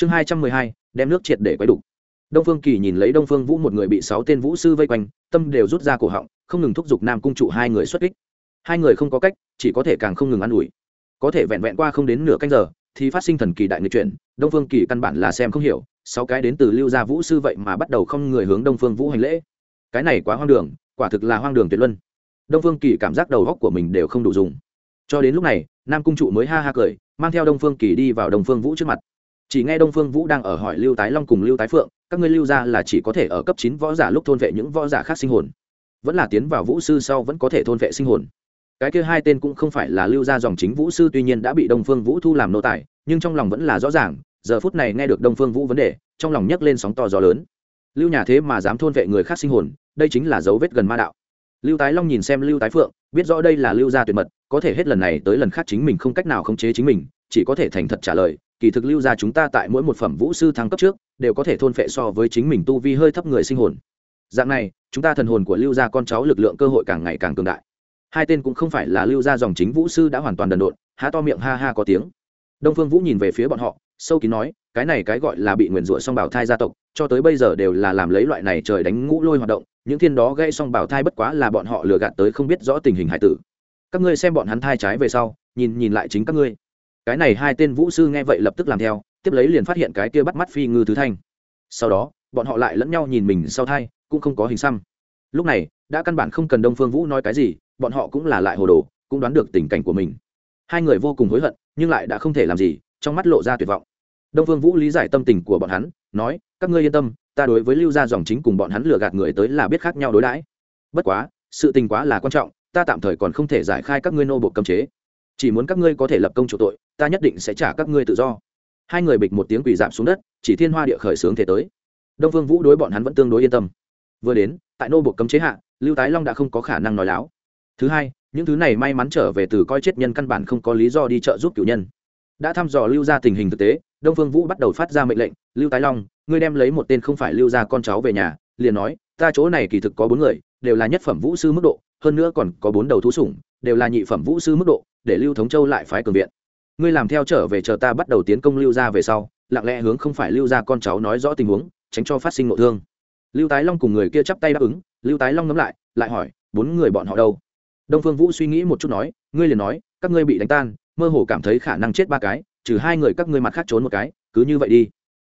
chương hai trăm mười hai, đem nước triệt để quay đục. Đông phương kỳ nhìn lấy đông phương vũ một người bị sáu tên vũ sư vây quanh, tâm đều rút ra cổ họng, không ngừng thúc giục nam cung trụ hai người xuất kích. Hai người không có cách, chỉ có thể càng không ngừng ă n ủi. Có thể vẹn vẹn qua không đến nửa canh giờ, thì phát sinh thần kỳ đại người chuyển, đông phương kỳ căn bản là xem không hiểu, sáu cái đến từ lưu gia vũ sư vậy mà bắt đầu không người hướng đông phương vũ hành lễ. Cái này quá hoang đường, quả thực là hoang đường tuyệt luân. Đông phương kỳ cảm giác đầu góc của mình đều không đủ dùng. Cho đến lúc này, nam cung trụ mới ha ha cười, mang theo đông phương kỳ đi vào đông phương vũ trước mặt chỉ nghe đông phương vũ đang ở hỏi lưu tái long cùng lưu tái phượng, các ngươi lưu ra là chỉ có thể ở cấp chín võ giả lúc thôn vệ những võ giả khác sinh hồn. Vẫn là tiến vào vũ sư sau vẫn có thể thôn vệ sinh hồn. Cái kia hai tên cũng không phải là lưu ra dòng chính vũ sư, tuy nhiên đã bị đông phương vũ thu làm nô tài, nhưng trong lòng vẫn là rõ ràng, giờ phút này nghe được đông phương vũ vấn đề, trong lòng nhấc lên sóng to gió lớn. Lưu nhà thế mà dám thôn vệ người khác sinh hồn, đây chính là dấu vết gần ma đạo. Lưu tái long nhìn xem lưu tái phượng, biết rõ đây là lưu gia tuyệt mật, có thể hết lần này tới lần khác chính mình không cách nào khống chế chính mình, chỉ có thể thành thật trả lời kỳ thực lưu gia chúng ta tại mỗi một phẩm vũ sư thăng cấp trước, đều có thể thôn phệ so với chính mình tu vi hơi thấp người sinh hồn. Dạng này, chúng ta thần hồn của lưu gia con cháu lực lượng cơ hội càng ngày càng cường đại. Hai tên cũng không phải là lưu gia dòng chính vũ sư đã hoàn toàn đần độn, há to miệng ha ha có tiếng. Đông phương vũ nhìn về phía bọn họ, sâu kín nói, cái này cái gọi là bị nguyền rủa song bảo thai gia tộc, cho tới bây giờ đều là làm lấy loại này trời đánh ngũ lôi hoạt động, những thiên đó gây song bảo thai bất quá là bọn họ lừa gạt tới không biết rõ tình hình hải tử. Các ngươi xem bọn hắn thai trái về sau, nhìn nhìn lại chính các ngươi cái này hai tên vũ sư nghe vậy lập tức làm theo, tiếp lấy liền phát hiện cái kia bắt mắt phi ngư thứ thanh. Sau đó, bọn họ lại lẫn nhau nhìn mình sau thai, cũng không có hình xăm. Lúc này, đã căn bản không cần đông phương vũ nói cái gì, bọn họ cũng là lại hồ đồ, cũng đoán được tình cảnh của mình. Hai người vô cùng hối hận, nhưng lại đã không thể làm gì, trong mắt lộ ra tuyệt vọng. Đông phương vũ lý giải tâm tình của bọn hắn, nói, các ngươi yên tâm, ta đối với lưu gia dòng chính cùng bọn hắn lừa gạt người tới là biết khác nhau đối đãi. Bất quá, sự tình quá là quan trọng, ta tạm thời còn không thể giải khai các ngươi nô bộ cấm chế chỉ muốn các ngươi có thể lập công chủ tội, ta nhất định sẽ trả các ngươi tự do. Hai người bịch một tiếng quỳ giảm xuống đất, chỉ thiên hoa địa khởi sướng thể tới. Đông phương vũ đối bọn hắn vẫn tương đối yên tâm. Vừa đến, tại nô buộc cấm chế hạ, lưu tái long đã không có khả năng nói láo. Thứ hai, những thứ này may mắn trở về từ coi chết nhân căn bản không có lý do đi trợ giúp cựu nhân. Đã thăm dò lưu ra tình hình thực tế, đông phương vũ bắt đầu phát ra mệnh lệnh, lưu tái long, ngươi đem lấy một tên không phải lưu ra con cháu về nhà, liền nói, ta chỗ này kỳ thực có bốn người, đều là nhất phẩm vũ sư mức độ, hơn nữa còn có bốn đầu thú sủng, đều là nhị phẩm vũ sư mức độ để lưu thống châu lại phái cường viện. Ngươi làm theo trở về chờ ta bắt đầu tiến công lưu ra về sau, lặng lẽ hướng không phải lưu ra con cháu nói rõ tình huống, tránh cho phát sinh nội thương. Lưu tái long cùng người kia chắp tay đáp ứng, lưu tái long ngấm lại lại hỏi, bốn người bọn họ đâu? Đông phương vũ suy nghĩ một chút nói, ngươi liền nói, các ngươi bị đánh tan, mơ hồ cảm thấy khả năng chết ba cái, trừ hai người các ngươi mặt khác trốn một cái, cứ như vậy đi.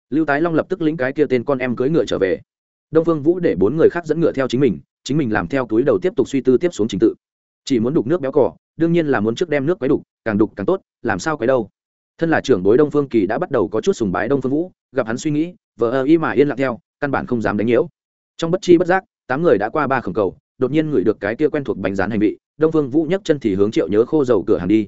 Lưu tái long lập tức lĩnh cái kia tên con em cưới ngựa trở về. Đông phương vũ để bốn người khác dẫn ngựa theo chính mình chính mình làm theo túi đầu tiếp tục suy tư tiếp xuống trình tự chỉ muốn đục nước béo cỏ đương nhiên là muốn trước đem nước quấy đục, càng đục càng tốt, làm sao quấy đâu. Thân là trưởng bối đông phương kỳ đã bắt đầu có chút sùng bái đông phương vũ, gặp hắn suy nghĩ vợ ơ y mà yên lặng theo, căn bản không dám đánh nhiễu. Trong bất chi bất giác, tám người đã qua ba khổng cầu, đột nhiên ngửi được cái kia quen thuộc bánh rán hành vị, đông phương vũ nhấc chân thì hướng triệu nhớ khô dầu cửa hàng đi.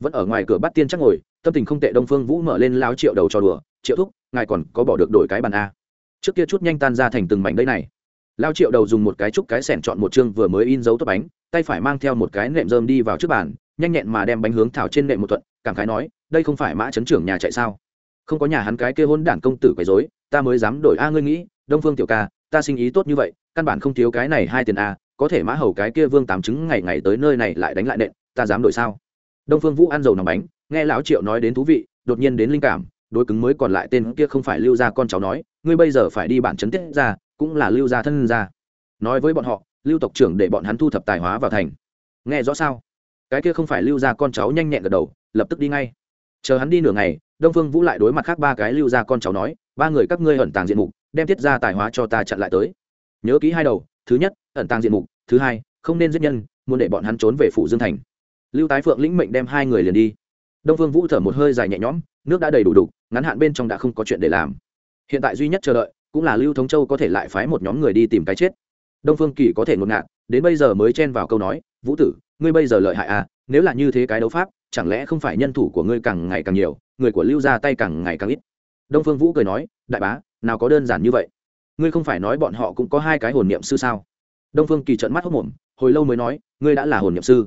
Vẫn ở ngoài cửa bắt tiên chắc ngồi, tâm tình không tệ đông phương vũ mở lên lao triệu đầu cho đùa, triệu thúc, ngài còn có bỏ được đổi cái bàn a? Trước kia chút nhanh tan ra thành từng mảnh đây này lao triệu đầu dùng một cái trúc cái sẻn chọn một chương vừa mới in dấu tốt bánh, tay phải mang theo một cái nệm rơm đi vào trước bàn, nhanh nhẹn mà đem bánh hướng thảo trên nệm một thuận, cảm khái nói, đây không phải mã chấn trưởng nhà chạy sao? Không có nhà hắn cái kia hôn đảng công tử quấy dối ta mới dám đổi a, ngươi nghĩ, đông phương tiểu ca, ta sinh ý tốt như vậy, căn bản không thiếu cái này hai tiền a, có thể mã hầu cái kia vương tám trứng ngày ngày tới nơi này lại đánh lại nện, ta dám đổi sao? Đông phương vũ ăn dầu nòng bánh, nghe lão triệu nói đến thú vị, đột nhiên đến linh cảm, đối cứng mới còn lại tên kia không phải lưu gia con cháu nói, ngươi bây giờ phải đi bản chấn tiết ra cũng là lưu gia thân gia. Nói với bọn họ, lưu tộc trưởng để bọn hắn thu thập tài hóa vào thành. Nghe rõ sao? Cái kia không phải lưu gia con cháu nhanh nhẹn gật đầu, lập tức đi ngay. Chờ hắn đi nửa ngày, đông phương vũ lại đối mặt khác ba cái lưu gia con cháu nói, ba người các ngươi ẩn tàng diện mục, đem tiết ra tài hóa cho ta chặn lại tới. Nhớ ký hai đầu, thứ nhất, ẩn tàng diện mục, thứ hai, không nên giết nhân, muốn để bọn hắn trốn về phủ dương thành. Lưu tái phượng lĩnh mệnh đem hai người liền đi. Đông phương vũ thở một hơi dài nhẹ nhõm, nước đã đầy đủ đục, ngắn hạn bên trong đã không có chuyện để làm. Hiện tại duy nhất chờ đợi cũng là lưu thống châu có thể lại phái một nhóm người đi tìm cái chết. Đông phương kỳ có thể ngột ngạt, đến bây giờ mới chen vào câu nói, vũ tử, ngươi bây giờ lợi hại à nếu là như thế cái đấu pháp, chẳng lẽ không phải nhân thủ của ngươi càng ngày càng nhiều, người của lưu ra tay càng ngày càng ít? Đông phương vũ cười nói, đại bá, nào có đơn giản như vậy. Ngươi không phải nói bọn họ cũng có hai cái hồn niệm sư sao? Đông phương kỳ trợn mắt hốc mồm hồi lâu mới nói, ngươi đã là hồn niệm sư.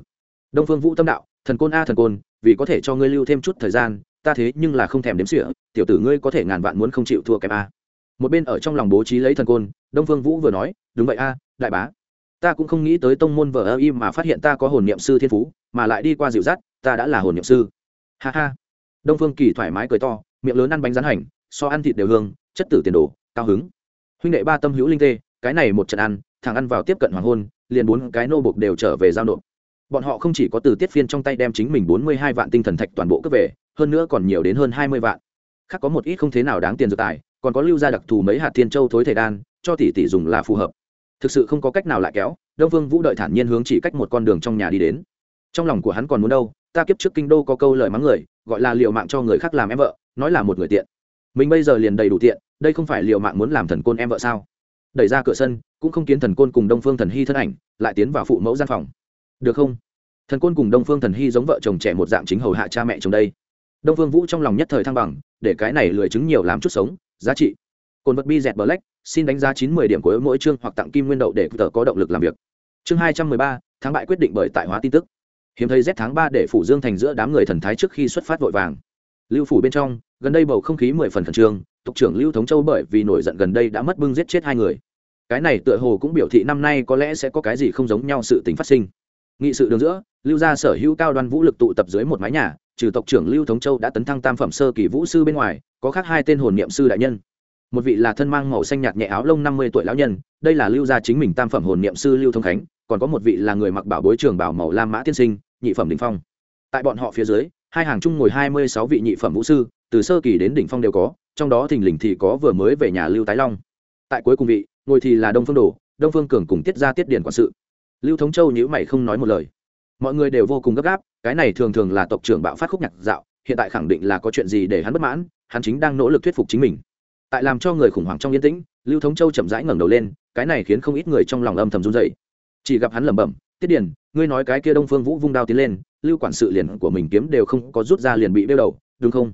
Đông phương vũ tâm đạo, thần côn a thần côn, vì có thể cho ngươi lưu thêm chút thời gian, ta thế nhưng là không thèm đếm sỉa tiểu tử ngươi có thể ngàn vạn muốn không chịu thua kém a một bên ở trong lòng bố trí lấy thần côn, đông phương vũ vừa nói, đúng vậy a, đại bá. Ta cũng không nghĩ tới tông môn vợ ơ im mà phát hiện ta có hồn niệm sư thiên phú, mà lại đi qua dịu dắt, ta đã là hồn niệm sư. Ha ha. Đông phương kỳ thoải mái cười to, miệng lớn ăn bánh rán hành, so ăn thịt đều hương, chất tử tiền đồ, cao hứng. Huynh đệ ba tâm hữu linh tê, cái này một trận ăn, thằng ăn vào tiếp cận hoàng hôn, liền bốn cái nô bục đều trở về giao nộp. Bọn họ không chỉ có từ tiết phiên trong tay đem chính mình bốn mươi hai vạn tinh thần thạch toàn bộ cướp về, hơn nữa còn nhiều đến hơn hai mươi vạn. Khác có một ít không thế nào đáng tiền dự tài còn có lưu ra đặc thù mấy hạt thiên châu thối thể đan, cho tỷ tỷ dùng là phù hợp. Thực sự không có cách nào lại kéo, đông vương vũ đợi thản nhiên hướng chỉ cách một con đường trong nhà đi đến. Trong lòng của hắn còn muốn đâu, ta kiếp trước kinh đô có câu lời mắng người, gọi là liều mạng cho người khác làm em vợ, nói là một người tiện. Mình bây giờ liền đầy đủ tiện, đây không phải liều mạng muốn làm thần côn em vợ sao? Đẩy ra cửa sân, cũng không kiến thần côn cùng đông phương thần hy thân ảnh, lại tiến vào phụ mẫu gian phòng. Được không? Thần côn cùng đông phương thần hy giống vợ chồng trẻ một dạng chính hầu hạ cha mẹ chồng đây. Đông phương vũ trong lòng nhất thời thăng bằng, để cái này lười chứng nhiều làm chút sống giá trị. Cồn vật bi dẹt bờ lách xin đánh giá chín mươi điểm của mỗi chương hoặc tặng kim nguyên đậu để tờ có động lực làm việc. Chương hai trăm mười ba tháng bại quyết định bởi tại hóa tin tức. Hiếm thấy rét tháng ba để phủ dương thành giữa đám người thần thái trước khi xuất phát vội vàng. Lưu phủ bên trong, gần đây bầu không khí mười phần khẩn trương, tộc trưởng lưu thống châu bởi vì nổi giận gần đây đã mất bưng giết chết hai người. Cái này tựa hồ cũng biểu thị năm nay có lẽ sẽ có cái gì không giống nhau sự tình phát sinh. Nghị sự đường giữa, lưu gia sở hữu cao đoan vũ lực tụ tập dưới một mái nhà trừ tộc trưởng lưu thống châu đã tấn thăng tam phẩm sơ kỳ vũ sư bên ngoài, có khác hai tên hồn niệm sư đại nhân. Một vị là thân mang màu xanh nhạt nhẹ áo lông năm mươi tuổi lão nhân, đây là lưu gia chính mình tam phẩm hồn niệm sư lưu thông khánh, còn có một vị là người mặc bảo bối trường bảo màu lam mã tiên sinh, nhị phẩm đỉnh phong. Tại bọn họ phía dưới, hai hàng chung ngồi hai mươi sáu vị nhị phẩm vũ sư, từ sơ kỳ đến đỉnh phong đều có, trong đó thình lình thì có vừa mới về nhà lưu tái long. Tại cuối cùng vị, ngồi thì là đông phương đồ, đông phương cường cùng tiết ra tiết điển quản sự. Lưu thống châu nhữ mày không nói một lời mọi người đều vô cùng gấp gáp, cái này thường thường là tộc trưởng bạo phát khúc nhạc dạo, hiện tại khẳng định là có chuyện gì để hắn bất mãn, hắn chính đang nỗ lực thuyết phục chính mình. Tại làm cho người khủng hoảng trong yên tĩnh, lưu thống châu chậm rãi ngẩng đầu lên, cái này khiến không ít người trong lòng âm thầm run dậy chỉ gặp hắn lẩm bẩm, tiết điển ngươi nói cái kia đông phương vũ vung đao tiến lên, lưu quản sự liền của mình kiếm đều không có rút ra liền bị đeo đầu, đúng không?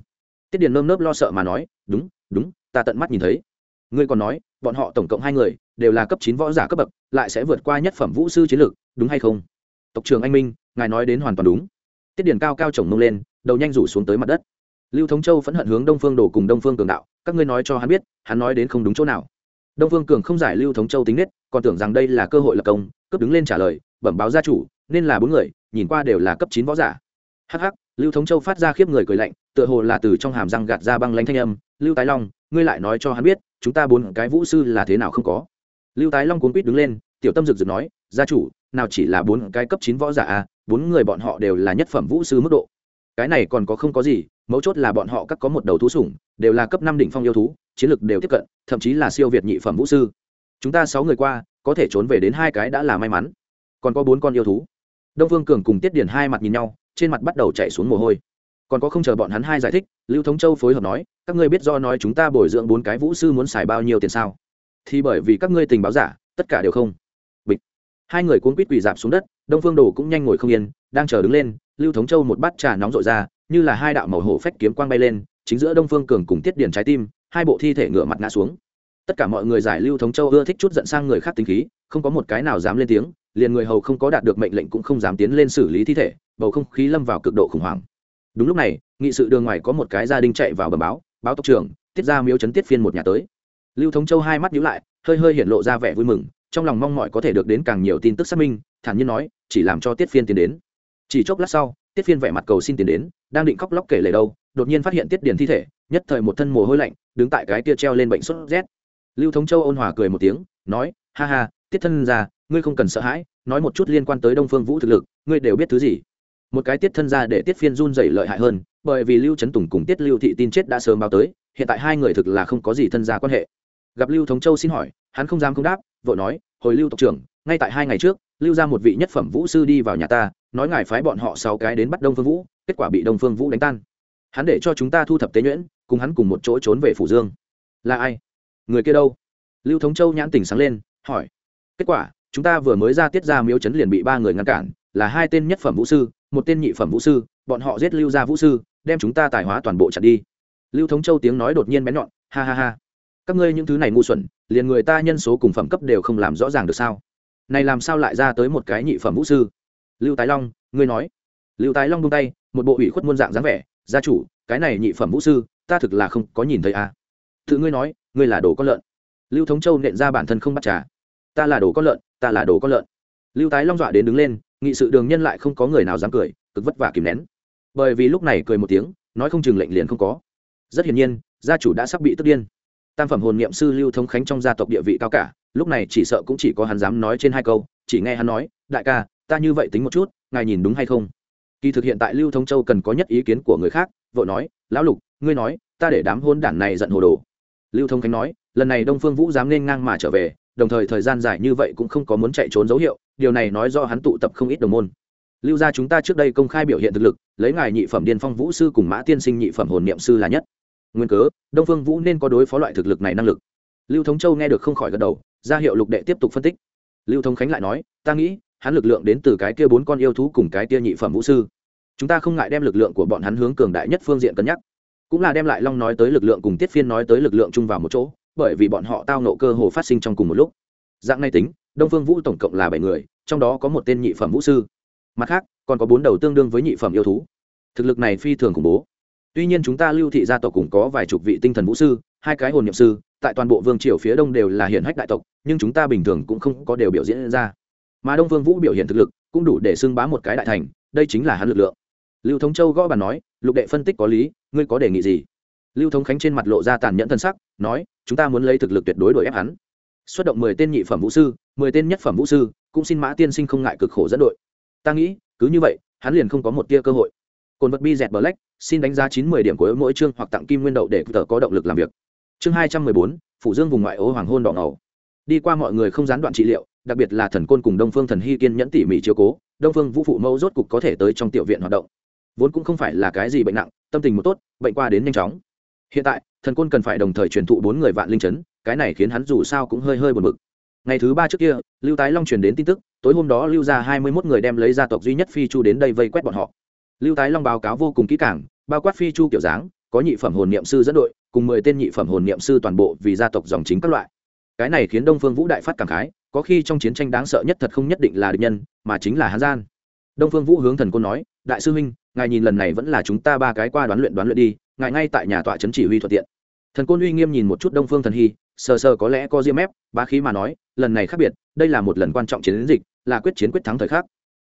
Tiết điển nơm nớp lo sợ mà nói, đúng đúng, ta tận mắt nhìn thấy. Ngươi còn nói, bọn họ tổng cộng hai người, đều là cấp chín võ giả cấp bậc, lại sẽ vượt qua nhất phẩm vũ sư chiến lược, đúng hay không? Tộc trưởng anh minh, ngài nói đến hoàn toàn đúng. Tiết điển cao cao chồng mông lên, đầu nhanh rủ xuống tới mặt đất. Lưu thống châu phẫn hận hướng đông phương đồ cùng đông phương cường đạo, các ngươi nói cho hắn biết, hắn nói đến không đúng chỗ nào. Đông phương cường không giải lưu thống châu tính nết, còn tưởng rằng đây là cơ hội lập công cấp đứng lên trả lời, bẩm báo gia chủ, nên là bốn người, nhìn qua đều là cấp chín võ giả. Hh lưu thống châu phát ra khiếp người cười lạnh, tựa hồ là từ trong hàm răng gạt ra băng lanh thanh âm, lưu tái long, ngươi lại nói cho hắn biết, chúng ta bốn cái vũ sư là thế nào không có. Lưu tái long cuốn quýt đứng lên, tiểu tâm rực rực nói, gia chủ nào chỉ là bốn cái cấp chín võ giả à bốn người bọn họ đều là nhất phẩm vũ sư mức độ. Cái này còn có không có gì, mấu chốt là bọn họ các có một đầu thú sủng, đều là cấp năm đỉnh phong yêu thú, chiến lược đều tiếp cận, thậm chí là siêu việt nhị phẩm vũ sư. Chúng ta sáu người qua, có thể trốn về đến hai cái đã là may mắn. Còn có bốn con yêu thú. Đông vương cường cùng tiết điển hai mặt nhìn nhau, trên mặt bắt đầu chạy xuống mồ hôi. Còn có không chờ bọn hắn hai giải thích, lưu thống châu phối hợp nói, các ngươi biết do nói chúng ta bồi dưỡng bốn cái vũ sư muốn xài bao nhiêu tiền sao? Thì bởi vì các ngươi tình báo giả, tất cả đều không hai người cuốn quýt quỳ dạp xuống đất, đông phương đồ cũng nhanh ngồi không yên, đang chờ đứng lên, lưu thống châu một bát trà nóng rội ra, như là hai đạo màu hổ phách kiếm quang bay lên, chính giữa đông phương cường cùng tiết điển trái tim, hai bộ thi thể ngựa mặt ngã xuống. Tất cả mọi người giải lưu thống châu ưa thích chút giận sang người khác tính khí, không có một cái nào dám lên tiếng, liền người hầu không có đạt được mệnh lệnh cũng không dám tiến lên xử lý thi thể, bầu không khí lâm vào cực độ khủng hoảng. Đúng lúc này, nghị sự đường ngoài có một cái gia đình chạy vào bầm báo báo tộc trưởng, tiết ra miếu chấn tiết phiên một nhà tới. Lưu thống châu hai mắt nhíu lại, hơi hơi hiện lộ ra vẻ vui mừng trong lòng mong mọi có thể được đến càng nhiều tin tức xác minh, thản nhiên nói, chỉ làm cho tiết phiên tiến đến. Chỉ chốc lát sau, tiết phiên vẻ mặt cầu xin tiến đến, đang định khóc lóc kể lể đâu, đột nhiên phát hiện tiết điền thi thể, nhất thời một thân mồ hôi lạnh, đứng tại cái kia treo lên bệnh sốt rét. Lưu thống châu ôn hòa cười một tiếng, nói, ha ha, tiết thân ra ngươi không cần sợ hãi, nói một chút liên quan tới đông phương vũ thực lực, ngươi đều biết thứ gì. Một cái tiết thân ra để tiết phiên run dày lợi hại hơn, bởi vì lưu trấn tùng cùng tiết lưu thị tin chết đã sớm báo tới, hiện tại hai người thực là không có gì thân gia quan hệ. Gặp lưu thống châu xin hỏi, hắn không dám không đáp vội nói, hồi lưu tộc trưởng, ngay tại hai ngày trước, lưu ra một vị nhất phẩm vũ sư đi vào nhà ta, nói ngài phái bọn họ sáu cái đến bắt đông phương vũ, kết quả bị đông phương vũ đánh tan. Hắn để cho chúng ta thu thập tế nhuyễn, cùng hắn cùng một chỗ trốn về phủ dương. Là ai? Người kia đâu? Lưu thống châu nhãn tỉnh sáng lên, hỏi. Kết quả, chúng ta vừa mới ra tiết ra miếu chấn liền bị ba người ngăn cản, là hai tên nhất phẩm vũ sư, một tên nhị phẩm vũ sư, bọn họ giết lưu ra vũ sư, đem chúng ta tài hóa toàn bộ chặt đi. Lưu thống châu tiếng nói đột nhiên bén nhọn, ha ha ha. Các ngươi những thứ này ngu xuẩn liền người ta nhân số cùng phẩm cấp đều không làm rõ ràng được sao? Này làm sao lại ra tới một cái nhị phẩm vũ sư? Lưu tái long, ngươi nói. Lưu tái long buông tay, một bộ ủy khuất muôn dạng dáng vẻ, gia chủ, cái này nhị phẩm vũ sư, ta thực là không có nhìn thấy à. tự ngươi nói, ngươi là đồ con lợn. Lưu thống châu nện ra bản thân không bắt trà. Ta là đồ con lợn, ta là đồ con lợn. Lưu tái long dọa đến đứng lên, nghị sự đường nhân lại không có người nào dám cười, cực vất vả kìm nén. Bởi vì lúc này cười một tiếng, nói không chừng lệnh liền không có. Rất hiển nhiên, gia chủ đã sắp bị tức điên tam phẩm hồn niệm sư lưu thống khánh trong gia tộc địa vị cao cả, lúc này chỉ sợ cũng chỉ có hắn dám nói trên hai câu, chỉ nghe hắn nói, đại ca, ta như vậy tính một chút, ngài nhìn đúng hay không? Kỳ thực hiện tại lưu thống châu cần có nhất ý kiến của người khác, vội nói, lão lục, ngươi nói, ta để đám hôn đản này giận hồ đồ. Lưu thống khánh nói, lần này đông phương vũ dám nên ngang mà trở về, đồng thời thời gian dài như vậy cũng không có muốn chạy trốn dấu hiệu, điều này nói do hắn tụ tập không ít đồng môn. Lưu gia chúng ta trước đây công khai biểu hiện thực lực, lấy ngài nhị phẩm điên phong vũ sư cùng mã tiên sinh nhị phẩm hồn niệm sư là nhất nguyên cớ, đông phương vũ nên có đối phó loại thực lực này năng lực. Lưu thống châu nghe được không khỏi gật đầu, ra hiệu lục đệ tiếp tục phân tích. Lưu thống khánh lại nói, ta nghĩ, hắn lực lượng đến từ cái kia bốn con yêu thú cùng cái kia nhị phẩm vũ sư. Chúng ta không ngại đem lực lượng của bọn hắn hướng cường đại nhất phương diện cân nhắc. Cũng là đem lại long nói tới lực lượng cùng tiết phiên nói tới lực lượng chung vào một chỗ, bởi vì bọn họ tao nộ cơ hồ phát sinh trong cùng một lúc. Dạng này tính, đông phương vũ tổng cộng là bảy người, trong đó có một tên nhị phẩm vũ sư. Mặt khác, còn có bốn đầu tương đương với nhị phẩm yêu thú. Thực lực này phi thường khủng bố tuy nhiên chúng ta lưu thị gia tộc cũng có vài chục vị tinh thần vũ sư, hai cái hồn niệm sư, tại toàn bộ vương triều phía đông đều là hiển hách đại tộc, nhưng chúng ta bình thường cũng không có đều biểu diễn ra. Mà đông vương vũ biểu hiện thực lực cũng đủ để xưng bá một cái đại thành, đây chính là hắn lực lượng. Lưu thống châu gõ bàn nói, lục đệ phân tích có lý, ngươi có đề nghị gì? Lưu thống khánh trên mặt lộ ra tàn nhẫn thân sắc, nói, chúng ta muốn lấy thực lực tuyệt đối đổi ép hắn. Xuất động mười tên nhị phẩm vũ sư, mười tên nhất phẩm vũ sư, cũng xin mã tiên sinh không ngại cực khổ dẫn đội. Ta nghĩ, cứ như vậy, hắn liền không có một tia cơ hội cồn vật bi dẹt black, xin đánh giá chín mươi điểm của mỗi chương hoặc tặng kim nguyên đậu để tờ có động lực làm việc. Chương hai trăm mười bốn, phủ dương vùng ngoại ô hoàng hôn đỏ ngầu. Đi qua mọi người không gián đoạn trị liệu, đặc biệt là thần côn cùng đông phương thần hy kiên nhẫn tỉ mỉ chiếu cố, đông phương vũ phụ mẫu rốt cục có thể tới trong tiểu viện hoạt động. Vốn cũng không phải là cái gì bệnh nặng, tâm tình một tốt, bệnh qua đến nhanh chóng. Hiện tại, thần côn cần phải đồng thời truyền thụ bốn người vạn linh chấn, cái này khiến hắn dù sao cũng hơi hơi buồn bực. Ngày thứ ba trước kia, lưu tái long truyền đến tin tức, tối hôm đó lưu ra hai mươi mốt người đem lấy gia tộc duy nhất phi chu đến đây vây quét bọn họ lưu tái long báo cáo vô cùng kỹ càng, bao quát phi chu kiểu dáng, có nhị phẩm hồn niệm sư dẫn đội, cùng mười tên nhị phẩm hồn niệm sư toàn bộ vì gia tộc dòng chính các loại. Cái này khiến đông phương vũ đại phát cảm khái, có khi trong chiến tranh đáng sợ nhất thật không nhất định là địch nhân, mà chính là hán gian. Đông phương vũ hướng thần côn nói, đại sư huynh, ngài nhìn lần này vẫn là chúng ta ba cái qua đoán luyện đoán luyện đi, ngài ngay tại nhà tọa trấn chỉ huy thuận tiện. Thần côn uy nghiêm nhìn một chút đông phương thần hy, sờ sờ có lẽ có diêm ép ba khí mà nói, lần này khác biệt, đây là một lần quan trọng chiến dịch, là quyết chiến quyết thắng thời khắc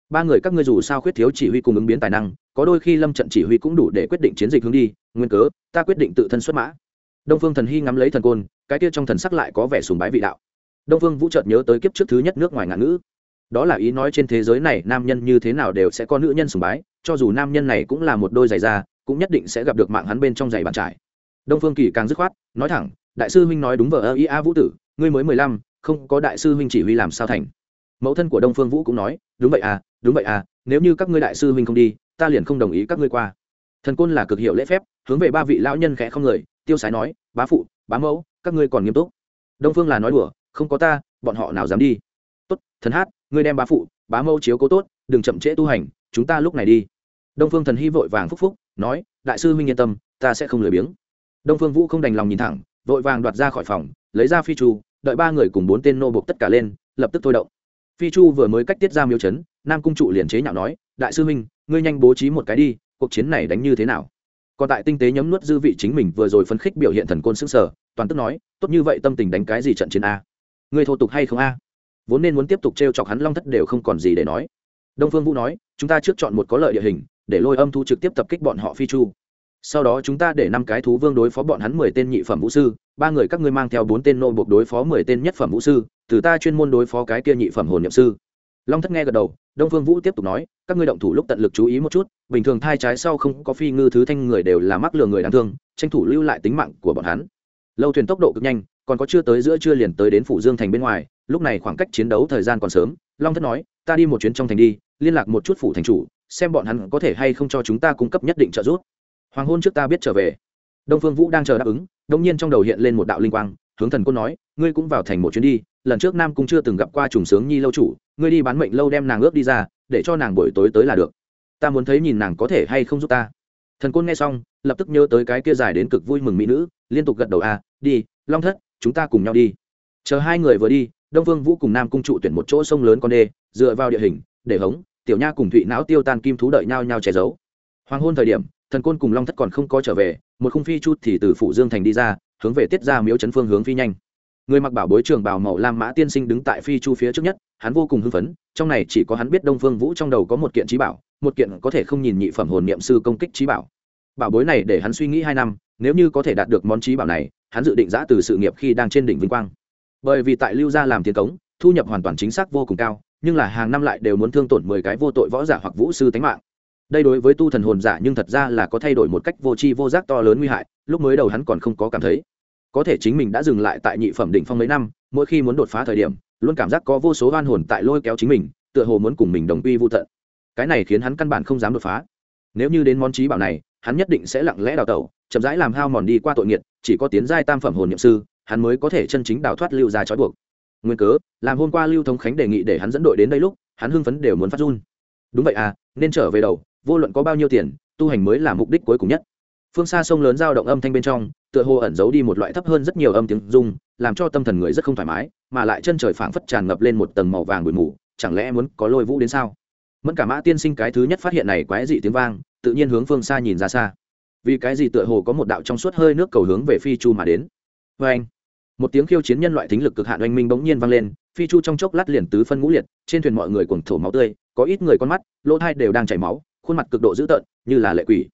ba người các ngươi dù sao khuyết thiếu chỉ huy cùng ứng biến tài năng có đôi khi lâm trận chỉ huy cũng đủ để quyết định chiến dịch hướng đi nguyên cớ ta quyết định tự thân xuất mã. Đông phương thần hy ngắm lấy thần côn cái kia trong thần sắc lại có vẻ sùng bái vị đạo. Đông phương vũ chợt nhớ tới kiếp trước thứ nhất nước ngoài ngạn ngữ. Đó là ý nói trên thế giới này nam nhân như thế nào đều sẽ có nữ nhân sùng bái cho dù nam nhân này cũng là một đôi giày da cũng nhất định sẽ gặp được mạng hắn bên trong giày bàn trải. Đông phương kỳ càng dứt khoát nói thẳng đại sư huynh nói đúng vợ, ơ ý a vũ tử ngươi mới mười lăm không có đại sư huynh chỉ huy làm sao thành? Mẫu thân của đông phương vũ cũng nói, đúng vậy à đúng vậy à nếu như các ngươi đại sư huynh không đi, ta liền không đồng ý các ngươi qua. Thần côn là cực hiệu lễ phép, hướng về ba vị lão nhân khẽ không người, tiêu sái nói, bá phụ, bá mẫu, các ngươi còn nghiêm túc. Đông phương là nói đùa, không có ta, bọn họ nào dám đi. Tốt, thần hát, ngươi đem bá phụ, bá mẫu chiếu cố tốt, đừng chậm trễ tu hành, chúng ta lúc này đi. Đông phương thần hy vội vàng phúc phúc, nói, đại sư huynh yên tâm, ta sẽ không lười biếng. Đông phương vũ không đành lòng nhìn thẳng, vội vàng đoạt ra khỏi phòng, lấy ra phi trù, đợi ba người cùng bốn tên nô buộc tất cả lên, lập tức thôi động phi chu vừa mới cách tiết ra miêu chấn, nam cung trụ liền chế nhạo nói, đại sư huynh, ngươi nhanh bố trí một cái đi, cuộc chiến này đánh như thế nào? Còn tại tinh tế nhấm nuốt dư vị chính mình vừa rồi phấn khích biểu hiện thần côn sức sở toàn tức nói, tốt như vậy tâm tình đánh cái gì trận chiến a? Ngươi thô tục hay không a? Vốn nên muốn tiếp tục t r e o chọc hắn long thất đều không còn gì để nói. Đông phương vũ nói, chúng ta trước chọn một có lợi địa hình, để lôi âm thu trực tiếp tập kích bọn họ phi chu sau đó chúng ta để năm cái thú vương đối phó bọn hắn mười tên nhị phẩm vũ sư, ba người các ngươi mang theo bốn tên nội buộc đối phó mười tên nhất phẩm vũ sư, từ ta chuyên môn đối phó cái kia nhị phẩm hồn nhậm sư. Long thất nghe gật đầu, đông phương vũ tiếp tục nói, các ngươi động thủ lúc tận lực chú ý một chút, bình thường thai trái sau không có phi ngư thứ thanh người đều là mắc lừa người đáng thương, tranh thủ lưu lại tính mạng của bọn hắn. Lâu thuyền tốc độ cực nhanh, còn có chưa tới giữa chưa liền tới đến phủ dương thành bên ngoài, lúc này khoảng cách chiến đấu thời gian còn sớm, long thất nói, ta đi một chuyến trong thành đi, liên lạc một chút phủ thành chủ, xem bọn hắn có thể hay không cho chúng ta cung cấp nhất định trợ giúp hoàng hôn trước ta biết trở về. Đông phương vũ đang chờ đáp ứng đông nhiên trong đầu hiện lên một đạo linh quang hướng thần Côn nói ngươi cũng vào thành một chuyến đi lần trước nam cũng chưa từng gặp qua trùng sướng nhi lâu chủ ngươi đi bán mệnh lâu đem nàng ướp đi ra để cho nàng buổi tối tới là được. Ta muốn thấy nhìn nàng có thể hay không giúp ta. Thần côn nghe xong lập tức nhớ tới cái kia dài đến cực vui mừng mỹ nữ liên tục gật đầu a à, đi long thất chúng ta cùng nhau đi. Chờ hai người vừa đi đông vương vũ cùng nam cung trụ tuyển một chỗ sông lớn con đê dựa vào địa hình để hống tiểu nha cùng thụy não tiêu tan kim thú đợi nhau nhau che giấu. Hoàng hôn thời điểm thần côn cùng long thất còn không có trở về, một khung phi chút thì từ phủ dương thành đi ra, hướng về tiết ra miếu chấn phương hướng phi nhanh. Người mặc bảo bối trường bào màu lam mã tiên sinh đứng tại phi chu phía trước nhất, hắn vô cùng hưng phấn, trong này chỉ có hắn biết đông phương vũ trong đầu có một kiện trí bảo, một kiện có thể không nhìn nhị phẩm hồn niệm sư công kích trí bảo. Bảo bối này để hắn suy nghĩ hai năm, nếu như có thể đạt được món trí bảo này, hắn dự định giã từ sự nghiệp khi đang trên đỉnh vinh quang. Bởi vì tại lưu gia làm tiền cống, thu nhập hoàn toàn chính xác vô cùng cao, nhưng là hàng năm lại đều muốn thương tổn mười cái vô tội võ giả hoặc vũ sư tánh mạng đây đối với tu thần hồn giả nhưng thật ra là có thay đổi một cách vô tri vô giác to lớn nguy hại, lúc mới đầu hắn còn không có cảm thấy. Có thể chính mình đã dừng lại tại nhị phẩm đỉnh phong mấy năm, mỗi khi muốn đột phá thời điểm, luôn cảm giác có vô số oan hồn tại lôi kéo chính mình, tựa hồ muốn cùng mình đồng quy vô tận. Cái này khiến hắn căn bản không dám đột phá. Nếu như đến món trí bảo này, hắn nhất định sẽ lặng lẽ đào tẩu, chậm rãi làm hao mòn đi qua tội nghiệt, chỉ có tiến giai tam phẩm hồn nhậm sư, hắn mới có thể chân chính đào thoát lưu ra trói buộc. Nguyên cớ, làm hôm qua lưu thống khánh đề nghị để hắn dẫn đội đến đây lúc, hắn hưng phấn đều muốn phát run. Đúng vậy à nên trở về đầu vô luận có bao nhiêu tiền, tu hành mới là mục đích cuối cùng nhất. Phương xa sông lớn giao động âm thanh bên trong, tựa hồ ẩn giấu đi một loại thấp hơn rất nhiều âm tiếng rung, làm cho tâm thần người rất không thoải mái, mà lại chân trời phảng phất tràn ngập lên một tầng màu vàng bụi mù, chẳng lẽ muốn có lôi vũ đến sao? Mẫn cả mã tiên sinh cái thứ nhất phát hiện này quái dị tiếng vang, tự nhiên hướng phương xa nhìn ra xa. Vì cái gì tựa hồ có một đạo trong suốt hơi nước cầu hướng về phi chu mà đến? Vê anh, một tiếng khiêu chiến nhân loại thính lực cực hạn oanh minh bỗng nhiên vang lên, phi chu trong chốc lát liền tứ phân ngũ liệt, trên thuyền mọi người cuồng thổ máu tươi, có ít người con mắt, lỗ thai đều đang chảy máu khuôn mặt cực độ dữ tợn, như là lệ quỷ.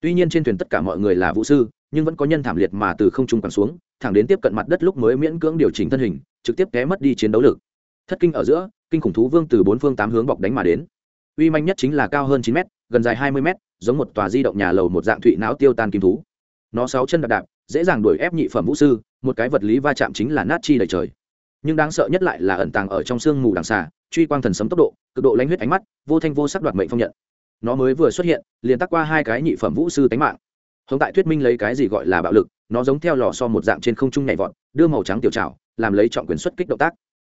Tuy nhiên trên thuyền tất cả mọi người là vũ sư, nhưng vẫn có nhân thảm liệt mà từ không trung quẳng xuống, thẳng đến tiếp cận mặt đất lúc mới miễn cưỡng điều chỉnh thân hình, trực tiếp té mất đi chiến đấu lực. Thất kinh ở giữa, kinh khủng thú vương từ bốn phương tám hướng bọc đánh mà đến. Uy manh nhất chính là cao hơn chín m gần dài hai mươi m giống một tòa di động nhà lầu một dạng thụy não tiêu tan kim thú. Nó sáu chân đạp đạp, dễ dàng đuổi ép nhị phẩm vũ sư, một cái vật lý va chạm chính là nát chi đầy trời. Nhưng đáng sợ nhất lại là ẩn tàng ở trong sương mù đằng xà truy quang thần sấm tốc độ, cực độ lãnh huyết ánh mắt, vô thanh vô sắc đoạt mệnh phong nhận nó mới vừa xuất hiện, liền tắc qua hai cái nhị phẩm vũ sư tánh mạng. Hồng tại thuyết minh lấy cái gì gọi là bạo lực, nó giống theo lò so một dạng trên không trung nhảy vọt, đưa màu trắng tiểu trào làm lấy trọng quyền xuất kích động tác.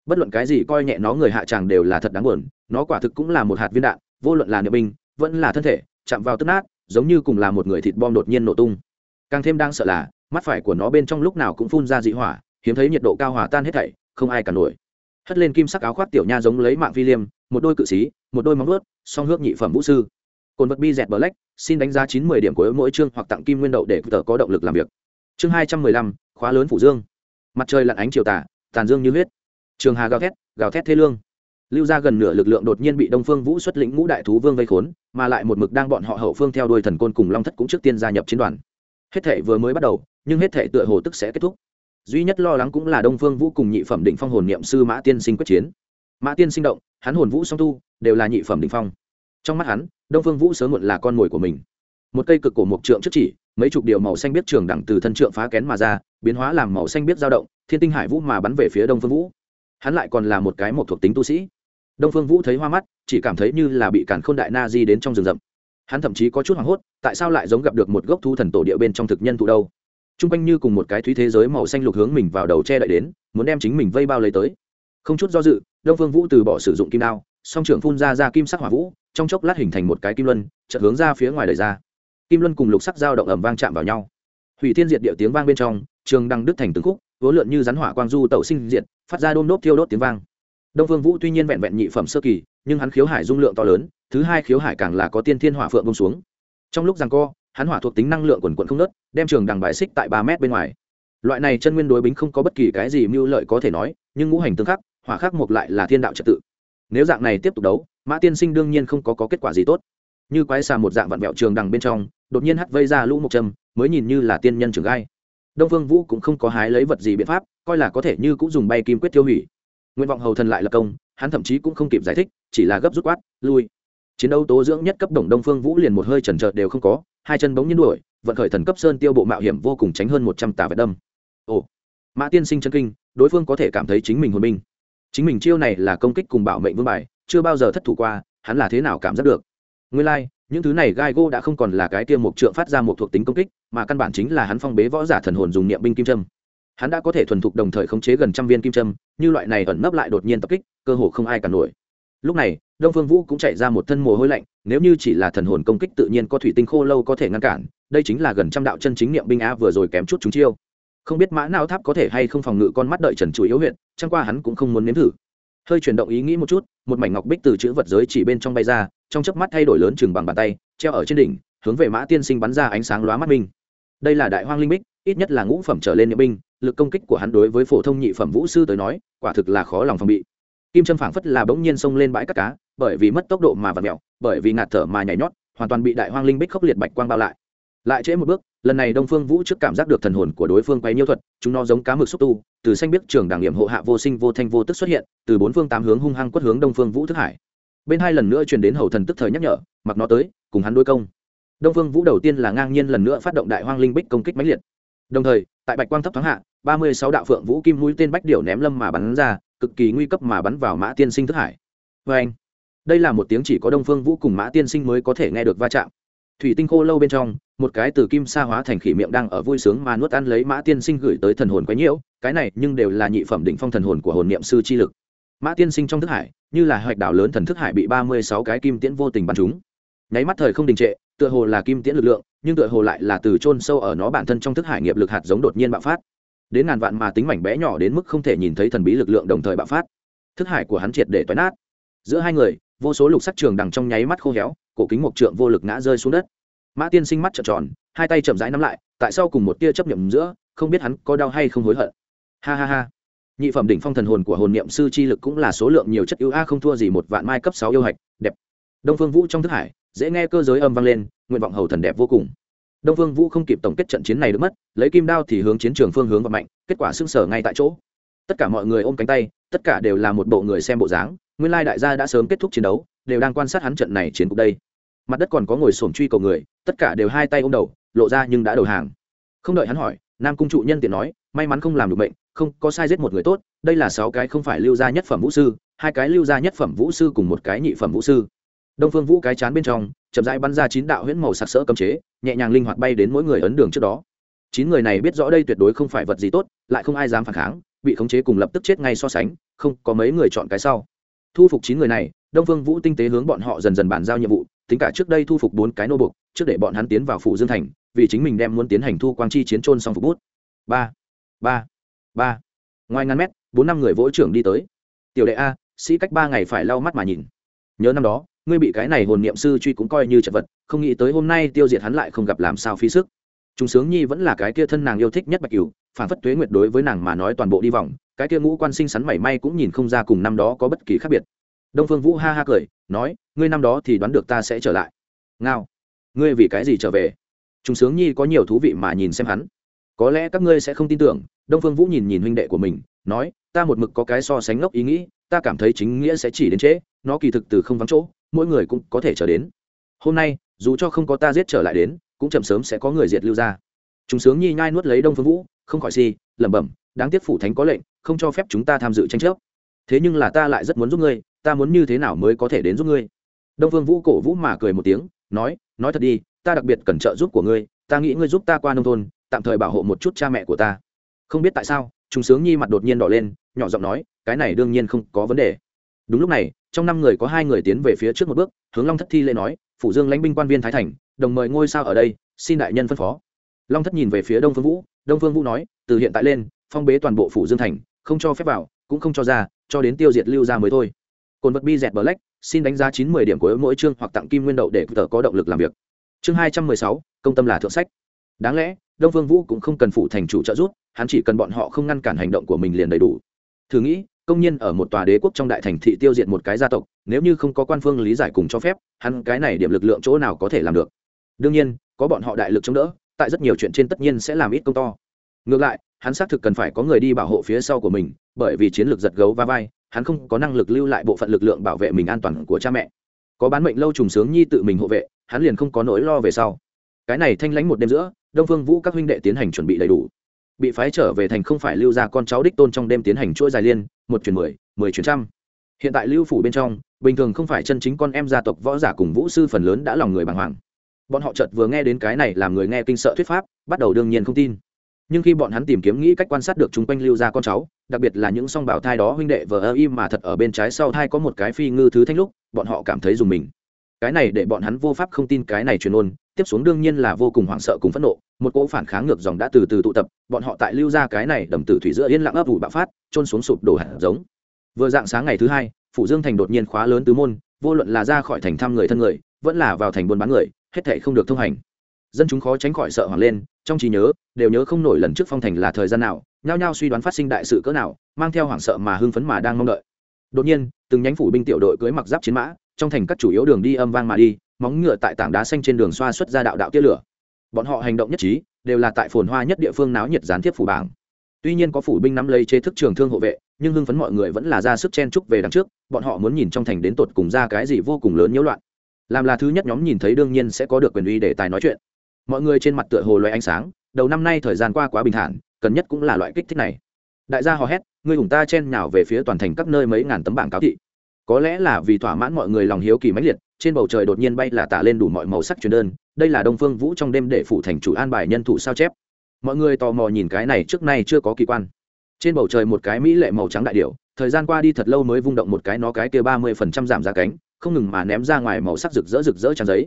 Bất luận cái gì coi nhẹ nó người hạ tràng đều là thật đáng buồn, nó quả thực cũng là một hạt viên đạn, vô luận là niệm binh, vẫn là thân thể, chạm vào tức nát, giống như cùng là một người thịt bom đột nhiên nổ tung. Càng thêm đang sợ là, mắt phải của nó bên trong lúc nào cũng phun ra dị hỏa, hiếm thấy nhiệt độ cao hòa tan hết thảy, không ai cả nổi. Hất lên kim sắc áo khoác tiểu nha giống lấy mạng phi liêm, một đôi cự xí một đôi móng vuốt, song hước nhị phẩm vũ sư. Cồn vật bi dẹt black, xin đánh giá chín mươi điểm của mỗi chương hoặc tặng kim nguyên đậu để tự có động lực làm việc. Chương hai trăm mười lăm, khóa lớn phủ dương. Mặt trời lặn ánh chiều tà, tàn dương như huyết. Trường hà gào thét gào thét thế lương. Lưu ra gần nửa lực lượng đột nhiên bị đông phương vũ xuất lĩnh ngũ đại thú vương vây khốn, mà lại một mực đang bọn họ hậu phương theo đuôi thần côn cùng long thất cũng trước tiên gia nhập chiến đoàn. Hết thể vừa mới bắt đầu, nhưng hết thể tựa hồ tức sẽ kết thúc. Duy nhất lo lắng cũng là đông phương vũ cùng nhị phẩm định phong hồn niệm sư mã tiên sinh quyết chiến. Mã tiên sinh động hắn hồn vũ song tu, đều là nhị phẩm định phong. Trong mắt hắn, đông phương vũ sớm muộn là con mồi của mình. Một cây cực cổ mộc trượng trước chỉ, mấy chục điều màu xanh biết trường đẳng từ thân trượng phá kén mà ra, biến hóa làm màu xanh biết dao động, thiên tinh hải vũ mà bắn về phía đông phương vũ. Hắn lại còn là một cái một thuộc tính tu sĩ. Đông phương vũ thấy hoa mắt, chỉ cảm thấy như là bị cản khôn đại na di đến trong rừng rậm. Hắn thậm chí có chút hoảng hốt, tại sao lại giống gặp được một gốc thu thần tổ địa bên trong thực nhân thụ đâu? T r u n g quanh như cùng một cái thúy thế giới màu xanh lục hướng mình vào đầu che đậy đến, muốn đem chính mình vây bao lấy tới không chút do dự, đông phương vũ từ bỏ sử dụng kim đao, song trưởng phun ra ra kim sắc hỏa vũ, trong chốc lát hình thành một cái kim luân, chợt hướng ra phía ngoài đời ra. Kim luân cùng lục sắc dao động ẩm vang chạm vào nhau. Hủy thiên diệt địa tiếng vang bên trong, trường đăng đứt thành từng khúc, vốn lượn như rắn hỏa quang du tẩu sinh diệt, phát ra đôm đốt thiêu đốt tiếng vang. Đông vương vũ tuy nhiên vẹn vẹn nhị phẩm sơ kỳ, nhưng hắn khiếu hải dung lượng to lớn, thứ hai khiếu hải càng là có tiên thiên hỏa phượng bông xuống. Trong lúc giằng co, hắn hỏa thuộc tính năng lượng quần quận không nớt đem trường đằng bài xích tại ba mét bên ngoài. Loại này chân nguyên đối bính không có bất kỳ cái gì mưu lợi có thể nói, nhưng ngũ hành tương khắc hỏa khắc mộc lại là thiên đạo trật tự. Nếu dạng này tiếp tục đấu mã tiên sinh đương nhiên không có, có kết quả gì tốt. Như quái xà một dạng vặn vẹo trường đằng bên trong đột nhiên hắt vây ra lũ một trầm, mới nhìn như là tiên nhân trường gai. Đông phương vũ cũng không có hái lấy vật gì biện pháp coi là có thể như cũng dùng bay kim quyết tiêu hủy. Nguyện vọng hầu thần lại lập công hắn thậm chí cũng không kịp giải thích chỉ là gấp rút quát lui. Chiến đấu tố dưỡng nhất cấp đồng đông phương vũ liền một hơi chần chợt đều không có hai chân bỗng nhiên đuổi vận khởi thần cấp sơn tiêu bộ mạo hiểm vô cùng tránh hơn một trăm tà vẹt đâm. Ồ. Mã tiên sinh chân kinh đối phương có thể cảm thấy chính mình hồn minh chính mình chiêu này là công kích cùng bảo mệnh vương bài chưa bao giờ thất thủ qua hắn là thế nào cảm giác được? Nguyên lai、like, những thứ này gai gô đã không còn là cái tiêm mục trượng phát ra một thuộc tính công kích mà căn bản chính là hắn phong bế võ giả thần hồn dùng niệm binh kim trâm hắn đã có thể thuần thục đồng thời khống chế gần trăm viên kim trâm như loại này ẩn nấp lại đột nhiên tập kích cơ hồ không ai cả nổi. Lúc này đông phương vũ cũng chạy ra một thân mồ hôi lạnh nếu như chỉ là thần hồn công kích tự nhiên có thủy tinh khô lâu có thể ngăn cản đây chính là gần trăm đạo chân chính niệm binh a vừa rồi kém chút chúng chiêu không biết mã não tháp có thể hay không phòng ngự con mắt đợi trần chủ yếu huyện chẳng qua hắn cũng không muốn nếm thử. Hơi chuyển động ý nghĩ một chút, một mảnh ngọc bích từ chữ vật giới chỉ bên trong bay ra, trong chớp mắt thay đổi lớn chừng bằng bàn tay, treo ở trên đỉnh, hướng về mã tiên sinh bắn ra ánh sáng lóa mắt minh đây là đại hoang linh bích, ít nhất là ngũ phẩm trở lên niệm binh, lực công kích của hắn đối với phổ thông nhị phẩm vũ sư tới nói, quả thực là khó lòng phòng bị. Kim trâm phảng phất là bỗng nhiên xông lên bãi cát cá, bởi vì mất tốc độ mà vặt mẹo bởi vì ngạt thở mà nhảy nhót, hoàn toàn bị đại hoang linh bích khốc liệt bạch quang bao lại. Lại trễ một bước lần này đông phương vũ trước cảm giác được thần hồn của đối phương quay nhiêu thuật, chúng nó giống cá mực xúc tu, từ xanh biết trường đảng nghiệm hộ hạ vô sinh, vô thanh, vô tức xuất hiện, từ bốn phương tám hướng hung hăng quất hướng đông phương vũ thức hải. Bên hai lần nữa truyền đến hầu thần tức thời nhắc nhở, mặc nó tới, cùng hắn đối công. Đông phương vũ đầu tiên là ngang nhiên lần nữa phát động đại hoang linh bích công kích mãnh liệt. Đồng thời, tại bạch quang thấp thoáng hạ, ba mươi sáu đạo phượng vũ kim mũi tên bách điệu ném lâm mà bắn ra, cực kỳ nguy cấp mà bắn vào mã tiên sinh thức hải. Vê anh, đây là một tiếng chỉ có đông phương vũ cùng mã tiên sinh mới có thể nghe được va chạm. Thủy tinh khô lâu bên trong một cái từ kim sa hóa thành khỉ miệng đang ở vui sướng mà nuốt ăn lấy mã tiên sinh gửi tới thần hồn quấy nhiễu, cái này nhưng đều là nhị phẩm đỉnh phong thần hồn của hồn niệm sư chi lực. Mã tiên sinh trong thức hải, như là hoạch đảo lớn thần thức hải bị ba mươi sáu cái kim tiễn vô tình bắn trúng. Nháy mắt thời không đình trệ, tựa hồ là kim tiễn lực lượng, nhưng tựa hồ lại là từ chôn sâu ở nó bản thân trong thức hải nghiệp lực hạt giống đột nhiên bạo phát. Đến ngàn vạn mà tính mảnh bé nhỏ đến mức không thể nhìn thấy thần bí lực lượng đồng thời bạo phát. Thức hải của hắn triệt để toái nát. Giữa hai người, vô số lục sắc trường đằng trong nháy mắt khô héo, cổ kính mộc trượng vô lực ngã rơi xuống đất mã tiên sinh mắt trợn tròn, hai tay chậm rãi nắm lại, tại sao cùng một tia chấp nhậm giữa, không biết hắn có đau hay không hối hận. Ha ha ha. Nhị phẩm đỉnh phong thần hồn của hồn niệm sư chi lực cũng là số lượng nhiều chất ưu a không thua gì một vạn mai cấp sáu yêu hạch, đẹp. Đông phương vũ trong thức hải, dễ nghe cơ giới âm vang lên, nguyện vọng hầu thần đẹp vô cùng. Đông phương vũ không kịp tổng kết trận chiến này được mất, lấy kim đao thì hướng chiến trường phương hướng và mạnh, kết quả xưng sở ngay tại chỗ. Tất cả mọi người ôm cánh tay, tất cả đều là một bộ người xem bộ dáng, nguyên lai đại gia đã sớm kết thúc chiến đấu, đều đang quan sát hắn trận này chiến cục đây. Mặt đất còn có ngồi sổm truy cầu người tất cả đều hai tay ôm đầu, lộ ra nhưng đã đầu hàng. Không đợi hắn hỏi, nam cung trụ nhân tiện nói, may mắn không làm được bệnh không có sai giết một người tốt, đây là sáu cái không phải lưu gia nhất phẩm vũ sư, hai cái lưu gia nhất phẩm vũ sư cùng một cái nhị phẩm vũ sư. Đông phương vũ cái chán bên trong, chậm rãi bắn ra chín đạo huyễn màu sặc sỡ cấm chế, nhẹ nhàng linh hoạt bay đến mỗi người ấn đường trước đó. Chín người này biết rõ đây tuyệt đối không phải vật gì tốt, lại không ai dám phản kháng, bị khống chế cùng lập tức chết ngay so sánh, không có mấy người chọn cái sau. Thu phục chín người này, đông phương vũ tinh tế hướng bọn họ dần dần bàn giao nhiệm vụ tính cả trước đây thu phục bốn cái nô bục trước để bọn hắn tiến vào phủ dương thành, vì chính mình đem muốn tiến hành thu quang chi chiến trôn xong phục bút. Ba ba ba. Ngoài ngàn mét, bốn năm người vỗ trưởng đi tới. Tiểu đệ a, sĩ cách ba ngày phải lau mắt mà nhìn. Nhớ năm đó, ngươi bị cái này hồn niệm sư truy cũng coi như chật vật, không nghĩ tới hôm nay tiêu diệt hắn lại không gặp làm sao phí sức. Chúng sướng nhi vẫn là cái kia thân nàng yêu thích nhất bạch cửu, phản phất tuế nguyệt đối với nàng mà nói toàn bộ đi vòng, cái kia ngũ quan sinh sắn mảy may cũng nhìn không ra cùng năm đó có bất kỳ khác biệt. Đông phương vũ ha ha cười, nói ngươi năm đó thì đoán được ta sẽ trở lại. Ngao, ngươi vì cái gì trở về? Chúng sướng nhi có nhiều thú vị mà nhìn xem hắn. Có lẽ các ngươi sẽ không tin tưởng, đông phương vũ nhìn nhìn huynh đệ của mình, nói, ta một mực có cái so sánh ngốc ý nghĩ, ta cảm thấy chính nghĩa sẽ chỉ đến trễ, nó kỳ thực từ không vắng chỗ, mỗi người cũng có thể trở đến. Hôm nay, dù cho không có ta giết trở lại đến, cũng chậm sớm sẽ có người diệt lưu ra. Chúng sướng nhi nhai nuốt lấy đông phương vũ, không khỏi si, lẩm bẩm, đáng tiếc phủ thánh có lệnh, không cho phép chúng ta tham dự tranh chấp. Thế nhưng là ta lại rất muốn giúp ngươi, ta muốn như thế nào mới có thể đến giúp ngươi? Đông phương vũ cổ vũ mà cười một tiếng, nói nói thật đi, ta đặc biệt cần trợ giúp của ngươi, ta nghĩ ngươi giúp ta qua nông thôn, tạm thời bảo hộ một chút cha mẹ của ta. Không biết tại sao chúng sướng nhi mặt đột nhiên đỏ lên, nhỏ giọng nói, cái này đương nhiên không có vấn đề. Đúng lúc này, trong năm người có hai người tiến về phía trước một bước, hướng long thất thi lễ nói, phủ dương lãnh binh quan viên thái thành, đồng mời ngôi sao ở đây, xin đại nhân phân phó. Long thất nhìn về phía đông phương vũ, đông phương vũ nói, từ hiện tại lên, phong bế toàn bộ phủ dương thành, không cho phép vào, cũng không cho ra, cho đến tiêu diệt lưu ra mới thôi cồn vật bi dẹt black, xin đánh giá chín mươi điểm của mỗi chương hoặc tặng kim nguyên đậu để tờ có động lực làm việc. Chương hai trăm mười sáu, công tâm là thượng sách. Đáng lẽ, đông phương vũ cũng không cần phụ thành chủ trợ giúp, hắn chỉ cần bọn họ không ngăn cản hành động của mình liền đầy đủ. Thử nghĩ, công nhân ở một tòa đế quốc trong đại thành thị tiêu diệt một cái gia tộc, nếu như không có quan phương lý giải cùng cho phép, hắn cái này điểm lực lượng chỗ nào có thể làm được? Đương nhiên, có bọn họ đại lực chống đỡ, tại rất nhiều chuyện trên tất nhiên sẽ làm ít công to. Ngược lại, hắn xác thực cần phải có người đi bảo hộ phía sau của mình, bởi vì chiến lược giật gấu va vai hắn không có năng lực lưu lại bộ phận lực lượng bảo vệ mình an toàn của cha mẹ. Có bán mệnh lâu trùng sướng nhi tự mình hộ vệ, hắn liền không có nỗi lo về sau. Cái này thanh lãnh một đêm giữa, đông phương vũ các huynh đệ tiến hành chuẩn bị đầy đủ. Bị phái trở về thành không phải lưu ra con cháu đích tôn trong đêm tiến hành chuỗi dài liên, một chuyển mười mười chuyển trăm. Hiện tại lưu phủ bên trong, bình thường không phải chân chính con em gia tộc võ giả cùng vũ sư phần lớn đã lòng người bàng hoàng. Bọn họ chợt vừa nghe đến cái này làm người nghe kinh sợ thuyết pháp, bắt đầu đương nhiên không tin. Nhưng khi bọn hắn tìm kiếm nghĩ cách quan sát được chung quanh lưu ra con cháu đặc biệt là những song bảo thai đó huynh đệ vờ ơ im mà thật ở bên trái sau thai có một cái phi ngư thứ thanh lúc, bọn họ cảm thấy dùng mình. Cái này để bọn hắn vô pháp không tin cái này truyền ôn, tiếp xuống đương nhiên là vô cùng hoảng sợ cùng phẫn nộ, một cỗ phản kháng ngược dòng đã từ từ tụ tập, bọn họ tại lưu ra cái này đầm tử thủy giữa yên lặng ấp ủ bạo phát trôn xuống sụp đổ hạt giống. Vừa dạng sáng ngày thứ hai, phủ dương thành đột nhiên khóa lớn tứ môn, vô luận là ra khỏi thành thăm người thân người, vẫn là vào thành buôn bán người, hết thệ không được thông hành. Dân chúng khó tránh khỏi sợ hoảng lên, trong trí nhớ, đều nhớ không nổi lần trước phong thành là thời gian nào nhao nhao suy đoán phát sinh đại sự cỡ nào, mang theo hoảng sợ mà hưng phấn mà đang mong đợi. Đột nhiên, từng nhánh phủ binh tiểu đội cưới mặc giáp chiến mã, trong thành các chủ yếu đường đi âm vang mà đi, móng ngựa tại tảng đá xanh trên đường xoa xuất ra đạo đạo tia lửa. Bọn họ hành động nhất trí, đều là tại phồn hoa nhất địa phương náo nhiệt gián tiếp phủ bảng. Tuy nhiên có phủ binh nắm lấy chế thức trường thương hộ vệ, nhưng hưng phấn mọi người vẫn là ra sức chen trúc về đằng trước, bọn họ muốn nhìn trong thành đến tột cùng ra cái gì vô cùng lớn nhiễu loạn. Làm là thứ nhất nhóm nhìn thấy đương nhiên sẽ có được quyền uy để tài nói chuyện. Mọi người trên mặt tựa hồ loay ánh sáng, đầu năm nay thời gian qua quá bình thản cần nhất cũng là loại kích thích này. Đại gia hò hét người hùng ta chen nhào về phía toàn thành các nơi mấy ngàn tấm bảng cáo thị. Có lẽ là vì thỏa mãn mọi người lòng hiếu kỳ mãnh liệt, trên bầu trời đột nhiên bay là tả lên đủ mọi màu sắc truyền đơn, đây là đông phương vũ trong đêm để phủ thành chủ an bài nhân thủ sao chép. Mọi người tò mò nhìn cái này trước nay chưa có kỳ quan. Trên bầu trời một cái mỹ lệ màu trắng đại điệu thời gian qua đi thật lâu mới vung động một cái nó cái kia ba mươi phần trăm giảm giá cánh, không ngừng mà ném ra ngoài màu sắc rực rỡ rực rỡ trang giấy.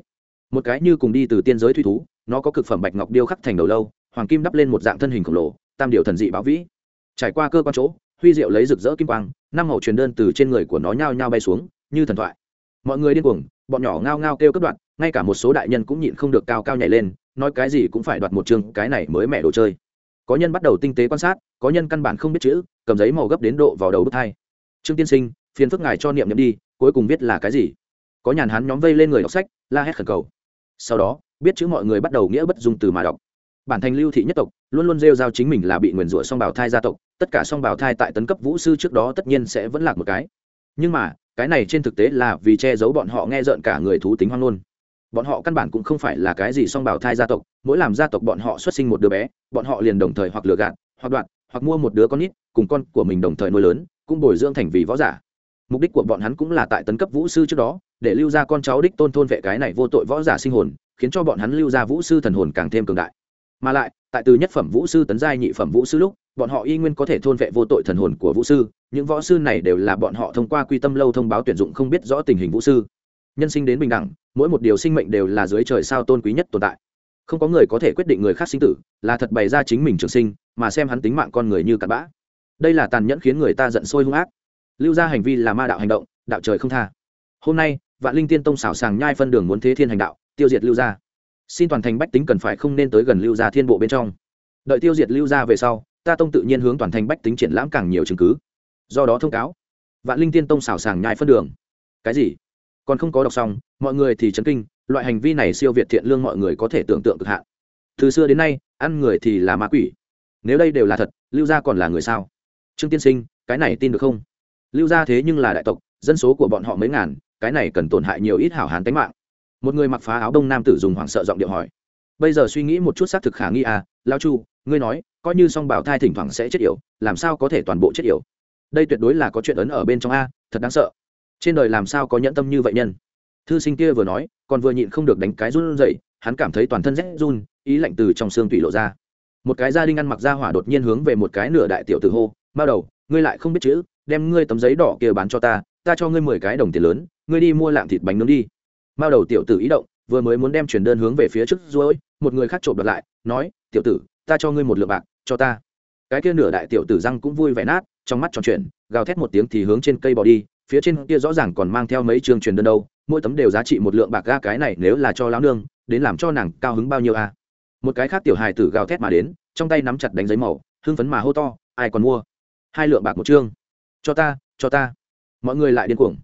Một cái như cùng đi từ tiên giới thuy thú, nó có cực phẩm bạch ngọc điêu khắc thành đầu lâu, hoàng kim đắp lên một dạng thân hình khổng lồ tam điều thần dị báo vĩ. Trải qua cơ quan chỗ, huy diệu lấy rực rỡ kim quang, năm màu truyền đơn từ trên người của nó nhao nhao bay xuống, như thần thoại. Mọi người điên cuồng, bọn nhỏ ngao ngao kêu cất đoạn, ngay cả một số đại nhân cũng nhịn không được cao cao nhảy lên, nói cái gì cũng phải đoạt một chương, cái này mới mẹ đồ chơi. Có nhân bắt đầu tinh tế quan sát, có nhân căn bản không biết chữ, cầm giấy màu gấp đến độ vào đầu bức thai trương tiên sinh, phiền phức ngài cho niệm nhậm đi, cuối cùng biết là cái gì? Có nhàn hán nhóm vây lên người đọc sách, la hét khẩn cầu. Sau đó, biết chữ mọi người bắt đầu nghĩa bất dung từ mà đọc bản thành lưu thị nhất tộc, luôn luôn rêu giao chính mình là bị nguyền rủa song bào thai gia tộc, tất cả song bào thai tại tấn cấp vũ sư trước đó tất nhiên sẽ vẫn lạc một cái. Nhưng mà, cái này trên thực tế là vì che giấu bọn họ nghe rợn cả người thú tính hoang luôn bọn họ căn bản cũng không phải là cái gì song bào thai gia tộc, mỗi làm gia tộc bọn họ xuất sinh một đứa bé, bọn họ liền đồng thời hoặc lừa gạt, hoặc đoạn hoặc mua một đứa con nít, cùng con của mình đồng thời nuôi lớn, cũng bồi dưỡng thành vì võ giả. Mục đích của bọn hắn cũng là tại tấn cấp vũ sư trước đó, để lưu ra con cháu đích tôn thôn vệ cái này vô tội võ giả sinh hồn, khiến cho bọn hắn lưu ra vũ sư thần hồn càng thêm cường đại mà lại, tại từ nhất phẩm vũ sư tấn giai nhị phẩm vũ sư lúc, bọn họ y nguyên có thể thôn vệ vô tội thần hồn của vũ sư, những võ sư này đều là bọn họ thông qua quy tâm lâu thông báo tuyển dụng không biết rõ tình hình vũ sư. Nhân sinh đến bình đẳng, mỗi một điều sinh mệnh đều là dưới trời sao tôn quý nhất tồn tại. Không có người có thể quyết định người khác sinh tử, là thật bày ra chính mình trường sinh, mà xem hắn tính mạng con người như cặn bã. Đây là tàn nhẫn khiến người ta giận sôi hung ác. Lưu ra hành vi là ma đạo hành động, đạo trời không tha. Hôm nay, vạn linh tiên tông xảo sàng nhai phân đường muốn thế thiên hành đạo, tiêu diệt lưu gia xin toàn thành bách tính cần phải không nên tới gần lưu gia thiên bộ bên trong. Đợi tiêu diệt lưu gia về sau, ta tông tự nhiên hướng toàn thành bách tính triển lãm càng nhiều chứng cứ. Do đó thông cáo. Vạn linh tiên tông xảo sàng nhai phân đường. Cái gì? Còn không có đọc xong, mọi người thì chấn kinh, loại hành vi này siêu việt thiện lương mọi người có thể tưởng tượng cực hạn. Từ xưa đến nay, ăn người thì là ma quỷ. Nếu đây đều là thật, lưu gia còn là người sao? Trương tiên sinh, cái này tin được không? Lưu gia thế nhưng là đại tộc, dân số của bọn họ mấy ngàn, cái này cần tổn hại nhiều ít hảo hán tính mạng một người mặc phá áo đông nam tử dùng hoảng sợ giọng điệu hỏi. Bây giờ suy nghĩ một chút xác thực khả nghi à lao chu, ngươi nói, coi như song bảo thai thỉnh thoảng sẽ chết yểu, làm sao có thể toàn bộ chết yểu? Đây tuyệt đối là có chuyện ấn ở bên trong a, thật đáng sợ. Trên đời làm sao có nhẫn tâm như vậy nhân? Thư sinh kia vừa nói, còn vừa nhịn không được đánh cái run dậy hắn cảm thấy toàn thân rét run, ý lạnh từ trong xương tủy lộ ra. Một cái gia đình ăn mặc ra hỏa đột nhiên hướng về một cái nửa đại tiểu tử hô bao đầu, ngươi lại không biết chữ, đem ngươi tấm giấy đỏ kia bán cho ta ta cho ngươi mười cái đồng tiền lớn, ngươi đi mua lạng thịt bánh nướng đi mao đầu tiểu tử ý động, vừa mới muốn đem truyền đơn hướng về phía trước rồi một người khác trộm đoạt lại, nói, tiểu tử, ta cho ngươi một lượng bạc, cho ta. Cái kia nửa đại tiểu tử răng cũng vui vẻ nát, trong mắt tròn chuyện gào thét một tiếng thì hướng trên cây bỏ đi, phía trên kia rõ ràng còn mang theo mấy trường truyền đơn đâu, mỗi tấm đều giá trị một lượng bạc ga, cái này nếu là cho lão nương, đến làm cho nàng cao hứng bao nhiêu a? Một cái khác tiểu hài tử gào thét mà đến, trong tay nắm chặt đánh giấy màu, hưng phấn mà hô to, ai còn mua? Hai lượng bạc một chương. Cho ta cho ta. Mọi người lại điên cuồng.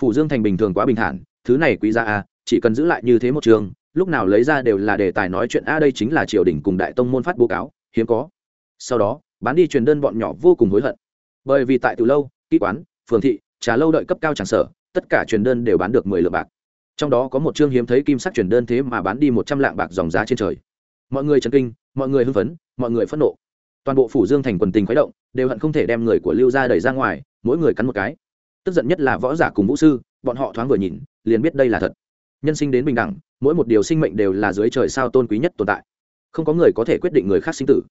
Phủ dương thành bình thường quá bình thản thứ này quý ra a à, chỉ cần giữ lại như thế một trường, lúc nào lấy ra đều là đề tài nói chuyện, a, đây chính là triều đình cùng đại tông môn phát bố cáo, hiếm có. Sau đó, bán đi truyền đơn bọn nhỏ vô cùng hối hận. Bởi vì tại từ lâu kỹ quán, phường thị, trà lâu đợi cấp cao tràng sở tất cả truyền đơn đều bán được mười lượng bạc. Trong đó có một chương hiếm thấy kim sắc truyền đơn thế mà bán đi một trăm lạng bạc dòng giá trên trời. Mọi người chấn kinh, mọi người hưng phấn, mọi người phẫn nộ. Toàn bộ phủ dương thành quần tình khuấy động, đều hận không thể đem người của lưu gia đẩy ra ngoài, mỗi người cắn một cái. Tức giận nhất là võ giả cùng vũ sư, bọn họ thoáng vừa nhìn liền biết đây là thật. Nhân sinh đến bình đẳng, mỗi một điều sinh mệnh đều là dưới trời sao tôn quý nhất tồn tại. Không có người có thể quyết định người khác sinh tử.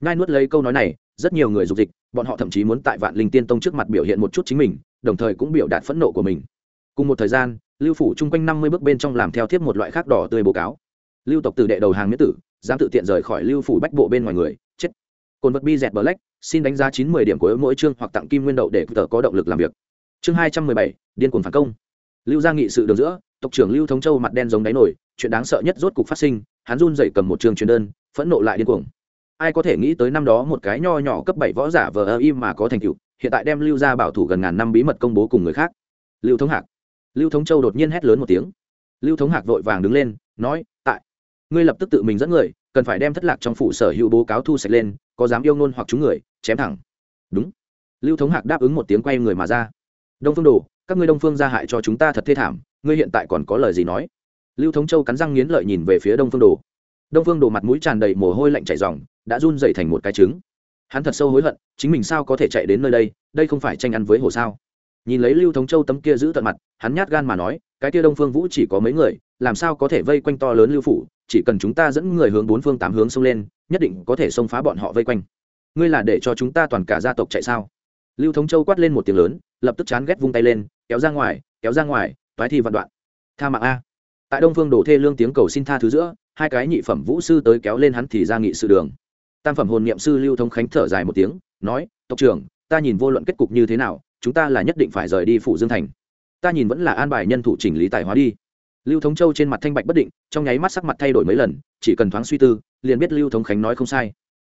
Ngai nuốt lấy câu nói này, rất nhiều người dục dịch, bọn họ thậm chí muốn tại vạn linh tiên tông trước mặt biểu hiện một chút chính mình, đồng thời cũng biểu đạt phẫn nộ của mình. Cùng một thời gian, lưu phủ chung quanh năm mươi bước bên trong làm theo thiếp một loại khác đỏ tươi bố cáo. Lưu tộc tử đệ đầu hàng miễn tử, dám tự tiện rời khỏi lưu phủ bách bộ bên ngoài người, chết. Cồn vật bi dẹt black, xin đánh giá chín mươi điểm của mỗi chương hoặc tặng kim nguyên đậu để tờ có động lực làm việc. Chương hai trăm mười bảy, điên cuồng phản công lưu gia nghị sự đường giữa, tộc trưởng lưu thống châu mặt đen giống đáy nổi, chuyện đáng sợ nhất rốt cục phát sinh, hắn run dậy cầm một trường truyền đơn, phẫn nộ lại điên cuồng. Ai có thể nghĩ tới năm đó một cái nho nhỏ cấp bảy võ giả vờ ơ im mà có thành tựu, hiện tại đem lưu gia bảo thủ gần ngàn năm bí mật công bố cùng người khác. Lưu thống hạc. Lưu thống châu đột nhiên hét lớn một tiếng. Lưu thống hạc vội vàng đứng lên, nói, tại, ngươi lập tức tự mình dẫn người, cần phải đem thất lạc trong phủ sở hữu bố cáo thu sạch lên, có dám yêu ngôn hoặc chúng người, chém thẳng. Đúng. Lưu thống hạc đáp ứng một tiếng quay người mà ra. Đông phương đồ các ngươi đông phương gia hại cho chúng ta thật thê thảm, ngươi hiện tại còn có lời gì nói? Lưu thống châu cắn răng nghiến lợi nhìn về phía đông phương đồ. Đông phương đồ mặt mũi tràn đầy mồ hôi lạnh chảy dòng đã run dậy thành một cái trứng. Hắn thật sâu hối hận, chính mình sao có thể chạy đến nơi đây đây không phải tranh ăn với hồ sao? Nhìn lấy lưu thống châu tấm kia giữ tận mặt, hắn nhát gan mà nói, cái kia đông phương vũ chỉ có mấy người, làm sao có thể vây quanh to lớn lưu phủ, chỉ cần chúng ta dẫn người hướng bốn phương tám hướng xông lên, nhất định có thể xông phá bọn họ vây quanh. Ngươi là để cho chúng ta toàn cả gia tộc chạy sao? Lưu thống châu quát lên một tiếng lớn lập tức chán ghét vung tay lên, kéo ra ngoài, kéo ra ngoài, toái thi vạn đoạn. Tha mạng a. Tại đông phương đổ thê lương tiếng cầu xin tha thứ giữa, hai cái nhị phẩm vũ sư tới kéo lên hắn thì ra nghị sự đường. Tam phẩm hồn niệm sư lưu thông khánh thở dài một tiếng, nói, tộc trưởng, ta nhìn vô luận kết cục như thế nào, chúng ta là nhất định phải rời đi phủ dương thành. Ta nhìn vẫn là an bài nhân thủ chỉnh lý tài hóa đi. Lưu thống châu trên mặt thanh bạch bất định, trong nháy mắt sắc mặt thay đổi mấy lần, chỉ cần thoáng suy tư, liền biết lưu thống khánh nói không sai.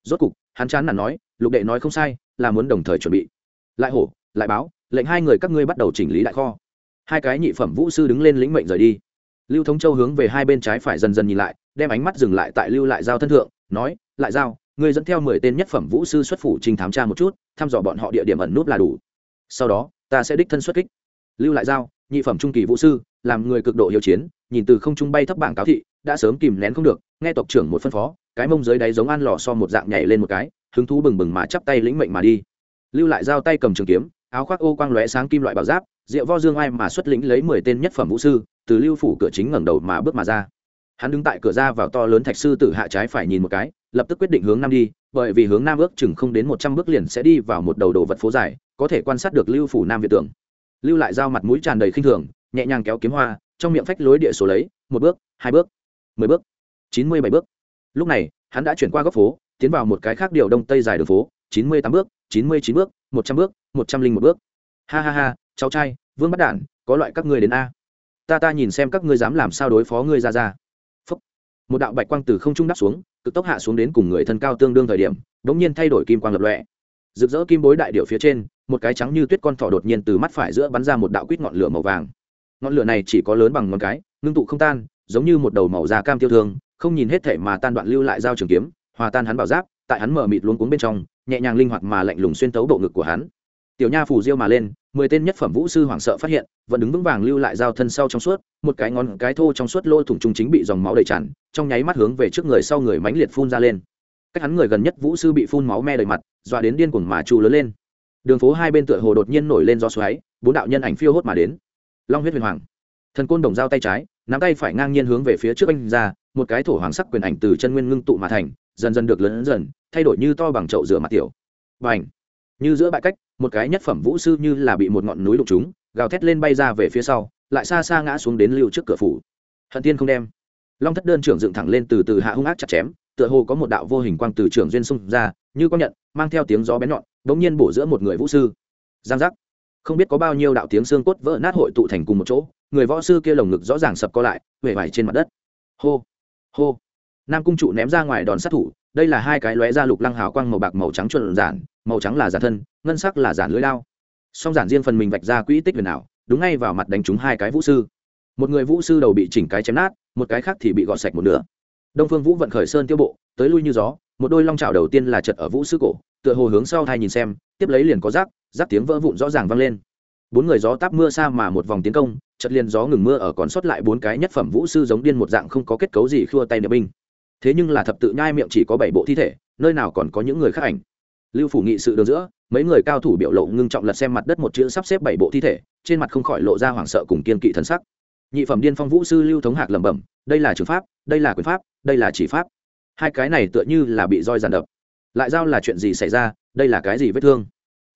Rốt cục, hắn chán nản nói, lục đệ nói không sai, là muốn đồng thời chuẩn bị. Lại hổ, lại báo lệnh hai người các ngươi bắt đầu chỉnh lý đại kho. Hai cái nhị phẩm vũ sư đứng lên lĩnh mệnh rời đi. Lưu thống châu hướng về hai bên trái phải dần dần nhìn lại, đem ánh mắt dừng lại tại lưu lại giao thân thượng, nói, lại giao, ngươi dẫn theo mười tên nhất phẩm vũ sư xuất phủ trình thám tra một chút, thăm dò bọn họ địa điểm ẩn núp là đủ. Sau đó, ta sẽ đích thân xuất kích. Lưu lại giao, nhị phẩm trung kỳ vũ sư, làm người cực độ hiếu chiến, nhìn từ không trung bay thấp bảng cáo thị, đã sớm kìm nén không được, nghe tộc trưởng một phân phó, cái mông dưới đáy giống ăn lò so một dạng nhảy lên một cái, hứng thú bừng bừng mà chắp tay lĩnh mệnh mà đi. Lưu lại giao tay cầm trường kiếm áo khoác ô quang lóe sáng kim loại bảo giáp, rượu vo dương ai mà xuất lĩnh lấy mười tên nhất phẩm vũ sư, từ lưu phủ cửa chính ngẩng đầu mà bước mà ra. Hắn đứng tại cửa ra vào to lớn thạch sư tử hạ trái phải nhìn một cái, lập tức quyết định hướng nam đi, bởi vì hướng nam ước chừng không đến một trăm bước liền sẽ đi vào một đầu đồ vật phố dài, có thể quan sát được lưu phủ nam việt tường lưu lại dao mặt mũi tràn đầy khinh thường, nhẹ nhàng kéo kiếm hoa, trong miệng phách lối địa số lấy, một bước, hai bước, mười bước, chín mươi bảy bước. Lúc này, hắn đã chuyển qua góc phố, tiến vào một cái khác điều đông tây dài đường phố, chín mươi tám bước chín mươi chín bước, một trăm bước, một trăm linh một bước. Ha ha ha, cháu trai, vương bắt đản, có loại các ngươi đến a. Ta ta nhìn xem các ngươi dám làm sao đối phó ngươi ra ra. Phúc. một đạo bạch quang từ không trung đắp xuống, cực tốc hạ xuống đến cùng người thân cao tương đương thời điểm đ ỗ n g nhiên thay đổi kim quang lập lọe rực rỡ kim bối đại điệu phía trên, một cái trắng như tuyết con thỏ đột nhiên từ mắt phải giữa bắn ra một đạo quýt ngọn lửa màu vàng. Ngọn lửa này chỉ có lớn bằng ngón cái, ngưng tụ không tan, giống như một đầu màu da cam tiêu thương, không nhìn hết thể mà tan đoạn lưu lại dao trường kiếm, hòa tan hắn bảo giáp, tại hắn mở mịt luống cuống bên trong nhẹ nhàng linh hoạt mà lạnh lùng xuyên tấu bộ ngực của hắn. Tiểu nha phù diêu mà lên, mười tên nhất phẩm vũ sư hoảng sợ phát hiện, vẫn đứng vững vàng lưu lại dao thân sau trong suốt, một cái ngón cái thô trong suốt lôi thủng trung chính bị dòng máu đầy tràn, trong nháy mắt hướng về trước người sau người mãnh liệt phun ra lên. Cách hắn người gần nhất vũ sư bị phun máu me đầy mặt, dọa đến điên cuồng mà trù lớn lên. Đường phố hai bên tựa hồ đột nhiên nổi lên do xoáy, bốn đạo nhân ảnh phiêu hốt mà đến. Long huyết huyền hoàng. Thần côn đồng dao tay trái, nắm tay phải ngang nhiên hướng về phía trước anh ra một cái thổ hoàng sắc quyền ảnh từ chân nguyên ngưng tụ mà thành, dần dần được lớn dần, thay đổi như to bằng chậu rửa mặt tiểu. Và ảnh như giữa bãi cách, một cái nhất phẩm vũ sư như là bị một ngọn núi đục chúng gào thét lên bay ra về phía sau, lại xa xa ngã xuống đến lưu trước cửa phủ. Hận tiên không đem. Long thất đơn trưởng dựng thẳng lên từ từ hạ hung ác chặt chém, tựa hồ có một đạo vô hình quang từ trưởng duyên xung ra, như có nhận, mang theo tiếng gió bén nhọn bỗng nhiên bổ giữa một người vũ sư. Giang giác. Không biết có bao nhiêu đạo tiếng xương cốt vỡ nát hội tụ thành cùng một chỗ, người võ sư kia lồng ngực rõ ràng sập co lại huệ vải trên mặt đất. Hô! Hô. Nam cung trụ ném ra ngoài đòn sát thủ, đây là hai cái lóe ra lục lăng hào quang màu bạc màu trắng chuẩn giản, màu trắng là giả thân, ngân sắc là giản lưới lao. Song giản riêng phần mình vạch ra quỹ tích huyền ảo, đúng ngay vào mặt đánh trúng hai cái vũ sư. Một người vũ sư đầu bị chỉnh cái chém nát, một cái khác thì bị gọt sạch một nửa. Đông phương vũ vận khởi sơn tiêu bộ, tới lui như gió, một đôi long trào đầu tiên là chật ở vũ sư cổ, tựa hồ hướng sau thai nhìn xem, tiếp lấy liền có rác rác tiếng vỡ vụn rõ ràng vang lên bốn người gió táp mưa xa mà một vòng tiến công chật liền gió ngừng mưa ở còn sót lại bốn cái nhất phẩm vũ sư giống điên một dạng không có kết cấu gì khua tay niệm binh. Thế nhưng là thập tự nhai miệng chỉ có bảy bộ thi thể, nơi nào còn có những người khác ảnh. Lưu phủ nghị sự đường giữa, mấy người cao thủ biểu lộ ngưng trọng lật xem mặt đất một chữ sắp xếp bảy bộ thi thể, trên mặt không khỏi lộ ra hoảng sợ cùng kiên kỵ thần sắc. Nhị phẩm điên phong vũ sư lưu thống hạc lẩm bẩm, đây là trường pháp, đây là quyền pháp, đây là chỉ pháp. Hai cái này tựa như là bị roi giàn đập. Lại giao là chuyện gì xảy ra, đây là cái gì vết thương?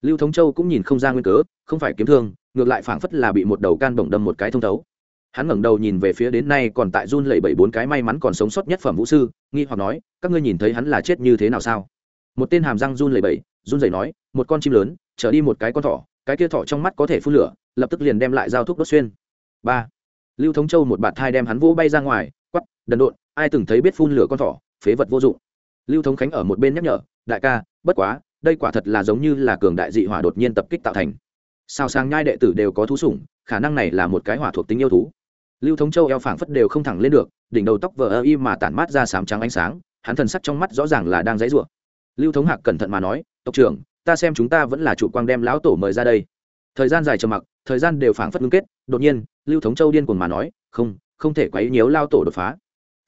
Lưu thống châu cũng nhìn không ra nguyên cớ, không phải kiếm thương, ngược lại phảng phất là bị một đầu can bổng đâm một cái thông thấu. Hắn ngẩng đầu nhìn về phía đến nay còn tại run lẩy bẩy bốn cái may mắn còn sống sót nhất phẩm vũ sư, nghi hoặc nói, các ngươi nhìn thấy hắn là chết như thế nào sao? Một tên hàm răng run lẩy bẩy, run rẩy nói, một con chim lớn trở đi một cái con thỏ, cái kia thỏ trong mắt có thể phun lửa, lập tức liền đem lại giao thuốc đốt xuyên. Ba. Lưu thống châu một bạt thai đem hắn vỗ bay ra ngoài quắp đần độn, ai từng thấy biết phun lửa con thỏ, phế vật vô dụng. Lưu thống khánh ở một bên nhắc nhở, đại ca, bất quá đây quả thật là giống như là cường đại dị hỏa đột nhiên tập kích tạo thành. Sao sang nhai đệ tử đều có thú sủng, khả năng này là một cái hỏa thuộc tính yêu thú. Lưu thống châu eo phảng phất đều không thẳng lên được, đỉnh đầu tóc vờ ơ y mà tản mát ra sám trắng ánh sáng, hắn thần sắc trong mắt rõ ràng là đang dãy rủa. Lưu thống hạc cẩn thận mà nói, tộc trưởng, ta xem chúng ta vẫn là chủ quang đem lão tổ mời ra đây. Thời gian dài trầm mặc, thời gian đều phảng phất ngưng kết, đột nhiên, lưu thống châu điên cuồng mà nói, không không thể quấy nhiễu lao tổ đột phá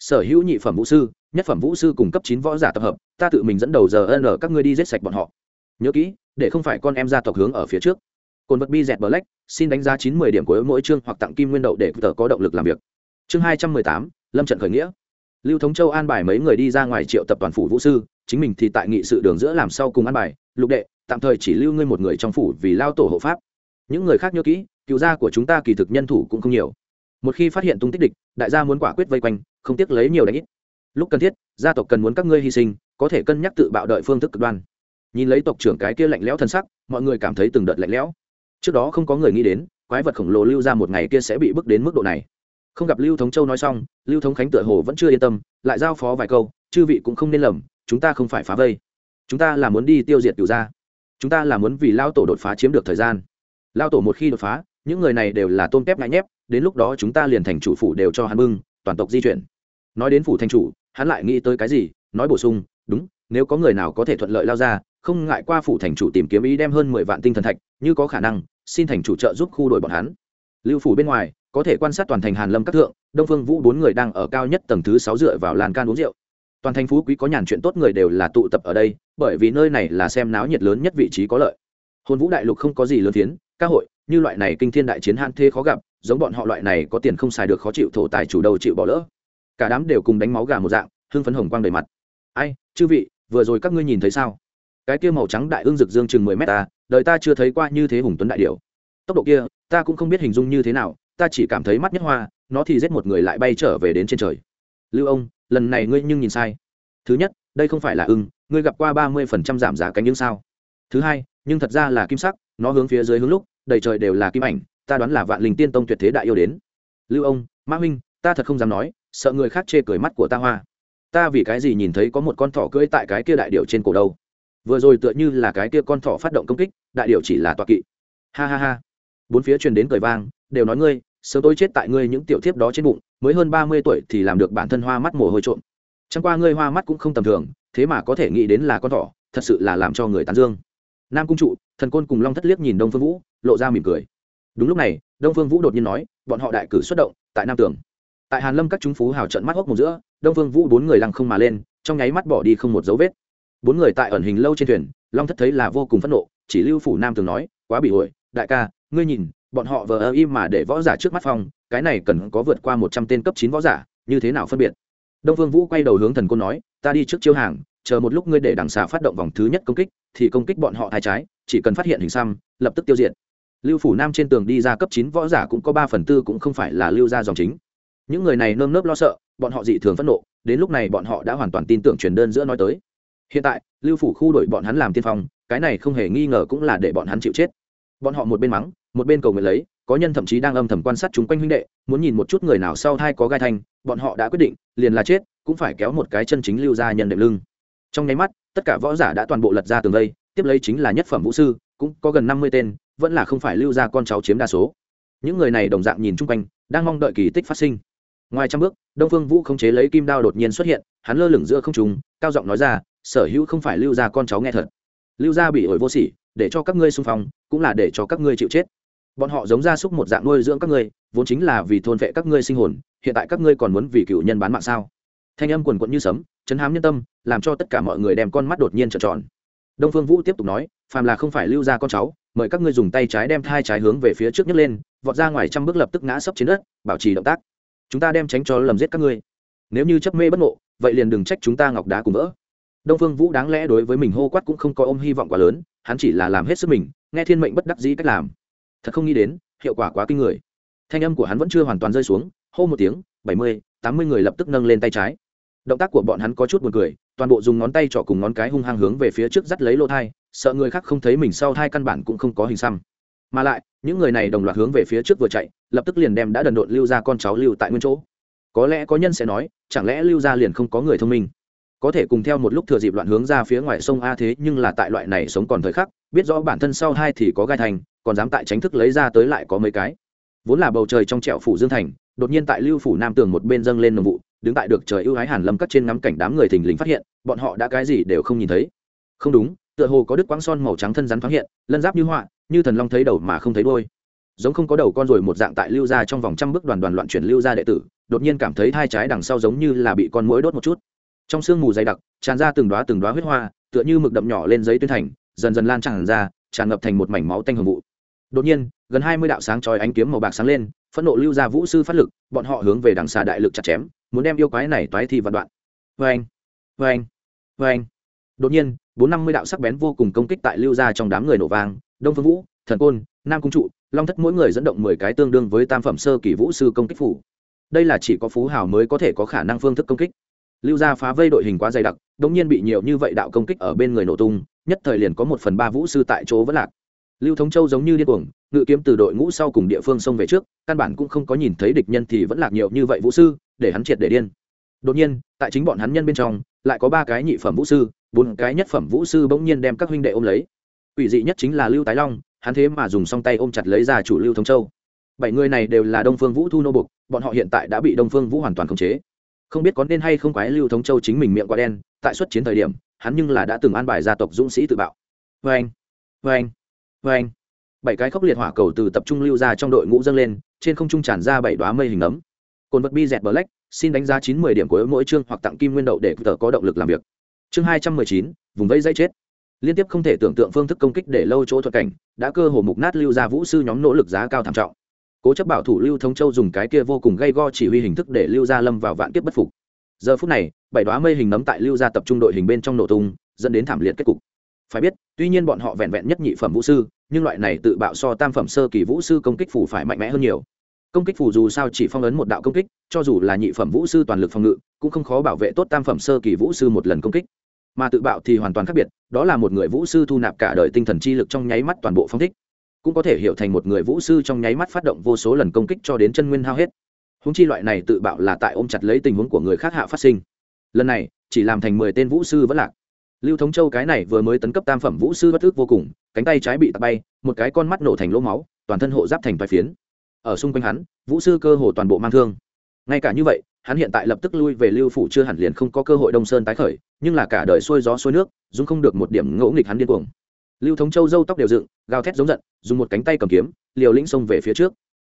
sở hữu nhị phẩm vũ sư, nhất phẩm vũ sư cùng cấp chín võ giả tập hợp, ta tự mình dẫn đầu giờ ân các ngươi đi giết sạch bọn họ. Nhớ kỹ, để không phải con em gia tộc hướng ở phía trước. Cồn vật bi dẹt black, xin đánh giá chín mươi điểm của mỗi chương hoặc tặng kim nguyên đậu để tờ có động lực làm việc. Chương hai trăm mười tám, lâm trận khởi nghĩa. Lưu thống châu an bài mấy người đi ra ngoài triệu tập toàn phủ vũ sư, chính mình thì tại nghị sự đường giữa làm sau cùng an bài. Lục đệ, tạm thời chỉ lưu ngươi một người trong phủ vì lao tổ hộ pháp. Những người khác nhớ kỹ, cựu gia của chúng ta kỳ thực nhân thủ cũng không nhiều một khi phát hiện tung tích địch, đại gia muốn quả quyết vây quanh, không tiếc lấy nhiều đánh ít. Lúc cần thiết, gia tộc cần muốn các ngươi hy sinh, có thể cân nhắc tự bạo đợi phương thức cực đoan. Nhìn lấy tộc trưởng cái kia lạnh lẽo thân sắc, mọi người cảm thấy từng đợt lạnh lẽo. Trước đó không có người nghĩ đến, quái vật khổng lồ lưu ra một ngày kia sẽ bị bước đến mức độ này. Không gặp lưu thống châu nói xong, lưu thống khánh tựa hồ vẫn chưa yên tâm, lại giao phó vài câu, chư vị cũng không nên lầm, chúng ta không phải phá vây. Chúng ta là muốn đi tiêu diệt cửu gia. Chúng ta là muốn vì lao tổ đột phá chiếm được thời gian. Lao tổ một khi đột phá những người này đều là tôm tép ngại nhép, đến lúc đó chúng ta liền thành chủ phủ đều cho hắn bưng, toàn tộc di chuyển. Nói đến phủ thành chủ, hắn lại nghĩ tới cái gì, nói bổ sung, đúng, nếu có người nào có thể thuận lợi lao ra, không ngại qua phủ thành chủ tìm kiếm ý đem hơn mười vạn tinh thần thạch, như có khả năng, xin thành chủ trợ giúp khu đội bọn hắn. Lưu phủ bên ngoài, có thể quan sát toàn thành hàn lâm các thượng, đông phương vũ bốn người đang ở cao nhất tầng thứ sáu dựa vào làn can uống rượu. Toàn thành phú quý có nhàn chuyện tốt người đều là tụ tập ở đây, bởi vì nơi này là xem náo nhiệt lớn nhất vị trí có lợi. Hôn vũ đại lục không có gì lớn tiến ca hội như loại này kinh thiên đại chiến hạn thế khó gặp, giống bọn họ loại này có tiền không xài được khó chịu thổ tài chủ đầu chịu bỏ lỡ. Cả đám đều cùng đánh máu gà một dạng, hưng phấn hồng quang đầy mặt. Ai, chư vị, vừa rồi các ngươi nhìn thấy sao? Cái kia màu trắng đại ương rực dương chừng mười mét ta, đời ta chưa thấy qua như thế hùng tuấn đại điệu tốc độ kia, ta cũng không biết hình dung như thế nào, ta chỉ cảm thấy mắt nhất hoa, nó thì giết một người lại bay trở về đến trên trời. Lưu ông, lần này ngươi nhưng nhìn sai. Thứ nhất, đây không phải là ưng, ngươi gặp qua ba mươi phần trăm giảm giá cánh nhưng sao? Thứ hai, nhưng thật ra là kim sắc, nó hướng phía dưới hướng lúc đầy trời đều là kim ảnh, ta đoán là vạn linh tiên tông tuyệt thế đại yêu đến. Lưu ông, ma huynh, ta thật không dám nói, sợ người khác chê cười mắt của ta hoa. Ta vì cái gì nhìn thấy có một con thỏ cưỡi tại cái kia đại điệu trên cổ đâu? Vừa rồi tựa như là cái kia con thỏ phát động công kích, đại điệu chỉ là tọa kỵ. Ha ha ha. Bốn phía truyền đến cười vang, đều nói ngươi, sớm tôi chết tại ngươi những tiểu thiếp đó trên bụng, mới hơn ba mươi tuổi thì làm được bản thân hoa mắt mồ hôi trộm. Chẳng qua ngươi hoa mắt cũng không tầm thường, thế mà có thể nghĩ đến là con thỏ, thật sự là làm cho người tán dương nam cung trụ, thần côn cùng long thất liếc nhìn đông phương vũ, lộ ra mỉm cười. Đúng lúc này, đông phương vũ đột nhiên nói, bọn họ đại cử xuất động, tại nam tường. Tại hàn lâm các chúng phú hào trận mắt hốc một giữa, đông phương vũ bốn người lăng không mà lên, trong nháy mắt bỏ đi không một dấu vết. Bốn người tại ẩn hình lâu trên thuyền, long thất thấy là vô cùng phẫn nộ, chỉ lưu phủ nam tường nói, quá bị ổi đại ca, ngươi nhìn, bọn họ vờ ơ im mà để võ giả trước mắt phong, cái này cần có vượt qua một trăm tên cấp chín võ giả, như thế nào phân biệt? Đông phương vũ quay đầu hướng thần côn nói, ta đi trước chiêu hàng, chờ một lúc ngươi để đằng xà phát động vòng thứ nhất công kích thì công kích bọn họ thai trái, chỉ cần phát hiện hình xăm, lập tức tiêu diệt. Lưu phủ nam trên tường đi ra cấp chín võ giả cũng có ba phần tư cũng không phải là lưu ra dòng chính. Những người này nơm nớp lo sợ, bọn họ dị thường phẫn nộ, đến lúc này bọn họ đã hoàn toàn tin tưởng truyền đơn giữa nói tới. Hiện tại, lưu phủ khu đổi bọn hắn làm tiên phong, cái này không hề nghi ngờ cũng là để bọn hắn chịu chết. Bọn họ một bên mắng, một bên cầu nguyện lấy, có nhân thậm chí đang âm thầm quan sát chúng quanh huynh đệ, muốn nhìn một chút người nào sau thai có gai thanh, bọn họ đã quyết định, liền là chết, cũng phải kéo một cái chân chính lưu ra nhân đệm lưng. Trong nháy mắt tất cả võ giả đã toàn bộ lật ra tường đây tiếp lấy chính là nhất phẩm vũ sư, cũng có gần năm mươi tên, vẫn là không phải lưu ra con cháu chiếm đa số. Những người này đồng dạng nhìn chung quanh, đang mong đợi kỳ tích phát sinh. Ngoài trăm bước, đông phương vũ không chế lấy kim đao đột nhiên xuất hiện, hắn lơ lửng giữa không trùng cao giọng nói ra, sở hữu không phải lưu ra con cháu nghe thật. Lưu gia bị ổi vô sỉ, để cho các ngươi xung phong, cũng là để cho các ngươi chịu chết. Bọn họ giống gia súc một dạng nuôi dưỡng các ngươi, vốn chính là vì thôn vệ các ngươi sinh hồn, hiện tại các ngươi còn muốn vì cựu nhân bán mạng sao? Thanh âm quần quận như sấm, chấn hám nhân tâm, làm cho tất cả mọi người đem con mắt đột nhiên trợn tròn. Đông phương vũ tiếp tục nói, phàm là không phải lưu ra con cháu, mời các ngươi dùng tay trái đem hai trái hướng về phía trước nhấc lên, vọt ra ngoài trăm bước lập tức ngã sấp trên đất, bảo trì động tác. Chúng ta đem tránh cho lầm giết các ngươi. Nếu như chấp mê bất ngộ, vậy liền đừng trách chúng ta ngọc đá cùng vỡ. Đông phương vũ đáng lẽ đối với mình hô quát cũng không có ôm hy vọng quá lớn, hắn chỉ là làm hết sức mình, nghe thiên mệnh bất đắc dĩ cách làm. Thật không nghĩ đến, hiệu quả quá kinh người. Thanh âm của hắn vẫn chưa hoàn toàn rơi xuống, hô một tiếng, bảy mươi, tám mươi người lập tức nâng lên tay trái động tác của bọn hắn có chút buồn cười, toàn bộ dùng ngón tay trỏ cùng ngón cái hung hăng hướng về phía trước dắt lấy lô thai, sợ người khác không thấy mình sau thai căn bản cũng không có hình xăm. Mà lại, những người này đồng loạt hướng về phía trước vừa chạy, lập tức liền đem đã đần độn lưu ra con cháu lưu tại nguyên chỗ. Có lẽ có nhân sẽ nói, chẳng lẽ lưu ra liền không có người thông minh? Có thể cùng theo một lúc thừa dịp loạn hướng ra phía ngoài sông a thế, nhưng là tại loại này sống còn thời khắc, biết rõ bản thân sau hai thì có gai thành, còn dám tại tránh thức lấy ra tới lại có mấy cái. Vốn là bầu trời trong trẹo phủ dương thành, đột nhiên tại lưu phủ nam tường một bên dâng lên nồng vụ đứng tại được trời ưu ái hàn lâm cắt trên ngắm cảnh đám người thình lình phát hiện, bọn họ đã cái gì đều không nhìn thấy. Không đúng, tựa hồ có đứt quãng son màu trắng thân rắn thoáng hiện, lân giáp như họa, như thần long thấy đầu mà không thấy đôi giống không có đầu con rồi một dạng tại lưu gia trong vòng trăm bước đoàn đoàn loạn chuyển lưu gia đệ tử, đột nhiên cảm thấy hai trái đằng sau giống như là bị con mũi đốt một chút. Trong sương mù dày đặc, tràn ra từng đóa từng đóa huyết hoa, tựa như mực đậm nhỏ lên giấy tuyên thành, dần dần lan tràn ra, tràn ngập thành một mảnh máu tanh hồng vụ. Đột nhiên, gần hai mươi đạo sáng chói ánh kiếm màu bạc sáng lên, phẫn nộ lưu gia vũ sư phát lực, bọn họ hướng về đằng xa đại lực chặt chém muốn đem yêu quái này toái thi vạn đoạn. Vê anh vê anh vê anh đột nhiên, bốn năm mươi đạo sắc bén vô cùng công kích tại lưu ra trong đám người nổ vang. Đông phương vũ, thần côn, nam cung trụ, long thất mỗi người dẫn động mười cái tương đương với tam phẩm sơ kỳ vũ sư công kích phủ. Đây là chỉ có phú hào mới có thể có khả năng phương thức công kích. Lưu gia phá vây đội hình quá dày đặc, đống nhiên bị nhiều như vậy đạo công kích ở bên người nổ tung, nhất thời liền có một phần ba vũ sư tại chỗ vẫn lạc. Lưu thống châu giống như điên cuồng, ngự kiếm từ đội ngũ sau cùng địa phương xông về trước, căn bản cũng không có nhìn thấy địch nhân thì vẫn lạc nhiều như vậy vũ sư để hắn triệt để điên. Đột nhiên, tại chính bọn hắn nhân bên trong, lại có ba cái nhị phẩm vũ sư, bốn cái nhất phẩm vũ sư bỗng nhiên đem các huynh đệ ôm lấy. Ủy dị nhất chính là lưu tái long, hắn thế mà dùng song tay ôm chặt lấy ra chủ lưu thống châu. Bảy người này đều là đông phương vũ thu nô bục bọn họ hiện tại đã bị đông phương vũ hoàn toàn khống chế. Không biết có nên hay không quái lưu thống châu chính mình miệng quá đen, tại xuất chiến thời điểm, hắn nhưng là đã từng an bài gia tộc dũng sĩ tự bạo. Vê anh vê anh vê anh bảy cái khốc liệt hỏa cầu từ tập trung lưu ra trong đội ngũ dâng lên, trên không trung tràn ra bảy đoá mây hình ấm cồn vật bi dẹt black, xin đánh giá chín mươi điểm của mỗi chương hoặc tặng kim nguyên đậu để tờ có động lực làm việc. Chương hai trăm mười chín, vùng vây dây chết. Liên tiếp không thể tưởng tượng phương thức công kích để lâu chỗ thuật cảnh, đã cơ hồ mục nát lưu ra vũ sư nhóm nỗ lực giá cao thảm trọng. Cố chấp bảo thủ lưu thống châu dùng cái kia vô cùng gây go chỉ huy hình thức để lưu gia lâm vào vạn kiếp bất phục. Giờ phút này, bảy đoá mây hình nấm tại lưu gia tập trung đội hình bên trong nổ tung, dẫn đến thảm liệt kết cục. Phải biết, tuy nhiên bọn họ vẹn vẹn nhất nhị phẩm vũ sư, nhưng loại này tự bạo so tam phẩm sơ kỳ vũ sư công kích phủ phải mạnh mẽ hơn nhiều công kích phù dù sao chỉ phong ấn một đạo công kích, cho dù là nhị phẩm vũ sư toàn lực phòng ngự, cũng không khó bảo vệ tốt tam phẩm sơ kỳ vũ sư một lần công kích. Mà tự bạo thì hoàn toàn khác biệt, đó là một người vũ sư thu nạp cả đời tinh thần chi lực trong nháy mắt toàn bộ phong thích. Cũng có thể hiểu thành một người vũ sư trong nháy mắt phát động vô số lần công kích cho đến chân nguyên hao hết. Húng chi loại này tự bạo là tại ôm chặt lấy tình huống của người khác hạ phát sinh. Lần này, chỉ làm thành mười tên vũ sư vẫn lạc. Lưu thống châu cái này vừa mới tấn cấp tam phẩm vũ sư bất ức vô cùng, cánh tay trái bị tạt bay, một cái con mắt nổ thành lỗ máu, toàn thân hộ giáp thành vài phiến ở xung quanh hắn, vũ sư cơ hồ toàn bộ mang thương. Ngay cả như vậy, hắn hiện tại lập tức lui về lưu phủ chưa hẳn liền không có cơ hội đông sơn tái khởi, nhưng là cả đời xuôi gió xuôi nước dung không được một điểm ngỗ nghịch hắn điên cuồng. Lưu thống châu dâu tóc đều dựng, gào thét giống giận, dùng một cánh tay cầm kiếm, liều lĩnh xông về phía trước.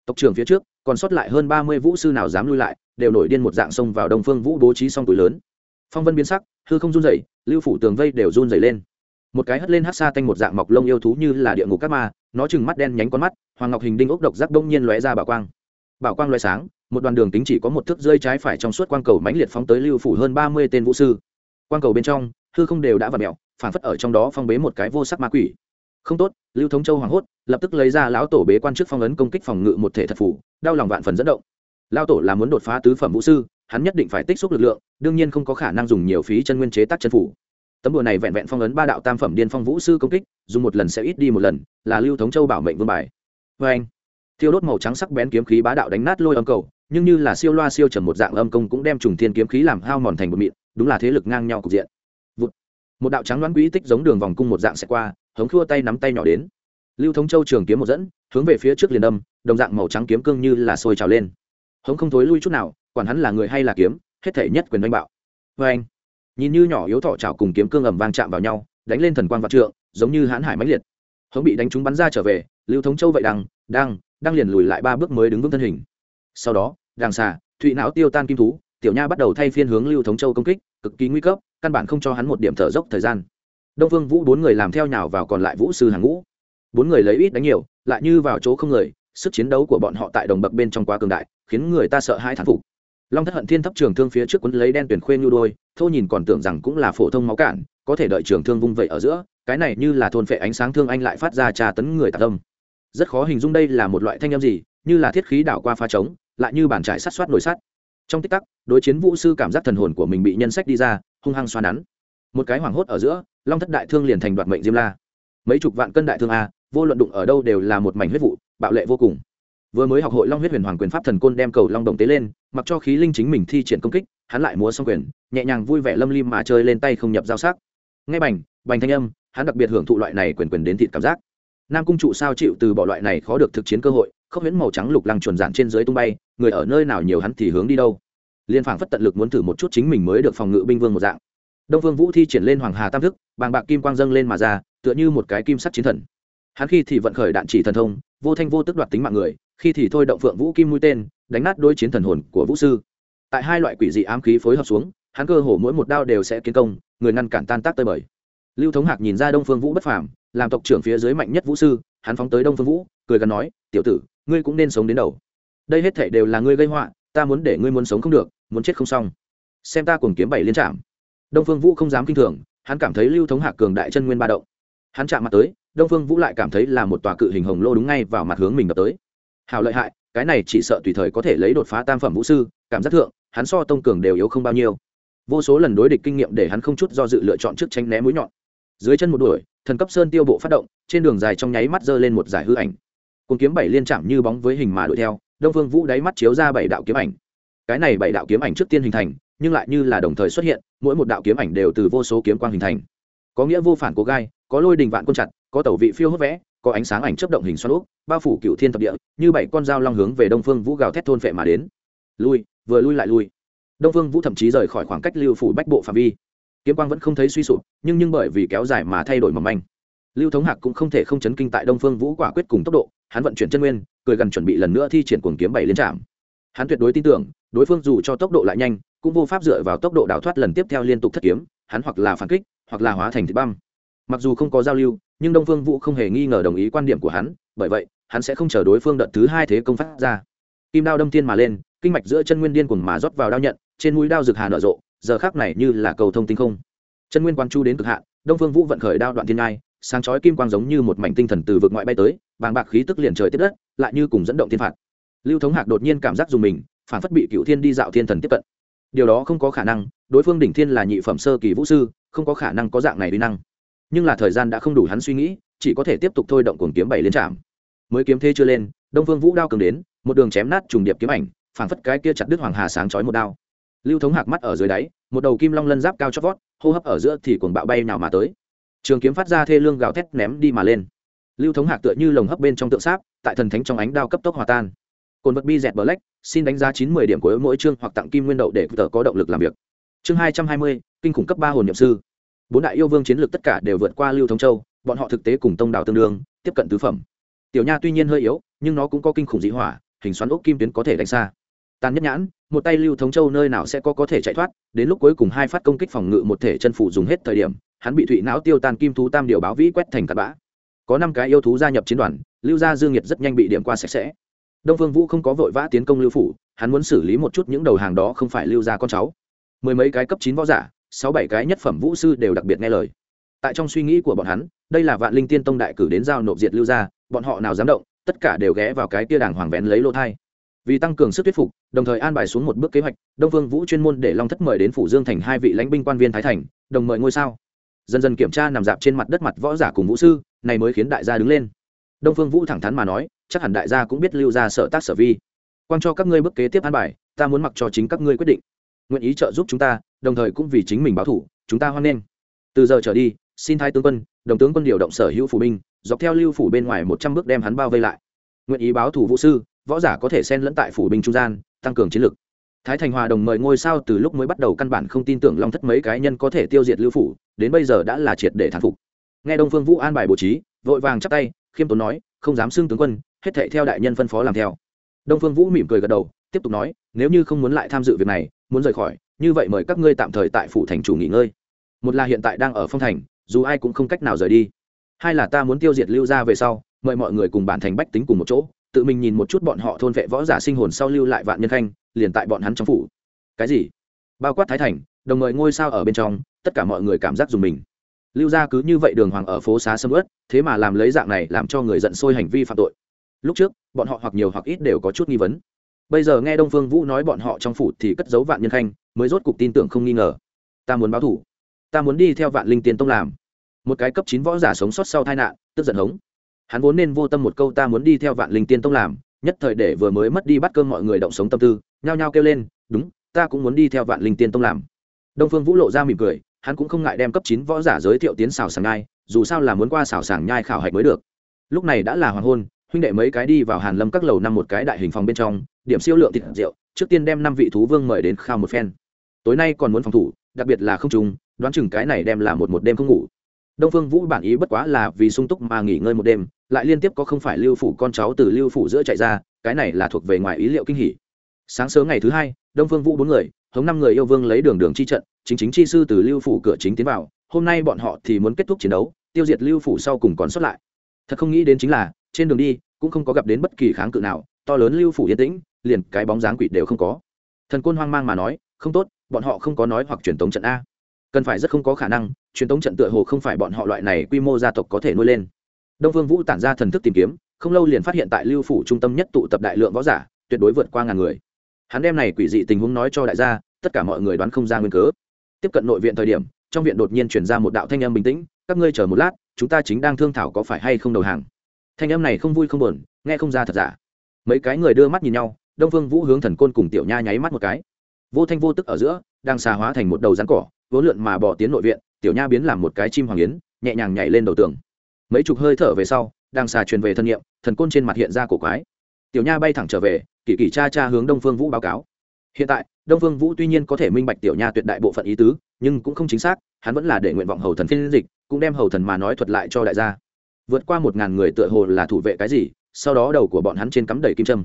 Tộc trưởng phía trước, còn sót lại hơn ba mươi vũ sư nào dám lui lại, đều nổi điên một dạng xông vào đông phương vũ bố trí xong tuổi lớn. Phong vân biến sắc, hư không run rẩy, lưu phủ tường vây đều run rẩy lên. Một cái hất lên hát xa tanh một dạng mọc lông yêu thú như là địa ngục các ma nó chừng mắt đen nhánh con mắt, hoàng ngọc hình đinh ốc độc giác đông nhiên lóe ra bảo quang. Bảo quang lóe sáng, một đoàn đường tính chỉ có một thước rơi trái phải trong suốt quang cầu mãnh liệt phóng tới lưu phủ hơn ba mươi tên vũ sư. Quang cầu bên trong, hư không đều đã vặt mẹo phản phất ở trong đó phong bế một cái vô sắc ma quỷ. Không tốt, lưu thống châu hoảng hốt, lập tức lấy ra lão tổ bế quan chức phong ấn công kích phòng ngự một thể thật phủ đau lòng vạn phần dẫn động. Lao tổ là muốn đột phá tứ phẩm vũ sư, hắn nhất định phải tích xúc lực lượng, đương nhiên không có khả năng dùng nhiều phí chân nguyên chế tác chân phủ tấm đùa này vẹn vẹn phong ấn ba đạo tam phẩm điên phong vũ sư công kích, dùng một lần sẽ ít đi một lần, là lưu thống châu bảo mệnh vương bài. Vê anh, thiêu đốt màu trắng sắc bén kiếm khí bá đạo đánh nát lôi âm cầu, nhưng như là siêu loa siêu trầm một dạng âm công cũng đem trùng thiên kiếm khí làm hao mòn thành một mịn, đúng là thế lực ngang nhau cục diện. Vụt. một đạo trắng đoán quỹ tích giống đường vòng cung một dạng sẽ qua, hống khua tay nắm tay nhỏ đến. Lưu thống châu trường kiếm một dẫn, hướng về phía trước liền âm đồng dạng màu trắng kiếm cương như là sôi trào lên. Hống không thối lui chút nào, quản hắn là người hay là kiếm, hết thể nhất quyền đánh bạo. Vê anh nhìn như nhỏ yếu thọ trào cùng kiếm cương ầm vang chạm vào nhau, đánh lên thần quang vạn trượng, giống như hãn hải mãnh liệt. Hống bị đánh trúng bắn ra trở về, lưu thống châu vậy đằng đang đang liền lùi lại ba bước mới đứng vững thân hình. Sau đó, đàng xà, thụy não tiêu tan kim thú, tiểu nha bắt đầu thay phiên hướng lưu thống châu công kích, cực kỳ nguy cấp, căn bản không cho hắn một điểm thở dốc thời gian. Đông vương vũ bốn người làm theo nhào vào còn lại vũ sư hàng ngũ. Bốn người lấy ít đánh nhiều, lại như vào chỗ không người, sức chiến đấu của bọn họ tại đồng bậc bên trong quá cường đại, khiến người ta sợ hãi thán phục. Long thất hận thiên thấp trường thương phía trước quấn lấy đen tuyển khuê nhu đôi thô nhìn còn tưởng rằng cũng là phổ thông máu cản có thể đợi trường thương vung vậy ở giữa, cái này như là thôn phệ ánh sáng thương anh lại phát ra trà tấn người tạc tâm. Rất khó hình dung đây là một loại thanh âm gì, như là thiết khí đảo qua pha trống, lại như bàn trải sát soát nổi sắt. Trong tích tắc, đối chiến vũ sư cảm giác thần hồn của mình bị nhân sách đi ra, hung hăng xoa nắn. Một cái hoảng hốt ở giữa, long thất đại thương liền thành đoạt mệnh diêm la. Mấy chục vạn cân đại thương a, vô luận đụng ở đâu đều là một mảnh huyết vụ, bạo lệ vô cùng vừa mới học hội long huyết huyền hoàng quyền pháp thần côn đem cầu long đồng tế lên, mặc cho khí linh chính mình thi triển công kích, hắn lại múa xong quyền, nhẹ nhàng vui vẻ lâm lim mà chơi lên tay không nhập giao sắc. Ngay bành bành thanh âm, hắn đặc biệt hưởng thụ loại này quyền quyền đến thịt cảm giác. Nam cung trụ sao chịu từ bỏ loại này khó được thực chiến cơ hội không huyễn màu trắng lục lăng chuồn giản trên dưới tung bay, người ở nơi nào nhiều hắn thì hướng đi đâu. Liên phảng phất tận lực muốn thử một chút chính mình mới được phòng ngự binh vương một dạng. Đông vương vũ thi triển lên hoàng hà tam thức, bàng bạc kim quang dâng lên mà ra, tựa như một cái kim sắt chiến thần. Hắn khi thì vận khởi đạn chỉ thần thông, vô thanh vô tức đoạt tính mạng người khi thì thôi động phượng vũ kim mũi tên, đánh nát đôi chiến thần hồn của vũ sư. Tại hai loại quỷ dị ám khí phối hợp xuống, hắn cơ hồ mỗi một đao đều sẽ kiến công, người ngăn cản tan tác tơi bời. Lưu thống hạc nhìn ra đông phương vũ bất phàm, làm tộc trưởng phía dưới mạnh nhất vũ sư, hắn phóng tới đông phương vũ, cười gần nói, tiểu tử, ngươi cũng nên sống đến đầu. Đây hết thể đều là ngươi gây họa, ta muốn để ngươi muốn sống không được, muốn chết không xong. Xem ta cùng kiếm bảy liên trạm. Đông phương vũ không dám kinh thường, hắn cảm thấy lưu thống hạc cường đại chân nguyên ba động. Hắn chạm mặt tới, đông phương vũ lại cảm thấy là một tòa cự hình hồng lô đúng ngay vào mặt hướng mình đập tới hào lợi hại, cái này chỉ sợ tùy thời có thể lấy đột phá tam phẩm vũ sư, cảm giác thượng, hắn so tông cường đều yếu không bao nhiêu. Vô số lần đối địch kinh nghiệm để hắn không chút do dự lựa chọn trước tránh né mũi nhọn. Dưới chân một đuổi, thần cấp sơn tiêu bộ phát động, trên đường dài trong nháy mắt giơ lên một giải hư ảnh. Cùng kiếm bảy liên chạm như bóng với hình mà đuổi theo, đông phương vũ đáy mắt chiếu ra bảy đạo kiếm ảnh. Cái này bảy đạo kiếm ảnh trước tiên hình thành, nhưng lại như là đồng thời xuất hiện, mỗi một đạo kiếm ảnh đều từ vô số kiếm quang hình thành. Có nghĩa vô phản cố gai, có lôi đình vạn quân chặt, có tẩu vị phiêu hốt vẽ có ánh sáng ảnh chớp động hình xoắn ốc, bao phủ cựu thiên thập địa như bảy con dao long hướng về đông phương vũ gào thét thôn phệ mà đến. Lui vừa lui lại lui. Đông phương vũ thậm chí rời khỏi khoảng cách lưu phủ bách bộ phạm vi. Kiếm quang vẫn không thấy suy sụp nhưng nhưng bởi vì kéo dài mà thay đổi mầm manh. Lưu thống hạc cũng không thể không chấn kinh tại đông phương vũ quả quyết cùng tốc độ hắn vận chuyển chân nguyên cười gần chuẩn bị lần nữa thi triển cuồng kiếm bảy liên trạm. Hắn tuyệt đối tin tưởng đối phương dù cho tốc độ lại nhanh cũng vô pháp dựa vào tốc độ đào thoát lần tiếp theo liên tục thất kiếm hắn hoặc là phản kích hoặc là hóa thành thịt băm. Mặc dù không có giao lưu nhưng đông phương vũ không hề nghi ngờ đồng ý quan điểm của hắn, bởi vậy, hắn sẽ không chờ đối phương đợt thứ hai thế công phát ra. Kim đao đâm tiên mà lên, kinh mạch giữa chân nguyên điên cuồng mà rót vào đao nhận, trên mũi đao rực hà nở rộ, giờ khác này như là cầu thông tinh không. Chân nguyên quan chu đến cực hạn, đông phương vũ vận khởi đao đoạn thiên ngai, sáng chói kim quang giống như một mảnh tinh thần từ vực ngoại bay tới, bàng bạc khí tức liền trời tiếp đất, lại như cùng dẫn động thiên phạt. Lưu thống hạc đột nhiên cảm giác dùng mình, phản phất bị cựu thiên đi dạo thiên thần tiếp cận. Điều đó không có khả năng, đối phương đỉnh thiên là nhị phẩm sơ kỳ vũ sư, không có khả năng có dạng này đi năng nhưng là thời gian đã không đủ hắn suy nghĩ, chỉ có thể tiếp tục thôi động cuồng kiếm bảy liên trạm. Mới kiếm thế chưa lên, đông phương vũ đao cường đến, một đường chém nát trùng điệp kiếm ảnh, phảng phất cái kia chặt đứt hoàng hà sáng chói một đao. Lưu thống hạc mắt ở dưới đáy, một đầu kim long lân giáp cao chót vót, hô hấp ở giữa thì cuồng bạo bay nào mà tới. Trường kiếm phát ra thê lương gào thét ném đi mà lên. Lưu thống hạc tựa như lồng hấp bên trong tượng sáp, tại thần thánh trong ánh đao cấp tốc hòa tan. Cồn vật bi dẹt bờ lách xin đánh giá chín mươi điểm của mỗi chương hoặc tặng kim nguyên đậu để tờ có động lực làm việc. Chương hai trăm hai mươi, kinh khủng cấp ba hồn nhậm sư bốn đại yêu vương chiến lược tất cả đều vượt qua lưu thống châu, bọn họ thực tế cùng tông đảo tương đương, tiếp cận tứ phẩm. Tiểu nha tuy nhiên hơi yếu, nhưng nó cũng có kinh khủng dị hỏa, hình xoắn ốc kim tuyến có thể đánh xa. Tàn nhất nhãn, một tay lưu thống châu nơi nào sẽ có có thể chạy thoát, đến lúc cuối cùng hai phát công kích phòng ngự một thể chân phủ dùng hết thời điểm, hắn bị thụy não tiêu tan kim thú tam điều báo vĩ quét thành cặp bã. Có năm cái yêu thú gia nhập chiến đoàn, lưu gia dương nhiệt rất nhanh bị điểm qua sạch sẽ. Đông phương vũ không có vội vã tiến công lưu phủ, hắn muốn xử lý một chút những đầu hàng đó không phải lưu gia con cháu. Mười mấy cái cấp chín võ giả sáu bảy cái nhất phẩm vũ sư đều đặc biệt nghe lời. Tại trong suy nghĩ của bọn hắn, đây là vạn linh tiên tông đại cử đến giao nộp diệt lưu gia bọn họ nào dám động, tất cả đều ghé vào cái tia đảng hoàng vén lấy lô thai. Vì tăng cường sức thuyết phục, đồng thời an bài xuống một bước kế hoạch, đông vương vũ chuyên môn để long thất mời đến phủ dương thành hai vị lãnh binh quan viên thái thành, đồng mời ngôi sao. Dần dần kiểm tra nằm dạp trên mặt đất mặt võ giả cùng vũ sư, này mới khiến đại gia đứng lên. Đông phương vũ thẳng thắn mà nói, chắc hẳn đại gia cũng biết lưu ra sợ tác sở vi. Quan cho các ngươi bước kế tiếp an bài, ta muốn mặc cho chính các ngươi quyết định nguyện ý trợ giúp chúng ta, đồng thời cũng vì chính mình báo thủ, chúng ta hoan nghênh. Từ giờ trở đi, xin thái tướng quân, đồng tướng quân điều động sở hữu phủ binh, dọc theo lưu phủ bên ngoài một trăm bước đem hắn bao vây lại. Nguyện ý báo thủ vũ sư, võ giả có thể xen lẫn tại phủ binh trung gian, tăng cường chiến lực. Thái thành hòa đồng mời ngôi sao từ lúc mới bắt đầu căn bản không tin tưởng long thất mấy cái nhân có thể tiêu diệt lưu phủ, đến bây giờ đã là triệt để thán phục. Nghe đông phương vũ an bài bố trí, vội vàng chắp tay, khiêm tốn nói, không dám xưng tướng quân, hết thệ theo đại nhân phân phó làm theo. Đông phương vũ mỉm cười gật đầu tiếp tục nói, nếu như không muốn lại tham dự việc này, muốn rời khỏi, như vậy mời các ngươi tạm thời tại phủ thành chủ nghỉ ngơi. Một là hiện tại đang ở phong thành, dù ai cũng không cách nào rời đi. Hai là ta muốn tiêu diệt lưu ra về sau, mời mọi người cùng bản thành bách tính cùng một chỗ, tự mình nhìn một chút bọn họ thôn vệ võ giả sinh hồn sau lưu lại vạn nhân khanh, liền tại bọn hắn trong phủ. Cái gì? Bao quát thái thành, đồng mời ngôi sao ở bên trong, tất cả mọi người cảm giác dùng mình. Lưu gia cứ như vậy đường hoàng ở phố xá sâm ướt thế mà làm lấy dạng này làm cho người giận sôi hành vi phạm tội. Lúc trước, bọn họ hoặc nhiều hoặc ít đều có chút nghi vấn bây giờ nghe đông phương vũ nói bọn họ trong phủ thì cất giấu vạn nhân khanh, mới rốt cục tin tưởng không nghi ngờ. Ta muốn báo thủ. Ta muốn đi theo vạn linh tiên tông làm. Một cái cấp chín võ giả sống sót sau tai nạn, tức giận hống. Hắn vốn nên vô tâm một câu ta muốn đi theo vạn linh tiên tông làm, nhất thời để vừa mới mất đi bắt cơm mọi người động sống tâm tư, nhao nhao kêu lên, đúng, ta cũng muốn đi theo vạn linh tiên tông làm. Đông phương vũ lộ ra mỉm cười, hắn cũng không ngại đem cấp chín võ giả giới thiệu tiến xào sàng nhai, dù sao là muốn qua xào sàng nhai khảo hạch mới được. Lúc này đã là hoàng hôn, huynh đệ mấy cái đi vào hàn lâm các lầu năm một cái đại hình phòng bên trong điểm siêu lượng thịt rượu, trước tiên đem năm vị thú vương mời đến khao một phen. Tối nay còn muốn phòng thủ, đặc biệt là không trùng, đoán chừng cái này đem là một một đêm không ngủ. Đông phương vũ bản ý bất quá là vì sung túc mà nghỉ ngơi một đêm, lại liên tiếp có không phải lưu phủ con cháu từ lưu phủ giữa chạy ra, cái này là thuộc về ngoài ý liệu kinh hỉ. Sáng sớm ngày thứ hai, đông phương vũ bốn người, hống năm người yêu vương lấy đường đường chi trận, chính chính chi sư từ lưu phủ cửa chính tiến vào, hôm nay bọn họ thì muốn kết thúc chiến đấu, tiêu diệt lưu phủ sau cùng còn xuất lại. Thật không nghĩ đến chính là, trên đường đi, cũng không có gặp đến bất kỳ kháng cự nào, to lớn lưu phủ yên tĩnh liền cái bóng dáng quỷ đều không có. Thần côn hoang mang mà nói, không tốt, bọn họ không có nói hoặc truyền tống trận a. Cần phải rất không có khả năng, truyền tống trận tựa hồ không phải bọn họ loại này quy mô gia tộc có thể nuôi lên. Đông vương vũ tản ra thần thức tìm kiếm, không lâu liền phát hiện tại lưu phủ trung tâm nhất tụ tập đại lượng võ giả, tuyệt đối vượt qua ngàn người. Hắn đem này quỷ dị tình huống nói cho đại gia, tất cả mọi người đoán không ra nguyên cớ. Tiếp cận nội viện thời điểm, trong viện đột nhiên truyền ra một đạo thanh âm bình tĩnh, các ngươi chờ một lát, chúng ta chính đang thương thảo có phải hay không đầu hàng. Thanh âm này không vui không buồn, nghe không ra thật giả. Mấy cái người đưa mắt nhìn nhau đông phương vũ hướng thần côn cùng tiểu nha nháy mắt một cái. Vô thanh vô tức ở giữa, đang xà hóa thành một đầu rắn cỏ, vốn lượn mà bỏ tiến nội viện, tiểu nha biến làm một cái chim hoàng yến, nhẹ nhàng nhảy lên đầu tường. Mấy chục hơi thở về sau, đang xà truyền về thân nhiệm, thần côn trên mặt hiện ra cổ quái. Tiểu nha bay thẳng trở về, kỳ kỳ cha cha hướng đông phương vũ báo cáo. Hiện tại, đông phương vũ tuy nhiên có thể minh bạch tiểu nha tuyệt đại bộ phận ý tứ, nhưng cũng không chính xác, hắn vẫn là để nguyện vọng hầu thần phiên dịch, cũng đem hầu thần mà nói thuật lại cho đại gia. Vượt qua một ngàn người tựa hồ là thủ vệ cái gì, sau đó đầu của bọn hắn trên cắm đầy kim trâm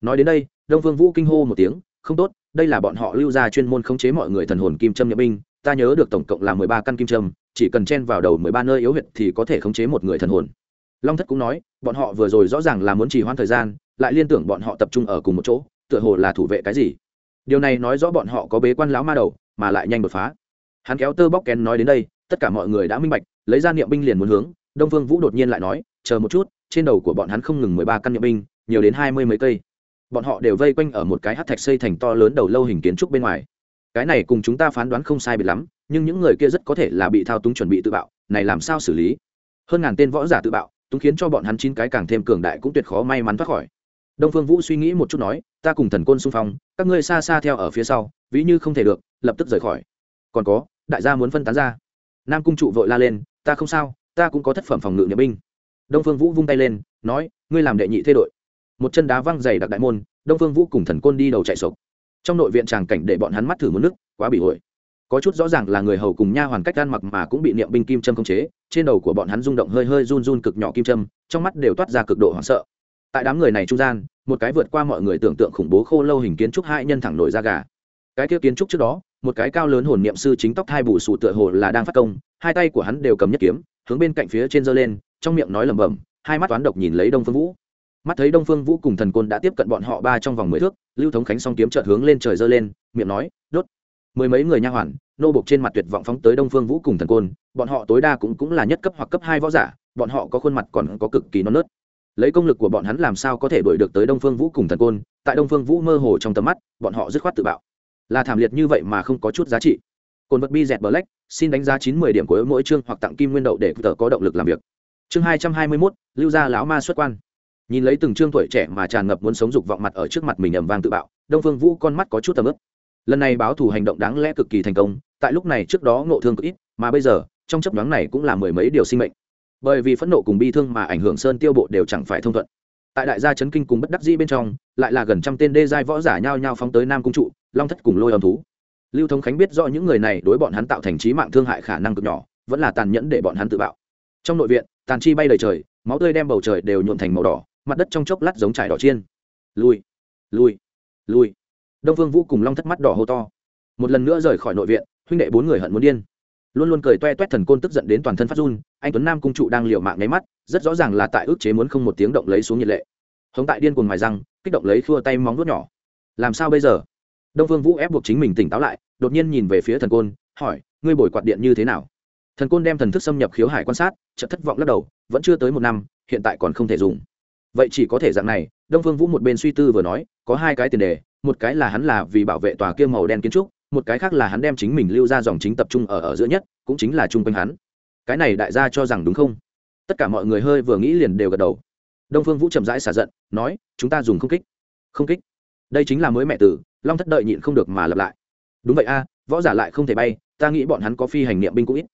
nói đến đây, đông phương vũ kinh hô một tiếng, không tốt, đây là bọn họ lưu ra chuyên môn khống chế mọi người thần hồn kim trâm nhập binh, ta nhớ được tổng cộng là mười ba căn kim trâm chỉ cần chen vào đầu mười ba nơi yếu huyệt thì có thể khống chế một người thần hồn. Long thất cũng nói, bọn họ vừa rồi rõ ràng là muốn trì hoãn thời gian, lại liên tưởng bọn họ tập trung ở cùng một chỗ, tựa hồ là thủ vệ cái gì. Điều này nói rõ bọn họ có bế quan lão ma đầu, mà lại nhanh đột phá. Hắn kéo tơ bóc kén nói đến đây, tất cả mọi người đã minh bạch, lấy ra niệm binh liền muốn hướng, đông phương vũ đột nhiên lại nói, chờ một chút, trên đầu của bọn hắn không ngừng mười ba căn niệm binh, nhiều đến hai mươi mấy cây bọn họ đều vây quanh ở một cái hát thạch xây thành to lớn đầu lâu hình kiến trúc bên ngoài. Cái này cùng chúng ta phán đoán không sai biệt lắm, nhưng những người kia rất có thể là bị thao túng chuẩn bị tự bạo, này làm sao xử lý? Hơn ngàn tên võ giả tự bạo, túng khiến cho bọn hắn chín cái càng thêm cường đại cũng tuyệt khó may mắn thoát khỏi. Đông phương vũ suy nghĩ một chút nói, ta cùng thần côn xung phong, các ngươi xa xa theo ở phía sau, ví như không thể được, lập tức rời khỏi. Còn có, đại gia muốn phân tán ra. Nam cung trụ vội la lên, ta không sao, ta cũng có thất phẩm phòng ngự nhập binh. Đông phương vũ vung tay lên, nói, ngươi làm đệ nhị thay đội một chân đá văng dày đặc đại môn, đông phương vũ cùng thần côn đi đầu chạy sộc. Trong nội viện tràng cảnh để bọn hắn mắt thử một nước, quá bị hội. Có chút rõ ràng là người hầu cùng nha hoàn cách gan mặc mà cũng bị niệm binh kim châm khống chế, trên đầu của bọn hắn rung động hơi hơi run run cực nhỏ kim châm, trong mắt đều toát ra cực độ hoảng sợ. Tại đám người này trung gian, một cái vượt qua mọi người tưởng tượng khủng bố khô lâu hình kiến trúc hai nhân thẳng nổi ra gà. Cái kia kiến trúc trước đó, một cái cao lớn hồn niệm sư chính tóc hai bù sù tựa hồ là đang phát công, hai tay của hắn đều cầm nhất kiếm, hướng bên cạnh phía trên giơ lên, trong miệng nói lẩm bẩm, hai mắt toán độc nhìn lấy đông phương vũ mắt thấy đông phương vũ cùng thần côn đã tiếp cận bọn họ ba trong vòng mười thước lưu thống khánh song kiếm chợt hướng lên trời giơ lên miệng nói đốt. Mười mấy người nha hoàn nô bộc trên mặt tuyệt vọng phóng tới đông phương vũ cùng thần côn bọn họ tối đa cũng cũng là nhất cấp hoặc cấp hai võ giả bọn họ có khuôn mặt còn có cực kỳ non nớt. Lấy công lực của bọn hắn làm sao có thể đuổi được tới đông phương vũ cùng thần côn tại đông phương vũ mơ hồ trong tầm mắt bọn họ dứt khoát tự bạo. Là thảm liệt như vậy mà không có chút giá trị. Cồn vật bi dẹt bờ lách, xin đánh giá chín mươi điểm của mỗi chương hoặc tặng kim nguyên đậu để tờ có động lực làm việc. Chương hai trăm hai mươi mốt lưu gia lão ma xuất quan nhìn lấy từng chương tuổi trẻ mà tràn ngập muốn sống dục vọng mặt ở trước mặt mình ầm vang tự bạo, đông phương vũ con mắt có chút tầm ướp lần này báo thù hành động đáng lẽ cực kỳ thành công, tại lúc này trước đó ngộ thương cực ít, mà bây giờ, trong chấp nhoáng này cũng là mười mấy điều sinh mệnh. Bởi vì phẫn nộ cùng bi thương mà ảnh hưởng sơn tiêu bộ đều chẳng phải thông thuận. Tại đại gia chấn kinh cùng bất đắc dĩ bên trong, lại là gần trăm tên đê giai võ giả nhao nhao phóng tới nam cung trụ, long thất cùng lôi âm thú. Lưu thống khánh biết rõ những người này đối bọn hắn tạo thành trí mạng thương hại khả năng cực nhỏ, vẫn là tàn nhẫn để bọn hắn tự bạo. Trong nội viện, tàn chi bay đầy trời, máu tươi đem bầu trời đều nhuộn thành màu đỏ mặt đất trong chốc lát giống trải đỏ chiên. Lui lui lui đông vương vũ cùng long thất mắt đỏ hô to. Một lần nữa rời khỏi nội viện, huynh đệ bốn người hận muốn điên. Luôn luôn cười toe toét thần côn tức giận đến toàn thân phát run, anh tuấn nam cung trụ đang liều mạng nháy mắt, rất rõ ràng là tại ước chế muốn không một tiếng động lấy xuống nhiệt lệ. Hống tại điên cuồng ngoài răng, kích động lấy khua tay móng nuốt nhỏ. Làm sao bây giờ? Đông vương vũ ép buộc chính mình tỉnh táo lại, đột nhiên nhìn về phía thần côn, hỏi, ngươi bồi quạt điện như thế nào? Thần côn đem thần thức xâm nhập khiếu hải quan sát, chợt thất vọng lắc đầu, vẫn chưa tới một năm, hiện tại còn không thể dùng vậy chỉ có thể dạng này, đông phương vũ một bên suy tư vừa nói, có hai cái tiền đề, một cái là hắn là vì bảo vệ tòa kia màu đen kiến trúc, một cái khác là hắn đem chính mình lưu ra dòng chính tập trung ở ở giữa nhất, cũng chính là chung quanh hắn. Cái này đại gia cho rằng đúng không? Tất cả mọi người hơi vừa nghĩ liền đều gật đầu. Đông phương vũ chậm rãi xả giận, nói, chúng ta dùng không kích. Không kích? Đây chính là mới mẹ tử, long thất đợi nhịn không được mà lặp lại. Đúng vậy a, võ giả lại không thể bay, ta nghĩ bọn hắn có phi hành niệm binh cũng ít.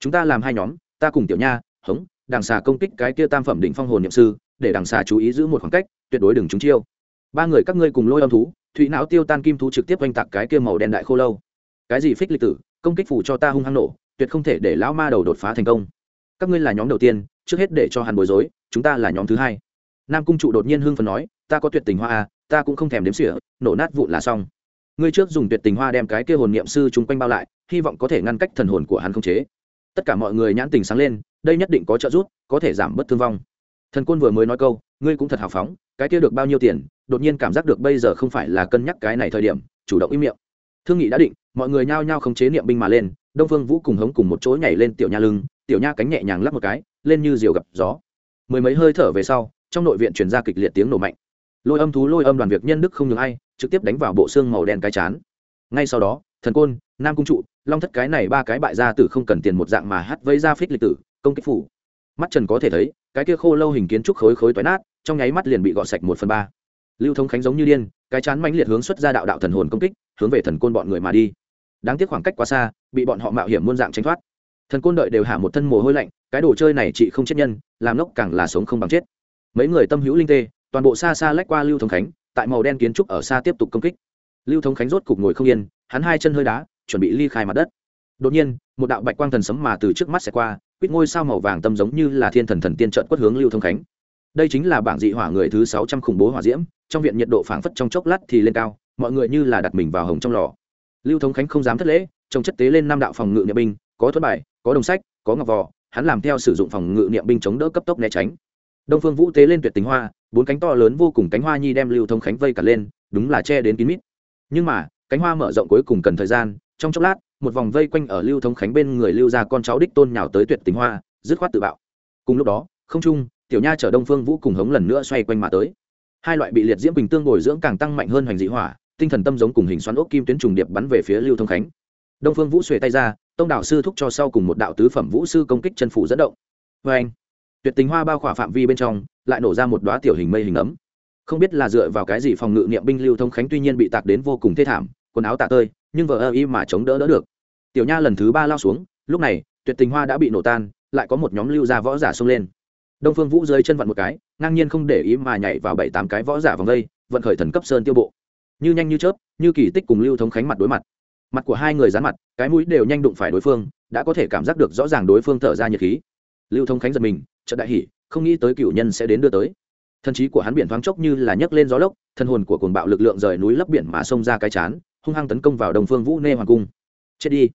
Chúng ta làm hai nhóm, ta cùng tiểu nha, hống đằng xà công kích cái kia tam phẩm đỉnh phong hồn nhậm sư, để đằng xà chú ý giữ một khoảng cách, tuyệt đối đừng trúng chiêu. Ba người các ngươi cùng lôi âm thú thụy não tiêu tan kim thú trực tiếp oanh tạc cái kia màu đen đại khô lâu. Cái gì phích lịch tử, công kích phủ cho ta hung hăng nổ, tuyệt không thể để lão ma đầu đột phá thành công. Các ngươi là nhóm đầu tiên, trước hết để cho hắn bối rối, chúng ta là nhóm thứ hai. Nam cung trụ đột nhiên hưng phần nói, ta có tuyệt tình hoa à ta cũng không thèm đếm xỉa, nổ nát vụn là xong. Ngươi trước dùng tuyệt tình hoa đem cái kia hồn niệm sư chung quanh bao lại, hy vọng có thể ngăn cách thần hồn của hắn không chế tất cả mọi người nhãn tình sáng lên, đây nhất định có trợ giúp, có thể giảm bớt thương vong. Thần côn vừa mới nói câu, ngươi cũng thật hào phóng, cái kia được bao nhiêu tiền, đột nhiên cảm giác được bây giờ không phải là cân nhắc cái này thời điểm, chủ động im miệng. Thương nghị đã định, mọi người nhao nhao không chế niệm binh mà lên, đông phương vũ cùng hống cùng một chỗ nhảy lên tiểu nha lưng, tiểu nha cánh nhẹ nhàng lắp một cái, lên như diều gặp gió. Mười mấy hơi thở về sau, trong nội viện truyền ra kịch liệt tiếng nổ mạnh. Lôi âm thú lôi âm đoàn việc nhân đức không ngừng ai, trực tiếp đánh vào bộ xương màu đen cái chán. Ngay sau đó, thần côn, nam cung trụ long thất cái này ba cái bại gia tử không cần tiền một dạng mà hắt vây ra phích lịch tử, công kích phủ. Mắt trần có thể thấy, cái kia khô lâu hình kiến trúc khối khối toái nát, trong nháy mắt liền bị gọt sạch một phần ba. Lưu thông khánh giống như điên, cái chán mãnh liệt hướng xuất ra đạo đạo thần hồn công kích, hướng về thần côn bọn người mà đi. Đáng tiếc khoảng cách quá xa, bị bọn họ mạo hiểm muôn dạng tránh thoát. Thần côn đợi đều hạ một thân mồ hôi lạnh, cái đồ chơi này chị không chết nhân, làm lốc càng là sống không bằng chết. Mấy người tâm hữu linh tê, toàn bộ xa xa lách qua lưu thống khánh, tại màu đen kiến trúc ở xa tiếp tục công kích. Lưu thống khánh rốt cục ngồi không yên, hắn hai chân hơi đá chuẩn bị ly khai mặt đất. Đột nhiên, một đạo bạch quang thần sấm mà từ trước mắt sẽ qua, quýt ngôi sao màu vàng tâm giống như là thiên thần thần tiên trợn quất hướng lưu thông khánh. Đây chính là bảng dị hỏa người thứ sáu trăm khủng bố hỏa diễm, trong viện nhiệt độ phảng phất trong chốc lát thì lên cao, mọi người như là đặt mình vào hồng trong lò. Lưu thông khánh không dám thất lễ trồng chất tế lên năm đạo phòng ngự niệm binh, có thuật bài, có đồng sách, có ngọc vò, hắn làm theo sử dụng phòng ngự niệm binh chống đỡ cấp tốc né tránh. Đông phương vũ tế lên tuyệt tình hoa, bốn cánh to lớn vô cùng cánh hoa nhi đem lưu thông khánh vây cả lên, đúng là che đến kín mít. Nhưng mà, cánh hoa mở rộng cuối cùng cần thời gian trong chốc lát, một vòng vây quanh ở lưu thống khánh bên người lưu ra con cháu đích tôn nhào tới tuyệt tình hoa, dứt khoát tự bạo. Cùng lúc đó, không trung, tiểu nha chở đông phương vũ cùng hống lần nữa xoay quanh mà tới. Hai loại bị liệt diễm bình tương bồi dưỡng càng tăng mạnh hơn hoành dị hỏa, tinh thần tâm giống cùng hình xoắn ốc kim tuyến trùng điệp bắn về phía lưu thông khánh. Đông phương vũ xuề tay ra, tông đạo sư thúc cho sau cùng một đạo tứ phẩm vũ sư công kích chân phủ dẫn động. Vê anh, tuyệt tình hoa bao khỏa phạm vi bên trong, lại nổ ra một đoá tiểu hình mây hình ấm. Không biết là dựa vào cái gì phòng ngự niệm binh lưu thông khánh tuy nhiên bị tạc đến vô cùng thê thảm quần áo tạ tơi nhưng vợ ơ y mà chống đỡ đỡ được. Tiểu nha lần thứ ba lao xuống lúc này tuyệt tình hoa đã bị nổ tan lại có một nhóm lưu gia võ giả xông lên. Đông phương vũ dưới chân vặn một cái ngang nhiên không để ý mà nhảy vào bảy tám cái võ giả vòng dây, vận khởi thần cấp sơn tiêu bộ. Như nhanh như chớp như kỳ tích cùng lưu thống khánh mặt đối mặt. Mặt của hai người dán mặt cái mũi đều nhanh đụng phải đối phương đã có thể cảm giác được rõ ràng đối phương thở ra nhiệt khí. Lưu thống khánh giật mình trận đại hỉ không nghĩ tới cựu nhân sẽ đến đưa tới. Thần trí của hắn biển thoáng chốc như là nhấc lên gió lốc thân hồn của cuồng bạo lực lượng rời núi lấp biển mà xông ra cái chán hung hăng tấn công vào đồng phương vũ nê hoàng cung. Chết đi.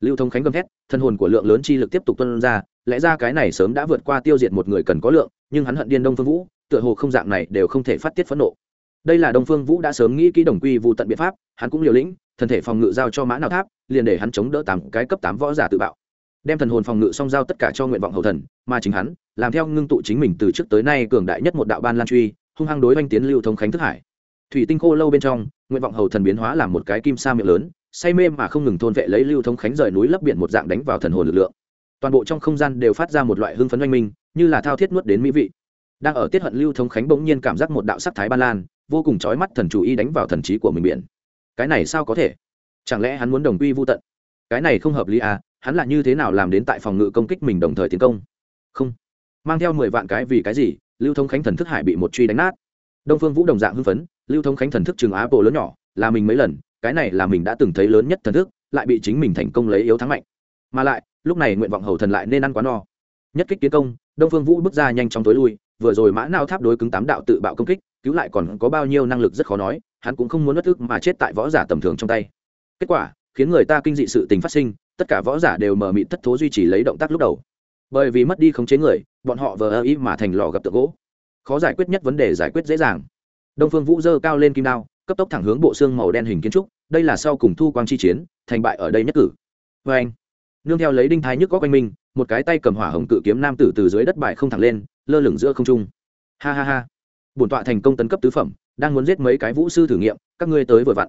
Lưu Thông khánh gầm thét, thân hồn của lượng lớn chi lực tiếp tục tuân ra, lẽ ra cái này sớm đã vượt qua tiêu diệt một người cần có lượng, nhưng hắn hận điên đông phương vũ, tựa hồ không dạng này đều không thể phát tiết phẫn nộ. Đây là đông phương vũ đã sớm nghĩ kỹ đồng quy vụ tận biện pháp, hắn cũng liều lĩnh, thân thể phòng ngự giao cho mã nào tháp, liền để hắn chống đỡ tám cái cấp tám võ giả tự bạo. Đem thần hồn phòng ngự song giao tất cả cho nguyện vọng hậu thần, mà chính hắn, làm theo ngưng tụ chính mình từ trước tới nay cường đại nhất một đạo ban lan truy, hung hăng đối oanh tiến lưu thông khánh thức hải. Thủy tinh khô lâu bên trong nguyện vọng hầu thần biến hóa làm một cái kim sa miệng lớn, say mê mà không ngừng thôn vệ lấy lưu thông khánh rời núi lấp biển một dạng đánh vào thần hồn lực lượng. Toàn bộ trong không gian đều phát ra một loại hưng phấn oanh minh, như là thao thiết nuốt đến mỹ vị. Đang ở tiết hận lưu thông khánh bỗng nhiên cảm giác một đạo sắc thái ba lan, vô cùng trói mắt thần chủ y đánh vào thần trí của mình biển. Cái này sao có thể? Chẳng lẽ hắn muốn đồng quy vô tận? Cái này không hợp lý à hắn là như thế nào làm đến tại phòng ngự công kích mình đồng thời tiến công? Không. Mang theo mười vạn cái vì cái gì, lưu thông khánh thần thức hải bị một truy đánh nát. Đông phương vũ đồng dạng hưng phấn lưu thông khánh thần thức trường á bộ lớn nhỏ, là mình mấy lần, cái này là mình đã từng thấy lớn nhất thần thức, lại bị chính mình thành công lấy yếu thắng mạnh. Mà lại, lúc này nguyện vọng hầu thần lại nên ăn quá no. Nhất kích kiến công, đông phương vũ bước ra nhanh chóng tối lui, vừa rồi mã nao tháp đối cứng tám đạo tự bạo công kích, cứu lại còn có bao nhiêu năng lực rất khó nói, hắn cũng không muốn bất thức mà chết tại võ giả tầm thường trong tay. Kết quả, khiến người ta kinh dị sự tình phát sinh, tất cả võ giả đều mờ mịt thất thố duy trì lấy động tác lúc đầu. Bởi vì mất đi khống chế người, bọn họ vờ ơ ý mà thành lò gặp tượng gỗ. Khó giải quyết nhất vấn đề giải quyết dễ dàng đông phương vũ dơ cao lên kim đao, cấp tốc thẳng hướng bộ xương màu đen hình kiến trúc, đây là sau cùng thu quang chi chiến, thành bại ở đây nhất cử. Vê anh, nương theo lấy đinh thái nhức góc quanh mình, một cái tay cầm hỏa hồng cự kiếm nam tử từ dưới đất bại không thẳng lên, lơ lửng giữa không trung. Ha ha ha. Bổn tọa thành công tấn cấp tứ phẩm, đang muốn giết mấy cái vũ sư thử nghiệm, các ngươi tới vừa vặn.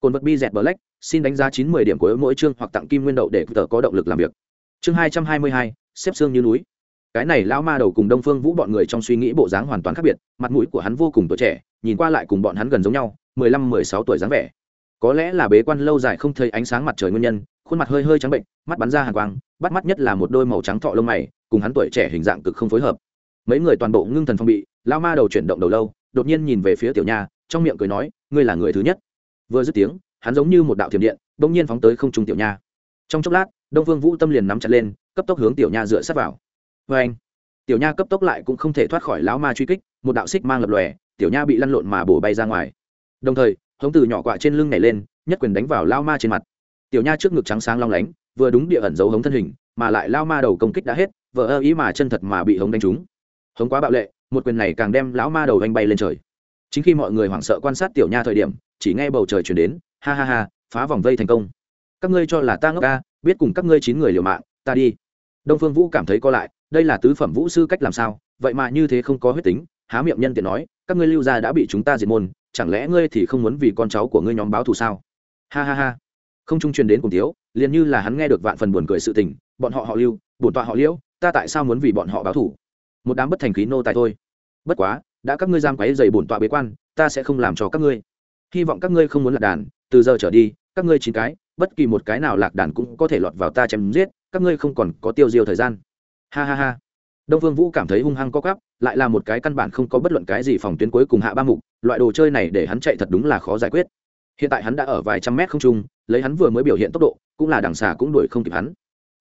Cồn vật bi dẹt black, xin đánh giá chín mươi điểm của mỗi chương hoặc tặng kim nguyên đậu để tờ có động lực làm việc. Chương hai trăm hai mươi hai, xếp xương như núi cái này lão ma đầu cùng đông phương vũ bọn người trong suy nghĩ bộ dáng hoàn toàn khác biệt, mặt mũi của hắn vô cùng tuổi trẻ, nhìn qua lại cùng bọn hắn gần giống nhau, mười lăm, mười sáu tuổi dáng vẻ. Có lẽ là bế quan lâu dài không thấy ánh sáng mặt trời nguyên nhân, khuôn mặt hơi hơi trắng bệnh, mắt bắn ra hàng quang, bắt mắt nhất là một đôi màu trắng thọ lông mày, cùng hắn tuổi trẻ hình dạng cực không phối hợp. Mấy người toàn bộ ngưng thần phong bị lao ma đầu chuyển động đầu lâu, đột nhiên nhìn về phía tiểu nha, trong miệng cười nói, ngươi là người thứ nhất. Vừa dứt tiếng, hắn giống như một đạo thiểm điện đ ỗ n g nhiên phóng tới không trung tiểu nha. Trong chốc lát, đông phương vũ tâm liền nắm chặt lên, cấp tốc hướng tiểu nha dựa sát vào vê anh, tiểu nha cấp tốc lại cũng không thể thoát khỏi lão ma truy kích, một đạo xích mang lập lòe, tiểu nha bị lăn lộn mà bổ bay ra ngoài. Đồng thời, hống từ nhỏ quạ trên lưng nhảy lên, nhất quyền đánh vào lao ma trên mặt. Tiểu nha trước ngực trắng sáng long lánh, vừa đúng địa ẩn giấu hống thân hình, mà lại lao ma đầu công kích đã hết vợ ơ ý mà chân thật mà bị hống đánh trúng. Hống quá bạo lệ, một quyền này càng đem lão ma đầu anh bay lên trời. Chính khi mọi người hoảng sợ quan sát tiểu nha thời điểm, chỉ nghe bầu trời chuyển đến, ha ha ha, phá vòng vây thành công. Các ngươi cho là ta ngốc ca biết cùng các ngươi chín người liều mạng, ta đi. Đông phương vũ cảm thấy co lại đây là tứ phẩm vũ sư cách làm sao? Vậy mà như thế không có huyết tính, há miệng nhân tiện nói, các ngươi lưu gia đã bị chúng ta diệt môn, chẳng lẽ ngươi thì không muốn vì con cháu của ngươi nhóm báo thù sao? Ha ha ha. Không trung truyền đến cùng thiếu, liền như là hắn nghe được vạn phần buồn cười sự tình, bọn họ họ lưu, bổn tọa họ liễu, ta tại sao muốn vì bọn họ báo thù? Một đám bất thành khí nô tài thôi. Bất quá, đã các ngươi giam quấy dày bổn tọa bế quan, ta sẽ không làm cho các ngươi. Hy vọng các ngươi không muốn lạc đàn, từ giờ trở đi, các ngươi chín cái, bất kỳ một cái nào lạc đàn cũng có thể lọt vào ta chém giết, các ngươi không còn có tiêu diêu thời gian ha ha ha. Đông vương vũ cảm thấy hung hăng co cắp lại là một cái căn bản không có bất luận cái gì phòng tuyến cuối cùng hạ ba mục, loại đồ chơi này để hắn chạy thật đúng là khó giải quyết. Hiện tại hắn đã ở vài trăm mét không trung, lấy hắn vừa mới biểu hiện tốc độ, cũng là đằng xà cũng đuổi không kịp hắn.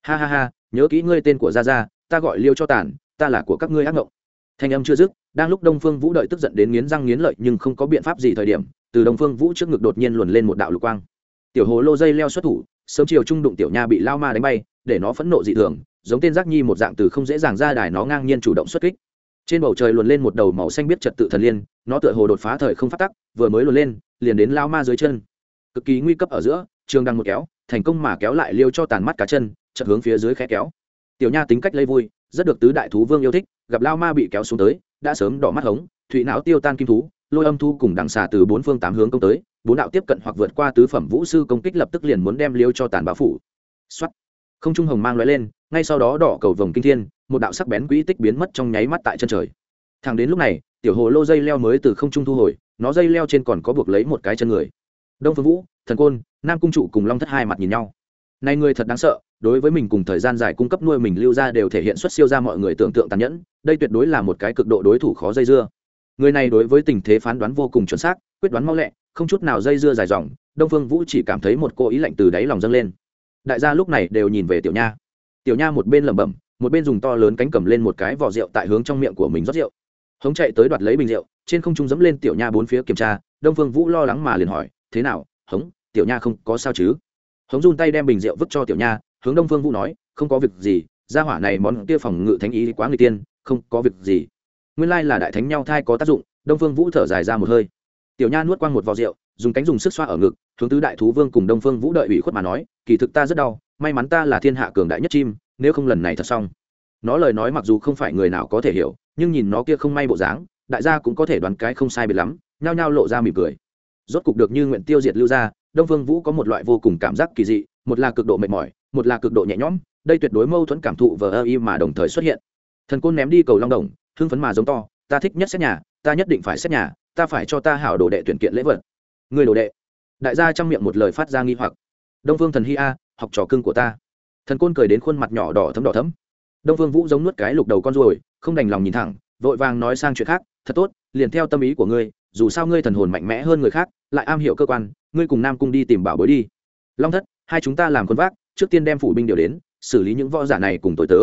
Ha ha ha, nhớ kỹ ngươi tên của gia gia, ta gọi liêu cho tàn ta là của các ngươi ác ngộng. Thanh âm chưa dứt, đang lúc đông phương vũ đợi tức giận đến nghiến răng nghiến lợi nhưng không có biện pháp gì thời điểm, từ đông phương vũ trước ngực đột nhiên luồn lên một đạo lục quang. Tiểu hồ lô dây leo xuất thủ, sớm chiều trung đụng tiểu nha bị lao ma đánh bay, để nó phẫn nộ dị thường giống tên giác nhi một dạng từ không dễ dàng ra đài nó ngang nhiên chủ động xuất kích. Trên bầu trời luồn lên một đầu màu xanh biết trật tự thần liên, nó tựa hồ đột phá thời không phát tắc, vừa mới luồn lên, liền đến lao ma dưới chân. Cực kỳ nguy cấp ở giữa, trường đang một kéo, thành công mà kéo lại liêu cho tàn mắt cá chân chật hướng phía dưới khe kéo. Tiểu nha tính cách lấy vui, rất được tứ đại thú vương yêu thích, gặp lao ma bị kéo xuống tới, đã sớm đỏ mắt hống, thụy não tiêu tan kim thú, lôi âm thu cùng đằng xà từ bốn phương tám hướng công tới, bốn đạo tiếp cận hoặc vượt qua tứ phẩm vũ sư công kích lập tức liền muốn đem liêu cho tàn báo phủ. Xuất không trung hồng mang loại lên, ngay sau đó đỏ cầu vồng kinh thiên, một đạo sắc bén quỹ tích biến mất trong nháy mắt tại chân trời. Thẳng đến lúc này, tiểu hồ lô dây leo mới từ không trung thu hồi, nó dây leo trên còn có buộc lấy một cái chân người. Đông phương vũ, thần côn, nam cung trụ cùng long thất hai mặt nhìn nhau. Này người thật đáng sợ, đối với mình cùng thời gian dài cung cấp nuôi mình lưu ra đều thể hiện xuất siêu ra mọi người tưởng tượng tàn nhẫn, đây tuyệt đối là một cái cực độ đối thủ khó dây dưa. Người này đối với tình thế phán đoán vô cùng chuẩn xác, quyết đoán mau lẹ, không chút nào dây dưa dài dòng, đông phương vũ chỉ cảm thấy một cô ý lạnh từ đáy lòng dâng lên đại gia lúc này đều nhìn về tiểu nha. Tiểu nha một bên lẩm bẩm, một bên dùng to lớn cánh cầm lên một cái vỏ rượu tại hướng trong miệng của mình rót rượu. Hống chạy tới đoạt lấy bình rượu, trên không trung dẫm lên tiểu nha bốn phía kiểm tra, đông phương vũ lo lắng mà liền hỏi, thế nào? Hống, tiểu nha không có sao chứ? Hống run tay đem bình rượu vứt cho tiểu nha, hướng đông phương vũ nói, không có việc gì, gia hỏa này món kia phòng ngự thánh ý quá người tiên, không có việc gì. Nguyên lai là đại thánh nhau thai có tác dụng, đông phương vũ thở dài ra một hơi tiểu nha nuốt quang một vò rượu, dùng cánh dùng sức xoa ở ngực, hướng tứ đại thú vương cùng đông phương vũ đợi ủy khuất mà nói, kỳ thực ta rất đau, may mắn ta là thiên hạ cường đại nhất chim, nếu không lần này thật xong. Nó lời nói mặc dù không phải người nào có thể hiểu, nhưng nhìn nó kia không may bộ dáng, đại gia cũng có thể đoán cái không sai biệt lắm, nhao nhao lộ ra mỉm cười. Rốt cục được như nguyện tiêu diệt lưu ra, đông phương vũ có một loại vô cùng cảm giác kỳ dị, một là cực độ mệt mỏi, một là cực độ nhẹ nhõm, đây tuyệt đối mâu thuẫn cảm thụ vờ ơ y mà đồng thời xuất hiện. Thần côn ném đi cầu long đồng, hưng phấn mà giống to, ta thích nhất xét nhà, ta nhất định phải xét nhà ta phải cho ta hảo đồ đệ tuyển kiện lễ vật. Người đồ đệ. Đại gia trong miệng một lời phát ra nghi hoặc. Đông phương thần hi a, học trò cưng của ta. Thần côn cười đến khuôn mặt nhỏ đỏ thấm đỏ thấm. Đông phương vũ giống nuốt cái lục đầu con ruồi, không đành lòng nhìn thẳng, vội vàng nói sang chuyện khác, thật tốt, liền theo tâm ý của ngươi, dù sao ngươi thần hồn mạnh mẽ hơn người khác, lại am hiểu cơ quan, ngươi cùng nam cung đi tìm bảo bối đi. Long thất, hai chúng ta làm quân vác, trước tiên đem phủ binh điều đến, xử lý những võ giả này cùng tội tớ.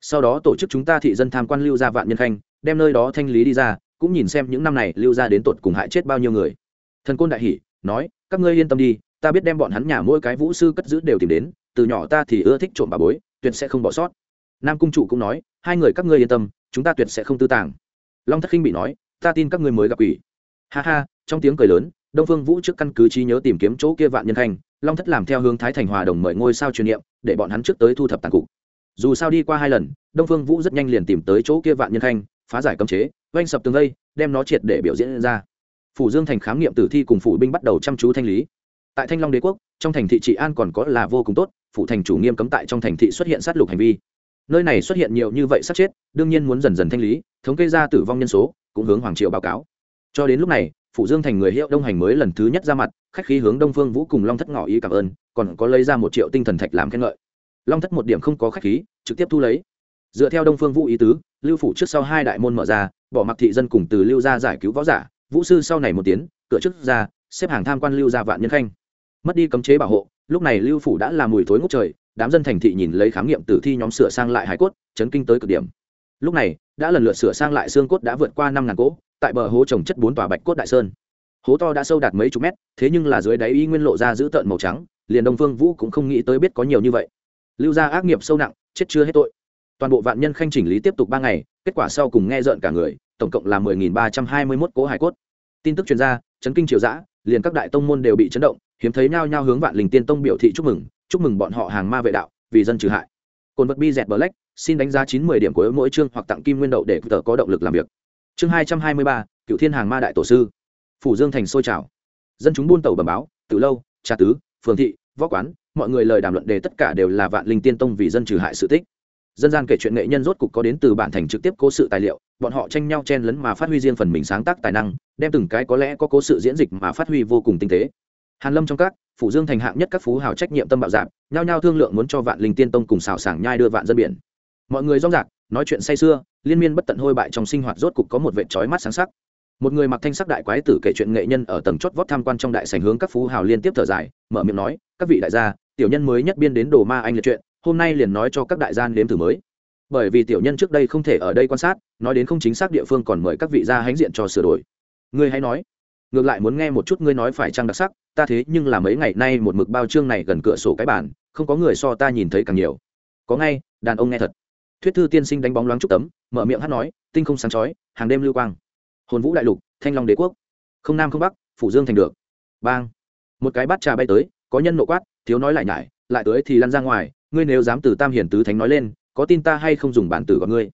Sau đó tổ chức chúng ta thị dân tham quan lưu ra vạn nhân khanh, đem nơi đó thanh lý đi ra cũng nhìn xem những năm này lưu ra đến tột cùng hại chết bao nhiêu người. Thần côn đại hỷ nói, các ngươi yên tâm đi, ta biết đem bọn hắn nhà mỗi cái vũ sư cất giữ đều tìm đến, từ nhỏ ta thì ưa thích trộm bà bối, tuyệt sẽ không bỏ sót. Nam cung chủ cũng nói, hai người các ngươi yên tâm, chúng ta tuyệt sẽ không tư tàng. Long thất khinh bị nói, ta tin các ngươi mới gặp quỷ. Ha ha, trong tiếng cười lớn, đông phương vũ trước căn cứ trí nhớ tìm kiếm chỗ kia vạn nhân thanh long thất làm theo hướng thái thành hòa đồng mời ngôi sao truyền niệm, để bọn hắn trước tới thu thập tàn cục dù sao đi qua hai lần, đông phương vũ rất nhanh liền tìm tới chỗ kia vạn nhân khanh phá giải cấm chế oanh sập tường lây đem nó triệt để biểu diễn ra. Phủ dương thành khám nghiệm tử thi cùng phủ binh bắt đầu chăm chú thanh lý. Tại thanh long đế quốc, trong thành thị trị an còn có là vô cùng tốt, phủ thành chủ nghiêm cấm tại trong thành thị xuất hiện sát lục hành vi. Nơi này xuất hiện nhiều như vậy sát chết, đương nhiên muốn dần dần thanh lý, thống kê ra tử vong nhân số, cũng hướng hoàng triệu báo cáo. Cho đến lúc này, phủ dương thành người hiệu đông hành mới lần thứ nhất ra mặt, khách khí hướng đông phương vũ cùng long thất ngỏ ý cảm ơn, còn có lấy ra một triệu tinh thần thạch làm khen ngợi. Long thất một điểm không có khách khí, trực tiếp thu lấy. Dựa theo đông phương vũ ý tứ lưu phủ trước sau hai đại môn mở ra, bỏ mặc thị dân cùng từ lưu gia giải cứu võ giả, vũ sư sau này một tiếng cửa trước ra, xếp hàng tham quan lưu gia vạn nhân khanh. Mất đi cấm chế bảo hộ, lúc này lưu phủ đã làm mùi thối ngốc trời, đám dân thành thị nhìn lấy khám nghiệm tử thi nhóm sửa sang lại hải cốt, chấn kinh tới cực điểm. Lúc này, đã lần lượt sửa sang lại xương cốt đã vượt qua năm ngàn cỗ, tại bờ hố trồng chất bốn tòa bạch cốt đại sơn. Hố to đã sâu đạt mấy chục mét, thế nhưng là dưới đáy y nguyên lộ ra giữ tợn màu trắng, liền đông phương vũ cũng không nghĩ tới biết có nhiều như vậy. Lưu gia ác nghiệp sâu nặng, chết chưa hết tội toàn bộ vạn nhân khanh chỉnh lý tiếp tục ba ngày kết quả sau cùng nghe rợn cả người tổng cộng là mười nghìn ba trăm hai mươi mốt cố hải cốt. Tin tức chuyên gia chấn kinh triều giã liền các đại tông môn đều bị chấn động hiếm thấy nhao nhao hướng vạn linh tiên tông biểu thị chúc mừng chúc mừng bọn họ hàng ma vệ đạo vì dân trừ hại. Cồn vật bi dẹt bờ lách, xin đánh giá chín mươi điểm của mỗi chương hoặc tặng kim nguyên đậu để tờ có động lực làm việc. Chương hai trăm hai mươi ba cựu thiên hàng ma đại tổ sư. Phủ dương thành sôi trào. Dân chúng buôn tàu bờ báo từ lâu trà tứ phường thị võ quán mọi người lời đàm luận đề tất cả đều là vạn linh tiên tông vì dân trừ hại sự tích dân gian kể chuyện nghệ nhân rốt cục có đến từ bản thành trực tiếp cố sự tài liệu, bọn họ tranh nhau chen lấn mà phát huy riêng phần mình sáng tác tài năng, đem từng cái có lẽ có cố sự diễn dịch mà phát huy vô cùng tinh tế. Hàn lâm trong các, phủ dương thành hạng nhất các phú hào trách nhiệm tâm bạo dạp nhao nhao thương lượng muốn cho vạn linh tiên tông cùng xào sảng nhai đưa vạn dân biển. Mọi người rong rạc, nói chuyện say sưa, liên miên bất tận hôi bại trong sinh hoạt rốt cục có một vệt trói mắt sáng sắc. Một người mặc thanh sắc đại quái tử kể chuyện nghệ nhân ở tầng chót vót tham quan trong đại sảnh hướng các phú hào liên tiếp thở dài, mở miệng nói, các vị đại gia, tiểu nhân mới nhất biên đến đồ ma anh liệt chuyện hôm nay liền nói cho các đại gian nếm thử mới. Bởi vì tiểu nhân trước đây không thể ở đây quan sát, nói đến không chính xác địa phương còn mời các vị gia hãnh diện cho sửa đổi. Ngươi hãy nói. Ngược lại muốn nghe một chút ngươi nói phải trăng đặc sắc, ta thế nhưng là mấy ngày nay một mực bao trương này gần cửa sổ cái bản không có người so ta nhìn thấy càng nhiều. Có ngay, đàn ông nghe thật. Thuyết thư tiên sinh đánh bóng loáng trúc tấm, mở miệng hát nói, tinh không sáng chói, hàng đêm lưu quang. Hồn vũ đại lục, thanh long đế quốc. Không nam không bắc, phủ dương thành được. Bang. Một cái bát trà bay tới, có nhân nộ quát, thiếu nói lại nhải, lại tới thì lăn ra ngoài ngươi nếu dám từ tam hiển tứ thánh nói lên, có tin ta hay không dùng bản tử gọi ngươi?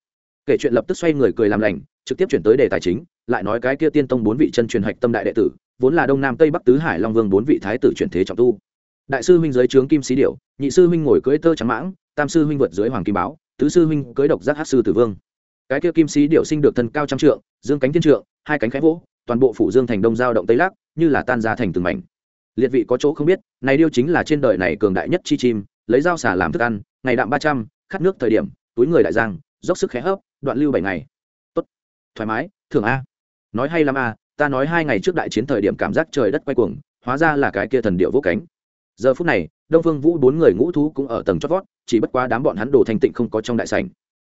Kể chuyện lập tức xoay người cười làm lành, trực tiếp chuyển tới đề tài chính, lại nói cái kia tiên tông bốn vị chân truyền hạch tâm đại đệ tử, vốn là đông nam tây bắc tứ hải long vương bốn vị thái tử chuyển thế trọng tu. Đại sư huynh dưới trướng kim sĩ điệu nhị sư huynh ngồi cưới tơ trắng mãng, tam sư huynh vượt dưới hoàng kim báo, tứ sư huynh cưới độc giác hát sư tử vương. Cái kia kim sĩ điệu sinh được thân cao trăm trượng, dương cánh thiên trượng, hai cánh khẽ vỗ, toàn bộ phủ dương thành đông giao động tây lắc, như là tan ra thành từng mảnh. Liệt vị có chỗ không biết, này điêu chính là trên đời này cường đại nhất chi chim lấy dao xả làm thức ăn, ngày đạm ba trăm, khát nước thời điểm, túi người đại giang, dốc sức khẽ hấp đoạn lưu bảy ngày. Tốt. Thoải mái thường a. Nói hay lắm a, ta nói hai ngày trước đại chiến thời điểm cảm giác trời đất quay cuồng, hóa ra là cái kia thần điệu vô cánh. Giờ phút này, đông phương vũ bốn người ngũ thú cũng ở tầng chót vót, chỉ bất quá đám bọn hắn đồ thanh tịnh không có trong đại sảnh.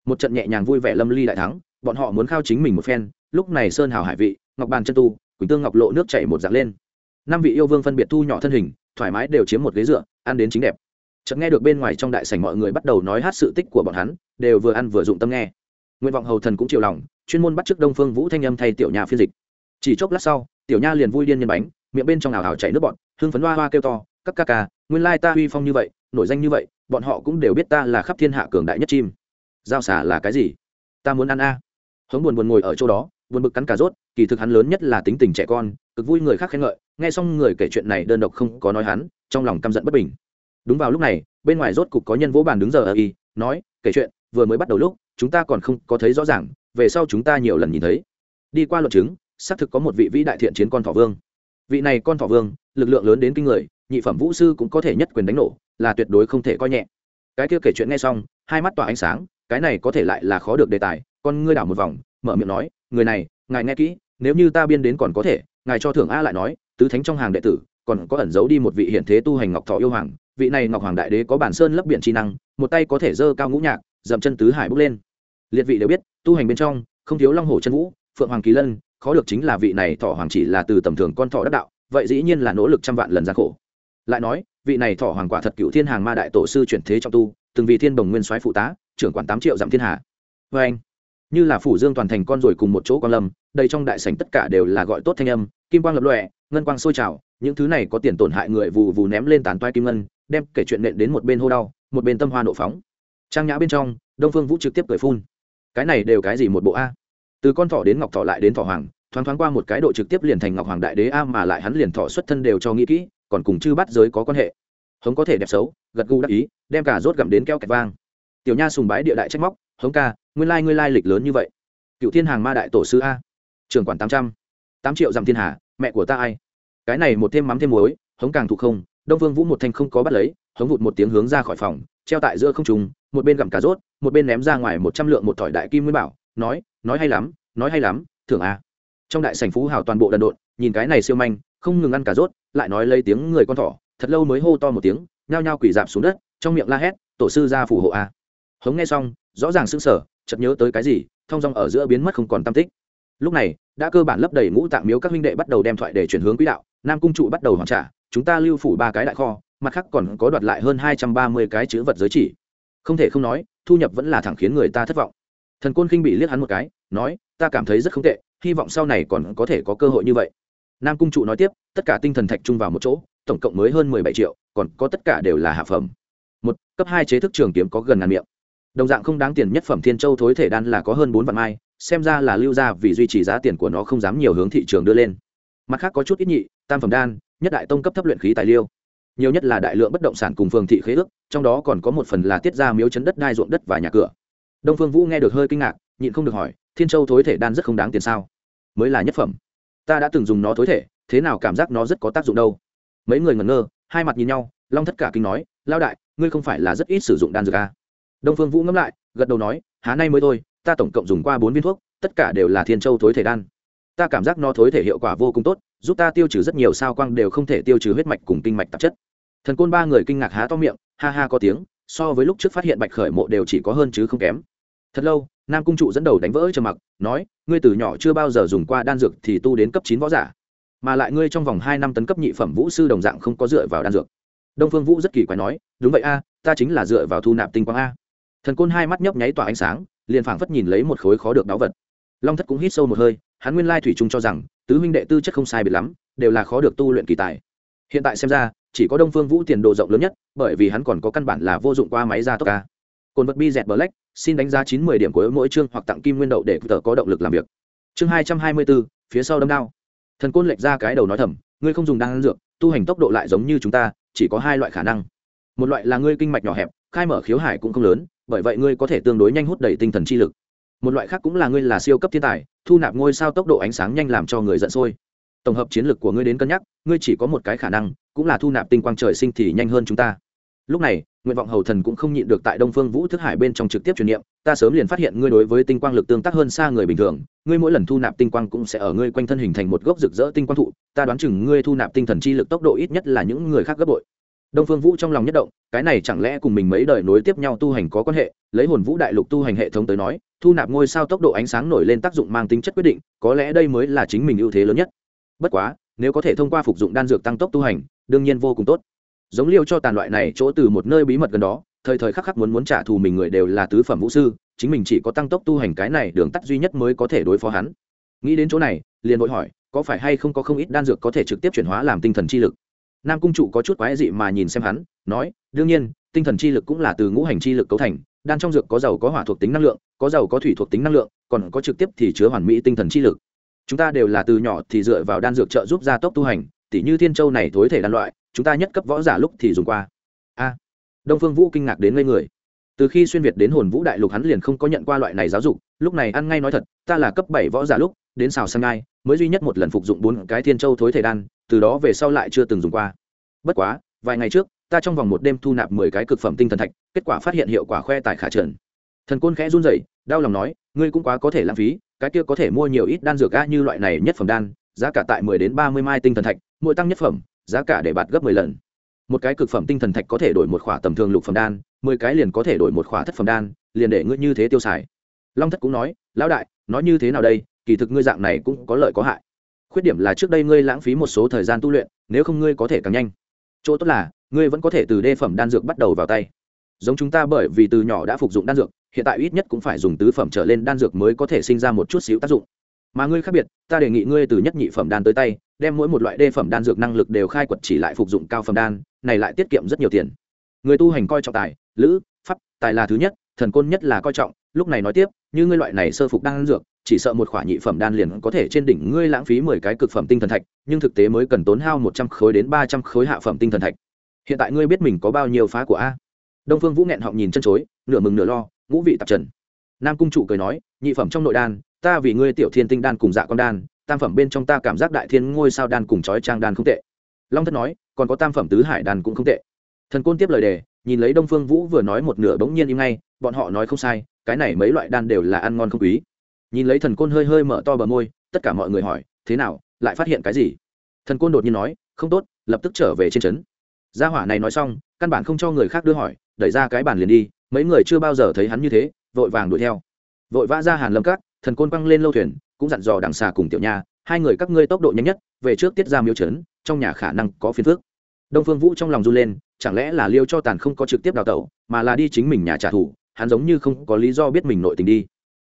Một trận nhẹ nhàng vui vẻ lâm ly đại thắng, bọn họ muốn khao chính mình một phen, lúc này sơn hào hải vị, ngọc bàn chân tu, quỳnh tương ngọc lộ nước chảy một dạng lên. Năm vị yêu vương phân biệt thu nhỏ thân hình, thoải mái đều chiếm một ghế dựa, ăn đến chính đẹp chợt nghe được bên ngoài trong đại sảnh mọi người bắt đầu nói hát sự tích của bọn hắn, đều vừa ăn vừa dụng tâm nghe. Nguyện vọng hầu thần cũng chiều lòng, chuyên môn bắt trước đông phương vũ thanh âm thay tiểu nha phiên dịch. Chỉ chốc lát sau, tiểu nha liền vui điên nhân bánh, miệng bên trong ảo ảo chảy nước bọn hương phấn hoa hoa kêu to, các ca ca, nguyên lai ta uy phong như vậy, nổi danh như vậy, bọn họ cũng đều biết ta là khắp thiên hạ cường đại nhất chim. Giao xả là cái gì? Ta muốn ăn a. Hống buồn buồn ngồi ở chỗ đó, buồn bực cắn cà rốt, kỳ thực hắn lớn nhất là tính tình trẻ con, cực vui người khác khen ngợi, nghe xong người kể chuyện này đơn độc không có nói hắn, trong lòng căm giận bất bình đúng vào lúc này, bên ngoài rốt cục có nhân vỗ bàn đứng giờ ở y nói, kể chuyện, vừa mới bắt đầu lúc, chúng ta còn không có thấy rõ ràng, về sau chúng ta nhiều lần nhìn thấy. Đi qua luật chứng, xác thực có một vị vĩ đại thiện chiến con thỏ vương. Vị này con thỏ vương, lực lượng lớn đến kinh người, nhị phẩm vũ sư cũng có thể nhất quyền đánh nổ, là tuyệt đối không thể coi nhẹ. Cái kia kể chuyện nghe xong, hai mắt tỏa ánh sáng, cái này có thể lại là khó được đề tài, con ngươi đảo một vòng, mở miệng nói, người này, ngài nghe kỹ, nếu như ta biên đến còn có thể, ngài cho thưởng a lại nói, tứ thánh trong hàng đệ tử, còn có ẩn giấu đi một vị hiện thế tu hành ngọc thọ yêu hoàng vị này ngọc hoàng đại đế có bản sơn lấp biển trí năng, một tay có thể dơ cao ngũ nhạc, dậm chân tứ hải bước lên. Liệt vị đều biết, tu hành bên trong, không thiếu long hồ chân vũ, phượng hoàng kỳ lân, khó được chính là vị này thọ hoàng chỉ là từ tầm thường con thọ đắc đạo, vậy dĩ nhiên là nỗ lực trăm vạn lần gian khổ. Lại nói, vị này thọ hoàng quả thật cựu thiên hàng ma đại tổ sư chuyển thế trong tu, từng vị thiên đồng nguyên soái phụ tá, trưởng quản tám triệu dặm thiên hà vê vâng anh. Như là phủ dương toàn thành con rồi cùng một chỗ con lâm đây trong đại sảnh tất cả đều là gọi tốt thanh âm, kim quang lập lòe, ngân quang sôi trào, những thứ này có tiền tổn hại người vù vù ném lên tàn toai kim ngân đem kể chuyện nện đến một bên hô đau, một bên tâm hoa nộ phóng. Trang nhã bên trong, đông phương vũ trực tiếp cười phun. Cái này đều cái gì một bộ a? Từ con thỏ đến ngọc thỏ lại đến thỏ hoàng, thoáng thoáng qua một cái độ trực tiếp liền thành ngọc hoàng đại đế a mà lại hắn liền thỏ xuất thân đều cho nghĩ kỹ, còn cùng chư bắt giới có quan hệ. Hống có thể đẹp xấu, gật gù đắc ý, đem cả rốt gặm đến keo kẹt vang. Tiểu nha sùng bái địa đại trách móc, hống ca, nguyên lai nguyên lai lịch lớn như vậy. Cựu thiên hàng ma đại tổ sư a. Trường quản tám trăm. Tám triệu dặm thiên hà, mẹ của ta ai? Cái này một thêm mắm thêm muối, hống càng thụ không đông vương vũ một thanh không có bắt lấy, hống vụt một tiếng hướng ra khỏi phòng, treo tại giữa không trùng một bên gặm cà rốt, một bên ném ra ngoài một trăm lượng một thỏi đại kim nguyên bảo, nói nói hay lắm, nói hay lắm, thưởng a. Trong đại sảnh phú hào toàn bộ đần độn, nhìn cái này siêu manh, không ngừng ăn cà rốt, lại nói lấy tiếng người con thỏ, thật lâu mới hô to một tiếng, nhao nhao quỳ dạp xuống đất, trong miệng la hét, tổ sư ra phù hộ a. Hống nghe xong, rõ ràng sững sờ, chợt nhớ tới cái gì thong dong ở giữa biến mất không còn tâm tích. Lúc này, đã cơ bản lấp đầy ngũ tạng miếu các huynh đệ bắt đầu đem thoại để chuyển hướng quỹ đạo nam cung trụ bắt đầu hoàn trả, chúng ta lưu phủ ba cái đại kho, mặt khác còn có đoạt lại hơn hai trăm ba mươi cái chữ vật giới chỉ. Không thể không nói, thu nhập vẫn là thẳng khiến người ta thất vọng. Thần côn khinh bị liếc hắn một cái, nói, ta cảm thấy rất không tệ, hy vọng sau này còn có thể có cơ hội như vậy. Nam cung trụ nói tiếp, tất cả tinh thần thạch chung vào một chỗ, tổng cộng mới hơn mười bảy triệu, còn có tất cả đều là hạ phẩm. Một, cấp hai chế thức trường kiếm có gần ngàn miệng. Đồng dạng không đáng tiền nhất phẩm thiên châu thối thể đan là có hơn bốn vạn mai, xem ra là lưu ra vì duy trì giá tiền của nó không dám nhiều hướng thị trường đưa lên. Mặt khác có chút ít nhị tam phẩm đan, nhất đại tông cấp thấp luyện khí tài liêu. Nhiều nhất là đại lượng bất động sản cùng phường thị khế ước, trong đó còn có một phần là tiết ra miếu chấn đất đai ruộng đất và nhà cửa. Đông phương vũ nghe được hơi kinh ngạc, nhịn không được hỏi, thiên châu thối thể đan rất không đáng tiền sao? Mới là nhất phẩm. Ta đã từng dùng nó thối thể, thế nào cảm giác nó rất có tác dụng đâu? Mấy người ngẩn ngơ, hai mặt nhìn nhau, long thất cả kinh nói lao đại, ngươi không phải là rất ít sử dụng đan dược à? đông phương vũ ngẫm lại, gật đầu nói, há nay mới thôi, ta tổng cộng dùng qua bốn viên thuốc, tất cả đều là thiên châu thối thể đan. Ta cảm giác nó thối thể hiệu quả vô cùng tốt giúp ta tiêu trừ rất nhiều sao quang đều không thể tiêu trừ huyết mạch cùng kinh mạch tạp chất. Thần côn ba người kinh ngạc há to miệng, ha ha có tiếng, so với lúc trước phát hiện bạch khởi mộ đều chỉ có hơn chứ không kém. Thật lâu, nam cung trụ dẫn đầu đánh vỡ trầm mặc, nói, ngươi từ nhỏ chưa bao giờ dùng qua đan dược thì tu đến cấp chín võ giả, mà lại ngươi trong vòng hai năm tấn cấp nhị phẩm vũ sư đồng dạng không có dựa vào đan dược. Đông phương vũ rất kỳ quái nói, đúng vậy a, ta chính là dựa vào thu nạp tinh quang a. Thần côn hai mắt nhấp nháy tỏa ánh sáng, liền phảng phất nhìn lấy một khối khó được đáo vật. Long thất cũng hít sâu một hơi, hắn nguyên lai thủy chung cho rằng tứ huynh đệ tư chất không sai biệt lắm, đều là khó được tu luyện kỳ tài. Hiện tại xem ra, chỉ có đông phương vũ tiền đồ rộng lớn nhất, bởi vì hắn còn có căn bản là vô dụng qua máy ra tốc ca. Cồn vật bi dẹt black, xin đánh giá chín mươi điểm của mỗi chương hoặc tặng kim nguyên đậu để tờ có động lực làm việc. Chương hai trăm hai mươi bốn phía sau đâm đao. Thần côn lệch ra cái đầu nói thầm, ngươi không dùng đan dược, tu hành tốc độ lại giống như chúng ta, chỉ có hai loại khả năng. Một loại là ngươi kinh mạch nhỏ hẹp, khai mở khiếu hải cũng không lớn, bởi vậy ngươi có thể tương đối nhanh hút đầy tinh thần chi lực một loại khác cũng là ngươi là siêu cấp thiên tài, thu nạp ngôi sao tốc độ ánh sáng nhanh làm cho người giận sôi. Tổng hợp chiến lược của ngươi đến cân nhắc, ngươi chỉ có một cái khả năng, cũng là thu nạp tinh quang trời sinh thì nhanh hơn chúng ta. Lúc này, nguyện vọng hầu thần cũng không nhịn được tại đông phương vũ thức hải bên trong trực tiếp truyền niệm, ta sớm liền phát hiện ngươi đối với tinh quang lực tương tác hơn xa người bình thường, ngươi mỗi lần thu nạp tinh quang cũng sẽ ở ngươi quanh thân hình thành một gốc rực rỡ tinh quang thụ, ta đoán chừng ngươi thu nạp tinh thần chi lực tốc độ ít nhất là những người khác gấp bội. Đông phương vũ trong lòng nhất động, cái này chẳng lẽ cùng mình mấy đời nối tiếp nhau tu hành có quan hệ, lấy hồn vũ đại lục tu hành hệ thống tới nói thu nạp ngôi sao tốc độ ánh sáng nổi lên tác dụng mang tính chất quyết định, có lẽ đây mới là chính mình ưu thế lớn nhất. Bất quá, nếu có thể thông qua phục dụng đan dược tăng tốc tu hành, đương nhiên vô cùng tốt. Giống liêu cho tàn loại này chỗ từ một nơi bí mật gần đó, thời thời khắc khắc muốn muốn trả thù mình người đều là tứ phẩm vũ sư, chính mình chỉ có tăng tốc tu hành cái này đường tắt duy nhất mới có thể đối phó hắn. Nghĩ đến chỗ này, liền vội hỏi, có phải hay không có không ít đan dược có thể trực tiếp chuyển hóa làm tinh thần chi lực? Nam cung trụ có chút quái dị mà nhìn xem hắn, nói, đương nhiên tinh thần chi lực cũng là từ ngũ hành chi lực cấu thành, đan trong dược có dầu có hỏa thuộc tính năng lượng, có dầu có thủy thuộc tính năng lượng, còn có trực tiếp thì chứa hoàn mỹ tinh thần chi lực. Chúng ta đều là từ nhỏ thì dựa vào đan dược trợ giúp gia tốc tu hành, tỉ như thiên châu này thối thể đan loại, chúng ta nhất cấp võ giả lúc thì dùng qua. A. Đông phương vũ kinh ngạc đến ngây người. Từ khi xuyên việt đến hồn vũ đại lục hắn liền không có nhận qua loại này giáo dục, lúc này ăn ngay nói thật, ta là cấp bảy võ giả lúc, đến xào sang ngai, mới duy nhất một lần phục dụng bốn cái thiên châu thối thể đan, từ đó về sau lại chưa từng dùng qua. Bất quá, vài ngày trước ta trong vòng một đêm thu nạp mười cái cực phẩm tinh thần thạch, kết quả phát hiện hiệu quả khoe tài khả trần. Thần côn khẽ run rẩy, đau lòng nói, ngươi cũng quá có thể lãng phí, cái kia có thể mua nhiều ít đan dược ga như loại này nhất phẩm đan, giá cả tại mười đến ba mươi mai tinh thần thạch, mỗi tăng nhất phẩm, giá cả để bạt gấp mười lần. Một cái cực phẩm tinh thần thạch có thể đổi một khỏa tầm thường lục phẩm đan, mười cái liền có thể đổi một khỏa thất phẩm đan, liền để ngươi như thế tiêu xài. Long thất cũng nói, lão đại, nói như thế nào đây, kỳ thực ngươi dạng này cũng có lợi có hại. Khuyết điểm là trước đây ngươi lãng phí một số thời gian tu luyện, nếu không ngươi có thể càng nhanh. Chỗ tốt là ngươi vẫn có thể từ đê phẩm đan dược bắt đầu vào tay. Giống chúng ta bởi vì từ nhỏ đã phục dụng đan dược, hiện tại ít nhất cũng phải dùng tứ phẩm trở lên đan dược mới có thể sinh ra một chút xíu tác dụng. Mà ngươi khác biệt, ta đề nghị ngươi từ nhất nhị phẩm đan tới tay, đem mỗi một loại đê phẩm đan dược năng lực đều khai quật chỉ lại phục dụng cao phẩm đan, này lại tiết kiệm rất nhiều tiền. Người tu hành coi trọng tài, lữ, pháp, tài là thứ nhất, thần côn nhất là coi trọng. Lúc này nói tiếp, như ngươi loại này sơ phục đan dược, chỉ sợ một khoả nhị phẩm đan liền có thể trên đỉnh ngươi lãng phí mười cái cực phẩm tinh thần thạch, nhưng thực tế mới cần tốn hao một trăm khối đến ba trăm khối hạ phẩm tinh thần thạch hiện tại ngươi biết mình có bao nhiêu phá của a đông phương vũ nghẹn họng nhìn chân chối nửa mừng nửa lo ngũ vị tạp trần nam cung trụ cười nói nhị phẩm trong nội đan ta vì ngươi tiểu thiên tinh đan cùng dạ con đan tam phẩm bên trong ta cảm giác đại thiên ngôi sao đan cùng chói trang đan không tệ long thất nói còn có tam phẩm tứ hải đan cũng không tệ thần côn tiếp lời đề nhìn lấy đông phương vũ vừa nói một nửa bỗng nhiên im ngay bọn họ nói không sai cái này mấy loại đan đều là ăn ngon không quý nhìn lấy thần côn hơi hơi mở to bờ môi tất cả mọi người hỏi thế nào lại phát hiện cái gì thần côn đột nhiên nói không tốt lập tức trở về trên trấn gia hỏa này nói xong, căn bản không cho người khác đưa hỏi, đẩy ra cái bàn liền đi, mấy người chưa bao giờ thấy hắn như thế, vội vàng đuổi theo. Vội vã ra hàn lâm cát thần côn quăng lên lâu thuyền, cũng dặn dò đằng xà cùng tiểu nha, hai người các ngươi tốc độ nhanh nhất, về trước tiết ra miếu trấn, trong nhà khả năng có phiền phước đông phương vũ trong lòng run lên, chẳng lẽ là liêu cho tàn không có trực tiếp đào tẩu, mà là đi chính mình nhà trả thù, hắn giống như không có lý do biết mình nội tình đi.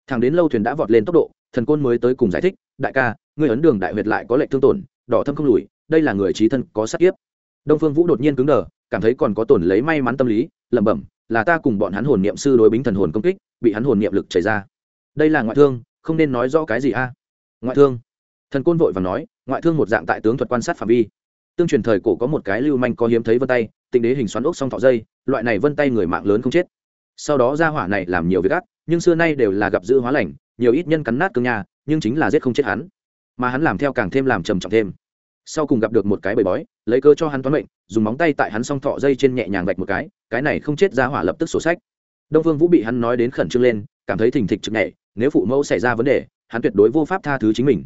Thằng đến lâu thuyền đã vọt lên tốc độ, thần côn mới tới cùng giải thích, đại ca người ấn đường đại huyệt lại có lệnh thương tổn, đỏ thâm không lùi, đây là người trí thân có sát kiếp đông phương vũ đột nhiên cứng đờ, cảm thấy còn có tổn lấy may mắn tâm lý, lẩm bẩm, là ta cùng bọn hắn hồn niệm sư đối bính thần hồn công kích, bị hắn hồn niệm lực chảy ra. Đây là ngoại thương, không nên nói rõ cái gì a. À? Ngoại thương. Thần côn vội và nói, ngoại thương một dạng tại tướng thuật quan sát phạm vi. Tương truyền thời cổ có một cái lưu manh có hiếm thấy vân tay, tịnh đế hình xoắn ốc song thọ dây, loại này vân tay người mạng lớn không chết. Sau đó ra hỏa này làm nhiều việc ác, nhưng xưa nay đều là gặp giữ hóa lành, nhiều ít nhân cắn nát cương nhà, nhưng chính là giết không chết hắn. Mà hắn làm theo càng thêm làm trầm trọng thêm sau cùng gặp được một cái bầy bói, lấy cơ cho hắn toán mệnh, dùng móng tay tại hắn song thọ dây trên nhẹ nhàng vạch một cái cái này không chết ra hỏa lập tức sổ sách. Đông vương vũ bị hắn nói đến khẩn trương lên, cảm thấy thình thịch trực nhẹ nếu phụ mẫu xảy ra vấn đề, hắn tuyệt đối vô pháp tha thứ chính mình.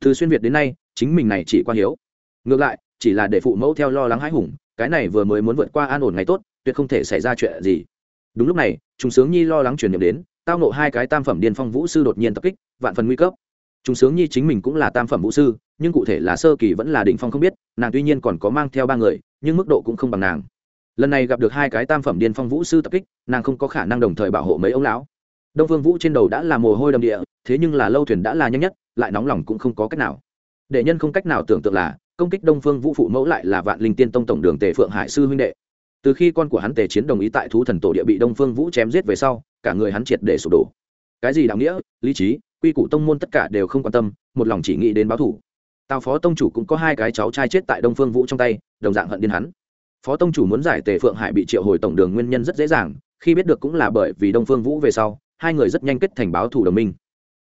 Từ xuyên việt đến nay, chính mình này chỉ qua hiếu. Ngược lại, chỉ là để phụ mẫu theo lo lắng hãi hùng, cái này vừa mới muốn vượt qua an ổn ngày tốt, tuyệt không thể xảy ra chuyện gì. Đúng lúc này chúng sướng nhi lo lắng truyền niệm đến, tao nộ hai cái tam phẩm điên phong vũ sư đột nhiên tập kích, vạn phần nguy cấp. Chúng sướng nhi chính mình cũng là tam phẩm vũ sư nhưng cụ thể là sơ kỳ vẫn là đỉnh phong không biết, nàng tuy nhiên còn có mang theo ba người, nhưng mức độ cũng không bằng nàng. Lần này gặp được hai cái tam phẩm điên phong vũ sư tập kích, nàng không có khả năng đồng thời bảo hộ mấy ông lão. Đông phương vũ trên đầu đã là mồ hôi đầm địa, thế nhưng là lâu thuyền đã là nhanh nhất, lại nóng lòng cũng không có cách nào. Đệ nhân không cách nào tưởng tượng là, công kích đông phương vũ phụ mẫu lại là vạn linh tiên tông tổng đường tề phượng hải sư huynh đệ. Từ khi con của hắn tề chiến đồng ý tại thú thần tổ địa bị đông phương vũ chém giết về sau, cả người hắn triệt để sụp đổ. Cái gì đạo nghĩa, lý trí, quy củ tông môn tất cả đều không quan tâm, một lòng chỉ nghĩ đến báo thủ tào phó tông chủ cũng có hai cái cháu trai chết tại đông phương vũ trong tay, đồng dạng hận điên hắn. Phó tông chủ muốn giải tề phượng hải bị triệu hồi tổng đường nguyên nhân rất dễ dàng, khi biết được cũng là bởi vì đông phương vũ về sau, hai người rất nhanh kết thành báo thủ đồng minh.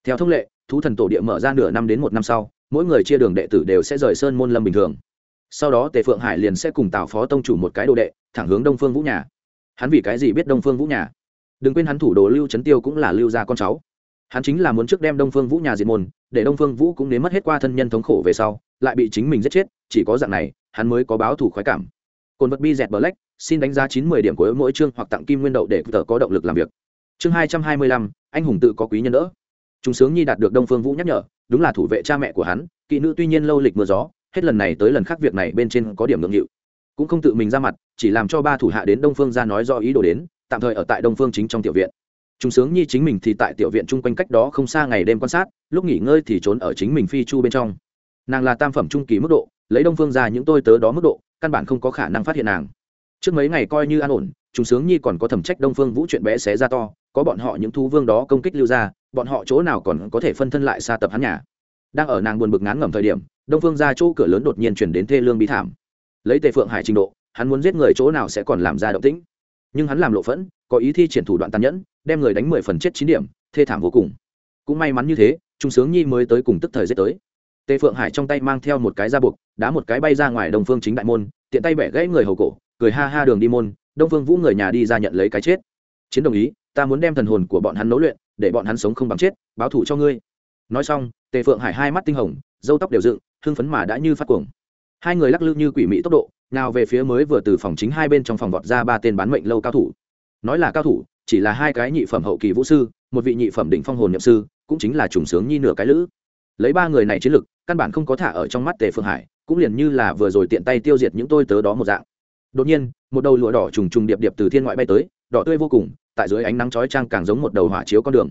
Theo thông lệ, thú thần tổ địa mở ra nửa năm đến một năm sau, mỗi người chia đường đệ tử đều sẽ rời sơn môn lâm bình thường. Sau đó tề phượng hải liền sẽ cùng tào phó tông chủ một cái đồ đệ, thẳng hướng đông phương vũ nhà. Hắn vì cái gì biết đông phương vũ nhà? Đừng quên hắn thủ đồ lưu trấn tiêu cũng là lưu gia con cháu hắn chính là muốn trước đem đông phương vũ nhà diệt môn để đông phương vũ cũng nếm mất hết qua thân nhân thống khổ về sau lại bị chính mình giết chết chỉ có dạng này hắn mới có báo thủ khoái cảm. Cồn vật bi dẹt bờ lách, xin đánh giá chín mươi điểm của mỗi chương hoặc tặng kim nguyên đậu để tờ có động lực làm việc. Chương hai trăm hai mươi lăm anh hùng tự có quý nhân đỡ. Chúng sướng nhi đạt được đông phương vũ nhắc nhở đúng là thủ vệ cha mẹ của hắn kỵ nữ tuy nhiên lâu lịch mưa gió hết lần này tới lần khác việc này bên trên có điểm ngưỡng nghịu. Cũng không tự mình ra mặt chỉ làm cho ba thủ hạ đến đông phương ra nói do ý đồ đến tạm thời ở tại đông phương chính trong tiểu viện. Trung sướng nhi chính mình thì tại tiểu viện chung quanh cách đó không xa ngày đêm quan sát, lúc nghỉ ngơi thì trốn ở chính mình phi chu bên trong. Nàng là tam phẩm trung kỳ mức độ, lấy đông phương ra những tôi tớ đó mức độ, căn bản không có khả năng phát hiện nàng. Trước mấy ngày coi như an ổn, Trung sướng nhi còn có thẩm trách đông phương vũ chuyện bé xé ra to, có bọn họ những thú vương đó công kích lưu ra bọn họ chỗ nào còn có thể phân thân lại xa tập hắn nhà. Đang ở nàng buồn bực ngán ngẩm thời điểm, đông phương ra chỗ cửa lớn đột nhiên chuyển đến thê lương bí thảm. Lấy tề phượng hải trình độ, hắn muốn giết người chỗ nào sẽ còn làm ra động tĩnh nhưng hắn làm lộ phẫn, có ý thi triển thủ đoạn tàn nhẫn, đem người đánh mười phần chết chín điểm, thê thảm vô cùng. Cũng may mắn như thế, trung sướng nhi mới tới cùng tức thời giết tới. Tề phượng hải trong tay mang theo một cái da buộc, đá một cái bay ra ngoài đông phương chính đại môn, tiện tay bẻ gãy người hầu cổ, cười ha ha đường đi môn, đông phương vũ người nhà đi ra nhận lấy cái chết. Chiến đồng ý, ta muốn đem thần hồn của bọn hắn nấu luyện, để bọn hắn sống không bằng chết, báo thủ cho ngươi. Nói xong, tề phượng hải hai mắt tinh hồng dâu tóc đều dựng, hưng phấn mà đã như phát cuồng. Hai người lắc lư như quỷ mỹ tốc độ nào về phía mới vừa từ phòng chính hai bên trong phòng vọt ra ba tên bán mệnh lâu cao thủ. Nói là cao thủ, chỉ là hai cái nhị phẩm hậu kỳ vũ sư, một vị nhị phẩm đỉnh phong hồn nhậm sư, cũng chính là trùng sướng nhi nửa cái lữ. Lấy ba người này chiến lực, căn bản không có thả ở trong mắt tề phương hải, cũng liền như là vừa rồi tiện tay tiêu diệt những tôi tớ đó một dạng. Đột nhiên, một đầu lụa đỏ trùng trùng điệp điệp từ thiên ngoại bay tới, đỏ tươi vô cùng, tại dưới ánh nắng chói trang càng giống một đầu hỏa chiếu con đường.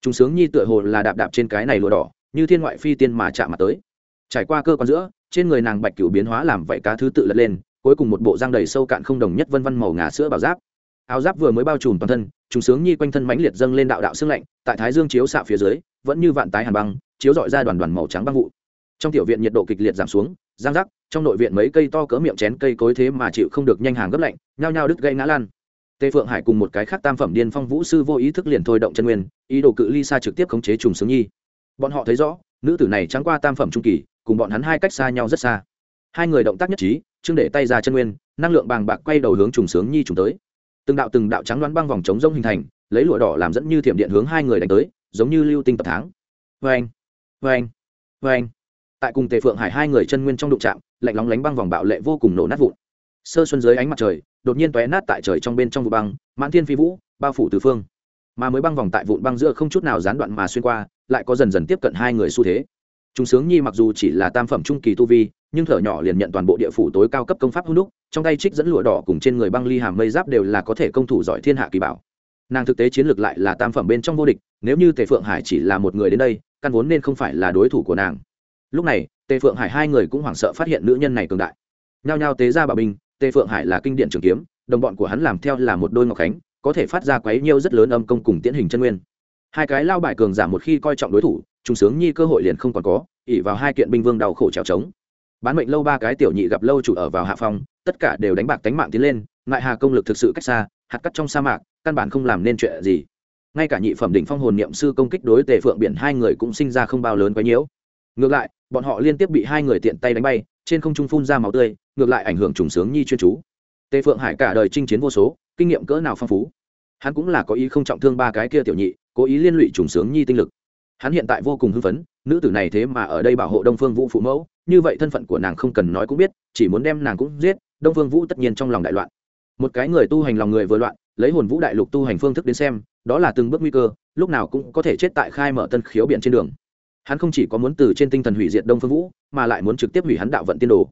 Trùng sướng nhi tựa hồ là đạp đạp trên cái này lụa đỏ, như thiên ngoại phi tiên mà chạm mặt tới. Trải qua cơ quan giữa trên người nàng bạch cửu biến hóa làm vậy cá thứ tự lật lên, cuối cùng một bộ răng đầy sâu cạn không đồng nhất vân vân màu ngà sữa bảo giáp. Áo giáp vừa mới bao trùm toàn thân, trùng sướng nhi quanh thân mãnh liệt dâng lên đạo đạo xương lạnh, tại thái dương chiếu xạ phía dưới, vẫn như vạn tái hàn băng, chiếu dọi ra đoàn đoàn màu trắng băng vụ. Trong tiểu viện nhiệt độ kịch liệt giảm xuống giang rắc, trong nội viện mấy cây to cỡ miệng chén cây cối thế mà chịu không được nhanh hàng gấp lạnh, nhao nhao đứt gây ngã lan tề phượng hải cùng một cái khác tam phẩm điên phong vũ sư vô ý thức liền thôi động chân nguyên, ý đồ cự ly xa trực tiếp khống chế trùng sướng nhi. Bọn họ thấy rõ, nữ tử này trắng qua tam phẩm trung kỳ cùng bọn hắn hai cách xa nhau rất xa. Hai người động tác nhất trí chương để tay ra chân nguyên, năng lượng bàng bạc quay đầu hướng trùng sướng nhi trùng tới. Từng đạo từng đạo trắng đoán băng vòng chống rông hình thành, lấy lụa đỏ làm dẫn như thiểm điện hướng hai người đánh tới, giống như lưu tinh tập tháng vê anh vê anh vê anh tại cùng tề phượng hải hai người chân nguyên trong đụng trạm lạnh lóng lánh băng vòng bạo lệ vô cùng nổ nát vụn. Sơ xuân dưới ánh mặt trời, đột nhiên tóe nát tại trời trong bên trong vụ băng, mãn thiên phi vũ, bao phủ từ phương. Mà mới băng vòng tại vụn băng giữa không chút nào gián đoạn mà xuyên qua, lại có dần dần tiếp cận hai người xu thế. Trung sướng nhi mặc dù chỉ là tam phẩm trung kỳ tu vi nhưng thở nhỏ liền nhận toàn bộ địa phủ tối cao cấp công pháp hung đúc trong tay trích dẫn lụa đỏ cùng trên người băng ly hàm mây giáp đều là có thể công thủ giỏi thiên hạ kỳ bảo. Nàng thực tế chiến lược lại là tam phẩm bên trong vô địch nếu như tề phượng hải chỉ là một người đến đây căn vốn nên không phải là đối thủ của nàng. Lúc này tề phượng hải hai người cũng hoảng sợ phát hiện nữ nhân này cường đại. Nhao nhao tế ra bảo bình, tề phượng hải là kinh điển trường kiếm đồng bọn của hắn làm theo là một đôi ngọc khánh có thể phát ra quấy nhiêu rất lớn âm công cùng tiễn hình chân nguyên. Hai cái lao bại cường giả một khi coi trọng đối thủ trùng sướng nhi cơ hội liền không còn có ỉ vào hai kiện binh vương đau khổ trèo trống. Bán mệnh lâu ba cái tiểu nhị gặp lâu chủ ở vào hạ phòng, tất cả đều đánh bạc tánh mạng tiến lên, ngại hà công lực thực sự cách xa, hạt cắt trong sa mạc, căn bản không làm nên chuyện gì. Ngay cả nhị phẩm đỉnh phong hồn niệm sư công kích đối tề phượng biển hai người cũng sinh ra không bao lớn quấy nhiễu. Ngược lại, bọn họ liên tiếp bị hai người tiện tay đánh bay, trên không trung phun ra máu tươi, ngược lại ảnh hưởng trùng sướng nhi chuyên chú. Tề phượng hải cả đời chinh chiến vô số, kinh nghiệm cỡ nào phong phú. Hắn cũng là có ý không trọng thương ba cái kia tiểu nhị, cố ý liên lụy trùng sướng nhi tinh lực hắn hiện tại vô cùng hưng phấn, nữ tử này thế mà ở đây bảo hộ đông phương vũ phụ mẫu, như vậy thân phận của nàng không cần nói cũng biết, chỉ muốn đem nàng cũng giết, đông phương vũ tất nhiên trong lòng đại loạn. Một cái người tu hành lòng người vừa loạn, lấy hồn vũ đại lục tu hành phương thức đến xem, đó là từng bước nguy cơ, lúc nào cũng có thể chết tại khai mở tân khiếu biển trên đường. Hắn không chỉ có muốn từ trên tinh thần hủy diệt đông phương vũ, mà lại muốn trực tiếp hủy hắn đạo vận tiên đồ.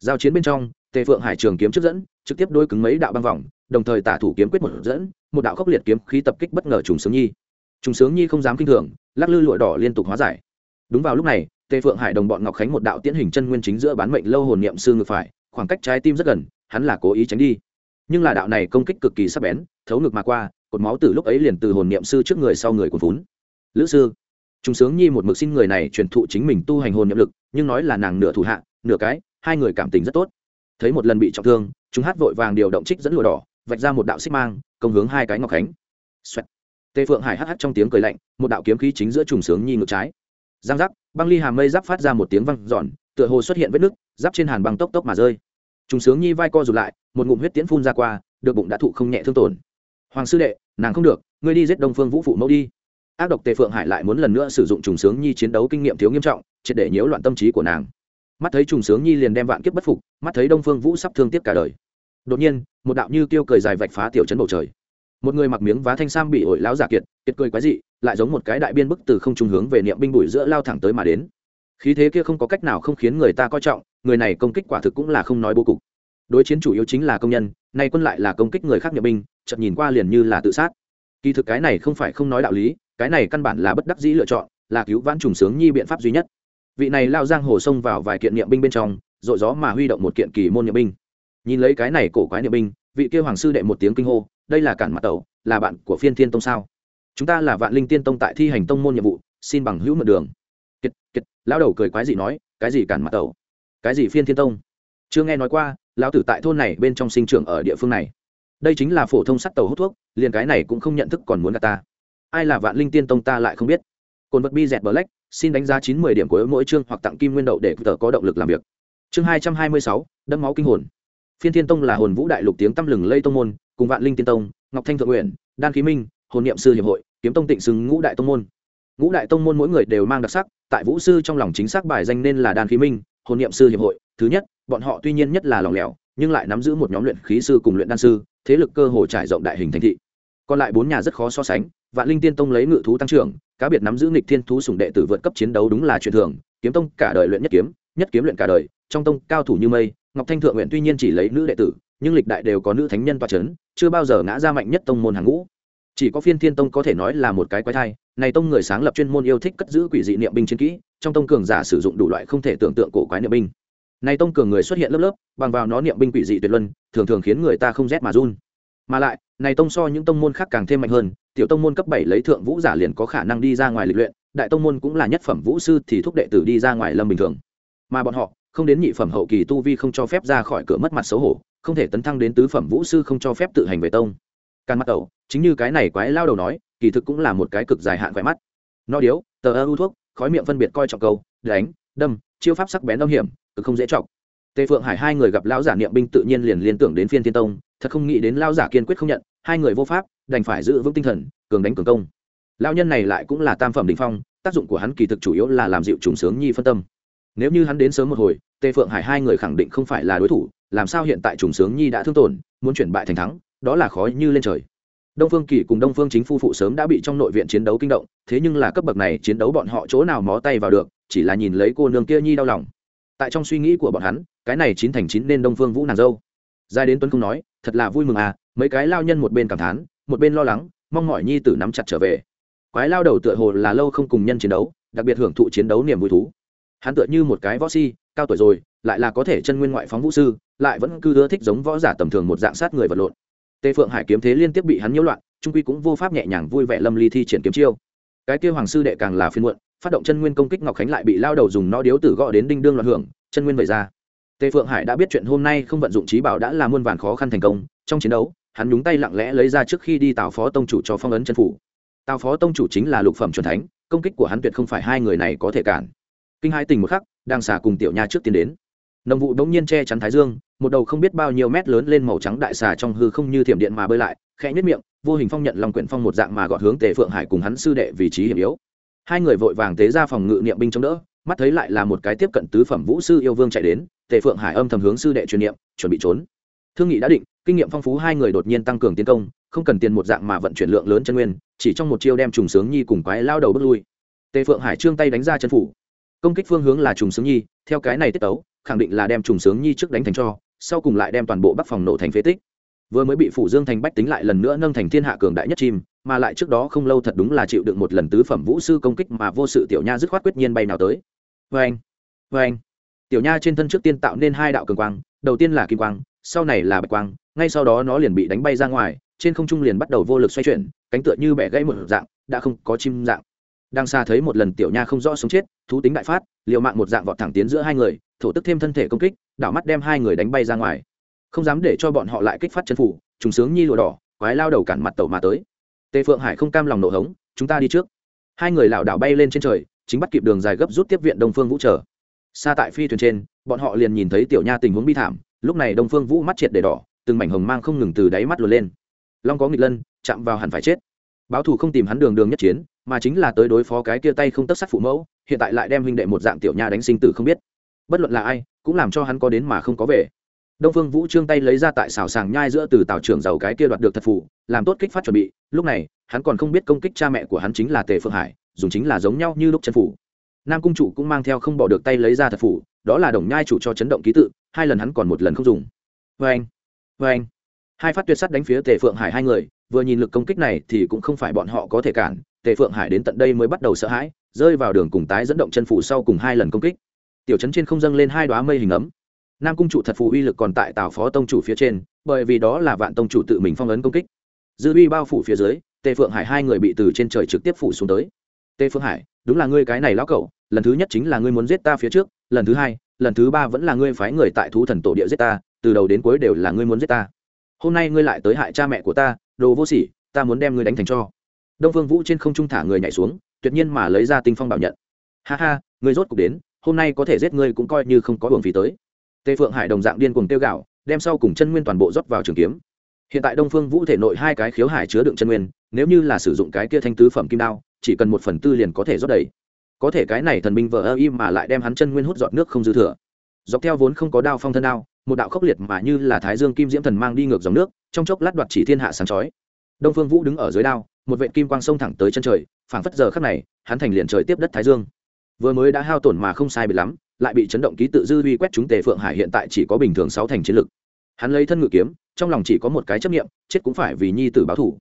Giao chiến bên trong, tề phượng hải trường kiếm trước dẫn, trực tiếp đôi cứng mấy đạo băng vòng, đồng thời tả thủ kiếm quyết một dẫn, một đạo khốc liệt kiếm khí tập kích bất ngờ trùng sướng nhi trùng sướng nhi không dám kinh thường lắc lư lụa đỏ liên tục hóa giải đúng vào lúc này tề phượng hải đồng bọn ngọc khánh một đạo tiễn hình chân nguyên chính giữa bán mệnh lâu hồn niệm sư ngược phải khoảng cách trái tim rất gần hắn là cố ý tránh đi nhưng là đạo này công kích cực kỳ sắc bén thấu ngực mà qua cột máu từ lúc ấy liền từ hồn niệm sư trước người sau người cuốn vốn lữ sư Trung Sướng Nhi một mực xin người này truyền thụ chính mình tu hành hồn niệm lực, nhưng nói là nàng nửa thủ hạ, nửa cái, hai người cảm tình rất tốt. Thấy một lần bị trọng thương, chúng hát vội vàng điều động trích dẫn lụa đỏ, vạch ra một đạo xích mang, công hướng hai cái ngọc khánh. Xoẹt. Tề Phượng Hải hắt hắt trong tiếng cười lạnh, một đạo kiếm khí chính giữa trùng Sướng Nhi ngược trái. Giang giác, băng ly hàm mây giáp phát ra một tiếng vang giòn, tựa hồ xuất hiện vết nứt, giáp trên hàn băng tốc tốc mà rơi. Trùng Sướng Nhi vai co rụt lại, một ngụm huyết tiễn phun ra qua, được bụng đã thụ không nhẹ thương tổn. Hoàng sư đệ, nàng không được, ngươi đi giết Đông Phương Vũ phụ mẫu đi ác độc tề phượng hải lại muốn lần nữa sử dụng trùng sướng nhi chiến đấu kinh nghiệm thiếu nghiêm trọng triệt để nhiễu loạn tâm trí của nàng mắt thấy trùng sướng nhi liền đem vạn kiếp bất phục mắt thấy đông phương vũ sắp thương tiếc cả đời đột nhiên một đạo như kêu cười dài vạch phá tiểu chấn bầu trời một người mặc miếng vá thanh sam bị ổi lão giả kiệt kiệt cười quái dị, lại giống một cái đại biên bức từ không trung hướng về niệm binh bụi giữa lao thẳng tới mà đến. Khí thế kia không có cách nào không khiến người ta coi trọng, người này công kích quả thực cũng là không nói bố cục. Đối chiến chủ yếu chính là công nhân, nay quân lại là công kích người khác niệm binh chậm nhìn qua liền như là tự sát. Kỳ thực cái này không phải không nói đạo lý, cái này căn bản là bất đắc dĩ lựa chọn, là cứu vãn trùng sướng nhi biện pháp duy nhất. Vị này lao giang hồ sông vào vài kiện niệm binh bên trong dội gió mà huy động một kiện kỳ môn niệm binh. Nhìn lấy cái này cổ quái niệm binh, vị kia hoàng sư đệ một tiếng kinh hô đây là cản mặt tẩu, là bạn của phiên thiên tông sao? Chúng ta là vạn linh tiên tông tại thi hành tông môn nhiệm vụ, xin bằng hữu mượn đường. Kiệt kiệt, lão đầu cười quái gì nói, cái gì cản mặt tẩu? Cái gì phiên thiên tông? Chưa nghe nói qua, lão tử tại thôn này bên trong sinh trưởng ở địa phương này. Đây chính là phổ thông sắt tàu hút thuốc, liền cái này cũng không nhận thức còn muốn gạt ta. Ai là vạn linh tiên tông ta lại không biết. Cồn vật bi dẹt black xin đánh giá chín mươi điểm của mỗi chương hoặc tặng kim nguyên đậu để tờ có động lực làm việc. Chương hai trăm hai mươi sáu, đẫm máu kinh hồn phiên thiên tông là hồn vũ đại lục tiếng tăm lừng lây tông môn, cùng vạn linh tiên tông, ngọc thanh thượng nguyện đan khí minh, hồn niệm sư hiệp hội, kiếm tông tịnh Sừng ngũ đại tông môn. Ngũ đại tông môn mỗi người đều mang đặc sắc, tại vũ sư trong lòng chính xác bài danh nên là đan khí minh, hồn niệm sư hiệp hội. Thứ nhất, bọn họ tuy nhiên nhất là lòng lẻo, nhưng lại nắm giữ một nhóm luyện khí sư cùng luyện đan sư, thế lực cơ hồ trải rộng đại hình thành thị. Còn lại bốn nhà rất khó so sánh, vạn linh tiên tông lấy ngự thú tăng trưởng, cá biệt nắm giữ nghịch thiên thú sùng đệ tử vượt cấp chiến đấu đúng là chuyện thường, kiếm tông cả đời luyện nhất kiếm nhất kiếm luyện cả đời, trong tông cao thủ như mây, ngọc thanh thượng nguyện tuy nhiên chỉ lấy nữ đệ tử, nhưng lịch đại đều có nữ thánh nhân toa c h ấ n chưa bao giờ ngã ra mạnh nhất tông môn hàng ngũ. Chỉ có phiên thiên tông có thể nói là một cái quái thai, này tông người sáng lập chuyên môn yêu thích cất giữ quỷ dị niệm binh chiến kỹ, trong tông cường giả sử dụng đủ loại không thể tưởng tượng cổ quái niệm binh. Này tông cường người xuất hiện lớp lớp, bằng vào nó niệm binh quỷ dị tuyệt luân, thường thường khiến người ta không rét mà run. Mà lại, này tông so những tông môn khác càng thêm mạnh hơn, tiểu tông môn cấp bảy lấy thượng vũ giả liền có khả năng đi ra ngoài lịch luyện, đại tông môn cũng là nhất phẩm vũ sư thì thúc đệ tử đi ra ngoài lâm bình thường mà bọn họ không đến nhị phẩm hậu kỳ tu vi không cho phép ra khỏi cửa mất mặt xấu hổ, không thể tấn thăng đến tứ phẩm vũ sư không cho phép tự hành về tông. Càn mắt ẩu chính như cái này quái lao đầu nói, kỳ thực cũng là một cái cực dài hạn khỏe mắt. No điếu, tờ ơ u thuốc, khói miệng phân biệt coi trọng câu, đánh, đâm, chiêu pháp sắc bén âm hiểm, cực không dễ chọc. Tề phượng hải hai người gặp lão giả niệm binh tự nhiên liền liên tưởng đến phiên thiên tông, thật không nghĩ đến lao giả kiên quyết không nhận, hai người vô pháp, đành phải giữ vững tinh thần, cường đánh cường công. Lao nhân này lại cũng là tam phẩm đình phong, tác dụng của hắn kỳ thực chủ yếu là làm dịu trùng sướng nhi phân tâm nếu như hắn đến sớm một hồi, tề phượng hải hai người khẳng định không phải là đối thủ, làm sao hiện tại trùng sướng nhi đã thương tổn, muốn chuyển bại thành thắng, đó là khó như lên trời. Đông phương kỳ cùng đông phương chính phu phụ sớm đã bị trong nội viện chiến đấu kinh động, thế nhưng là cấp bậc này chiến đấu bọn họ chỗ nào mó tay vào được, chỉ là nhìn lấy cô nương kia nhi đau lòng. Tại trong suy nghĩ của bọn hắn, cái này chín thành chín nên đông phương vũ nàng dâu. Giai đến tuấn không nói, thật là vui mừng à mấy cái lao nhân một bên cảm thán, một bên lo lắng, mong mọi nhi tử nắm chặt trở về. Quái lao đầu tựa hồ là lâu không cùng nhân chiến đấu, đặc biệt hưởng thụ chiến đấu niềm vui thú hắn tựa như một cái võ si, cao tuổi rồi, lại là có thể chân nguyên ngoại phóng vũ sư, lại vẫn cứ ưa thích giống võ giả tầm thường một dạng sát người vật lộn. Tề phượng hải kiếm thế liên tiếp bị hắn nhiễu loạn, trung quy cũng vô pháp nhẹ nhàng vui vẻ lâm ly thi triển kiếm chiêu. Cái kia hoàng sư đệ càng là phiên muộn, phát động chân nguyên công kích ngọc khánh lại bị lao đầu dùng nó điếu tử gõ đến đinh đương loạn hưởng, chân nguyên vẩy ra. Tề phượng hải đã biết chuyện hôm nay không vận dụng trí bảo đã là muôn vàn khó khăn thành công, trong chiến đấu, hắn nhúng tay lặng lẽ lấy ra trước khi đi tào phó tông chủ cho phong ấn chân phủ. Tào phó tông chủ chính là lục phẩm truyền thánh, công kích của hắn tuyệt không phải hai người này có thể cản kinh hai tình một khắc, đang xả cùng tiểu nha trước tiến đến. Nồng vụ đống nhiên che chắn thái dương, một đầu không biết bao nhiêu mét lớn lên màu trắng đại xà trong hư không như thiểm điện mà bơi lại, khẽ nhất miệng, vô hình phong nhận lòng quyển phong một dạng mà gọt hướng tề phượng hải cùng hắn sư đệ vị trí hiểm yếu. Hai người vội vàng tế ra phòng ngự niệm binh chống đỡ, mắt thấy lại là một cái tiếp cận tứ phẩm vũ sư yêu vương chạy đến, tề phượng hải âm thầm hướng sư đệ truyền niệm, chuẩn bị trốn. Thương nghị đã định, kinh nghiệm phong phú hai người đột nhiên tăng cường tiến công, không cần tiền một dạng mà vận chuyển lượng lớn chân nguyên, chỉ trong một chiêu đem trùng sướng nhi cùng quái lao đầu bước lui. Tề phượng hải trương tay đánh ra chân phủ công kích phương hướng là trùng sướng nhi, theo cái này tiết tấu, khẳng định là đem trùng sướng nhi trước đánh thành cho, sau cùng lại đem toàn bộ bắc phòng nổ thành phế tích. Vừa mới bị phủ dương thành bách tính lại lần nữa nâng thành thiên hạ cường đại nhất chim, mà lại trước đó không lâu thật đúng là chịu được một lần tứ phẩm vũ sư công kích mà vô sự tiểu nha dứt khoát quyết nhiên bay nào tới. Vê anh vê anh tiểu nha trên thân trước tiên tạo nên hai đạo cường quang, đầu tiên là kim quang, sau này là bạch quang, ngay sau đó nó liền bị đánh bay ra ngoài, trên không trung liền bắt đầu vô lực xoay chuyển, cánh tựa như bẻ gãy một dạng, đã không có chim dạng đang xa thấy một lần tiểu nha không rõ sống chết, thú tính đại phát liệu mạng một dạng vọt thẳng tiến giữa hai người, thổ tức thêm thân thể công kích, đảo mắt đem hai người đánh bay ra ngoài. Không dám để cho bọn họ lại kích phát chân phủ, trùng sướng nhi lụa đỏ, quái lao đầu cản mặt tàu mà tới. Tề phượng hải không cam lòng nổ hống, chúng ta đi trước. Hai người lảo đảo bay lên trên trời, chính bắt kịp đường dài gấp rút tiếp viện đông phương vũ trở xa tại phi thuyền trên, bọn họ liền nhìn thấy tiểu nha tình huống bi thảm, lúc này đông phương vũ mắt triệt để đỏ, từng mảnh hồng mang không ngừng từ đáy mắt luồn lên. Long có nghịch lân, chạm vào hẳn phải chết báo thù không tìm hắn đường đường nhất chiến, mà chính là tới đối phó cái kia tay không tất sát phụ mẫu, hiện tại lại đem huynh đệ một dạng tiểu nha đánh sinh tử không biết. Bất luận là ai, cũng làm cho hắn có đến mà không có về. Đông phương vũ trương tay lấy ra tại xào sàng nhai giữa từ tào trưởng giàu cái kia đoạt được thật phủ làm tốt kích phát chuẩn bị, lúc này, hắn còn không biết công kích cha mẹ của hắn chính là tề phương hải, dùng chính là giống nhau như lúc chân phủ nam cung chủ cũng mang theo không bỏ được tay lấy ra thật phủ đó là đồng nhai chủ cho chấn động ký tự, hai lần hắn còn một lần không dùng. Vê anh vê anh hai phát tuyệt sắt đánh phía tề phượng hải hai người vừa nhìn lực công kích này thì cũng không phải bọn họ có thể cản, tề phượng hải đến tận đây mới bắt đầu sợ hãi, rơi vào đường cùng tái dẫn động chân phủ sau cùng hai lần công kích. Tiểu Trấn trên không dâng lên hai đoá mây hình ấm. Nam cung chủ thật phù uy lực còn tại tào phó tông chủ phía trên, bởi vì đó là vạn tông chủ tự mình phong ấn công kích. Dư uy bao phủ phía dưới, tề phượng hải hai người bị từ trên trời trực tiếp phủ xuống tới. Tề phượng hải, đúng là ngươi cái này lão cẩu, lần thứ nhất chính là ngươi muốn giết ta phía trước, lần thứ hai, lần thứ ba vẫn là ngươi phái người tại thú thần tổ địa giết ta, từ đầu đến cuối đều là ngươi muốn giết ta. Hôm nay ngươi lại tới hại cha mẹ của ta đồ vô sỉ, ta muốn đem ngươi đánh thành cho. Đông phương vũ trên không trung thả người nhảy xuống, tuyệt nhiên mà lấy ra tinh phong bảo nhận. Ha ha, ngươi rốt cục đến, hôm nay có thể giết ngươi cũng coi như không có hưởng phí tới. Tề phượng hải đồng dạng điên cuồng tiêu gạo đem sau cùng chân nguyên toàn bộ rót vào trường kiếm. Hiện tại đông phương vũ thể nội hai cái khiếu hải chứa đựng chân nguyên, nếu như là sử dụng cái kia thanh tứ phẩm kim đao, chỉ cần một phần tư liền có thể rót đầy. Có thể cái này thần binh vờ ơ im mà lại đem hắn chân nguyên hút giọt nước không dư thừa. Dọc theo vốn không có đao phong thân đao một đạo khốc liệt mà như là thái dương kim diễm thần mang đi ngược dòng nước, trong chốc lát đoạt chỉ thiên hạ sáng chói. Đông phương vũ đứng ở dưới đao, một vệ kim quang sông thẳng tới chân trời, phảng phất giờ khắc này, hắn thành liền trời tiếp đất thái dương. Vừa mới đã hao tổn mà không sai bị lắm, lại bị chấn động ký tự dư uy quét chúng tề phượng hải hiện tại chỉ có bình thường sáu thành chiến lực. Hắn lấy thân ngự kiếm, trong lòng chỉ có một cái chấp nghiệm chết cũng phải vì nhi tử báo thủ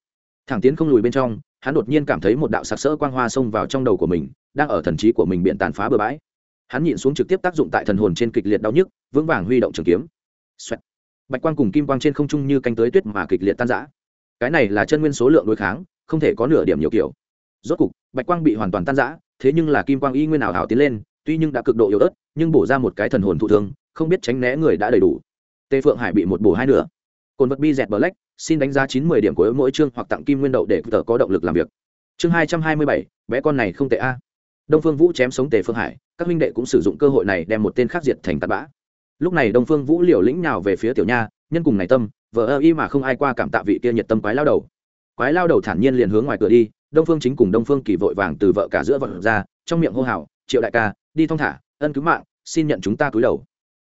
thẳng tiến không lùi bên trong, hắn đột nhiên cảm thấy một đạo sặc sỡ quang hoa xông vào trong đầu của mình, đang ở thần trí của mình biện tàn phá bừa bãi hắn nhịn xuống trực tiếp tác dụng tại thần hồn trên kịch liệt đau nhức vững vàng huy động trường kiếm、Xoẹt. Bạch quang cùng kim quang trên không trung như canh tới tuyết mà kịch liệt tan rã. Cái này là chân nguyên số lượng đối kháng không thể có nửa điểm nhiều kiểu. Rốt cục bạch quang bị hoàn toàn tan rã thế nhưng là kim quang y nguyên ảo hảo tiến lên tuy nhưng đã cực độ yếu ớt nhưng bổ ra một cái thần hồn thụ thương không biết tránh né người đã đầy đủ. Tề phượng hải bị một bổ hai nửa. Cồn vật bi dẹt bờ lách, xin đánh giá chín mươi điểm của mỗi chương hoặc tặng kim nguyên đậu để tờ có động lực làm việc. Chương hai trăm hai mươi bảy bé con này không tệ a đông phương vũ chém sống tề phương hải, các huynh đệ cũng sử dụng cơ hội này đem một tên khác diệt thành tạt bã. Lúc này đông phương vũ liều lĩnh nào về phía tiểu nha, nhân cùng này tâm vợ ơ y mà không ai qua cảm tạ vị kia nhiệt tâm quái lao đầu. Quái lao đầu thản nhiên liền hướng ngoài cửa đi, đông phương chính cùng đông phương kỳ vội vàng từ vợ cả giữa vợ ra, trong miệng hô hào, triệu đại ca, đi thong thả, ân cứu mạng, xin nhận chúng ta cúi đầu.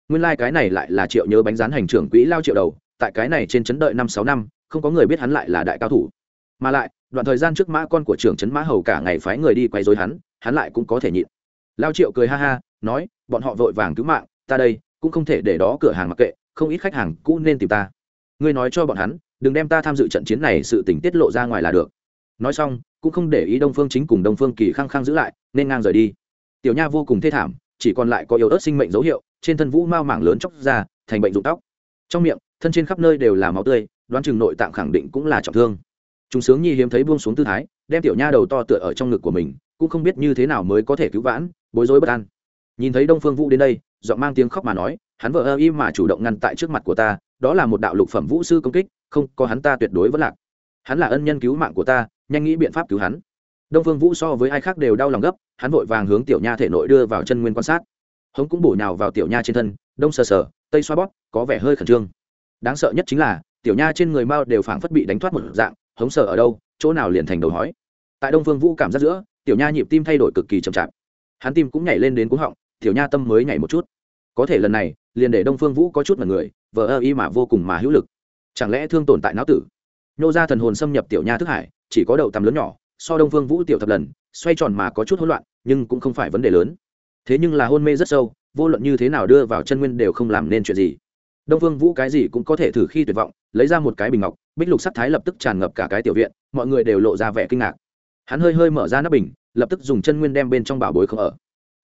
Nguyên lai、like、cái này lại là triệu nhớ bánh rán hành trưởng quỹ lao triệu đầu, tại cái này trên chấn đợi năm sáu năm, không có người biết hắn lại là đại cao thủ. Mà lại, đoạn thời gian trước mã con của trưởng trấn mã hầu cả ngày phái người đi quay dối hắn hắn lại cũng có thể nhịn. Lao triệu cười ha ha, nói, bọn họ vội vàng cứu mạng, ta đây cũng không thể để đó cửa hàng mặc kệ, không ít khách hàng cũ nên tìm ta. Ngươi nói cho bọn hắn, đừng đem ta tham dự trận chiến này sự tình tiết lộ ra ngoài là được. Nói xong, cũng không để ý đông phương chính cùng đông phương kỳ khăng khăng giữ lại, nên ngang rời đi. Tiểu nha vô cùng thê thảm, chỉ còn lại có yếu ớt sinh mệnh dấu hiệu, trên thân vũ mao mảng lớn chóc ra, thành bệnh rụng tóc. Trong miệng, thân trên khắp nơi đều là máu tươi, đoán chừng nội tạng khẳng định cũng là trọng thương. Chúng sướng nhi hiếm thấy buông xuống tư thái, đem tiểu nha đầu to tựa ở trong ngực của mình cũng không biết như thế nào mới có thể cứu vãn, bối rối bất an. Nhìn thấy đông phương vũ đến đây, giọng mang tiếng khóc mà nói, hắn vợ ơ y mà chủ động ngăn tại trước mặt của ta, đó là một đạo lục phẩm vũ sư công kích, không, có hắn ta tuyệt đối vẫn lạc. Hắn là ân nhân cứu mạng của ta, nhanh nghĩ biện pháp cứu hắn. Đông phương vũ so với ai khác đều đau lòng gấp, hắn vội vàng hướng tiểu nha thể nội đưa vào chân nguyên quan sát. Hống cũng bổ nhào vào tiểu nha trên thân, đông sờ sờ, tây xoa bóp, có vẻ hơi khẩn trương. Đáng sợ nhất chính là, tiểu nha trên người mao đều phảng phất bị đánh thoát một dạng, hống sờ ở đâu, chỗ nào liền thành đầu hói. Tại đông phương vũ cảm giác giữa tiểu nha nhịp tim thay đổi cực kỳ chậm chạp. Hắn tim cũng nhảy lên đến cúng họng, tiểu nha tâm mới nhảy một chút. Có thể lần này, liền để đông phương vũ có chút mật người, vờ ơ y mà vô cùng mà hữu lực. Chẳng lẽ thương tồn tại não tử? Nhô ra thần hồn xâm nhập tiểu nha thức hải, chỉ có đầu tầm lớn nhỏ, so đông phương vũ tiểu thập lần, xoay tròn mà có chút hỗn loạn, nhưng cũng không phải vấn đề lớn. Thế nhưng là hôn mê rất sâu, vô luận như thế nào đưa vào chân nguyên đều không làm nên chuyện gì. Đông phương vũ cái gì cũng có thể thử khi tuyệt vọng, lấy ra một cái bình ngọc, bích lục sắc thái lập tức tràn ngập cả cái tiểu viện, mọi người đều lộ ra vẻ kinh ngạc hắn hơi hơi mở ra nắp bình, lập tức dùng chân nguyên đem bên trong bảo bối không ở.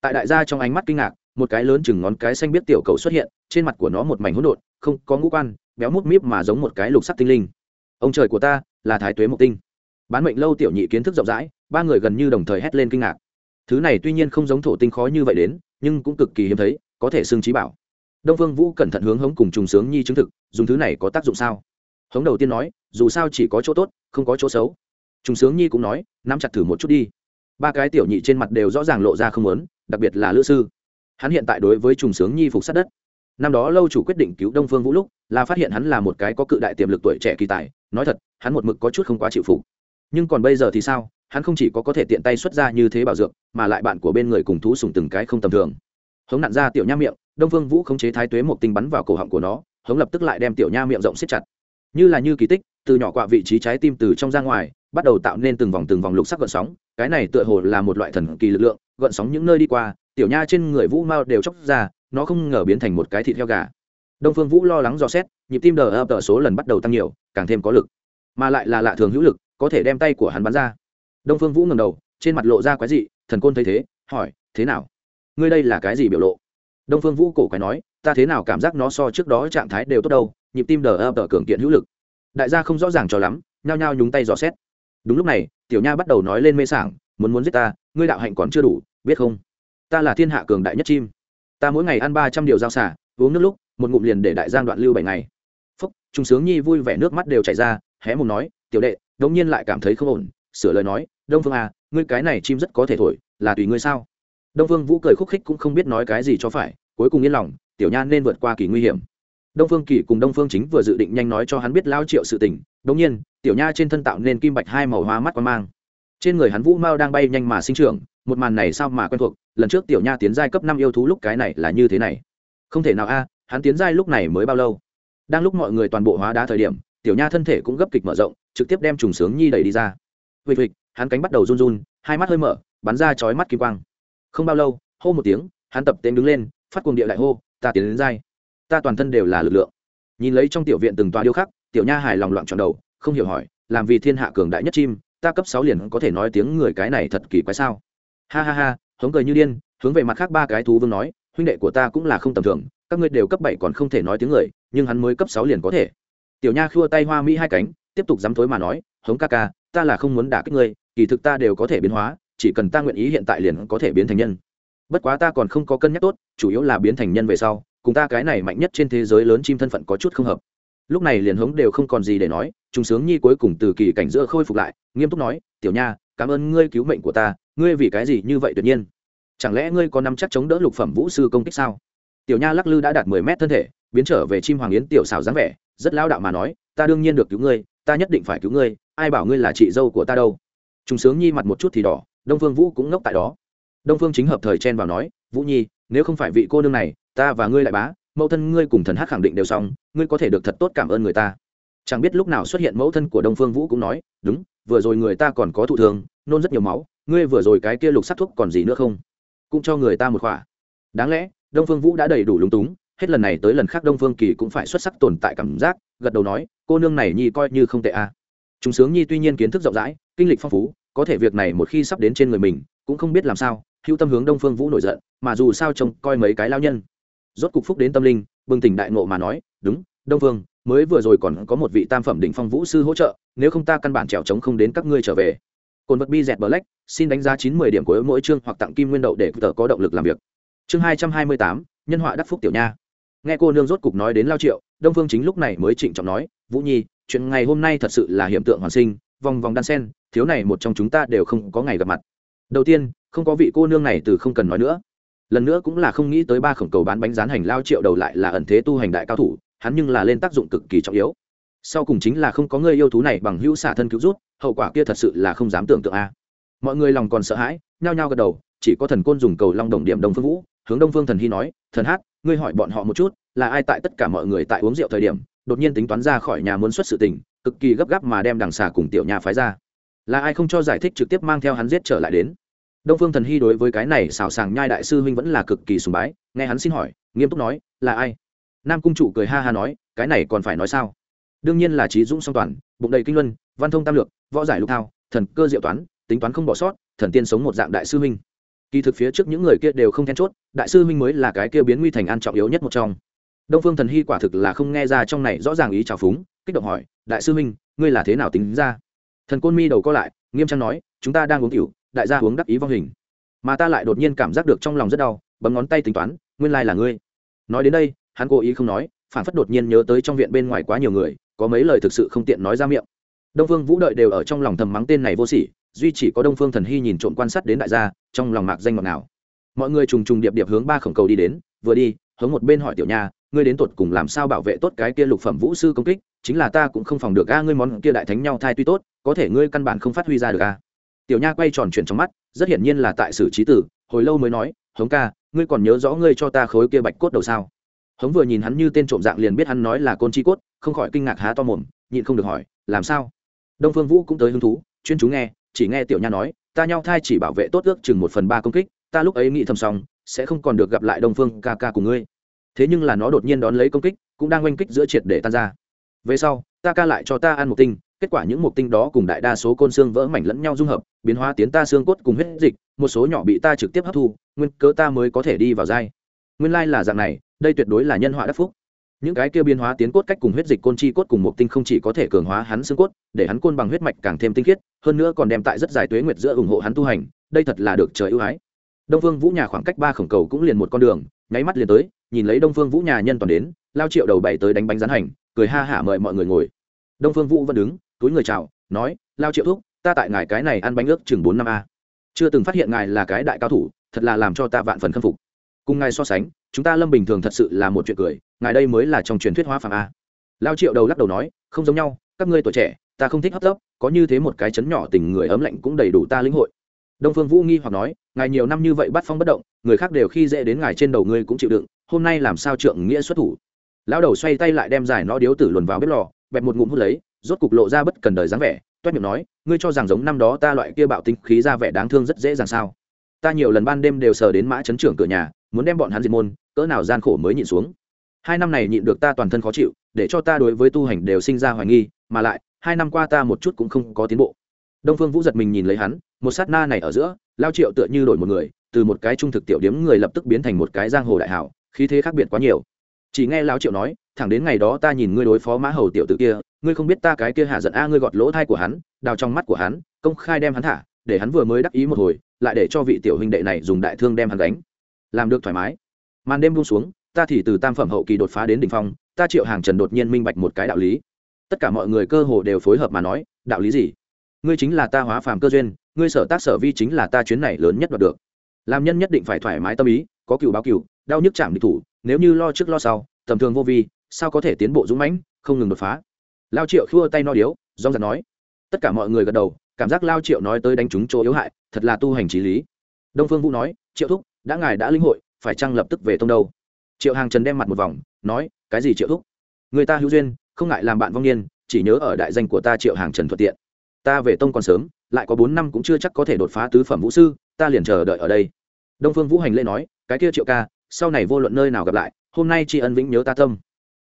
Tại đại gia trong ánh mắt kinh ngạc, một cái lớn chừng ngón cái xanh biết tiểu cầu xuất hiện, trên mặt của nó một mảnh hỗn độn, không có ngũ quan, béo mút míp mà giống một cái lục sắc tinh linh. Ông trời của ta, là thái tuế mộc tinh. Bán mệnh lâu tiểu nhị kiến thức rộng rãi, ba người gần như đồng thời hét lên kinh ngạc. Thứ này tuy nhiên không giống thổ tinh khó như vậy đến, nhưng cũng cực kỳ hiếm thấy, có thể xưng trí bảo. Đông phương vũ cẩn thận hướng hống cùng trùng sướng nhi chứng thực, dùng thứ này có tác dụng sao? Hống đầu tiên nói, dù sao chỉ có chỗ tốt, không có chỗ xấu trùng sướng nhi cũng nói, nắm chặt thử một chút đi. Ba cái tiểu nhị trên mặt đều rõ ràng lộ ra không lớn đặc biệt là lữ sư. Hắn hiện tại đối với trùng sướng nhi phục sát đất. Năm đó lâu chủ quyết định cứu đông phương vũ lúc, là phát hiện hắn là một cái có cự đại tiềm lực tuổi trẻ kỳ tài, nói thật, hắn một mực có chút không quá chịu phục. Nhưng còn bây giờ thì sao, hắn không chỉ có có thể tiện tay xuất ra như thế bảo dược, mà lại bạn của bên người cùng thú sùng từng cái không tầm thường. Hống nặn ra tiểu nha miệng, đông phương vũ khống chế thái tuế một tinh bắn vào cổ họng của nó, hống lập tức lại đem tiểu nha miệng rộng siết chặt. Như là như kỳ tích, từ nhỏ quạ vị trí trái tim từ trong ra ngoài bắt đầu tạo nên từng vòng từng vòng lục sắc gợn sóng, cái này tựa hồ là một loại thần kỳ lực lượng, gợn sóng những nơi đi qua, tiểu nha trên người vũ mao đều chóc ra, nó không ngờ biến thành một cái thịt heo gà. Đông phương vũ lo lắng dò xét, nhịp tim đờ ập tờ số lần bắt đầu tăng nhiều, càng thêm có lực. Mà lại là lạ thường hữu lực, có thể đem tay của hắn bắn ra. Đông phương vũ ngầm đầu, trên mặt lộ ra quái dị, thần côn thấy thế, hỏi, thế nào? Ngươi đây là cái gì biểu lộ? Đông phương vũ cổ quái nói, ta thế nào cảm giác nó so trước đó trạng thái đều tốt đâu, nhịp tim đờ ập tờ cường kiện hữu lực. Đại gia không rõ ràng cho lắm, nhao nhao nhúng tay dò xét đúng lúc này, tiểu nha bắt đầu nói lên mê sảng, muốn muốn giết ta, ngươi đạo hạnh còn chưa đủ, biết không? Ta là thiên hạ cường đại nhất chim. Ta mỗi ngày ăn ba trăm điều giao xả uống nước lúc, một ngụm liền để đại giang đoạn lưu bảy ngày. Phúc trung sướng nhi vui vẻ nước mắt đều chảy ra, hé mồm nói, tiểu đệ, đống nhiên lại cảm thấy không ổn, sửa lời nói, đông phương à ngươi cái này chim rất có thể thổi, là tùy ngươi sao? Đông phương vũ cười khúc khích cũng không biết nói cái gì cho phải, cuối cùng yên lòng, tiểu nha nên vượt qua kỳ nguy hiểm đông phương kỳ cùng đông phương chính vừa dự định nhanh nói cho hắn biết lao triệu sự tình, đống nhiên, tiểu nha trên thân tạo nên kim bạch hai màu hoa mắt quan mang. Trên người hắn vũ mao đang bay nhanh mà sinh trưởng, một màn này sao mà quen thuộc, lần trước tiểu nha tiến giai cấp năm yêu thú lúc cái này là như thế này. Không thể nào a, hắn tiến giai lúc này mới bao lâu? Đang lúc mọi người toàn bộ hóa đá thời điểm, tiểu nha thân thể cũng gấp kịch mở rộng, trực tiếp đem trùng sướng nhi đẩy đi ra. Vịt vịt hắn cánh bắt đầu run run, hai mắt hơi mở, bắn ra chói mắt kim quang. Không bao lâu, hô một tiếng, hắn tập tên đứng lên, phát cuồng địa đại hô, ta tiến đến giai ta toàn thân đều là lực lượng. Nhìn lấy trong tiểu viện từng toa điêu khắc, tiểu nha hài lòng loạn tròn đầu, không hiểu hỏi, làm vì thiên hạ cường đại nhất chim, ta cấp sáu liền có thể nói tiếng người cái này thật kỳ quái sao? Ha ha ha, hống cười như điên, hướng về mặt khác ba cái thú vương nói, huynh đệ của ta cũng là không tầm thường, các ngươi đều cấp bảy còn không thể nói tiếng người, nhưng hắn mới cấp sáu liền có thể. Tiểu nha khua tay hoa mỹ hai cánh, tiếp tục dám thối mà nói, hống ca ca, ta là không muốn đả kích ngươi, kỳ thực ta đều có thể biến hóa, chỉ cần ta nguyện ý hiện tại liền có thể biến thành nhân. Bất quá ta còn không có cân nhắc tốt, chủ yếu là biến thành nhân về sau cùng ta cái này mạnh nhất trên thế giới lớn chim thân phận có chút không hợp. Lúc này liền hống đều không còn gì để nói chúng sướng nhi cuối cùng từ kỳ cảnh giữa khôi phục lại, nghiêm túc nói, tiểu nha, cảm ơn ngươi cứu mệnh của ta, ngươi vì cái gì như vậy tuyệt nhiên? Chẳng lẽ ngươi có nắm chắc chống đỡ lục phẩm vũ sư công kích sao? Tiểu nha lắc lư đã đạt mười mét thân thể, biến trở về chim hoàng yến tiểu xào dáng vẻ, rất lao đạo mà nói, ta đương nhiên được cứu ngươi, ta nhất định phải cứu ngươi, ai bảo ngươi là chị dâu của ta đâu? Chúng sướng nhi mặt một chút thì đỏ, đông phương vũ cũng ngốc tại đó. Đông phương chính hợp thời chen vào nói, vũ nhi nếu không phải vị cô nương này, ta và ngươi lại bá, mẫu thân ngươi cùng thần hát khẳng định đều xong, ngươi có thể được thật tốt cảm ơn người ta. Chẳng biết lúc nào xuất hiện mẫu thân của đông phương vũ cũng nói, đúng, vừa rồi người ta còn có thụ thường nôn rất nhiều máu, ngươi vừa rồi cái kia lục sắc thuốc còn gì nữa không? Cũng cho người ta một khỏa. Đáng lẽ, đông phương vũ đã đầy đủ lúng túng, hết lần này tới lần khác đông phương kỳ cũng phải xuất sắc tồn tại cảm giác, gật đầu nói, cô nương này nhi coi như không tệ a. À. chúng sướng nhi tuy nhiên kiến thức rộng rãi, kinh lịch phong phú, có thể việc này một khi sắp đến trên người mình, cũng không biết làm sao hữu tâm hướng đông phương vũ nổi giận, mà dù sao trông coi mấy cái lao nhân. Rốt cục phúc đến tâm linh, bừng tỉnh đại ngộ mà nói, đúng, đông phương, mới vừa rồi còn có một vị tam phẩm đỉnh phong vũ sư hỗ trợ, nếu không ta căn bản trèo trống không đến các ngươi trở về. Cồn vật bi dẹt black, xin đánh giá chín mươi điểm của mỗi chương hoặc tặng kim nguyên đậu để tờ có động lực làm việc. Chương hai trăm hai mươi tám, nhân họa đắc phúc tiểu nha. Nghe cô nương rốt cục nói đến lao triệu, đông phương chính lúc này mới trịnh trọng nói, vũ nhi, chuyện ngày hôm nay thật sự là hiện tượng hoàn sinh, vòng vòng đan sen, thiếu này một trong chúng ta đều không có ngày gặp mặt. Đầu tiên không có vị cô nương này từ không cần nói nữa. Lần nữa cũng là không nghĩ tới ba khổng cầu bán bánh rán hành lao triệu đầu lại là ẩn thế tu hành đại cao thủ, hắn nhưng là lên tác dụng cực kỳ trọng yếu. Sau cùng chính là không có người yêu thú này bằng hữu xả thân cứu rút, hậu quả kia thật sự là không dám tưởng tượng a. Mọi người lòng còn sợ hãi, nhao nhao gật đầu, chỉ có thần côn dùng cầu long đồng điểm đông phương vũ, hướng đông phương thần hy nói, thần hát ngươi hỏi bọn họ một chút, là ai tại tất cả mọi người tại uống rượu thời điểm, đột nhiên tính toán ra khỏi nhà muốn xuất sự tình, cực kỳ gấp gáp mà đem đằng xà cùng tiểu nhà phái ra. Là ai không cho giải thích trực tiếp mang theo hắn giết trở lại đến? Đông phương thần hy đối với cái này xào sàng nhai đại sư huynh vẫn là cực kỳ sùng bái, nghe hắn xin hỏi, nghiêm túc nói, là ai? Nam cung chủ cười ha ha nói, cái này còn phải nói sao? Đương nhiên là trí dũng song toàn, bụng đầy kinh luân, văn thông tam lược, võ giải lục thao, thần cơ diệu toán, tính toán không bỏ sót, thần tiên sống một dạng đại sư huynh. Kỳ thực phía trước những người kia đều không then chốt, đại sư huynh mới là cái kia biến nguy thành an trọng yếu nhất một trong. Đông phương thần hy quả thực là không nghe ra trong này rõ ràng ý trào phúng, kích động hỏi, đại sư huynh, ngươi là thế nào tính ra? Thần côn mi đầu co lại, nghiêm trang nói, chúng ta đang uống rượu đại gia uống đắc ý vong hình. Mà ta lại đột nhiên cảm giác được trong lòng rất đau, bấm ngón tay tính toán, nguyên lai là ngươi. Nói đến đây, hắn cố ý không nói, phản phất đột nhiên nhớ tới trong viện bên ngoài quá nhiều người, có mấy lời thực sự không tiện nói ra miệng. Đông phương vũ đợi đều ở trong lòng thầm mắng tên này vô sỉ, duy chỉ có đông phương thần hy nhìn trộm quan sát đến đại gia, trong lòng mạc danh ngọt nào mọi người trùng trùng điệp điệp hướng ba khổng cầu đi đến, vừa đi, hướng một bên hỏi tiểu nha, ngươi đến tột cùng làm sao bảo vệ tốt cái kia lục phẩm vũ sư công kích? Chính là ta cũng không phòng được a, ngươi món kia đại thánh nhau thai tuy tốt, có thể ngươi căn bản không phát huy ra được a tiểu nha quay tròn chuyển trong mắt, rất hiển nhiên là tại sử trí tử, hồi lâu mới nói, hống ca, ngươi còn nhớ rõ ngươi cho ta khối kia bạch cốt đầu sao? Hống vừa nhìn hắn như tên trộm dạng liền biết hắn nói là côn chi cốt, không khỏi kinh ngạc há to mồm, nhịn không được hỏi, làm sao? Đông phương vũ cũng tới hứng thú, chuyên chú nghe, chỉ nghe tiểu nha nói, ta nhau thai chỉ bảo vệ tốt ước chừng một phần ba công kích, ta lúc ấy nghĩ thầm xong, sẽ không còn được gặp lại đông phương ca ca của ngươi. Thế nhưng là nó đột nhiên đón lấy công kích, cũng đang oanh kích giữa triệt để tan ra. Về sau, ta ca lại cho ta ăn một tinh kết quả những mục tinh đó cùng đại đa số côn xương vỡ mảnh lẫn nhau dung hợp, biến hóa tiến ta xương cốt cùng huyết dịch, một số nhỏ bị ta trực tiếp hấp thu, nguyên cớ ta mới có thể đi vào dai nguyên lai là dạng này, đây tuyệt đối là nhân họa đắc phúc. Những cái kia biến hóa tiến cốt cách cùng huyết dịch côn chi cốt cùng một tinh không chỉ có thể cường hóa hắn xương cốt, để hắn côn bằng huyết mạch càng thêm tinh khiết, hơn nữa còn đem tại rất dài tuế nguyệt giữa ủng hộ hắn tu hành, đây thật là được trời ưu ái. Đông phương vũ nhà khoảng cách ba khổng cầu cũng liền một con đường, nháy mắt liền tới, nhìn lấy đông phương vũ nhà nhân toàn đến, lao triệu đầu bảy tới đánh bánh rán hành, cười ha hả mời mọi người ngồi. Đông phương vũ vẫn đứng túi người chào, nói, lao triệu thúc, ta tại ngài cái này ăn bánh ước chừng bốn năm a. Chưa từng phát hiện ngài là cái đại cao thủ, thật là làm cho ta vạn phần khâm phục. Cùng ngài so sánh, chúng ta lâm bình thường thật sự là một chuyện cười, ngài đây mới là trong truyền thuyết hóa phạm a. Lao triệu đầu lắc đầu nói, không giống nhau, các ngươi tuổi trẻ, ta không thích hấp tấp, có như thế một cái chấn nhỏ tình người ấm lạnh cũng đầy đủ ta lĩnh hội. Đông phương vũ nghi hoặc nói, ngài nhiều năm như vậy bắt phong bất động, người khác đều khi dễ đến ngài trên đầu ngươi cũng chịu đựng, hôm nay làm sao trượng nghĩa xuất thủ? Lão đầu xoay tay lại đem giải nó điếu tử luồn vào bếp lò, bẹp một ngụm hút lấy rốt cục lộ ra bất cần đời dáng vẻ, toét miệng nói, ngươi cho rằng giống năm đó ta loại kia bạo tinh khí ra vẻ đáng thương rất dễ dàng sao? Ta nhiều lần ban đêm đều sờ đến mã chấn trưởng cửa nhà, muốn đem bọn hắn diệt môn, cỡ nào gian khổ mới nhịn xuống. Hai năm này nhịn được ta toàn thân khó chịu, để cho ta đối với tu hành đều sinh ra hoài nghi, mà lại, hai năm qua ta một chút cũng không có tiến bộ. Đông phương vũ giật mình nhìn lấy hắn, một sát na này ở giữa, lao triệu tựa như đổi một người, từ một cái trung thực tiểu điếm người lập tức biến thành một cái giang hồ đại hảo, khí thế khác biệt quá nhiều. Chỉ nghe lao triệu nói, thẳng đến ngày đó ta nhìn ngươi đối phó mã hầu tiểu tử kia ngươi không biết ta cái kia hạ giận a, ngươi gọt lỗ thai của hắn, đào trong mắt của hắn, công khai đem hắn thả, để hắn vừa mới đắc ý một hồi, lại để cho vị tiểu huynh đệ này dùng đại thương đem hắn đánh làm được thoải mái. Màn đêm buông xuống, ta thì từ tam phẩm hậu kỳ đột phá đến đ ỉ n h phong, ta triệu hàng trần đột nhiên minh bạch một cái đạo lý. Tất cả mọi người cơ hồ đều phối hợp mà nói, đạo lý gì? Ngươi chính là ta hóa phàm cơ duyên, ngươi sở tác sở vi chính là ta chuyến này lớn nhất đoạt được. Làm nhân nhất định phải thoải mái tâm ý, có cựu báo cựu, đau nhức chạm địch thủ, nếu như lo trước lo sau, tầm thường vô vi, sao có thể tiến bộ dũng mãnh, không ngừng đột phá? Lao triệu khua tay no điếu do giật nói. Tất cả mọi người gật đầu, cảm giác lao triệu nói tới đánh trúng chỗ yếu hại, thật là tu hành trí lý. Đông phương vũ nói, triệu thúc, đã ngài đã linh hội, phải chăng lập tức về tông đâu? Triệu hàng trần đem mặt một vòng, nói, cái gì triệu thúc? Người ta hữu duyên, không ngại làm bạn vong niên, chỉ nhớ ở đại danh của ta triệu hàng trần thuận tiện. Ta về tông còn sớm, lại có bốn năm cũng chưa chắc có thể đột phá tứ phẩm vũ sư, ta liền chờ đợi ở đây. Đông phương vũ hành lễ nói, cái kia triệu ca, sau này vô luận nơi nào gặp lại, hôm nay tri ân vĩnh nhớ ta tâm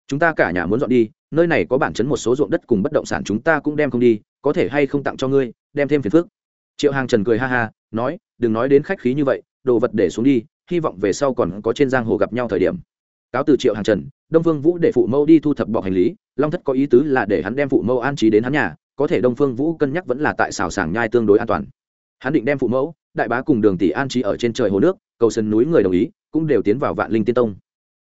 chúng ta cả nhà muốn dọn đi, nơi này có bản chấn một số ruộng đất cùng bất động sản chúng ta cũng đem không đi, có thể hay không tặng cho ngươi, đem thêm phiền phước triệu hàng trần cười ha ha, nói, đừng nói đến khách khí như vậy, đồ vật để xuống đi, hy vọng về sau còn có trên giang hồ gặp nhau thời điểm. Cáo từ triệu hàng trần, đông phương vũ để phụ mẫu đi thu thập bọc hành lý, long thất có ý tứ là để hắn đem phụ mẫu an trí đến hắn nhà, có thể đông phương vũ cân nhắc vẫn là tại xào sảng nhai tương đối an toàn. Hắn định đem phụ mẫu, đại bá cùng đường tỷ an trí ở trên trời hồ nước, cầu sân núi người đồng ý, cũng đều tiến vào vạn linh tiên tông.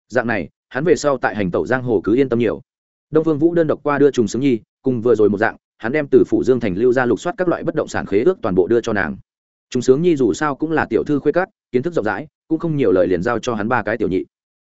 Dạng này hắn về sau tại hành tẩu giang hồ cứ yên tâm nhiều. Đông phương vũ đơn độc qua đưa trùng Sướng nhi, cùng vừa rồi một dạng, hắn đem từ phủ dương thành lưu ra lục soát các loại bất động sản khế ước toàn bộ đưa cho nàng. Trùng sướng nhi dù sao cũng là tiểu thư khuê cát kiến thức rộng rãi, cũng không nhiều lời liền giao cho hắn ba cái tiểu nhị.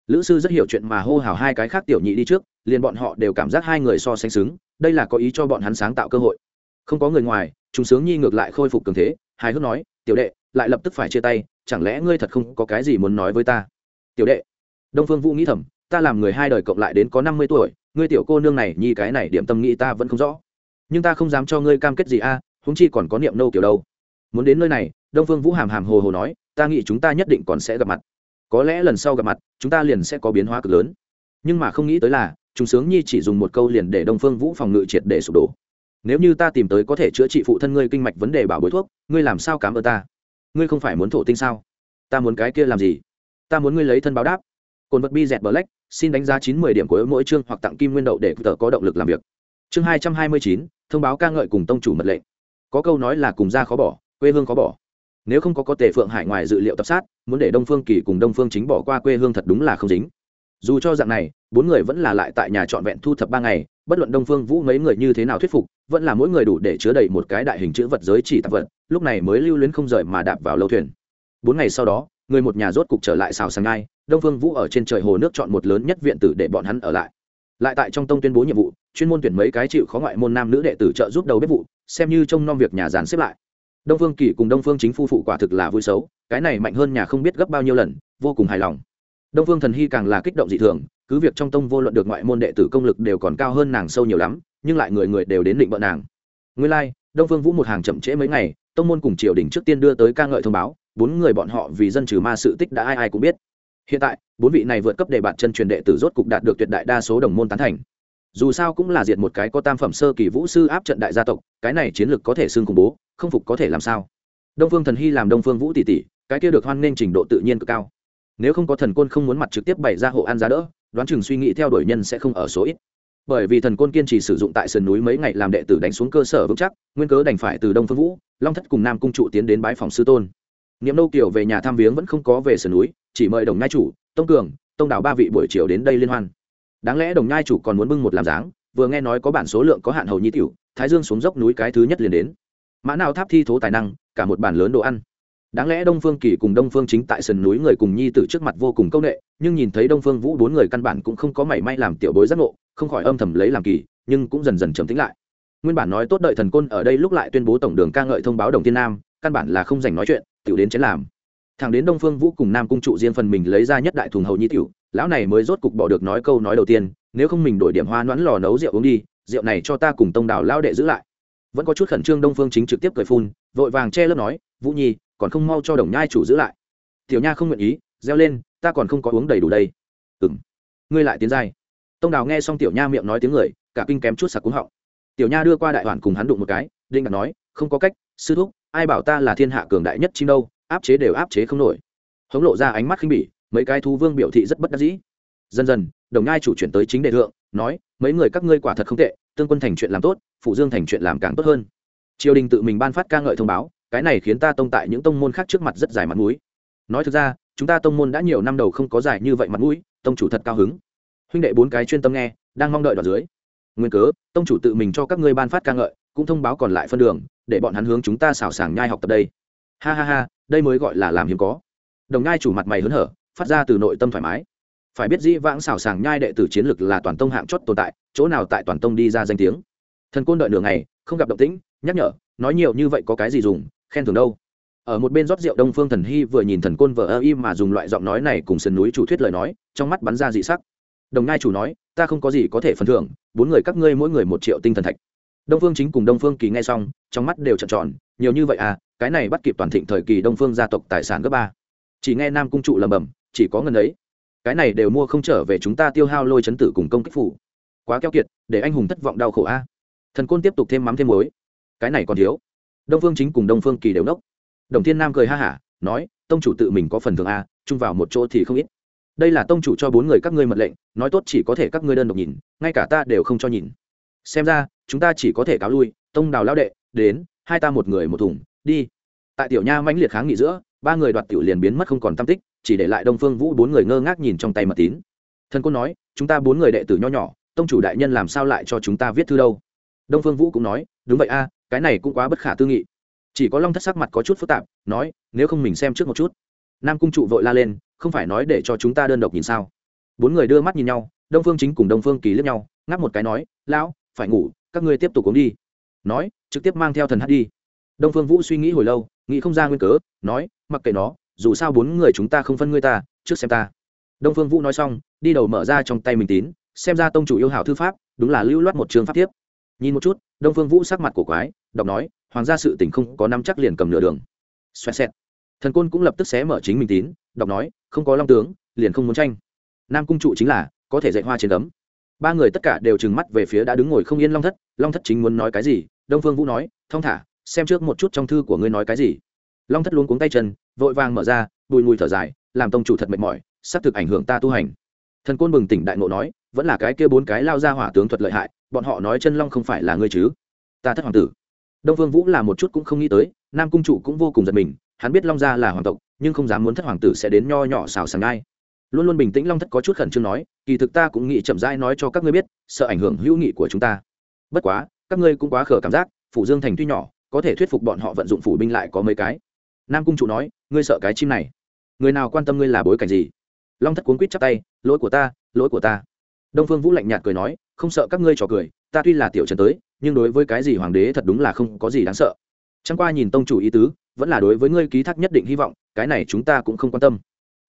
Lữ sư rất hiểu chuyện mà hô hào hai cái khác tiểu nhị đi trước, liền bọn họ đều cảm giác hai người so sánh xứng, đây là có ý cho bọn hắn sáng tạo cơ hội. Không có người ngoài, trùng sướng nhi ngược lại khôi phục cường thế, hài hước nói, tiểu đệ, lại lập tức phải chia tay, chẳng lẽ ngươi thật không có cái gì muốn nói với ta? Tiểu đệ. Đông phương vũ nghĩ thầm ta làm người hai đời cộng lại đến có năm mươi tuổi ngươi tiểu cô nương này nhi cái này điểm tâm nghĩ ta vẫn không rõ. Nhưng ta không dám cho ngươi cam kết gì a à, húng chi còn có niệm nâu kiểu đâu. Muốn đến nơi này đông phương vũ hàm hàm hồ hồ nói ta nghĩ chúng ta nhất định còn sẽ gặp mặt. Có lẽ lần sau gặp mặt chúng ta liền sẽ có biến hóa cực lớn. Nhưng mà không nghĩ tới là chúng sướng nhi chỉ dùng một câu liền để đông phương vũ phòng ngự triệt để sụp đổ. Nếu như ta tìm tới có thể chữa trị phụ thân ngươi kinh mạch vấn đề bảo bối thuốc ngươi làm sao cám ơn ta? Ngươi không phải muốn thổ tinh sao? Ta muốn cái kia làm gì? Ta muốn ngươi lấy thân báo đáp cồn vật bi dẹt black, xin đánh giá chín mươi điểm của mỗi chương hoặc tặng kim nguyên đậu để tờ có động lực làm việc. Chương hai trăm hai mươi chín, thông báo ca ngợi cùng tông chủ mật lệnh. Có câu nói là cùng ra khó bỏ, quê hương khó bỏ. Nếu không có có tề phượng hải ngoài dự liệu tập sát, muốn để đông phương kỳ cùng đông phương chính bỏ qua quê hương thật đúng là không dính. Dù cho dạng này, bốn người vẫn là lại tại nhà trọn vẹn thu thập ba ngày, bất luận đông phương vũ mấy người như thế nào thuyết phục, vẫn là mỗi người đủ để chứa đầy một cái đại hình chữ vật giới chỉ tạp vật, lúc này mới lưu luyến không rời mà đạp vào lâu thuyền. Bốn ngày sau đó, người một nhà rốt cục trở lại xào sàng ngai đông phương vũ ở trên trời hồ nước chọn một lớn nhất viện tử để bọn hắn ở lại. Lại tại trong tông tuyên bố nhiệm vụ chuyên môn tuyển mấy cái chịu khó ngoại môn nam nữ đệ tử trợ giúp đầu bếp vụ xem như trông nom việc nhà dàn xếp lại. Đông phương kỳ cùng đông phương chính phu phụ quả thực là vui xấu cái này mạnh hơn nhà không biết gấp bao nhiêu lần vô cùng hài lòng. Đông phương thần hy càng là kích động dị thường cứ việc trong tông vô luận được ngoại môn đệ tử công lực đều còn cao hơn nàng sâu nhiều lắm nhưng lại người người đều đến định bợ nàng. Nguyên lai、like, đông phương vũ một hàng chậm trễ mấy ngày tông môn cùng triều đình trước tiên đưa tới ca ngợi thông báo bốn người bọn họ vì dân trừ ma sự tích đã ai ai cũng biết hiện tại, bốn vị này vượt cấp đề bạt chân truyền đệ tử rốt cục đạt được tuyệt đại đa số đồng môn tán thành. Dù sao cũng là diệt một cái có tam phẩm sơ kỳ vũ sư áp trận đại gia tộc, cái này chiến lược có thể xưng khủng bố, không phục có thể làm sao? Đông phương thần hy làm đông phương vũ tỷ tỷ, cái kia được hoan nghênh trình độ tự nhiên cực cao. Nếu không có thần côn không muốn mặt trực tiếp bày ra hộ an giá đỡ, đoán chừng suy nghĩ theo đuổi nhân sẽ không ở số ít. Bởi vì thần côn kiên trì sử dụng tại sườn núi mấy ngày làm đệ tử đánh xuống cơ sở vững chắc, nguyên cớ đành phải từ đông phương vũ, long thất cùng nam cung trụ tiến đến bái phòng sư tôn. Niệm nâu kiều về nhà tham viếng vẫn không có về sườn núi chỉ mời đồng nhai chủ, tông cường, tông đảo ba vị buổi chiều đến đây liên hoan. Đáng lẽ đồng nhai chủ còn muốn bưng một làm dáng, vừa nghe nói có bản số lượng có hạn hầu nhi tiểu, thái dương xuống dốc núi cái thứ nhất liền đến. Mã nào tháp thi thố tài năng, cả một bản lớn đồ ăn. Đáng lẽ đông phương kỳ cùng đông phương chính tại sườn núi người cùng nhi tử trước mặt vô cùng công nghệ nhưng nhìn thấy đông phương vũ bốn người căn bản cũng không có mảy may làm tiểu bối giác ngộ, không khỏi âm thầm lấy làm kỳ, nhưng cũng dần dần trầm tính lại. Nguyên bản nói tốt đợi thần côn ở đây lúc lại tuyên bố tổng đường ca ngợi thông báo đồng tiên nam, căn bản là không dành nói chuyện, tiểu đến chén làm thằng đến đông phương vũ cùng nam cung trụ riêng phần mình lấy ra nhất đại thùng hầu nhi tiểu, lão này mới rốt cục bỏ được nói câu nói đầu tiên, nếu không mình đổi điểm hoa nõn lò nấu rượu uống đi, rượu này cho ta cùng tông đảo lao đệ giữ lại. Vẫn có chút khẩn trương đông phương chính trực tiếp cười phun, vội vàng che lớp nói, vũ nhi, còn không mau cho đồng nhai chủ giữ lại. Tiểu nha không nguyện ý, reo lên, ta còn không có uống đầy đủ đây. Ừ m ngươi lại tiến dai tông đào nghe xong tiểu nha miệng nói tiếng người, cả kinh kém chút sặc cúng họng. Tiểu nha đưa qua đại hoàn cùng hắn đụng một cái đinh đặt nói, không có cách, sư thúc, ai bảo ta là thiên hạ cường đại nhất chim đâu áp chế đều áp chế không nổi. Hống lộ ra ánh mắt khinh bỉ, mấy cái thú vương biểu thị rất bất đắc dĩ. Dần dần, đồng ngai chủ chuyển tới chính đề thượng, nói, mấy người các ngươi quả thật không tệ, tương quân thành chuyện làm tốt, phụ dương thành chuyện làm càng tốt hơn. Triều đình tự mình ban phát ca ngợi thông báo, cái này khiến ta tông tại những tông môn khác trước mặt rất dài mặt mũi. Nói thực ra, chúng ta tông môn đã nhiều năm đầu không có dài như vậy mặt mũi, tông chủ thật cao hứng. Huynh đệ bốn cái chuyên tâm nghe, đang mong đợi đoạn dưới. Nguyên cớ, tông chủ tự mình cho các ngươi ban phát ca ngợi, cũng thông báo còn lại phân đường, để bọn hắn hướng chúng ta xảo sàng nhai học tập đây ha ha ha, đây mới gọi là làm hiếm có. Đồng ngai chủ mặt mày hớn hở, phát ra từ nội tâm thoải mái. Phải biết dĩ vãng xảo sàng nhai đệ tử chiến lực là toàn tông hạng chót tồn tại, chỗ nào tại toàn tông đi ra danh tiếng. Thần côn đợi nửa ngày, không gặp động tĩnh, nhắc nhở, nói nhiều như vậy có cái gì dùng, khen thưởng đâu. Ở một bên rót rượu đông phương thần hy vừa nhìn thần côn vợ ơ im mà dùng loại giọng nói này cùng sườn núi chủ thuyết lời nói, trong mắt bắn ra dị sắc. Đồng ngai chủ nói, ta không có gì có thể phần thưởng, bốn người các ngươi mỗi người một triệu tinh thần thạch. Đông phương chính cùng đông phương kỳ nghe xong, trong mắt đều trợn tròn nhiều như vậy à cái này bắt kịp toàn thịnh thời kỳ đông phương gia tộc tài sản cấp ba. Chỉ nghe nam cung trụ lầm bầm chỉ có ngần ấy. Cái này đều mua không trở về chúng ta tiêu hao lôi chấn tử cùng công kích phủ. Quá keo kiệt, để anh hùng thất vọng đau khổ a. Thần côn tiếp tục thêm mắm thêm muối. Cái này còn thiếu. Đông phương chính cùng đông phương kỳ đều nốc. Đồng thiên nam cười ha hả, nói, tông chủ tự mình có phần thưởng a, chung vào một chỗ thì không ít. Đây là tông chủ cho bốn người các ngươi mật lệnh, nói tốt chỉ có thể các ngươi đơn độc nhìn, ngay cả ta đều không cho nhìn. Xem ra, chúng ta chỉ có thể cáo lui, tông đào lao đệ, đến hai ta một người một thùng, đi. Tại tiểu nha mãnh liệt kháng nghị giữa, ba người đoạt tiểu liền biến mất không còn tam tích, chỉ để lại đông phương vũ bốn người ngơ ngác nhìn trong tay mật tín. Thần côn nói, chúng ta bốn người đệ tử nho nhỏ, tông chủ đại nhân làm sao lại cho chúng ta viết thư đâu? Đông phương vũ cũng nói, đúng vậy a, cái này cũng quá bất khả tư nghị. Chỉ có long thất sắc mặt có chút phức tạp, nói, nếu không mình xem trước một chút. Nam cung trụ vội la lên, không phải nói để cho chúng ta đơn độc nhìn sao? Bốn người đưa mắt nhìn nhau, đông phương chính cùng đông phương kỳ lướt nhau, ngáp một cái nói, lão, phải ngủ, các ngươi tiếp tục uống đi. Nói trực tiếp mang theo thần hát đi. Đông phương vũ suy nghĩ hồi lâu, nghĩ không ra nguyên cớ, nói, mặc kệ nó, dù sao bốn người chúng ta không phân ngươi ta, trước xem ta. Đông phương vũ nói xong, đi đầu mở ra trong tay mình tín, xem ra tông chủ yêu hảo thư pháp, đúng là lưu loát một trường pháp tiếp nhìn một chút, đông phương vũ sắc mặt cổ quái, đọc nói, hoàng gia sự tình không có năm chắc liền cầm nửa đường. Xoẹt xẹt. Thần côn cũng lập tức xé mở chính mình tín, đọc nói, không có long tướng, liền không muốn tranh. Nam cung trụ chính là, có thể dạy hoa trên tấm ba người tất cả đều trừng mắt về phía đã đứng ngồi không yên long thất long thất chính muốn nói cái gì đông phương vũ nói, thong thả, xem trước một chút trong thư của ngươi nói cái gì. Long thất luôn cuống tay chân, vội vàng mở ra, bùi mùi thở dài, làm tông chủ thật mệt mỏi, sắp thực ảnh hưởng ta tu hành. Thần côn bừng tỉnh đại ngộ nói, vẫn là cái kia bốn cái lao ra hỏa tướng thuật lợi hại, bọn họ nói chân long không phải là ngươi chứ? Ta thất hoàng tử. Đông Phương vũ là một chút cũng không nghĩ tới, nam cung trụ cũng vô cùng giật mình, hắn biết long gia là hoàng tộc, nhưng không dám muốn thất hoàng tử sẽ đến nho nhỏ xào sàng ngai. Luôn luôn bình tĩnh long thất có chút khẩn trương nói, kỳ thực ta cũng nghĩ chậm rãi nói cho các ngươi biết, sợ ảnh hưởng hữu nghị của chúng ta. Bất quá các ngươi cũng quá khở cảm giác, phủ dương thành tuy nhỏ, có thể thuyết phục bọn họ vận dụng phủ binh lại có mấy cái. Nam cung trụ nói, ngươi sợ cái chim này. Người nào quan tâm ngươi là bối cảnh gì? Long thất cuốn quýt chắp tay, lỗi của ta, lỗi của ta. Đông phương vũ lạnh nhạt cười nói, không sợ các ngươi trò cười, ta tuy là tiểu trần tới, nhưng đối với cái gì hoàng đế thật đúng là không có gì đáng sợ. Chẳng qua nhìn tông chủ ý tứ, vẫn là đối với ngươi ký thác nhất định hy vọng, cái này chúng ta cũng không quan tâm.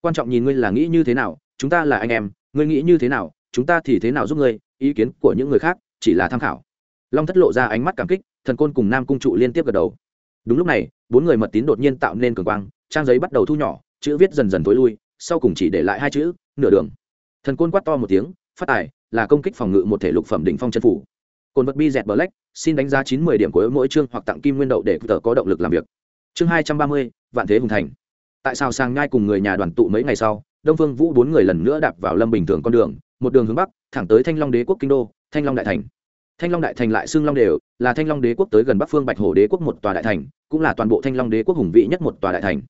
Quan trọng nhìn ngươi là nghĩ như thế nào, chúng ta là anh em, ngươi nghĩ như thế nào, chúng ta thì thế nào giúp ngươi, ý kiến của những người khác chỉ là tham khảo long thất lộ ra ánh mắt cảm kích, thần côn cùng nam cung trụ liên tiếp gật đầu. Đúng lúc này, bốn người mật tín đột nhiên tạo nên cường quang, trang giấy bắt đầu thu nhỏ, chữ viết dần dần t ố i lui, sau cùng chỉ để lại hai chữ, nửa đường. Thần côn quát to một tiếng, phát tài, là công kích phòng ngự một thể lục phẩm đỉnh phong chân phủ. Cồn vật bi dẹt black, xin đánh giá chín mươi điểm của mỗi chương hoặc tặng kim nguyên đậu để tờ có động lực làm việc. Chương hai trăm ba mươi, vạn thế hùng thành. Tại sao sang ngai cùng người nhà đoàn tụ mấy ngày sau, đông phương vũ bốn người lần nữa đạp vào lâm bình thường con đường, một đường hướng bắc, thẳng tới thanh long đế quốc kinh đô, thanh long đại thành thanh long đại thành lại xưng long đều là thanh long đế quốc tới gần bắc phương bạch hổ đế quốc một tòa đại thành, cũng là toàn bộ thanh long đế quốc hùng vị nhất một tòa đại thành.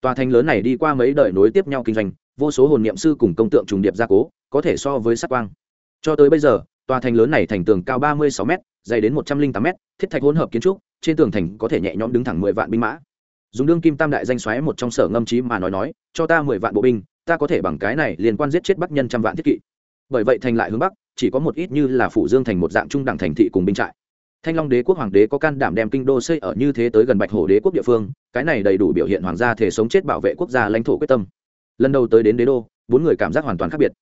Tòa thành lớn này đi qua mấy đời nối tiếp nhau kinh doanh, vô số hồn niệm sư cùng công tượng trùng điệp gia cố, có thể so với sắc quang. Cho tới bây giờ, tòa thành lớn này thành tường cao ba mươi sáu m dày đến một trăm linh tám m thiết thạch hỗn hợp kiến trúc, trên tường thành có thể nhẹ nhõm đứng thẳng mười vạn binh mã. Dùng đương kim tam đại danh xoáy một trong sở ngâm trí mà nói nói, cho ta mười vạn bộ binh, ta có thể bằng cái này liên quan giết chết bắc nhân trăm vạn thiết kỵ. Bởi vậy thành lại hướng bắc chỉ có một ít như là phủ dương thành một dạng trung đẳng thành thị cùng binh trại. Thanh long đế quốc hoàng đế có can đảm đem kinh đô xây ở như thế tới gần bạch hổ đế quốc địa phương, cái này đầy đủ biểu hiện hoàng gia thể sống chết bảo vệ quốc gia lãnh thổ quyết tâm. Lần đầu tới đến đế đô, bốn người cảm giác hoàn toàn khác biệt.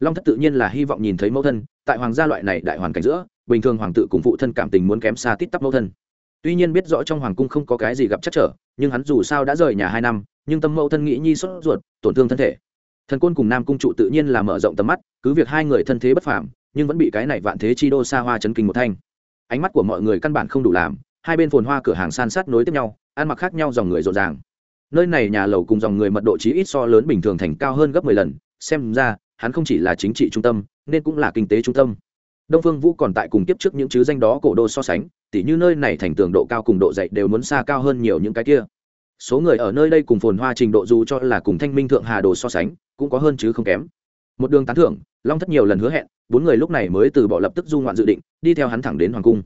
Long thất tự nhiên là hy vọng nhìn thấy mẫu thân, tại hoàng gia loại này đại hoàn cảnh giữa, bình thường hoàng tự cùng phụ thân cảm tình muốn kém xa tít tắp mẫu thân. Tuy nhiên biết rõ trong hoàng cung không có cái gì gặp chắc trở, nhưng hắn dù sao đã rời nhà hai năm, nhưng tâm mẫu thân nghĩ nhi sốt ruột, tổn thương thân thể. Thần côn cùng nam cung trụ tự nhiên là mở rộng tầm mắt, cứ việc hai người thân thế bất phàm nhưng vẫn bị cái này vạn thế chi đô xa hoa chấn kinh một thanh. Ánh mắt của mọi người căn bản không đủ làm, hai bên phồn hoa cửa hàng san sát nối tiếp nhau, ăn mặc khác nhau dòng người rộn ràng. Nơi này nhà lầu cùng dòng người mật độ chí ít so lớn bình thường thành cao hơn gấp mười lần, xem ra, hắn không chỉ là chính trị trung tâm, nên cũng là kinh tế trung tâm. Đông phương vũ còn tại cùng tiếp trước những chứ danh đó cổ đô so sánh, tỉ như nơi này thành tường độ cao cùng độ dậy đều muốn xa cao hơn nhiều những cái kia. Số người ở nơi đây cùng phồn hoa trình độ dù cho là cùng thanh minh thượng hà đồ so sánh, cũng có hơn chứ không kém một đường tán thưởng, long thất nhiều lần hứa hẹn, bốn người lúc này mới từ bỏ lập tức du ngoạn dự định, đi theo hắn thẳng đến hoàng cung.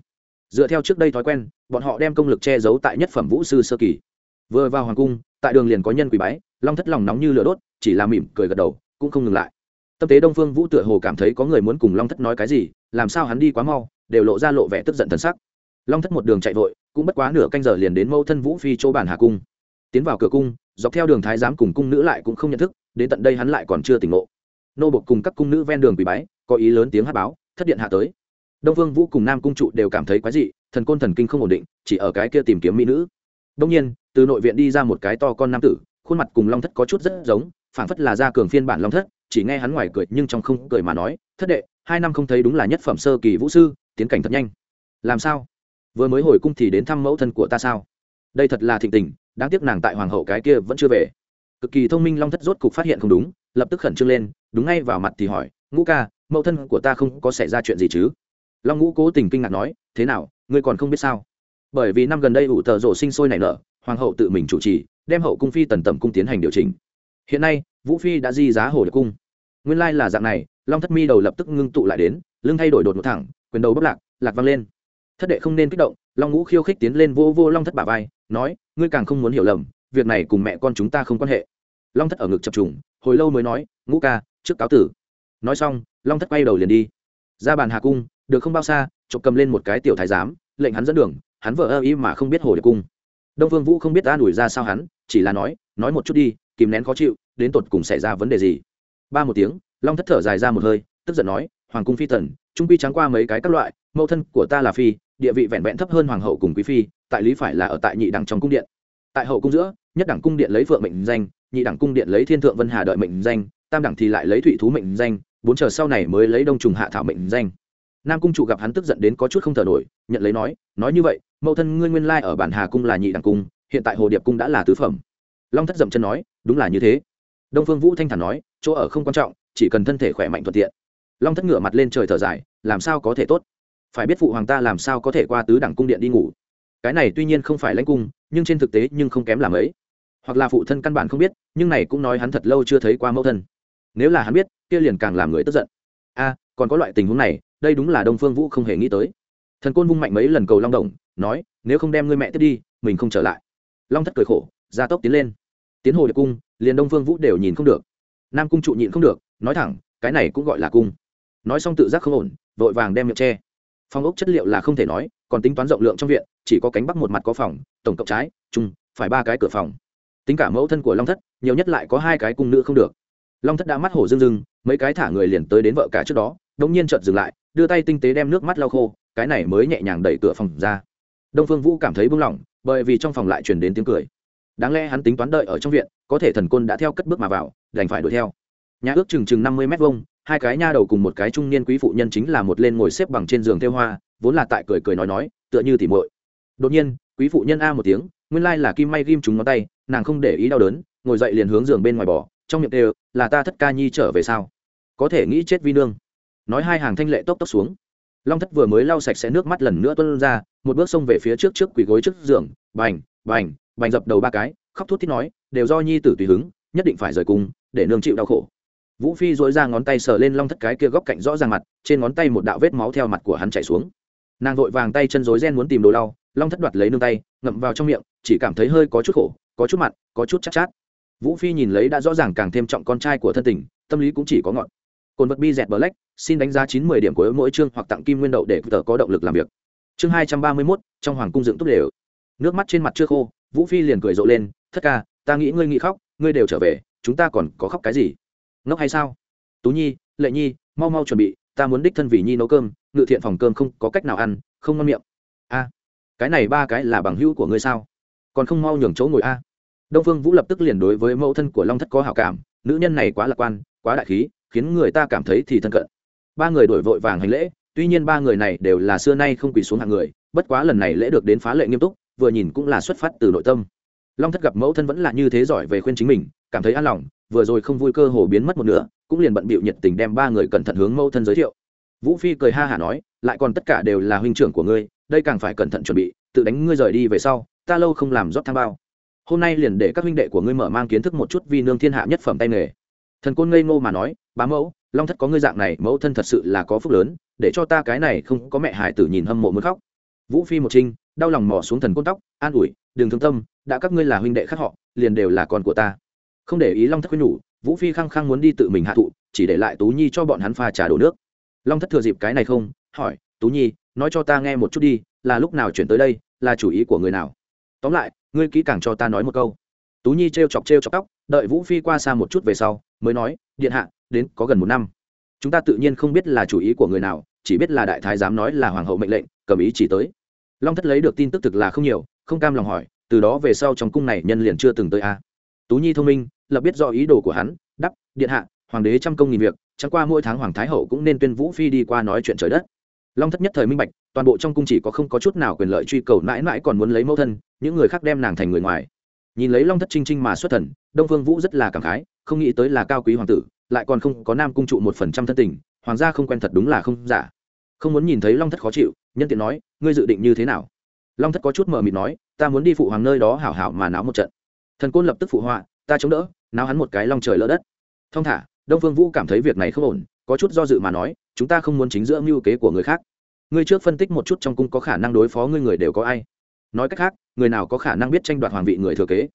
Dựa theo trước đây thói quen, bọn họ đem công lực che giấu tại nhất phẩm vũ sư sơ kỳ. Vừa vào hoàng cung, tại đường liền có nhân quỷ bái, long thất lòng nóng như lửa đốt, chỉ là mỉm cười gật đầu, cũng không ngừng lại. Tâm tế đông phương vũ tựa hồ cảm thấy có người muốn cùng long thất nói cái gì, làm sao hắn đi quá mau, đều lộ ra lộ vẻ tức giận thần sắc. Long thất một đường chạy vội, cũng bất quá nửa canh giờ liền đến mâu thân vũ phi chỗ bản hà cung. Tiến vào cửa cung, dọc theo đường thái giám cùng cung nữ lại cũng không nhận thức, đến tận đây hắn lại còn chưa tỉnh ngộ nô bộc cùng các cung nữ ven đường bị bái, có ý lớn tiếng hát báo, thất điện hạ tới. Đông vương vũ cùng nam cung trụ đều cảm thấy quái dị, thần côn thần kinh không ổn định, chỉ ở cái kia tìm kiếm mỹ nữ. Đông nhiên, từ nội viện đi ra một cái to con nam tử, khuôn mặt cùng long thất có chút rất giống, phảng phất là gia cường phiên bản long thất, chỉ nghe hắn ngoài cười nhưng trong không cười mà nói, thất đệ, hai năm không thấy đúng là nhất phẩm sơ kỳ vũ sư, tiến cảnh thật nhanh. Làm sao? Vừa mới hồi cung thì đến thăm mẫu thân của ta sao? Đây thật là thịnh tình, đáng tiếc nàng tại hoàng hậu cái kia vẫn chưa về. Cực kỳ thông minh long thất rốt cục phát hiện không đúng, lập tức khẩn trương lên đúng ngay vào mặt thì hỏi, ngũ ca, mẫu thân của ta không có xảy ra chuyện gì chứ? Long ngũ cố tình kinh ngạc nói, thế nào, ngươi còn không biết sao? Bởi vì năm gần đây ủ tờ rổ sinh sôi nảy nở, hoàng hậu tự mình chủ trì, đem hậu cung phi tần tẩm cung tiến hành điều chỉnh. Hiện nay, vũ phi đã di giá hồ được cung. Nguyên lai là dạng này, long thất mi đầu lập tức ngưng tụ lại đến, lưng thay đổi đột một thẳng, quyền đầu bốc lạc lạc văng lên. Thất đệ không nên kích động, long ngũ khiêu khích tiến lên vô vô long thất bà vai, nói, ngươi càng không muốn hiểu lầm, việc này cùng mẹ con chúng ta không quan hệ. Long thất ở ngực chập trùng, hồi lâu mới nói, ngũ ca trước cáo tử. Nói xong, long thất quay đầu liền đi. Ra bàn hà cung, được không bao xa, chụp cầm lên một cái tiểu thái giám, lệnh hắn dẫn đường, hắn vợ ơ y mà không biết hồ điệp cung. Đông phương vũ không biết an ủi ra sao hắn, chỉ là nói nói một chút đi, kìm nén khó chịu, đến tột cùng xảy ra vấn đề gì? Ba một tiếng, long thất thở dài ra một hơi, tức giận nói, hoàng cung phi tần, trung quy trắng qua mấy cái các loại, mẫu thân của ta là phi, địa vị vẹn vẹn thấp hơn hoàng hậu cùng quý phi, tại lý phải là ở tại nhị đẳng trong cung điện. Tại hậu cung giữa, nhất đẳng cung điện lấy phượng mệnh danh, nhị đẳng cung điện lấy thiên thượng vân hà đợi mệnh danh tam đẳng thì lại lấy thụy thú mệnh danh, bốn chờ sau này mới lấy đông trùng hạ thảo mệnh danh. Nam cung chủ gặp hắn tức giận đến có chút không thở nổi, nhận lấy nói nói như vậy, mẫu thân ngươi nguyên lai ở bản hà cung là nhị đẳng cung, hiện tại hồ điệp cung đã là tứ phẩm. Long thất dậm chân nói, đúng là như thế. Đông phương vũ thanh thản nói, chỗ ở không quan trọng, chỉ cần thân thể khỏe mạnh thuận tiện. Long thất ngửa mặt lên trời thở dài, làm sao có thể tốt? Phải biết phụ hoàng ta làm sao có thể qua tứ đẳng cung điện đi ngủ? Cái này tuy nhiên không phải lãnh cung, nhưng trên thực tế nhưng không kém làm ấy hoặc là phụ thân căn bản không biết, nhưng này cũng nói hắn thật lâu chưa thấy qua mẫu thân nếu là hắn biết, kia liền càng làm người tức giận. A, còn có loại tình huống này, đây đúng là đông phương vũ không hề nghĩ tới. Thần côn vung mạnh mấy lần cầu long đồng, nói, nếu không đem ngươi mẹ tiếp đi, mình không trở lại. Long thất cười khổ, gia tốc tiến lên. Tiến hồ được cung, liền đông phương vũ đều nhìn không được. Nam cung trụ nhịn không được, nói thẳng, cái này cũng gọi là cung. Nói xong tự giác không ổn, vội vàng đem miệng tre phòng ốc chất liệu là không thể nói, còn tính toán rộng lượng trong viện, chỉ có cánh bắc một mặt có phòng, tổng cộng trái, chung, phải ba cái cửa phòng. Tính cả mẫu thân của long thất, nhiều nhất lại có hai cái cung nữ không được long thất đã mắt hổ rưng rưng, mấy cái thả người liền tới đến vợ cả trước đó đông nhiên chợt dừng lại, đưa tay tinh tế đem nước mắt lau khô, cái này mới nhẹ nhàng đẩy cửa phòng ra. Đông phương vũ cảm thấy buông lỏng, bởi vì trong phòng lại truyền đến tiếng cười. Đáng lẽ hắn tính toán đợi ở trong viện, có thể thần côn đã theo cất bước mà vào, đành phải đuổi theo. Nhà ước chừng chừng năm mươi m hai hai cái nha đầu cùng một cái trung niên quý phụ nhân chính là một lên ngồi xếp bằng trên giường theo hoa, vốn là tại cười cười nói nói, tựa như tỉ muội. Đột nhiên, quý phụ nhân a một tiếng, nguyên lai là kim may ghim chúng ngón tay, nàng không để ý đau đớn, ngồi dậy liền hướng giường bên ngoài bỏ trong miệng đều là ta thất ca nhi trở về sao? Có thể nghĩ chết vi nương. Nói hai hàng thanh lệ tốc tốc xuống. Long thất vừa mới lau sạch sẽ nước mắt lần nữa tuân ra một bước xông về phía trước trước quỳ gối trước giường bành bành bành dập đầu ba cái khóc thút thít nói đều do nhi tử tùy hứng nhất định phải rời cùng để nương chịu đau khổ. Vũ phi dối ra ngón tay sờ lên long thất cái kia góc cạnh rõ ràng mặt trên ngón tay một đạo vết máu theo mặt của hắn chảy xuống. Nàng vội vàng tay chân rối ren muốn tìm đồ đau long thất đoạt lấy nương tay ngậm vào trong miệng chỉ cảm thấy hơi có chút khổ có chút mặn có chút chắc chát, chát vũ phi nhìn lấy đã rõ ràng càng thêm trọng con trai của thân tình, tâm lý cũng chỉ có ngọn. Cồn vật bi dẹt black, xin đánh giá chín mươi điểm của mỗi chương hoặc tặng kim nguyên đậu để tờ có động lực làm việc. Chương hai trăm ba mươi mốt, trong hoàng cung dựng túc đều. Nước mắt trên mặt chưa khô, vũ phi liền cười rộ lên, thất ca, ta nghĩ ngươi nghĩ khóc, ngươi đều trở về, chúng ta còn có khóc cái gì? Ngốc hay sao? Tú nhi, lệ nhi, mau mau chuẩn bị, ta muốn đích thân vì nhi nấu cơm, ngự thiện phòng cơm không có cách nào ăn, không ngon miệng. A, cái này ba cái là bằng hữu của ngươi sao? Còn không mau nhường chỗ ngồi a đông phương vũ lập tức liền đối với mẫu thân của long thất có hảo cảm, nữ nhân này quá lạc quan, quá đại khí, khiến người ta cảm thấy thì thân cận. Ba người đổi vội vàng hành lễ, tuy nhiên ba người này đều là xưa nay không quỳ xuống hạng người, bất quá lần này lễ được đến phá lệ nghiêm túc, vừa nhìn cũng là xuất phát từ nội tâm. Long thất gặp mẫu thân vẫn là như thế giỏi về khuyên chính mình, cảm thấy an lòng, vừa rồi không vui cơ hồ biến mất một nửa, cũng liền bận bịu nhiệt tình đem ba người cẩn thận hướng mẫu thân giới thiệu. Vũ phi cười ha hả nói, lại còn tất cả đều là huynh trưởng của ngươi, đây càng phải cẩn thận chuẩn bị, tự đánh ngươi rời đi về sau, ta lâu không làm rót tham bao hôm nay liền để các huynh đệ của ngươi mở mang kiến thức một chút vì nương thiên hạ nhất phẩm tay nghề. Thần côn ngây ngô mà nói, bá mẫu, long thất có ngươi dạng này, mẫu thân thật sự là có phúc lớn, để cho ta cái này không có mẹ hải tử nhìn hâm mộ muốn khóc. Vũ phi một trinh, đau lòng mò xuống thần côn tóc, an ủi, đừng thương tâm, đã các ngươi là huynh đệ khác họ, liền đều là con của ta. Không để ý long thất khuyên nhủ, vũ phi khăng khăng muốn đi tự mình hạ thụ, chỉ để lại tú nhi cho bọn hắn pha trà đổ nước. Long thất thừa dịp cái này không, hỏi, tú nhi, nói cho ta nghe một chút đi, là lúc nào chuyển tới đây, là chủ ý của người nào? Tóm lại ngươi kỹ càng cho ta nói một câu. Tú nhi t r e o chọc t r e o chọc tóc, đợi vũ phi qua xa một chút về sau, mới nói, điện hạ, đến có gần một năm. Chúng ta tự nhiên không biết là chủ ý của người nào, chỉ biết là đại thái dám nói là hoàng hậu mệnh lệnh, cầm ý chỉ tới. Long thất lấy được tin tức thực là không nhiều, không cam lòng hỏi, từ đó về sau trong cung này nhân liền chưa từng tới a tú nhi thông minh, lập biết do ý đồ của hắn đắp điện hạ, hoàng đế trăm công nghìn việc, chẳng qua mỗi tháng hoàng thái hậu cũng nên tuyên vũ phi đi qua nói chuyện trời đất long thất nhất thời minh bạch, toàn bộ trong cung chỉ có không có chút nào quyền lợi truy cầu mãi mãi còn muốn lấy mẫu thân, những người khác đem nàng thành người ngoài. Nhìn lấy long thất trinh trinh mà xuất thần, đông phương vũ rất là cảm khái, không nghĩ tới là cao quý hoàng tử, lại còn không có nam cung trụ một phần trăm thân tình, hoàng gia không quen thật đúng là không giả. Không muốn nhìn thấy long thất khó chịu, nhân tiện nói, ngươi dự định như thế nào? Long thất có chút mờ mịt nói, ta muốn đi phụ hoàng nơi đó hảo hảo mà náo một trận. Thần côn lập tức phụ họa, ta chống đỡ, náo hắn một cái long trời lỡ đất. Thong thả, đông phương vũ cảm thấy việc này không ổn có chút do dự mà nói, chúng ta không muốn chính giữa mưu kế của người khác. Ngươi trước phân tích một chút trong cung có khả năng đối phó ngươi người đều có ai. Nói cách khác, người nào có khả năng biết tranh đoạt hoàng vị người thừa kế?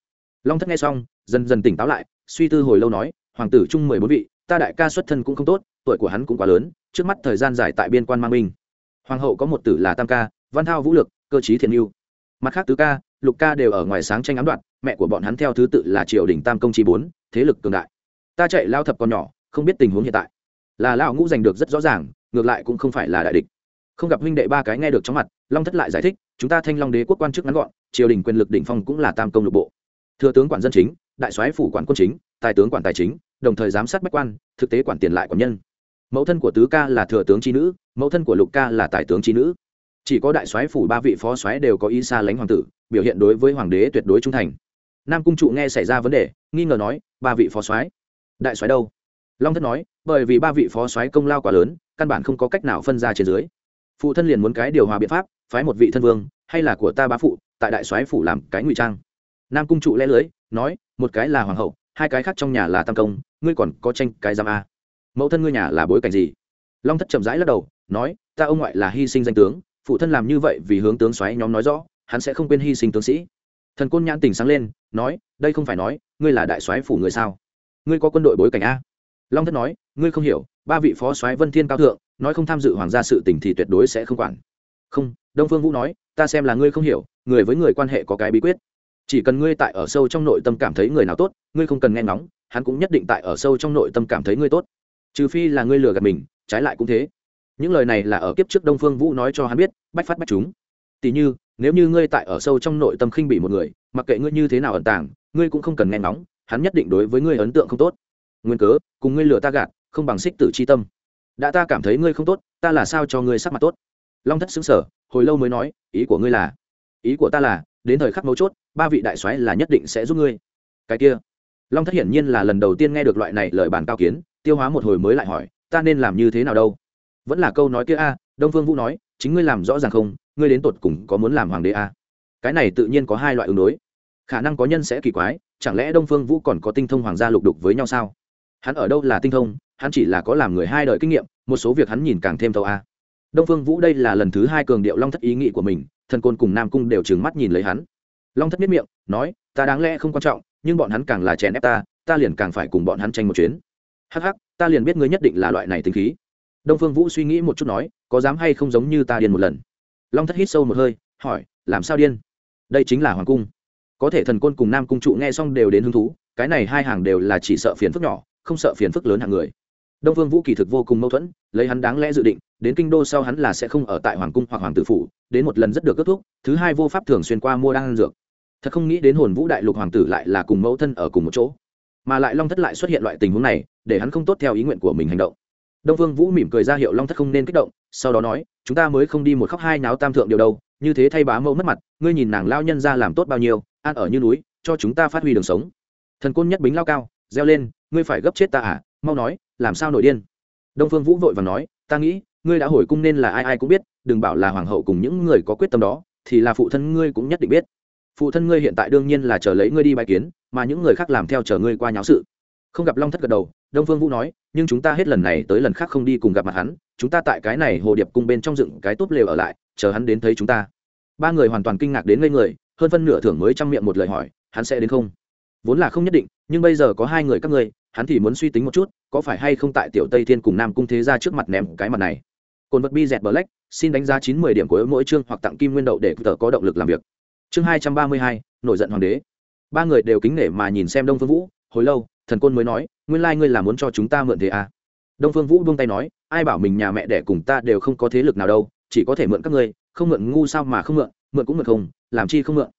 Long thất nghe xong, dần dần tỉnh táo lại, suy tư hồi lâu nói, hoàng tử chung mười bốn vị, ta đại ca xuất thân cũng không tốt, tuổi của hắn cũng quá lớn, trước mắt thời gian dài tại biên quan mang minh hoàng hậu có một tử là tam ca, văn thao vũ lực, cơ chí thiền mưu mặt khác tứ ca, lục ca đều ở ngoài sáng tranh ám đoạt, mẹ của bọn hắn theo thứ tự là triều đình tam công chi bốn, thế lực cường đại. Ta chạy lao thập con nhỏ, không biết tình huống hiện tại là lão ngũ giành được rất rõ ràng, ngược lại cũng không phải là đại địch. Không gặp huynh đệ ba cái nghe được trong mặt, long thất lại giải thích, chúng ta thanh long đế quốc quan chức ngắn gọn, triều đình quyền lực đỉnh phong cũng là tam công lục bộ. Thừa tướng quản dân chính, đại soái phủ quản quân chính, tài tướng quản tài chính, đồng thời giám sát bách quan, thực tế quản tiền lại quản nhân. Mẫu thân của tứ ca là thừa tướng tri nữ, mẫu thân của lục ca là tài tướng tri nữ. Chỉ có đại soái phủ ba vị phó soái đều có ý xa lánh hoàng tử, biểu hiện đối với hoàng đế tuyệt đối trung thành. Nam cung trụ nghe xảy ra vấn đề, nghi ngờ nói, ba vị phó soái, đại soái đâu? Long thất nói bởi vì ba vị phó soái công lao quá lớn, căn bản không có cách nào phân ra trên dưới. Phụ thân liền muốn cái điều hòa biện pháp, phái một vị thân vương, hay là của ta bá phụ, tại đại soái phủ làm cái ngụy trang. Nam cung trụ lẽ lưới, nói, một cái là hoàng hậu, hai cái khác trong nhà là tam công, ngươi còn có tranh cái giam a. Mẫu thân ngươi nhà là bối cảnh gì? Long thất chậm rãi lắc đầu, nói, ta ông ngoại là hy sinh danh tướng, phụ thân làm như vậy vì hướng tướng xoáy nhóm nói rõ, hắn sẽ không quên hy sinh tướng sĩ. Thần côn nhãn tình sáng lên, nói, đây không phải nói, ngươi là đại soái phủ người sao? Ngươi có quân đội bối cảnh a? Long thất nói, ngươi không hiểu, ba vị phó soái vân thiên cao thượng, nói không tham dự hoàng gia sự tình thì tuyệt đối sẽ không quản. Không, đông phương vũ nói, ta xem là ngươi không hiểu, người với người quan hệ có cái bí quyết. Chỉ cần ngươi tại ở sâu trong nội tâm cảm thấy người nào tốt, ngươi không cần nghe ngóng, hắn cũng nhất định tại ở sâu trong nội tâm cảm thấy ngươi tốt. Trừ phi là ngươi lừa gạt mình, trái lại cũng thế. Những lời này là ở kiếp trước đông phương vũ nói cho hắn biết, bách phát bách chúng. Tỉ như, nếu như ngươi tại ở sâu trong nội tâm khinh bị một người, mặc kệ ngươi như thế nào ẩn tàng, ngươi cũng không cần nghe ngóng, hắn nhất định đối với ngươi ấn tượng không tốt nguyên cớ, cùng ngươi lừa ta gạt, không bằng xích tử c h i tâm. Đã ta cảm thấy ngươi không tốt, ta là sao cho ngươi sắc mặt tốt? Long thất xứng sở hồi lâu mới nói, ý của ngươi là, ý của ta là, đến thời khắc mấu chốt, ba vị đại soái là nhất định sẽ giúp ngươi. Cái kia, long thất hiển nhiên là lần đầu tiên nghe được loại này lời bàn cao kiến, tiêu hóa một hồi mới lại hỏi, ta nên làm như thế nào đâu? Vẫn là câu nói kia a, đông phương vũ nói, chính ngươi làm rõ ràng không, ngươi đến tột cùng có muốn làm hoàng đế a? Cái này tự nhiên có hai loại ứng đối. Khả năng có nhân sẽ kỳ quái, chẳng lẽ đông phương vũ còn có tinh thông hoàng gia lục đục với nhau sao? Hắn ở đâu là tinh thông, hắn chỉ là có làm người hai đời kinh nghiệm, một số việc hắn nhìn càng thêm thâu a. Đông phương vũ đây là lần thứ hai cường điệu long thất ý nghĩ của mình, thần côn cùng nam cung đều trừng mắt nhìn lấy hắn. Long thất miết miệng, nói, ta đáng lẽ không quan trọng, nhưng bọn hắn càng là chèn ép ta ta liền càng phải cùng bọn hắn tranh một chuyến. Hắc hắc, ta liền biết ngươi nhất định là loại này tính khí. Đông phương vũ suy nghĩ một chút nói, có dám hay không giống như ta điên một lần? Long thất hít sâu một hơi, hỏi, làm sao điên? Đây chính là hoàng cung. Có thể thần côn cùng nam cung trụ nghe xong đều đến hứng thú, cái này hai hàng đều là chỉ sợ phiền phức nhỏ không sợ phiền phức lớn hạng người. Đông phương vũ kỳ thực vô cùng mâu thuẫn, lấy hắn đáng lẽ dự định, đến kinh đô sau hắn là sẽ không ở tại hoàng cung hoặc hoàng tử phủ, đến một lần rất được kết thúc, thứ hai vô pháp thường xuyên qua mua đan dược. Thật không nghĩ đến hồn vũ đại lục hoàng tử lại là cùng mẫu thân ở cùng một chỗ. Mà lại long thất lại xuất hiện loại tình huống này, để hắn không tốt theo ý nguyện của mình hành động. Đông phương vũ mỉm cười ra hiệu long thất không nên kích động, sau đó nói, chúng ta mới không đi một khóc hai náo tam thượng điều đâu, như thế thay bá mẫu mất mặt, ngươi nhìn nàng lao nhân ra làm tốt bao nhiêu ăn ở như núi, cho chúng ta phát huy đường sống. Thần côn nhất bính lao cao reo lên, ngươi phải gấp chết ta à? Mau nói, làm sao nổi điên? Đông phương vũ vội và nói, ta nghĩ, ngươi đã hồi cung nên là ai ai cũng biết, đừng bảo là hoàng hậu cùng những người có quyết tâm đó, thì là phụ thân ngươi cũng nhất định biết. Phụ thân ngươi hiện tại đương nhiên là chờ lấy ngươi đi bài kiến, mà những người khác làm theo chờ ngươi qua nháo sự. Không gặp long thất gật đầu, đông phương vũ nói, nhưng chúng ta hết lần này tới lần khác không đi cùng gặp mặt hắn, chúng ta tại cái này hồ điệp cung bên trong dựng cái tốt lều ở lại, chờ hắn đến thấy chúng ta. Ba người hoàn toàn kinh ngạc đến ngây người, hơn phân nửa thưởng mới trong miệng một lời hỏi, hắn sẽ đến không? Vốn là không nhất định nhưng bây giờ có hai người các ngươi hắn thì muốn suy tính một chút có phải hay không tại tiểu tây thiên cùng nam cung thế ra trước mặt ném cái mặt này. Cồn vật bi dẹt bờ lách, xin đánh giá chín mươi điểm của mỗi chương hoặc tặng kim nguyên đậu để tờ có động lực làm việc. Chương hai trăm ba mươi hai nổi giận hoàng đế. Ba người đều kính nể mà nhìn xem đông phương vũ hồi lâu thần côn mới nói nguyên lai ngươi là muốn cho chúng ta mượn thế à. đông phương vũ buông tay nói ai bảo mình nhà mẹ đẻ cùng ta đều không có thế lực nào đâu chỉ có thể mượn các ngươi không mượn ngu sao mà không mượn mượn cũng mượn không làm chi không mượn.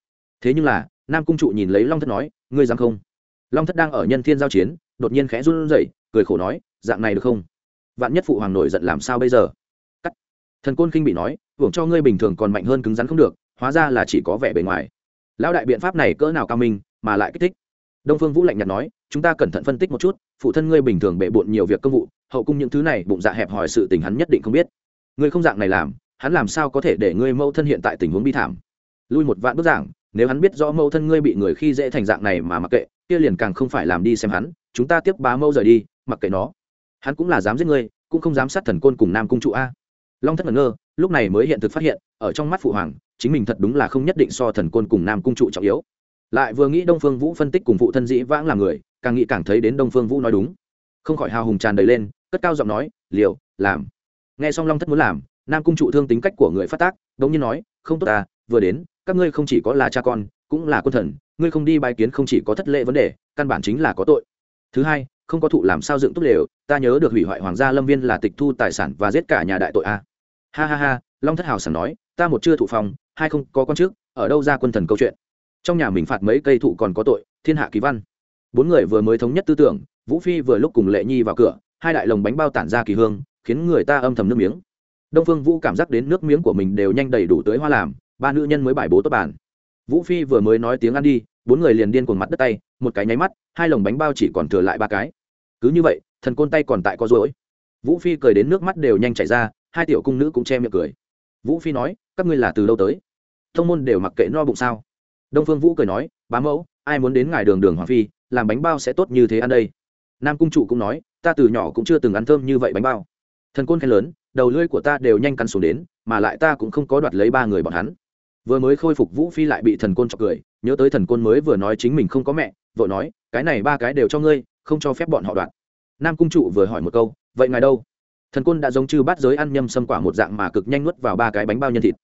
Thế nhưng là nam cung trụ nhìn lấy long thất nói ngươi dám không? Long thất đang ở nhân thiên giao chiến, đột nhiên khẽ run rẩy, cười khổ nói, dạng này được không? Vạn nhất phụ hoàng nổi giận làm sao bây giờ? Cắt. Thần côn kinh bị nói, hưởng cho ngươi bình thường còn mạnh hơn cứng rắn không được, hóa ra là chỉ có vẻ bề ngoài. Lão đại biện pháp này cỡ nào cao minh, mà lại kích thích. Đông phương vũ lạnh nhạt nói, chúng ta cẩn thận phân tích một chút, phụ thân ngươi bình thường bệ bộn nhiều việc công vụ, hậu cung những thứ này bụng dạ hẹp hòi sự tình hắn nhất định không biết. Ngươi không dạng này làm, hắn làm sao có thể để ngươi mâu thân hiện tại tình huống bi thảm? Lui một vạn bức giảng nếu hắn biết rõ mâu thân ngươi bị người khi dễ thành dạng này mà mặc kệ, kia liền càng không phải làm đi xem hắn, chúng ta tiếp bá mâu rời đi, mặc kệ nó. Hắn cũng là dám giết ngươi, cũng không dám sát thần côn cùng nam cung trụ a. Long thất ngẩn ngơ, lúc này mới hiện thực phát hiện, ở trong mắt phụ hoàng, chính mình thật đúng là không nhất định so thần côn cùng nam cung trụ trọng yếu. Lại vừa nghĩ đông phương vũ phân tích cùng phụ thân dĩ vãng là người, càng nghĩ càng thấy đến đông phương vũ nói đúng. Không khỏi hào hùng tràn đầy lên, cất cao giọng nói, liều, làm. Nghe xong long thất muốn làm, nam cung trụ thương tính cách của người phát tác, đống nhiên nói, không tốt ta vừa đến các ngươi không chỉ có là cha con, cũng là quân thần, ngươi không đi bài kiến không chỉ có thất lệ vấn đề, căn bản chính là có tội. Thứ hai, không có thụ làm sao dựng tốt lều, ta nhớ được hủy hoại hoàng gia lâm viên là tịch thu tài sản và giết cả nhà đại tội a. Ha ha ha, long thất hào sảng nói, ta một chưa thụ phòng, hai không có con trước, ở đâu ra quân thần câu chuyện? Trong nhà mình phạt mấy cây thụ còn có tội, thiên hạ kỳ văn. Bốn người vừa mới thống nhất tư tưởng, vũ phi vừa lúc cùng lệ nhi vào cửa, hai đại lồng bánh bao tản ra kỳ hương, khiến người ta âm thầm nước miếng. Đông phương vũ cảm giác đến nước miếng của mình đều nhanh đầy đủ tới hoa làm ba nữ nhân mới bài bố tốt bàn vũ phi vừa mới nói tiếng ăn đi, bốn người liền điên cuồng mặt đất tay, một cái nháy mắt, hai lồng bánh bao chỉ còn thừa lại ba cái. Cứ như vậy, thần côn tay còn tại có rối vũ phi cười đến nước mắt đều nhanh chảy ra, hai tiểu cung nữ cũng che miệng cười. Vũ phi nói, các ngươi là từ đâu tới? Thông môn đều mặc kệ no bụng sao? Đông phương vũ cười nói, bá mẫu, ai muốn đến ngài đường đường hoàng phi, làm bánh bao sẽ tốt như thế ăn đây. Nam cung trụ cũng nói, ta từ nhỏ cũng chưa từng ăn thơm như vậy bánh bao. Thần côn khen lớn, đầu lưỡi của ta đều nhanh cắn xuống đến, mà lại ta cũng không có đoạt lấy ba người bọn hắn vừa mới khôi phục vũ phi lại bị thần côn chọc cười, nhớ tới thần côn mới vừa nói chính mình không có mẹ vội nói, cái này ba cái đều cho ngươi, không cho phép bọn họ đoạt. Nam cung trụ vừa hỏi một câu, vậy ngài đâu? Thần côn đã giống chư bát giới ăn nhâm xâm quả một dạng mà cực nhanh nuốt vào ba cái bánh bao nhân thịt.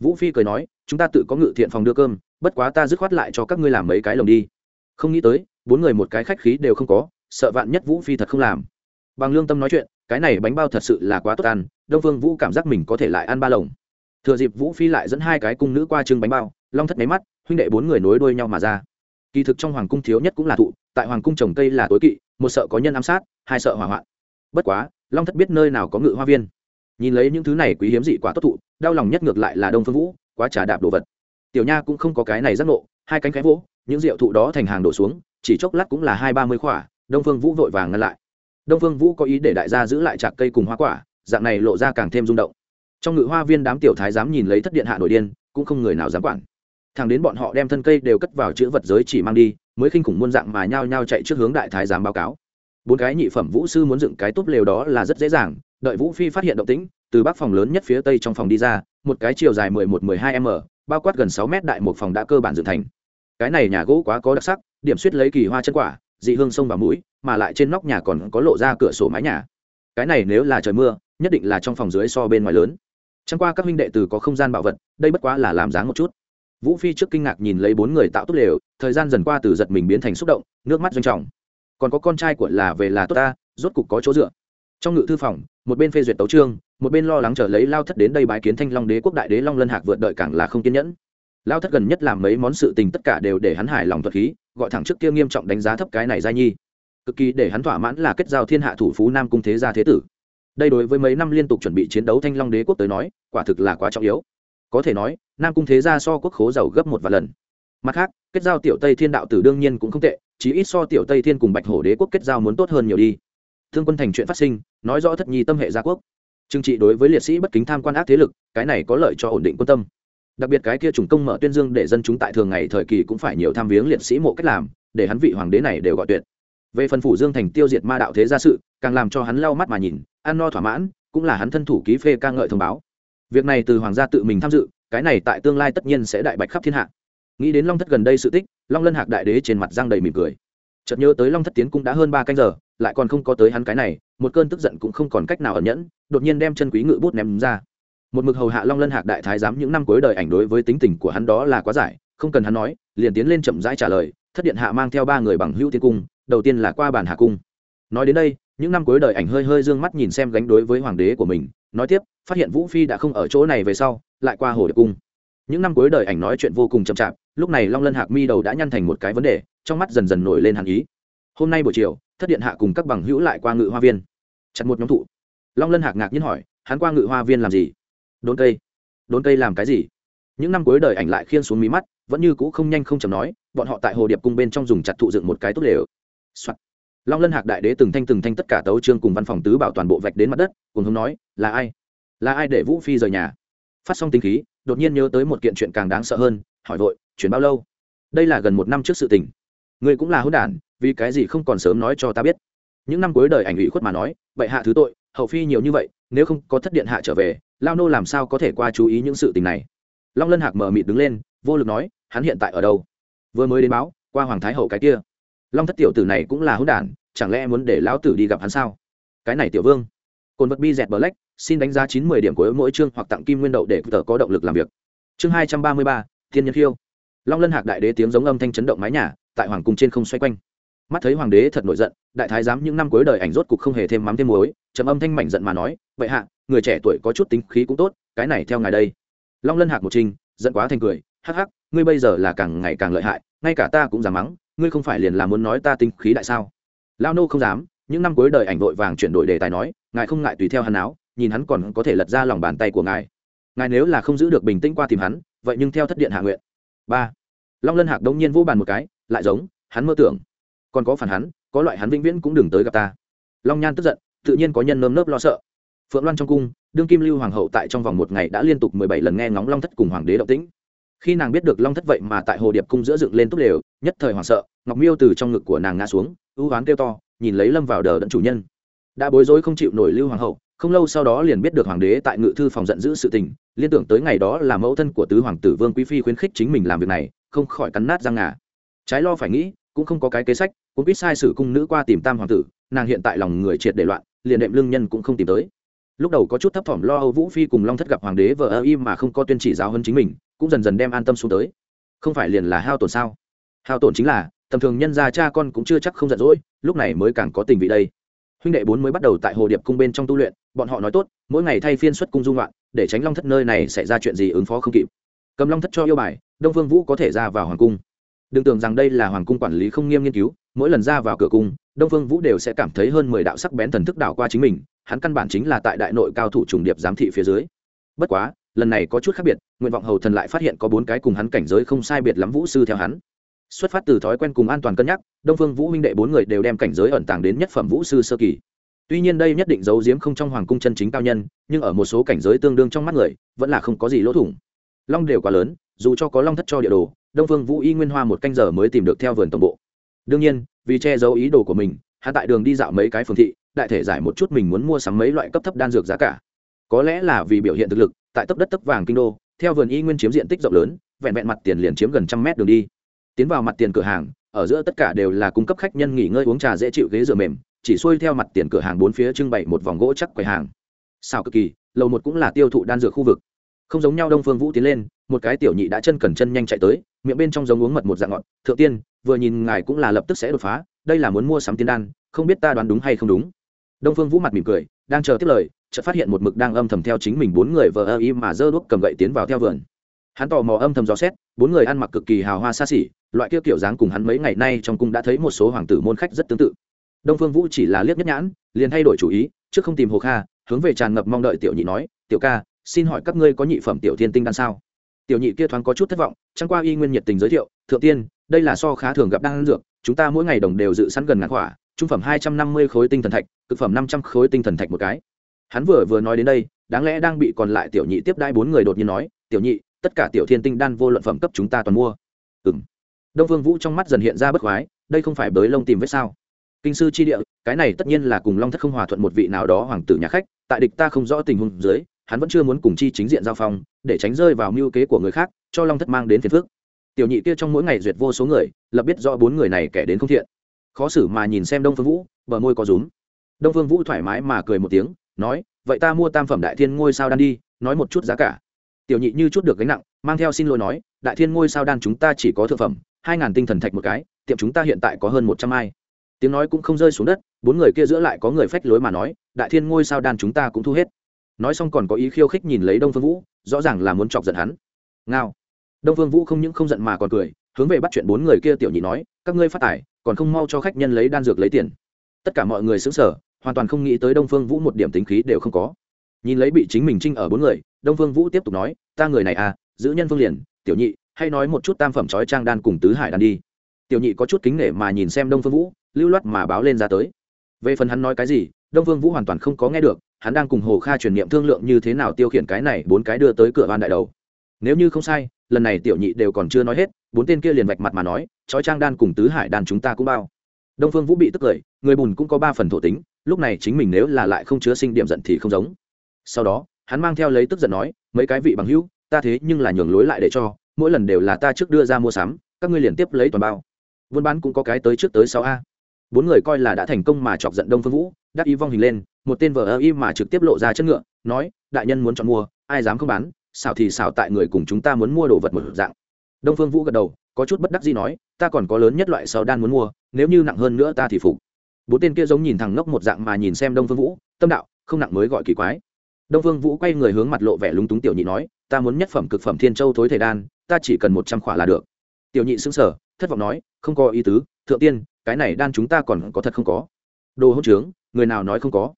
Vũ phi cười nói, chúng ta tự có ngự thiện phòng đưa cơm, bất quá ta dứt khoát lại cho các ngươi làm mấy cái lồng đi. Không nghĩ tới, bốn người một cái khách khí đều không có, sợ vạn nhất vũ phi thật không làm. Bằng lương tâm nói chuyện, cái này bánh bao thật sự là quá tốt ăn, đông phương vũ cảm giác mình có thể lại ăn ba lồng thừa dịp vũ phi lại dẫn hai cái cung nữ qua trưng bánh bao, long thất máy mắt, huynh đệ bốn người nối đuôi nhau mà ra. Kỳ thực trong hoàng cung thiếu nhất cũng là thụ, tại hoàng cung trồng cây là tối kỵ, một sợ có nhân ám sát, hai sợ hỏa hoạn. Bất quá, long thất biết nơi nào có ngự hoa viên. Nhìn lấy những thứ này quý hiếm dị quá tốt thụ, đau lòng nhất ngược lại là đông phương vũ, quá trà đạp đồ vật. Tiểu nha cũng không có cái này giác nộ hai cánh cái vỗ, những rượu thụ đó thành hàng đổ xuống, chỉ chốc lát cũng là hai ba mươi khỏa, đông phương vũ vội vàng ngăn lại. Đông phương vũ có ý để đại gia giữ lại trạc cây cùng hoa quả, dạng này lộ ra càng thêm rung động trong ngự hoa viên đám tiểu thái dám nhìn lấy thất điện hạ nổi điên, cũng không người nào dám quản. Thằng đến bọn họ đem thân cây đều cất vào chữ vật giới chỉ mang đi, mới khinh khủng muôn dạng mà nhao nhao chạy trước hướng đại thái giám báo cáo. Bốn cái nhị phẩm vũ sư muốn dựng cái túp lều đó là rất dễ dàng, đợi vũ phi phát hiện động tĩnh, từ bắc phòng lớn nhất phía tây trong phòng đi ra, một cái chiều dài mười một, mười hai m, bao quát gần sáu mét đại một phòng đã cơ bản dựng thành. Cái này nhà gỗ quá có đặc sắc, điểm suýt lấy kỳ hoa chân quả, dị hương sông và mũi, mà lại trên nóc nhà còn có lộ ra cửa sổ mái nhà. Cái này nếu là trời mưa, nhất định là trong phòng dưới so bên ngoài lớn chẳng qua các huynh đệ từ có không gian bảo vật, đây bất quá là làm dáng một chút. Vũ phi trước kinh ngạc nhìn lấy bốn người tạo tốt lều, thời gian dần qua từ giật mình biến thành xúc động, nước mắt doanh trọng. Còn có con trai của là về là tốt ta, rốt cục có chỗ dựa. Trong ngự thư phòng, một bên phê duyệt tấu trương một bên lo lắng chờ lấy lao thất đến đây bái kiến thanh long đế quốc đại đế long lân hạc vượt đợi càng là không kiên nhẫn. Lao thất gần nhất làm mấy món sự tình tất cả đều để hắn hài lòng thuật khí, gọi thẳng trước kia nghiêm trọng đánh giá thấp cái này giai nhi. Cực kỳ để hắn thỏa mãn là kết giao thiên hạ thủ phú nam cung thế gia thế tử đây đối với mấy năm liên tục chuẩn bị chiến đấu thanh long đế quốc tới nói, quả thực là quá trọng yếu. Có thể nói, nam cung thế gia so quốc khố giàu gấp một vài lần. Mặt khác, kết giao tiểu tây thiên đạo tử đương nhiên cũng không tệ chỉ ít so tiểu tây thiên cùng bạch hổ đế quốc kết giao muốn tốt hơn nhiều đi. Thương quân thành chuyện phát sinh, nói rõ thất nhi tâm hệ gia quốc. Trừng trị đối với liệt sĩ bất kính tham quan ác thế lực, cái này có lợi cho ổn định quân tâm. Đặc biệt cái kia trùng công mở tuyên dương để dân chúng tại thường ngày thời kỳ cũng phải nhiều tham viếng liệt sĩ mộ cách làm, để hắn vị hoàng đế này đều gọi tuyệt. Về phần phủ dương thành tiêu diệt ma đạo thế gia sự, càng làm cho hắn lau mắt mà nhìn ăn no thỏa mãn, cũng là hắn thân thủ ký phê ca ngợi thông báo. Việc này từ hoàng gia tự mình tham dự, cái này tại tương lai tất nhiên sẽ đại bạch khắp thiên hạ. Nghĩ đến long thất gần đây sự tích, long lân hạc đại đế trên mặt giang đầy mỉm cười. Chợt nhớ tới long thất tiến cũng đã hơn ba canh giờ, lại còn không có tới hắn cái này, một cơn tức giận cũng không còn cách nào ẩn nhẫn, đột nhiên đem chân quý ngự bút ném ra. Một mực hầu hạ long lân hạc đại thái giám những năm cuối đời ảnh đối với tính tình của hắn đó là quá giải, không cần hắn nói, liền tiến lên chậm rãi trả lời, thất điện hạ mang theo ba người bằng hữu tiên cung, đầu tiên là qua bản hạ cung. Nói đến đây những năm cuối đời ảnh hơi hơi d ư ơ n g mắt nhìn xem gánh đối với hoàng đế của mình, nói tiếp, phát hiện vũ phi đã không ở chỗ này về sau, lại qua hồ điệp cung. Những năm cuối đời ảnh nói chuyện vô cùng chậm chạp, lúc này long lân hạc mi đầu đã nhăn thành một cái vấn đề, trong mắt dần dần nổi lên hàn ý. Hôm nay buổi chiều, thất điện hạ cùng các bằng hữu lại qua ngự hoa viên. Chặt một nhóm thụ. Long lân hạc ngạc nhiên hỏi, hắn qua ngự hoa viên làm gì? Đốn cây. Đốn cây làm cái gì? Những năm cuối đời ảnh lại khiên xuống mí mắt, vẫn như cũ không nhanh không chầm nói, bọn họ tại hồ điệp cung bên trong dùng chặt thụ dựng một cái tốt lều、Soạn long lân hạc đại đế từng thanh từng thanh tất cả tấu trương cùng văn phòng tứ bảo toàn bộ vạch đến mặt đất, cùng hông nói, là ai? Là ai để vũ phi rời nhà? Phát xong tính khí, đột nhiên nhớ tới một kiện chuyện càng đáng sợ hơn, hỏi vội chuyển bao lâu? Đây là gần một năm trước sự tình. Người cũng là hôn đản, vì cái gì không còn sớm nói cho ta biết? Những năm cuối đời ảnh ủy khuất mà nói vậy hạ thứ tội, hậu phi nhiều như vậy, nếu không có thất điện hạ trở về, lao nô làm sao có thể qua chú ý những sự tình này? Long lân hạc mờ mịt đứng lên, vô lực nói, hắn hiện tại ở đâu? Vừa mới đến báo, qua hoàng thái hậu cái kia long thất tiểu tử này cũng là hỗn đản, chẳng lẽ muốn để lão tử đi gặp hắn sao? Cái này tiểu vương. Cồn vật bi dẹt black, xin đánh giá chín mươi điểm của mỗi chương hoặc tặng kim nguyên đậu để tờ có động lực làm việc. Chương hai trăm ba mươi ba, thiên nhân khiêu. Long lân hạc đại đế tiếng giống âm thanh chấn động mái nhà, tại hoàng cung trên không xoay quanh. Mắt thấy hoàng đế thật nổi giận, đại thái giám những năm cuối đời ảnh rốt cục không hề thêm mắm thêm muối, trầm âm thanh mảnh giận mà nói, vậy hạ, người trẻ tuổi có chút tính khí cũng tốt, cái này theo ngài đây. Long lân hạc một trinh giận quá thành cười, hắc hắc, ngươi bây giờ là càng ngày càng lợi hại, ngay cả ta cũng dám mắng ngươi không phải liền là muốn nói ta tinh khí đại sao? Lao nô không dám, những năm cuối đời ảnh vội vàng chuyển đổi đề tài nói, ngài không ngại tùy theo hắn áo, nhìn hắn còn có thể lật ra lòng bàn tay của ngài. Ngài nếu là không giữ được bình tĩnh qua tìm hắn, vậy nhưng theo thất điện hạ nguyện. Ba. Long lân hạc đông nhiên vô bàn một cái, lại giống, hắn mơ tưởng. Còn có phản hắn, có loại hắn vĩnh viễn cũng đừng tới gặp ta. Long nhan tức giận, tự nhiên có nhân nơm nớp lo sợ. Phượng loan trong cung, đương kim lưu hoàng hậu tại trong vòng một ngày đã liên tục mười bảy lần nghe ngóng long thất cùng hoàng đế động tĩnh khi nàng biết được long thất vậy mà tại hồ điệp cung giữa dựng lên túc lều, nhất thời hoảng sợ, ngọc miêu từ trong ngực của nàng ngã xuống, ưu oán kêu to, nhìn lấy lâm vào đờ đẫn chủ nhân. Đã bối rối không chịu nổi lưu hoàng hậu, không lâu sau đó liền biết được hoàng đế tại ngự thư phòng giận giữ sự tình, liên tưởng tới ngày đó là mẫu thân của tứ hoàng tử vương quý phi khuyến khích chính mình làm việc này, không khỏi cắn nát răng ngà. Trái lo phải nghĩ, cũng không có cái kế sách, cũng biết sai sử cung nữ qua tìm tam hoàng tử, nàng hiện tại lòng người triệt để loạn, liền đệm lương nhân cũng không tìm tới. Lúc đầu có chút thấp thỏm lo âu vũ phi cùng long thất gặp hoàng đế vợ ơ im mà không có tuyên chỉ giáo hơn chính mình cũng dần dần đem an tâm xuống tới. Không phải liền là hao tổn sao? Hao tổn chính là, tầm thường nhân gia cha con cũng chưa chắc không giận dỗi, lúc này mới càng có tình vị đây. Huynh đệ bốn mới bắt đầu tại hồ điệp cung bên trong tu luyện, bọn họ nói tốt, mỗi ngày thay phiên xuất cung dung loạn, để tránh long thất nơi này sẽ ra chuyện gì ứng phó không kịp. Cầm long thất cho yêu bài, đông vương vũ có thể ra vào hoàng cung. Đừng tưởng rằng đây là hoàng cung quản lý không nghiêm nghiên cứu, mỗi lần ra vào cửa cung, đông vương vũ đều sẽ cảm thấy hơn mười đạo sắc bén thần thức đảo qua chính mình, hắn căn bản chính là tại đại nội cao thủ trùng điệp giám thị phía dưới. Bất quá lần này có chút khác biệt, nguyện vọng hầu thần lại phát hiện có bốn cái cùng hắn cảnh giới không sai biệt lắm vũ sư theo hắn. Xuất phát từ thói quen cùng an toàn cân nhắc, đông phương vũ huynh đệ bốn người đều đem cảnh giới ẩn tàng đến nhất phẩm vũ sư sơ kỳ. Tuy nhiên đây nhất định giấu giếm không trong hoàng cung chân chính cao nhân, nhưng ở một số cảnh giới tương đương trong mắt người, vẫn là không có gì lỗ thủng. Long đều quá lớn, dù cho có long thất cho địa đồ, đông phương vũ y nguyên hoa một canh giờ mới tìm được theo vườn tổng bộ. Đương nhiên, vì che giấu ý đồ của mình hạ tại đường đi dạo mấy cái phường thị, đại thể giải một chút mình muốn mua sắm mấy loại cấp thấp đan dược giá cả có lẽ là vì biểu hiện thực lực, tại tấp đất tấp vàng kinh đô, theo vườn y nguyên chiếm diện tích rộng lớn, vẹn vẹn mặt tiền liền chiếm gần trăm mét đường đi. Tiến vào mặt tiền cửa hàng, ở giữa tất cả đều là cung cấp khách nhân nghỉ ngơi uống trà dễ chịu ghế dựa mềm, chỉ xuôi theo mặt tiền cửa hàng bốn phía trưng bày một vòng gỗ chắc quầy hàng. Sao cực kỳ, lầu một cũng là tiêu thụ đan dược khu vực. Không giống nhau đông phương vũ tiến lên, một cái tiểu nhị đã chân cần chân nhanh chạy tới, miệng bên trong giống uống mật một dạng ngọt, thượng tiên, vừa nhìn ngài cũng là lập tức sẽ đột phá, đây là muốn mua sắm tiên đan, không biết ta đoán đúng hay không đúng. Đông phương vũ mặt mỉm cười, đang chờ tiếp lời chợt phát hiện một mực đang âm thầm theo chính mình bốn người vờ ơ y mà dơ đuốc cầm gậy tiến vào theo vườn. Hắn tò mò âm thầm dò xét, bốn người ăn mặc cực kỳ hào hoa xa xỉ, loại kia kiểu dáng cùng hắn mấy ngày nay trong cung đã thấy một số hoàng tử môn khách rất tương tự. Đông phương vũ chỉ là liếc nhất nhãn, liền thay đổi chủ ý, trước không tìm hồ kha, hướng về tràn ngập mong đợi tiểu nhị nói, tiểu ca, xin hỏi các ngươi có nhị phẩm tiểu thiên tinh đan sao? Tiểu nhị kia thoáng có chút thất vọng, chẳng qua y nguyên nhiệt tình giới thiệu, thượng tiên, đây là so khá thường gặp đan dược, chúng ta mỗi ngày đồng đều dự sẵn gần ngàn quả, trung phẩm hai trăm năm mươi khối tinh thần thạch, cực phẩm năm trăm khối tinh thần thạch một cái hắn vừa vừa nói đến đây, đáng lẽ đang bị còn lại tiểu nhị tiếp đai bốn người đột nhiên nói, tiểu nhị, tất cả tiểu thiên tinh đan vô luận phẩm cấp chúng ta toàn mua. Ừ m đông vương vũ trong mắt dần hiện ra bất khoái, đây không phải bới lông tìm vết sao? Kinh sư chi địa, cái này tất nhiên là cùng long thất không hòa thuận một vị nào đó hoàng tử nhà khách, tại địch ta không rõ tình huống dưới, hắn vẫn chưa muốn cùng chi chính diện giao phong, để tránh rơi vào mưu kế của người khác, cho long thất mang đến phiền phước tiểu nhị kia trong mỗi ngày duyệt vô số người, lập biết rõ bốn người này kẻ đến không thiện. Khó xử mà nhìn xem đông phương vũ, bờ môi có rúm. Đông phương vũ thoải mái mà cười một tiếng nói, vậy ta mua tam phẩm đại thiên ngôi sao đan đi, nói một chút giá cả. Tiểu nhị như chút được gánh nặng, mang theo xin lỗi nói, đại thiên ngôi sao đan chúng ta chỉ có thượng phẩm, hai ngàn tinh thần thạch một cái, tiệm chúng ta hiện tại có hơn một trăm ai. Tiếng nói cũng không rơi xuống đất, bốn người kia giữa lại có người phách lối mà nói, đại thiên ngôi sao đan chúng ta cũng thu hết. Nói xong còn có ý khiêu khích nhìn lấy đông phương vũ, rõ ràng là muốn chọc giận hắn. Ngao. Đông phương vũ không những không giận mà còn cười, hướng về bắt chuyện bốn người kia tiểu nhị nói, các ngươi phát tài, còn không mau cho khách nhân lấy đan dược lấy tiền. Tất cả mọi người xứng sở hoàn toàn không nghĩ tới đông phương vũ một điểm tính khí đều không có. Nhìn lấy bị chính mình trinh ở bốn người, đông phương vũ tiếp tục nói, ta người này à giữ nhân phương liền, tiểu nhị, hay nói một chút tam phẩm trói trang đan cùng tứ hải đan đi. Tiểu nhị có chút kính nể mà nhìn xem đông phương vũ, lưu loát mà báo lên ra tới. Về phần hắn nói cái gì, đông phương vũ hoàn toàn không có nghe được, hắn đang cùng hồ kha truyền niệm thương lượng như thế nào tiêu khiển cái này bốn cái đưa tới cửa van đại đầu. Nếu như không sai, lần này tiểu nhị đều còn chưa nói hết, bốn tên kia liền vạch mặt mà nói, trói trang đan cùng tứ hải đan chúng ta cũng bao. Đông phương vũ bị tức cười, người bùn cũng có ba phần thổ tính lúc này chính mình nếu là lại không chứa sinh điểm giận thì không giống. Sau đó, hắn mang theo lấy tức giận nói, mấy cái vị bằng hữu, ta thế nhưng là nhường lối lại để cho, mỗi lần đều là ta trước đưa ra mua sắm, các ngươi liền tiếp lấy toàn bao. Buôn bán cũng có cái tới trước tới sáu a. Bốn người coi là đã thành công mà chọc giận đông phương vũ, đắc ý vong hình lên, một tên vợ ơ y mà trực tiếp lộ ra chất ngựa, nói, đại nhân muốn chọn mua, ai dám không bán, xảo thì xảo tại người cùng chúng ta muốn mua đồ vật một dạng. Đông phương vũ gật đầu, có chút bất đắc gì nói, ta còn có lớn nhất loại sau đan muốn mua, nếu như nặng hơn nữa ta thì phục bốn tên kia giống nhìn thằng ngốc một dạng mà nhìn xem đông phương vũ, tâm đạo, không nặng mới gọi kỳ quái. Đông phương vũ quay người hướng mặt lộ vẻ lúng túng tiểu nhị nói, ta muốn nhất phẩm cực phẩm thiên châu thối thể đan, ta chỉ cần một trăm khỏa là được. Tiểu nhị xứng sở thất vọng nói, không có ý tứ, thượng tiên, cái này đan chúng ta còn có thật không có. Đồ hỗn trướng, người nào nói không có?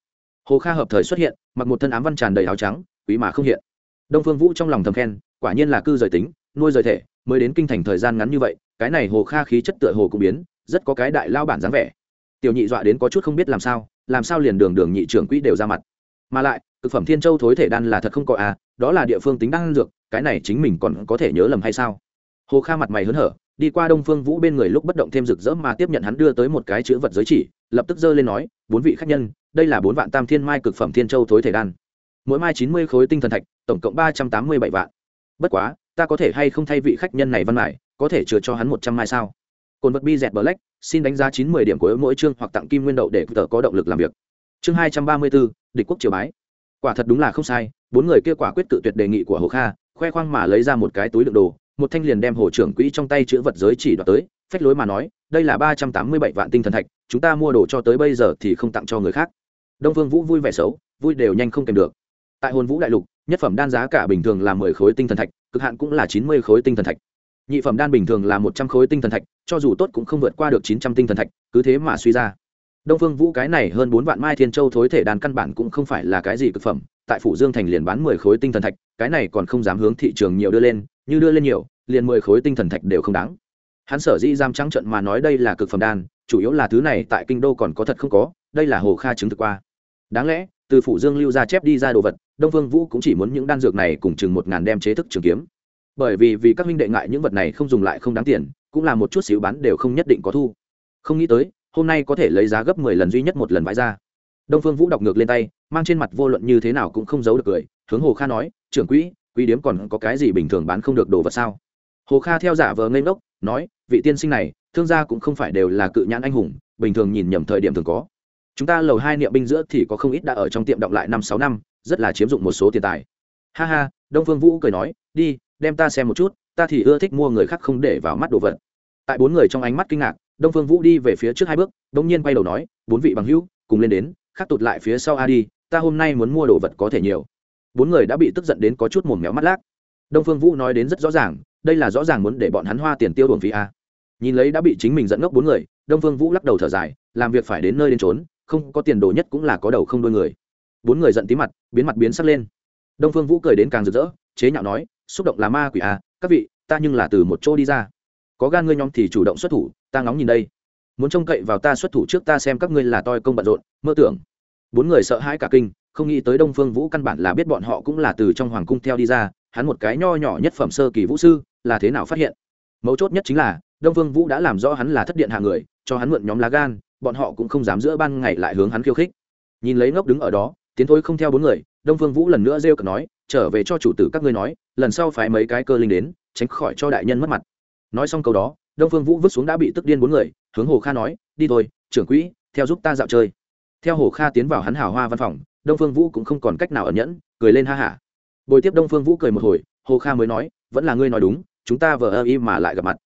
Hồ kha hợp thời xuất hiện, mặc một thân ám văn tràn đầy áo trắng, quý mà không hiện. Đông phương vũ trong lòng thầm khen, quả nhiên là cư rời tính, nuôi rời thể, mới đến kinh thành thời gian ngắn như vậy, cái này hồ kha khí chất tựa hồ cũng biến, rất có cái đại lao bản dáng vẻ tiểu nhị dọa đến có chút không biết làm sao làm sao liền đường đường nhị trưởng quỹ đều ra mặt. Mà lại, thực phẩm thiên châu thối thể đan là thật không có à đó là địa phương tính đan dược, cái này chính mình còn có thể nhớ lầm hay sao? Hồ kha mặt mày hớn hở, đi qua đông phương vũ bên người lúc bất động thêm rực rỡ mà tiếp nhận hắn đưa tới một cái chữ vật giới chỉ, lập tức giơ lên nói, bốn vị khách nhân, đây là bốn vạn tam thiên mai cực phẩm thiên châu thối thể đan. Mỗi mai chín mươi khối tinh thần thạch, tổng cộng ba trăm tám mươi bảy vạn. Bất quá, ta có thể hay không thay vị khách nhân này văn mải, có thể chừa cho hắn một trăm mai sao? Cồn vật bi dẹt bờ lách xin đánh giá chín mươi điểm của mỗi chương hoặc tặng kim nguyên đậu để tờ có động lực làm việc. Chương hai trăm ba mươi bốn, địch quốc triều bái. Quả thật đúng là không sai, bốn người kia quả quyết tự tuyệt đề nghị của hồ kha, khoe khoang mà lấy ra một cái túi đựng đồ, một thanh liền đem hồ trưởng quỹ trong tay chữ vật giới chỉ đoạt tới, phách lối mà nói, đây là ba trăm tám mươi bảy vạn tinh thần thạch, chúng ta mua đồ cho tới bây giờ thì không tặng cho người khác. Đông phương vũ vui vẻ xấu, vui đều nhanh không kèm được. Tại hồn vũ đại lục, nhất phẩm đan giá cả bình thường là mười khối tinh thần thạch, cực hạn cũng là chín mươi khối tinh thần thạch nhị phẩm đan bình thường là một trăm khối tinh thần thạch, cho dù tốt cũng không vượt qua được chín trăm tinh thần thạch, cứ thế mà suy ra. Đông phương vũ cái này hơn bốn vạn mai thiên châu thối thể đan căn bản cũng không phải là cái gì cực phẩm, tại phủ dương thành liền bán mười khối tinh thần thạch, cái này còn không dám hướng thị trường nhiều đưa lên, như đưa lên nhiều, liền mười khối tinh thần thạch đều không đáng. Hắn sở dĩ giam trắng trận mà nói đây là cực phẩm đan, chủ yếu là thứ này tại kinh đô còn có thật không có, đây là hồ kha chứng thực qua. Đáng lẽ, từ phủ dương lưu ra chép đi ra đồ vật, đông phương vũ cũng chỉ muốn những đan dược này cùng chừng một ngàn đem chế thức trường kiếm bởi vì vì các huynh đệ ngại những vật này không dùng lại không đáng tiền, cũng là một chút xíu bán đều không nhất định có thu. Không nghĩ tới, hôm nay có thể lấy giá gấp mười lần duy nhất một lần vãi ra. Đông phương vũ đọc ngược lên tay, mang trên mặt vô luận như thế nào cũng không giấu được cười, hướng hồ kha nói, trưởng quỹ, quý điếm còn có cái gì bình thường bán không được đồ vật sao? Hồ kha theo giả vờ ngây ngốc, nói, vị tiên sinh này, thương gia cũng không phải đều là cự nhãn anh hùng, bình thường nhìn nhầm thời điểm thường có. Chúng ta lầu hai niệm binh giữa thì có không ít đã ở trong tiệm động lại năm sáu năm, rất là chiếm dụng một số tiền tài. Ha ha, đông phương vũ cười nói, đi đem ta xem một chút, ta thì ưa thích mua người khác không để vào mắt đồ vật. Tại bốn người trong ánh mắt kinh ngạc, đông phương vũ đi về phía trước hai bước đ ỗ n g nhiên quay đầu nói, bốn vị bằng hữu, cùng lên đến, khắc tụt lại phía sau a đi, ta hôm nay muốn mua đồ vật có thể nhiều. Bốn người đã bị tức giận đến có chút mồm méo mắt lác. Đông phương vũ nói đến rất rõ ràng, đây là rõ ràng muốn để bọn hắn hoa tiền tiêu đồn phí a. Nhìn lấy đã bị chính mình dẫn ngốc bốn người, đông phương vũ lắc đầu thở dài, làm việc phải đến nơi đến trốn không có tiền đồ nhất cũng là có đầu không đôi người. Bốn người giận tí mặt, biến mặt biến sắc lên. Đông phương vũ cười đến càng rực rỡ, chế nhạo nói xúc động là ma quỷ à các vị, ta nhưng là từ một chỗ đi ra. Có gan ngươi nhóm thì chủ động xuất thủ, ta ngóng nhìn đây. Muốn trông cậy vào ta xuất thủ trước ta xem các ngươi là toi công bận rộn, mơ tưởng. Bốn người sợ hãi cả kinh, không nghĩ tới đông phương vũ căn bản là biết bọn họ cũng là từ trong hoàng cung theo đi ra, hắn một cái nho nhỏ nhất phẩm sơ kỳ vũ sư, là thế nào phát hiện? Mấu chốt nhất chính là, đông phương vũ đã làm rõ hắn là thất điện hạ người, cho hắn mượn nhóm lá gan, bọn họ cũng không dám giữa ban ngày lại hướng hắn khiêu khích. Nhìn lấy ngốc đứng ở đó, tiến thôi không theo bốn người, đông phương vũ lần nữa rêu cờ nói trở về cho chủ tử các ngươi nói, lần sau phải mấy cái cơ linh đến, tránh khỏi cho đại nhân mất mặt. Nói xong câu đó, đông phương vũ vứt xuống đã bị tức điên bốn người, hướng hồ kha nói, đi thôi, trưởng quỹ, theo giúp ta dạo chơi. Theo hồ kha tiến vào hắn hào hoa văn phòng, đông phương vũ cũng không còn cách nào ẩn nhẫn, cười lên ha hả. Bồi tiếp đông phương vũ cười một hồi, hồ kha mới nói, vẫn là ngươi nói đúng, chúng ta vờ ơ y mà lại gặp mặt.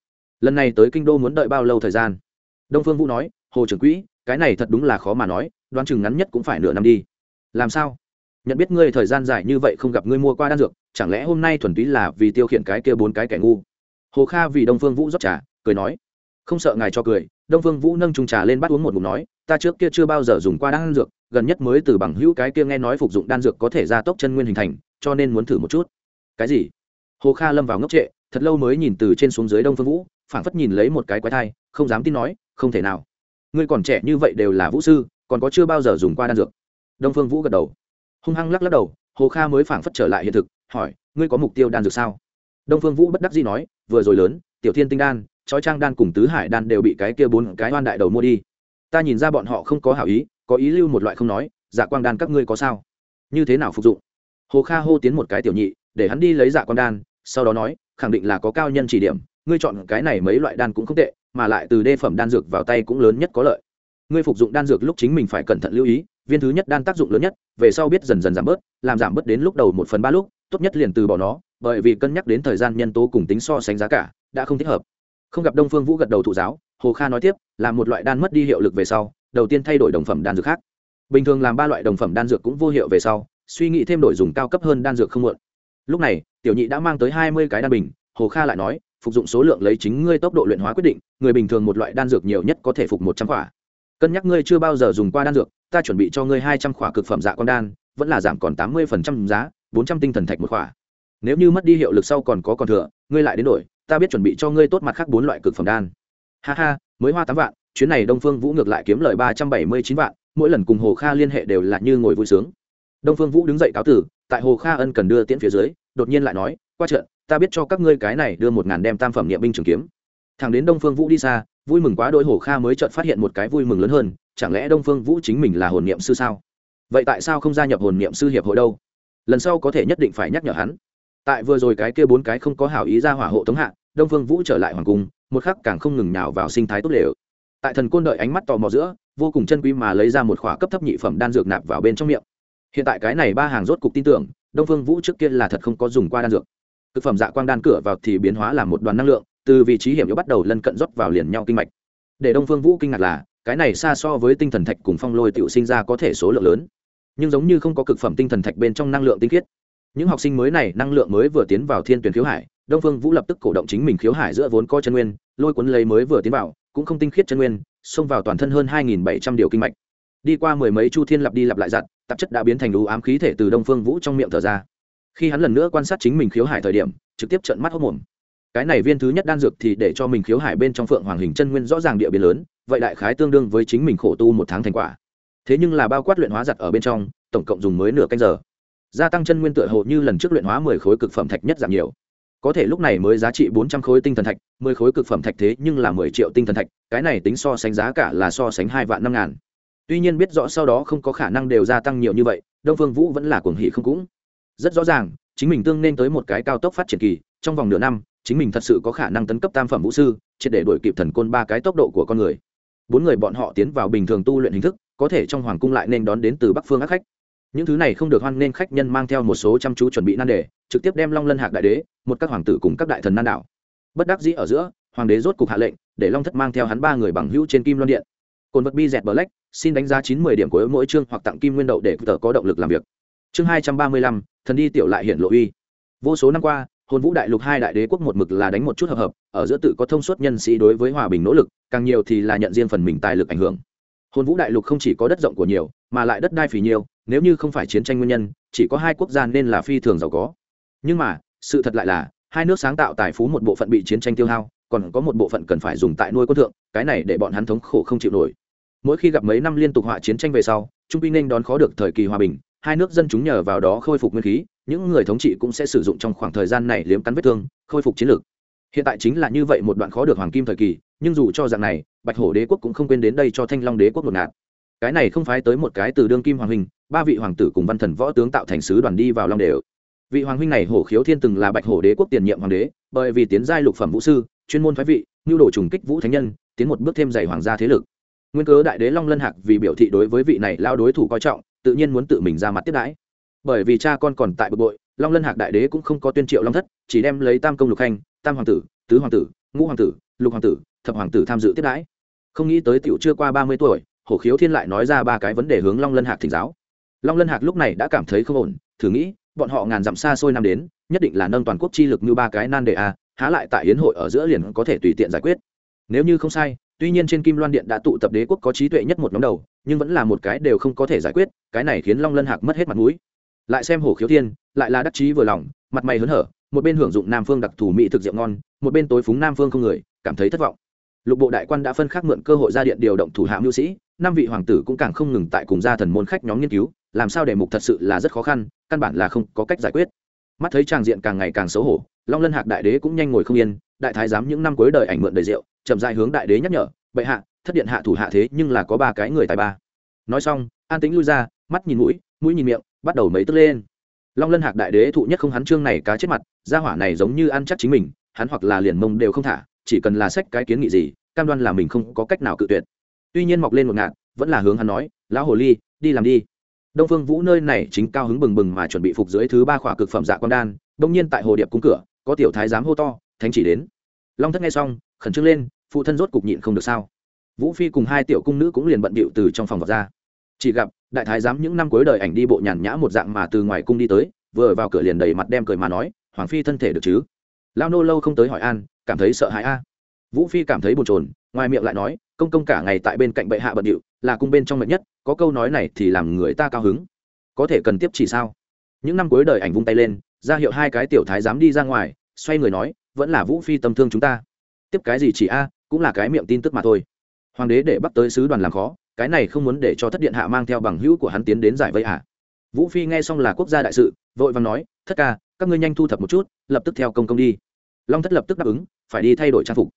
Lần này tới kinh đô muốn đợi bao lâu thời gian? Đông phương vũ nói, hồ trưởng quỹ, cái này thật đúng là khó mà nói, đoán chừng ngắn nhất cũng phải nửa năm đi. Làm sao? Nhận biết ngươi thời gian dài như vậy không gặp ngươi mua qua đan dược, chẳng lẽ hôm nay thuần túy là vì tiêu khiển cái kia bốn cái kẻ ngu? Hồ kha vì đông phương vũ rót trà, cười nói, không sợ ngài cho cười. Đông phương vũ nâng trung trà lên bắt uống một ngụm nói, ta trước kia chưa bao giờ dùng qua đan dược, gần nhất mới từ bằng hữu cái kia nghe nói phục dụng đan dược có thể gia tốc chân nguyên hình thành, cho nên muốn thử một chút. Cái gì? Hồ kha lâm vào ngốc trệ, thật lâu mới nhìn từ trên xuống dưới đông phương vũ, phảng phất nhìn lấy một cái quái thai, không dám tin nói, không thể nào. Ngươi còn trẻ như vậy đều là vũ sư, còn có chưa bao giờ dùng qua đan dược. Đông phương vũ gật đầu hung hăng lắc lắc đầu, hồ kha mới phảng phất trở lại hiện thực, hỏi, ngươi có mục tiêu đan dược sao? Đông phương vũ bất đắc dĩ nói, vừa rồi lớn, tiểu thiên tinh đan trói trang đan cùng tứ hải đan đều bị cái kia bốn cái oan đại đầu mua đi. Ta nhìn ra bọn họ không có hảo ý, có ý lưu một loại không nói dạ quang đan các ngươi có sao? Như thế nào phục dụng? Hồ kha hô tiến một cái tiểu nhị, để hắn đi lấy dạ quang đan, sau đó nói, khẳng định là có cao nhân chỉ điểm, ngươi chọn cái này mấy loại đan cũng không tệ, mà lại từ đê phẩm đan dược vào tay cũng lớn nhất có lợi. Ngươi phục dụng đan dược lúc chính mình phải cẩn thận lưu ý viên thứ nhất đan tác dụng lớn nhất, về sau biết dần dần giảm bớt, làm giảm bớt đến lúc đầu một phần ba lúc, tốt nhất liền từ bỏ nó, bởi vì cân nhắc đến thời gian nhân tố cùng tính so sánh giá cả, đã không thích hợp. Không gặp đông phương vũ gật đầu thụ giáo, hồ kha nói tiếp là một loại đan mất đi hiệu lực về sau, đầu tiên thay đổi đồng phẩm đan dược khác. Bình thường làm ba loại đồng phẩm đan dược cũng vô hiệu về sau, suy nghĩ thêm đổi dùng cao cấp hơn đan dược không muộn. Lúc này, tiểu nhị đã mang tới hai mươi cái đan bình, hồ kha lại nói, phục dụng số lượng lấy chính ngươi tốc độ luyện hóa quyết định, người bình thường một loại đan dược nhiều nhất có thể phục một trăm quả. cân nhắc ngươi chưa bao giờ dùng qua đan dược ta chuẩn bị cho ngươi hai trăm khỏa cực phẩm dạ con đan, vẫn là giảm còn tám mươi phần trăm giá, bốn trăm tinh thần thạch một khỏa. Nếu như mất đi hiệu lực sau còn có còn thừa, ngươi lại đến đổi, ta biết chuẩn bị cho ngươi tốt mặt khác bốn loại cực phẩm đan. Ha ha, mới hoa tám vạn, chuyến này đông phương vũ ngược lại kiếm lời ba trăm bảy mươi chín vạn, mỗi lần cùng hồ kha liên hệ đều là như ngồi vui sướng. Đông phương vũ đứng dậy cáo tử, tại hồ kha ân cần đưa tiễn phía dưới, đột nhiên lại nói, qua trận, ta biết cho các ngươi cái này đưa một ngàn đem tam phẩm niệm binh trường kiếm. Thằng đến đông phương vũ đi xa, vui mừng quá đôi hồ kha mới chợt phát hiện một cái vui mừng lớn hơn chẳng lẽ đông phương vũ chính mình là hồn niệm sư sao? Vậy tại sao không gia nhập hồn niệm sư hiệp hội đâu? Lần sau có thể nhất định phải nhắc nhở hắn. Tại vừa rồi cái kia bốn cái không có hảo ý ra hỏa hộ tống hạ, đông phương vũ trở lại hoàng cung, một khắc càng không ngừng nào vào sinh thái tốt lều. Tại thần côn đợi ánh mắt tò mò giữa, vô cùng chân quý mà lấy ra một khỏa cấp thấp nhị phẩm đan dược nạp vào bên trong miệng. Hiện tại cái này ba hàng rốt cục tin tưởng, đông phương vũ trước kia là thật không có dùng qua đan dược. Thực phẩm dạ quang đan cửa vào thì biến hóa làm một đoàn năng lượng, từ vị trí hiểm yếu bắt đầu lân cận rót vào liền nhau kinh mạch. Để đông phương vũ kinh ngạc là cái này xa so với tinh thần thạch cùng phong lôi tự sinh ra có thể số lượng lớn, nhưng giống như không có cực phẩm tinh thần thạch bên trong năng lượng tinh khiết. Những học sinh mới này năng lượng mới vừa tiến vào thiên tuyển khiếu hải, đông phương vũ lập tức cổ động chính mình khiếu hải giữa vốn có chân nguyên, lôi cuốn lấy mới vừa tiến vào, cũng không tinh khiết chân nguyên, xông vào toàn thân hơn hai nghìn bảy trăm điều kinh mạch. Đi qua mười mấy chu thiên lặp đi lặp lại giặt tạp chất đã biến thành đủ ám khí thể từ đông phương vũ trong miệng thở ra. Khi hắn lần nữa quan sát chính mình khiếu hải thời điểm, trực tiếp trận mắt hốc mồm cái này viên thứ nhất đan dược thì để cho mình khiếu hải bên trong phượng hoàng hình chân nguyên rõ ràng địa biến lớn vậy đại khái tương đương với chính mình khổ tu một tháng thành quả. Thế nhưng là bao quát luyện hóa giặt ở bên trong, tổng cộng dùng mới nửa canh giờ. Gia tăng chân nguyên tựa hồ như lần trước luyện hóa mười khối cực phẩm thạch nhất giảm nhiều. Có thể lúc này mới giá trị bốn trăm khối tinh thần thạch, mười khối cực phẩm thạch thế nhưng là mười triệu tinh thần thạch, cái này tính so sánh giá cả là so sánh hai vạn năm ngàn. Tuy nhiên biết rõ sau đó không có khả năng đều gia tăng nhiều như vậy, đông phương vũ vẫn là cuồng hỷ không cũng. Rất rõ ràng, chính mình tương nên tới một cái cao tốc phát triển kỳ, trong vòng nửa năm, chính mình thật sự có khả năng tấn cấp tam phẩm vũ sư, triệt để đổi kịp thần côn ba cái tốc độ của con người bốn người bọn họ tiến vào bình thường tu luyện hình thức, có thể trong hoàng cung lại nên đón đến từ bắc phương ác khách. Những thứ này không được hoan nên khách nhân mang theo một số chăm chú chuẩn bị nan đề, trực tiếp đem long lân hạc đại đế, một các hoàng tử cùng các đại thần nan đảo. Bất đắc dĩ ở giữa, hoàng đế rốt cục hạ lệnh, để long thất mang theo hắn ba người bằng hữu trên kim loan điện. Cồn vật bi dẹt bờ lách xin đánh giá chín mươi điểm của mỗi chương hoặc tặng kim nguyên đậu để tờ có động lực làm việc. Chương hai trăm ba mươi lăm, thần đi tiểu lại hiện lộ uy. Vô số năm qua hồn vũ đại lục hai đại đế quốc một mực là đánh một chút hợp hợp, ở giữa tự có thông suốt nhân sĩ đối với hòa bình nỗ lực, càng nhiều thì là nhận riêng phần mình tài lực ảnh hưởng. Hồn vũ đại lục không chỉ có đất rộng của nhiều, mà lại đất đai phì nhiều, nếu như không phải chiến tranh nguyên nhân, chỉ có hai quốc gia nên là phi thường giàu có. Nhưng mà, sự thật lại là, hai nước sáng tạo tài phú một bộ phận bị chiến tranh tiêu hao, còn có một bộ phận cần phải dùng tại nuôi quân thượng, cái này để bọn hắn thống khổ không chịu nổi. Mỗi khi gặp mấy năm liên tục họa chiến tranh về sau, trung binh nên đón khó được thời kỳ hòa bình, hai nước dân chúng nhờ vào đó khôi phục nguyên khí những người thống trị cũng sẽ sử dụng trong khoảng thời gian này liếm cắn vết thương, khôi phục chiến lược. Hiện tại chính là như vậy một đoạn khó được hoàng kim thời kỳ, nhưng dù cho dạng này, bạch hổ đế quốc cũng không quên đến đây cho thanh long đế quốc một ngạt. Cái này không phái tới một cái từ đương kim hoàng huynh, ba vị hoàng tử cùng văn thần võ tướng tạo thành sứ đoàn đi vào long đều vị hoàng huynh này hổ khiếu thiên từng là bạch hổ đế quốc tiền nhiệm hoàng đế, bởi vì tiến giai lục phẩm vũ sư, chuyên môn phái vị, nhu đồ trùng kích vũ thánh nhân, tiến một bước thêm dày hoàng gia thế lực. Nguyên cớ đại đế long lân hạc vì biểu thị đối với vị này lao đối thủ coi trọng, tự nhiên muốn tự mình ra mặt tiếp đãi bởi vì cha con còn tại bực bội, long lân hạc đại đế cũng không có tuyên triệu long thất, chỉ đem lấy tam công lục khanh tam hoàng tử, tứ hoàng tử, ngũ hoàng tử, lục hoàng tử, thập hoàng tử tham dự tiếp đãi. Không nghĩ tới tiểu chưa qua ba mươi tuổi, hổ khiếu thiên lại nói ra ba cái vấn đề hướng long lân hạc thỉnh giáo. Long lân hạc lúc này đã cảm thấy không ổn, thử nghĩ, bọn họ ngàn dặm xa xôi năm đến, nhất định là nâng toàn quốc chi lực như ba cái nan đề a, há lại tại hiến hội ở giữa liền có thể tùy tiện giải quyết. Nếu như không sai, tuy nhiên trên kim loan điện đã tụ tập đế quốc có trí tuệ nhất một nhóm đầu, nhưng vẫn là một cái đều không có thể giải quyết, cái này khiến long lân hạc mất hết mặt mũi lại xem hổ khiếu thiên, lại là đắc chí vừa lòng, mặt mày hớn hở, một bên hưởng dụng nam phương đặc thù mỹ thực rượu ngon, một bên tối phúng nam phương không người, cảm thấy thất vọng. Lục bộ đại quan đã phân khắc mượn cơ hội ra điện điều động thủ hạ mưu sĩ, năm vị hoàng tử cũng càng không ngừng tại cùng gia thần môn khách nhóm nghiên cứu, làm sao để mục thật sự là rất khó khăn, căn bản là không có cách giải quyết. Mắt thấy tràng diện càng ngày càng xấu hổ, long lân hạc đại đế cũng nhanh ngồi không yên, đại thái giám những năm cuối đời ảnh mượn đầy rượu, chậm dài hướng đại đế nhắc nhở, bệ hạ, thất điện hạ thủ hạ thế nhưng là có ba cái người tài ba. Nói xong, an tĩnh lui ra, mắt nhìn mũi mũi nhìn miệng bắt đầu mấy tức lên. Long lân hạc đại đế thụ nhất không hắn trương này cá chết mặt, gia hỏa này giống như ăn chắc chính mình, hắn hoặc là liền mông đều không thả, chỉ cần là sách cái kiến nghị gì, cam đoan là mình không có cách nào cự tuyệt. Tuy nhiên mọc lên một ngạt, vẫn là hướng hắn nói, lão hồ ly, đi làm đi. Đông phương vũ nơi này chính cao hứng bừng bừng mà chuẩn bị phục dưới thứ ba khỏa cực phẩm dạ quan đan, đông nhiên tại hồ điệp cung cửa, có tiểu thái giám hô to, thánh chỉ đến. Long thất nghe xong, khẩn trương lên, phụ thân rốt cục nhịn không được sao? Vũ phi cùng hai tiểu cung nữ cũng liền bận bịu từ trong phòng vọt ra chỉ gặp, đại thái giám những năm cuối đời ảnh đi bộ nhàn nhã một dạng mà từ ngoài cung đi tới, vừa vào cửa liền đầy mặt đem cười mà nói, hoàng phi thân thể được chứ? Lao nô lâu không tới hỏi an, cảm thấy sợ hãi a. Vũ phi cảm thấy bồn chồn, ngoài miệng lại nói, công công cả ngày tại bên cạnh bệ hạ bận điệu, là cung bên trong mệnh nhất, có câu nói này thì làm người ta cao hứng. Có thể cần tiếp chỉ sao? Những năm cuối đời ảnh vung tay lên, ra hiệu hai cái tiểu thái dám đi ra ngoài, xoay người nói, vẫn là vũ phi tâm thương chúng ta. Tiếp cái gì chỉ a, cũng là cái miệng tin tức mà thôi. Hoàng đế để bắt tới sứ đoàn làm khó cái này không muốn để cho thất điện hạ mang theo bằng hữu của hắn tiến đến giải vây hạ vũ phi nghe xong là quốc gia đại sự, vội vàng nói, thất ca, các ngươi nhanh thu thập một chút, lập tức theo công công đi. Long thất lập tức đáp ứng, phải đi thay đổi trang phục.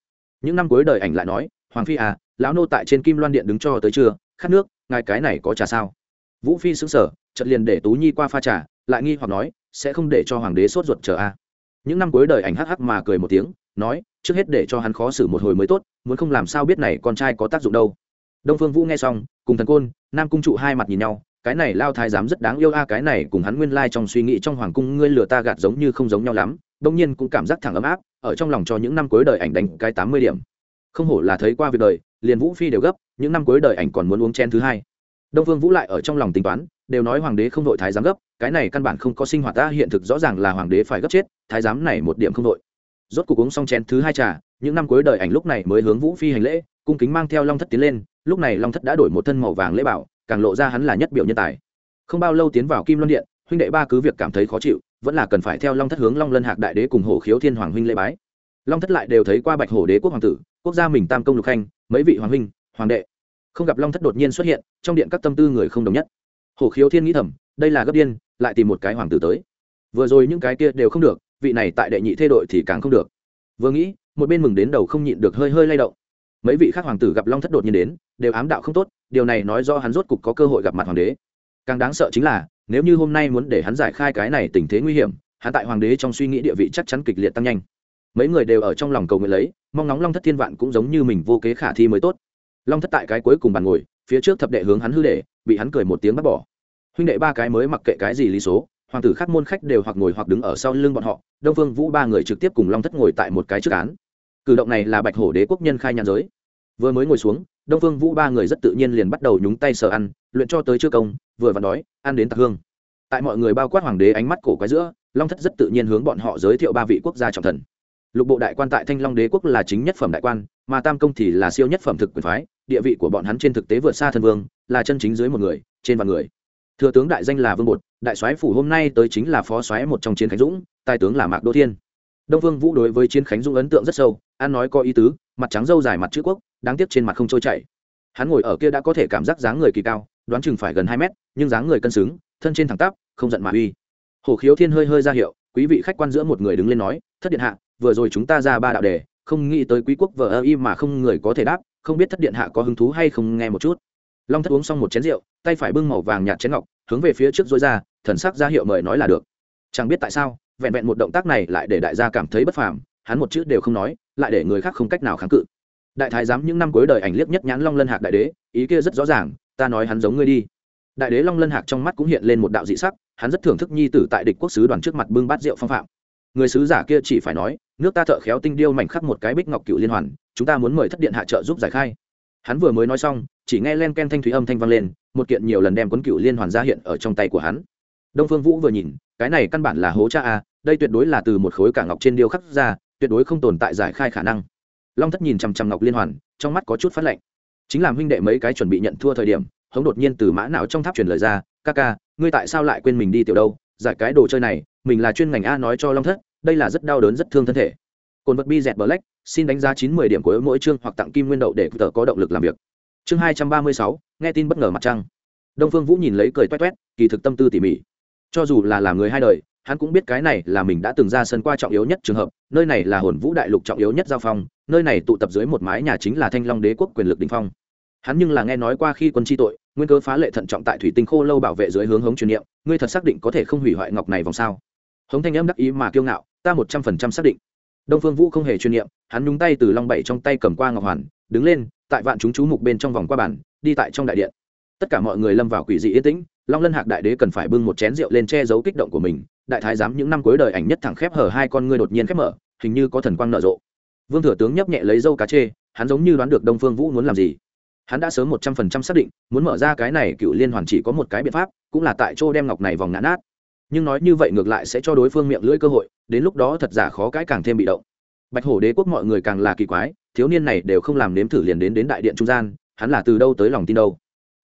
Những năm cuối đời ảnh lại nói, hoàng phi à lão nô tại trên kim loan điện đứng cho tới trưa, khát nước, ngài cái này có trà sao? Vũ phi xứng sở chợt liền để tú nhi qua pha trà, lại nghi hoặc nói, sẽ không để cho hoàng đế sốt ruột chờ a à. những năm cuối đời ảnh hắc hắc mà cười một tiếng, nói, trước hết để cho hắn khó xử một hồi mới tốt, muốn không làm sao biết này con trai có tác dụng đâu đông phương vũ nghe xong, cùng thần côn, nam cung trụ hai mặt nhìn nhau, cái này lao thái giám rất đáng yêu a, cái này cùng hắn nguyên lai trong suy nghĩ trong hoàng cung ngươi lừa ta gạt giống như không giống nhau lắm, đông nhiên cũng cảm giác thẳng ấm áp, ở trong lòng cho những năm cuối đời ảnh đánh cái tám mươi điểm. Không hổ là thấy qua việc đời, liền vũ phi đều gấp, những năm cuối đời ảnh còn muốn uống chen thứ hai. Đông phương vũ lại ở trong lòng tính toán, đều nói hoàng đế không đội thái giám gấp, cái này căn bản không có sinh hoạt ta, hiện thực rõ ràng là hoàng đế phải gấp chết, thái giám này một điểm không đội. Rốt cuộc uống xong chén thứ hai trà, những năm cuối đời ảnh lúc này mới hướng vũ phi hành lễ cung kính mang theo long thất tiến lên, lúc này long thất đã đổi một thân màu vàng lễ bảo, càng lộ ra hắn là nhất biểu nhân tài. Không bao lâu tiến vào kim luân điện, huynh đệ ba cứ việc cảm thấy khó chịu, vẫn là cần phải theo long thất hướng long lân hạc đại đế cùng hổ khiếu thiên hoàng huynh lễ bái. Long thất lại đều thấy qua bạch hổ đế quốc hoàng tử, quốc gia mình tam công lục khanh, mấy vị hoàng huynh, hoàng đệ. Không gặp long thất đột nhiên xuất hiện, trong điện các tâm tư người không đồng nhất. Hổ khiếu thiên nghĩ thầm, đây là gấp điên, lại tìm một cái hoàng tử tới. Vừa rồi những cái kia đều không được, vị này tại đệ nhị thê đội thì càng không được. Vừa nghĩ, một bên mừng đến đầu không nhịn được hơi hơi lay động mấy vị khác hoàng tử gặp long thất đột nhiên đến, đều ám đạo không tốt, điều này nói do hắn rốt cục có cơ hội gặp mặt hoàng đế. Càng đáng sợ chính là, nếu như hôm nay muốn để hắn giải khai cái này tình thế nguy hiểm, hắn tại hoàng đế trong suy nghĩ địa vị chắc chắn kịch liệt tăng nhanh. Mấy người đều ở trong lòng cầu nguyện lấy, mong ngóng long thất thiên vạn cũng giống như mình vô kế khả thi mới tốt. Long thất tại cái cuối cùng bàn ngồi, phía trước thập đệ hướng hắn hư đệ bị hắn cười một tiếng bắt bỏ. Huynh đệ ba cái mới mặc kệ cái gì lý số, hoàng tử khác môn khách đều hoặc ngồi hoặc đứng ở sau lưng bọn họ, đông phương vũ ba người trực tiếp cùng long thất ngồi tại một cái trước án cử động này là bạch hổ đế quốc nhân khai nhàn giới. Vừa mới ngồi xuống, đông phương vũ ba người rất tự nhiên liền bắt đầu nhúng tay sờ ăn, luyện cho tới chưa công, vừa và đói, ăn đến tạc hương. Tại mọi người bao quát hoàng đế ánh mắt cổ quái giữa, long thất rất tự nhiên hướng bọn họ giới thiệu ba vị quốc gia trọng thần. Lục bộ đại quan tại thanh long đế quốc là chính nhất phẩm đại quan, mà tam công thì là siêu nhất phẩm thực quyền phái, địa vị của bọn hắn trên thực tế vượt xa thân vương, là chân chính dưới một người, trên vạn người. Thừa tướng đại danh là vương bột, đại soái phủ hôm nay tới chính là phó soái một trong chiến khánh dũng, tài tướng là mạc đô thiên đông vương vũ đối với chiến khánh dũng ấn tượng rất sâu, an nói có ý tứ, mặt trắng dâu dài mặt chữ quốc, đáng tiếc trên mặt không trôi chảy. Hắn ngồi ở kia đã có thể cảm giác dáng người kỳ cao, đoán chừng phải gần hai mét, nhưng dáng người cân xứng, thân trên thẳng tắp, không giận mà uy. Hồ khiếu thiên hơi hơi ra hiệu, quý vị khách quan giữa một người đứng lên nói, thất điện hạ, vừa rồi chúng ta ra ba đạo đề, không nghĩ tới quý quốc vợ ơ y mà không người có thể đáp, không biết thất điện hạ có hứng thú hay không nghe một chút. Long thất uống xong một chén rượu, tay phải bưng màu vàng nhạt chén ngọc, hướng về phía trước dối ra, thần sắc ra hiệu mời nói là được. Chẳng biết tại sao vẹn vẹn một động tác này lại để đại gia cảm thấy bất phàm, hắn một chữ đều không nói, lại để người khác không cách nào kháng cự. Đại thái giám những năm cuối đời ảnh liếc nhất nhãn long lân hạc đại đế, ý kia rất rõ ràng, ta nói hắn giống ngươi đi. Đại đế long lân hạc trong mắt cũng hiện lên một đạo dị sắc, hắn rất thưởng thức nhi tử tại địch quốc sứ đoàn trước mặt bưng bát rượu phong phạm. Người sứ giả kia chỉ phải nói, nước ta thợ khéo tinh điêu mảnh khắc một cái bích ngọc cựu liên hoàn, chúng ta muốn mời thất điện hạ trợ giúp giải khai. Hắn vừa mới nói xong, chỉ nghe len ken thanh thúy âm thanh vang lên, một kiện nhiều lần đem cuốn cựu liên hoàn ra hiện ở trong tay của hắn. Đông phương vũ vừa nhìn cái này căn bản là hố cha a, đây tuyệt đối là từ một khối cả ngọc trên điêu khắc ra, tuyệt đối không tồn tại giải khai khả năng. Long thất nhìn chằm chằm ngọc liên hoàn, trong mắt có chút phát lạnh. Chính làm huynh đệ mấy cái chuẩn bị nhận thua thời điểm, hống đột nhiên từ mã não trong tháp truyền lời ra, ca ca, ngươi tại sao lại quên mình đi tiểu đâu? Giải cái đồ chơi này, mình là chuyên ngành a nói cho long thất, đây là rất đau đớn, rất thương thân thể. Cồn vật bi dẹt bờ lách xin đánh giá chín mươi điểm của mỗi chương hoặc tặng kim nguyên đậu để tờ có động lực làm việc. Chương hai trăm ba mươi sáu, nghe tin bất ngờ mặt trăng. Đông phương vũ nhìn lấy cười toét toét, kỳ thực tâm tư tỉ mỉ cho dù là làm người hai đời, hắn cũng biết cái này là mình đã từng ra sân qua trọng yếu nhất trường hợp, nơi này là hồn vũ đại lục trọng yếu nhất giao phong, nơi này tụ tập dưới một mái nhà chính là thanh long đế quốc quyền lực đình phong. Hắn nhưng là nghe nói qua khi quân chi tội, nguyên cơ phá lệ thận trọng tại thủy tinh khô lâu bảo vệ dưới hướng hống truyền niệm, ngươi thật xác định có thể không hủy hoại ngọc này vòng sao? Hống thanh âm đắc ý mà kiêu ngạo, ta một trăm phần trăm xác định. Đông phương vũ không hề truyền niệm, hắn nhúng tay từ long bảy trong tay cầm qua ngọc hoàn, đứng lên, tại vạn chúng chú mục bên trong vòng qua bản đi tại trong đại điện. Tất cả mọi người lâm vào quỷ dị yên tĩnh long lân hạc đại đế cần phải bưng một chén rượu lên che giấu kích động của mình, đại thái giám những năm cuối đời ảnh nhất thẳng khép hở hai con ngươi đột nhiên khép mở, hình như có thần quang nở rộ. Vương thừa tướng nhấp nhẹ lấy dâu cá chê, hắn giống như đoán được đông phương vũ muốn làm gì. Hắn đã sớm một trăm phần trăm xác định, muốn mở ra cái này cựu liên hoàn chỉ có một cái biện pháp, cũng là tại chỗ đem ngọc này vòng ngã nát. Nhưng nói như vậy ngược lại sẽ cho đối phương miệng lưỡi cơ hội, đến lúc đó thật giả khó cãi càng thêm bị động. Bạch hổ đế quốc mọi người càng là kỳ quái, thiếu niên này đều không làm nếm thử liền đến đến đại điện trung gian, hắn là từ đâu tới lòng tin đâu?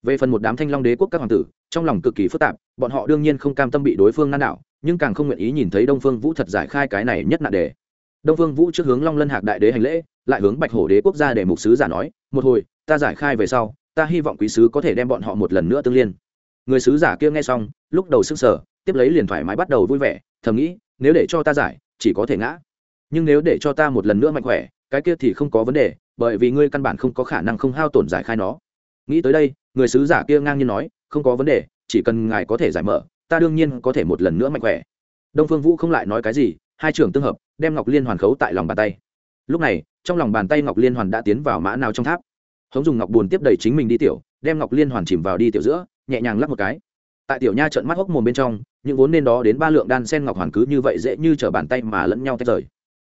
Về phần một đám thanh long đế quốc các hoàng tử trong lòng cực kỳ phức tạp bọn họ đương nhiên không cam tâm bị đối phương ngăn đạo, nhưng càng không nguyện ý nhìn thấy đông phương vũ thật giải khai cái này nhất nạn đề. Đông phương vũ trước hướng long lân hạc đại đế hành lễ lại hướng bạch hổ đế quốc gia để mục sứ giả nói một hồi ta giải khai về sau ta hy vọng quý sứ có thể đem bọn họ một lần nữa tương liên. Người sứ giả kia nghe xong lúc đầu s ư n g sở tiếp lấy liền thoải mái bắt đầu vui vẻ thầm nghĩ nếu để cho ta giải chỉ có thể ngã. Nhưng nếu để cho ta một lần nữa mạnh khỏe cái kia thì không có vấn đề bởi vì ngươi căn bản không có khả năng không hao tổn giải khai nó nghĩ tới đây, người sứ giả kia ngang nhiên nói, không có vấn đề, chỉ cần ngài có thể giải mở, ta đương nhiên có thể một lần nữa mạnh khỏe. Đông phương vũ không lại nói cái gì, hai trưởng tương hợp, đem ngọc liên hoàn khấu tại lòng bàn tay. Lúc này, trong lòng bàn tay ngọc liên hoàn đã tiến vào mã nào trong tháp. Hống dùng ngọc buồn tiếp đầy chính mình đi tiểu, đem ngọc liên hoàn chìm vào đi tiểu giữa, nhẹ nhàng lắp một cái. Tại tiểu nha trận mắt hốc mồm bên trong, những vốn nên đó đến ba lượng đan sen ngọc hoàn cứ như vậy dễ như t bàn tay mà lẫn nhau tách rời.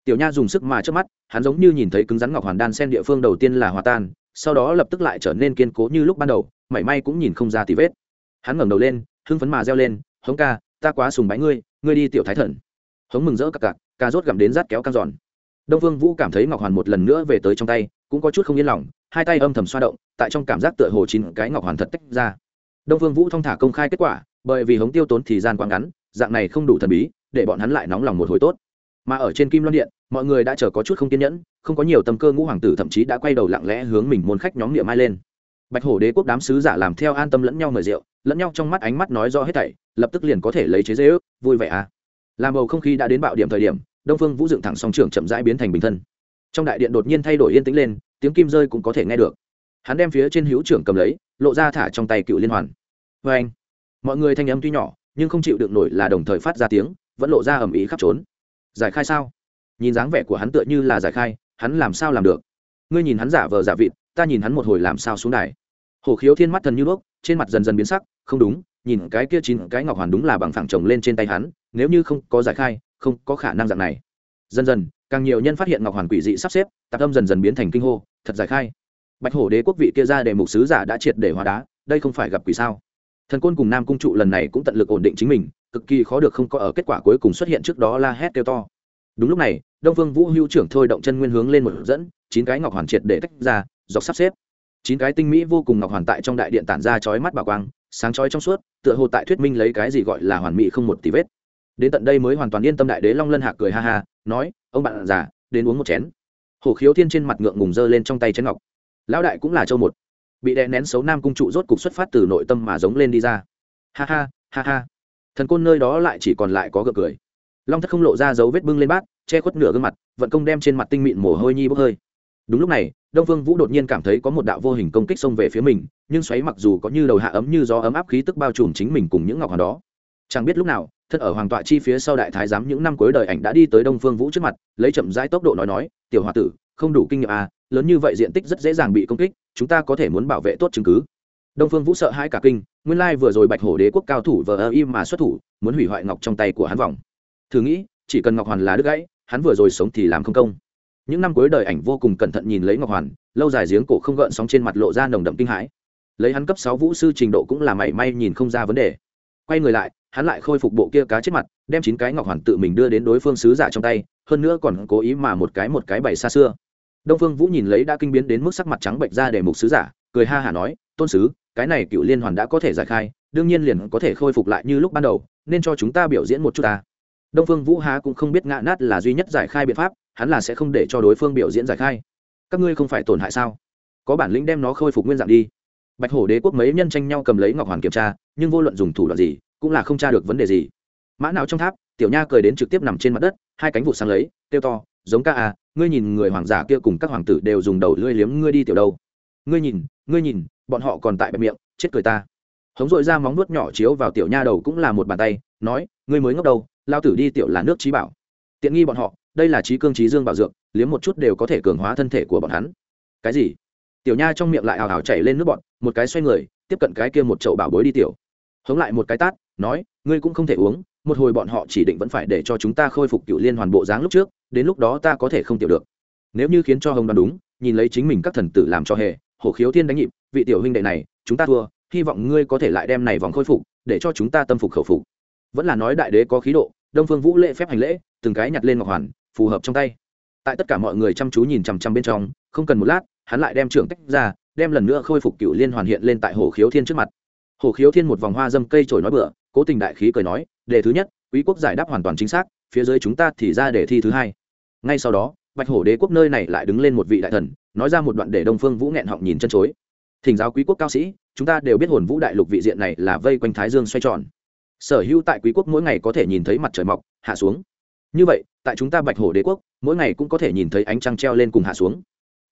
Tiểu nha dùng sức mà trước mắt, hắn giống như nhìn thấy cứng rắn ngọc hoàn đan sen địa phương đầu tiên là hòa tan sau đó lập tức lại trở nên kiên cố như lúc ban đầu, mảy may cũng nhìn không ra tì vết. Hắn ngẩng đầu lên, hưng phấn mà reo lên, hống ca, ta quá sùng bái ngươi ngươi đi tiểu thái thần. Hống mừng rỡ cặp cặp ca rốt gặm đến rát kéo căng giòn. Đông phương vũ cảm thấy ngọc hoàn một lần nữa về tới trong tay, cũng có chút không yên lòng, hai tay âm thầm xoa động, tại trong cảm giác tựa hồ chín cái ngọc hoàn thật tách ra. Đông phương vũ thong thả công khai kết quả, bởi vì hống tiêu tốn thì gian quá ngắn, dạng này không đủ thần bí, để bọn hắn lại nóng lòng một hồi tốt. Mà ở trên kim loan điện, mọi người đã chờ có chút không kiên nhẫn không có nhiều tâm cơ ngũ hoàng tử thậm chí đã quay đầu lặng lẽ hướng mình môn khách nhóm niệm mai lên. Bạch hổ đế quốc đám sứ giả làm theo an tâm lẫn nhau mời rượu, lẫn nhau trong mắt ánh mắt nói rõ hết thảy, lập tức liền có thể lấy chế dễ ước, vui vẻ à. Làm bầu không khí đã đến bạo điểm thời điểm, đông phương vũ dựng thẳng song trường chậm rãi biến thành bình thân. Trong đại điện đột nhiên thay đổi yên tĩnh lên, tiếng kim rơi cũng có thể nghe được. Hắn đem phía trên hữu trưởng cầm lấy, lộ ra thả trong tay cựu liên hoàn. Vê anh, mọi người thanh âm tuy nhỏ, nhưng không chịu được nổi là đồng thời phát ra tiếng, vẫn lộ ra ầm ĩ khắp trốn. Giải khai sao? Nhìn dáng vẻ của hắn tựa như là giải khai hắn làm sao làm được? Ngươi nhìn hắn giả vờ giả vịt, ta nhìn hắn một hồi làm sao xuống đài. Hồ khiếu thiên mắt thần như đuốc, trên mặt dần dần biến sắc, không đúng, nhìn cái kia chín cái ngọc hoàn đúng là bằng phẳng chồng lên trên tay hắn, nếu như không có giải khai, không có khả năng dạng này. Dần dần, càng nhiều nhân phát hiện ngọc hoàn quỷ dị sắp xếp, tạp âm dần dần biến thành kinh hô, thật giải khai. Bạch hổ đế quốc vị kia ra để mục sứ giả đã triệt để hóa đá, đây không phải gặp quỷ sao? Thần côn cùng nam cung trụ lần này cũng tận lực ổn định chính mình, cực kỳ khó được không có ở kết quả cuối cùng xuất hiện trước đó la hét kêu to. Đúng lúc này đông vương vũ hữu trưởng thôi động chân nguyên hướng lên một dẫn, chín cái ngọc hoàn triệt để tách ra, dọc sắp xếp. Chín cái tinh mỹ vô cùng ngọc hoàn tại trong đại điện tản ra chói mắt bà quang, sáng chói trong suốt, tựa hồ tại thuyết minh lấy cái gì gọi là hoàn mỹ không một tí vết. Đến tận đây mới hoàn toàn yên tâm đại đế long lân hạ cười ha ha, nói, ông bạn già, đến uống một chén. Hổ khiếu thiên trên mặt ngượng ngùng dơ lên trong tay chén ngọc. Lão đại cũng là châu một. Bị đè nén xấu nam cung trụ rốt cục xuất phát từ nội tâm mà giống lên đi ra. Ha ha ha ha. Thần côn nơi đó lại chỉ còn lại có gượng cười. Long thất không lộ ra dấu vết bưng lên bát che khuất nửa gương mặt, vận công đem trên mặt tinh mịn mồ hôi nhi bốc hơi. Đúng lúc này, đông vương vũ đột nhiên cảm thấy có một đạo vô hình công kích xông về phía mình, nhưng xoáy mặc dù có như đầu hạ ấm như gió ấm áp khí tức bao trùm chính mình cùng những ngọc hoàng đó. Chẳng biết lúc nào, thân ở hoàng tọa chi phía sau đại thái giám những năm cuối đời ảnh đã đi tới đông phương vũ trước mặt, lấy chậm rãi tốc độ nói nói, tiểu h tử, không đủ kinh nghiệm à lớn như vậy diện tích rất dễ dàng bị công kích, chúng ta có thể muốn bảo vệ tốt chứng cứ. Đông phương vũ sợ hãi cả kinh, nguyên lai vừa rồi bạch hổ đế quốc cao thủ vờ ơ im mà xuất thủ, muốn hủy hoại ngọc trong tay của hắn vòng. Thử nghĩ, chỉ cần ngọc hoàn là đứt gãy hắn vừa rồi sống thì làm không công. Những năm cuối đời ảnh vô cùng cẩn thận nhìn lấy ngọc hoàn, lâu dài giếng cổ không gợn sóng trên mặt lộ ra nồng đậm kinh hãi. Lấy hắn cấp sáu vũ sư trình độ cũng là mảy may nhìn không ra vấn đề. Quay người lại, hắn lại khôi phục bộ kia cá chết mặt, đem chín cái ngọc hoàn tự mình đưa đến đối phương sứ giả trong tay, hơn nữa còn cố ý mà một cái một cái bày xa xưa. Đông phương vũ nhìn lấy đã kinh biến đến mức sắc mặt trắng bệnh ra để mục sứ giả, cười ha hả nói, tôn sứ, cái này cựu liên hoàn đã có thể giải khai, đương nhiên liền có thể khôi phục lại như lúc ban đầu, nên cho chúng ta biểu diễn một chút ta đông phương vũ há cũng không biết ngã nát là duy nhất giải khai biện pháp, hắn là sẽ không để cho đối phương biểu diễn giải khai. Các ngươi không phải tổn hại sao? Có bản lĩnh đem nó khôi phục nguyên dạng đi. Bạch hổ đế quốc mấy nhân tranh nhau cầm lấy ngọc hoàn kiểm tra, nhưng vô luận dùng thủ đoạn gì, cũng là không tra được vấn đề gì. Mã nào trong tháp, tiểu nha cười đến trực tiếp nằm trên mặt đất, hai cánh vụ sang lấy tiêu to, giống ca à ngươi nhìn người hoàng giả kia cùng các hoàng tử đều dùng đầu lưỡi liếm ngươi đi tiểu đâu. Ngươi nhìn ngươi nhìn, bọn họ còn tại bẹp miệng, chết cười ta. Hống dội ra móng nuốt nhỏ chiếu vào tiểu nha đầu cũng là một bàn tay, nói, ngươi mới ngốc đâu lao tử đi tiểu là nước trí bảo. Tiện nghi bọn họ, đây là trí cương trí dương bảo dược, liếm một chút đều có thể cường hóa thân thể của bọn hắn. Cái gì? Tiểu nha trong miệng lại hào hào chảy lên nước bọn một cái xoay người, tiếp cận cái kia một chậu bảo bối đi tiểu. Hống lại một cái tát, nói, ngươi cũng không thể uống, một hồi bọn họ chỉ định vẫn phải để cho chúng ta khôi phục cựu liên hoàn bộ dáng lúc trước, đến lúc đó ta có thể không tiểu được. Nếu như khiến cho hồng đoán đúng, nhìn lấy chính mình các thần tử làm cho hề, hổ khiếu thiên đánh nhịp, vị tiểu huynh đệ này, chúng ta thua, hy vọng ngươi có thể lại đem này vòng khôi phục, để cho chúng ta tâm phục khẩu phục. Vẫn là nói đại đế có khí độ đông phương vũ lễ phép hành lễ, từng cái nhặt lên ngọc hoàn, phù hợp trong tay. Tại tất cả mọi người chăm chú nhìn chằm chằm bên trong, không cần một lát, hắn lại đem trưởng tách ra, đem lần nữa khôi phục cựu liên hoàn hiện lên tại hồ khiếu thiên trước mặt. Hồ khiếu thiên một vòng hoa dâm cây trổi nói bựa cố tình đại khí cười nói, đề thứ nhất, quý quốc giải đáp hoàn toàn chính xác, phía dưới chúng ta thì ra đề thi thứ hai. Ngay sau đó, bạch hổ đế quốc nơi này lại đứng lên một vị đại thần, nói ra một đoạn để đông phương vũ nghẹn họng nhìn chân chối. Thỉnh giáo quý quốc cao sĩ, chúng ta đều biết hồn vũ đại lục vị diện này là vây quanh thái dương xoay tròn sở hữu tại quý quốc mỗi ngày có thể nhìn thấy mặt trời mọc, hạ xuống. Như vậy, tại chúng ta bạch hổ đế quốc, mỗi ngày cũng có thể nhìn thấy ánh trăng treo lên cùng hạ xuống.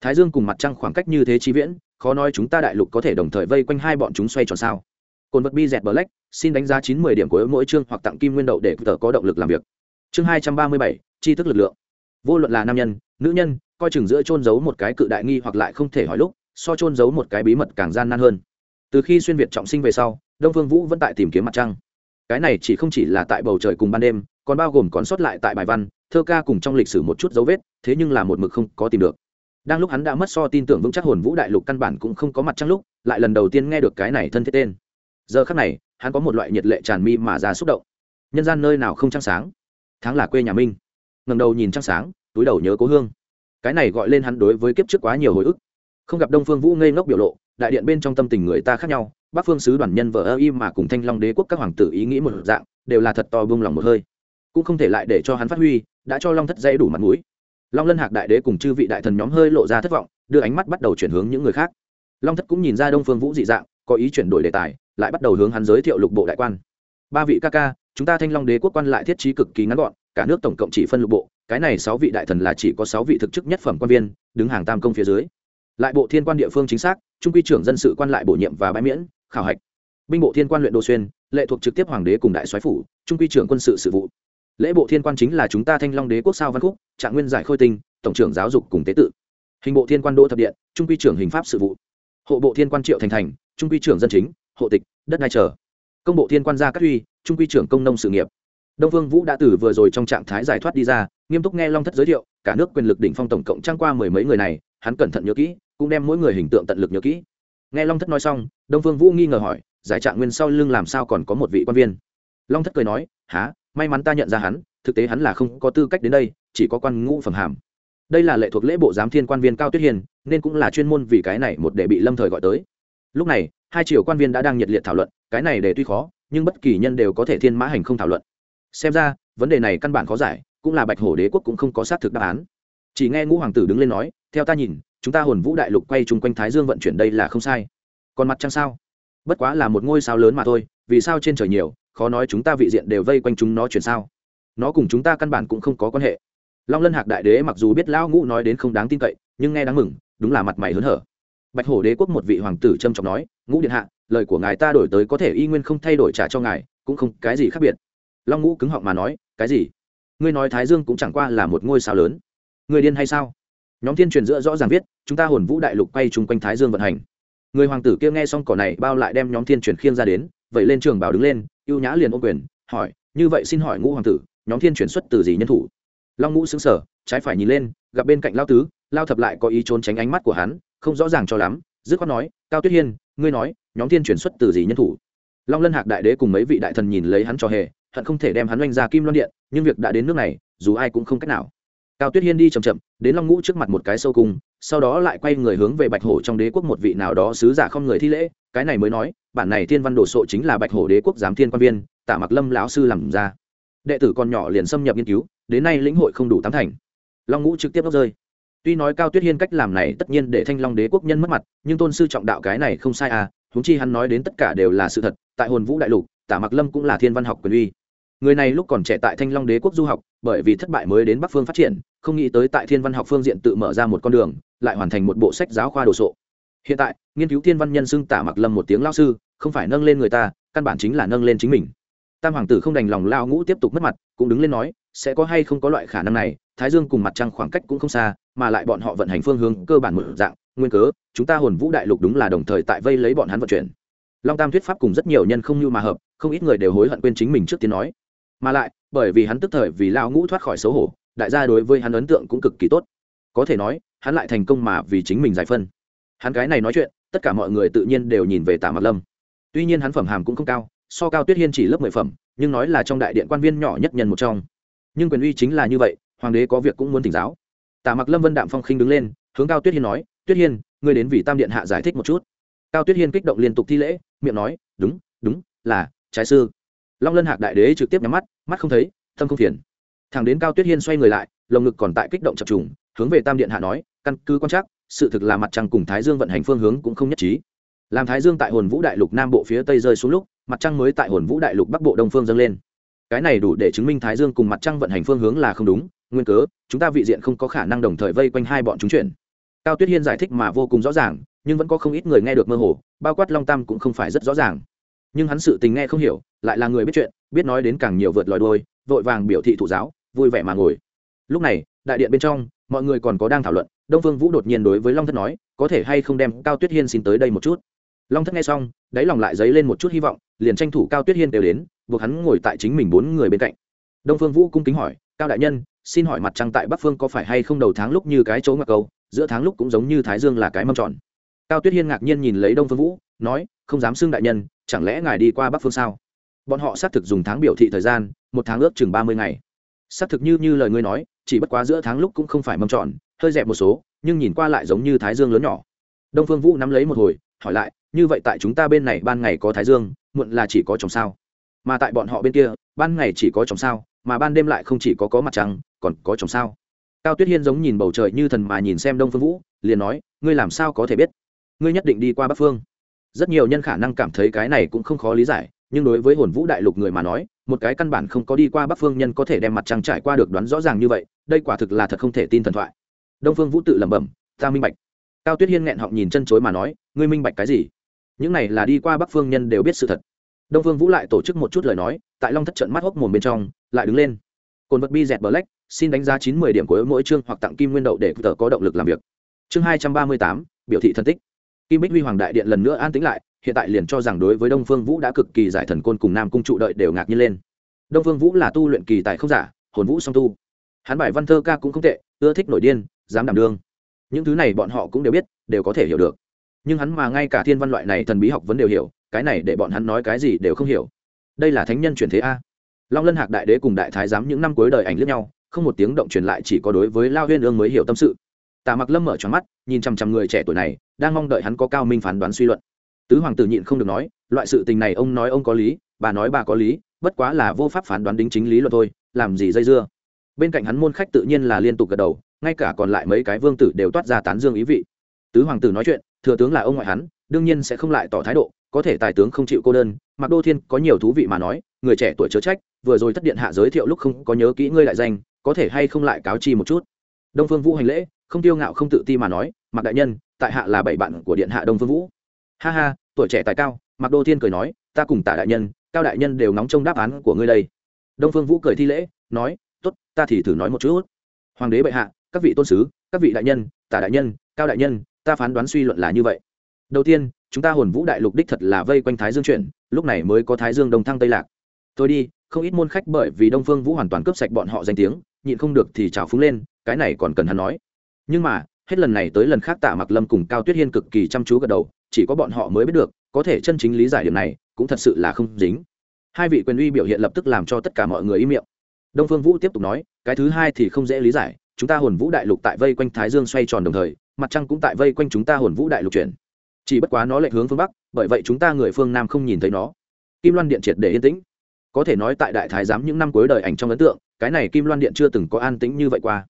Thái dương cùng mặt trăng khoảng cách như thế chi viễn, khó nói chúng ta đại lục có thể đồng thời vây quanh hai bọn chúng xoay tròn sao. Cồn vật bi dẹt black, xin đánh giá chín mươi điểm của mỗi chương hoặc tặng kim nguyên đậu để tờ có động lực làm việc. Chương hai trăm ba mươi bảy, tri thức lực lượng. Vô luận là nam nhân, nữ nhân, coi chừng giữa trôn giấu một cái cự đại nghi hoặc lại không thể hỏi lúc, so trôn giấu một cái bí mật càng gian nan hơn. Từ khi xuyên việt trọng sinh về sau, đông phương vũ vẫn tại tìm kiếm mặt trăng cái này chỉ không chỉ là tại bầu trời cùng ban đêm, còn bao gồm còn sót lại tại bài văn, thơ ca cùng trong lịch sử một chút dấu vết, thế nhưng là một mực không có tìm được. Đang lúc hắn đã mất so tin tưởng vững chắc hồn vũ đại lục căn bản cũng không có mặt trăng lúc, lại lần đầu tiên nghe được cái này thân thiết tên. Giờ khắc này, hắn có một loại nhiệt lệ tràn mi mà ra xúc động. Nhân gian nơi nào không trăng sáng? Tháng là quê nhà minh. Ngầm đầu nhìn trăng sáng, túi đầu nhớ cố hương. Cái này gọi lên hắn đối với kiếp trước quá nhiều hồi ức. Không gặp đông phương vũ ngây ngốc biểu lộ, đại điện bên trong tâm tình người ta khác nhau bắc phương sứ đoàn nhân vợ ơ im mà cùng thanh long đế quốc các hoàng tử ý nghĩ một dạng, đều là thật to bông lòng một hơi. Cũng không thể lại để cho hắn phát huy, đã cho long thất dây đủ mặt mũi. Long lân hạc đại đế cùng chư vị đại thần nhóm hơi lộ ra thất vọng, đưa ánh mắt bắt đầu chuyển hướng những người khác. Long thất cũng nhìn ra đông phương vũ dị dạng, có ý chuyển đổi đề tài, lại bắt đầu hướng hắn giới thiệu lục bộ đại quan. Ba vị ca ca, chúng ta thanh long đế quốc quan lại thiết trí cực kỳ ngắn gọn, cả nước tổng cộng chỉ phân lục bộ, cái này sáu vị đại thần là chỉ có sáu vị thực chức nhất phẩm quan viên, đứng hàng tam công phía dưới. Lại bộ thiên quan địa phương chính xác, trung quy trưởng dân sự quan lại bổ nhiệm và bãi miễn khảo hạch. Binh bộ thiên quan luyện đô xuyên, lệ thuộc trực tiếp hoàng đế cùng đại soái phủ, trung quy trưởng quân sự sự vụ. Lễ bộ thiên quan chính là chúng ta thanh long đế quốc sao văn khúc, trạng nguyên giải khôi tinh, tổng trưởng giáo dục cùng tế tự. Hình bộ thiên quan đỗ thập điện, trung quy trưởng hình pháp sự vụ. Hộ bộ thiên quan triệu thành thành, trung quy trưởng dân chính, hộ tịch, đất đai trở công bộ thiên quan gia cát huy trung quy trưởng công nông sự nghiệp. Đông vương vũ đã từ vừa rồi trong trạng thái giải thoát đi ra, nghiêm túc nghe long thất giới thiệu, cả nước quyền lực đỉnh phong tổng cộng trang qua mười mấy người này, hắn cẩn thận nhớ kỹ, cũng đem mỗi người hình tượng tận lực nhớ kỹ nghe long thất nói xong, đông phương vũ nghi ngờ hỏi, giải trạng nguyên sau lưng làm sao còn có một vị quan viên? Long thất cười nói há may mắn ta nhận ra hắn, thực tế hắn là không có tư cách đến đây, chỉ có quan ngũ phẩm hàm. Đây là lệ thuộc lễ bộ giám thiên quan viên cao tuyết hiền, nên cũng là chuyên môn vì cái này một để bị lâm thời gọi tới. Lúc này, hai triệu quan viên đã đang nhiệt liệt thảo luận, cái này để tuy khó, nhưng bất kỳ nhân đều có thể thiên mã hành không thảo luận. Xem ra, vấn đề này căn bản khó giải, cũng là bạch hổ đế quốc cũng không có xác thực đáp án. Chỉ nghe ngũ hoàng tử đứng lên nói, theo ta nhìn chúng ta hồn vũ đại lục quay chung quanh thái dương vận chuyển đây là không sai. Còn mặt trăng sao? Bất quá là một ngôi sao lớn mà thôi, vì sao trên trời nhiều, khó nói chúng ta vị diện đều vây quanh chúng nó chuyển sao? Nó cùng chúng ta căn bản cũng không có quan hệ. Long lân hạc đại đế mặc dù biết lão ngũ nói đến không đáng tin cậy, nhưng nghe đáng mừng, đúng là mặt mày hớn hở. Bạch hổ đế quốc một vị hoàng tử trâm trọng nói, ngũ điện hạ, lời của ngài ta đổi tới có thể y nguyên không thay đổi trả cho ngài, cũng không cái gì khác biệt. Long ngũ cứng họng mà nói, cái gì? Ngươi nói thái dương cũng chẳng qua là một ngôi sao lớn. Người điên hay sao? Nhóm thiên truyền giữa rõ ràng viết, chúng ta hồn vũ đại lục quay chung quanh thái dương vận hành. Người hoàng tử kia nghe xong cỏ này, bao lại đem nhóm thiên truyền khiêng ra đến vậy lên trường bảo đứng lên, ưu nhã liền ô quyền, hỏi, như vậy xin hỏi ngũ hoàng tử, nhóm thiên truyền xuất từ gì nhân thủ? Long ngũ xứng sở trái phải nhìn lên, gặp bên cạnh lao tứ, lao thập lại có ý trốn tránh ánh mắt của hắn, không rõ ràng cho lắm, dứt khoát nói, cao tuyết hiên, ngươi nói, nhóm thiên truyền xuất từ gì nhân thủ? Long lân hạc đại đế cùng mấy vị đại thần nhìn lấy hắn cho hề, hận không thể đem hắn oanh ra kim loan điện, nhưng việc đã đến nước này, dù ai cũng không cách nào cao tuyết hiên đi chầm chậm, đến long ngũ trước mặt một cái sâu cung, sau đó lại quay người hướng về bạch hổ trong đế quốc một vị nào đó sứ giả không người thi lễ, cái này mới nói, bản này thiên văn đồ sộ chính là bạch hổ đế quốc giám thiên quan viên, tạ mặc lâm lão sư làm ra. Đệ tử còn nhỏ liền xâm nhập nghiên cứu, đến nay lĩnh hội không đủ tám thành. Long ngũ trực tiếp bốc rơi. Tuy nói cao tuyết hiên cách làm này tất nhiên để thanh long đế quốc nhân mất mặt, nhưng tôn sư trọng đạo cái này không sai à huống chi hắn nói đến tất cả đều là sự thật, tại hồn vũ đại lục tả mặc lâm cũng là thiên văn học quyền uy người này lúc còn trẻ tại thanh long đế quốc du học, bởi vì thất bại mới đến bắc phương phát triển, không nghĩ tới tại thiên văn học phương diện tự mở ra một con đường, lại hoàn thành một bộ sách giáo khoa đồ sộ. Hiện tại, nghiên cứu thiên văn nhân xưng tả mặc lâm một tiếng lao sư, không phải nâng lên người ta, căn bản chính là nâng lên chính mình. Tam hoàng tử không đành lòng lao ngũ tiếp tục mất mặt, cũng đứng lên nói, sẽ có hay không có loại khả năng này, thái dương cùng mặt trăng khoảng cách cũng không xa, mà lại bọn họ vận hành phương hướng cơ bản một dạng, nguyên cớ, chúng ta hồn vũ đại lục đúng là đồng thời tại vây lấy bọn hắn vận chuyển. Long tam thuyết pháp cùng rất nhiều nhân không như mà hợp, không ít người đều hối hận quên chính mình trước tiên nói mà lại, bởi vì hắn tức thời vì lao ngũ thoát khỏi xấu hổ, đại gia đối với hắn ấn tượng cũng cực kỳ tốt. Có thể nói, hắn lại thành công mà vì chính mình giải phân. Hắn cái này nói chuyện, tất cả mọi người tự nhiên đều nhìn về tả mặt lâm. Tuy nhiên hắn phẩm hàm cũng không cao, so cao tuyết hiên chỉ lớp mười phẩm, nhưng nói là trong đại điện quan viên nhỏ nhất nhân một trong. Nhưng quyền uy chính là như vậy, hoàng đế có việc cũng muốn tỉnh giáo. Tả mặc lâm vân đạm phong khinh đứng lên, hướng cao tuyết hiên nói, tuyết hiên, ngươi đến vì tam điện hạ giải thích một chút. Cao tuyết hiên kích động liên tục thi lễ, miệng nói, đúng đúng, là, trái sư long lân hạc đại đế trực tiếp nhắm mắt mắt không thấy, tâm không phiền. Thằng đến cao tuyết hiên xoay người lại, lồng ngực còn tại kích động chập trùng, hướng về tam điện hạ nói, căn cứ quan trắc, sự thực là mặt trăng cùng thái dương vận hành phương hướng cũng không nhất trí. Làm thái dương tại hồn vũ đại lục nam bộ phía tây rơi xuống lúc, mặt trăng mới tại hồn vũ đại lục bắc bộ đông phương dâng lên. Cái này đủ để chứng minh thái dương cùng mặt trăng vận hành phương hướng là không đúng, nguyên cớ, chúng ta vị diện không có khả năng đồng thời vây quanh hai bọn chúng chuyển. Cao tuyết hiên giải thích mà vô cùng rõ ràng, nhưng vẫn có không ít người nghe được mơ hồ, bao quát long tam cũng không phải rất rõ ràng nhưng hắn sự tình nghe không hiểu, lại là người biết chuyện, biết nói đến càng nhiều vượt lòi đôi vội vàng biểu thị thụ giáo, vui vẻ mà ngồi. Lúc này, đại điện bên trong, mọi người còn có đang thảo luận, đông phương vũ đột nhiên đối với long thất nói, có thể hay không đem cao tuyết hiên xin tới đây một chút? Long thất nghe xong, đáy lòng lại dấy lên một chút hy vọng, liền tranh thủ cao tuyết hiên đều đến, buộc hắn ngồi tại chính mình bốn người bên cạnh. Đông phương vũ cung kính hỏi, cao đại nhân, xin hỏi mặt trăng tại bắc phương có phải hay không đầu tháng lúc như cái chỗ ngạc câu, giữa tháng lúc cũng giống như thái dương là cái mâm tròn? Cao tuyết hiên ngạc nhiên nhìn lấy đông phương vũ nói, không dám xưng đại nhân, chẳng lẽ ngài đi qua bắc phương sao? Bọn họ xác thực dùng tháng biểu thị thời gian, một tháng ước chừng ba mươi ngày. Xác thực như như lời ngươi nói, chỉ bất quá giữa tháng lúc cũng không phải mâm tròn hơi dẹp một số, nhưng nhìn qua lại giống như thái dương lớn nhỏ. Đông phương vũ nắm lấy một hồi, hỏi lại, như vậy tại chúng ta bên này ban ngày có thái dương, muộn là chỉ có chồng sao? Mà tại bọn họ bên kia, ban ngày chỉ có chồng sao, mà ban đêm lại không chỉ có có mặt trăng, còn có chồng sao? Cao tuyết hiên giống nhìn bầu trời như thần mà nhìn xem đông phương vũ, liền nói, ngươi làm sao có thể biết? Ngươi nhất định đi qua bắc phương rất nhiều nhân khả năng cảm thấy cái này cũng không khó lý giải, nhưng đối với hồn vũ đại lục người mà nói, một cái căn bản không có đi qua bắc phương nhân có thể đem mặt trăng trải qua được đoán rõ ràng như vậy, đây quả thực là thật không thể tin thần thoại. Đông phương vũ tự lẩm bẩm, ta minh bạch. Cao tuyết hiên nghẹn họng nhìn chân chối mà nói, ngươi minh bạch cái gì? Những này là đi qua bắc phương nhân đều biết sự thật. Đông phương vũ lại tổ chức một chút lời nói, tại long thất trận mắt hốc mồm bên trong, lại đứng lên. Cồn vật bi dẹt black, xin đánh giá chín mươi điểm của mỗi chương hoặc tặng kim nguyên đậu để tờ có động lực làm việc. Chương hai trăm ba mươi tám, biểu thị thân tích kim bích huy hoàng đại điện lần nữa an tĩnh lại, hiện tại liền cho rằng đối với đông phương vũ đã cực kỳ giải thần côn cùng nam cung trụ đợi đều ngạc nhiên lên. Đông phương vũ là tu luyện kỳ tài không giả, hồn vũ song tu. Hắn bài văn thơ ca cũng không tệ, ưa thích nổi điên, dám đảm đương. Những thứ này bọn họ cũng đều biết, đều có thể hiểu được. Nhưng hắn mà ngay cả thiên văn loại này thần bí học vẫn đều hiểu, cái này để bọn hắn nói cái gì đều không hiểu. Đây là thánh nhân truyền thế a. Long lân hạc đại đế cùng đại thái giám những năm cuối đời ảnh lướt nhau, không một tiếng động truyền lại chỉ có đối với lao huyên ương mới hiểu tâm sự. Tả mặc lâm mở tròn mắt, nhìn chằm chằm người trẻ tuổi này, đang mong đợi hắn có cao minh phán đoán suy luận. Tứ hoàng tử nhịn không được nói, loại sự tình này ông nói ông có lý, bà nói bà có lý, bất quá là vô pháp phán đoán đính chính lý luận thôi, làm gì dây dưa. Bên cạnh hắn môn khách tự nhiên là liên tục gật đầu, ngay cả còn lại mấy cái vương tử đều toát ra tán dương ý vị. Tứ hoàng tử nói chuyện, thừa tướng là ông ngoại hắn, đương nhiên sẽ không lại tỏ thái độ, có thể tài tướng không chịu cô đơn, mặc đô thiên có nhiều thú vị mà nói, người trẻ tuổi chớ trách, vừa rồi thất điện hạ giới thiệu lúc không có nhớ kỹ ngươi lại danh, có thể hay không lại cáo chi một chút. Đông phương vũ hành lễ không tiêu ngạo không tự ti mà nói mặc đại nhân, tại hạ là bảy bạn của điện hạ đông phương vũ. Ha ha, tuổi trẻ tài cao mặc đô thiên cười nói, ta cùng tả đại nhân, cao đại nhân đều nóng trong đáp án của ngươi đây. Đông phương vũ cười thi lễ, nói t ố t ta thì thử nói một chút. Hoàng đế bệ hạ, các vị tôn sứ, các vị đại nhân, tả đại nhân, cao đại nhân, ta phán đoán suy luận là như vậy. Đầu tiên, chúng ta hồn vũ đại lục đích thật là vây quanh thái dương chuyển, lúc này mới có thái dương đông thăng tây lạc. Tôi đi, không ít môn khách bởi vì đông phương vũ hoàn toàn cướp sạch bọn họ danh tiếng, nhịn không được thì trào phúng lên, cái này còn cần hắn nói nhưng mà, hết lần này tới lần khác tạ mặc lâm cùng cao tuyết hiên cực kỳ chăm chú gật đầu, chỉ có bọn họ mới biết được, có thể chân chính lý giải điểm này, cũng thật sự là không dính. Hai vị quyền uy biểu hiện lập tức làm cho tất cả mọi người im miệng. Đông phương vũ tiếp tục nói, cái thứ hai thì không dễ lý giải, chúng ta hồn vũ đại lục tại vây quanh thái dương xoay tròn đồng thời, mặt trăng cũng tại vây quanh chúng ta hồn vũ đại lục chuyển. Chỉ bất quá nó lệch hướng phương bắc, bởi vậy chúng ta người phương nam không nhìn thấy nó. Kim loan điện triệt để yên tĩnh. Có thể nói tại đại thái giám những năm cuối đời ảnh trong ấn tượng, cái này kim loan điện chưa từng có an tĩnh như vậy qua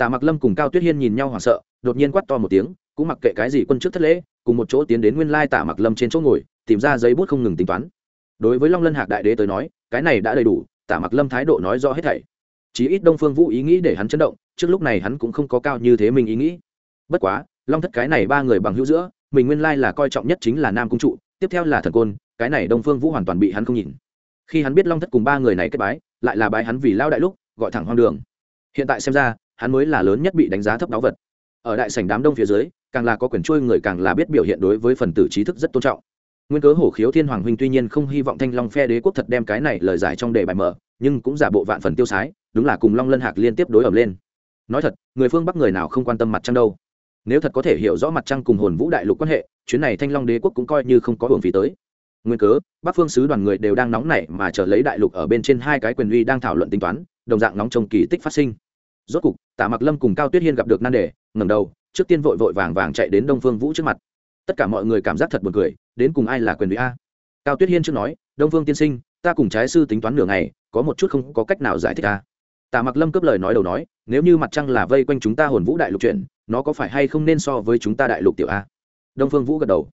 tả mặc lâm cùng cao tuyết hiên nhìn nhau hoảng sợ, đột nhiên quát to một tiếng, cũng mặc kệ cái gì quân trước thất lễ, cùng một chỗ tiến đến nguyên lai tả mặc lâm trên chỗ ngồi, tìm ra giấy bút không ngừng tính toán. Đối với long lân hạc đại đế tới nói, cái này đã đầy đủ, tả mặc lâm thái độ nói rõ hết thảy. Chí ít đông phương vũ ý nghĩ để hắn chấn động, trước lúc này hắn cũng không có cao như thế mình ý nghĩ. Bất quá, long thất cái này ba người bằng hữu giữa, mình nguyên lai là coi trọng nhất chính là nam cung trụ, tiếp theo là thần côn, cái này đông phương vũ hoàn toàn bị hắn không nhìn. Khi hắn biết long thất cùng ba người này kết bái, lại là bái hắn vì lao đại lúc, gọi thẳng hoang đường. Hiện tại xem ra hắn mới là lớn nhất bị đánh giá thấp đáo vật. Ở đại sảnh đám đông phía dưới, càng là có quyền trôi người càng là biết biểu hiện đối với phần tử trí thức rất tôn trọng. Nguyên cớ hổ khiếu thiên hoàng huynh tuy nhiên không hy vọng thanh long phe đế quốc thật đem cái này lời giải trong đề bài mở, nhưng cũng giả bộ vạn phần tiêu sái, đúng là cùng long lân hạc liên tiếp đối ẩm lên. Nói thật, người phương bắc người nào không quan tâm mặt trăng đâu. Nếu thật có thể hiểu rõ mặt trăng cùng hồn vũ đại lục quan hệ, chuyến này thanh long đế quốc cũng coi như không có hưởng phí tới. Nguyên cớ, bắc phương sứ đoàn người đều đang nóng nảy mà chờ lấy đại lục ở bên trên hai cái quyền uy đang thảo luận tính toán, đồng dạng nóng trông kỳ tích phát sinh rốt cục, tả mặc lâm cùng cao tuyết hiên gặp được nan đề, ngẩng đầu, trước tiên vội vội vàng vàng chạy đến đông phương vũ trước mặt. Tất cả mọi người cảm giác thật buồn cười, đến cùng ai là quyền uy a? Cao tuyết hiên trước nói, đông phương tiên sinh, ta cùng trái sư tính toán nửa ngày, có một chút không có cách nào giải thích ta tả mặc lâm cướp lời nói đầu nói, nếu như mặt trăng là vây quanh chúng ta hồn vũ đại lục chuyển nó có phải hay không nên so với chúng ta đại lục tiểu a? Đông phương vũ gật đầu.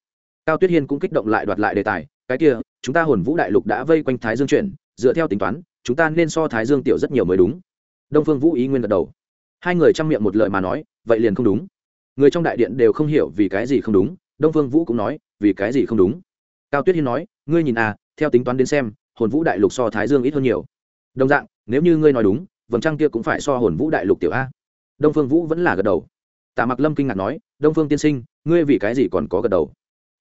Cao tuyết hiên cũng kích động lại đoạt lại đề tài, cái kia, chúng ta hồn vũ đại lục đã vây quanh thái dương chuyển dựa theo tính toán, chúng ta nên so thái dương tiểu rất nhiều mới đúng đông phương vũ ý nguyên gật đầu. Hai người chăm miệng một lời mà nói, vậy liền không đúng. Người trong đại điện đều không hiểu vì cái gì không đúng, đông phương vũ cũng nói, vì cái gì không đúng. Cao tuyết hiên nói, ngươi nhìn à theo tính toán đến xem, hồn vũ đại lục so thái dương ít hơn nhiều. Đồng dạng, nếu như ngươi nói đúng, vầng trăng kia cũng phải so hồn vũ đại lục tiểu a. Đông phương vũ vẫn là gật đầu. Tạ mặc lâm kinh ngạc nói, đông phương tiên sinh, ngươi vì cái gì còn có gật đầu?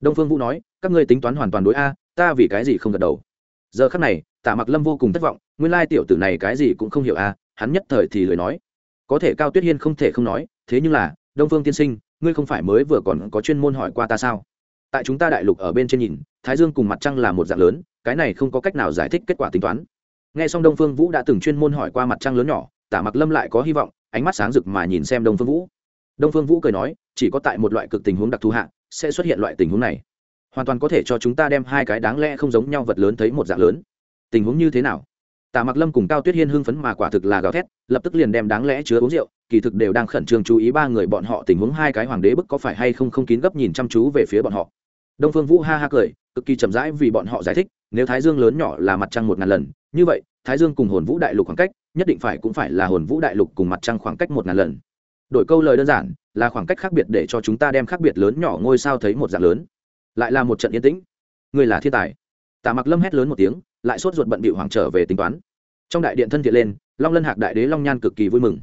Đông phương vũ nói, các ngươi tính toán hoàn toàn đối a, ta vì cái gì không gật đầu? Giờ khắc này, tạ mặc lâm vô cùng thất vọng, nguyên lai tiểu tử này cái gì cũng không hiểu a hắn nhất thời thì lời nói. Có thể cao tuyết hiên không thể không nói, thế nhưng là, đông phương tiên sinh, ngươi không phải mới vừa còn có chuyên môn hỏi qua ta sao? Tại chúng ta đại lục ở bên trên nhìn, thái dương cùng mặt trăng là một dạng lớn, cái này không có cách nào giải thích kết quả tính toán. N g h e xong đông phương vũ đã từng chuyên môn hỏi qua mặt trăng lớn nhỏ, tả mặc lâm lại có hy vọng, ánh mắt sáng rực mà nhìn xem đông phương vũ. Đông phương vũ cười nói, chỉ có tại một loại cực tình huống đặc thù hạ, sẽ xuất hiện loại tình huống này. Hoàn toàn có thể cho chúng ta đem hai cái đáng lẽ không giống nhau vật lớn thấy một dạng lớn. Tình huống như thế nào? Tả mặc lâm cùng cao tuyết hiên hưng phấn mà quả thực là gào thét, lập tức liền đem đáng lẽ chứa uống rượu, kỳ thực đều đang khẩn trương chú ý ba người bọn họ tình huống hai cái hoàng đế bức có phải hay không không kín gấp nhìn chăm chú về phía bọn họ. Đông phương vũ ha ha cười, cực kỳ chậm rãi vì bọn họ giải thích, nếu thái dương lớn nhỏ là mặt trăng một ngàn lần, như vậy, thái dương cùng hồn vũ đại lục khoảng cách, nhất định phải cũng phải là hồn vũ đại lục cùng mặt trăng khoảng cách một ngàn lần. Đổi câu lời đơn giản, là khoảng cách khác biệt để cho chúng ta đem khác biệt lớn nhỏ ngôi sao thấy một dạng lớn. Lại là một trận yên tĩnh. Người là thiên tài. Tả mặc lâm hét lớn một tiếng, lại sốt ruột bận bịu hoàng trở về tính toán trong đại điện thân thiện lên, long lân hạc đại đế long nhan cực kỳ vui mừng.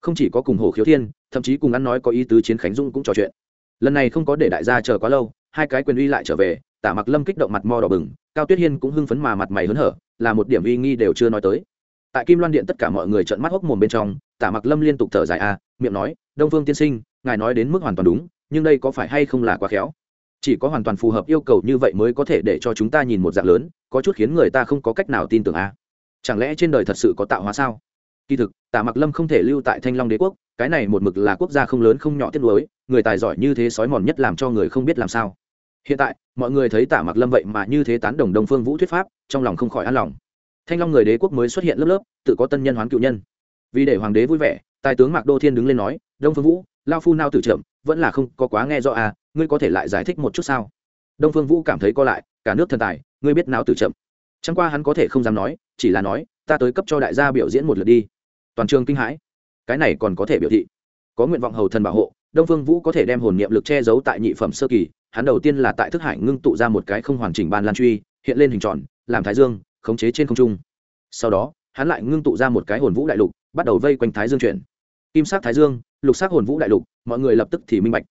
Không chỉ có cùng hồ khiếu thiên, thậm chí cùng ăn nói có ý tứ chiến khánh dung cũng trò chuyện. Lần này không có để đại gia chờ quá lâu, hai cái quyền uy lại trở về, tả mặc lâm kích động mặt mo đỏ bừng, cao tuyết hiên cũng hưng phấn mà mặt mày hớn hở, là một điểm uy nghi đều chưa nói tới. Tại kim loan điện tất cả mọi người trợn mắt hốc mồm bên trong, tả mặc lâm liên tục thở dài a miệng nói, đông phương tiên sinh, ngài nói đến mức hoàn toàn đúng, nhưng đây có phải hay không là quá khéo? Chỉ có hoàn toàn phù hợp yêu cầu như vậy mới có thể để cho chúng ta nhìn một dạng lớn, có chút khiến người ta không có cách nào tin tưởng a chẳng lẽ trên đời thật sự có tạo hóa sao? Kỳ thực, tả mặc lâm không thể lưu tại thanh long đế quốc, cái này một mực là quốc gia không lớn không nhỏ tiết lối người tài giỏi như thế sói mòn nhất làm cho người không biết làm sao. Hiện tại, mọi người thấy tả mặc lâm vậy mà như thế tán đồng đông phương vũ thuyết pháp, trong lòng không khỏi an lòng. Thanh long người đế quốc mới xuất hiện lớp lớp, tự có tân nhân hoán cựu nhân. Vì để hoàng đế vui vẻ, tài tướng mạc đô thiên đứng lên nói, đông phương vũ, lao phu nao tử trưởng, vẫn là không có quá nghe rõ à ngươi có thể lại giải thích một chút sao? Đông phương vũ cảm thấy co lại, cả nước thần tài, ngươi biết nao tử chậm chẳng qua hắn có thể không dám nói, chỉ là nói, ta tới cấp cho đại gia biểu diễn một lượt đi. Toàn trường kinh hãi. Cái này còn có thể biểu thị. Có nguyện vọng hầu thần bảo hộ, đông phương vũ có thể đem hồn niệm lực che giấu tại nhị phẩm sơ kỳ, hắn đầu tiên là tại thức hải ngưng tụ ra một cái không hoàn chỉnh ban lan truy, hiện lên hình tròn, làm thái dương, khống chế trên không trung. Sau đó, hắn lại ngưng tụ ra một cái hồn vũ đại lục, bắt đầu vây quanh thái dương chuyển. Kim sắc thái dương, lục sắc hồn vũ đại lục, mọi người lập tức thì minh bạch.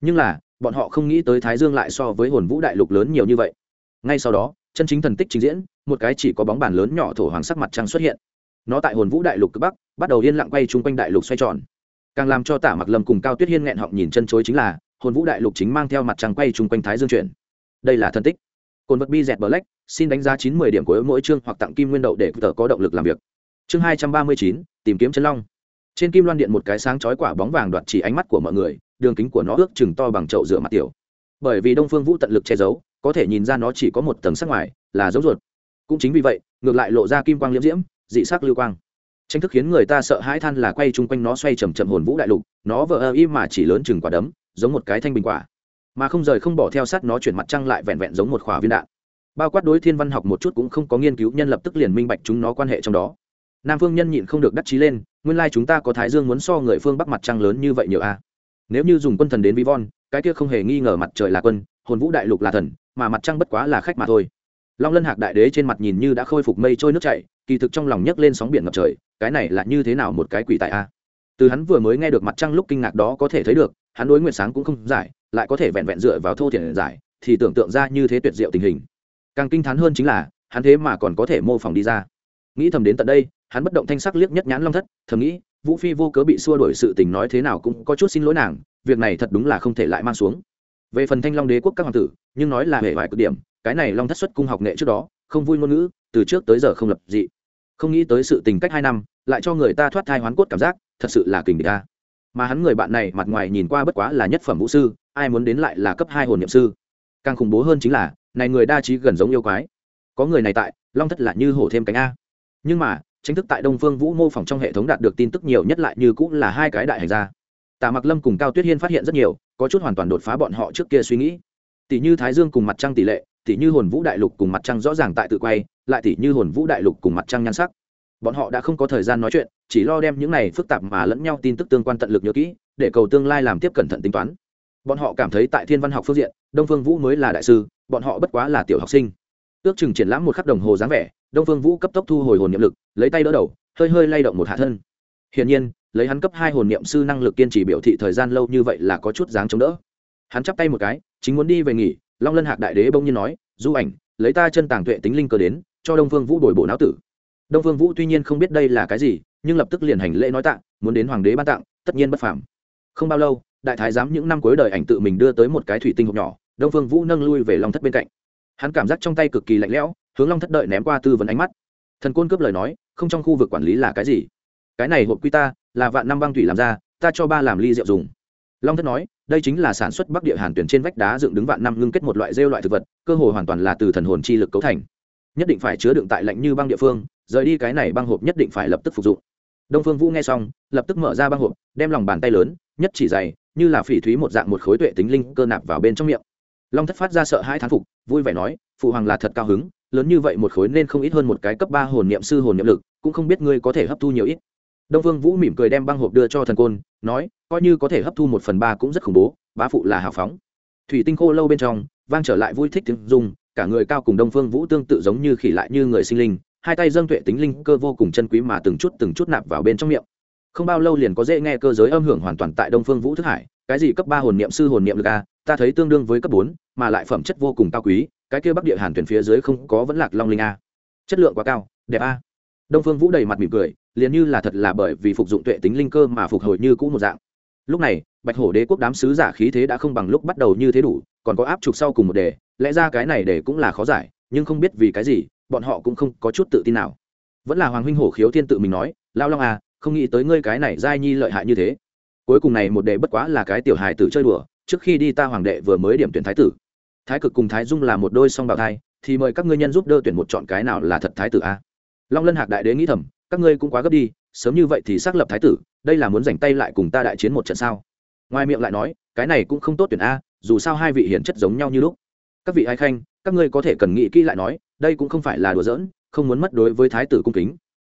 Nhưng là, bọn họ không nghĩ tới thái dương lại so với hồn vũ đại lục lớn nhiều như vậy. Ngay sau đó, chân chính thần tích trình diễn một cái chỉ có bóng bàn lớn nhỏ thổ hoàng sắc mặt trăng xuất hiện. Nó tại hồn vũ đại lục cực bắc, bắt đầu yên lặng quay chung quanh đại lục xoay tròn. Càng làm cho tả mặc lâm cùng cao tuyết hiên nghẹn họng nhìn chân chối chính là, hồn vũ đại lục chính mang theo mặt trăng quay chung quanh thái dương chuyển. Đây là thân tích. Cồn vật bi dẹt black xin đánh giá chín mươi điểm của mỗi chương hoặc tặng kim nguyên đậu để tờ có động lực làm việc. Chương hai trăm ba mươi chín, tìm kiếm chân long. Trên kim loan điện một cái sáng chói quả bóng vàng đoạt chỉ ánh mắt của mọi người, đường kính của nó ước chừng to bằng chậu rửa mặt tiểu. Bởi vì đông phương vũ tận lực che giấu, có thể nhìn ra nó chỉ có một tầng sắc ngoài, là dấu ruột cũng chính vì vậy, ngược lại lộ ra kim quang liễm diễm, dị sắc lưu quang. Tranh thức khiến người ta sợ hãi than là quay chung quanh nó xoay chầm chậm hồn vũ đại lục, nó vỡ ơ y mà chỉ lớn chừng quả đấm, giống một cái thanh bình quả. Mà không rời không bỏ theo sát nó chuyển mặt trăng lại vẹn vẹn giống một khỏa viên đạn. Bao quát đối thiên văn học một chút cũng không có nghiên cứu, nhân lập tức liền minh bạch chúng nó quan hệ trong đó. Nam phương nhân nhịn không được đắc chí lên, nguyên lai chúng ta có thái dương muốn so người phương bắc mặt trăng lớn như vậy nhiều a nếu như dùng quân thần đến vi von cái kia không hề nghi ngờ mặt trời là quân, hồn vũ đại lục là thần, mà mặt trăng bất quá là khách mà thôi long lân hạc đại đế trên mặt nhìn như đã khôi phục mây trôi nước chảy, kỳ thực trong lòng nhấc lên sóng biển ngập trời, cái này là như thế nào một cái quỷ tại a? Từ hắn vừa mới nghe được mặt trăng lúc kinh ngạc đó có thể thấy được, hắn đối nguyện sáng cũng không giải, lại có thể vẹn vẹn dựa vào thô thiện giải, thì tưởng tượng ra như thế tuyệt diệu tình hình. Càng kinh thán hơn chính là, hắn thế mà còn có thể mô phỏng đi ra. Nghĩ thầm đến tận đây, hắn bất động thanh sắc liếc nhất nhãn long thất, thầm nghĩ, vũ phi vô cớ bị xua đổi sự tình nói thế nào cũng có chút xin lỗi nàng, việc này thật đúng là không thể lại mang xuống. Về phần thanh long đế quốc các hoàng tử, nhưng nói là hệ vài cực điểm cái này long thất xuất cung học nghệ trước đó, không vui ngôn ngữ, từ trước tới giờ không lập dị. Không nghĩ tới sự tình cách hai năm, lại cho người ta thoát thai hoán cốt cảm giác, thật sự là kình địch ta mà hắn người bạn này mặt ngoài nhìn qua bất quá là nhất phẩm vũ sư, ai muốn đến lại là cấp hai hồn niệm sư. Càng khủng bố hơn chính là, này người đa trí gần giống yêu quái. Có người này tại, long thất là như hổ thêm cánh a. Nhưng mà tranh thức tại đông phương vũ mô phỏng trong hệ thống đạt được tin tức nhiều nhất lại như cũng là hai cái đại hành gia. Tạ mặc lâm cùng cao tuyết hiên phát hiện rất nhiều, có chút hoàn toàn đột phá bọn họ trước kia suy nghĩ tỷ như thái dương cùng mặt trăng tỷ lệ, tỷ như hồn vũ đại lục cùng mặt trăng rõ ràng tại tự quay, lại tỷ như hồn vũ đại lục cùng mặt trăng nhan sắc. Bọn họ đã không có thời gian nói chuyện, chỉ lo đem những này phức tạp mà lẫn nhau tin tức tương quan tận lực nhớ kỹ, để cầu tương lai làm tiếp cẩn thận tính toán. Bọn họ cảm thấy tại thiên văn học phương diện, đông phương vũ mới là đại sư, bọn họ bất quá là tiểu học sinh. Ước chừng triển lãm một khắc đồng hồ dáng vẻ, đông phương vũ cấp tốc thu hồi hồn niệm lực, lấy tay đỡ đầu, hơi hơi lay động một hạ thân. Hiển nhiên, lấy hắn cấp hai hồn niệm sư năng lực kiên trì biểu thị thời gian lâu như vậy là có chút dáng chống đỡ hắn chắp tay một cái, chính muốn đi về nghỉ, long lân hạc đại đế bỗng nhiên nói, du ảnh, lấy ta chân tàng tuệ tính linh cơ đến, cho đông phương vũ đổi bộ não tử. Đông phương vũ tuy nhiên không biết đây là cái gì, nhưng lập tức liền hành lễ nói tặng muốn đến hoàng đế ban tặng, tất nhiên bất phàm. Không bao lâu, đại thái giám những năm cuối đời ảnh tự mình đưa tới một cái thủy tinh hộp nhỏ, đông phương vũ nâng lui về long thất bên cạnh. Hắn cảm giác trong tay cực kỳ lạnh lẽo, hướng long thất đợi ném qua tư vấn ánh mắt. Thần côn cướp lời nói, không trong khu vực quản lý là cái gì? Cái này hộp quy ta, là vạn năm băng thủy làm ra, ta cho ba làm ly rượu dùng. Long thất nói đây chính là sản xuất bắc địa hàn tuyển trên vách đá dựng đứng vạn năm ngưng kết một loại rêu loại thực vật, cơ hồ hoàn toàn là từ thần hồn chi lực cấu thành. Nhất định phải chứa đựng tại lạnh như băng địa phương, rời đi cái này băng hộp nhất định phải lập tức phục dụng. Đông phương vũ nghe xong, lập tức mở ra băng hộp, đem lòng bàn tay lớn, nhất chỉ dày, như là phỉ thúy một dạng một khối tuệ tính linh cơ nạp vào bên trong miệng. Long thất phát ra sợ hai thán phục, vui vẻ nói, phụ hoàng là thật cao hứng, lớn như vậy một khối nên không ít hơn một cái cấp ba hồn niệm sư hồn niệm lực, cũng không biết ngươi có thể hấp thu nhiều ít đông vương vũ mỉm cười đem băng hộp đưa cho thần côn, nói, coi như có thể hấp thu một phần ba cũng rất khủng bố, bá phụ là hào phóng. Thủy tinh khô lâu bên trong, vang trở lại vui thích tiếng dung cả người cao cùng đông phương vũ tương tự giống như khỉ lại như người sinh linh, hai tay dâng tuệ tính linh cơ vô cùng chân quý mà từng chút từng chút nạp vào bên trong miệng. Không bao lâu liền có dễ nghe cơ giới âm hưởng hoàn toàn tại đông phương vũ thức hải, cái gì cấp ba hồn niệm sư hồn niệm lực a, ta thấy tương đương với cấp bốn, mà lại phẩm chất vô cùng cao quý, cái kia bắc địa hàn tuyển phía dưới không có vẫn lạc long linh a. Chất lượng quá cao, đẹp a đông phương vũ đầy mặt mỉm cười, liền như là thật là bởi vì phục dụng tuệ tính linh cơ mà phục hồi như cũ một dạng. Lúc này, bạch hổ đế quốc đám sứ giả khí thế đã không bằng lúc bắt đầu như thế đủ, còn có áp trục sau cùng một đề, lẽ ra cái này đề cũng là khó giải, nhưng không biết vì cái gì, bọn họ cũng không có chút tự tin nào. Vẫn là hoàng huynh hổ khiếu thiên tự mình nói, lao long à không nghĩ tới ngươi cái này giai nhi lợi hại như thế. Cuối cùng này một đề bất quá là cái tiểu hài tử chơi đùa, trước khi đi ta hoàng đệ vừa mới điểm tuyển thái tử. Thái cực cùng thái dung là một đôi song bào thai, thì mời các ngươi nhân giúp đỡ tuyển một chọn cái nào là thật thái tử a long lân hạc đại đế nghĩ thầm, các ngươi cũng quá gấp đi, sớm như vậy thì xác lập thái tử, đây là muốn dành tay lại cùng ta đại chiến một trận sao? Ngoài miệng lại nói, cái này cũng không tốt tuyển a, dù sao hai vị hiển chất giống nhau như lúc. Các vị ai khanh, các ngươi có thể cần nghĩ kỹ lại nói, đây cũng không phải là đùa giỡn, không muốn mất đối với thái tử cung kính.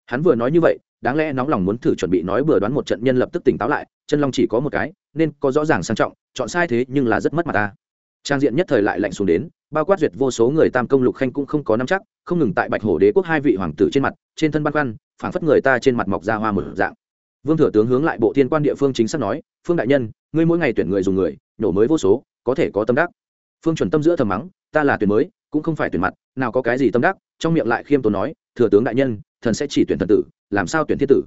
Hắn vừa nói như vậy, đáng lẽ nóng lòng muốn thử chuẩn bị nói bừa đoán một trận nhân lập tức tỉnh táo lại, chân long chỉ có một cái, nên có rõ ràng sang trọng, chọn sai thế nhưng là rất mất mặt ta. Trang diện nhất thời lại lạnh xuống đến bao quát duyệt vô số người tam công lục khanh cũng không có nắm chắc, không ngừng tại bạch hổ đế quốc hai vị hoàng tử trên mặt, trên thân băn khoăn, phảng phất người ta trên mặt mọc ra hoa một dạng. Vương thừa tướng hướng lại bộ thiên quan địa phương chính xác nói, phương đại nhân, ngươi mỗi ngày tuyển người dùng người nổ mới vô số, có thể có tâm đắc. Phương chuẩn tâm giữa thầm mắng, ta là tuyển mới, cũng không phải tuyển mặt, nào có cái gì tâm đắc. Trong miệng lại khiêm tốn nói, thừa tướng đại nhân, thần sẽ chỉ tuyển thần tử, làm sao tuyển thiết tử?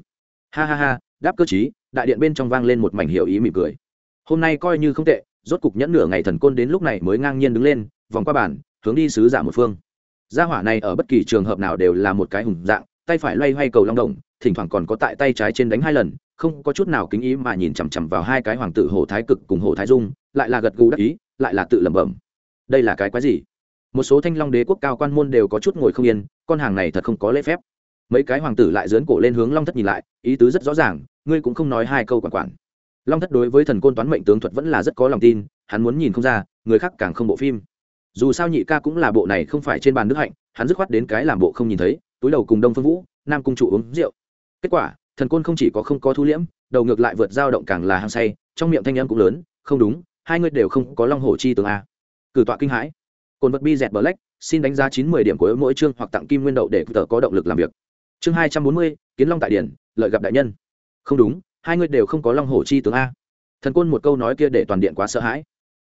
Ha ha ha, đáp cơ chí đại điện bên trong vang lên một mảnh hiệu ý mỉm cười. Hôm nay coi như không tệ, rốt cục nhẫn nửa ngày thần côn đến lúc này mới ngang nhiên đứng lên vòng qua bàn, hướng đi sứ giả một phương. Gia hỏa này ở bất kỳ trường hợp nào đều là một cái hùng dạng, tay phải loay hoay cầu long đồng thỉnh thoảng còn có tại tay trái trên đánh hai lần, không có chút nào kính ý mà nhìn chằm chằm vào hai cái hoàng tử hồ thái cực cùng hồ thái dung, lại là gật gù đắc ý, lại là tự lẩm bẩm. Đây là cái quái gì? Một số thanh long đế quốc cao quan môn đều có chút ngồi không yên, con hàng này thật không có lễ phép. Mấy cái hoàng tử lại dướn cổ lên hướng long thất nhìn lại, ý tứ rất rõ ràng, ngươi cũng không nói hai câu quản quản. Long thất đối với thần côn toán mệnh tướng thuật vẫn là rất có lòng tin, hắn muốn nhìn không ra, người khác càng không bộ phim dù sao nhị ca cũng là bộ này không phải trên bàn nước hạnh, hắn dứt khoát đến cái làm bộ không nhìn thấy, túi đầu cùng đông phương vũ, nam cung trụ uống rượu. Kết quả, thần côn không chỉ có không có thu liễm, đầu ngược lại vượt dao động càng là hăng say, trong miệng thanh âm cũng lớn, không đúng, hai người đều không có long hồ chi tướng a. Cử tọa kinh hãi. Cồn vật bi dẹt bờ lách, xin đánh giá chín mươi điểm của mỗi chương hoặc tặng kim nguyên đậu để tờ có động lực làm việc. Chương hai trăm bốn mươi, kiến long tại điển, lợi gặp đại nhân. Không đúng, hai người đều không có long hồ chi tướng a. Thần côn một câu nói kia để toàn điện quá sợ hãi.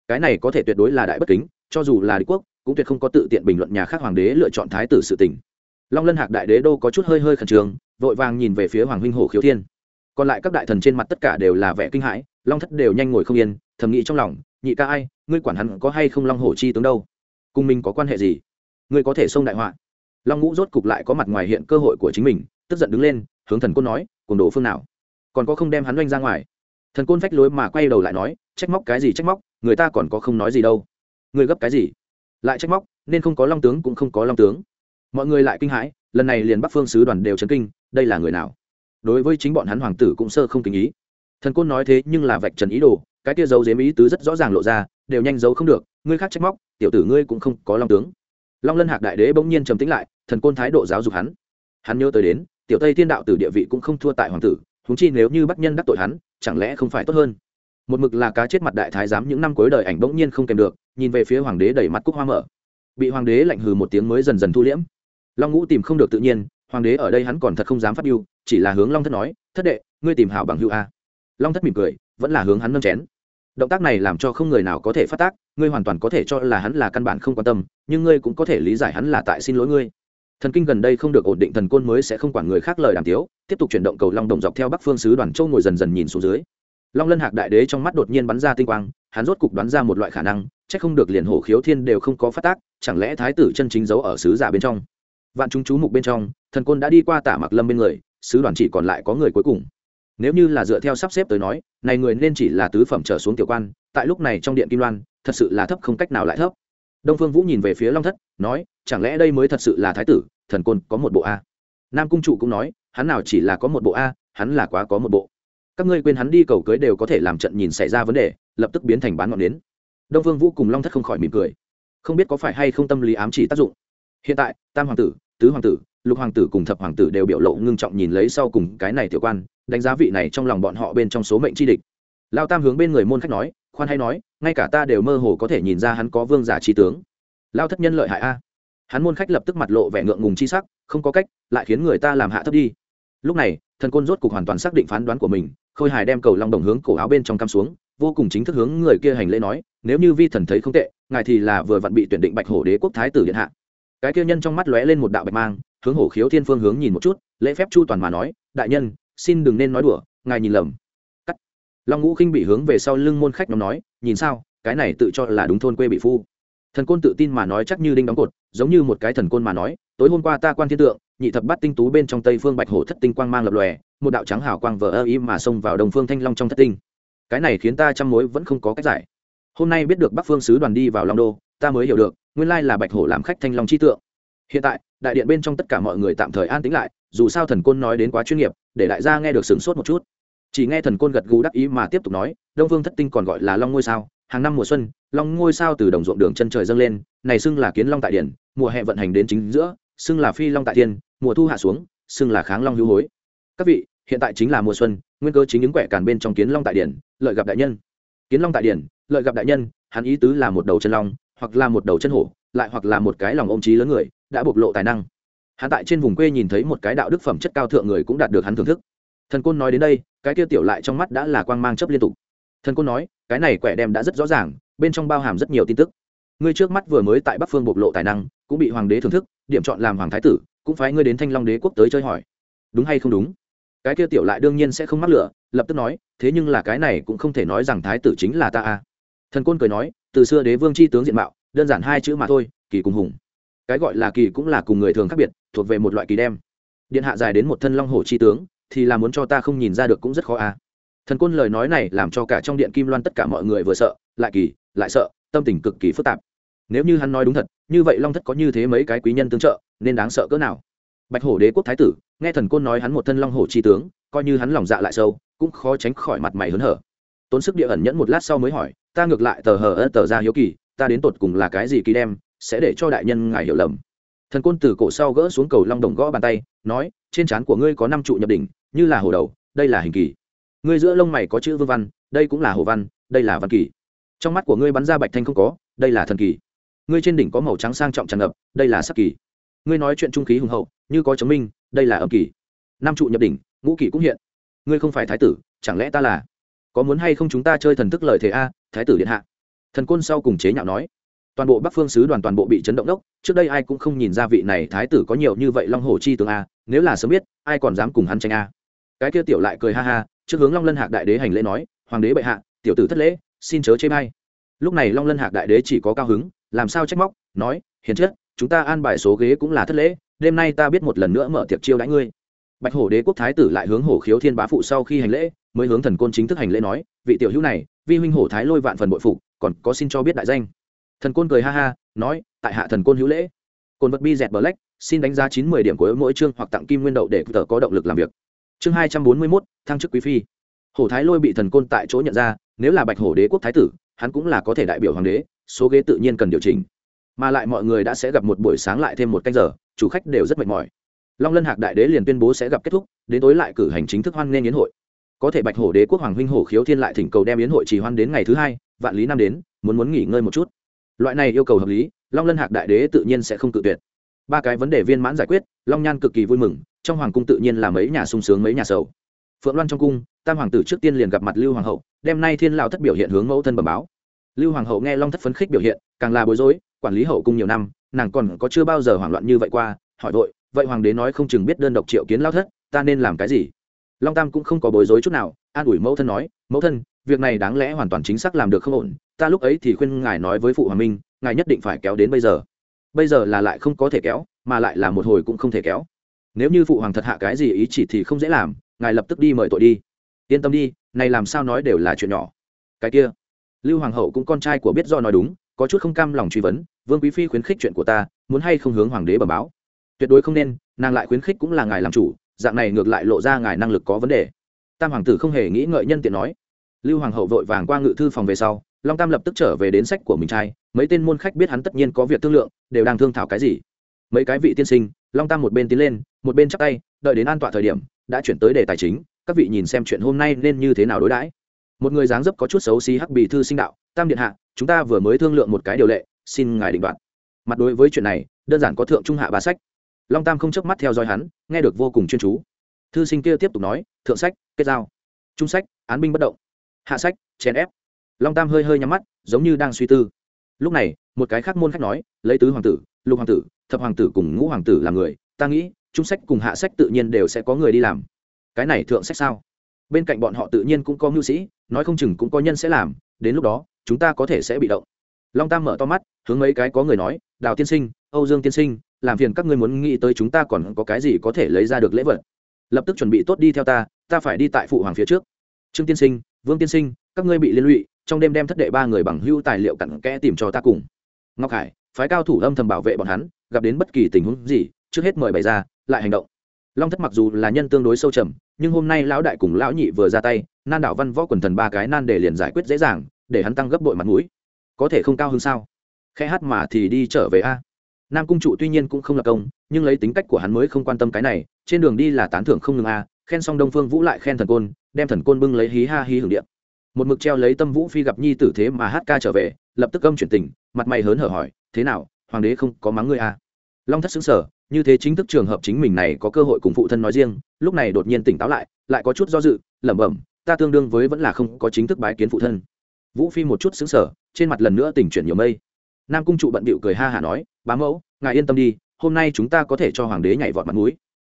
Cái này có thể tuyệt đối là đại bất kính cho dù là đế quốc, cũng tuyệt không có tự tiện bình luận nhà khác hoàng đế lựa chọn thái tử sự tình. Long lân hạc đại đế đô có chút hơi hơi khẩn trương, vội vàng nhìn về phía hoàng huynh hồ khiếu thiên. Còn lại các đại thần trên mặt tất cả đều là vẻ kinh hãi, long thất đều nhanh ngồi không yên, thầm nghĩ trong lòng, nhị ca ai, ngươi quản hắn có hay không long hổ chi tướng đâu? Cùng mình có quan hệ gì? Ngươi có thể xông đại họa. Long ngũ rốt cục lại có mặt ngoài hiện cơ hội của chính mình, tức giận đứng lên, hướng thần côn nói, cùng đồ phương nào? Còn có không đem hắn oanh ra ngoài? Thần côn phách lối mà quay đầu lại nói, trách móc cái gì trách móc, người ta còn có không nói gì đâu người gấp cái gì? Lại trách móc, nên không có long tướng cũng không có long tướng. Mọi người lại kinh hãi, lần này liền bắc phương sứ đoàn đều chấn kinh, đây là người nào? Đối với chính bọn hắn hoàng tử cũng sơ không tình ý. Thần côn nói thế nhưng là vạch trần ý đồ, cái kia dấu dếm ý tứ rất rõ ràng lộ ra, đều nhanh giấu không được, ngươi khác trách móc, tiểu tử ngươi cũng không có long tướng. Long lân hạc đại đế bỗng nhiên trầm tĩnh lại, thần côn thái độ giáo dục hắn. Hắn nhớ tới đến, tiểu tây thiên đạo tử địa vị cũng không thua tại hoàng tử húng chi nếu như bắc nhân đắc tội hắn, chẳng lẽ không phải tốt hơn? Một mực là cá chết mặt đại thái giám những năm cuối đời ảnh bỗng nhiên không kèm được nhìn về phía hoàng đế đẩy mắt cúc hoa mở. Bị hoàng đế lạnh hừ một tiếng mới dần dần thu liễm. Long ngũ tìm không được tự nhiên, hoàng đế ở đây hắn còn thật không dám phát biêu chỉ là hướng long thất nói, thất đệ, ngươi tìm hảo bằng hữu a. Long thất mỉm cười, vẫn là hướng hắn nâng chén. Động tác này làm cho không người nào có thể phát tác, ngươi hoàn toàn có thể cho là hắn là căn bản không quan tâm, nhưng ngươi cũng có thể lý giải hắn là tại xin lỗi ngươi. Thần kinh gần đây không được ổn định thần côn mới sẽ không quản người khác lời đàm tiếu, tiếp tục chuyển động cầu long đồng dọc theo bắc phương sứ đoàn châu ngồi dần dần nhìn xuống dưới long lân hạc đại đế trong mắt đột nhiên bắn ra tinh quang, hắn rốt cục đoán ra một loại khả năng c h ắ c không được liền hổ khiếu thiên đều không có phát tác, chẳng lẽ thái tử chân chính giấu ở sứ giả bên trong? Vạn chúng chú mục bên trong, thần côn đã đi qua tả mặc lâm bên người, sứ đoàn chỉ còn lại có người cuối cùng. Nếu như là dựa theo sắp xếp tới nói, này người nên chỉ là tứ phẩm trở xuống tiểu quan, tại lúc này trong điện kim loan, thật sự là thấp không cách nào lại thấp. Đông phương vũ nhìn về phía long thất, nói, chẳng lẽ đây mới thật sự là thái tử, thần côn có một bộ a? Nam cung trụ cũng nói, hắn nào chỉ là có một bộ a, hắn là quá có một bộ các ngươi quên hắn đi cầu cưới đều có thể làm trận nhìn xảy ra vấn đề, lập tức biến thành bán ngọn nến. Đông Vương vũ cùng long thất không khỏi mỉm cười. Không biết có phải hay không tâm lý ám chỉ tác dụng. Hiện tại, tam hoàng tử, tứ hoàng tử, lục hoàng tử cùng thập hoàng tử đều biểu lộ ngưng trọng nhìn lấy sau cùng cái này tiểu quan, đánh giá vị này trong lòng bọn họ bên trong số mệnh chi địch. Lao tam hướng bên người môn khách nói, khoan hay nói, ngay cả ta đều mơ hồ có thể nhìn ra hắn có vương giả trí tướng. Lao thất nhân lợi hại a. Hắn môn khách lập tức mặt lộ vẻ ngượng ngùng chi sắc, không có cách, lại khiến người ta làm hạ thấp đi. Lúc này, thần côn rốt cục hoàn toàn xác định phán đoán của mình khôi hài đem cầu long đồng hướng cổ áo bên trong cắm xuống, vô cùng chính thức hướng người kia hành lễ nói, nếu như vi thần thấy không tệ, ngài thì là vừa vặn bị tuyển định bạch hổ đế quốc thái tử điện hạ. Cái kia nhân trong mắt lóe lên một đạo bạch mang, hướng hổ khiếu thiên phương hướng nhìn một chút, lễ phép chu toàn mà nói, đại nhân, xin đừng nên nói đùa, ngài nhìn lầm. Cắt. Long ngũ khinh bị hướng về sau lưng môn khách nhóm nói, nhìn sao, cái này tự cho là đúng thôn quê bị phu. Thần côn tự tin mà nói chắc như đinh đóng cột, giống như một cái thần côn mà nói, tối hôm qua ta quan thiên tượng, nhị thập bát tinh tú bên trong tây phương bạch hổ thất tinh quang mang lập lòe một đạo trắng hào quang vờ ơ ý mà xông vào đồng phương thanh long trong thất tinh. Cái này khiến ta trăm mối vẫn không có cách giải. Hôm nay biết được bắc phương sứ đoàn đi vào long đô, ta mới hiểu được, nguyên lai là bạch hổ làm khách thanh long chi tượng. Hiện tại, đại điện bên trong tất cả mọi người tạm thời an tĩnh lại, dù sao thần côn nói đến quá chuyên nghiệp, để đại gia nghe được sửng sốt một chút. Chỉ nghe thần côn gật gù đắc ý mà tiếp tục nói, đông vương thất tinh còn gọi là long ngôi sao, hàng năm mùa xuân, long ngôi sao từ đồng ruộng đường chân trời dâng lên, này xưng là kiến long tại điện mùa hè vận hành đến chính giữa, xưng là phi long tại thiên, mùa thu hạ xuống, xưng là kháng long hữu hối các vị, hiện tại chính là mùa xuân, nguyên cơ chính những quẻ càn bên trong kiến long tại điển, lợi gặp đại nhân. Kiến long tại điển, lợi gặp đại nhân, hắn ý tứ là một đầu chân long, hoặc là một đầu chân hổ, lại hoặc là một cái lòng ôm trí lớn người, đã bộc lộ tài năng. Hắn tại trên vùng quê nhìn thấy một cái đạo đức phẩm chất cao thượng người cũng đạt được hắn thưởng thức. Thần côn nói đến đây, cái kia tiểu lại trong mắt đã là quang mang chấp liên tục. Thần côn nói, cái này quẻ đem đã rất rõ ràng, bên trong bao hàm rất nhiều tin tức. Ngươi trước mắt vừa mới tại bắc phương bộc lộ tài năng, cũng bị hoàng đế thưởng thức, điểm chọn làm hoàng thái tử, cũng phải ngươi đến thanh long đế quốc tới chơi hỏi. Đúng hay không đúng? Cái kia tiểu lại đương nhiên sẽ không mắc lửa, lập tức nói, thế nhưng là cái này cũng không thể nói rằng thái tử chính là ta a. Thần côn cười nói, từ xưa đế vương c h i tướng diện mạo, đơn giản hai chữ mà thôi, kỳ cùng hùng. Cái gọi là kỳ cũng là cùng người thường khác biệt, thuộc về một loại kỳ đem. Điện hạ dài đến một thân long hổ c h i tướng, thì là muốn cho ta không nhìn ra được cũng rất khó a. Thần côn lời nói này làm cho cả trong điện kim loan tất cả mọi người vừa sợ, lại kỳ, lại sợ, tâm tình cực kỳ phức tạp. Nếu như hắn nói đúng thật, như vậy long thất có như thế mấy cái quý nhân tương trợ, nên đáng sợ cỡ nào? Bạch hổ đế quốc thái tử nghe thần côn nói hắn một thân long hổ chi tướng, coi như hắn lòng dạ lại sâu, cũng khó tránh khỏi mặt mày hớn hở. Tốn sức địa ẩn nhẫn một lát sau mới hỏi, ta ngược lại tờ hờ ớt tờ ra hiếu kỳ, ta đến tột cùng là cái gì kỳ đem, sẽ để cho đại nhân ngài hiểu lầm? Thần côn từ cổ sau gỡ xuống cầu long đồng gõ bàn tay, nói, trên trán của ngươi có năm trụ nhập đỉnh, như là hồ đầu, đây là hình kỳ. Ngươi giữa lông mày có chữ vương văn, đây cũng là hồ văn, đây là văn kỳ. Trong mắt của ngươi bắn ra bạch thanh không có, đây là thần kỳ. Ngươi trên đỉnh có màu trắng sang trọng tràn ngập, đây là sắc kỳ. Ngươi nói chuyện trung khí hùng hậu, như có chứng minh đây là âm kỳ. Nam trụ nhập đỉnh, ngũ kỳ cũng hiện. Ngươi không phải thái tử, chẳng lẽ ta là? Có muốn hay không chúng ta chơi thần thức lời thế a, thái tử điện hạ? Thần côn sau cùng chế nhạo nói. Toàn bộ bắc phương sứ đoàn toàn bộ bị chấn động đốc, trước đây ai cũng không nhìn ra vị này thái tử có nhiều như vậy long hồ chi tướng a, nếu là sớm biết, ai còn dám cùng hắn tranh a? Cái kia tiểu lại cười ha ha, trước hướng long lân hạc đại đế hành lễ nói, hoàng đế bệ hạ, tiểu tử thất lễ, xin chớ chê bay lúc này long lân hạc đại đế chỉ có cao hứng, làm sao trách móc, nói, hiền chất chúng ta an bài số ghế cũng là thất lễ đêm nay ta biết một lần nữa mở tiệc chiêu đãi ngươi. Bạch hổ đế quốc thái tử lại hướng hổ khiếu thiên bá phụ sau khi hành lễ, mới hướng thần côn chính thức hành lễ nói, vị tiểu hữu này, vi huynh hổ thái lôi vạn phần bội phụ còn có xin cho biết đại danh. Thần côn cười ha ha, nói, tại hạ thần côn hữu lễ. Côn vật bi dẹt bờ lách xin đánh giá chín mươi điểm của mỗi chương hoặc tặng kim nguyên đậu để tờ có động lực làm việc. Chương hai trăm bốn mươi mốt, thăng chức quý phi. Hổ thái lôi bị thần côn tại chỗ nhận ra, nếu là bạch hổ đế quốc thái tử, hắn cũng là có thể đại biểu hoàng đế, số ghế tự nhiên cần điều chỉnh mà lại mọi người đã sẽ gặp một buổi sáng lại thêm một canh giờ, chủ khách đều rất mệt mỏi. Long lân hạc đại đế liền tuyên bố sẽ gặp kết thúc, đến tối lại cử hành chính thức hoan nghênh yến hội. Có thể bạch hổ đế quốc hoàng huynh hổ khiếu thiên lại thỉnh cầu đem yến hội trì hoan đến ngày thứ hai, vạn lý năm đến, muốn muốn nghỉ ngơi một chút. Loại này yêu cầu hợp lý, long lân hạc đại đế tự nhiên sẽ không cự tuyệt. Ba cái vấn đề viên mãn giải quyết, long nhan cực kỳ vui mừng, trong hoàng cung tự nhiên là mấy nhà sung sướng mấy nhà sầu. Phượng loan trong cung, tam hoàng tử trước tiên liền gặp mặt lưu hoàng hậu, đêm nay thiên lão thất biểu hiện hướng mẫu thân bẩm báo. Lưu hoàng hậu nghe long thất phấn khích biểu hiện, càng là bối rối quản lý hậu cung nhiều năm, nàng còn có chưa bao giờ hoảng loạn như vậy qua, hỏi vội, vậy hoàng đế nói không chừng biết đơn độc triệu kiến lao thất, ta nên làm cái gì? Long tam cũng không có bối rối chút nào, an ủi mẫu thân nói, mẫu thân, việc này đáng lẽ hoàn toàn chính xác làm được không ổn, ta lúc ấy thì khuyên ngài nói với phụ hoàng minh, ngài nhất định phải kéo đến bây giờ. Bây giờ là lại không có thể kéo, mà lại là một hồi cũng không thể kéo. Nếu như phụ hoàng thật hạ cái gì ý chỉ thì không dễ làm, ngài lập tức đi mời tội đi. Yên tâm đi, này làm sao nói đều là chuyện nhỏ. Cái kia. Lưu hoàng hậu cũng con trai của biết do nói đúng có chút không cam lòng truy vấn, vương quý phi khuyến khích chuyện của ta, muốn hay không hướng hoàng đế bẩm báo? Tuyệt đối không nên, nàng lại khuyến khích cũng là ngài làm chủ, dạng này ngược lại lộ ra ngài năng lực có vấn đề. Tam hoàng tử không hề nghĩ ngợi nhân tiện nói. Lưu hoàng hậu vội vàng qua ngự thư phòng về sau, long tam lập tức trở về đến sách của mình trai, mấy tên môn khách biết hắn tất nhiên có việc thương lượng, đều đang thương thảo cái gì. Mấy cái vị tiên sinh, long tam một bên tiến lên, một bên chắc tay, đợi đến an tọa thời điểm, đã chuyển tới đề tài chính, các vị nhìn xem chuyện hôm nay nên như thế nào đối đãi. Một người dáng dấp có chút xấu xí hắc bì thư sinh đạo tam điện hạ, chúng ta vừa mới thương lượng một cái điều lệ, xin ngài định đoạt. Mặt đối với chuyện này, đơn giản có thượng trung hạ ba sách. Long tam không chớp mắt theo dõi hắn, nghe được vô cùng chuyên chú. Thư sinh kia tiếp tục nói, thượng sách, kết giao. Trung sách, án binh bất động. Hạ sách, chèn ép. Long tam hơi hơi nhắm mắt, giống như đang suy tư. Lúc này, một cái khác môn khách nói, lấy tứ hoàng tử, lục hoàng tử, thập hoàng tử cùng ngũ hoàng tử làm người. Ta nghĩ, trung sách cùng hạ sách tự nhiên đều sẽ có người đi làm. Cái này thượng sách sao? Bên cạnh bọn họ tự nhiên cũng có mưu sĩ, nói không chừng cũng có nhân sẽ làm. Đến lúc đó chúng ta có thể sẽ bị động. Long tam mở to mắt, hướng mấy cái có người nói, đào tiên sinh, âu dương tiên sinh, làm phiền các ngươi muốn nghĩ tới chúng ta còn có cái gì có thể lấy ra được lễ vật. Lập tức chuẩn bị tốt đi theo ta ta phải đi tại phụ hoàng phía trước. Trương tiên sinh, vương tiên sinh, các ngươi bị liên lụy, trong đêm đem thất đệ ba người bằng hưu tài liệu cặn kẽ tìm cho ta cùng. Ngọc hải, phái cao thủ âm thầm bảo vệ bọn hắn, gặp đến bất kỳ tình huống gì, trước hết mời bày ra, lại hành động. Long thất mặc dù là nhân tương đối sâu trầm, nhưng hôm nay lão đại cùng lão nhị vừa ra tay, nan đảo văn võ quần thần ba cái nan để liền giải quyết dễ dàng để hắn tăng gấp bội mặt mũi. Có thể không cao hơn sao? Khẽ hát mà thì đi trở về a. Nam cung trụ tuy nhiên cũng không lập công, nhưng lấy tính cách của hắn mới không quan tâm cái này, trên đường đi là tán thưởng không ngừng a, khen xong đông phương vũ lại khen thần côn, đem thần côn bưng lấy hí ha hí hưởng điện một mực treo lấy tâm vũ phi gặp nhi tử thế mà hát ca trở về, lập tức âm chuyển tình, mặt mày hớn hở hỏi, thế nào, hoàng đế không có mắng ngươi a? Long thất xứng sở như thế chính thức trường hợp chính mình này có cơ hội cùng phụ thân nói riêng, lúc này đột nhiên tỉnh táo lại lại có chút do dự, lẩm bẩm, ta tương đương với vẫn là không có chính thức bái kiến phụ thân vũ phi một chút xứng sở trên mặt lần nữa tỉnh chuyển nhiều mây. Nam cung trụ bận bịu cười ha hả nói, bá mẫu, ngài yên tâm đi, hôm nay chúng ta có thể cho hoàng đế nhảy vọt mặt mũi.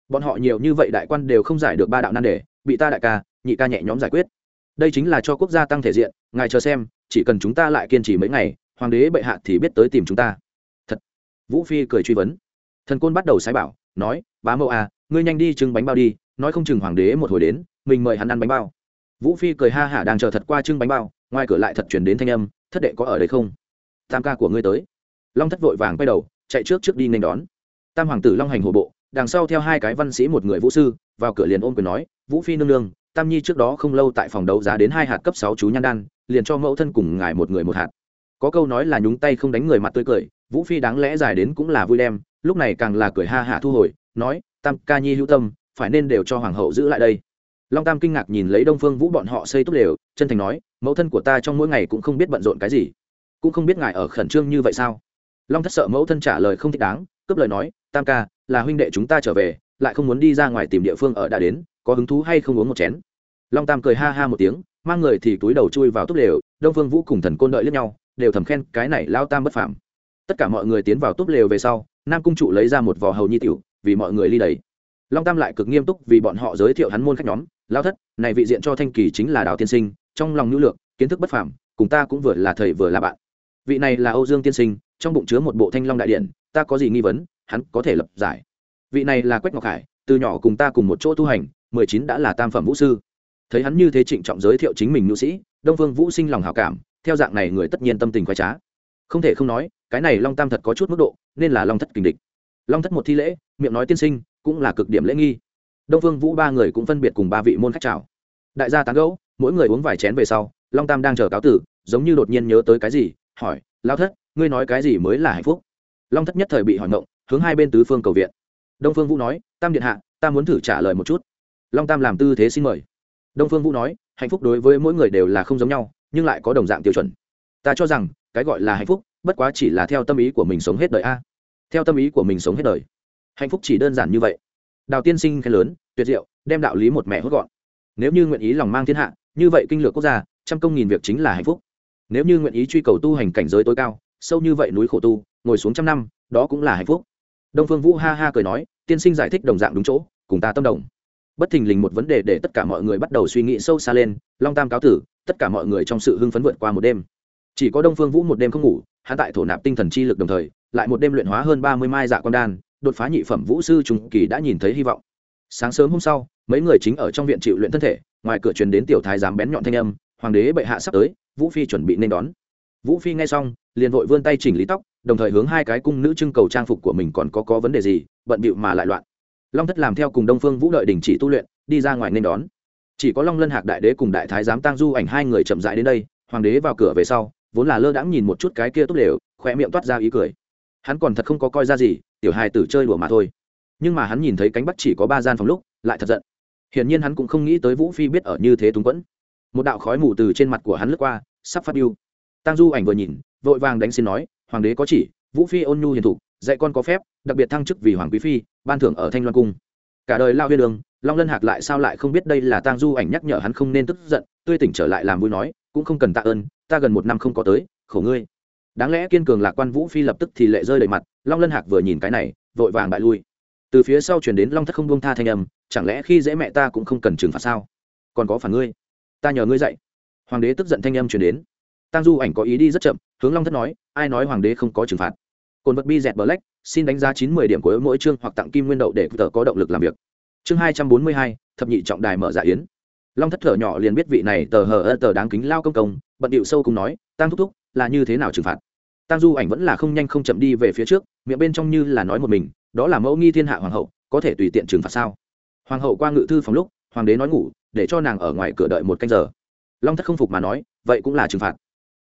Bọn họ nhiều như vậy đại quan đều không giải được ba đạo nan đề, bị ta đại ca, nhị ca nhẹ nhóm giải quyết. Đây chính là cho quốc gia tăng thể diện, ngài chờ xem, chỉ cần chúng ta lại kiên trì mấy ngày, hoàng đế bệ hạ thì biết tới tìm chúng ta. Thật. Vũ phi cười truy vấn. Thần côn bắt đầu sai bảo, nói, bá mẫu à ngươi nhanh đi trưng bánh bao đi, nói không chừng hoàng đế một hồi đến, mình mời hắn ăn bánh bao. Vũ phi cười ha hả đang chờ thật qua trưng bánh bao ngoài cửa lại thật chuyển đến thanh âm, thất đệ có ở đây không? Tam ca của ngươi tới. Long thất vội vàng quay đầu, chạy trước trước đi nên đón. Tam hoàng tử long hành hồ bộ, đằng sau theo hai cái văn sĩ một người vũ sư, vào cửa liền ôm quyền nói, vũ phi nương nương, tam nhi trước đó không lâu tại phòng đấu giá đến hai hạt cấp sáu chú nhan đan, liền cho mẫu thân cùng ngài một người một hạt. Có câu nói là nhúng tay không đánh người mặt tươi cười, vũ phi đáng lẽ dài đến cũng là vui đem, lúc này càng là cười ha hạ thu hồi, nói, tam ca nhi hữu tâm, phải nên đều cho hoàng hậu giữ lại đây long tam kinh ngạc nhìn lấy đông phương vũ bọn họ xây tốt lều chân thành nói, mẫu thân của ta trong mỗi ngày cũng không biết bận rộn cái gì. Cũng không biết ngài ở khẩn trương như vậy sao? Long thất sợ mẫu thân trả lời không thích đáng, cướp lời nói, tam ca, là huynh đệ chúng ta trở về, lại không muốn đi ra ngoài tìm địa phương ở đã đến, có hứng thú hay không uống một chén? Long tam cười ha ha một tiếng, mang người thì túi đầu chui vào túp lều đông phương vũ cùng thần côn đợi lẫn nhau, đều thầm khen, cái này lao tam bất phàm. Tất cả mọi người tiến vào túp lều về sau, nam cung trụ lấy ra một vò hầu nhi tiểu, vì mọi người ly đầy. Long tam lại cực nghiêm túc vì bọn họ giới thiệu hắn môn khách nhóm lao thất, này vị diện cho thanh kỳ chính là đào tiên sinh, trong lòng nhu lượng, kiến thức bất phàm, cùng ta cũng vừa là thầy vừa là bạn. Vị này là âu dương tiên sinh, trong bụng chứa một bộ thanh long đại điện, ta có gì nghi vấn, hắn có thể lập giải. Vị này là quách ngọc hải, từ nhỏ cùng ta cùng một chỗ tu hành, mười chín đã là tam phẩm vũ sư. Thấy hắn như thế trịnh trọng giới thiệu chính mình nữ sĩ, đông Vương vũ sinh lòng hảo cảm, theo dạng này người tất nhiên tâm tình khoái trá. Không thể không nói, cái này long tam thật có chút mức độ, nên là long thất kình địch. Long thất một thi lễ, miệng nói tiên sinh, cũng là cực điểm lễ nghi đông phương vũ ba người cũng phân biệt cùng ba vị môn khách chào. Đại gia tán gẫu, mỗi người uống vài chén về sau, long tam đang chờ cáo tử, giống như đột nhiên nhớ tới cái gì, hỏi lao thất, ngươi nói cái gì mới là hạnh phúc? Long thất nhất thời bị hỏi ngộng, hướng hai bên tứ phương cầu viện. Đông phương vũ nói, tam điện hạ, ta muốn thử trả lời một chút. Long tam làm tư thế xin mời. Đông phương vũ nói, hạnh phúc đối với mỗi người đều là không giống nhau, nhưng lại có đồng dạng tiêu chuẩn. Ta cho rằng, cái gọi là hạnh phúc, bất quá chỉ là theo tâm ý của mình sống hết đời a. Theo tâm ý của mình sống hết đời. Hạnh phúc chỉ đơn giản như vậy đào tiên sinh khen lớn, tuyệt diệu, đem đạo lý một mẹ hốt gọn. Nếu như nguyện ý lòng mang thiên hạ, như vậy kinh lược quốc gia, trăm công nghìn việc chính là hạnh phúc. Nếu như nguyện ý truy cầu tu hành cảnh giới tối cao, sâu như vậy núi khổ tu, ngồi xuống trăm năm, đó cũng là hạnh phúc. Đông phương vũ ha ha cười nói, tiên sinh giải thích đồng dạng đúng chỗ, cùng ta tâm đồng. Bất thình lình một vấn đề để tất cả mọi người bắt đầu suy nghĩ sâu xa lên, long tam cáo tử, tất cả mọi người trong sự hưng phấn vượt qua một đêm. Chỉ có đông phương vũ một đêm không ngủ, hắn tại thổ nạp tinh thần chi lực đồng thời, lại một đêm luyện hóa hơn ba mươi mai dạ quan đan đột phá nhị phẩm vũ sư trung kỳ đã nhìn thấy hy vọng. Sáng sớm hôm sau, mấy người chính ở trong viện chịu luyện thân thể, ngoài cửa truyền đến tiểu thái giám bén nhọn thanh âm, hoàng đế bệ hạ sắp tới, vũ phi chuẩn bị nên đón. Vũ phi nghe xong, liền vội vươn tay chỉnh lý tóc, đồng thời hướng hai cái cung nữ trưng cầu trang phục của mình còn có có vấn đề gì, bận bịu mà lại loạn. Long thất làm theo cùng đông phương vũ đợi đình chỉ tu luyện, đi ra ngoài nên đón. Chỉ có long lân hạc đại đế cùng đại thái giám tăng du ảnh hai người chậm rãi đến đây, hoàng đế vào cửa về sau, vốn là lơ đãng nhìn một chút cái kia tốt đều khỏe miệng toát ra ý cười. Hắn còn thật không có coi ra gì tiểu hài tử chơi đùa mà thôi. Nhưng mà hắn nhìn thấy cánh bắc chỉ có ba gian phòng lúc, lại thật giận. Hiển nhiên hắn cũng không nghĩ tới vũ phi biết ở như thế túng quẫn. Một đạo khói mù từ trên mặt của hắn lướt qua, sắp phát điu. tăng du ảnh vừa nhìn, vội vàng đánh xin nói, hoàng đế có chỉ, vũ phi ôn nhu hiền thục, dạy con có phép, đặc biệt thăng chức vì hoàng quý phi, ban thưởng ở thanh loan cung. Cả đời lao huyên đường, long lân hạc lại sao lại không biết đây là tang du ảnh nhắc nhở hắn không nên tức giận, tươi tỉnh trở lại làm vui nói, cũng không cần tạ ơn, ta gần một năm không có tới, khổ ngươi đáng lẽ kiên cường lạc quan vũ phi lập tức thì lệ rơi đầy mặt, long lân hạc vừa nhìn cái này, vội vàng bại lui. Từ phía sau chuyển đến long thất không buông tha thanh âm, chẳng lẽ khi dễ mẹ ta cũng không cần trừng phạt sao? Còn có phản ngươi. Ta nhờ ngươi dạy. Hoàng đế tức giận thanh âm chuyển đến. Tăng du ảnh có ý đi rất chậm, hướng long thất nói, ai nói hoàng đế không có trừng phạt? Cồn vật bi dẹt black, xin đánh giá chín mươi điểm của mỗi chương hoặc tặng kim nguyên đậu để tờ có động lực làm việc. Chương hai trăm bốn mươi hai, thập nhị trọng đài mở dạ yến. Long thất thở nhỏ liền biết vị này tờ hờ ơ tờ đáng kính lao công công, bận điệu sâu cùng nói tăng thúc thúc là như thế nào trừng phạt. Tăng du ảnh vẫn là không nhanh không chậm đi về phía trước, miệng bên trong như là nói một mình, đó là mẫu nghi thiên hạ hoàng hậu, có thể tùy tiện trừng phạt sao? Hoàng hậu qua ngự thư phòng lúc, hoàng đế nói ngủ, để cho nàng ở ngoài cửa đợi một canh giờ. Long thất không phục mà nói, vậy cũng là trừng phạt.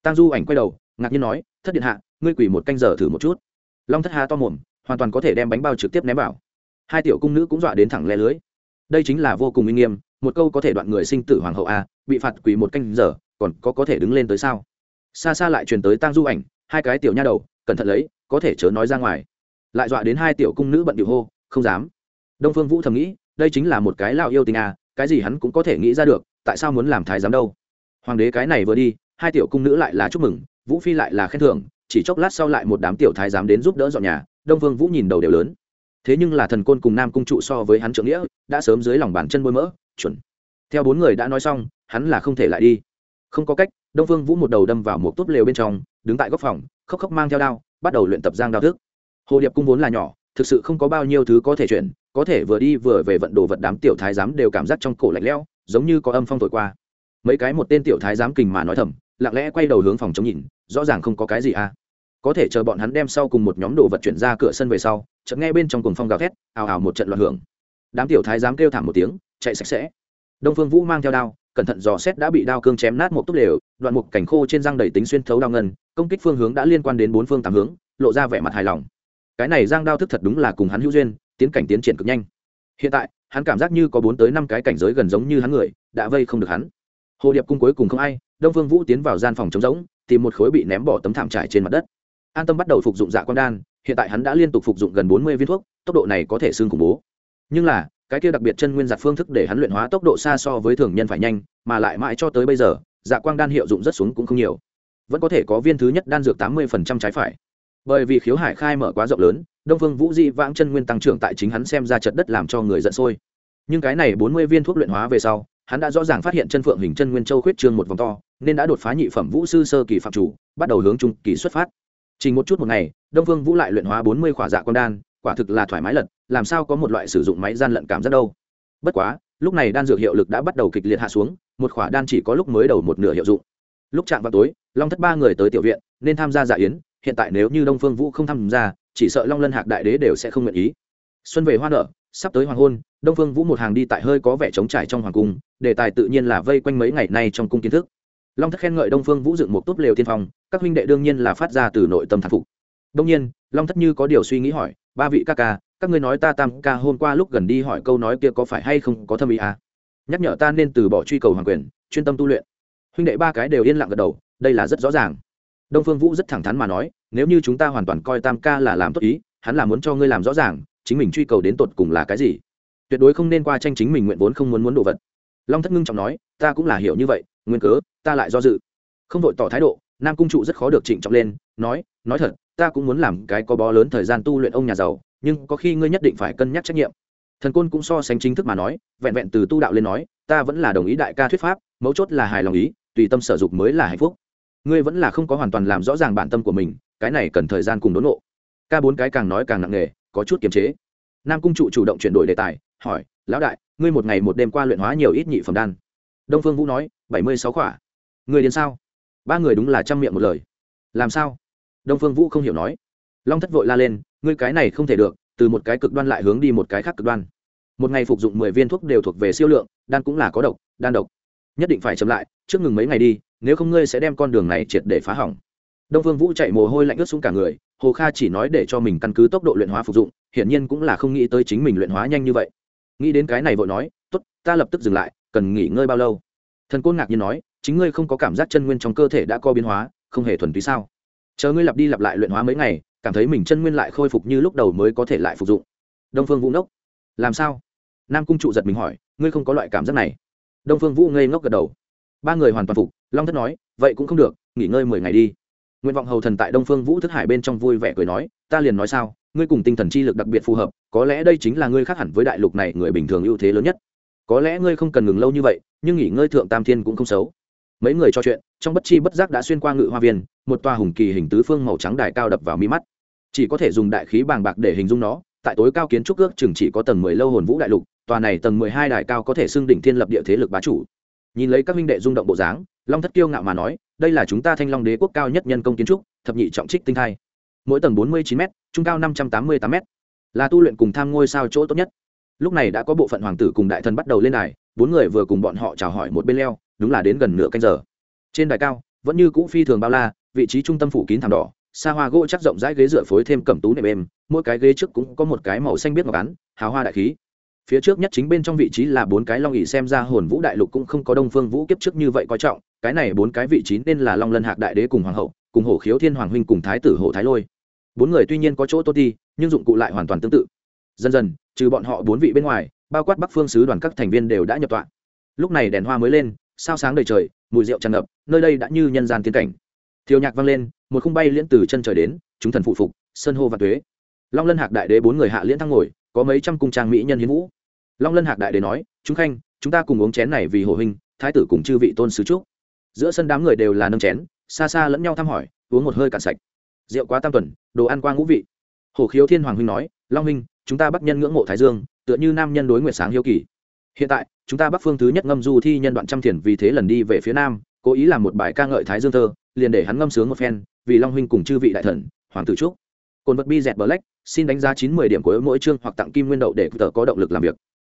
Tăng du ảnh quay đầu, ngạc nhiên nói, thất điện hạ, ngươi quỳ một canh giờ thử một chút. Long thất hà to mồm, hoàn toàn có thể đem bánh bao trực tiếp ném vào. Hai tiểu cung nữ cũng dọa đến thẳng le lưới. Đây chính là vô cùng uy nghiêm, một câu có thể đoạn người sinh tử hoàng hậu a bị phạt quỳ một canh giờ, còn có có thể đứng lên tới sao? Xa xa lại truyền tới tang du ảnh, hai cái tiểu nha đầu, cẩn thận lấy, có thể chớ nói ra ngoài. Lại dọa đến hai tiểu cung nữ bận điệu hô, không dám. Đông phương vũ thầm nghĩ, đây chính là một cái lao yêu tình à cái gì hắn cũng có thể nghĩ ra được, tại sao muốn làm thái giám đâu? Hoàng đế cái này vừa đi, hai tiểu cung nữ lại là chúc mừng, vũ phi lại là khen thưởng, chỉ chốc lát sau lại một đám tiểu thái giám đến giúp đỡ dọn nhà, đông vương vũ nhìn đầu đều lớn. Thế nhưng là thần côn cùng nam cung trụ so với hắn trưởng nghĩa, đã sớm dưới lòng bàn chân bôi mỡ, chuẩn. Theo bốn người đã nói xong, hắn là không thể lại đi. Không có cách đông vương vũ một đầu đâm vào một túp lều bên trong, đứng tại góc phòng, khóc khóc mang theo đao, bắt đầu luyện tập giang đao thức. Hồ điệp cung vốn là nhỏ, thực sự không có bao nhiêu thứ có thể chuyển, có thể vừa đi vừa về vận đồ vật đám tiểu thái giám đều cảm giác trong cổ lạnh lẽo, giống như có âm phong thổi qua. Mấy cái một tên tiểu thái giám kình mà nói thầm, lặng lẽ quay đầu hướng phòng chống nhìn, rõ ràng không có cái gì à. Có thể chờ bọn hắn đem sau cùng một nhóm đồ vật chuyển ra cửa sân về sau, chợt nghe bên trong cùng phong gào thét, ào ào một trận loạn hưởng. Đám tiểu thái giám kêu thảm một tiếng, chạy sạch sẽ. Đông phương vũ mang theo đao cẩn thận dò xét đã bị đao cương chém nát một túc đều đoạn mục cảnh khô trên răng đầy tính xuyên thấu đao ngân, công kích phương hướng đã liên quan đến bốn phương tám hướng, lộ ra vẻ mặt hài lòng. Cái này giang đao thức thật đúng là cùng hắn hữu duyên, tiến cảnh tiến triển cực nhanh. Hiện tại, hắn cảm giác như có bốn tới năm cái cảnh giới gần giống như hắn người, đã vây không được hắn. Hồ điệp cung cuối cùng không ai, đông phương vũ tiến vào gian phòng trống rỗng, tìm một khối bị ném bỏ tấm thảm trải trên mặt đất. An tâm bắt đầu phục dụng dạ quan đan, hiện tại hắn đã liên tục phục dụng gần bốn mươi viên thuốc, tốc độ này có thể xương khủng bố. Nhưng là cái kia đặc biệt chân nguyên giặt phương thức để hắn luyện hóa tốc độ xa so với thường nhân phải nhanh, mà lại mãi cho tới bây giờ dạ quang đan hiệu dụng rất xuống cũng không nhiều. Vẫn có thể có viên thứ nhất đan dược tám mươi phần trăm trái phải. Bởi vì khiếu hải khai mở quá rộng lớn, đông phương vũ di vãng chân nguyên tăng trưởng tại chính hắn xem ra trận đất làm cho người giận sôi. Nhưng cái này bốn mươi viên thuốc luyện hóa về sau, hắn đã rõ ràng phát hiện chân phượng hình chân nguyên châu khuyết trương một vòng to, nên đã đột phá nhị phẩm vũ sư sơ kỳ phạm chủ, bắt đầu hướng trung kỳ xuất phát. Chỉ một chút một ngày, đông phương vũ lại luyện hóa bốn mươi khỏa dạ con đan, quả thực là thoải mái lật làm sao có một loại sử dụng máy gian lận cảm giác đâu? Bất quá, lúc này đan dược hiệu lực đã bắt đầu kịch liệt hạ xuống, một khỏa đan chỉ có lúc mới đầu một nửa hiệu dụng. Lúc chạm vào tối, long thất ba người tới tiểu viện, nên tham gia giả yến, hiện tại nếu như đông phương vũ không tham gia, chỉ sợ long lân hạc đại đế đều sẽ không nguyện ý. Xuân về hoa nở, sắp tới hoàng hôn, đông phương vũ một hàng đi tại hơi có vẻ trống trải trong hoàng cung, đề tài tự nhiên là vây quanh mấy ngày nay trong cung kiến thức. Long thất khen ngợi đông phương vũ dựng một tốt lều tiên phong, các huynh đệ đương nhiên là phát ra từ nội tâm thạc phục. Đông nhiên, long thất như có điều suy nghĩ hỏi, ba vị ca ca các ngươi nói ta tam ca hôm qua lúc gần đi hỏi câu nói kia có phải hay không có thâm ý à? nhắc nhở ta nên từ bỏ truy cầu hoàng quyền, chuyên tâm tu luyện. Huynh đệ ba cái đều yên lặng gật đầu, đây là rất rõ ràng. Đông phương vũ rất thẳng thắn mà nói, nếu như chúng ta hoàn toàn coi tam ca là làm tốt ý, hắn là muốn cho ngươi làm rõ ràng, chính mình truy cầu đến tột cùng là cái gì. Tuyệt đối không nên qua tranh chính mình nguyện vốn không muốn muốn đồ vật. Long thất ngưng trọng nói, ta cũng là hiểu như vậy, nguyên cớ, ta lại do dự. Không vội tỏ thái độ, nam cung trụ rất khó được trịnh trọng lên, nói nói thật, ta cũng muốn làm cái có bó lớn thời gian tu luyện ông nhà giàu nhưng có khi ngươi nhất định phải cân nhắc trách nhiệm. Thần côn cũng so sánh chính thức mà nói, vẹn vẹn từ tu đạo lên nói, ta vẫn là đồng ý đại ca thuyết pháp, mấu chốt là hài lòng ý, tùy tâm sở dục mới là hạnh phúc. Ngươi vẫn là không có hoàn toàn làm rõ ràng bản tâm của mình, cái này cần thời gian cùng đốn nộ ca bốn cái càng nói càng nặng nề, có chút kiềm chế. Nam cung trụ chủ động chuyển đổi đề tài, hỏi, lão đại, ngươi một ngày một đêm qua luyện hóa nhiều ít nhị phẩm đan? Đông phương vũ nói, bảy mươi sáu khỏa. Người đến sao? Ba người đúng là chăm miệng một lời. Làm sao? Đông phương vũ không hiểu nói. Long thất vội la lên ngươi cái này không thể được, từ một cái cực đoan lại hướng đi một cái khác cực đoan. Một ngày phục dụng mười viên thuốc đều thuộc về siêu lượng, đan cũng là có độc, đan độc. Nhất định phải chậm lại, trước ngừng mấy ngày đi, nếu không ngươi sẽ đem con đường này triệt để phá hỏng. Đông phương vũ chạy mồ hôi lạnh ướt xuống cả người, hồ kha chỉ nói để cho mình căn cứ tốc độ luyện hóa phục dụng, hiển nhiên cũng là không nghĩ tới chính mình luyện hóa nhanh như vậy. Nghĩ đến cái này vội nói, tốt, ta lập tức dừng lại, cần nghỉ ngơi bao lâu? Thần côn ngạc nhiên nói, chính ngươi không có cảm giác chân nguyên trong cơ thể đã có biến hóa, không hề thuần túy sao? Chờ ngươi lặp đi lặp lại luyện hóa mấy ngày cảm thấy mình chân nguyên lại khôi phục như lúc đầu mới có thể lại phục dụng. Đông phương vũ ngốc. Làm sao? Nam cung trụ giật mình hỏi, ngươi không có loại cảm giác này. Đông phương vũ ngây ngốc gật đầu. Ba người hoàn toàn phục, long thất nói, vậy cũng không được, nghỉ ngơi mười ngày đi. Nguyện vọng hầu thần tại đông phương vũ thức hải bên trong vui vẻ cười nói, ta liền nói sao, ngươi cùng tinh thần chi lực đặc biệt phù hợp, có lẽ đây chính là ngươi khác hẳn với đại lục này người bình thường ưu thế lớn nhất. Có lẽ ngươi không cần ngừng lâu như vậy, nhưng nghỉ ngơi thượng tam thiên cũng không xấu mấy người trò chuyện, trong bất chi bất giác đã xuyên qua ngự hoa viên, một tòa hùng kỳ hình tứ phương màu trắng đài cao đập vào mi mắt. Chỉ có thể dùng đại khí bàng bạc để hình dung nó, tại tối cao kiến trúc ước chừng chỉ có tầng mười lâu hồn vũ đại lục, tòa này tầng mười hai đài cao có thể xưng đỉnh thiên lập địa thế lực bá chủ. Nhìn lấy các minh đệ rung động bộ dáng, long thất kiêu ngạo mà nói, đây là chúng ta thanh long đế quốc cao nhất nhân công kiến trúc, thập nhị trọng trích tinh thai. Mỗi tầng bốn mươi chín m trung cao năm trăm tám mươi tám m là tu luyện cùng tham ngôi sao chỗ tốt nhất. Lúc này đã có bộ phận hoàng tử cùng đại thần bắt đầu lên đài, bốn người vừa cùng bọn họ chào hỏi một bên leo đúng là đến gần nửa canh giờ. Trên đài cao, vẫn như cũ phi thường bao la, vị trí trung tâm phủ kín thảm đỏ, xa hoa gỗ chắc rộng rãi ghế dựa phối thêm cẩm tú nệm êm, mỗi cái ghế trước cũng có một cái màu xanh biết ngọc án, hào hoa đại khí. Phía trước nhất chính bên trong vị trí là bốn cái long ỉ xem ra hồn vũ đại lục cũng không có đông phương vũ kiếp trước như vậy coi trọng, cái này bốn cái vị trí nên là long lân hạc đại đế cùng hoàng hậu, cùng hổ khiếu thiên hoàng huynh cùng thái tử hổ thái lôi. Bốn người tuy nhiên có chỗ tốt đi, nhưng dụng cụ lại hoàn toàn tương tự. Dần dần, trừ bọn họ bốn vị bên ngoài, bao quát bắc phương sứ đoàn các thành viên đều đã nhập tọa. Lúc này đèn hoa mới lên sao sáng đầy trời, mùi rượu tràn ngập, nơi đây đã như nhân gian tiến cảnh. Thiều nhạc vang lên, một khung bay liễn từ chân trời đến, chúng thần phụ phục sân hô và tuế. Long lân hạc đại đế bốn người hạ liễn thăng ngồi, có mấy trăm cung trang mỹ nhân hiến vũ. Long lân hạc đại đế nói, chúng khanh, chúng ta cùng uống chén này vì hồ huynh, thái tử cùng chư vị tôn sứ trúc giữa sân đám người đều là nâng chén, xa xa lẫn nhau thăm hỏi, uống một hơi cạn sạch. Rượu quá tam tuần, đồ ăn qua ngũ vị. Hồ khiếu thiên hoàng huynh nói, long huynh, chúng ta bắc nhân ngưỡng mộ thái dương, tựa như nam nhân đối nguyệt sáng hiếu kỳ. Hiện tại chúng ta bắc phương thứ nhất ngâm du thi nhân đoạn trăm thiền vì thế lần đi về phía nam, cố ý làm một bài ca ngợi thái dương thơ, liền để hắn ngâm sướng một phen, vì long huynh cùng chư vị đại thần, hoàng tử trúc cồn vật bi dẹt black, xin đánh giá chín mươi điểm của mỗi chương hoặc tặng kim nguyên đậu để tờ có động lực làm việc.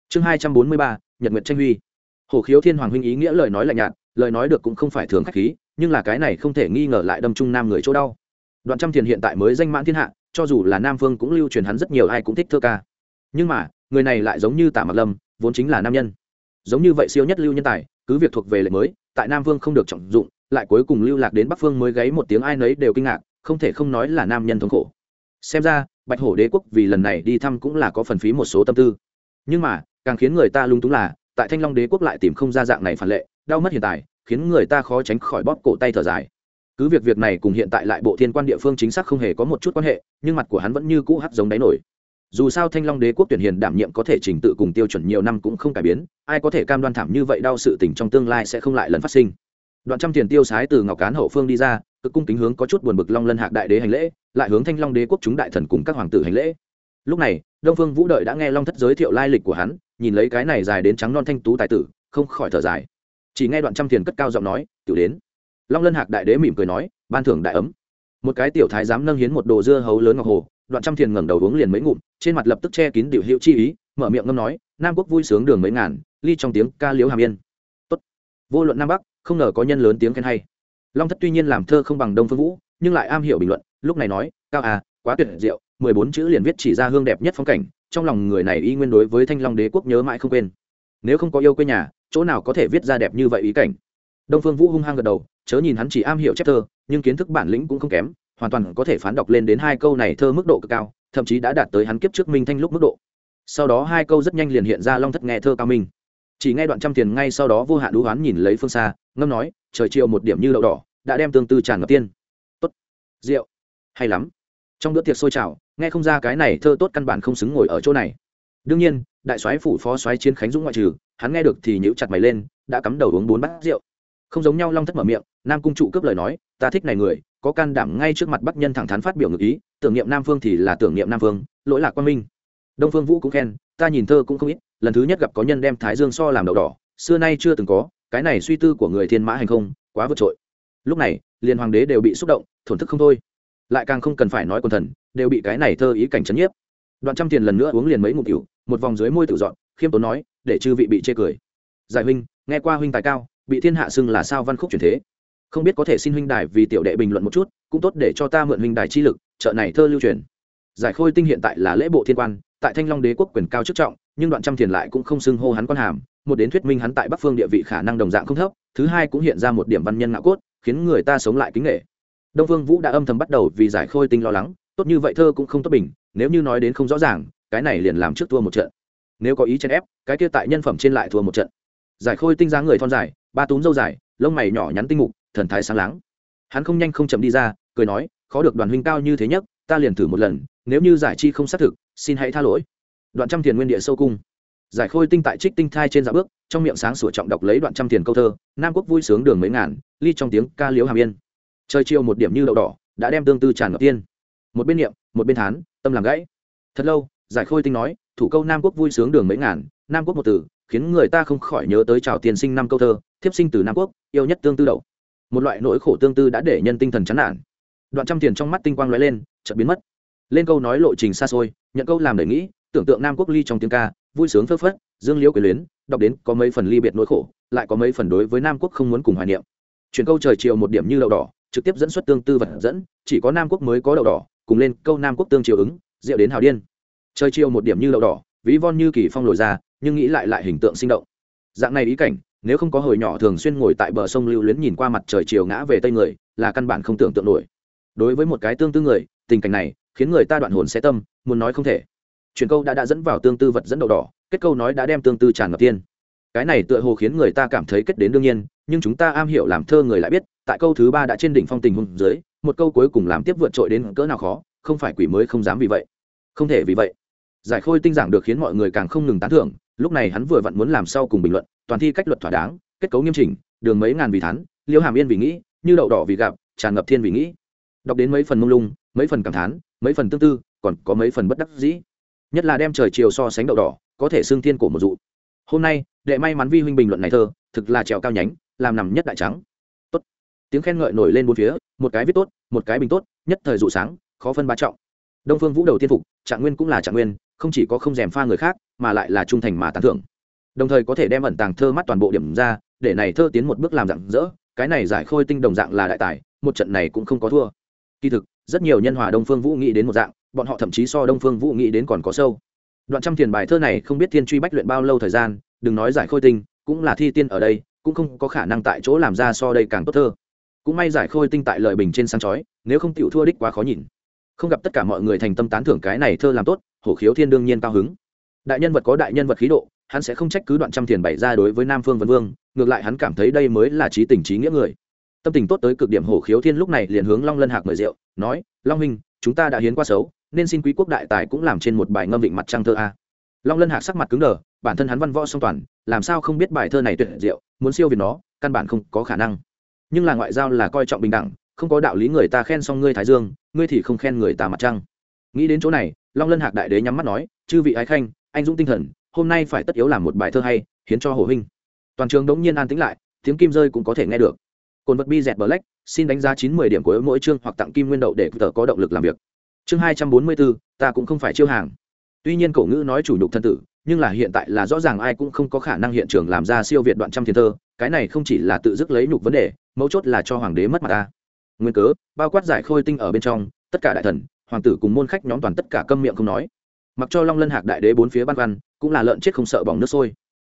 Chương hai trăm bốn mươi ba, nhật nguyệt tranh huy. Hồ khiếu thiên hoàng huynh ý nghĩa lời nói lạnh nhạt, lời nói được cũng không phải thường khách khí, nhưng là cái này không thể nghi ngờ lại đâm trung nam người chỗ đau. Đoạn trăm thiền hiện tại mới danh mãn thiên hạ, cho dù là nam phương cũng lưu truyền hắn rất nhiều ai cũng thích thơ ca. Nhưng mà, người này lại giống như tả mặc lâm, vốn chính là nam nhân giống như vậy siêu nhất lưu nhân tài, cứ việc thuộc về lệ mới, tại nam vương không được trọng dụng, lại cuối cùng lưu lạc đến bắc phương mới gáy một tiếng ai nấy đều kinh ngạc, không thể không nói là nam nhân thống khổ. Xem ra, bạch hổ đế quốc vì lần này đi thăm cũng là có phần phí một số tâm tư. Nhưng mà, càng khiến người ta lung túng là, tại thanh long đế quốc lại tìm không ra dạng này phản lệ, đau mất hiện tại, khiến người ta khó tránh khỏi bóp cổ tay thở dài. Cứ việc việc này cùng hiện tại lại bộ thiên quan địa phương chính xác không hề có một chút quan hệ, nhưng mặt của hắn vẫn như cũ hắt giống đáy nổi dù sao thanh long đế quốc tuyển hiền đảm nhiệm có thể trình tự cùng tiêu chuẩn nhiều năm cũng không cải biến, ai có thể cam đoan thảm như vậy đau sự tình trong tương lai sẽ không lại lần phát sinh. Đoạn trăm tiền tiêu sái từ ngọc cán hậu phương đi ra, cực cung kính hướng có chút buồn bực long lân hạc đại đế hành lễ, lại hướng thanh long đế quốc chúng đại thần cùng các hoàng tử hành lễ. Lúc này, đông phương vũ đợi đã nghe long thất giới thiệu lai lịch của hắn, nhìn lấy cái này dài đến trắng non thanh tú tài tử, không khỏi thở dài. Chỉ nghe đoạn trăm tiền cất cao giọng nói, tiểu đến. Long lân hạc đại đế mỉm cười nói, ban thưởng đại ấm. Một cái tiểu thái dám nâng hiến một đồ dưa hấu lớn ngọc hồ, đoạn trăm thiền ngẩng đầu uống liền mấy ngụm trên mặt lập tức che kín tiểu hiệu chi ý, mở miệng ngâm nói, nam quốc vui sướng đường mấy ngàn, ly trong tiếng ca liếu hàm yên. Tốt. Vô luận nam bắc, không ngờ có nhân lớn tiếng khen hay. Long thất tuy nhiên làm thơ không bằng đông phương vũ, nhưng lại am hiểu bình luận, lúc này nói, cao à quá tuyệt diệu, mười bốn chữ liền viết chỉ ra hương đẹp nhất phong cảnh, trong lòng người này y nguyên đối với thanh long đế quốc nhớ mãi không quên. Nếu không có yêu quê nhà, chỗ nào có thể viết ra đẹp như vậy ý cảnh? Đông phương vũ hung hăng gật đầu, chớ nhìn hắn chỉ am hiểu chép thơ, nhưng kiến thức bản lĩnh cũng không kém, hoàn toàn có thể phán đọc lên đến hai câu này thơ mức độ cực cao thậm chí đã đạt tới hắn kiếp trước minh thanh lúc mức độ. Sau đó hai câu rất nhanh liền hiện ra long thất nghe thơ cao minh. Chỉ nghe đoạn trăm tiền ngay sau đó vô hạn đũ hoán nhìn lấy phương xa, ngâm nói, trời chiều một điểm như đậu đỏ, đã đem tương tư tràn ngập tiên. Tốt. Rượu. Hay lắm. Trong bữa tiệc sôi trào, nghe không ra cái này thơ tốt căn bản không xứng ngồi ở chỗ này. Đương nhiên, đại soái phủ phó soái chiến khánh dũng ngoại trừ, hắn nghe được thì nhíu chặt mày lên, đã cắm đầu uống bốn bát rượu. Không giống nhau long thất mở miệng, nam cung trụ cướp lời nói, ta thích này người, có can đảm ngay trước mặt bắc nhân thẳng thắn phát biểu ngược ý tưởng niệm nam phương thì là tưởng niệm nam phương, lỗi lạc quan minh. Đông phương vũ cũng khen, ta nhìn thơ cũng không ít, lần thứ nhất gặp có nhân đem thái dương so làm đậu đỏ, xưa nay chưa từng có, cái này suy tư của người thiên mã hành không, quá vượt trội. Lúc này, liền hoàng đế đều bị xúc động, thổn thức không thôi. Lại càng không cần phải nói quần thần, đều bị cái này thơ ý cảnh chấn nhiếp. Đoạn trăm tiền lần nữa uống liền mấy ngụm cửu một vòng dưới môi tự dọn, khiêm tốn nói, để chư vị bị chê cười. Giải huynh, nghe qua huynh tài cao, bị thiên hạ xưng là sao văn khúc truyền thế. Không biết có thể xin huynh đài vì tiểu đệ bình luận một chút, cũng tốt để cho ta mượn huynh đài chi lực chợ này thơ lưu truyền. Giải khôi tinh hiện tại là lễ bộ thiên quan, tại thanh long đế quốc quyền cao chức trọng, nhưng đoạn trăm thiền lại cũng không xưng hô hắn quan hàm, một đến thuyết minh hắn tại bắc phương địa vị khả năng đồng dạng không thấp, thứ hai cũng hiện ra một điểm văn nhân ngạo cốt, khiến người ta sống lại kính nghệ đông phương vũ đã âm thầm bắt đầu vì giải khôi tinh lo lắng, tốt như vậy thơ cũng không tốt bình, nếu như nói đến không rõ ràng, cái này liền làm trước thua một trận. Nếu có ý chèn ép, cái kia tại nhân phẩm trên lại thua một trận. Giải khôi tinh dáng người thon dài, ba túm dâu dài, lông mày nhỏ nhắn tinh mục, thần thái sáng láng. Hắn không nhanh không chậm đi ra, cười nói khó được đoàn huynh cao như thế nhất ta liền thử một lần, nếu như giải chi không xác thực, xin hãy tha lỗi. Đoạn trăm tiền nguyên địa sâu cung. Giải khôi tinh tại trích tinh thai trên dạ bước, trong miệng sáng sủa trọng đọc lấy đoạn trăm tiền câu thơ, nam quốc vui sướng đường mấy ngàn, ly trong tiếng ca liếu hàm yên. Trời chiều một điểm như đậu đỏ, đã đem tương tư tràn ngập tiên. Một bên niệm, một bên thán, tâm làm gãy. Thật lâu, giải khôi tinh nói, thủ câu nam quốc vui sướng đường mấy ngàn, nam quốc một từ, khiến người ta không khỏi nhớ tới chào tiền sinh năm câu thơ, thiếp sinh từ nam quốc, yêu nhất tương tư đậu. Một loại nỗi khổ tương tư đã để nhân tinh thần chán nản đoạn trăm tiền trong mắt tinh quang lóe lên chợt biến mất. Lên câu nói lộ trình xa xôi nhận câu làm để nghĩ tưởng tượng nam quốc ly trong tiếng ca vui sướng phớt phớt, dương liễu quyền luyến đọc đến có mấy phần ly biệt nỗi khổ lại có mấy phần đối với nam quốc không muốn cùng hoài niệm. Chuyển câu trời chiều một điểm như đậu đỏ trực tiếp dẫn xuất tương tư vật dẫn chỉ có nam quốc mới có đậu đỏ cùng lên câu nam quốc tương chiều ứng rượu đến hào điên. Trời chiều một điểm như đậu đỏ ví von như kỳ phong lồi ra nhưng nghĩ lại lại hình tượng sinh động. Dạng này ý cảnh nếu không có hồi nhỏ thường xuyên ngồi tại bờ sông lưu luyến nhìn qua mặt trời chiều ngã về tây người là căn bản không tưởng tượng nổi đối với một cái tương tư người, tình cảnh này khiến người ta đoạn hồn sẽ tâm, muốn nói không thể. Chuyển câu đã đã dẫn vào tương tư vật dẫn đậu đỏ, kết câu nói đã đem tương tư tràn ngập tiên. Cái này tựa hồ khiến người ta cảm thấy kết đến đương nhiên, nhưng chúng ta am hiểu làm thơ người lại biết, tại câu thứ ba đã trên đỉnh phong tình hôn dưới, một câu cuối cùng làm tiếp vượt trội đến cỡ nào khó, không phải quỷ mới không dám vì vậy. Không thể vì vậy. Giải khôi tinh giảng được khiến mọi người càng không ngừng tán thưởng, lúc này hắn vừa vặn muốn làm sau cùng bình luận, toàn thi cách luật thỏa đáng, kết cấu nghiêm chỉnh, đường mấy ngàn vì thán, liêu hàm yên vì nghĩ, như đậu đỏ vì gặp, tràn ngập thiên vì nghĩ đọc đến mấy phần mông lung, mấy phần cảm thán, mấy phần tương tư, còn có mấy phần bất đắc dĩ. Nhất là đem trời chiều so sánh đậu đỏ, có thể xương thiên cổ một dụ. Hôm nay, đệ may mắn vi huynh bình luận này thơ, thực là trèo cao nhánh, làm nằm nhất đại trắng. Tốt. Tiếng khen ngợi nổi lên bốn phía, một cái viết tốt, một cái bình tốt, nhất thời dụ sáng, khó phân ba trọng. Đông phương vũ đầu tiên phục, trạng nguyên cũng là trạng nguyên, không chỉ có không dèm pha người khác, mà lại là trung thành mà tán thưởng. Đồng thời có thể đem ẩn tàng thơ mắt toàn bộ điểm ra, để này thơ tiến một bước làm dạng dỡ cái này giải khôi tinh đồng dạng là đại tài, một trận này cũng không có thua kỳ thực, rất nhiều nhân hòa đông phương vũ nghĩ đến một dạng, bọn họ thậm chí so đông phương vũ nghĩ đến còn có sâu. Đoạn trăm thiền bài thơ này không biết thiên truy bách luyện bao lâu thời gian, đừng nói giải khôi tinh, cũng là thi tiên ở đây, cũng không có khả năng tại chỗ làm ra so đây càng tốt thơ. Cũng may giải khôi tinh tại lời bình trên sáng chói, nếu không tiểu thua đích quá khó nhìn. Không gặp tất cả mọi người thành tâm tán thưởng cái này thơ làm tốt, hổ khiếu thiên đương nhiên cao hứng. Đại nhân vật có đại nhân vật khí độ, hắn sẽ không trách cứ đoạn trăm thiền bày ra đối với nam phương vân vương, ngược lại hắn cảm thấy đây mới là trí tình trí nghĩa người tâm tình tốt tới cực điểm hổ khiếu thiên lúc này liền hướng long lân hạc mời rượu, nói, long huynh, chúng ta đã hiến qua xấu, nên xin quý quốc đại tài cũng làm trên một bài ngâm vịnh mặt trăng thơ a. Long lân hạc sắc mặt cứng đờ, bản thân hắn văn võ song toàn, làm sao không biết bài thơ này tuyệt diệu, muốn siêu việt nó, căn bản không có khả năng. Nhưng là ngoại giao là coi trọng bình đẳng, không có đạo lý người ta khen xong ngươi thái dương, ngươi thì không khen người ta mặt trăng. Nghĩ đến chỗ này, long lân hạc đại đế nhắm mắt nói, chư vị ái khanh, anh dũng tinh thần, hôm nay phải tất yếu làm một bài thơ hay, hiến cho hồ huynh. Toàn trường đống nhiên an tĩnh lại, tiếng kim rơi cũng có thể nghe được cồn vật bi dẹt bờ lách xin đánh giá chín mươi điểm của mỗi chương hoặc tặng kim nguyên đậu để tờ có động lực làm việc. Chương hai trăm bốn mươi bốn ta cũng không phải chiêu hàng. Tuy nhiên cổ ngữ nói chủ nhục thân tử nhưng là hiện tại là rõ ràng ai cũng không có khả năng hiện trường làm ra siêu việt đoạn trăm thiên thơ cái này không chỉ là tự dứt lấy nhục vấn đề mấu chốt là cho hoàng đế mất mặt ta. Nguyên cớ bao quát giải khôi tinh ở bên trong tất cả đại thần hoàng tử cùng môn khách nhóm toàn tất cả câm miệng không nói. Mặc cho long lân hạc đại đế bốn phía băn khoăn cũng là lợn chết không sợ bỏng nước sôi.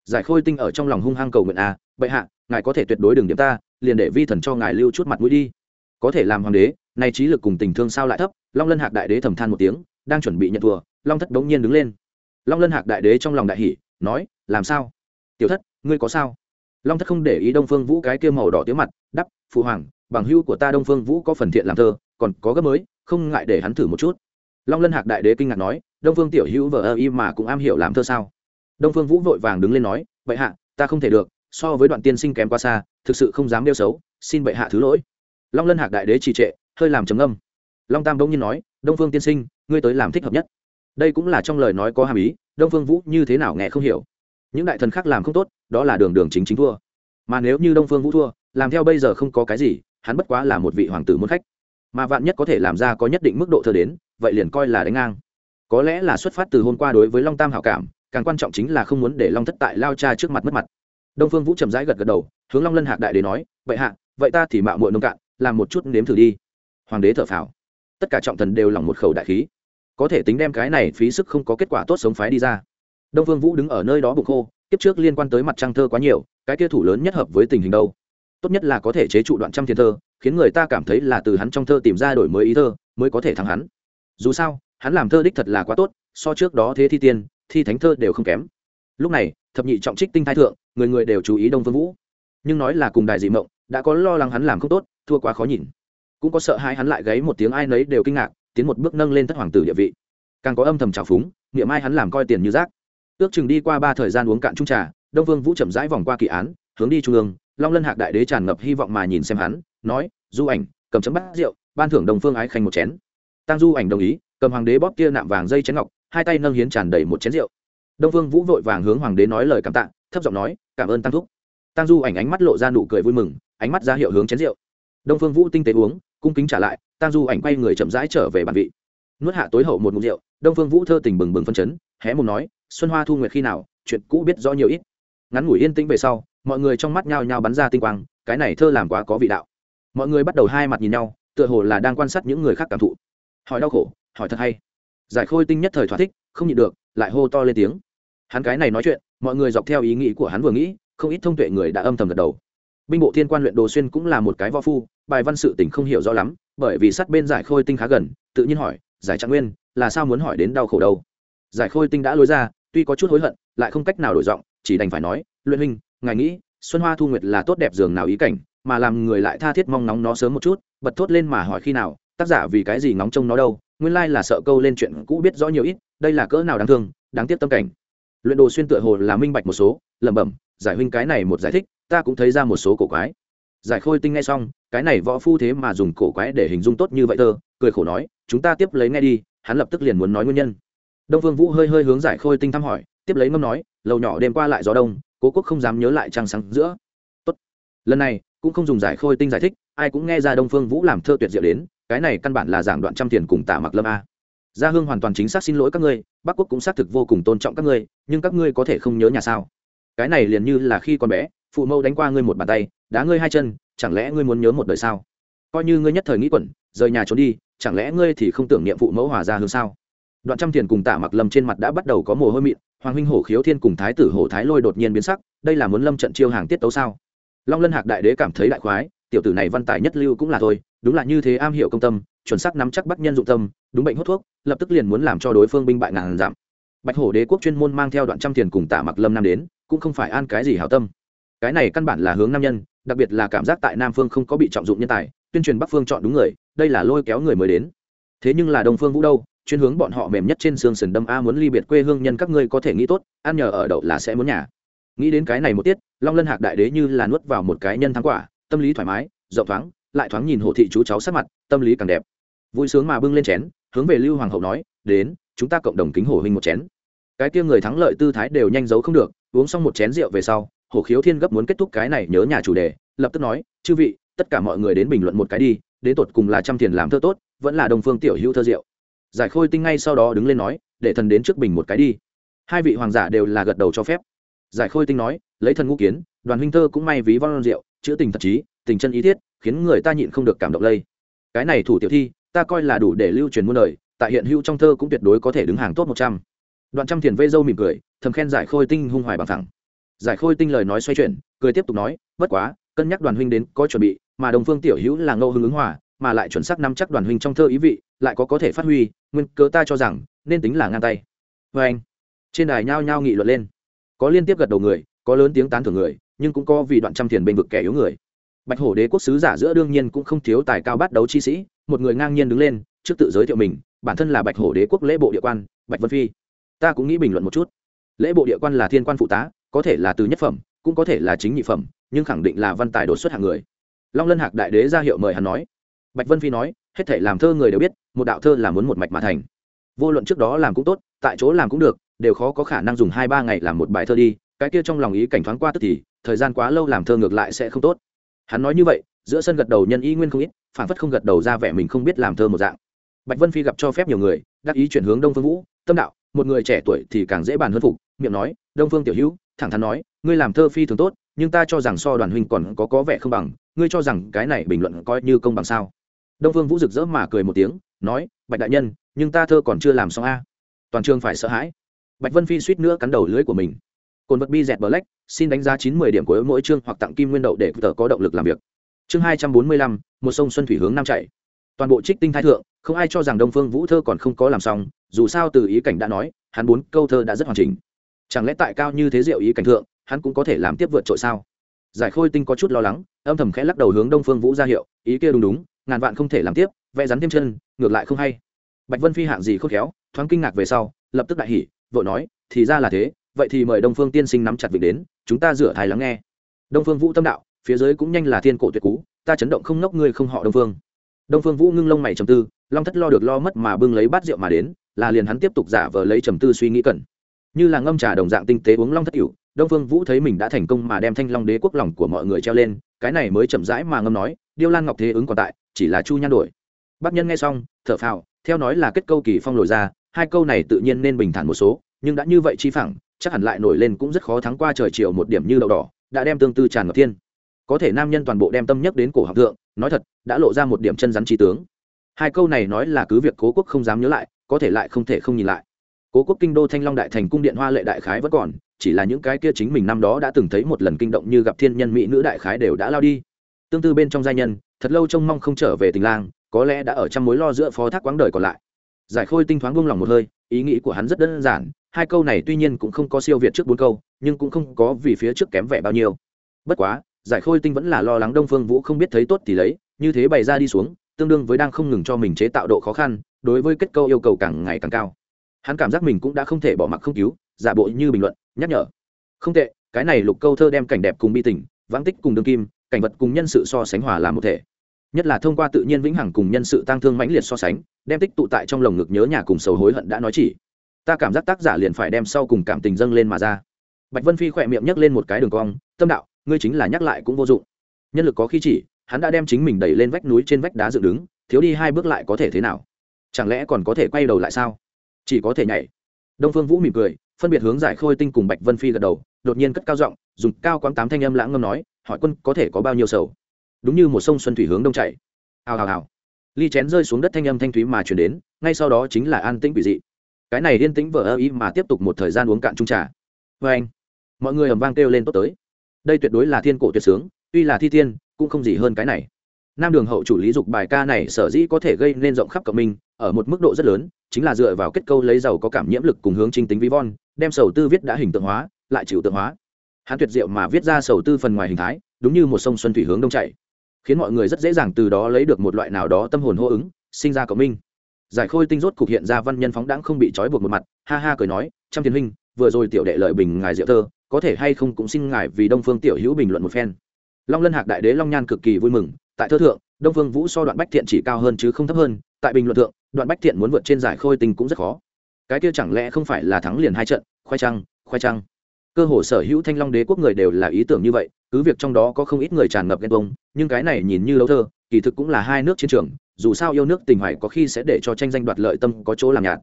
Giải khôi tinh ở trong lòng hung hăng cầu nguyện a à, bệ hạ ngài có thể tuyệt đối đừng điểm ta liền để vi thần cho ngài lưu chút mặt mũi đi. Có thể làm hoàng đế, nay trí lực cùng tình thương sao lại thấp? Long lân hạc đại đế thầm than một tiếng, đang chuẩn bị nhận thua, long thất đống nhiên đứng lên. Long lân hạc đại đế trong lòng đại hỷ nói, làm sao? Tiểu thất, ngươi có sao? Long thất không để ý đông phương vũ cái kia màu đỏ tiếng mặt, đắp, phụ hoàng, bằng hưu của ta đông phương vũ có phần thiện làm thơ, còn có gấp mới, không ngại để hắn thử một chút. Long lân hạc đại đế kinh ngạc nói, đông phương tiểu hữu vờ ơ y mà cũng am hiểu làm thơ sao? Đông phương vũ vội vàng đứng lên nói vậy hạ, ta không thể được so với đoạn tiên sinh kém quá xa, thực sự không dám đeo xấu, xin bệ hạ thứ lỗi. Long lân hạc đại đế trì trệ, hơi làm trầm âm long tam đông nhiên nói, đông phương tiên sinh, ngươi tới làm thích hợp nhất. Đây cũng là trong lời nói có hàm ý, đông phương vũ như thế nào nghe không hiểu. Những đại thần khác làm không tốt, đó là đường đường chính chính thua. Mà nếu như đông phương vũ thua, làm theo bây giờ không có cái gì, hắn bất quá là một vị hoàng tử muốn khách. Mà vạn nhất có thể làm ra có nhất định mức độ thơ đến, vậy liền coi là đánh ngang. Có lẽ là xuất phát từ hôm qua đối với long tam hảo cảm, càng quan trọng chính là không muốn để long thất tại lao cha trước mặt mất mặt đông phương vũ chậm rãi gật gật đầu, hướng long lân hạc đại đế nói, vậy hạ, vậy ta thì mạo muội nông cạn, làm một chút nếm thử đi. Hoàng đế thở phào. Tất cả trọng thần đều lòng một khẩu đại khí. Có thể tính đem cái này phí sức không có kết quả tốt sống phái đi ra. Đông phương vũ đứng ở nơi đó bụng khô tiếp trước liên quan tới mặt trăng thơ quá nhiều, cái kia thủ lớn nhất hợp với tình hình đâu. Tốt nhất là có thể chế trụ đoạn trăm thiên thơ, khiến người ta cảm thấy là từ hắn trong thơ tìm ra đổi mới ý thơ, mới có thể thắng hắn. Dù sao, hắn làm thơ đích thật là quá tốt, so trước đó thế thi tiên, thi thánh thơ đều không kém lúc này, thập nhị trọng trích tinh thái thượng, người người đều chú ý đông phương vũ. Nhưng nói là cùng đại dị mộng, đã có lo lắng hắn làm không tốt, thua quá khó nhìn. Cũng có sợ hai hắn lại gáy một tiếng ai nấy đều kinh ngạc, tiến một bước nâng lên thất hoàng tử địa vị. Càng có âm thầm trào phúng, niệm ai hắn làm coi tiền như rác. Ước chừng đi qua ba thời gian uống cạn trung trà, đông vương vũ chậm rãi vòng qua kỳ án, hướng đi trung ương, long lân hạc đại đế tràn ngập hy vọng mà nhìn xem hắn, nói, du ảnh, cầm chấm bát rượu, ban thưởng đồng phương ái khanh một chén. Tăng du ảnh đồng ý, cầm hoàng đế bóp kia nạm vàng dây chén ngọc, hai tay nâng hiến tràn đầy một chén rượu đông vương vũ vội vàng hướng hoàng đế nói lời cảm tạ, thấp giọng nói, cảm ơn tăng thúc. Tăng du ảnh ánh mắt lộ ra nụ cười vui mừng, ánh mắt ra hiệu hướng chén rượu. Đông phương vũ tinh tế uống, cung kính trả lại, tăng du ảnh quay người chậm rãi trở về bản vị. Nuốt hạ tối hậu một mục rượu, đông phương vũ thơ tình bừng bừng phân chấn, hé mồm nói, xuân hoa thu nguyệt khi nào, chuyện cũ biết rõ nhiều ít. Ngắn ngủi yên tĩnh về sau, mọi người trong mắt nhao nhao bắn ra tinh quang, cái này thơ làm quá có vị đạo. Mọi người bắt đầu hai mặt nhìn nhau, tựa hồ là đang quan sát những người khác cảm thụ. Hỏi đau khổ, hỏi thật hay. Giải khôi tinh nhất thời thỏa thích, không nhịn được, lại hô to lên tiếng hắn cái này nói chuyện, mọi người dọc theo ý nghĩ của hắn vừa nghĩ, không ít thông tuệ người đã âm thầm gật đầu. Binh bộ thiên quan luyện đồ xuyên cũng là một cái võ phu, bài văn sự tỉnh không hiểu rõ lắm, bởi vì sát bên giải khôi tinh khá gần, tự nhiên hỏi, giải trạng nguyên, là sao muốn hỏi đến đau khổ đâu? Giải khôi tinh đã lối ra, tuy có chút hối hận, lại không cách nào đổi giọng, chỉ đành phải nói, luyện huynh, ngài nghĩ, xuân hoa thu nguyệt là tốt đẹp giường nào ý cảnh, mà làm người lại tha thiết mong nóng nó sớm một chút, bật thốt lên mà hỏi khi nào, tác giả vì cái gì ngóng trông nó đâu, nguyên lai là sợ câu lên chuyện cũ biết rõ nhiều ít, đây là cỡ nào đáng thương, đáng tiếc tâm cảnh luyện đồ xuyên tựa hồ là minh bạch một số, lẩm bẩm, giải huynh cái này một giải thích, ta cũng thấy ra một số cổ quái. Giải khôi tinh nghe xong, cái này võ phu thế mà dùng cổ quái để hình dung tốt như vậy thơ, cười khổ nói, chúng ta tiếp lấy nghe đi, hắn lập tức liền muốn nói nguyên nhân. Đông phương vũ hơi hơi hướng giải khôi tinh thăm hỏi, tiếp lấy ngâm nói, lầu nhỏ đêm qua lại gió đông, cố quốc không dám nhớ lại trăng sáng giữa. Tốt. lần này, cũng không dùng giải khôi tinh giải thích, ai cũng nghe ra đông phương vũ làm thơ tuyệt diệu đến, cái này căn bản là giảng đoạn trăm tiền cùng tả mặc lâm a gia hương hoàn toàn chính xác xin lỗi các ngươi, bắc quốc cũng xác thực vô cùng tôn trọng các ngươi, nhưng các ngươi có thể không nhớ nhà sao? Cái này liền như là khi còn bé, phụ mẫu đánh qua ngươi một bàn tay, đá ngươi hai chân, chẳng lẽ ngươi muốn nhớ một đời sao? Coi như ngươi nhất thời nghĩ quẩn, rời nhà trốn đi, chẳng lẽ ngươi thì không tưởng niệm phụ mẫu hòa gia hương sao? Đoạn trăm tiền cùng tả mặc lâm trên mặt đã bắt đầu có mồ hôi mịn, hoàng huynh hổ khiếu thiên cùng thái tử hổ thái lôi đột nhiên biến sắc, đây là muốn lâm trận chiêu hàng tiết tấu sao? Long lân hạc đại đế cảm thấy đại khoái, tiểu tử này văn tài nhất lưu cũng là thôi, đúng là như thế am hiểu công tâm chuẩn xác nắm chắc bắt nhân dụng tâm, đúng bệnh hút thuốc, lập tức liền muốn làm cho đối phương binh bại ngàn giảm bạch hổ đế quốc chuyên môn mang theo đoạn trăm tiền cùng tả mặc lâm nam đến, cũng không phải an cái gì hảo tâm. Cái này căn bản là hướng nam nhân, đặc biệt là cảm giác tại nam phương không có bị trọng dụng nhân tài, tuyên truyền bắc phương chọn đúng người, đây là lôi kéo người mới đến. Thế nhưng là đông phương vũ đâu, chuyên hướng bọn họ mềm nhất trên xương sườn đâm a muốn ly biệt quê hương nhân các ngươi có thể nghĩ tốt, ăn nhờ ở đậu là sẽ muốn nhà. Nghĩ đến cái này một tiết, long lân hạc đại đế như là nuốt vào một cái nhân thắng quả, tâm lý thoải mái, rộng thoáng, lại thoáng nhìn hồ thị chú cháu sát mặt, tâm lý càng đẹp vui sướng mà bưng lên chén, hướng về lưu hoàng hậu nói, đến, chúng ta cộng đồng kính hổ huynh một chén. Cái kia người thắng lợi tư thái đều nhanh giấu không được, uống xong một chén rượu về sau, hổ khiếu thiên gấp muốn kết thúc cái này nhớ nhà chủ đề, lập tức nói, chư vị, tất cả mọi người đến bình luận một cái đi, đến tột cùng là trăm tiền làm thơ tốt, vẫn là đồng phương tiểu hữu thơ rượu. Giải khôi tinh ngay sau đó đứng lên nói, để thần đến trước bình một cái đi. Hai vị hoàng giả đều là gật đầu cho phép. Giải khôi tinh nói, lấy thần ngũ kiến, đoàn huynh thơ cũng may ví von rượu, chữ tình thật chí, tình chân ý thiết, khiến người ta nhịn không được cảm động lây. Cái này thủ tiểu thi ta coi là đủ để lưu truyền muôn đời, tại hiện hữu trong thơ cũng tuyệt đối có thể đứng hàng tốt một trăm. Đoạn trăm thiền vây dâu mỉm cười, thầm khen giải khôi tinh hung hoài bằng thẳng. Giải khôi tinh lời nói xoay chuyển, cười tiếp tục nói, bất quá, cân nhắc đoàn huynh đến có chuẩn bị, mà đồng phương tiểu hữu là ngẫu hứng ứng hòa, mà lại chuẩn xác nắm chắc đoàn huynh trong thơ ý vị, lại có có thể phát huy, nguyên cớ ta cho rằng, nên tính là ngang tay. Vê anh, trên đài nhao nhao nghị luận lên. Có liên tiếp gật đầu người, có lớn tiếng tán thưởng người, nhưng cũng có vì đoạn trăm Thiền bên vực kẻ yếu người bạch hổ đế quốc sứ giả giữa đương nhiên cũng không thiếu tài cao bắt đấu chi sĩ, một người ngang nhiên đứng lên, trước tự giới thiệu mình, bản thân là bạch hổ đế quốc lễ bộ địa quan, bạch vân phi. Ta cũng nghĩ bình luận một chút. Lễ bộ địa quan là thiên quan phụ tá, có thể là từ nhất phẩm, cũng có thể là chính nhị phẩm, nhưng khẳng định là văn tài đột xuất hạng người. Long lân hạc đại đế ra hiệu mời hắn nói. Bạch vân phi nói, hết thể làm thơ người đều biết, một đạo thơ là muốn một mạch mà thành. Vô luận trước đó làm cũng tốt, tại chỗ làm cũng được, đều khó có khả năng dùng hai ba ngày làm một bài thơ đi, cái kia trong lòng ý cảnh thoáng qua tức thì, thời gian quá lâu làm thơ ngược lại sẽ không tốt hắn nói như vậy, giữa sân gật đầu nhân y nguyên không ít, phản phất không gật đầu ra vẻ mình không biết làm thơ một dạng. Bạch vân phi gặp cho phép nhiều người, đắc ý chuyển hướng đông phương vũ, tâm đạo, một người trẻ tuổi thì càng dễ bàn hơn phục. Miệng nói, đông phương tiểu hữu, thẳng thắn nói, ngươi làm thơ phi thường tốt, nhưng ta cho rằng so đoàn huynh còn có có vẻ không bằng, ngươi cho rằng cái này bình luận coi như công bằng sao? Đông phương vũ rực rỡ mà cười một tiếng, nói, bạch đại nhân, nhưng ta thơ còn chưa làm xong a, toàn trường phải sợ hãi. Bạch vân phi suýt nữa cắn đầu lưới của mình cồn vật bi dẹt black, xin đánh giá chín mươi điểm của mỗi chương hoặc tặng kim nguyên đậu để tờ có động lực làm việc. Chương hai trăm bốn mươi lăm, một sông xuân thủy hướng nam chảy. Toàn bộ trích tinh thái thượng, không ai cho rằng đông phương vũ thơ còn không có làm xong, dù sao từ ý cảnh đã nói, hắn bốn câu thơ đã rất hoàn chỉnh. Chẳng lẽ tại cao như thế diệu ý cảnh thượng, hắn cũng có thể làm tiếp vượt trội sao? Giải khôi tinh có chút lo lắng, âm thầm khẽ lắc đầu hướng đông phương vũ ra hiệu, ý kia đúng đúng, ngàn vạn không thể làm tiếp, vẽ rắn thêm chân, ngược lại không hay. Bạch vân phi hạng gì khôn khéo, thoáng kinh ngạc về sau, lập tức đại hỉ, vội nói, thì ra là thế vậy thì mời đông phương tiên sinh nắm chặt việc đến, chúng ta rửa thai lắng nghe. Đông phương vũ tâm đạo, phía dưới cũng nhanh là thiên cổ tuyệt cú, ta chấn động không nốc ngươi không họ đông phương. Đông phương vũ ngưng lông mày trầm tư, long thất lo được lo mất mà bưng lấy bát rượu mà đến, là liền hắn tiếp tục giả vờ lấy trầm tư suy nghĩ cẩn. Như là ngâm trà đồng dạng tinh tế uống long thất cửu đông phương vũ thấy mình đã thành công mà đem thanh long đế quốc lòng của mọi người treo lên, cái này mới chậm rãi mà ngâm nói, điêu lan ngọc thế ứng còn tại, chỉ là chu nhan đổi. Bác nhân nghe xong, thở phào, theo nói là kết câu kỳ phong lồi ra, hai câu này tự nhiên nên bình thản một số, nhưng đã như vậy chi phẳng chắc hẳn lại nổi lên cũng rất khó thắng qua trời chiều một điểm như đậu đỏ, đã đem tương tư tràn ngập thiên. Có thể nam nhân toàn bộ đem tâm nhất đến cổ học thượng, nói thật, đã lộ ra một điểm chân rắn trí tướng. Hai câu này nói là cứ việc cố quốc không dám nhớ lại, có thể lại không thể không nhìn lại. Cố quốc kinh đô thanh long đại thành cung điện hoa lệ đại khái vẫn còn, chỉ là những cái kia chính mình năm đó đã từng thấy một lần kinh động như gặp thiên nhân mỹ nữ đại khái đều đã lao đi. Tương tư bên trong giai nhân, thật lâu trông mong không trở về tình lang, có lẽ đã ở trong mối lo giữa phó thác quãng đời còn lại. Giải khôi tinh thoáng buông lòng một hơi, ý nghĩ của hắn rất đơn giản hai câu này tuy nhiên cũng không có siêu việt trước bốn câu, nhưng cũng không có vì phía trước kém vẻ bao nhiêu. Bất quá, giải khôi tinh vẫn là lo lắng đông phương vũ không biết thấy tốt thì lấy, như thế bày ra đi xuống, tương đương với đang không ngừng cho mình chế tạo độ khó khăn, đối với kết câu yêu cầu càng ngày càng cao. Hắn cảm giác mình cũng đã không thể bỏ mặc không cứu, giả bộ như bình luận, nhắc nhở. Không tệ, cái này lục câu thơ đem cảnh đẹp cùng bi tình, vãng tích cùng đương kim, cảnh vật cùng nhân sự so sánh hòa làm một thể. Nhất là thông qua tự nhiên vĩnh hằng cùng nhân sự tăng thương mãnh liệt so sánh, đem tích tụ tại trong lồng ngực nhớ nhà cùng sầu hối hận đã nói chỉ ta cảm giác tác giả liền phải đem sau cùng cảm tình dâng lên mà ra. Bạch vân phi khỏe miệng nhấc lên một cái đường cong, tâm đạo, ngươi chính là nhắc lại cũng vô dụng. Nhân lực có khi chỉ, hắn đã đem chính mình đẩy lên vách núi trên vách đá dựng đứng, thiếu đi hai bước lại có thể thế nào? Chẳng lẽ còn có thể quay đầu lại sao? Chỉ có thể nhảy. Đông phương vũ mỉm cười, phân biệt hướng giải khôi tinh cùng bạch vân phi gật đầu, đột nhiên cất cao giọng, dùng cao quãng tám thanh âm lãng ngâm nói, hỏi quân có thể có bao nhiêu sầu? Đúng như một sông xuân thủy hướng đông chảy. Hào hào hào. Ly chén rơi xuống đất thanh âm thanh thúy mà chuyển đến, ngay sau đó chính là an tĩnh quỷ dị cái này yên tĩnh vờ ơ ý mà tiếp tục một thời gian uống cạn trung trà. Vê anh. Mọi người ầm vang kêu lên tốt tới. Đây tuyệt đối là thiên cổ tuyệt sướng, tuy là thi thiên, cũng không gì hơn cái này. Nam đường hậu chủ lý dục bài ca này sở dĩ có thể gây nên rộng khắp cộng minh, ở một mức độ rất lớn, chính là dựa vào kết câu lấy giàu có cảm nhiễm lực cùng hướng trinh tính ví von, đem sầu tư viết đã hình tượng hóa, lại chịu tượng hóa. Hắn tuyệt diệu mà viết ra sầu tư phần ngoài hình thái, đúng như một sông xuân thủy hướng đông chảy, khiến mọi người rất dễ dàng từ đó lấy được một loại nào đó tâm hồn hô ứng, sinh ra cộng minh giải khôi tinh rốt cục hiện ra văn nhân phóng đãng không bị trói buộc một mặt, ha ha cười nói, trăm thiên huynh, vừa rồi tiểu đệ lợi bình ngài diệu thơ, có thể hay không cũng xin ngài vì đông phương tiểu hữu bình luận một phen. Long lân hạc đại đế long nhan cực kỳ vui mừng, tại thơ thượng, đông phương vũ so đoạn bách thiện chỉ cao hơn chứ không thấp hơn, tại bình luận thượng, đoạn bách thiện muốn vượt trên giải khôi tinh cũng rất khó. Cái kia chẳng lẽ không phải là thắng liền hai trận, khoai trăng khoai trăng cơ hồ sở hữu thanh long đế quốc người đều là ý tưởng như vậy, cứ việc trong đó có không ít người tràn ngập ghen bông nhưng cái này nhìn như lâu thơ, kỳ thực cũng là hai nước chiến trường, dù sao yêu nước tình hoài có khi sẽ để cho tranh danh đoạt lợi tâm có chỗ làm nhạt.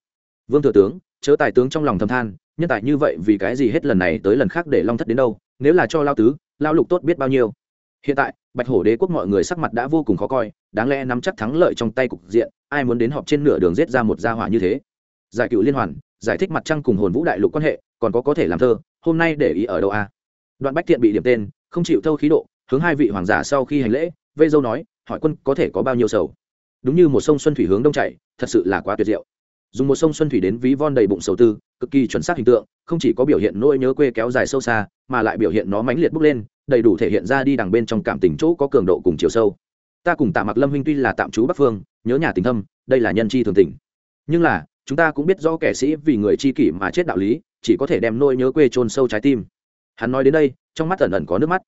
Vương thừa tướng, chớ tài tướng trong lòng thầm than, nhân tài như vậy vì cái gì hết lần này tới lần khác để long thất đến đâu, nếu là cho lao tứ, lao lục tốt biết bao nhiêu. Hiện tại, bạch hổ đế quốc mọi người sắc mặt đã vô cùng khó coi, đáng lẽ nắm chắc thắng lợi trong tay cục diện, ai muốn đến họp trên nửa đường giết ra một gia hỏa như thế? Giải cựu liên hoàn, giải thích mặt trăng cùng hồn vũ đại lục quan hệ, còn có có thể làm thơ hôm nay để ý ở đâu a à? đoạn bách thiện bị điểm tên, không chịu thâu khí độ, hướng hai vị hoàng giả sau khi hành lễ vây dâu nói, hỏi quân có thể có bao nhiêu sầu? Đúng như một sông xuân thủy hướng đông chảy, thật sự là quá tuyệt diệu. Dùng một sông xuân thủy đến ví von đầy bụng sầu tư, cực kỳ chuẩn xác hình tượng, không chỉ có biểu hiện nỗi nhớ quê kéo dài sâu xa, mà lại biểu hiện nó mãnh liệt bốc lên, đầy đủ thể hiện ra đi đằng bên trong cảm tình chỗ có cường độ cùng chiều sâu. Ta cùng tạ mặc lâm huynh tuy là tạm trú bắc phương, nhớ nhà tình thâm, đây là nhân chi thường tình. Nhưng là chúng ta cũng biết rõ kẻ sĩ vì người chi kỷ mà chết đạo lý, chỉ có thể đem nỗi nhớ quê chôn sâu trái tim. Hắn nói đến đây, trong mắt ẩn ẩn có nước mắt.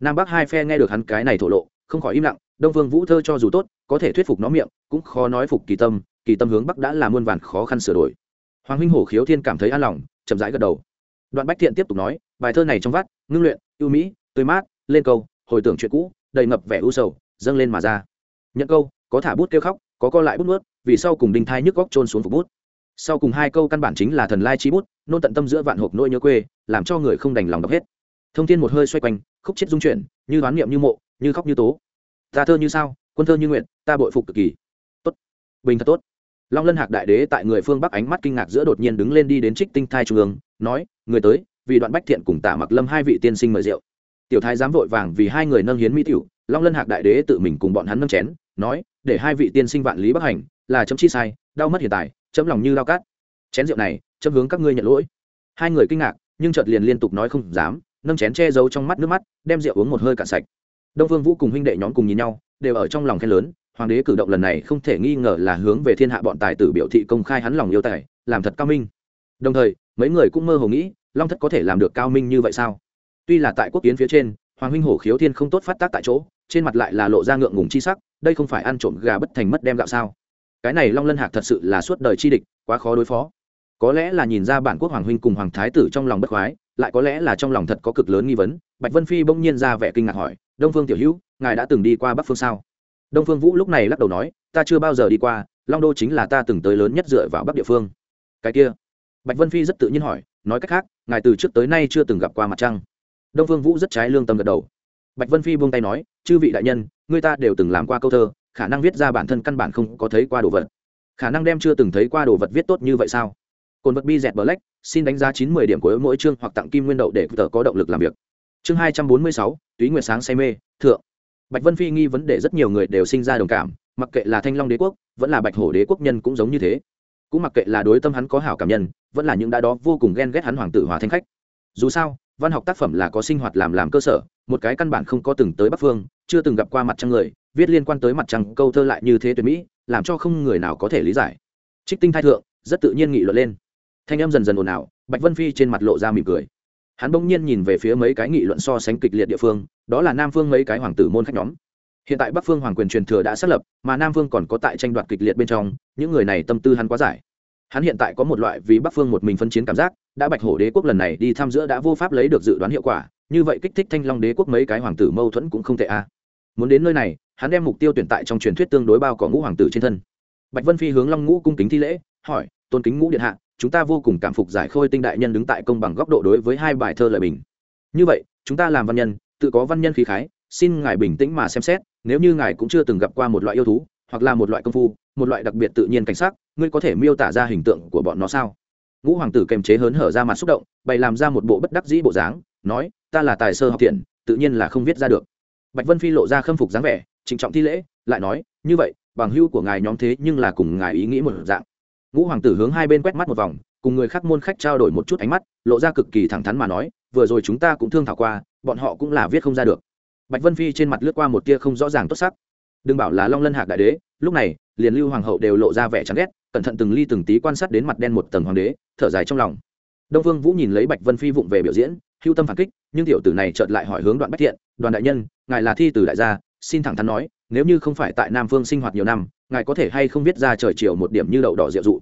Nam bắc hai phe nghe được hắn cái này thổ lộ, không khỏi im lặng, đông vương vũ thơ cho dù tốt, có thể thuyết phục nó miệng, cũng khó nói phục kỳ tâm kỳ tâm hướng bắc đã là muôn vàn khó khăn sửa đổi. Hoàng huynh hổ khiếu thiên cảm thấy an lòng, chậm rãi gật đầu. Đoạn bách thiện tiếp tục nói, bài thơ này trong vắt, ngưng luyện, ưu mỹ, tươi mát, lên câu, hồi tưởng chuyện cũ, đầy ngập vẻ ưu sầu, dâng lên mà ra. Nhận câu, có thả bút kêu khóc, có co lại bút nuốt, vì sau cùng đinh thai nhức góc trôn xuống phục bút sau cùng hai câu căn bản chính là thần lai chi bút, nôn tận tâm giữa vạn hộp nỗi nhớ quê, làm cho người không đành lòng đọc hết. Thông tin một hơi xoay quanh, khúc chết dung chuyển, như đoán niệm như mộ, như khóc như tố. Ta thơ như sao, quân thơ như nguyện, ta bội phục cực kỳ. Tốt. Bình thật tốt. Long lân hạc đại đế tại người phương bắc ánh mắt kinh ngạc giữa đột nhiên đứng lên đi đến trích tinh thai trung ương, nói, người tới, vì đoạn bách thiện cùng tả mặc lâm hai vị tiên sinh mời rượu. Tiểu thái dám vội vàng vì hai người nâng hiến mỹ tiểu, long lân hạc đại đế tự mình cùng bọn hắn nâng chén, nói, để hai vị tiên sinh vạn lý bắc hành, là chấm chi sai, đau mất hiện tại chấm lòng như lao cát. Chén rượu này, chấm hướng các ngươi nhận lỗi. Hai người kinh ngạc, nhưng chợt liền liên tục nói không dám, nâng chén che giấu trong mắt nước mắt, đem rượu uống một hơi cạn sạch. Đông vương vũ cùng huynh đệ nhóm cùng nhìn nhau, đều ở trong lòng khen lớn, hoàng đế cử động lần này không thể nghi ngờ là hướng về thiên hạ bọn tài tử biểu thị công khai hắn lòng yêu tài, làm thật cao minh. Đồng thời, mấy người cũng mơ hồ nghĩ, long thất có thể làm được cao minh như vậy sao? Tuy là tại quốc kiến phía trên, hoàng huynh hổ khiếu thiên không tốt phát tác tại chỗ, trên mặt lại là lộ ra ngượng ngùng chi sắc, đây không phải ăn trộm gà bất thành mất đem gạo sao? Cái này long lân hạc thật sự là suốt đời chi địch, quá khó đối phó. Có lẽ là nhìn ra bản quốc hoàng huynh cùng hoàng thái tử trong lòng bất khoái, lại có lẽ là trong lòng thật có cực lớn nghi vấn, bạch vân phi bỗng nhiên ra vẻ kinh ngạc hỏi, đông phương tiểu hữu, ngài đã từng đi qua bắc phương sao? Đông phương vũ lúc này lắc đầu nói, ta chưa bao giờ đi qua, long đô chính là ta từng tới lớn nhất dựa vào bắc địa phương. Cái kia, bạch vân phi rất tự nhiên hỏi, nói cách khác, ngài từ trước tới nay chưa từng gặp qua mặt trăng. Đông phương vũ rất trái lương tâm gật đầu. Bạch vân phi buông tay nói, chư vị đại nhân, người ta đều từng làm qua câu thơ khả năng viết ra bản thân căn bản không có thấy qua đồ vật. Khả năng đem chưa từng thấy qua đồ vật viết tốt như vậy sao? Cồn vật bi dẹt black, xin đánh giá chín mươi điểm của mỗi chương hoặc tặng kim nguyên đậu để tờ có động lực làm việc. Chương hai trăm bốn mươi sáu, túy nguyệt sáng say mê, thượng. Bạch vân phi nghi vấn đề rất nhiều người đều sinh ra đồng cảm, mặc kệ là thanh long đế quốc, vẫn là bạch hổ đế quốc nhân cũng giống như thế. Cũng mặc kệ là đối tâm hắn có hảo cảm nhân, vẫn là những đã đó vô cùng ghen ghét hắn hoàng tử hòa thanh khách. Dù sao, văn học tác phẩm là có sinh hoạt làm làm cơ sở, một cái căn bản không có từng tới bắc phương, chưa từng gặp qua mặt trăng người viết liên quan tới mặt trăng câu thơ lại như thế tuyệt mỹ, làm cho không người nào có thể lý giải. Trích tinh thai thượng, rất tự nhiên nghị luận lên. Thanh em dần dần ồn ào, bạch vân phi trên mặt lộ ra mỉm cười. Hắn bỗng nhiên nhìn về phía mấy cái nghị luận so sánh kịch liệt địa phương, đó là nam phương mấy cái hoàng tử môn khách nhóm. Hiện tại bắc phương hoàng quyền truyền thừa đã xác lập, mà nam phương còn có tại tranh đoạt kịch liệt bên trong, những người này tâm tư hắn quá giải hắn hiện tại có một loại vì bắc phương một mình phân chiến cảm giác, đã bạch hổ đế quốc lần này đi tham giữa đã vô pháp lấy được dự đoán hiệu quả, như vậy kích thích thanh long đế quốc mấy cái hoàng tử mâu thuẫn cũng không tệ a muốn đến nơi này, hắn đem mục tiêu tuyển tại trong truyền thuyết tương đối bao có ngũ hoàng tử trên thân. Bạch vân phi hướng long ngũ cung kính thi lễ, hỏi, tôn kính ngũ điện hạ, chúng ta vô cùng cảm phục giải khôi tinh đại nhân đứng tại công bằng góc độ đối với hai bài thơ lời bình. Như vậy, chúng ta làm văn nhân, tự có văn nhân khí khái, xin ngài bình tĩnh mà xem xét, nếu như ngài cũng chưa từng gặp qua một loại yêu thú, hoặc là một loại công phu, một loại đặc biệt tự nhiên cảnh sắc, ngươi có thể miêu tả ra hình tượng của bọn nó sao? Ngũ hoàng tử kềm chế hớn hở ra mặt xúc động, bày làm ra một bộ bất đắc dĩ bộ dáng, nói, ta là tài sơ học thiện tự nhiên là không viết ra được bạch vân phi lộ ra khâm phục dáng vẻ, trịnh trọng thi lễ, lại nói, như vậy, bằng hưu của ngài nhóm thế nhưng là cùng ngài ý nghĩ một dạng. Ngũ hoàng tử hướng hai bên quét mắt một vòng, cùng người khác môn khách trao đổi một chút ánh mắt, lộ ra cực kỳ thẳng thắn mà nói, vừa rồi chúng ta cũng thương thảo qua, bọn họ cũng là viết không ra được. Bạch vân phi trên mặt lướt qua một tia không rõ ràng tốt sắc. Đừng bảo là long lân hạc đại đế, lúc này, liền lưu hoàng hậu đều lộ ra vẻ chán ghét, cẩn thận từng ly từng tí quan sát đến mặt đen một tầng hoàng đế, thở dài trong lòng. Đông vương vũ nhìn lấy bạch vân phi vụng về biểu diễn hưu tâm phản kích, nhưng tiểu tử này chợt lại hỏi hướng đoạn bách thiện, đoàn đại nhân, ngài là thi tử đại gia, xin thẳng thắn nói, nếu như không phải tại nam phương sinh hoạt nhiều năm, ngài có thể hay không viết ra trời chiều một điểm như đậu đỏ rượu dụ?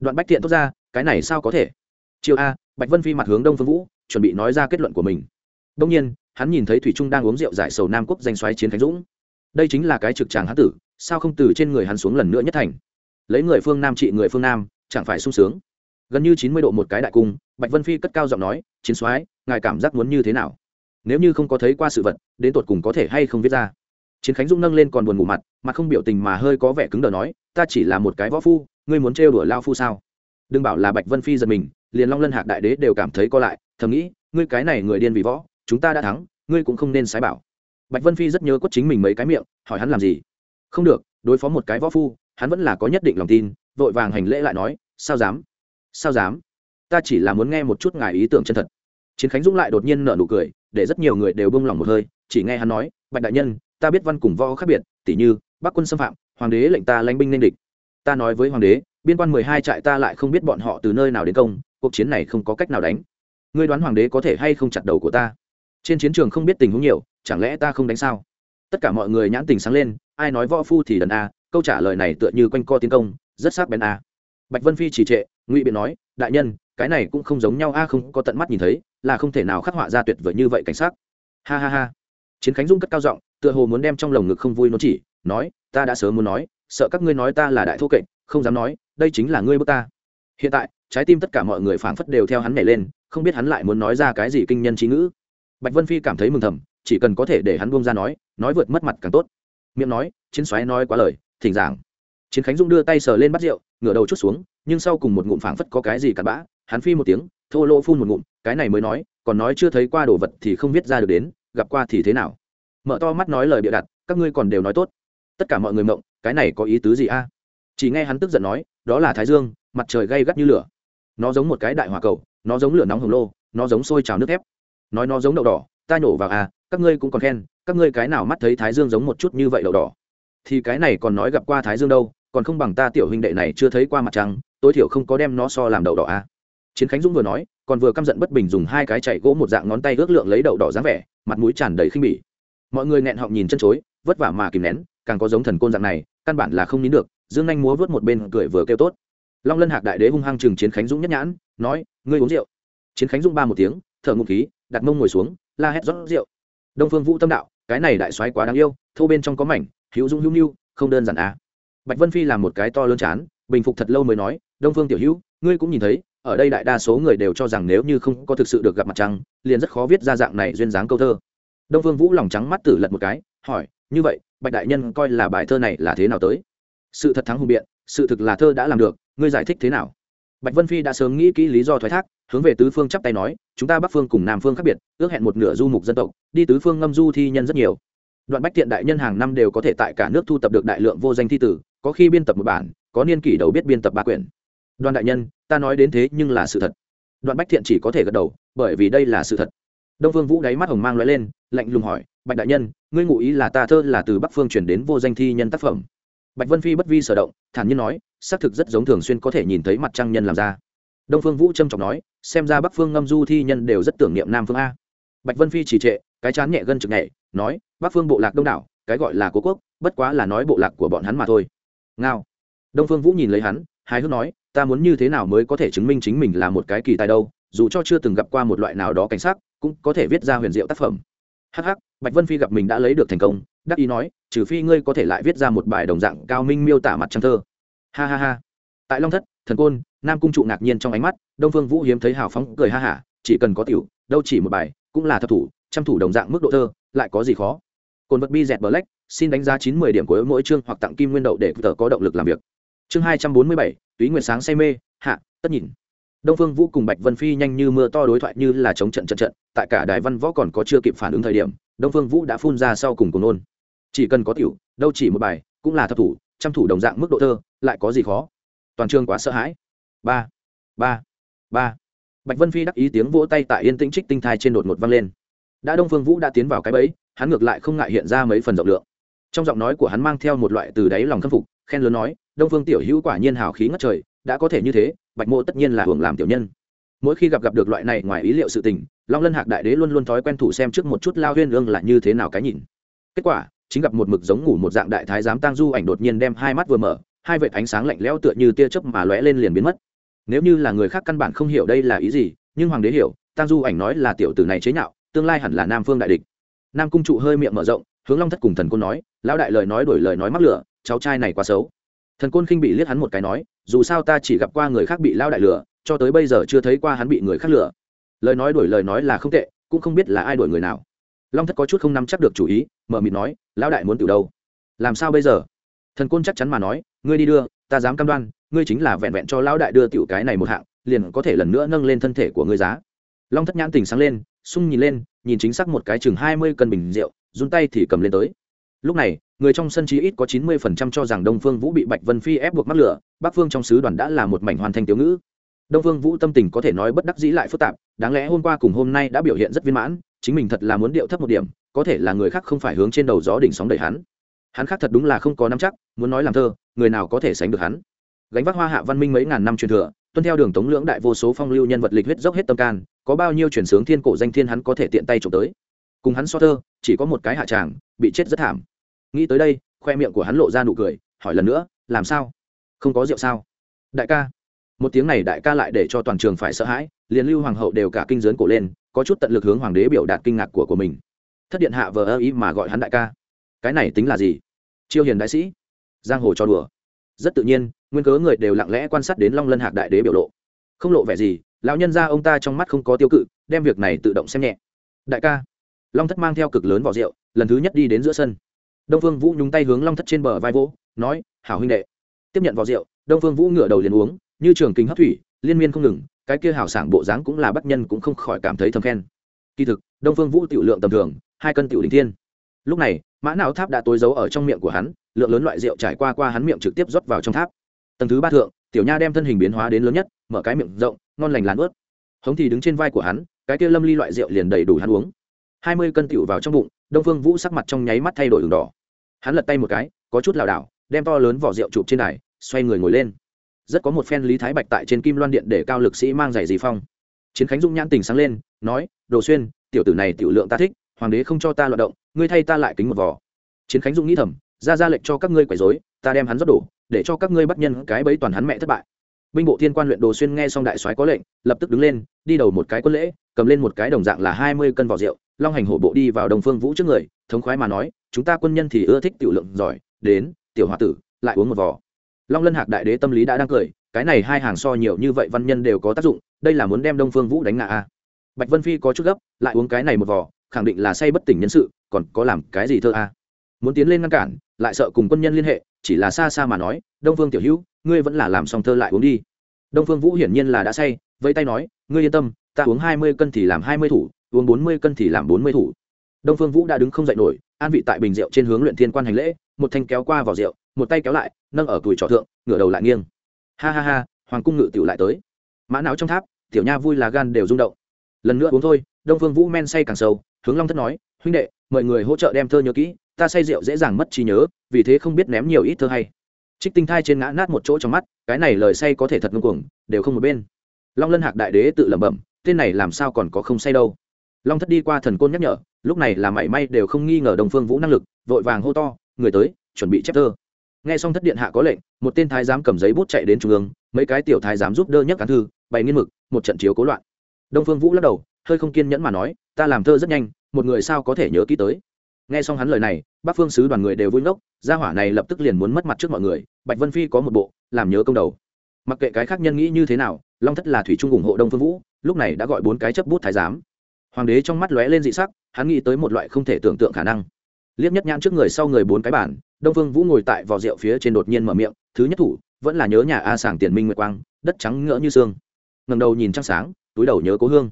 Đoạn bách thiện tốt ra, cái này sao có thể? Chiều a, bạch vân phi mặt hướng đông phương vũ, chuẩn bị nói ra kết luận của mình. Đông nhiên, hắn nhìn thấy thủy trung đang uống rượu giải sầu nam quốc danh xoáy chiến khánh dũng. Đây chính là cái trực tràng hán tử, sao không từ trên người hắn xuống lần nữa nhất thành? Lấy người phương nam trị người phương nam, chẳng phải sung sướng. Gần như chín mươi độ một cái đại cung, bạch vân phi cất cao giọng nói, chiến soái ngài cảm giác muốn như thế nào? Nếu như không có thấy qua sự vật, đến tột cùng có thể hay không viết ra? Chiến khánh dung nâng lên còn buồn ngủ mặt mặt không biểu tình mà hơi có vẻ cứng đờ nói, ta chỉ là một cái võ phu, ngươi muốn trêu đuổi lao phu sao? Đừng bảo là bạch vân phi giật mình, liền long lân hạc đại đế đều cảm thấy co lại, thầm nghĩ, ngươi cái này người điên vì võ, chúng ta đã thắng, ngươi cũng không nên sái bảo. Bạch vân phi rất nhớ quất chính mình mấy cái miệng, hỏi hắn làm gì? Không được, đối phó một cái võ phu, hắn vẫn là có nhất định lòng tin, vội vàng hành lễ lại nói, sao dám? Sao dám? Ta chỉ là muốn nghe một chút ngài ý tưởng chân thật chiến khánh dũng lại đột nhiên nở nụ cười, để rất nhiều người đều bông lòng một hơi, chỉ nghe hắn nói, bạch đại nhân, ta biết văn cùng võ khác biệt, tỉ như, bắc quân xâm phạm, hoàng đế lệnh ta lãnh binh nên địch. Ta nói với hoàng đế, biên quan mười hai trại ta lại không biết bọn họ từ nơi nào đến công, cuộc chiến này không có cách nào đánh. Ngươi đoán hoàng đế có thể hay không chặt đầu của ta? Trên chiến trường không biết tình huống nhiều, chẳng lẽ ta không đánh sao? Tất cả mọi người nhãn tình sáng lên, ai nói võ phu thì đần a, câu trả lời này tựa như quanh co tiến công, rất sắc bén a. Bạch vân phi chỉ trệ, ngụy biện nói, đại nhân, cái này cũng không giống nhau a, không có tận mắt nhìn thấy là không thể nào khắc họa ra tuyệt vời như vậy cảnh sát ha ha ha. Chiến khánh dung cất cao giọng, tựa hồ muốn đem trong lồng ngực không vui nó chỉ, nói, ta đã sớm muốn nói, sợ các ngươi nói ta là đại thô kệch, không dám nói, đây chính là ngươi bước ta. Hiện tại, trái tim tất cả mọi người phảng phất đều theo hắn nhảy lên, không biết hắn lại muốn nói ra cái gì kinh nhân trí ngữ. Bạch vân phi cảm thấy mừng thầm, chỉ cần có thể để hắn buông ra nói nói vượt mất mặt càng tốt. Miệng nói, chiến xoáy nói quá lời, thỉnh giảng. Chiến khánh dung đưa tay sờ lên bắt rượu, ngửa đầu chút xuống, nhưng sau cùng một ngụm phảng phất có cái gì cặn bã, hắn phi một tiếng thô lỗ phun một ngụm, cái này mới nói, còn nói chưa thấy qua đồ vật thì không viết ra được đến, gặp qua thì thế nào? Mở to mắt nói lời bịa đặt, các ngươi còn đều nói tốt. Tất cả mọi người mộng cái này có ý tứ gì a? Chỉ nghe hắn tức giận nói, đó là thái dương, mặt trời gay gắt như lửa. Nó giống một cái đại hỏa cầu, nó giống lửa nóng hồng lô, nó giống sôi trào nước thép. Nói nó giống đậu đỏ, ta nhổ vào à các ngươi cũng còn khen, các ngươi cái nào mắt thấy thái dương giống một chút như vậy đậu đỏ? Thì cái này còn nói gặp qua thái dương đâu, còn không bằng ta tiểu huynh đệ này chưa thấy qua mặt trăng, tối thiểu không có đem nó so làm đậu đỏ à chiến khánh dũng vừa nói còn vừa căm giận bất bình dùng hai cái chạy gỗ một dạng ngón tay ước lượng lấy đậu đỏ dáng vẻ mặt mũi tràn đầy khinh bỉ mọi người nghẹn họng nhìn chân chối vất vả mà kìm nén càng có giống thần côn dạng này căn bản là không nín được dương anh múa vớt một bên cười vừa kêu tốt long lân hạc đại đế hung hăng chừng chiến khánh dũng nhất nhãn nói ngươi uống rượu chiến khánh dũng ba một tiếng thở ngụ khí đặt mông ngồi xuống la hét rót rượu đông phương vũ tâm đạo cái này đại soái quá đáng yêu thâu bên trong có mảnh hữu dung hữu nhu không đơn giản à. bạch vân phi làm một cái to lớn chán bình phục thật lâu mới nói đông phương tiểu hữu ngươi cũng nhìn thấy ở đây đại đa số người đều cho rằng nếu như không có thực sự được gặp mặt trăng, liền rất khó viết ra dạng này duyên dáng câu thơ. Đông phương vũ lòng trắng mắt tử lật một cái, hỏi, như vậy, bạch đại nhân coi là bài thơ này là thế nào tới? Sự thật thắng hùng biện, sự thực là thơ đã làm được, ngươi giải thích thế nào? Bạch vân phi đã sớm nghĩ kỹ lý do thoái thác, hướng về tứ phương chắp tay nói, chúng ta bắc phương cùng nam phương khác biệt, ước hẹn một nửa du mục dân tộc, đi tứ phương ngâm du thi nhân rất nhiều. Đoạn bách thiện đại nhân hàng năm đều có thể tại cả nước thu tập được đại lượng vô danh thi tử, có khi biên tập một bản, có niên kỷ đầu biết biên tập ba quyển đoàn đại nhân, ta nói đến thế nhưng là sự thật. Đoàn bách thiện chỉ có thể gật đầu, bởi vì đây là sự thật. Đông phương vũ đáy mắt hồng mang loại lên, lạnh lùng hỏi, bạch đại nhân, ngươi ngụ ý là ta thơ là từ bắc phương chuyển đến vô danh thi nhân tác phẩm? Bạch vân phi bất vi sở động, thản nhiên nói, xác thực rất giống thường xuyên có thể nhìn thấy mặt trăng nhân làm ra. Đông phương vũ trâm trọng nói, xem ra bắc phương ngâm du thi nhân đều rất tưởng niệm nam phương a. Bạch vân phi chỉ trệ, cái chán nhẹ gân trực nhẹ nói, bắc phương bộ lạc đông đảo, cái gọi là cố quốc, bất quá là nói bộ lạc của bọn hắn mà thôi. Ngao. Đông phương vũ nhìn lấy hắn, hài hước nói ta muốn như thế nào mới có thể chứng minh chính mình là một cái kỳ tài đâu dù cho chưa từng gặp qua một loại nào đó cảnh sát cũng có thể viết ra huyền diệu tác phẩm. Hh bạch vân phi gặp mình đã lấy được thành công đắc ý nói trừ phi ngươi có thể lại viết ra một bài đồng dạng cao minh miêu tả mặt trăng thơ. Ha ha ha. Tại long thất thần côn nam cung trụ ngạc nhiên trong ánh mắt đông phương vũ hiếm thấy hào phóng cười ha hả chỉ cần có tiểu đâu chỉ một bài cũng là thập thủ trăm thủ đồng dạng mức độ thơ lại có gì khó? Cồn vật bi dẹt bờ lách, xin đánh giá chín mươi điểm của mỗi chương hoặc tặng kim nguyên đậu để tờ có động lực làm việc chương hai trăm bốn mươi bảy, túy nguyệt sáng say mê, hạ, tất nhìn. Đông phương vũ cùng bạch vân phi nhanh như mưa to đối thoại như là chống trận trận trận, tại cả đài văn võ còn có chưa kịp phản ứng thời điểm, đông phương vũ đã phun ra sau cùng cùng nôn. Chỉ cần có tiểu, đâu chỉ một bài, cũng là thập thủ, trăm thủ đồng dạng mức độ thơ, lại có gì khó? Toàn trường quá sợ hãi. Ba ba ba. Bạch vân phi đắc ý tiếng vỗ tay tại yên tĩnh trích tinh thai trên đột ngột vang lên. Đã đông phương vũ đã tiến vào cái bẫy, hắn ngược lại không ngại hiện ra mấy phần rộng lượng. Trong giọng nói của hắn mang theo một loại từ đáy lòng khâm phục khen lớn nói, đông phương tiểu hữu quả nhiên hào khí ngất trời, đã có thể như thế, bạch mộ tất nhiên là hưởng làm tiểu nhân. Mỗi khi gặp gặp được loại này ngoài ý liệu sự tình, long lân hạc đại đế luôn luôn thói quen thủ xem trước một chút lao huyên ương là như thế nào cái nhìn. Kết quả, chính gặp một mực giống ngủ một dạng đại thái giám tang du ảnh đột nhiên đem hai mắt vừa mở, hai vệt ánh sáng lạnh lẽo tựa như tia chớp mà lóe lên liền biến mất. Nếu như là người khác căn bản không hiểu đây là ý gì, nhưng hoàng đế hiểu, tang du ảnh nói là tiểu tử này chế nhạo, tương lai hẳn là nam phương đại địch. Nam cung trụ hơi miệng mở rộng, hướng long thất cùng thần côn nói, lão đại lời nói đổi lời nói mắc lửa cháu trai này quá xấu. Thần côn khinh bị liếc hắn một cái nói, dù sao ta chỉ gặp qua người khác bị lao đại lửa cho tới bây giờ chưa thấy qua hắn bị người khác lửa lời nói đổi lời nói là không tệ, cũng không biết là ai đổi người nào. Long thất có chút không nắm chắc được chủ ý, mở mịt nói, lão đại muốn từ đâu? Làm sao bây giờ? Thần côn chắc chắn mà nói, ngươi đi đưa, ta dám cam đoan, ngươi chính là vẹn vẹn cho lão đại đưa tiểu cái này một hạng, liền có thể lần nữa nâng lên thân thể của ngươi giá. Long thất nhãn tình sáng lên, sung nhìn lên, nhìn chính xác một cái chừng hai mươi cân bình rượu, run tay thì cầm lên tới lúc này, người trong sân chí ít có chín mươi phần trăm cho rằng đông phương vũ bị bạch vân phi ép buộc mắc lửa, bắc phương trong sứ đoàn đã là một mảnh hoàn thành tiểu ngữ. Đông phương vũ tâm tình có thể nói bất đắc dĩ lại phức tạp, đáng lẽ hôm qua cùng hôm nay đã biểu hiện rất viên mãn, chính mình thật là muốn điệu thấp một điểm, có thể là người khác không phải hướng trên đầu gió đỉnh sóng đẩy hắn. Hắn khác thật đúng là không có nắm chắc, muốn nói làm thơ, người nào có thể sánh được hắn. Gánh vác hoa hạ văn minh mấy ngàn năm truyền thừa, tuân theo đường tống lưỡng đại vô số phong lưu nhân vật lịch huyết dốc hết tâm can, có bao nhiêu chuyển sướng thiên cổ danh thiên hắn có thể tiện tay trộm tới. Cùng hắn so thơ, chỉ có một cái hạ tràng, bị chết rất thảm nghĩ tới đây, khoe miệng của hắn lộ ra nụ cười, hỏi lần nữa, làm sao? Không có rượu sao? Đại ca. Một tiếng này đại ca lại để cho toàn trường phải sợ hãi, liền lưu hoàng hậu đều cả kinh dớn cổ lên, có chút tận lực hướng hoàng đế biểu đạt kinh ngạc của của mình. Thất điện hạ vờ ơ ý mà gọi hắn đại ca. Cái này tính là gì? Chiêu hiền đại sĩ. Giang hồ cho đùa. Rất tự nhiên, nguyên cớ người đều lặng lẽ quan sát đến long lân hạc đại đế biểu lộ. Không lộ vẻ gì, lão nhân ra ông ta trong mắt không có tiêu cự, đem việc này tự động xem nhẹ. Đại ca. Long thất mang theo cực lớn vỏ rượu, lần thứ nhất đi đến giữa sân đông phương vũ nhúng tay hướng long thất trên bờ vai vỗ, nói, hảo huynh đệ. Tiếp nhận vỏ rượu, đông phương vũ ngửa đầu liền uống, như trường kinh hấp thủy, liên miên không ngừng, cái kia hảo sảng bộ dáng cũng là bắt nhân cũng không khỏi cảm thấy thầm khen. Kỳ thực, đông phương vũ tiểu lượng tầm thường, hai cân tiểu đình thiên. Lúc này, mã não tháp đã tối giấu ở trong miệng của hắn, lượng lớn loại rượu trải qua qua hắn miệng trực tiếp rót vào trong tháp. Tầng thứ ba thượng, tiểu nha đem thân hình biến hóa đến lớn nhất, mở cái miệng rộng, ngon lành làn ướt. Hống thì đứng trên vai của hắn, cái kia lâm ly loại rượu liền đầy đủ hắn uống. Hai mươi cân tiểu vào trong bụng đông phương vũ sắc mặt trong nháy mắt thay đổi đường đỏ. Hắn lật tay một cái, có chút lảo đảo, đem to lớn vỏ rượu chụp trên đài, xoay người ngồi lên. Rất có một phen lý thái bạch tại trên kim loan điện để cao lực sĩ mang giày dì phong. Chiến khánh dung nhãn tình sáng lên, nói, đồ xuyên, tiểu tử này tiểu lượng ta thích, hoàng đế không cho ta loạt động, ngươi thay ta lại kính một vỏ. Chiến khánh dung nghĩ thầm, ra ra lệnh cho các ngươi quấy dối ta đem hắn rót đổ để cho các ngươi bắt nhân cái bấy toàn hắn mẹ thất bại. Binh bộ thiên quan luyện đồ xuyên nghe xong đại soái có lệnh, lập tức đứng lên, đi đầu một cái quân lễ, cầm lên một cái đồng dạng là hai mươi cân vỏ rượu long hành hổ bộ đi vào đồng phương vũ trước người, thống khoái mà nói, chúng ta quân nhân thì ưa thích tiểu lượng giỏi, đến, tiểu h tử, lại uống một vỏ long lân hạc đại đế tâm lý đã đang cười, cái này hai hàng so nhiều như vậy văn nhân đều có tác dụng, đây là muốn đem đông phương vũ đánh ngã a bạch vân phi có chút gấp, lại uống cái này một vỏ khẳng định là say bất tỉnh nhân sự, còn có làm cái gì thơ a muốn tiến lên ngăn cản, lại sợ cùng quân nhân liên hệ, chỉ là xa xa mà nói, đông phương tiểu hữu, ngươi vẫn là làm xong thơ lại uống đi. Đông phương vũ hiển nhiên là đã say, vẫy tay nói, ngươi yên tâm, ta uống hai mươi cân thì làm hai mươi thủ uống bốn mươi cân thì làm bốn mươi thủ. Đông phương vũ đã đứng không dậy nổi, an vị tại bình rượu trên hướng luyện thiên quan hành lễ, một thanh kéo qua vào rượu, một tay kéo lại, nâng ở tuổi trò thượng, ngửa đầu lại nghiêng. Ha ha ha, hoàng cung ngự tiểu lại tới. Mã não trong tháp, tiểu nha vui là gan đều rung động. Lần nữa uống thôi, đông phương vũ men say càng sâu, hướng long thất nói, huynh đệ mọi người hỗ trợ đem thơ nhớ kỹ, ta say rượu dễ dàng mất trí nhớ, vì thế không biết ném nhiều ít thơ hay. Trích tinh thai trên ngã nát một chỗ trong mắt, cái này lời say có thể thật ngưng cuồng, đều không một bên. Long lân hạc đại đế tự lẩm bẩm, tên này làm sao còn có không say đâu? Long thất đi qua thần côn nhắc nhở, lúc này là mảy may đều không nghi ngờ đồng phương vũ năng lực, vội vàng hô to, người tới, chuẩn bị chép thơ. Nghe xong thất điện hạ có lệnh, một tên thái giám cầm giấy bút chạy đến trung ương, mấy cái tiểu thái giám giúp đỡ nhắc cán thư, bày nghiên mực, một trận chiếu cố loạn. Đông phương vũ lắc đầu, hơi không kiên nhẫn mà nói, ta làm thơ rất nhanh, một người sao có thể nhớ kỹ tới? Nghe xong hắn lời này bác phương sứ đoàn người đều vui ngốc, gia hỏa này lập tức liền muốn mất mặt trước mọi người, bạch vân phi có một bộ, làm nhớ công đầu. Mặc kệ cái khác nhân nghĩ như thế nào, long thất là thủy trung ủng hộ đông phương vũ, lúc này đã gọi bốn cái chấp bút thái giám hoàng đế trong mắt lóe lên dị sắc, hắn nghĩ tới một loại không thể tưởng tượng khả năng. Liếc nhất nhãn trước người sau người bốn cái bản đông phương vũ ngồi tại vò rượu phía trên đột nhiên mở miệng, thứ nhất thủ, vẫn là nhớ nhà a sảng tiền minh nguyệt quang, đất trắng ngỡ như xương. Ngầm đầu nhìn trăng sáng, túi đầu nhớ cố hương.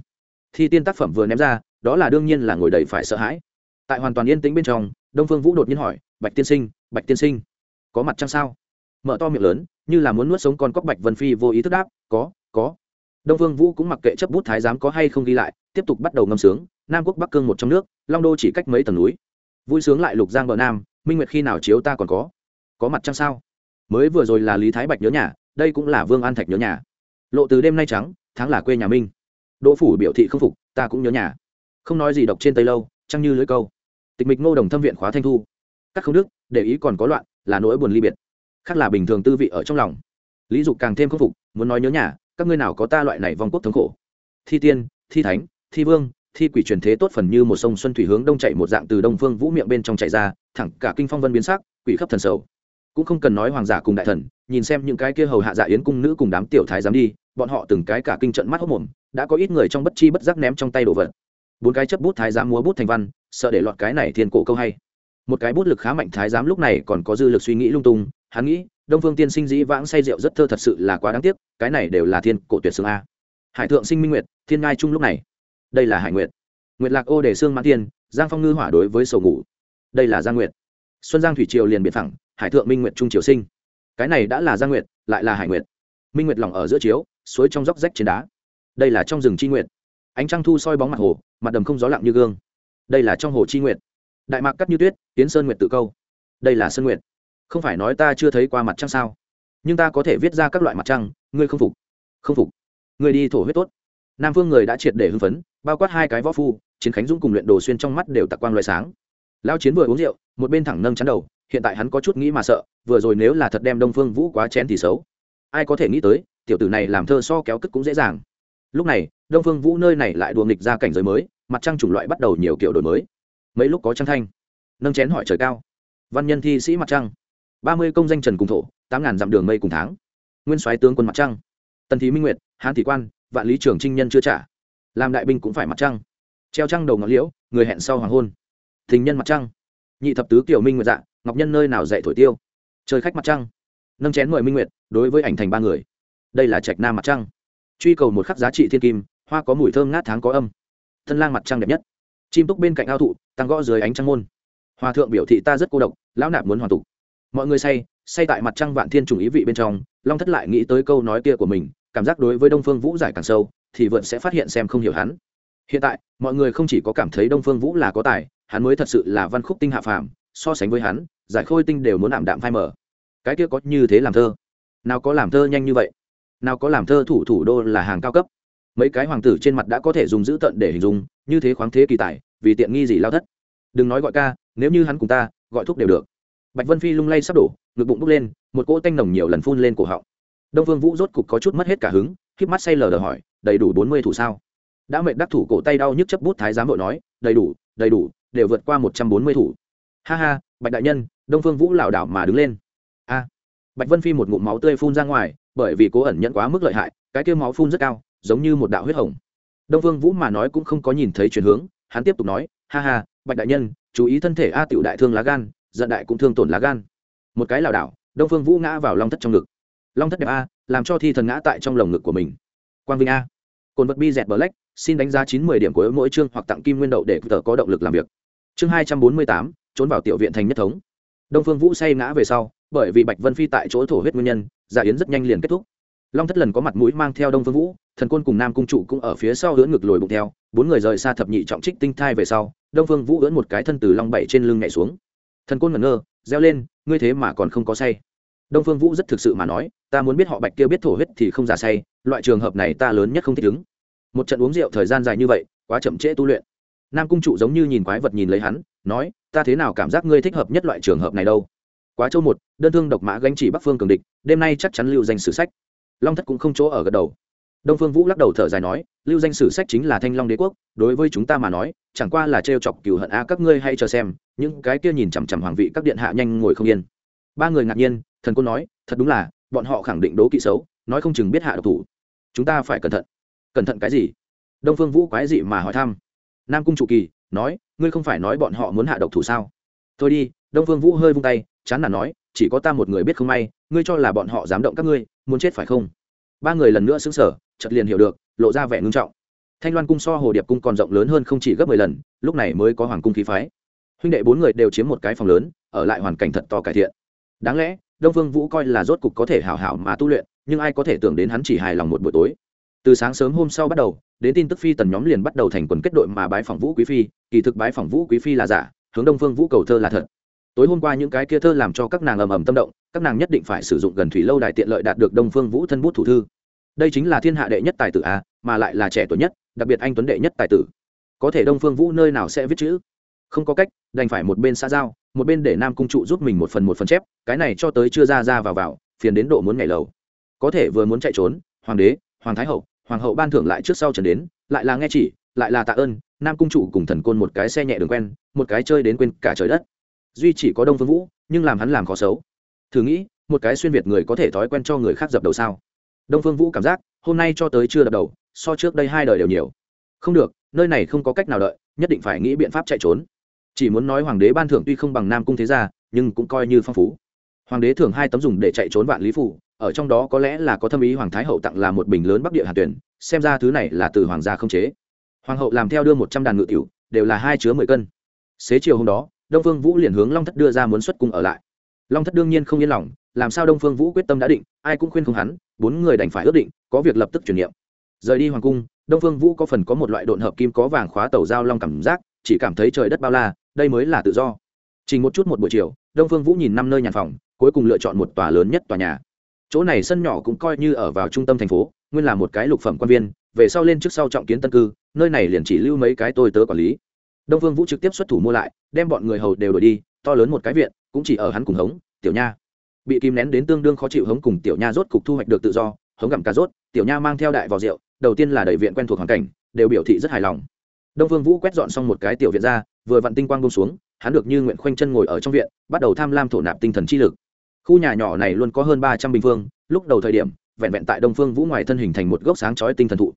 Thi tiên tác phẩm vừa ném ra, đó là đương nhiên là ngồi đầy phải sợ hãi. Tại hoàn toàn yên tĩnh bên trong, đông phương vũ đột nhiên hỏi, bạch tiên sinh, bạch tiên sinh, có mặt trăng sao? Mở to miệng lớn, như là muốn nuốt sống con cóc bạch vân phi vô ý thức đáp, có có đông Vương vũ cũng mặc kệ chấp bút thái giám có hay không ghi lại, tiếp tục bắt đầu ngâm sướng, nam quốc bắc cương một trong nước, long đô chỉ cách mấy tầng núi. Vui sướng lại lục giang bờ nam, minh nguyệt khi nào chiếu ta còn có. Có mặt trăng sao? Mới vừa rồi là lý thái bạch nhớ nhà, đây cũng là vương an thạch nhớ nhà. Lộ từ đêm nay trắng, tháng là quê nhà minh. Đỗ phủ biểu thị không phục, ta cũng nhớ nhà. Không nói gì đọc trên tây lâu, trăng như lưới câu. Tịch mịch ngô đồng thâm viện khóa thanh thu. Các không đức, để ý còn có loạn, là nỗi buồn ly biệt. Khác là bình thường tư vị ở trong lòng. Lý dục càng thêm khâm phục, muốn nói nhớ nhà các ngươi nào có ta loại này vong quốc thống khổ? Thi tiên, thi thánh, thi vương, thi quỷ truyền thế tốt phần như một sông xuân thủy hướng đông chạy một dạng từ đông phương vũ miệng bên trong chạy ra, thẳng cả kinh phong vân biến sắc, quỷ khắp thần sầu. Cũng không cần nói hoàng giả cùng đại thần, nhìn xem những cái kia hầu hạ dạ yến cung nữ cùng đám tiểu thái dám đi, bọn họ từng cái cả kinh trận mắt hốc mồm, đã có ít người trong bất chi bất giác ném trong tay đồ vật. Bốn cái chấp bút thái giám múa bút thành văn, sợ để lọt cái này thiên cổ câu hay. Một cái bút lực khá mạnh thái giám lúc này còn có dư lực suy nghĩ lung tung, hắn nghĩ đông phương tiên sinh dĩ vãng say rượu rất thơ thật sự là quá đáng tiếc, cái này đều là thiên cổ tuyệt xương a. Hải thượng sinh minh nguyệt, thiên ngai chung lúc này. Đây là hải nguyệt. Nguyệt lạc ô đề xương mãn tiên giang phong ngư hỏa đối với sầu ngủ. Đây là giang nguyệt. Xuân giang thủy triều liền biệt thẳng hải thượng minh nguyệt trung triều sinh. Cái này đã là giang nguyệt, lại là hải nguyệt. Minh nguyệt lỏng ở giữa chiếu, suối trong dốc rách trên đá. Đây là trong rừng chi nguyệt. Ánh trăng thu soi bóng mặt hồ, mặt đầm không gió lặng như gương. Đây là trong hồ chi nguyệt. Đại mạc cắt như tuyết tiến sơn nguyệt tự câu. Đây là sơn nguyệt không phải nói ta chưa thấy qua mặt trăng sao? Nhưng ta có thể viết ra các loại mặt trăng, ngươi không phục. Không phục. Ngươi đi thổ huyết tốt. Nam phương người đã triệt để hưng phấn, bao quát hai cái võ phu, chiến khánh dũng cùng luyện đồ xuyên trong mắt đều tặc quang loại sáng. Lao chiến vừa uống rượu, một bên thẳng nâng chắn đầu, hiện tại hắn có chút nghĩ mà sợ, vừa rồi nếu là thật đem đông phương vũ quá chén thì xấu. Ai có thể nghĩ tới, tiểu tử này làm thơ so kéo cất cũng dễ dàng. Lúc này, đông phương vũ nơi này lại đùa nghịch ra cảnh giới mới, mặt trăng chủng loại bắt đầu nhiều kiểu đổi mới. Mấy lúc có trăng thanh. Nâng chén hỏi trời cao. Văn nhân thi sĩ mặt trăng ba mươi công danh trần cùng thổ, tám ngàn dặm đường mây cùng tháng. Nguyên soái tướng quân mặt trăng. Tần thí minh nguyệt, hán thị quan, vạn lý trưởng trinh nhân chưa trả. Làm đại binh cũng phải mặt trăng. Treo trăng đầu ngọn liễu, người hẹn sau hoàng hôn. Thình nhân mặt trăng. Nhị thập tứ kiểu minh nguyệt dạ ngọc nhân nơi nào dạy thổi tiêu? Chơi khách mặt trăng. Nâng chén mời minh nguyệt, đối với ảnh thành ba người. Đây là trạch nam mặt trăng. Truy cầu một khắc giá trị thiên kim, hoa có mùi thơm ngát tháng có âm. Thân lang mặt trăng đẹp nhất. Chim túc bên cạnh ao thụ, tăng gõ dưới ánh trăng môn. Hòa thượng biểu thị ta rất cô độc, lão nạp muốn hoàn tục mọi người say say tại mặt trăng vạn thiên trùng ý vị bên trong, long thất lại nghĩ tới câu nói kia của mình, cảm giác đối với đông phương vũ giải càng sâu, thì vượn sẽ phát hiện xem không hiểu hắn. Hiện tại, mọi người không chỉ có cảm thấy đông phương vũ là có tài, hắn mới thật sự là văn khúc tinh hạ phàm, so sánh với hắn, giải khôi tinh đều muốn ảm đạm phai mở cái kia có như thế làm thơ? Nào có làm thơ nhanh như vậy? Nào có làm thơ thủ thủ đô là hàng cao cấp? Mấy cái hoàng tử trên mặt đã có thể dùng dữ tận để hình dung, như thế khoáng thế kỳ tài, vì tiện nghi gì lao thất? Đừng nói gọi ca, nếu như hắn cùng ta, gọi thuốc đều được bạch vân phi lung lay sắp đổ, ngực bụng bốc lên, một cỗ tanh nồng nhiều lần phun lên cổ họng. Đông Phương vũ rốt cục có chút mất hết cả hứng khiếp mắt say lờ đờ hỏi, đầy đủ bốn mươi thủ sao? Đã mệnh đắc thủ cổ tay đau nhức chấp bút thái giám vội nói, đầy đủ đầy đủ, đều vượt qua một trăm bốn mươi thủ. Ha ha, bạch đại nhân, đông phương vũ lảo đảo mà đứng lên. A. Bạch vân phi một ngụm máu tươi phun ra ngoài, bởi vì cố ẩn nhận quá mức lợi hại, cái kêu máu phun rất cao, giống như một đạo huyết hồng. Đông phương vũ mà nói cũng không có nhìn thấy chuyển hướng, hắn tiếp tục nói, ha ha, bạch đại nhân, chú ý thân thể a tiểu đại thương lá gan giận đại cũng thương tổn lá gan. Một cái lảo đảo, đông phương vũ ngã vào long thất trong ngực. Long thất đẹp a, làm cho thi thần ngã tại trong lồng ngực của mình. Quang vinh a. Cồn vật bi dẹt black xin đánh giá chín mươi điểm của mỗi chương hoặc tặng kim nguyên đậu để tờ có động lực làm việc. Chương hai trăm bốn mươi tám, trốn vào tiểu viện thành nhất thống. Đông phương vũ say ngã về sau, bởi vì bạch vân phi tại chỗ thổ huyết nguyên nhân giả yến rất nhanh liền kết thúc. Long thất lần có mặt mũi mang theo đông phương vũ, thần côn cùng nam cung trụ cũng ở phía sau hướng ngực lồi bụng theo, bốn người rời xa thập nhị trọng trích tinh thai về sau, đông phương vũ ưỡn một cái thân từ long bảy trên lưng nhảy xuống thần côn ngẩn ngơ, reo lên, ngươi thế mà còn không có say. Đông phương vũ rất thực sự mà nói, ta muốn biết họ bạch kia biết thổ huyết thì không giả say, loại trường hợp này ta lớn nhất không thích ứng một trận uống rượu thời gian dài như vậy, quá chậm trễ tu luyện. Nam cung trụ giống như nhìn quái vật nhìn lấy hắn, nói, ta thế nào cảm giác ngươi thích hợp nhất loại trường hợp này đâu? Quá châu một, đơn thương độc mã gánh chỉ bắc phương cường địch, đêm nay chắc chắn lưu danh sử sách. Long thất cũng không chỗ ở gật đầu đông phương vũ lắc đầu thở dài nói, lưu danh sử sách chính là thanh long đế quốc, đối với chúng ta mà nói, chẳng qua là trêu chọc cừu hận a, các ngươi hay chờ xem, những cái kia nhìn chằm chằm hoàng vị các điện hạ nhanh ngồi không yên. Ba người ngạc nhiên, thần côn nói, thật đúng là, bọn họ khẳng định đố kỵ xấu, nói không chừng biết hạ độc thủ. Chúng ta phải cẩn thận. Cẩn thận cái gì? Đông phương vũ quái dị mà hỏi thăm. Nam cung trụ kỳ nói, ngươi không phải nói bọn họ muốn hạ độc thủ sao? Thôi đi. Đông phương vũ hơi vung tay, chán nản nói, chỉ có ta một người biết không may, ngươi cho là bọn họ dám động các ngươi, muốn chết phải không? Ba người lần nữa xứng sở chợt liền hiểu được, lộ ra vẻ ngưng trọng. Thanh loan cung so hồ điệp cung còn rộng lớn hơn không chỉ gấp mười lần, lúc này mới có hoàng cung khí phái. Huynh đệ bốn người đều chiếm một cái phòng lớn, ở lại hoàn cảnh thật to cải thiện. Đáng lẽ, đông phương vũ coi là rốt cục có thể hảo hảo mà tu luyện, nhưng ai có thể tưởng đến hắn chỉ hài lòng một buổi tối. Từ sáng sớm hôm sau bắt đầu, đến tin tức phi tần nhóm liền bắt đầu thành quần kết đội mà bái phỏng vũ quý phi, kỳ thực bái phỏng vũ quý phi là giả, hướng đông phương vũ cầu thơ là thật. Tối hôm qua những cái kia thơ làm cho các nàng ầm ầm tâm động, các nàng nhất định phải sử dụng gần thủy lâu đài tiện lợi đạt được đông phương vũ thân bút thủ thư đây chính là thiên hạ đệ nhất tài tử a, mà lại là trẻ tuổi nhất, đặc biệt anh tuấn đệ nhất tài tử. Có thể đông phương vũ nơi nào sẽ viết chữ? Không có cách, đành phải một bên xã giao, một bên để nam cung trụ giúp mình một phần một phần chép, cái này cho tới chưa ra ra vào vào, phiền đến độ muốn nhảy lầu. Có thể vừa muốn chạy trốn, hoàng đế, hoàng thái hậu, hoàng hậu ban thưởng lại trước sau trần đến, lại là nghe chỉ, lại là tạ ơn, nam cung trụ cùng thần côn một cái xe nhẹ đường quen, một cái chơi đến quên cả trời đất. Duy chỉ có đông phương vũ, nhưng làm hắn làm khó xấu. Thử nghĩ, một cái xuyên việt người có thể thói quen cho người khác dập đầu sao? Đông phương vũ cảm giác, hôm nay cho tới chưa đập đầu, so trước đây hai đời đều nhiều. Không được, nơi này không có cách nào đợi, nhất định phải nghĩ biện pháp chạy trốn. Chỉ muốn nói hoàng đế ban thưởng tuy không bằng nam cung thế gia, nhưng cũng coi như phong phú. Hoàng đế thưởng hai tấm dùng để chạy trốn vạn lý phủ, ở trong đó có lẽ là có thâm ý hoàng thái hậu tặng là một bình lớn bắc địa hàn tuyển xem ra thứ này là từ hoàng gia không chế. Hoàng hậu làm theo đưa một trăm đàn ngự tiểu, đều là hai chứa mười cân. Xế chiều hôm đó, đông phương vũ liền hướng long thất đưa ra muốn xuất cung ở lại. Long thất đương nhiên không yên lòng làm sao đông phương vũ quyết tâm đã định, ai cũng khuyên không hắn, bốn người đành phải ước định, có việc lập tức chuyển niệm. Rời đi hoàng cung, đông phương vũ có phần có một loại độn hợp kim có vàng khóa tàu giao long cảm giác, chỉ cảm thấy trời đất bao la, đây mới là tự do. Chỉ một chút một buổi chiều, đông phương vũ nhìn năm nơi nhà phòng, cuối cùng lựa chọn một tòa lớn nhất tòa nhà. Chỗ này sân nhỏ cũng coi như ở vào trung tâm thành phố, nguyên là một cái lục phẩm quan viên, về sau lên trước sau trọng kiến tân cư, nơi này liền chỉ lưu mấy cái tôi tớ quản lý. Đông phương vũ trực tiếp xuất thủ mua lại, đem bọn người hầu đều đổi đi, to lớn một cái viện, cũng chỉ ở hắn cùng hống, tiểu nha bị kìm nén đến tương đương khó chịu hống cùng tiểu nha rốt cục thu hoạch được tự do, hống gặm cà rốt, tiểu nha mang theo đại vào rượu, đầu tiên là đầy viện quen thuộc hoàn cảnh, đều biểu thị rất hài lòng. Đông phương vũ quét dọn xong một cái tiểu viện ra, vừa vặn tinh quang bông xuống, hắn được như nguyện khoanh chân ngồi ở trong viện, bắt đầu tham lam thổ nạp tinh thần chi lực. Khu nhà nhỏ này luôn có hơn ba trăm bình phương, lúc đầu thời điểm, vẹn vẹn tại đông phương vũ ngoài thân hình thành một gốc sáng chói tinh thần thụ.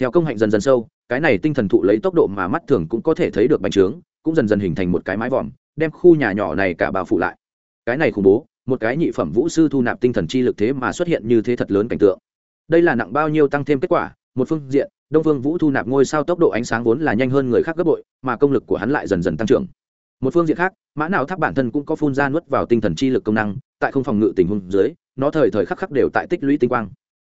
Theo công hạnh dần dần sâu, cái này tinh thần thụ lấy tốc độ mà mắt thường cũng có thể thấy được bành trướng, cũng dần dần hình thành một cái mái vòm, đem khu nhà nhỏ này cả bao phủ lại. Cái này khủng bố một cái nhị phẩm vũ sư thu nạp tinh thần chi lực thế mà xuất hiện như thế thật lớn cảnh tượng. Đây là nặng bao nhiêu tăng thêm kết quả, một phương diện, đông phương vũ thu nạp ngôi sao tốc độ ánh sáng vốn là nhanh hơn người khác gấp bội, mà công lực của hắn lại dần dần tăng trưởng. Một phương diện khác, mã nào tháp bản thân cũng có phun ra nuốt vào tinh thần chi lực công năng, tại không phòng ngự tình huống dưới, nó thời thời khắc khắc đều tại tích lũy tinh quang.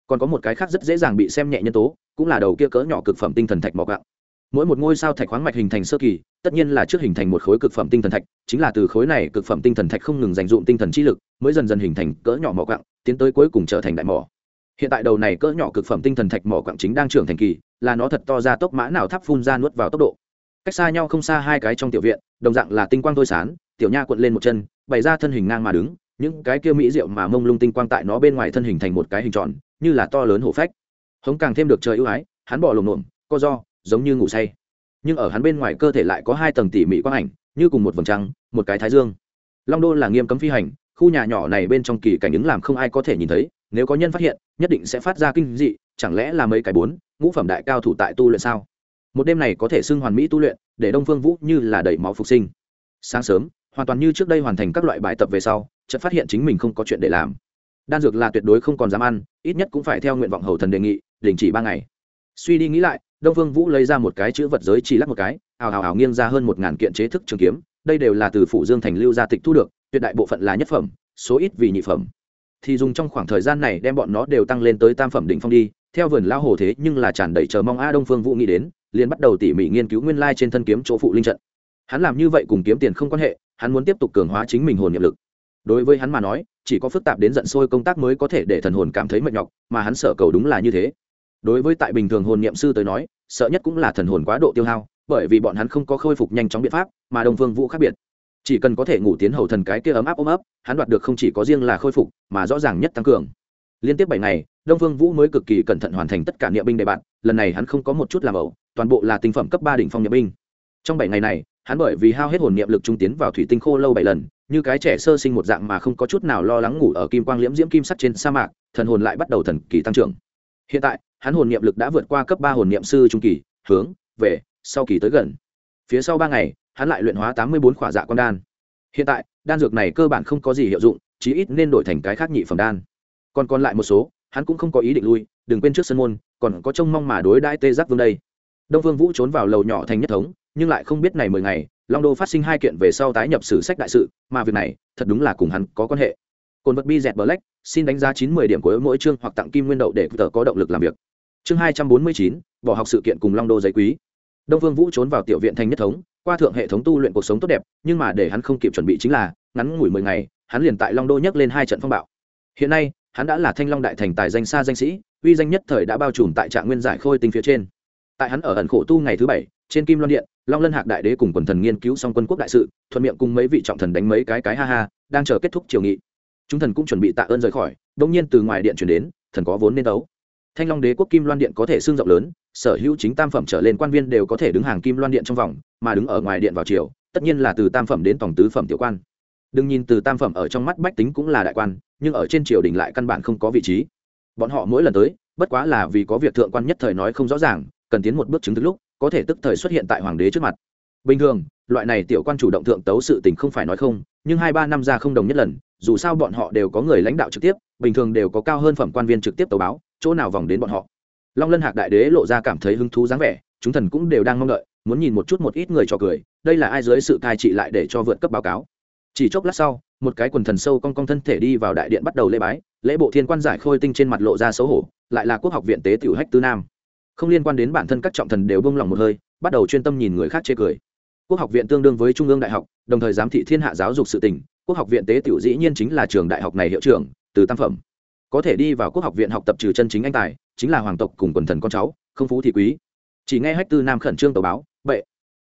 Còn có một cái khác rất dễ dàng bị xem nhẹ nhân tố, cũng là đầu kia cỡ nhỏ cực phẩm tinh thần thạch mỏ gạo. Mỗi một ngôi sao thạch khoáng mạch hình thành sơ kỳ tất nhiên là trước hình thành một khối cực phẩm tinh thần thạch, chính là từ khối này cực phẩm tinh thần thạch không ngừng dành dụm tinh thần chi lực, mới dần dần hình thành cỡ nhỏ mỏ quặng, tiến tới cuối cùng trở thành đại mỏ. Hiện tại đầu này cỡ nhỏ cực phẩm tinh thần thạch mỏ quặng chính đang trưởng thành kỳ, là nó thật to ra tốc mã nào tháp phun ra nuốt vào tốc độ. Cách xa nhau không xa hai cái trong tiểu viện, đồng dạng là tinh quang thôi sán, tiểu nha cuộn lên một chân, bày ra thân hình ngang mà đứng, những cái kia mỹ rượu mà mông lung tinh quang tại nó bên ngoài thân hình thành một cái hình tròn, như là to lớn hổ phách. Hống càng thêm được trời ưu ái, hắn bỏ lồm lộm co do giống như ngủ say nhưng ở hắn bên ngoài cơ thể lại có hai tầng tỉ mỉ quang ảnh, như cùng một vầng trăng, một cái thái dương. Long đô là nghiêm cấm phi hành, khu nhà nhỏ này bên trong kỳ cảnh ứng làm không ai có thể nhìn thấy, nếu có nhân phát hiện, nhất định sẽ phát ra kinh dị, chẳng lẽ là mấy cái bốn, ngũ phẩm đại cao thủ tại tu luyện sao? Một đêm này có thể xưng hoàn mỹ tu luyện, để đông phương vũ như là đẩy máu phục sinh. Sáng sớm, hoàn toàn như trước đây hoàn thành các loại bài tập về sau, chợt phát hiện chính mình không có chuyện để làm. Đan dược là tuyệt đối không còn dám ăn, ít nhất cũng phải theo nguyện vọng hầu thần đề nghị, đình chỉ ba ngày. Suy đi nghĩ lại đông phương vũ lấy ra một cái chữ vật giới chỉ lắc một cái, ào ào ào nghiêng ra hơn một ngàn kiện chế thức trường kiếm, đây đều là từ phủ dương thành lưu gia tịch thu được, tuyệt đại bộ phận là nhất phẩm, số ít vì nhị phẩm. Thì dùng trong khoảng thời gian này đem bọn nó đều tăng lên tới tam phẩm đỉnh phong đi, theo vườn lao hồ thế nhưng là tràn đầy chờ mong a đông phương vũ nghĩ đến, liền bắt đầu tỉ mỉ nghiên cứu nguyên lai trên thân kiếm chỗ phụ linh trận. Hắn làm như vậy cùng kiếm tiền không quan hệ, hắn muốn tiếp tục cường hóa chính mình hồn nhiệm lực. Đối với hắn mà nói, chỉ có phức tạp đến giận sôi công tác mới có thể để thần hồn cảm thấy mệt nhọc, mà hắn sợ cầu đúng là như thế đối với tại bình thường hồn niệm sư tới nói, sợ nhất cũng là thần hồn quá độ tiêu hao, bởi vì bọn hắn không có khôi phục nhanh chóng biện pháp, mà đông phương vũ khác biệt. Chỉ cần có thể ngủ tiến hầu thần cái kia ấm áp ôm ấp, hắn đoạt được không chỉ có riêng là khôi phục, mà rõ ràng nhất tăng cường. Liên tiếp bảy ngày, đông phương vũ mới cực kỳ cẩn thận hoàn thành tất cả niệm binh đề bạn, lần này hắn không có một chút làm ẩu, toàn bộ là tinh phẩm cấp ba đỉnh phong niệm binh. Trong bảy ngày này, hắn bởi vì hao hết hồn niệm lực trung tiến vào thủy tinh khô lâu bảy lần, như cái trẻ sơ sinh một dạng mà không có chút nào lo lắng ngủ ở kim quang liễm diễm kim sắt trên sa mạc, thần hồn lại bắt đầu thần kỳ tăng trưởng. Hiện tại hắn hồn niệm lực đã vượt qua cấp ba hồn niệm sư trung kỳ, hướng, về, sau kỳ tới gần. Phía sau ba ngày, hắn lại luyện hóa tám mươi bốn khỏa dạ quan đan. Hiện tại, đan dược này cơ bản không có gì hiệu dụng, chí ít nên đổi thành cái khác nhị phẩm đan. Còn còn lại một số, hắn cũng không có ý định lui, đừng quên trước sân môn, còn có trông mong mà đối đãi tê giác vương đây. Đông vương vũ trốn vào lầu nhỏ thành nhất thống, nhưng lại không biết này mười ngày, long đô phát sinh hai kiện về sau tái nhập sử sách đại sự, mà việc này, thật đúng là cùng hắn có quan hệ cồn vật bi dẹt black, xin đánh giá chín mười điểm của mỗi chương hoặc tặng kim nguyên đậu để tờ có động lực làm việc. Chương hai trăm bốn mươi chín, bỏ học sự kiện cùng long đô giấy quý. Đông vương vũ trốn vào tiểu viện thành nhất thống, qua thượng hệ thống tu luyện cuộc sống tốt đẹp, nhưng mà để hắn không kịp chuẩn bị chính là, ngắn ngủi mười ngày, hắn liền tại long đô nhấc lên hai trận phong bạo. Hiện nay, hắn đã là thanh long đại thành tài danh xa danh sĩ, uy danh nhất thời đã bao trùm tại trạng nguyên giải khôi tinh phía trên. Tại hắn ở ẩn khổ tu ngày thứ bảy, trên kim loan điện, long lân hạc đại đế cùng quần thần nghiên cứu xong quân quốc đại sự, thuận miệng cùng mấy vị trọng thần đánh mấy cái cái ha ha, đang chờ kết thúc triều nghị chúng thần cũng chuẩn bị tạ ơn rời khỏi đông nhiên từ ngoài điện chuyển đến, thần có vốn nên đấu. Thanh long đế quốc kim loan điện có thể xương rộng lớn, sở hữu chính tam phẩm trở lên quan viên đều có thể đứng hàng kim loan điện trong vòng, mà đứng ở ngoài điện vào chiều, tất nhiên là từ tam phẩm đến tổng tứ phẩm tiểu quan. Đừng nhìn từ tam phẩm ở trong mắt bách tính cũng là đại quan, nhưng ở trên triều đình lại căn bản không có vị trí. Bọn họ mỗi lần tới, bất quá là vì có việc thượng quan nhất thời nói không rõ ràng, cần tiến một bước chứng thực lúc, có thể tức thời xuất hiện tại hoàng đế trước mặt. Bình thường, loại này tiểu quan chủ động thượng tấu sự tình không phải nói không, nhưng hai ba năm ra không đồng nhất lần dù sao bọn họ đều có người lãnh đạo trực tiếp, bình thường đều có cao hơn phẩm quan viên trực tiếp tàu báo, chỗ nào vòng đến bọn họ. Long lân hạc đại đế lộ ra cảm thấy hứng thú dáng vẻ, chúng thần cũng đều đang mong đợi, muốn nhìn một chút một ít người trò cười, đây là ai dưới sự cai trị lại để cho vượt cấp báo cáo. Chỉ chốc lát sau, một cái quần thần sâu cong cong thân thể đi vào đại điện bắt đầu lễ bái, lễ bộ thiên quan giải khôi tinh trên mặt lộ ra xấu hổ, lại là quốc học viện tế tiểu hách tư nam. Không liên quan đến bản thân các trọng thần đều bông lòng một hơi, bắt đầu chuyên tâm nhìn người khác chê cười. Quốc học viện tương đương với trung ương đại học, đồng thời giám thị thiên hạ giáo dục sự tỉnh quốc học viện tế tiểu dĩ nhiên chính là trường đại học này hiệu trưởng, từ tam phẩm. Có thể đi vào quốc học viện học tập trừ chân chính anh tài, chính là hoàng tộc cùng quần thần con cháu, không phú thì quý. Chỉ nghe hách tư nam khẩn trương tờ báo, bệ,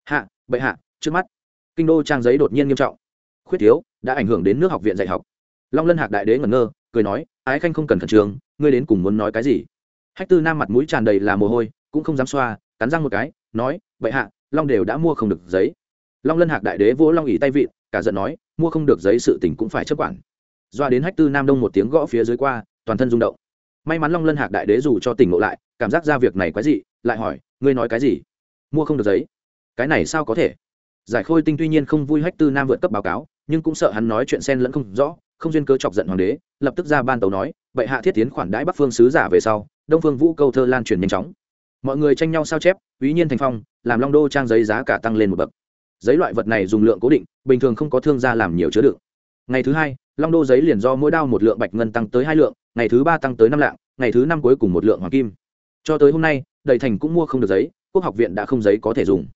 hạ bệ hạ, trước mắt. Kinh đô trang giấy đột nhiên nghiêm trọng. Khuyết thiếu, đã ảnh hưởng đến nước học viện dạy học. Long lân hạc đại đế ngẩn ngơ, cười nói, ái khanh không cần khẩn trương, ngươi đến cùng muốn nói cái gì? Hách tư nam mặt mũi tràn đầy là mồ hôi, cũng không dám xoa, cắn răng một cái, nói, bệ hạ, long đều đã mua không được giấy. Long lân hạc đại đế vỗ long ỉ tay vịn, cả giận nói mua không được giấy sự tình cũng phải chấp quản. Doa đến hách tư nam đông một tiếng gõ phía dưới qua toàn thân rung động. May mắn long lân hạc đại đế dù cho tỉnh ngộ lại cảm giác ra việc này quái dị, lại hỏi ngươi nói cái gì? Mua không được giấy? Cái này sao có thể? Giải khôi tinh tuy nhiên không vui hách tư nam vượt cấp báo cáo nhưng cũng sợ hắn nói chuyện xen lẫn không rõ không duyên cơ chọc giận hoàng đế lập tức ra ban tấu nói vậy hạ thiết tiến khoản đãi bắc phương sứ giả về sau đông phương vũ câu thơ lan truyền nhanh chóng. Mọi người tranh nhau sao chép uy nhiên thành phong làm long đô trang giấy giá cả tăng lên một bậc giấy loại vật này dùng lượng cố định, bình thường không có thương gia làm nhiều chứa đựng. Ngày thứ hai, long đô giấy liền do mỗi đao một lượng bạch ngân tăng tới hai lượng, ngày thứ ba tăng tới năm lạng, ngày thứ năm cuối cùng một lượng hoàng kim. Cho tới hôm nay, đầy thành cũng mua không được giấy, quốc học viện đã không giấy có thể dùng.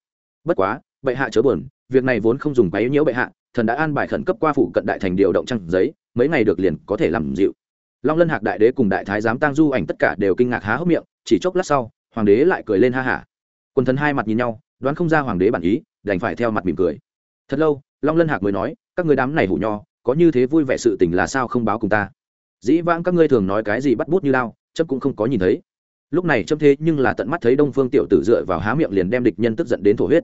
Bất quá, bệ hạ chớ buồn, việc này vốn không dùng báy nhiễu bệ hạ, thần đã an bài khẩn cấp qua phủ cận đại thành điều động trăng giấy, mấy ngày được liền có thể làm dịu. Long lân hạc đại đế cùng đại thái giám tăng du ảnh tất cả đều kinh ngạc há hốc miệng, chỉ chốc lát sau, hoàng đế lại cười lên ha hả. Quần thần hai mặt nhìn nhau đoán không ra hoàng đế bản ý, đành phải theo mặt mỉm cười. Thật lâu, long lân hạc mới nói, các người đám này hủ nho, có như thế vui vẻ sự tình là sao không báo cùng ta? Dĩ vãng các ngươi thường nói cái gì bắt bút như lao trâm cũng không có nhìn thấy. Lúc này chấm thế nhưng là tận mắt thấy đông phương tiểu tử dựa vào há miệng liền đem địch nhân tức giận đến thổ huyết.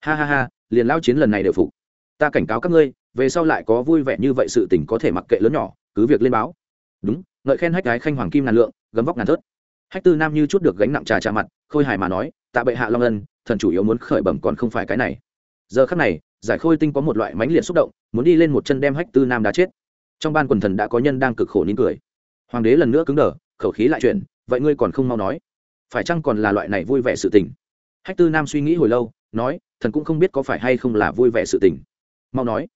Ha ha ha, liền lao chiến lần này đều phục. Ta cảnh cáo các ngươi, về sau lại có vui vẻ như vậy sự tình có thể mặc kệ lớn nhỏ, cứ việc lên báo. Đúng, ngợi khen hách gái khanh hoàng kim ngàn lượng, gấm vóc ngàn thớt. Hách tư nam như chút được gánh nặng trà trà mặt, khôi hài mà nói, tạ bệ hạ long ân thần chủ yếu muốn khởi bẩm còn không phải cái này. Giờ khắc này, giải khôi tinh có một loại mãnh liệt xúc động, muốn đi lên một chân đem hách tư nam đá chết. Trong ban quần thần đã có nhân đang cực khổ nín cười. Hoàng đế lần nữa cứng đờ, khẩu khí lại chuyển, vậy ngươi còn không mau nói? Phải chăng còn là loại này vui vẻ sự tình? Hách tư nam suy nghĩ hồi lâu, nói, thần cũng không biết có phải hay không là vui vẻ sự tình. Mau nói.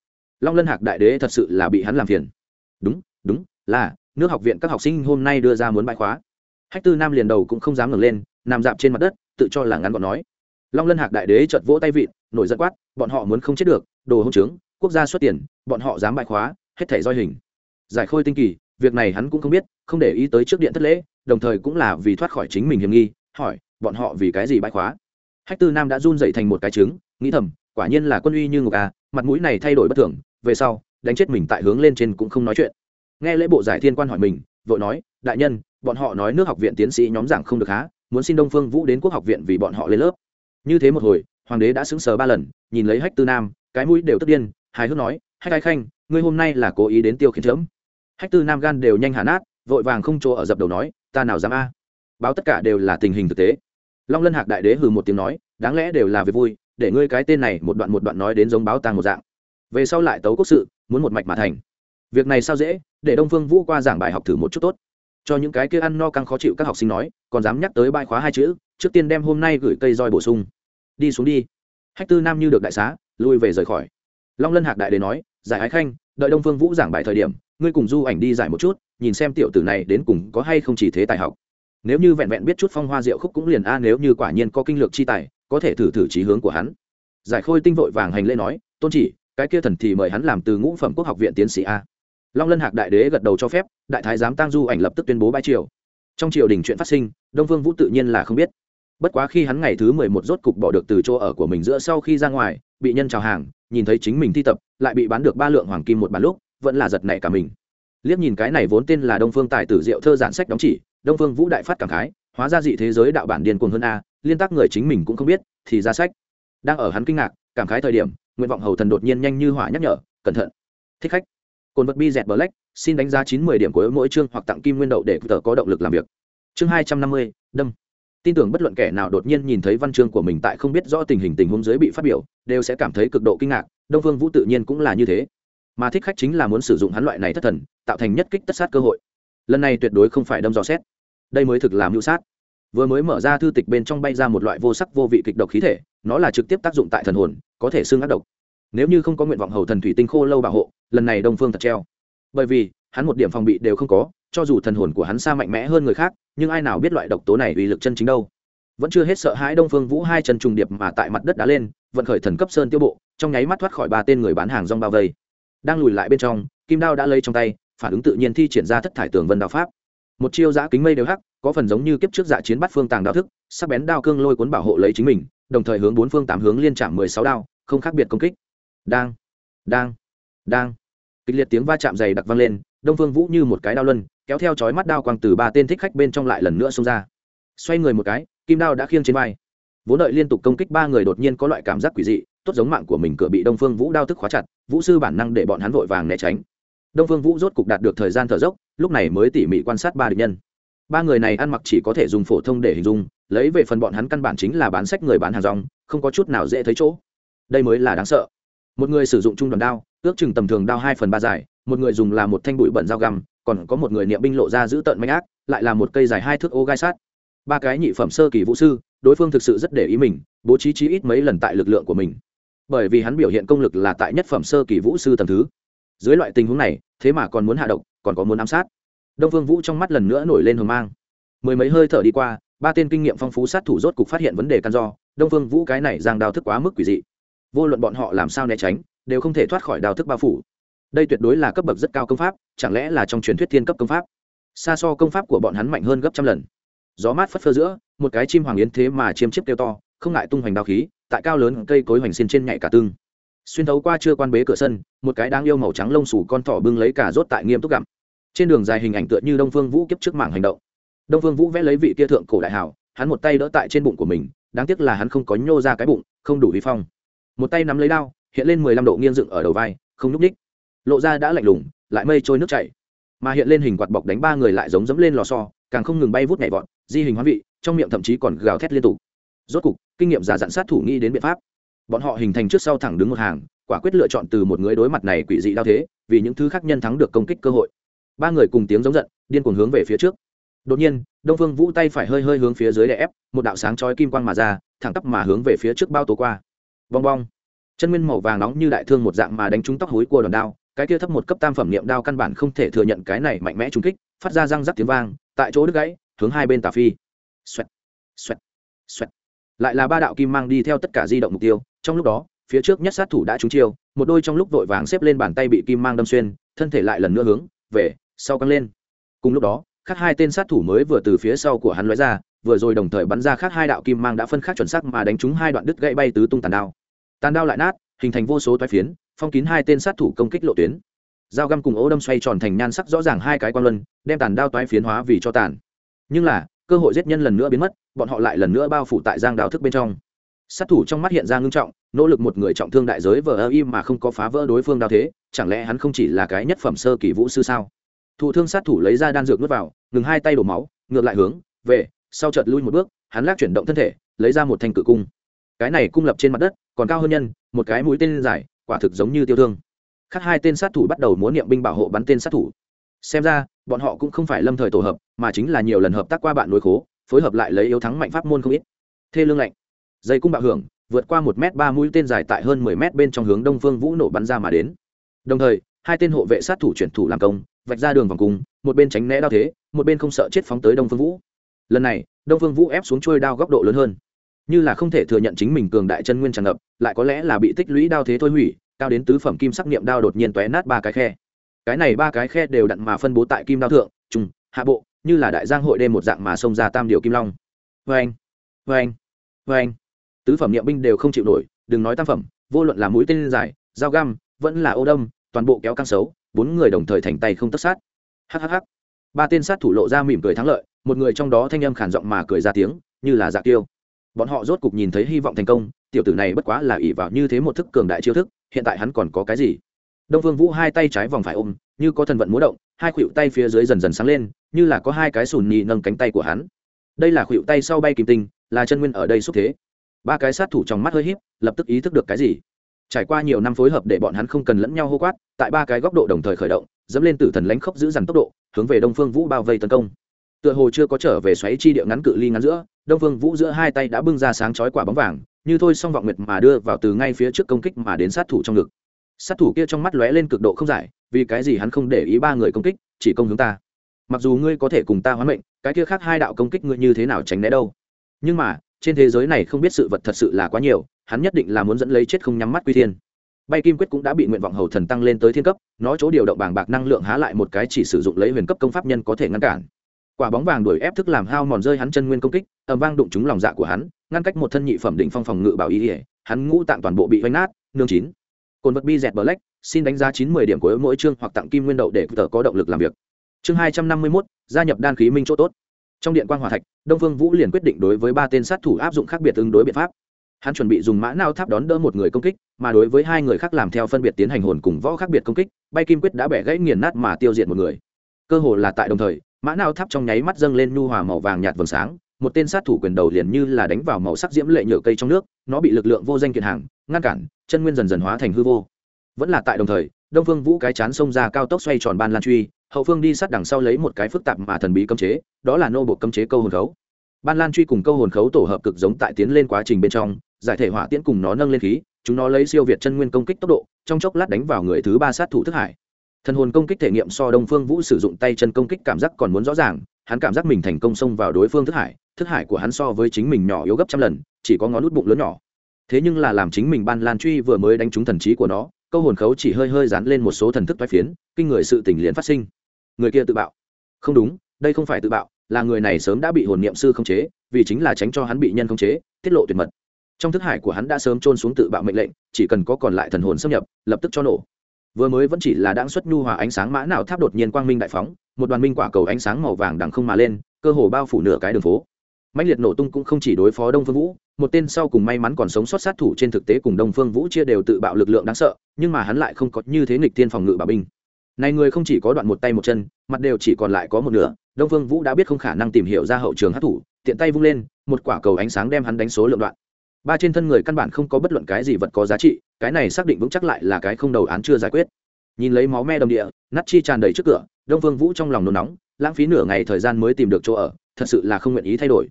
Long lân hạc đại đế thật sự là bị hắn làm phiền. Đúng đúng, là, nước học viện các học sinh hôm nay đưa ra muốn bãi khóa. Hách tư nam liền đầu cũng không dám ngẩng lên, nằm dạp trên mặt đất, tự cho là ngắn gọn nói long lân hạc đại đế chợt vỗ tay vịn, nổi giận quát, bọn họ muốn không chết được, đồ hông trướng, quốc gia xuất tiền, bọn họ dám bại khóa, hết thể roi hình. Giải khôi tinh kỳ, việc này hắn cũng không biết, không để ý tới trước điện thất lễ, đồng thời cũng là vì thoát khỏi chính mình hiểm nghi, hỏi, bọn họ vì cái gì bãi khóa? Hách tư nam đã run dậy thành một cái trứng, nghĩ thầm, quả nhiên là quân uy như ngục à mặt mũi này thay đổi bất thường, về sau, đánh chết mình tại hướng lên trên cũng không nói chuyện. Nghe lễ bộ giải thiên quan hỏi mình, vội nói, đại nhân, bọn họ nói nước học viện tiến sĩ nhóm giảng không được há, muốn xin đông phương vũ đến quốc học viện vì bọn họ lên lớp như thế một hồi, hoàng đế đã sững sờ ba lần, nhìn lấy hách tư nam, cái mũi đều tức điên, hài hước nói, hách ai khanh, ngươi hôm nay là cố ý đến tiêu khiển chớm hách tư nam gan đều nhanh hà nát, vội vàng không chỗ ở dập đầu nói, ta nào dám a? Báo tất cả đều là tình hình thực tế. Long lân hạc đại đế hừ một tiếng nói, đáng lẽ đều là việc vui, để ngươi cái tên này một đoạn một đoạn nói đến giống báo tàng một dạng. Về sau lại tấu quốc sự, muốn một mạch mà thành. Việc này sao dễ, để đông phương vũ qua giảng bài học thử một chút tốt. Cho những cái kia ăn no căng khó chịu các học sinh nói, còn dám nhắc tới bài khóa hai chữ trước tiên đem hôm nay gửi cây roi bổ sung. Đi xuống đi. Hách tư nam như được đại xá, lui về rời khỏi. Long lân hạc đại đế nói, giải ái khanh, đợi đông phương vũ giảng bài thời điểm, ngươi cùng du ảnh đi giải một chút, nhìn xem tiểu tử này đến cùng có hay không chỉ thế tài học. Nếu như vẹn vẹn biết chút phong hoa diệu khúc cũng liền a, nếu như quả nhiên có kinh lược chi tài, có thể thử thử trí hướng của hắn. Giải khôi tinh vội vàng hành lễ nói, tôn chỉ, cái kia thần thì mời hắn làm từ ngũ phẩm quốc học viện tiến sĩ a. Long lân hạc đại đế gật đầu cho phép, đại thái giám tăng du ảnh lập tức tuyên bố bãi triều. Trong triều đình chuyện phát sinh, đông phương vũ tự nhiên là không biết bất quá khi hắn ngày thứ mười một rốt cục bỏ được từ chỗ ở của mình giữa sau khi ra ngoài bị nhân chào hàng nhìn thấy chính mình thi tập lại bị bán được ba lượng hoàng kim một bàn lúc vẫn là giật nảy cả mình. Liếc nhìn cái này vốn tên là đông phương tài tử diệu thơ giản sách đóng chỉ đông phương vũ đại phát cảm khái hóa ra dị thế giới đạo bản điên cuồng hơn a liên tác người chính mình cũng không biết thì ra sách. Đang ở hắn kinh ngạc cảm khái thời điểm nguyện vọng hầu thần đột nhiên nhanh như hỏa nhắc nhở cẩn thận thích khách. Cồn vật bi dẹt lách, xin đánh giá chín mươi điểm của mỗi chương hoặc tặng kim nguyên đậu để tờ có động lực làm việc. Chương hai trăm năm mươi đâm tin tưởng bất luận kẻ nào đột nhiên nhìn thấy văn chương của mình tại không biết rõ tình hình tình huống dưới bị phát biểu, đều sẽ cảm thấy cực độ kinh ngạc, đông phương vũ tự nhiên cũng là như thế. Mà thích khách chính là muốn sử dụng hắn loại này thất thần, tạo thành nhất kích tất sát cơ hội. Lần này tuyệt đối không phải đâm dò xét. Đây mới thực làm mưu sát. Vừa mới mở ra thư tịch bên trong bay ra một loại vô sắc vô vị kịch độc khí thể, nó là trực tiếp tác dụng tại thần hồn, có thể xương ác độc. Nếu như không có nguyện vọng hầu thần thủy tinh khô lâu bảo hộ, lần này đông phương thật treo. Bởi vì, hắn một điểm phòng bị đều không có cho dù thần hồn của hắn xa mạnh mẽ hơn người khác, nhưng ai nào biết loại độc tố này uy lực chân chính đâu. Vẫn chưa hết sợ hãi đông phương vũ hai chân trùng điệp mà tại mặt đất đá lên, vận khởi thần cấp sơn tiêu bộ, trong nháy mắt thoát khỏi ba tên người bán hàng rong bao vây. Đang lùi lại bên trong, kim đao đã lấy trong tay, phản ứng tự nhiên thi triển ra thất thải tường vân đao pháp. Một chiêu giã kính mây đều hắc, có phần giống như kiếp trước dạ chiến bắt phương tàng đao thức, sắc bén đao cương lôi cuốn bảo hộ lấy chính mình, đồng thời hướng bốn phương tám hướng liên trạm mười sáu đao, không khác biệt công kích. Đang đang đang. Kịch liệt tiếng va chạm dày đặc vang lên, đông phương vũ như một cái đao luân kéo theo chói mắt đao quang từ ba tên thích khách bên trong lại lần nữa xông ra. Xoay người một cái, kim đao đã khiêng trên vai. Vốn đợi liên tục công kích ba người đột nhiên có loại cảm giác quỷ dị, tốt giống mạng của mình cửa bị đông phương vũ đao thức khóa chặt, vũ sư bản năng để bọn hắn vội vàng né tránh. Đông phương vũ rốt cục đạt được thời gian thở dốc, lúc này mới tỉ mỉ quan sát ba địch nhân. Ba người này ăn mặc chỉ có thể dùng phổ thông để hình dung, lấy về phần bọn hắn căn bản chính là bán sách người bán hàng rong, không có chút nào dễ thấy chỗ. Đây mới là đáng sợ. Một người sử dụng trung đoàn đao, ước chừng tầm thường đao hai phần ba dài, một người dùng là một thanh bụi bẩn dao găm còn có một người niệm binh lộ ra giữ tận manh ác, lại là một cây dài hai thước ô gai sát. Ba cái nhị phẩm sơ kỳ vũ sư, đối phương thực sự rất để ý mình, bố trí chí ít mấy lần tại lực lượng của mình. Bởi vì hắn biểu hiện công lực là tại nhất phẩm sơ kỳ vũ sư tầm thứ. Dưới loại tình huống này, thế mà còn muốn hạ độc, còn có muốn ám sát. Đông phương vũ trong mắt lần nữa nổi lên hờ mang. Mười mấy hơi thở đi qua, ba tên kinh nghiệm phong phú sát thủ rốt cục phát hiện vấn đề căn do, đông phương vũ cái này giang đào thức quá mức quỷ dị. Vô luận bọn họ làm sao né tránh, đều không thể thoát khỏi đào thức bao phủ đây tuyệt đối là cấp bậc rất cao công pháp, chẳng lẽ là trong truyền thuyết thiên cấp công pháp? Xa so công pháp của bọn hắn mạnh hơn gấp trăm lần. Gió mát phất phơ giữa, một cái chim hoàng yến thế mà chiêm chiếc kêu to, không ngại tung hoành đao khí, tại cao lớn cây cối hoành xin trên nhạy cả tương xuyên thấu qua chưa quan bế cửa sân, một cái đáng yêu màu trắng lông sủ con thỏ bưng lấy cả rốt tại nghiêm túc gặm. Trên đường dài hình ảnh tựa như đông phương vũ kiếp trước mảng hành động. Đông phương vũ vẽ lấy vị kia thượng cổ đại hảo, hắn một tay đỡ tại trên bụng của mình, đáng tiếc là hắn không có nhô ra cái bụng, không đủ vi phong. Một tay nắm lấy đao, hiện lên mười lăm độ nghiêng dựng ở đầu vai, không nhúc ních lộ ra đã lạnh lùng, lại mây trôi nước chảy. Mà hiện lên hình quạt bọc đánh ba người lại giống dẫm lên lò xo, càng không ngừng bay vút nhảy vọt, di hình hóa vị, trong miệng thậm chí còn gào thét liên tục. Rốt cục, kinh nghiệm giả dặn sát thủ nghĩ đến biện pháp. Bọn họ hình thành trước sau thẳng đứng một hàng, quả quyết lựa chọn từ một người đối mặt này quỷ dị đao thế, vì những thứ khác nhân thắng được công kích cơ hội. Ba người cùng tiếng giống giận, điên cuồng hướng về phía trước. Đột nhiên, đông phương vũ tay phải hơi hơi hướng phía dưới đè ép, một đạo sáng chói kim quang mà ra, thẳng tắp mà hướng về phía trước bao tố qua. Bong bong. Chân nguyên màu vàng nóng như đại thương một dạng mà đánh trúng tóc hối của đòn đao cái kia thấp một cấp tam phẩm niệm đao căn bản không thể thừa nhận cái này mạnh mẽ trúng kích, phát ra răng rắc tiếng vang, tại chỗ đứt gãy, hướng hai bên tà phi. Xoẹt xoẹt xoẹt. Lại là ba đạo kim mang đi theo tất cả di động mục tiêu, trong lúc đó, phía trước nhất sát thủ đã trúng chiêu, một đôi trong lúc vội vàng xếp lên bàn tay bị kim mang đâm xuyên, thân thể lại lần nữa hướng về sau căng lên. Cùng lúc đó, khác hai tên sát thủ mới vừa từ phía sau của hắn lóe ra, vừa rồi đồng thời bắn ra khác hai đạo kim mang đã phân khác chuẩn xác mà đánh trúng hai đoạn đứt gãy bay tứ tung tàn đao. Tàn đao lại nát, hình thành vô số toái phiến phong kín hai tên sát thủ công kích lộ tuyến. Dao găm cùng ố đâm xoay tròn thành nhan sắc rõ ràng hai cái quan luân, đem tàn đao toái phiến hóa vì cho tàn. Nhưng là, cơ hội giết nhân lần nữa biến mất, bọn họ lại lần nữa bao phủ tại giang đào thức bên trong. Sát thủ trong mắt hiện ra ngưng trọng, nỗ lực một người trọng thương đại giới vờ ơ im mà không có phá vỡ đối phương đao thế, chẳng lẽ hắn không chỉ là cái nhất phẩm sơ kỳ vũ sư sao? Thụ thương sát thủ lấy ra đan dược nuốt vào, ngừng hai tay đổ máu, ngược lại hướng, về, sau chợt lui một bước, hắn lắc chuyển động thân thể, lấy ra một thanh cự cung. Cái này cung lập trên mặt đất, còn cao hơn nhân, một cái mũi tên dài quả thực giống như tiêu thương. Khác hai tên sát thủ bắt đầu muốn niệm binh bảo hộ bắn tên sát thủ. Xem ra, bọn họ cũng không phải lâm thời tổ hợp, mà chính là nhiều lần hợp tác qua bạn nối khố, phối hợp lại lấy yếu thắng mạnh pháp môn không ít. Thê lương lạnh. Dây cung bạo hưởng, vượt qua một m ba mũi tên dài tại hơn mười m bên trong hướng đông phương vũ nổ bắn ra mà đến. Đồng thời, hai tên hộ vệ sát thủ chuyển thủ làm công, vạch ra đường vòng cung, một bên tránh né đao thế, một bên không sợ chết phóng tới đông phương vũ. Lần này, đông phương vũ ép xuống trôi đao góc độ lớn hơn như là không thể thừa nhận chính mình cường đại chân nguyên tràn ngập, lại có lẽ là bị tích lũy đao thế thôi hủy, cao đến tứ phẩm kim sắc niệm đao đột nhiên tóe nát ba cái khe. Cái này ba cái khe đều đặn mà phân bố tại kim đao thượng trung hạ bộ, như là đại giang hội đêm một dạng mà xông ra tam điều kim long. Vê anh vê anh vê anh tứ phẩm niệm binh đều không chịu nổi, đừng nói tam phẩm, vô luận là mũi tên dài, dao găm, vẫn là ô đâm, toàn bộ kéo căng xấu, bốn người đồng thời thành tay không tất sát. Hhh ba tên sát thủ lộ ra mỉm cười thắng lợi, một người trong đó thanh âm khản giọng mà cười ra tiếng, như là dạ tiêu bọn họ rốt cục nhìn thấy hy vọng thành công, tiểu tử này bất quá là ỷ vào như thế một thức cường đại chiêu thức, hiện tại hắn còn có cái gì? Đông phương vũ hai tay trái vòng phải ôm, như có thần vận múa động, hai khuỷu tay phía dưới dần dần sáng lên, như là có hai cái sùn nhì nâng cánh tay của hắn. Đây là khuỷu tay sau bay kim tinh, là chân nguyên ở đây xúc thế. Ba cái sát thủ trong mắt hơi híp, lập tức ý thức được cái gì? Trải qua nhiều năm phối hợp để bọn hắn không cần lẫn nhau hô quát, tại ba cái góc độ đồng thời khởi động, dẫm lên tử thần lánh khốc giữ dằn tốc độ, hướng về đông phương vũ bao vây tấn công tựa hồ chưa có trở về xoáy chi địa ngắn cự ly ngắn giữa, đông phương vũ giữa hai tay đã bưng ra sáng chói quả bóng vàng, như thôi xong vọng nguyệt mà đưa vào từ ngay phía trước công kích mà đến sát thủ trong ngực. Sát thủ kia trong mắt lóe lên cực độ không giải, vì cái gì hắn không để ý ba người công kích, chỉ công hướng ta. Mặc dù ngươi có thể cùng ta hoán mệnh, cái kia khác hai đạo công kích ngươi như thế nào tránh né đâu? Nhưng mà, trên thế giới này không biết sự vật thật sự là quá nhiều, hắn nhất định là muốn dẫn lấy chết không nhắm mắt quy thiên. Bay kim quyết cũng đã bị nguyện vọng hầu thần tăng lên tới thiên cấp, nó chỗ điều động bảng bạc năng lượng há lại một cái chỉ sử dụng lấy huyền cấp công pháp nhân có thể ngăn cản quả bóng vàng đuổi ép thức làm hao mòn rơi hắn chân nguyên công kích ẩm vang đụng trúng lòng dạ của hắn, ngăn cách một thân nhị phẩm định phong phòng ngự bảo ý ỉa hắn ngũ tạng toàn bộ bị vánh nát, nương chín. Cồn vật bi dẹt black, xin đánh giá chín mươi điểm của mỗi chương hoặc tặng kim nguyên đậu để tờ có động lực làm việc. Chương hai trăm năm mươi mốt, gia nhập đan khí minh chỗ tốt. Trong điện quan hòa thạch, đông phương vũ liền quyết định đối với ba tên sát thủ áp dụng khác biệt ứng đối biện pháp. Hắn chuẩn bị dùng mã nao tháp đón đỡ một người công kích, mà đối với hai người khác làm theo phân biệt tiến hành hồn cùng võ khác biệt công kích, bay kim quyết đã bẻ gãy nghiền nát mà tiêu diệt một người. Cơ hồ là tại đồng thời mã nao tháp trong nháy mắt dâng lên nhu hòa màu vàng nhạt vầng sáng, một tên sát thủ quyền đầu liền như là đánh vào màu sắc diễm lệ nhựa cây trong nước, nó bị lực lượng vô danh kiện hàng, ngăn cản, chân nguyên dần dần hóa thành hư vô. Vẫn là tại đồng thời, đông phương vũ cái chán xông ra cao tốc xoay tròn ban lan truy, hậu phương đi sát đằng sau lấy một cái phức tạp mà thần bí cấm chế, đó là nô bộ cấm chế câu hồn khấu. Ban lan truy cùng câu hồn khấu tổ hợp cực giống tại tiến lên quá trình bên trong, giải thể hỏa tiễn cùng nó nâng lên khí, chúng nó lấy siêu việt chân nguyên công kích tốc độ, trong chốc lát đánh vào người thứ ba sát thủ thức hải thần hồn công kích thể nghiệm so đông phương vũ sử dụng tay chân công kích cảm giác còn muốn rõ ràng, hắn cảm giác mình thành công xông vào đối phương thức hải thức hải của hắn so với chính mình nhỏ yếu gấp trăm lần, chỉ có ngón nút bụng lớn nhỏ. Thế nhưng là làm chính mình ban lan truy vừa mới đánh trúng thần trí của nó, câu hồn khấu chỉ hơi hơi dán lên một số thần thức thoái phiến, kinh người sự tỉnh liền phát sinh. Người kia tự bạo. Không đúng, đây không phải tự bạo, là người này sớm đã bị hồn niệm sư khống chế, vì chính là tránh cho hắn bị nhân khống chế, tiết lộ tuyệt mật. Trong thức hải của hắn đã sớm trôn xuống tự bạo mệnh lệnh, chỉ cần có còn lại thần hồn xâm nhập, lập tức cho nổ vừa mới vẫn chỉ là đáng xuất nhu hòa ánh sáng mã nào tháp đột nhiên quang minh đại phóng, một đoàn minh quả cầu ánh sáng màu vàng đằng không mà lên, cơ hồ bao phủ nửa cái đường phố. Mạnh liệt nổ tung cũng không chỉ đối phó đông phương vũ, một tên sau cùng may mắn còn sống sót sát thủ trên thực tế cùng đông phương vũ chia đều tự bạo lực lượng đáng sợ, nhưng mà hắn lại không có như thế nghịch tiên phòng ngự bà binh. Này người không chỉ có đoạn một tay một chân, mặt đều chỉ còn lại có một nửa, đông phương vũ đã biết không khả năng tìm hiểu ra hậu trường hát thủ tiện tay vung lên, một quả cầu ánh sáng đem hắn đánh số lượng đoạn ba trên thân người căn bản không có bất luận cái gì vật có giá trị, cái này xác định vững chắc lại là cái không đầu án chưa giải quyết. Nhìn lấy máu me đồng địa, nát chi tràn đầy trước cửa, đông Vương vũ trong lòng nôn nóng, lãng phí nửa ngày thời gian mới tìm được chỗ ở, thật sự là không nguyện ý thay đổi.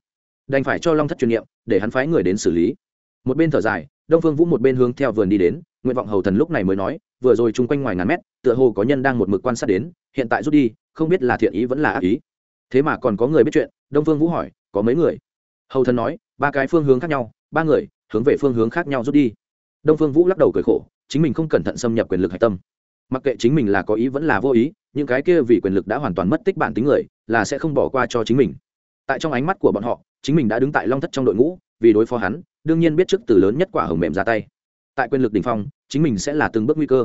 Đành phải cho long thất truyền niệm, để hắn phái người đến xử lý. Một bên thở dài, đông phương vũ một bên hướng theo vườn đi đến, nguyện vọng hầu thần lúc này mới nói, vừa rồi chung quanh ngoài ngàn mét, tựa hồ có nhân đang một mực quan sát đến, hiện tại rút đi, không biết là thiện ý vẫn là ác ý. Thế mà còn có người biết chuyện, đông phương vũ hỏi, có mấy người? Hầu thần nói, ba cái phương hướng khác nhau ba người hướng về phương hướng khác nhau rút đi. Đông phương vũ lắc đầu cười khổ, chính mình không cẩn thận xâm nhập quyền lực hạch tâm. Mặc kệ chính mình là có ý vẫn là vô ý, những cái kia vì quyền lực đã hoàn toàn mất tích bản tính người, là sẽ không bỏ qua cho chính mình. Tại trong ánh mắt của bọn họ, chính mình đã đứng tại long thất trong đội ngũ, vì đối phó hắn, đương nhiên biết trước từ lớn nhất quả hồng mềm ra tay. Tại quyền lực đ ỉ n h phong, chính mình sẽ là từng bước nguy cơ.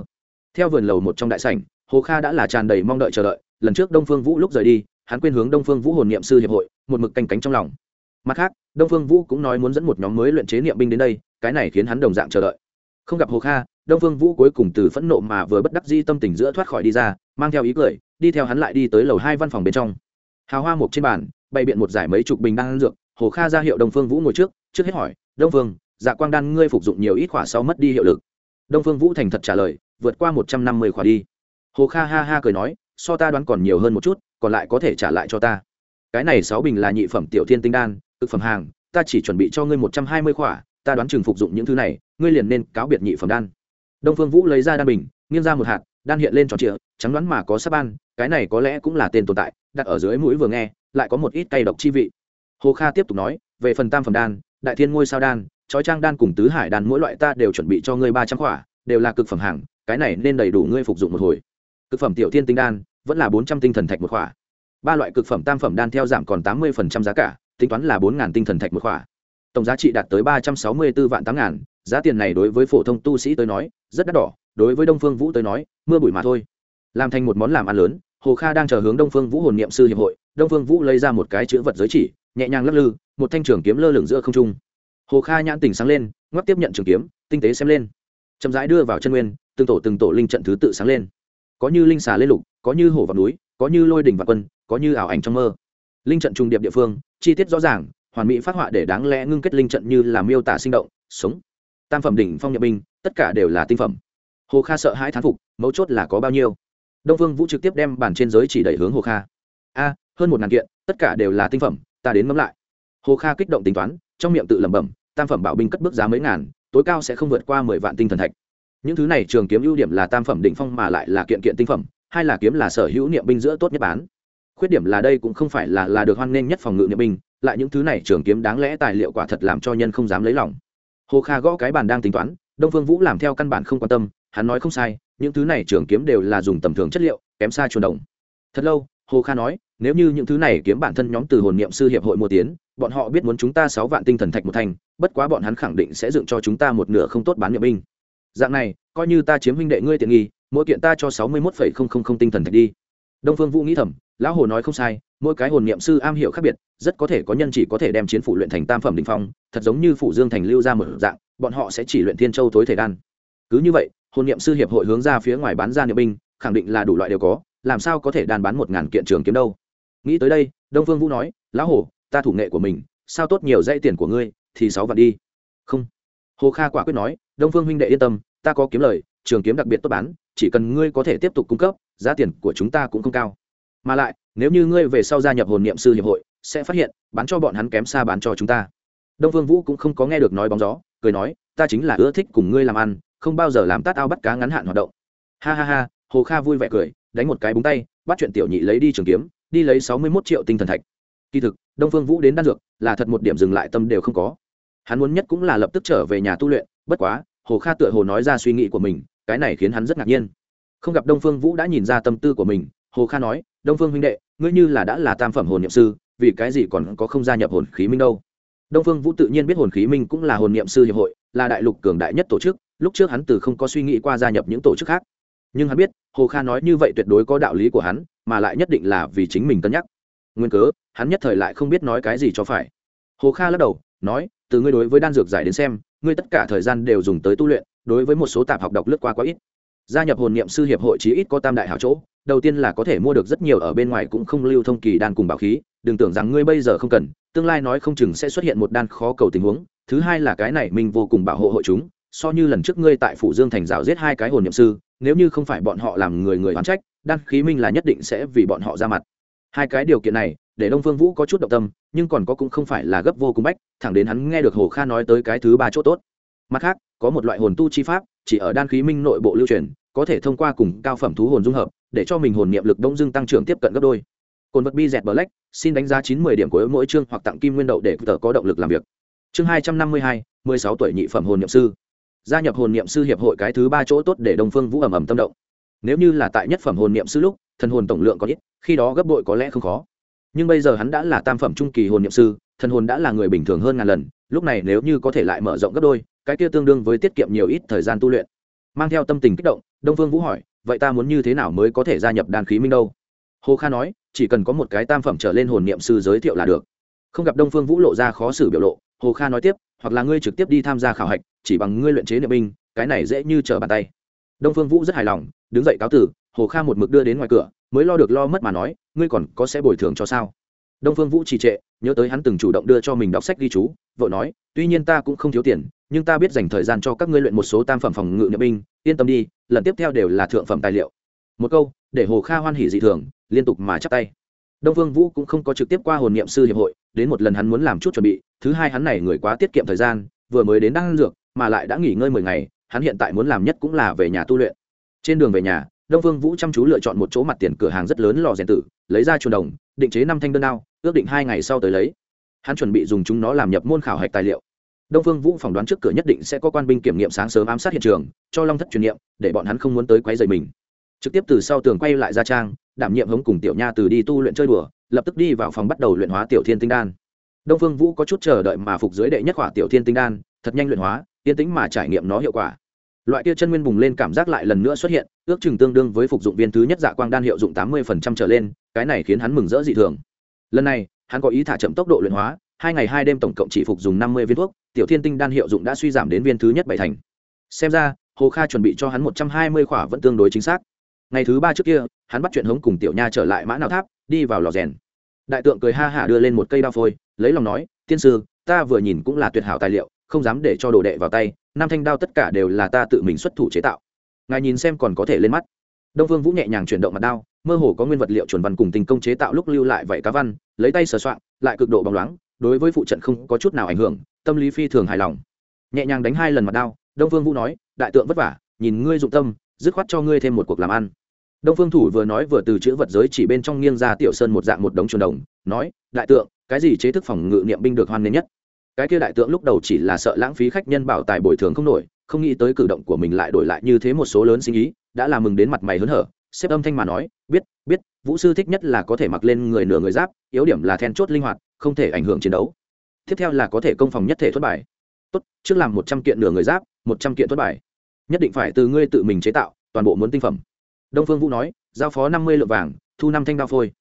Theo vườn lầu một trong đại sảnh, hồ kha đã là tràn đầy mong đợi chờ đợi, lần trước đông phương vũ lúc rời đi, hắn quên hướng đông phương vũ hồn niệm sư hiệp hội, một mực canh cánh trong lòng mặt khác, đông phương vũ cũng nói muốn dẫn một nhóm mới luyện chế niệm binh đến đây, cái này khiến hắn đồng dạng chờ đợi. Không gặp hồ kha, đông phương vũ cuối cùng từ phẫn nộ mà vừa bất đắc di tâm tình giữa thoát khỏi đi ra, mang theo ý cười, đi theo hắn lại đi tới lầu hai văn phòng bên trong. Hào hoa mục trên bàn, bày biện một giải mấy chục bình đan dược, hồ kha ra hiệu đông phương vũ ngồi trước trước hết hỏi, đông phương dạ quang đan ngươi phục dụng nhiều ít khỏa sau mất đi hiệu lực? Đông phương vũ thành thật trả lời, vượt qua một trăm năm mươi khỏa đi. Hồ kha ha ha cười nói, so ta đoán còn nhiều hơn một chút, còn lại có thể trả lại cho ta. Cái này sáu bình là nhị phẩm tiểu thiên tinh đan cực phẩm hàng, ta chỉ chuẩn bị cho ngươi một trăm hai mươi khỏa, ta đoán chừng phục dụng những thứ này, ngươi liền nên cáo biệt nhị phẩm đan. Đông phương vũ lấy ra đan bình, nghiêng ra một hạt, đan hiện lên tròn trịa, trắng đoán mà có sắp ban, cái này có lẽ cũng là tên tồn tại, đặt ở dưới mũi vừa nghe, lại có một ít cay độc chi vị. Hồ kha tiếp tục nói, về phần tam phẩm đan, đại thiên ngôi sao đan chói trang đan cùng tứ hải đan mỗi loại ta đều chuẩn bị cho ngươi ba trăm khỏa, đều là cực phẩm hàng, cái này nên đầy đủ ngươi phục dụng một hồi. Cực phẩm tiểu thiên tinh đan, vẫn là bốn trăm tinh thần thạch một khỏa. Ba loại cực phẩm tam phẩm đan theo giảm còn tám mươi giá cả tính toán là bốn tinh thần thạch một khỏa. Tổng giá trị đạt tới ba trăm sáu mươi bốn vạn tám ngàn, giá tiền này đối với phổ thông tu sĩ tới nói, rất đắt đỏ, đối với đông phương vũ tới nói, mưa bụi mà thôi. Làm thành một món làm ăn lớn, hồ kha đang chờ hướng đông phương vũ hồn niệm sư hiệp hội, đông phương vũ lấy ra một cái chữ vật giới chỉ, nhẹ nhàng lắc lư, một thanh trường kiếm lơ lửng giữa không trung. Hồ kha nhãn tỉnh sáng lên, ngoắc tiếp nhận trường kiếm, tinh tế xem lên. Chậm rãi đưa vào chân nguyên, từng tổ từng tổ linh trận thứ tự sáng lên. Có như linh xà lên lục, có như hổ vào núi, có như lôi đỉnh và quân, có như ảo ảnh trong mơ linh trận trung điệp địa phương, chi tiết rõ ràng, hoàn mỹ phát họa để đáng lẽ ngưng kết linh trận như là miêu tả sinh động, sống. Tam phẩm đỉnh phong nhập binh, tất cả đều là tinh phẩm. Hồ kha sợ hãi thán phục, mấu chốt là có bao nhiêu? Đông Phương vũ trực tiếp đem bản trên giới chỉ đẩy hướng hồ kha. A, hơn một ngàn kiện, tất cả đều là tinh phẩm, ta đến ngẫm lại. Hồ kha kích động tính toán, trong miệng tự lẩm bẩm, tam phẩm bảo binh cất bước giá mấy ngàn, tối cao sẽ không vượt qua mười vạn tinh thần thạch. Những thứ này trường kiếm ưu điểm là tam phẩm đỉnh phong mà lại là kiện kiện tinh phẩm, hai là kiếm là sở hữu niệm binh giữa tốt nhất bán khuyết điểm là đây cũng không phải là là được hoan nghênh nhất phòng ngự niệm binh, lại những thứ này trường kiếm đáng lẽ tài liệu quả thật làm cho nhân không dám lấy lòng. Hồ kha gõ cái bàn đang tính toán, đông phương vũ làm theo căn bản không quan tâm, hắn nói không sai, những thứ này trường kiếm đều là dùng tầm thường chất liệu, kém xa chuồn đồng. Thật lâu, hồ kha nói, nếu như những thứ này kiếm bản thân nhóm từ hồn niệm sư hiệp hội mua tiến, bọn họ biết muốn chúng ta sáu vạn tinh thần thạch một thành, bất quá bọn hắn khẳng định sẽ dựng cho chúng ta một nửa không tốt bán niệm binh. Dạng này, coi như ta chiếm huynh đệ ngươi tiện nghi, mỗi kiện ta cho sáu mươi một phẩy không không không tinh thần thạch đi đông phương vũ nghĩ thầm, lão hồ nói không sai, mỗi cái hồn niệm sư am hiểu khác biệt, rất có thể có nhân chỉ có thể đem chiến phủ luyện thành tam phẩm đỉnh phong, thật giống như phủ dương thành lưu ra một dạng, bọn họ sẽ chỉ luyện thiên châu tối thể đan. Cứ như vậy, hồn niệm sư hiệp hội hướng ra phía ngoài bán ra niệm binh, khẳng định là đủ loại đều có, làm sao có thể đàn bán một ngàn kiện trường kiếm đâu? Nghĩ tới đây, đông phương vũ nói, lão hồ, ta thủ nghệ của mình, sao tốt nhiều dây tiền của ngươi, thì sáu vạn đi. Không. Hồ kha quả quyết nói, đông phương huynh đệ yên tâm, ta có kiếm lời, trường kiếm đặc biệt tốt bán, chỉ cần ngươi có thể tiếp tục cung cấp giá tiền của chúng ta cũng không cao. Mà lại, nếu như ngươi về sau gia nhập hồn niệm sư hiệp hội, sẽ phát hiện, bán cho bọn hắn kém xa bán cho chúng ta. Đông phương vũ cũng không có nghe được nói bóng gió, cười nói, ta chính là ưa thích cùng ngươi làm ăn, không bao giờ làm tát ao bắt cá ngắn hạn hoạt động. Ha ha ha, hồ kha vui vẻ cười, đánh một cái búng tay, bắt chuyện tiểu nhị lấy đi trường kiếm, đi lấy sáu mươi mốt triệu tinh thần thạch. Kỳ thực, đông phương vũ đến đan dược, là thật một điểm dừng lại tâm đều không có. Hắn muốn nhất cũng là lập tức trở về nhà tu luyện, bất quá, hồ kha tựa hồ nói ra suy nghĩ của mình, cái này khiến hắn rất ngạc nhiên không gặp đông phương vũ đã nhìn ra tâm tư của mình, hồ kha nói, đông phương huynh đệ, ngươi như là đã là tam phẩm hồn niệm sư, vì cái gì còn có không gia nhập hồn khí minh đâu? Đông phương vũ tự nhiên biết hồn khí minh cũng là hồn niệm sư hiệp hội, là đại lục cường đại nhất tổ chức, lúc trước hắn từ không có suy nghĩ qua gia nhập những tổ chức khác. Nhưng hắn biết, hồ kha nói như vậy tuyệt đối có đạo lý của hắn, mà lại nhất định là vì chính mình cân nhắc. Nguyên cớ, hắn nhất thời lại không biết nói cái gì cho phải. Hồ kha lắc đầu, nói, từ ngươi đối với đan dược giải đến xem, ngươi tất cả thời gian đều dùng tới tu luyện, đối với một số tạp học đọc lướt qua quá ít gia nhập hồn niệm sư hiệp hội chí ít có tam đại hảo chỗ, đầu tiên là có thể mua được rất nhiều ở bên ngoài cũng không lưu thông kỳ đan cùng bảo khí, đừng tưởng rằng ngươi bây giờ không cần, tương lai nói không chừng sẽ xuất hiện một đan khó cầu tình huống, thứ hai là cái này mình vô cùng bảo hộ hội chúng, so như lần trước ngươi tại phủ dương thành rào giết hai cái hồn niệm sư, nếu như không phải bọn họ làm người người oán trách, đan khí minh là nhất định sẽ vì bọn họ ra mặt. Hai cái điều kiện này, để đông phương vũ có chút động tâm, nhưng còn có cũng không phải là gấp vô cùng bách, thẳng đến hắn nghe được hồ kha nói tới cái thứ ba chỗ tốt. Mặt khác, có một loại hồn tu chi pháp, chỉ ở đan khí minh nội bộ lưu truyền có thể thông qua cùng cao phẩm thú hồn dung hợp, để cho mình hồn niệm lực đông dương tăng trưởng tiếp cận gấp đôi. Cồn vật bi dẹt black, xin đánh giá chín mươi điểm của mỗi chương hoặc tặng kim nguyên đậu để tờ có động lực làm việc. Chương hai trăm năm mươi hai, mười sáu tuổi nhị phẩm hồn niệm sư. Gia nhập hồn niệm sư hiệp hội cái thứ ba chỗ tốt để đông phương vũ ẩm ẩm tâm động. Nếu như là tại nhất phẩm hồn niệm sư lúc, thần hồn tổng lượng có ít, khi đó gấp bội có lẽ không khó. Nhưng bây giờ hắn đã là tam phẩm trung kỳ hồn niệm sư, thần hồn đã là người bình thường hơn ngàn lần, lúc này nếu như có thể lại mở rộng gấp đôi, cái kia tương đương với tiết kiệm nhiều ít thời gian tu luyện. Mang theo tâm tình kích động đông phương vũ hỏi, vậy ta muốn như thế nào mới có thể gia nhập đan khí minh đâu? Hồ kha nói, chỉ cần có một cái tam phẩm trở lên hồn niệm sư giới thiệu là được. Không gặp đông phương vũ lộ ra khó xử biểu lộ, hồ kha nói tiếp, hoặc là ngươi trực tiếp đi tham gia khảo hạch, chỉ bằng ngươi luyện chế niệm binh, cái này dễ như trở bàn tay. Đông phương vũ rất hài lòng, đứng dậy cáo tử, hồ kha một mực đưa đến ngoài cửa, mới lo được lo mất mà nói, ngươi còn có sẽ bồi thường cho sao? Đông phương vũ trì trệ, nhớ tới hắn từng chủ động đưa cho mình đọc sách ghi chú vợ nói, tuy nhiên ta cũng không thiếu tiền, nhưng ta biết dành thời gian cho các ngươi luyện một số tam phẩm phòng ngự niệm binh yên tâm đi, lần tiếp theo đều là thượng phẩm tài liệu. Một câu, để hồ kha hoan hỉ dị thường, liên tục mà chắp tay. Đông phương vũ cũng không có trực tiếp qua hồn niệm sư hiệp hội, đến một lần hắn muốn làm chút chuẩn bị, thứ hai hắn này người quá tiết kiệm thời gian, vừa mới đến đang dược, mà lại đã nghỉ ngơi mười ngày, hắn hiện tại muốn làm nhất cũng là về nhà tu luyện. Trên đường về nhà, đông phương vũ chăm chú lựa chọn một chỗ mặt tiền cửa hàng rất lớn lò rèn tử, lấy ra chuồng đồng, định chế năm thanh đơn đao, ước định hai ngày sau tới lấy. Hắn chuẩn bị dùng chúng nó làm nhập môn khảo hạch tài liệu đông phương vũ phỏng đoán trước cửa nhất định sẽ có quan binh kiểm nghiệm sáng sớm ám sát hiện trường, cho long thất truyền nghiệm để bọn hắn không muốn tới quấy rầy mình. Trực tiếp từ sau tường quay lại ra trang, đảm nhiệm hống cùng tiểu nha từ đi tu luyện chơi đùa, lập tức đi vào phòng bắt đầu luyện hóa tiểu thiên tinh đan. Đông phương vũ có chút chờ đợi mà phục dưới đệ nhất hỏa tiểu thiên tinh đan, thật nhanh luyện hóa, yên tĩnh mà trải nghiệm nó hiệu quả. Loại kia chân nguyên bùng lên cảm giác lại lần nữa xuất hiện, ước chừng tương đương với phục dụng viên thứ nhất dạ quang đan hiệu dụng tám mươi trở lên, cái này khiến hắn mừng rỡ dị thường. Lần này, hắn có ý thả chậm tốc độ luyện hóa hai ngày hai đêm tổng cộng chỉ phục dùng năm mươi viên thuốc, tiểu thiên tinh đan hiệu dụng đã suy giảm đến viên thứ nhất bảy thành. Xem ra, hồ kha chuẩn bị cho hắn một trăm hai mươi khỏa vẫn tương đối chính xác. Ngày thứ ba trước kia, hắn bắt chuyện hống cùng tiểu nha trở lại mã nào tháp, đi vào lò rèn. Đại tượng cười ha hả đưa lên một cây đao phôi, lấy lòng nói, tiên sư, ta vừa nhìn cũng là tuyệt hảo tài liệu, không dám để cho đồ đệ vào tay, năm thanh đao tất cả đều là ta tự mình xuất thủ chế tạo. Ngài nhìn xem còn có thể lên mắt. Đông vương vũ nhẹ nhàng chuyển động mặt đao, mơ hồ có nguyên vật liệu chuẩn văn cùng tình công chế tạo lúc lưu lại vậy cá văn, lấy tay sờ soạn lại cực độ bóng loáng đối với phụ trận không có chút nào ảnh hưởng, tâm lý phi thường hài lòng. Nhẹ nhàng đánh hai lần mặt đao, đông vương vũ nói, đại tượng vất vả, nhìn ngươi dụng tâm, dứt khoát cho ngươi thêm một cuộc làm ăn. Đông phương thủ vừa nói vừa từ chữ vật giới chỉ bên trong nghiêng ra tiểu sơn một dạng một đống chuồn đồng, nói, đại tượng, cái gì chế thức phòng ngự niệm binh được hoan nghênh nhất? Cái kia đại tượng lúc đầu chỉ là sợ lãng phí khách nhân bảo tài bồi thường không nổi, không nghĩ tới cử động của mình lại đổi lại như thế một số lớn sinh ý, đã làm mừng đến mặt mày hớn hở, xếp âm thanh mà nói, biết biết vũ sư thích nhất là có thể mặc lên người nửa người giáp, yếu điểm là then chốt linh hoạt, không thể ảnh hưởng chiến đấu. Tiếp theo là có thể công phòng nhất thể thoát bài. Tốt, trước làm một trăm kiện nửa người giáp, một trăm kiện thoát bài. Nhất định phải từ ngươi tự mình chế tạo, toàn bộ muốn tinh phẩm. Đông phương vũ nói, giao phó năm mươi lượng vàng, thu năm thanh đao phôi.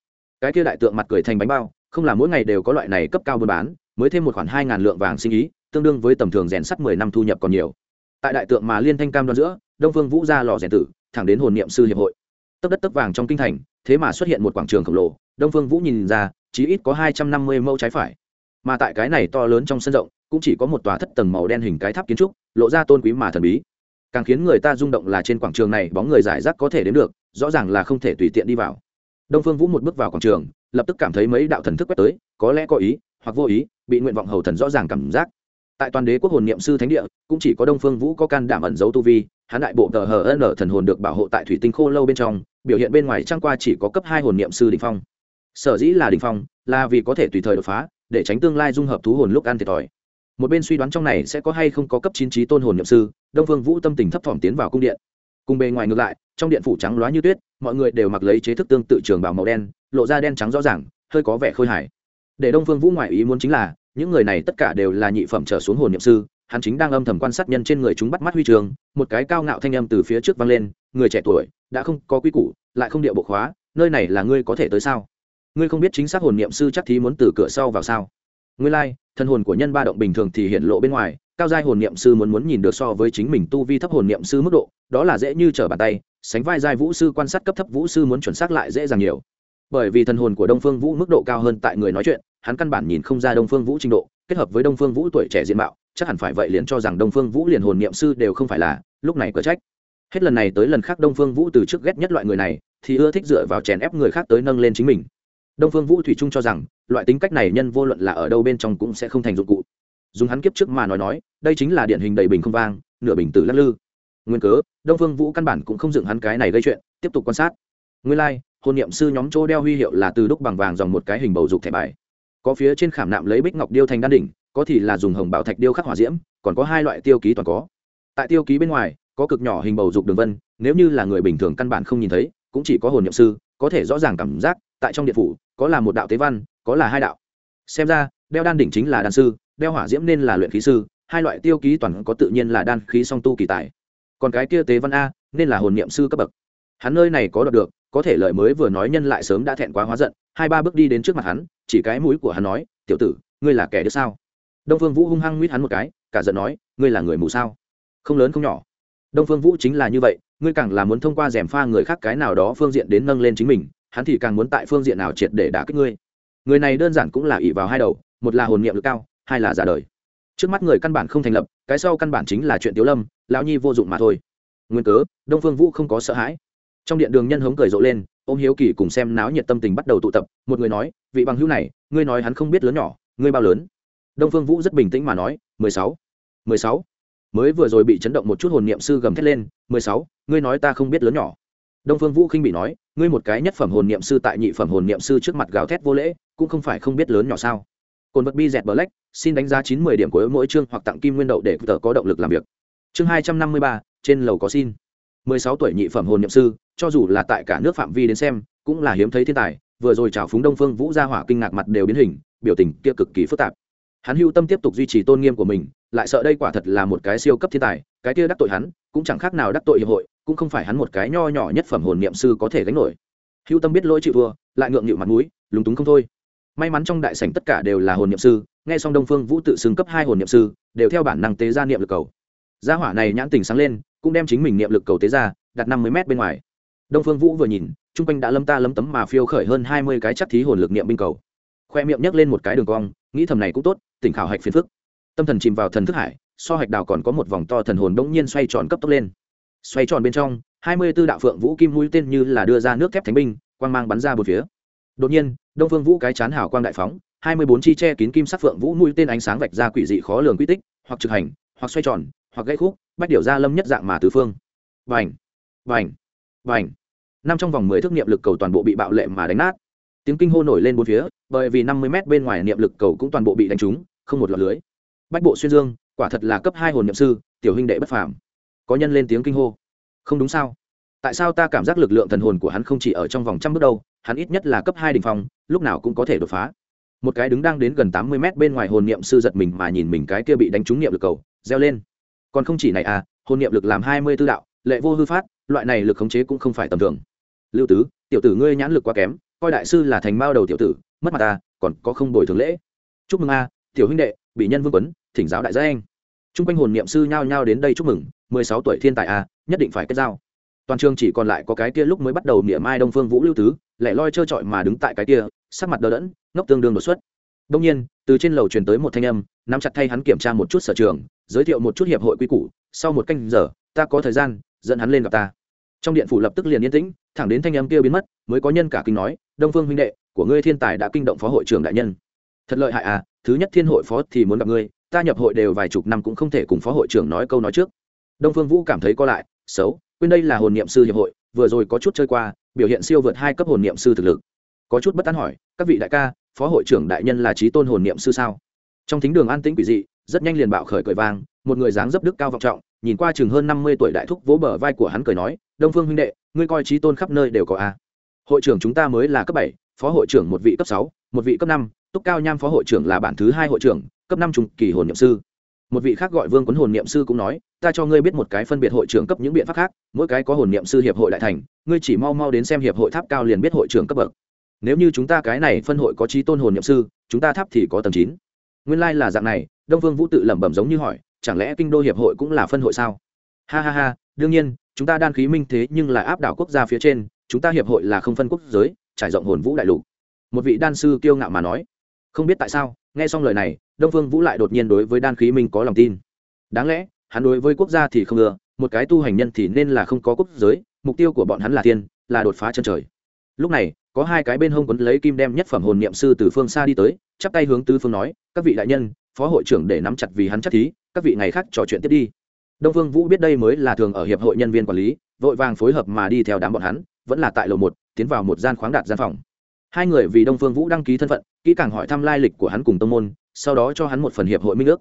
Cái kia đại tượng mặt cười thành bánh bao, không là mỗi ngày đều có loại này cấp cao buôn bán, mới thêm một khoản hai ngàn lượng vàng sinh ý, tương đương với tầm thường rèn sắt mười năm thu nhập còn nhiều. Tại đại tượng mà liên thanh cam đoan giữa, đông phương vũ ra lò rèn tử, thẳng đến hồn niệm sư hiệp hội tấp đất tấp vàng trong kinh thành, thế mà xuất hiện một quảng trường khổng lồ, đông phương vũ nhìn ra chỉ ít có hai trăm năm mươi mẫu trái phải. Mà tại cái này to lớn trong sân rộng, cũng chỉ có một tòa thất tầng màu đen hình cái tháp kiến trúc, lộ ra tôn quý mà thần bí. Càng khiến người ta rung động là trên quảng trường này, bóng người giải rác có thể đến được, rõ ràng là không thể tùy tiện đi vào. Đông phương vũ một bước vào quảng trường, lập tức cảm thấy mấy đạo thần thức quét tới, có lẽ có ý, hoặc vô ý, bị nguyện vọng hầu thần rõ ràng cảm giác. Tại toàn đế quốc hồn niệm sư thánh địa, cũng chỉ có đông phương vũ có can đảm ẩn giấu tu vi hắn đại bộ tờ hờ n thần hồn được bảo hộ tại thủy tinh khô lâu bên trong, biểu hiện bên ngoài trang qua chỉ có cấp hai hồn niệm sư đình phong. Sở dĩ là đình phong, là vì có thể tùy thời đột phá, để tránh tương lai dung hợp thú hồn lúc ăn thiệt thòi. Một bên suy đoán trong này sẽ có hay không có cấp chín trí tôn hồn niệm sư, đông vương vũ tâm tình thấp thỏm tiến vào cung điện. Cùng bề ngoài ngược lại, trong điện phủ trắng loá như tuyết, mọi người đều mặc lấy chế thức tương tự trường bảo màu đen, lộ ra đen trắng rõ ràng, hơi có vẻ khôi hài. Để đông vương vũ ngoại ý muốn chính là, những người này tất cả đều là nhị phẩm trở xuống hồn niệm sư hắn chính đang âm thầm quan sát nhân trên người chúng bắt mắt huy trường một cái cao ngạo thanh âm từ phía trước vang lên người trẻ tuổi đã không có quy củ lại không điệu bộ khóa nơi này là ngươi có thể tới sao? Ngươi không biết chính xác hồn niệm sư chắc thí muốn từ cửa sau vào sao? Ngươi lai、like, thân hồn của nhân ba động bình thường thì hiện lộ bên ngoài cao giai hồn niệm sư muốn muốn nhìn được so với chính mình tu vi thấp hồn niệm sư mức độ đó là dễ như trở bàn tay sánh vai giai vũ sư quan sát cấp thấp vũ sư muốn chuẩn xác lại dễ dàng nhiều. Bởi vì thần hồn của đông phương vũ mức độ cao hơn tại người nói chuyện hắn căn bản nhìn không ra đông phương vũ trình độ kết hợp với đông phương vũ tuổi trẻ diện mạo chắc hẳn phải vậy liền cho rằng đông phương vũ liền hồn niệm sư đều không phải là lúc này có trách. Hết lần này tới lần khác đông phương vũ từ trước ghét nhất loại người này thì ưa thích dựa vào chèn ép người khác tới nâng lên chính mình. Đông phương vũ thủy trung cho rằng loại tính cách này nhân vô luận là ở đâu bên trong cũng sẽ không thành dụng cụ. Dùng hắn kiếp trước mà nói nói đây chính là điển hình đầy bình không vang nửa bình tử lắc lư. Nguyên cớ đông phương vũ căn bản cũng không dựng hắn cái này gây chuyện tiếp tục quan sát. Nguyên lai、like, hồn niệm sư nhóm chỗ đeo huy hiệu là từ đúc bằng vàng dòng một cái hình bầu dục thẻ bài. Có phía trên khảm nạm lấy bích ngọc điêu thành đan đỉnh có thì là dùng hồng bảo thạch điêu khắc hỏa diễm, còn có hai loại tiêu ký toàn có. Tại tiêu ký bên ngoài, có cực nhỏ hình bầu dục đường vân, nếu như là người bình thường căn bản không nhìn thấy, cũng chỉ có hồn niệm sư, có thể rõ ràng cảm giác, tại trong điện phủ, có là một đạo tế văn, có là hai đạo. Xem ra, đeo đan đỉnh chính là đan sư, đeo hỏa diễm nên là luyện khí sư, hai loại tiêu ký toàn có tự nhiên là đan khí song tu kỳ tài. Còn cái kia tế văn a, nên là hồn niệm sư cấp bậc. Hắn nơi này có đọc được, có thể lời mới vừa nói nhân lại sớm đã thẹn quá hóa giận, hai ba bước đi đến trước mặt hắn, chỉ cái mũi của hắn nói, tiểu tử, ngươi là kẻ đứa sao? Đông phương vũ hung hăng nguyết hắn một cái, cả giận nói, ngươi là người mù sao? Không lớn không nhỏ. Đông phương vũ chính là như vậy, ngươi càng là muốn thông qua rèm pha người khác cái nào đó phương diện đến nâng lên chính mình, hắn thì càng muốn tại phương diện nào triệt để đả kích ngươi. Người này đơn giản cũng là ỷ vào hai đầu, một là hồn niệm lực cao, hai là giả đời. Trước mắt người căn bản không thành lập, cái sau căn bản chính là chuyện tiếu lâm, lão nhi vô dụng mà thôi. Nguyên cớ, đông phương vũ không có sợ hãi. Trong điện đường nhân hống cười rộ lên, ôm hiếu kỳ cùng xem náo nhiệt tâm tình bắt đầu tụ tập, một người nói, vị bằng hữu này, ngươi nói hắn không biết lớn nhỏ, ngươi bao lớn? Đông phương vũ rất bình tĩnh mà nói, mười sáu mười sáu. Mới vừa rồi bị chấn động một chút hồn niệm sư gầm thét lên, mười sáu, ngươi nói ta không biết lớn nhỏ. Đông phương vũ khinh bị nói, ngươi một cái nhất phẩm hồn niệm sư tại nhị phẩm hồn niệm sư trước mặt gào thét vô lễ, cũng không phải không biết lớn nhỏ sao? Cồn vật bi dẹt black, xin đánh giá chín mươi điểm của mỗi chương hoặc tặng kim nguyên đậu để tờ có động lực làm việc. Chương hai trăm năm mươi ba, trên lầu có xin. Mười sáu tuổi nhị phẩm hồn niệm sư, cho dù là tại cả nước phạm vi đến xem, cũng là hiếm thấy thiên tài, vừa rồi chào phúng đông phương vũ ra hỏa kinh ngạc mặt đều biến hình, biểu tình kia cực kỳ phức tạp hắn hưu tâm tiếp tục duy trì tôn nghiêm của mình, lại sợ đây quả thật là một cái siêu cấp thiên tài, cái kia đắc tội hắn, cũng chẳng khác nào đắc tội hiệp hội, cũng không phải hắn một cái nho nhỏ nhất phẩm hồn niệm sư có thể gánh nổi. Hưu tâm biết lỗi chịu thua, lại ngượng nghịu mặt mũi, lúng túng không thôi. May mắn trong đại sảnh tất cả đều là hồn niệm sư, nghe xong đông phương vũ tự xưng cấp hai hồn niệm sư, đều theo bản năng tế ra niệm lực cầu. Gia hỏa này nhãn tình sáng lên, cũng đem chính mình niệm lực cầu tế ra, đặt năm mươi m bên ngoài. Đông phương vũ vừa nhìn, chung quanh đã lâm ta lâm tấm mà phiêu khởi hơn hai mươi cái chắc thí hồn lực niệm binh cầu. Khoe miệng nhấc lên một cái đường cong nghĩ thầm này cũng tốt, tỉnh khảo hạch phiền phức. Tâm thần chìm vào thần thức hải, so hạch đào còn có một vòng to thần hồn đông nhiên xoay tròn cấp tốc lên. Xoay tròn bên trong, hai mươi b ố đạo phượng vũ kim mũi tên như là đưa ra nước thép thánh binh, quang mang bắn ra một phía. Đột nhiên, đông phương vũ cái chán hào quang đại phóng, hai mươi bốn chi che kín kim sắc phượng vũ mũi tên ánh sáng vạch ra quỷ dị khó lường quy tích, hoặc trực hành, hoặc xoay tròn, hoặc gãy khúc, bách điều ra lâm nhất dạng mà tứ phương. Vành vành vành. Năm trong vòng mười thước niệm lực cầu toàn bộ bị bạo lệ mà đánh nát tiếng kinh hô nổi lên bốn phía, bởi vì năm mươi m bên ngoài niệm lực cầu cũng toàn bộ bị đánh trúng, không một lọt lưới. Bách bộ xuyên dương, quả thật là cấp hai hồn niệm sư, tiểu huynh đệ bất phàm. Có nhân lên tiếng kinh hô. Không đúng sao? Tại sao ta cảm giác lực lượng thần hồn của hắn không chỉ ở trong vòng trăm bước đâu, hắn ít nhất là cấp hai đ ỉ n h phong, lúc nào cũng có thể đột phá. Một cái đứng đang đến gần tám mươi mét bên ngoài hồn niệm sư giật mình mà nhìn mình cái kia bị đánh trúng niệm lực cầu, reo lên. Còn không chỉ này à hồn niệm lực làm hai mươi tư đạo, lệ vô hư phát, loại này lực khống chế cũng không phải tầm thường. Lưu tứ, tiểu tử ngươi nhãn lực quá kém coi đại sư là thành mao đầu tiểu tử, mất mặt ta, còn có không bồi thường lễ. Chúc mừng a, tiểu huynh đệ, bị nhân vương quấn, thỉnh giáo đại gia anh. T r u n g quanh hồn niệm sư nhao nhao đến đây chúc mừng, mười sáu tuổi thiên tài a, nhất định phải kết giao. Toàn trường chỉ còn lại có cái kia lúc mới bắt đầu niệm mai đông phương vũ lưu tứ, lẻ loi trơ trọi mà đứng tại cái kia, sắc mặt đờ đẫn, ngốc tương đương đột xuất. Đông nhiên, từ trên lầu truyền tới một thanh âm, nắm chặt thay hắn kiểm tra một chút sở trường, giới thiệu một chút hiệp hội quy củ, sau một canh giờ, ta có thời gian, dẫn hắn lên gặp ta trong điện phủ lập tức liền yên tĩnh, thẳng đến thanh âm kia biến mất, mới có nhân cả kinh nói, đông phương huynh đệ, của ngươi thiên tài đã kinh động phó hội trưởng đại nhân. Thật lợi hại à thứ nhất thiên hội phó thì muốn gặp ngươi, ta nhập hội đều vài chục năm cũng không thể cùng phó hội trưởng nói câu nói trước. Đông phương vũ cảm thấy co lại, xấu, quên đây là hồn niệm sư hiệp hội, vừa rồi có chút chơi qua, biểu hiện siêu vượt hai cấp hồn niệm sư thực lực. Có chút bất tán hỏi, các vị đại ca, phó hội trưởng đại nhân là trí tôn hồn niệm sư sao? Trong thính đường an tĩnh quỷ dị, rất nhanh liền bạo khởi cười vang một người dáng dấp đức cao vọng trọng, nhìn qua chừng hơn năm mươi tuổi đại thúc vỗ bờ vai của hắn cười nói, đông phương huynh đệ, ngươi coi trí tôn khắp nơi đều có a. Hội trưởng chúng ta mới là cấp bảy, phó hội trưởng một vị cấp sáu, một vị cấp năm, túc cao nham phó hội trưởng là bản thứ hai hội trưởng, cấp năm trùng kỳ hồn niệm sư. Một vị khác gọi vương quấn hồn niệm sư cũng nói, ta cho ngươi biết một cái phân biệt hội trưởng cấp những biện pháp khác, mỗi cái có hồn niệm sư hiệp hội đại thành, ngươi chỉ mau mau đến xem hiệp hội tháp cao liền biết hội trưởng cấp bậc. Nếu như chúng ta cái này phân hội có trí tôn hồn niệm sư, chúng ta tháp thì có tầng chín. Nguyên lai、like、là dạng này, đông vương vũ tự lẩm bẩm giống như hỏi chẳng lẽ kinh đô hiệp hội cũng là phân hội sao? Ha ha ha, đương nhiên, chúng ta đan khí minh thế nhưng là áp đảo quốc gia phía trên, chúng ta hiệp hội là không phân quốc giới, trải rộng hồn vũ đại lục. Một vị đan sư kiêu ngạo mà nói. Không biết tại sao, nghe xong lời này, đông phương vũ lại đột nhiên đối với đan khí minh có lòng tin. Đáng lẽ, hắn đối với quốc gia thì không ưa một cái tu hành nhân thì nên là không có quốc giới, mục tiêu của bọn hắn là thiên, là đột phá chân trời. Lúc này, có hai cái bên hông quấn lấy kim đem nhất phẩm hồn niệm sư từ phương xa đi tới, chắp tay hướng tứ phương nói, các vị đại nhân, phó hội trưởng để nắm chặt vì hắn chắc thí các vị ngày khác trò chuyện tiếp đi. Đông phương vũ biết đây mới là thường ở hiệp hội nhân viên quản lý, vội vàng phối hợp mà đi theo đám bọn hắn, vẫn là tại lầu một, tiến vào một gian khoáng đạt gian phòng. Hai người vì đông phương vũ đăng ký thân phận, kỹ càng hỏi thăm lai lịch của hắn cùng tông môn, sau đó cho hắn một phần hiệp hội minh ước.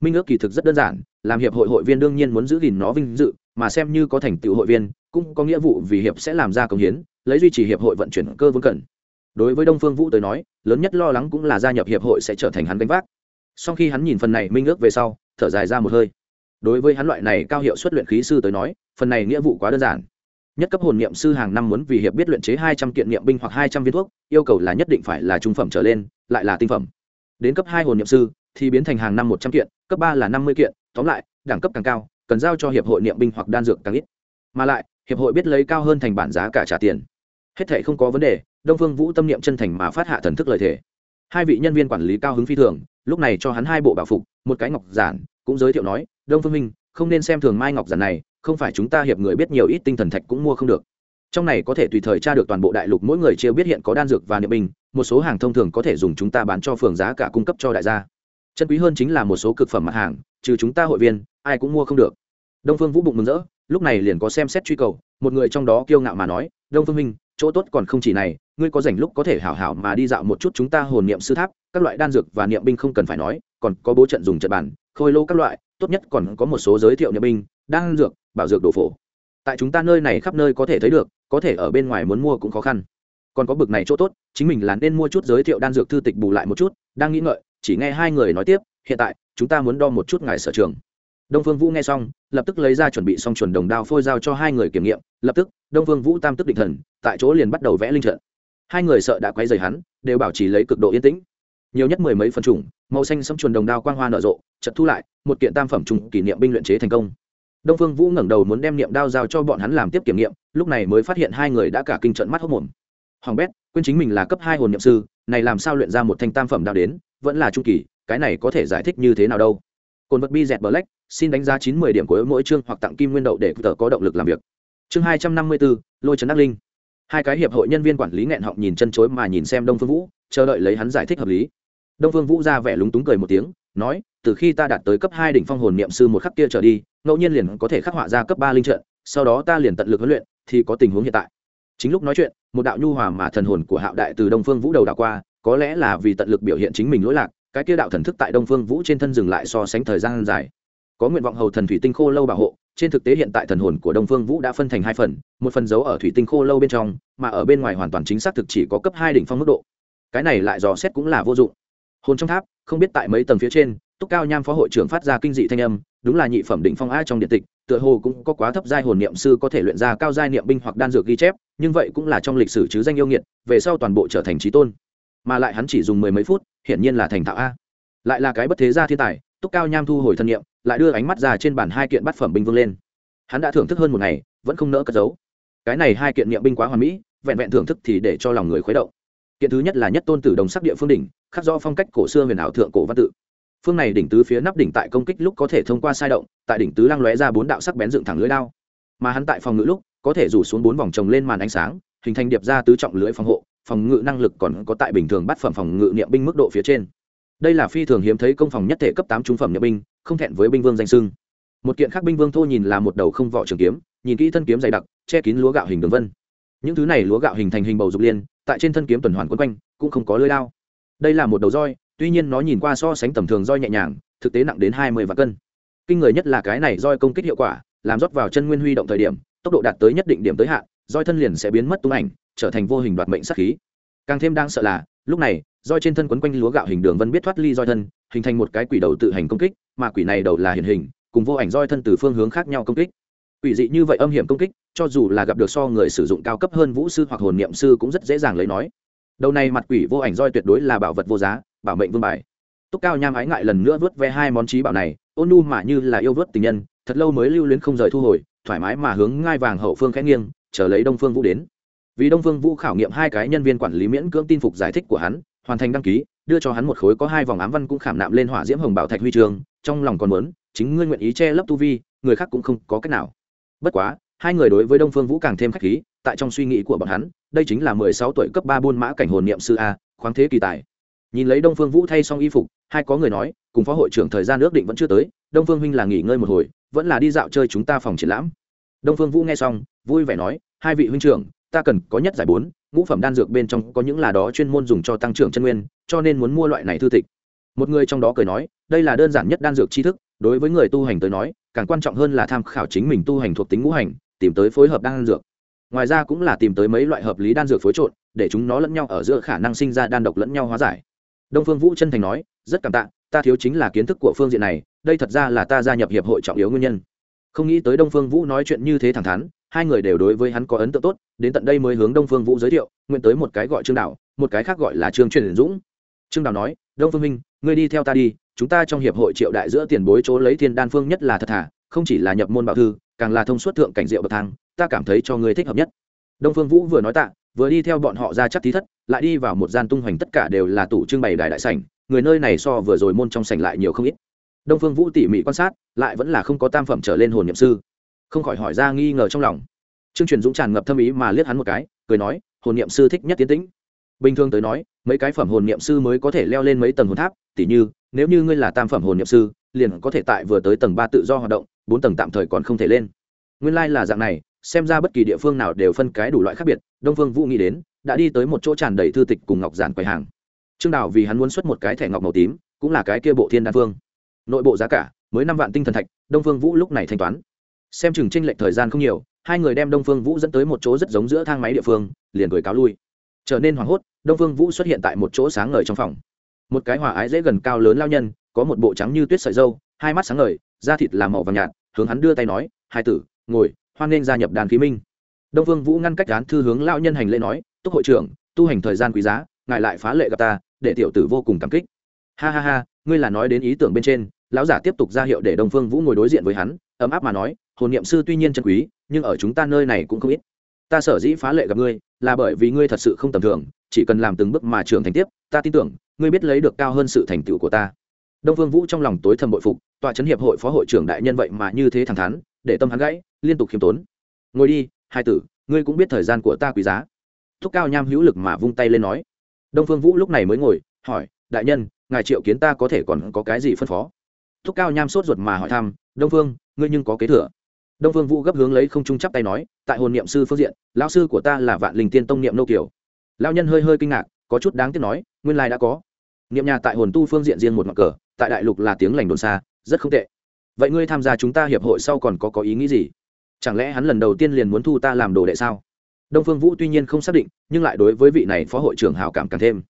Minh ước kỳ thực rất đơn giản, làm hiệp hội hội viên đương nhiên muốn giữ gìn nó vinh dự, mà xem như có thành tựu hội viên, cũng có nghĩa vụ vì hiệp sẽ làm ra công hiến, lấy duy trì hiệp hội vận chuyển cơ vốn cần. Đối với đông phương vũ tới nói, lớn nhất lo lắng cũng là gia nhập hiệp hội sẽ trở thành hắn gánh vác. Sau khi hắn nhìn phần này minh ước về sau thở dài ra một hơi. Đối với hắn loại này cao hiệu suất luyện khí sư tới nói, phần này nghĩa vụ quá đơn giản. Nhất cấp hồn niệm sư hàng năm muốn vì hiệp biết luyện chế hai trăm kiện niệm binh hoặc hai trăm viên thuốc, yêu cầu là nhất định phải là trung phẩm trở lên, lại là tinh phẩm. Đến cấp hai hồn niệm sư thì biến thành hàng năm một trăm kiện, cấp ba là năm mươi kiện, tóm lại, đẳng cấp càng cao, cần giao cho hiệp hội niệm binh hoặc đan dược càng ít. Mà lại, hiệp hội biết lấy cao hơn thành bản giá cả trả tiền. Hết thể không có vấn đề, đông phương vũ tâm niệm chân thành mà phát hạ thần thức lời thể hai vị nhân viên quản lý cao hứng phi thường lúc này cho hắn hai bộ bảo phục, một cái ngọc giản, cũng giới thiệu nói, đông phương minh, không nên xem thường mai ngọc giản này, không phải chúng ta hiệp người biết nhiều ít tinh thần thạch cũng mua không được. Trong này có thể tùy thời tra được toàn bộ đại lục mỗi người chưa biết hiện có đan dược và niệm binh một số hàng thông thường có thể dùng chúng ta bán cho phường giá cả cung cấp cho đại gia. Chân quý hơn chính là một số cực phẩm mặt hàng, trừ chúng ta hội viên, ai cũng mua không được. Đông phương vũ bụng mừng rỡ, lúc này liền có xem xét truy cầu, một người trong đó kiêu ngạo mà nói, đông phương minh chỗ tốt còn không chỉ này, ngươi có rảnh lúc có thể hảo hảo mà đi dạo một chút chúng ta hồn niệm sư tháp, các loại đan dược và niệm binh không cần phải nói, còn có bố trận dùng trận bản, khôi lô các loại, tốt nhất còn có một số giới thiệu niệm binh, đan dược, bảo dược đồ phổ. Tại chúng ta nơi này khắp nơi có thể thấy được, có thể ở bên ngoài muốn mua cũng khó khăn. Còn có bực này chỗ tốt, chính mình là nên mua chút giới thiệu đan dược thư tịch bù lại một chút, đang nghĩ ngợi, chỉ nghe hai người nói tiếp, hiện tại, chúng ta muốn đo một chút ngài sở trường đông phương vũ nghe xong, lập tức lấy ra chuẩn bị xong chuẩn đồng đao phôi giao cho hai người kiểm nghiệm, lập tức, đông phương vũ tam tức định thần, tại chỗ liền bắt đầu vẽ linh trận. Hai người sợ đã quay dày hắn, đều bảo trì lấy cực độ yên tĩnh. Nhiều nhất mười mấy phần trùng màu xanh sẫm chuẩn đồng đao quang hoa nở rộ chật thu lại, một kiện tam phẩm trùng kỷ niệm binh luyện chế thành công. Đông phương vũ ngẩng đầu muốn đem niệm đao giao cho bọn hắn làm tiếp kiểm nghiệm, lúc này mới phát hiện hai người đã cả kinh trận mắt hốc mồm. Hoàng bét, quên chính mình là cấp hai hồn niệm sư, này làm sao luyện ra một thanh tam phẩm đao đến, vẫn là trung kỳ, cái này có thể giải thích như thế nào đâu cồn vật bi dẹt black, xin đánh giá chín mươi điểm của mỗi chương hoặc tặng kim nguyên đậu để tờ có động lực làm việc. Chương hai trăm năm mươi bốn lôi trấn đắc linh. Hai cái hiệp hội nhân viên quản lý nghẹn họng nhìn chân chối mà nhìn xem đông phương vũ, chờ đợi lấy hắn giải thích hợp lý. Đông phương vũ ra vẻ lúng túng cười một tiếng, nói, từ khi ta đạt tới cấp hai đỉnh phong hồn niệm sư một khắc kia trở đi, ngẫu nhiên liền có thể khắc họa ra cấp ba linh trận, sau đó ta liền tận lực huấn luyện, thì có tình huống hiện tại. Chính lúc nói chuyện, một đạo nhu hòa mà thần hồn của hạo đại từ đông phương vũ đầu đạo qua, có lẽ là vì tận lực biểu hiện chính mình lỗi lạc cái kia đạo thần thức tại đông phương vũ trên thân dừng lại so sánh thời gian dài. Có nguyện vọng hầu thần thủy tinh khô lâu bảo hộ, trên thực tế hiện tại thần hồn của đông phương vũ đã phân thành hai phần, một phần giấu ở thủy tinh khô lâu bên trong, mà ở bên ngoài hoàn toàn chính xác thực chỉ có cấp hai đỉnh phong mức độ. Cái này lại dò xét cũng là vô dụng. Hồn trong tháp, không biết tại mấy tầng phía trên, túc cao nham phó hội trưởng phát ra kinh dị thanh âm, đúng là nhị phẩm đỉnh phong a trong điện tịch, tựa hồ cũng có quá thấp giai hồn niệm sư có thể luyện ra cao giai niệm binh hoặc đan dược ghi chép, nhưng vậy cũng là trong lịch sử chứ danh yêu nghiệt, về sau toàn bộ trở thành trí tôn mà lại hắn chỉ dùng mười mấy phút, hiển nhiên là thành thạo a. Lại là cái bất thế gia thiên tài, túc cao nham thu hồi thân nhiệm, lại đưa ánh mắt ra trên bàn hai kiện bát phẩm binh vương lên. Hắn đã thưởng thức hơn một ngày, vẫn không nỡ cất giấu. Cái này hai kiện niệm binh quá hoàn mỹ, vẹn vẹn thưởng thức thì để cho lòng người khuấy động. Kiện thứ nhất là nhất tôn tử đồng sắc địa phương đỉnh, khắc do phong cách cổ xưa huyền ảo thượng cổ văn tự. Phương này đỉnh tứ phía nắp đỉnh tại công kích lúc có thể thông qua sai động, tại đỉnh tứ lăng lóe ra bốn đạo sắc bén dựng thẳng lưới đao. Mà hắn tại phòng ngự lúc, có thể rủ xuống bốn vòng trồng lên màn ánh sáng, hình thành điệp ra tứ trọng lưới phòng hộ phòng ngự năng lực còn có tại bình thường bắt phẩm phòng ngự niệm binh mức độ phía trên. Đây là phi thường hiếm thấy công phòng nhất thể cấp tám trung phẩm niệm binh, không thẹn với binh vương danh sưng một kiện khác binh vương thô nhìn là một đầu không vỏ trường kiếm, nhìn kỹ thân kiếm dày đặc, che kín lúa gạo hình đường vân. Những thứ này lúa gạo hình thành hình bầu dục liên, tại trên thân kiếm tuần hoàn quấn quanh, cũng không có lưỡi lao. Đây là một đầu roi, tuy nhiên nó nhìn qua so sánh tầm thường roi nhẹ nhàng, thực tế nặng đến hai mươi vạn cân. Kinh người nhất là cái này roi công kích hiệu quả, làm rót vào chân nguyên huy động thời điểm, tốc độ đạt tới nhất định điểm tới hạn roi thân liền sẽ biến mất tung ảnh, trở thành vô hình đoạt mệnh sát khí. Càng thêm đang sợ là, lúc này, roi trên thân quấn quanh lúa gạo hình đường vân biết thoát ly roi thân, hình thành một cái quỷ đầu tự hành công kích, mà quỷ này đầu là hiển hình, cùng vô ảnh roi thân từ phương hướng khác nhau công kích. Quỷ dị như vậy âm hiểm công kích, cho dù là gặp được so người sử dụng cao cấp hơn vũ sư hoặc hồn niệm sư cũng rất dễ dàng lấy nói. Đầu này mặt quỷ vô ảnh roi tuyệt đối là bảo vật vô giá, bảo mệnh vương bài. Túc cao nham ái ngại lần nữa vớt ve hai món trí bảo này, ôn nu mà như là yêu vớt tình nhân, thật lâu mới lưu luyến không rời thu hồi, thoải mái mà hướng ngai vàng hậu phương khẽ nghiêng chờ lấy đông phương vũ đến. Vì đông phương vũ khảo nghiệm hai cái nhân viên quản lý miễn cưỡng tin phục giải thích của hắn, hoàn thành đăng ký, đưa cho hắn một khối có hai vòng ám văn cũng khảm nạm lên hỏa diễm hồng bảo thạch huy trường trong lòng còn muốn, chính ngươi nguyện ý che lấp tu vi, người khác cũng không có cách nào. Bất quá, hai người đối với đông phương vũ càng thêm khách khí, tại trong suy nghĩ của bọn hắn, đây chính là mười sáu tuổi cấp ba buôn mã cảnh hồn niệm sư a, khoáng thế kỳ tài. Nhìn lấy đông phương vũ thay xong y phục, hai có người nói, cùng phó hội trưởng thời gian ước định vẫn chưa tới, đông phương huynh là nghỉ ngơi một hồi, vẫn là đi dạo chơi chúng ta phòng triển lãm đông phương vũ nghe xong, vui vẻ nói, hai vị huynh trưởng, ta cần có nhất giải bốn, ngũ phẩm đan dược bên trong có những là đó chuyên môn dùng cho tăng trưởng chân nguyên, cho nên muốn mua loại này thư tịch. Một người trong đó cười nói, đây là đơn giản nhất đan dược tri thức, đối với người tu hành tới nói, càng quan trọng hơn là tham khảo chính mình tu hành thuộc tính ngũ hành, tìm tới phối hợp đan dược. Ngoài ra cũng là tìm tới mấy loại hợp lý đan dược phối trộn, để chúng nó lẫn nhau ở giữa khả năng sinh ra đan độc lẫn nhau hóa giải. Đông phương vũ chân thành nói, rất cảm tạ, ta thiếu chính là kiến thức của phương diện này, đây thật ra là ta gia nhập hiệp hội trọng yếu nguyên nhân không nghĩ tới đông phương vũ nói chuyện như thế thẳng thắn, hai người đều đối với hắn có ấn tượng tốt, đến tận đây mới hướng đông phương vũ giới thiệu, nguyện tới một cái gọi trương đạo một cái khác gọi là trương truyền dũng. Trương đạo nói, đông phương minh, ngươi đi theo ta đi, chúng ta trong hiệp hội triệu đại giữa tiền bối chỗ lấy thiên đan phương nhất là thật thà, không chỉ là nhập môn bảo thư, càng là thông suốt thượng cảnh diệu bậc thang, ta cảm thấy cho ngươi thích hợp nhất. Đông phương vũ vừa nói tạ, vừa đi theo bọn họ ra chắc tí thất, lại đi vào một gian tung hoành tất cả đều là tủ trưng bày đại đại sảnh, người nơi này so vừa rồi môn trong sảnh lại nhiều không ít đông phương vũ tỉ mỉ quan sát, lại vẫn là không có tam phẩm trở lên hồn nhậm sư. Không khỏi hỏi ra nghi ngờ trong lòng. Trương truyền dũng tràn ngập thâm ý mà liếc hắn một cái, cười nói, hồn niệm sư thích nhất tiến tĩnh. Bình thường tới nói, mấy cái phẩm hồn niệm sư mới có thể leo lên mấy tầng hồn tháp, tỉ như, nếu như ngươi là tam phẩm hồn niệm sư, liền có thể tại vừa tới tầng ba tự do hoạt động, bốn tầng tạm thời còn không thể lên. Nguyên lai、like、là dạng này, xem ra bất kỳ địa phương nào đều phân cái đủ loại khác biệt, đông phương vũ nghĩ đến, đã đi tới một chỗ tràn đầy thư tịch cùng ngọc giản quầy hàng. Trương đào vì hắn muốn xuất một cái thẻ ngọc màu tím, cũng là cái kia bộ thiên đan phương nội bộ giá cả, mới năm vạn tinh thần thạch, đông phương vũ lúc này thanh toán. Xem chừng tranh lệch thời gian không nhiều, hai người đem đông phương vũ dẫn tới một chỗ rất giống giữa thang máy địa phương, liền cười cáo lui. Trở nên hoảng hốt, đông phương vũ xuất hiện tại một chỗ sáng ngời trong phòng. Một cái hòa ái dễ gần cao lớn lao nhân, có một bộ trắng như tuyết sợi dâu hai mắt sáng ngời, da thịt làm màu vàng nhạt, hướng hắn đưa tay nói, hai tử, ngồi, hoan nghênh gia nhập đàn khí minh. Đông phương vũ ngăn cách án thư hướng lao nhân hành lễ nói, túc hội trưởng, tu hành thời gian quý giá, ngài lại phá lệ gặp ta, để tiểu tử vô cùng cảm kích. Ha ha ha, ngươi là nói đến ý tưởng bên trên lão giả tiếp tục ra hiệu để đông phương vũ ngồi đối diện với hắn, ấm áp mà nói, hồn niệm sư tuy nhiên chân quý, nhưng ở chúng ta nơi này cũng không ít. Ta sở dĩ phá lệ gặp ngươi, là bởi vì ngươi thật sự không tầm thường, chỉ cần làm từng bước mà trưởng thành tiếp, ta tin tưởng, ngươi biết lấy được cao hơn sự thành tựu của ta. Đông phương vũ trong lòng tối thầm bội phục, tòa trấn hiệp hội phó hội trưởng đại nhân vậy mà như thế thẳng thắn, để tâm hắn gãy, liên tục khiêm tốn. Ngồi đi, hai tử, ngươi cũng biết thời gian của ta quý giá. Thúc cao nham hữu lực mà vung tay lên nói. Đông phương vũ lúc này mới ngồi, hỏi, đại nhân, ngài triệu kiến ta có thể còn có cái gì phân phó? Thúc cao nham sốt ruột mà hỏi thăm, đông phương, ngươi nhưng có kế thừa. Đông phương vũ gấp hướng lấy không trung chắp tay nói, tại hồn niệm sư phương diện, lão sư của ta là vạn linh tiên tông niệm nô kiều. Lão nhân hơi hơi kinh ngạc, có chút đáng tiếc nói, nguyên lai đã có. Niệm nhà tại hồn tu phương diện riêng một ngọn cờ, tại đại lục là tiếng lành đồn xa, rất không tệ. Vậy ngươi tham gia chúng ta hiệp hội sau còn có có ý nghĩ gì? Chẳng lẽ hắn lần đầu tiên liền muốn thu ta làm đồ đệ sao? Đông phương vũ tuy nhiên không xác định, nhưng lại đối với vị này phó hội trưởng hào cảm càng thêm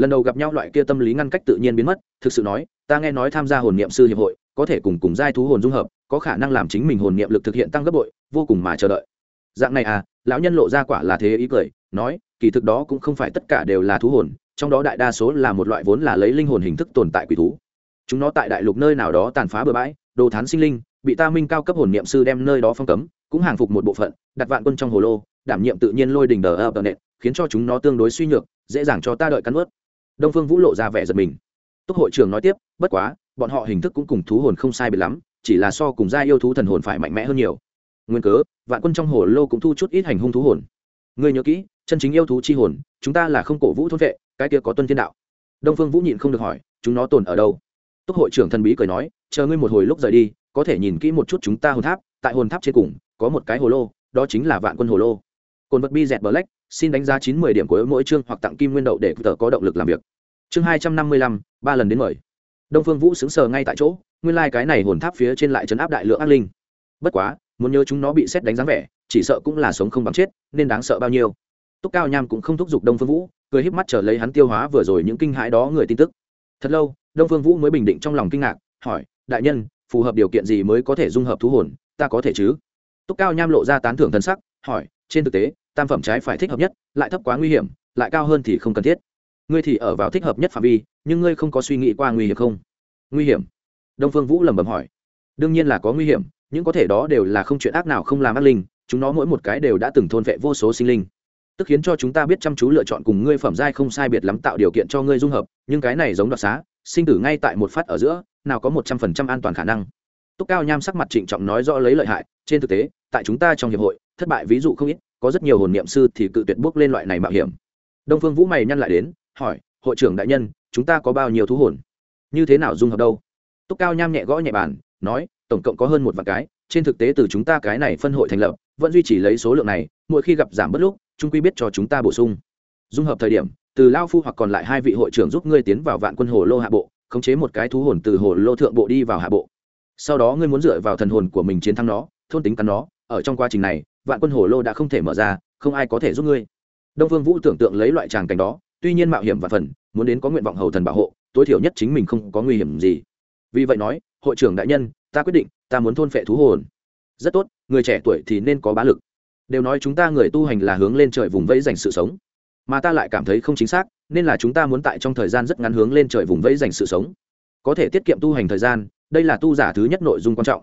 lần đầu gặp nhau loại kia tâm lý ngăn cách tự nhiên biến mất, thực sự nói, ta nghe nói tham gia hồn niệm sư hiệp hội, có thể cùng cùng giai thú hồn dung hợp, có khả năng làm chính mình hồn niệm lực thực hiện tăng gấp bội, vô cùng mà chờ đợi. Dạng này à lão nhân lộ ra quả là thế ý cười, nói, kỳ thực đó cũng không phải tất cả đều là thú hồn, trong đó đại đa số là một loại vốn là lấy linh hồn hình thức tồn tại quỷ thú. Chúng nó tại đại lục nơi nào đó tàn phá bừa bãi, đồ thán sinh linh, bị ta minh cao cấp hồn niệm sư đem nơi đó phong cấm, cũng hàng phục một bộ phận, đặt vạn quân trong hồ lô, đảm nhiệm tự nhiên lôi đình đờ ập nện, khiến cho chúng nó tương đối suy nhược, dễ dàng cho ta đợi cắn ướt đông phương vũ lộ ra vẻ giật mình. Túc hội trưởng nói tiếp, bất quá, bọn họ hình thức cũng cùng thú hồn không sai biệt lắm, chỉ là so cùng gia yêu thú thần hồn phải mạnh mẽ hơn nhiều. Nguyên cớ, vạn quân trong hồ lô cũng thu chút ít hành hung thú hồn. Ngươi nhớ kỹ, chân chính yêu thú chi hồn, chúng ta là không cổ vũ thôn vệ, cái kia có tuân thiên đạo. Đông phương vũ nhịn không được hỏi, chúng nó tồn ở đâu? Túc hội trưởng thần bí cười nói, chờ ngươi một hồi lúc rời đi, có thể nhìn kỹ một chút chúng ta hồn tháp, tại hồn tháp trên cùng, có một cái hồ lô, đó chính là vạn quân hồ lô. Cồn vật bi dẹt lách xin đánh giá chín mươi điểm của mỗi chương hoặc tặng kim nguyên đậu để tờ có động lực làm việc. Chương hai trăm năm mươi lăm, ba lần đến mời. Đông phương vũ xứng sờ ngay tại chỗ, nguyên lai、like、cái này hồn tháp phía trên lại chấn áp đại lượng ác linh. Bất quá, muốn nhớ chúng nó bị xét đánh dáng vẻ, chỉ sợ cũng là sống không bằng chết, nên đáng sợ bao nhiêu. Túc cao nham cũng không thúc giục đông phương vũ, cười híp mắt trở lấy hắn tiêu hóa vừa rồi những kinh hãi đó người tin tức. Thật lâu, đông phương vũ mới bình định trong lòng kinh ngạc, hỏi, đại nhân, phù hợp điều kiện gì mới có thể dung hợp thú hồn? Ta có thể chứ? Túc cao nham lộ ra tán thưởng thân sắc, hỏi, trên thực tế tam phẩm trái phải thích hợp nhất, lại thấp quá nguy hiểm, lại cao hơn thì không cần thiết. Ngươi thì ở vào thích hợp nhất phạm vi, nhưng ngươi không có suy nghĩ qua nguy hiểm không? Nguy hiểm? Đông phương vũ lẩm bẩm hỏi. Đương nhiên là có nguy hiểm những có thể đó đều là không chuyện ác nào không làm ác linh, chúng nó mỗi một cái đều đã từng thôn vệ vô số sinh linh. Tức khiến cho chúng ta biết chăm chú lựa chọn cùng ngươi phẩm giai không sai biệt lắm tạo điều kiện cho ngươi dung hợp, nhưng cái này giống đoạt xá, sinh tử ngay tại một phát ở giữa, nào có một trăm phần trăm an toàn khả năng. Túc cao nham sắc mặt trịnh trọng nói rõ lấy lợi hại, trên thực tế, tại chúng ta trong hiệp hội, thất bại ví dụ không ít có rất nhiều hồn niệm sư thì cự tuyệt bước lên loại này mạo hiểm. Đông phương vũ mày nhăn lại đến, hỏi, hội trưởng đại nhân, chúng ta có bao nhiêu thú hồn? Như thế nào dung hợp đâu? Túc cao nham nhẹ gõ nhẹ bàn, nói, tổng cộng có hơn một vạn cái, trên thực tế từ chúng ta cái này phân hội thành lập, vẫn duy trì lấy số lượng này, mỗi khi gặp giảm bất lúc, chúng quy biết cho chúng ta bổ sung. Dung hợp thời điểm, từ lao phu hoặc còn lại hai vị hội trưởng giúp ngươi tiến vào vạn quân hồ lô hạ bộ, khống chế một cái thú hồn từ hồ lô thượng bộ đi vào hạ bộ. Sau đó ngươi muốn dựa vào thần hồn của mình chiến thắng nó, thôn tính cắn nó, ở trong quá trình này vạn quân hồ lô đã không thể mở ra, không ai có thể giúp ngươi. Đông vương vũ tưởng tượng lấy loại tràng cảnh đó, tuy nhiên mạo hiểm và phần, muốn đến có nguyện vọng hầu thần bảo hộ, tối thiểu nhất chính mình không có nguy hiểm gì. Vì vậy nói, hội trưởng đại nhân, ta quyết định, ta muốn thôn phệ thú hồn. Rất tốt, người trẻ tuổi thì nên có bá lực. Đều nói chúng ta người tu hành là hướng lên trời vùng vẫy dành sự sống. Mà ta lại cảm thấy không chính xác, nên là chúng ta muốn tại trong thời gian rất ngắn hướng lên trời vùng vẫy dành sự sống. Có thể tiết kiệm tu hành thời gian, đây là tu giả thứ nhất nội dung quan trọng.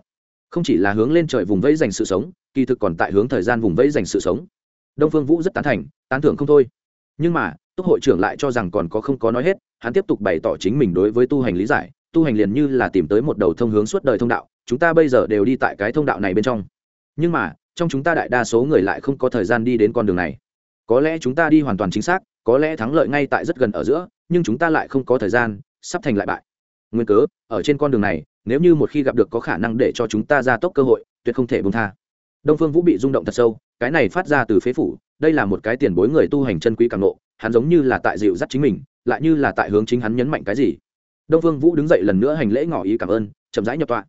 Không chỉ là hướng lên trời vùng vẫy dành sự sống kỳ thực còn tại hướng thời gian vùng vẫy dành sự sống. Đông phương vũ rất tán thành, tán thưởng không thôi. Nhưng mà, túc hội trưởng lại cho rằng còn có không có nói hết, hắn tiếp tục bày tỏ chính mình đối với tu hành lý giải, tu hành liền như là tìm tới một đầu thông hướng suốt đời thông đạo, chúng ta bây giờ đều đi tại cái thông đạo này bên trong. Nhưng mà, trong chúng ta đại đa số người lại không có thời gian đi đến con đường này. Có lẽ chúng ta đi hoàn toàn chính xác, có lẽ thắng lợi ngay tại rất gần ở giữa, nhưng chúng ta lại không có thời gian, sắp thành lại bại. Nguyên cớ, ở trên con đường này, nếu như một khi gặp được có khả năng để cho chúng ta ra tốc cơ hội, tuyệt không thể bông tha đông phương vũ bị rung động thật sâu, cái này phát ra từ phế phủ, đây là một cái tiền bối người tu hành chân quý càng nộ hắn giống như là tại dịu dắt chính mình, lại như là tại hướng chính hắn nhấn mạnh cái gì. Đông phương vũ đứng dậy lần nữa hành lễ ngỏ ý cảm ơn, chậm rãi nhập tọa.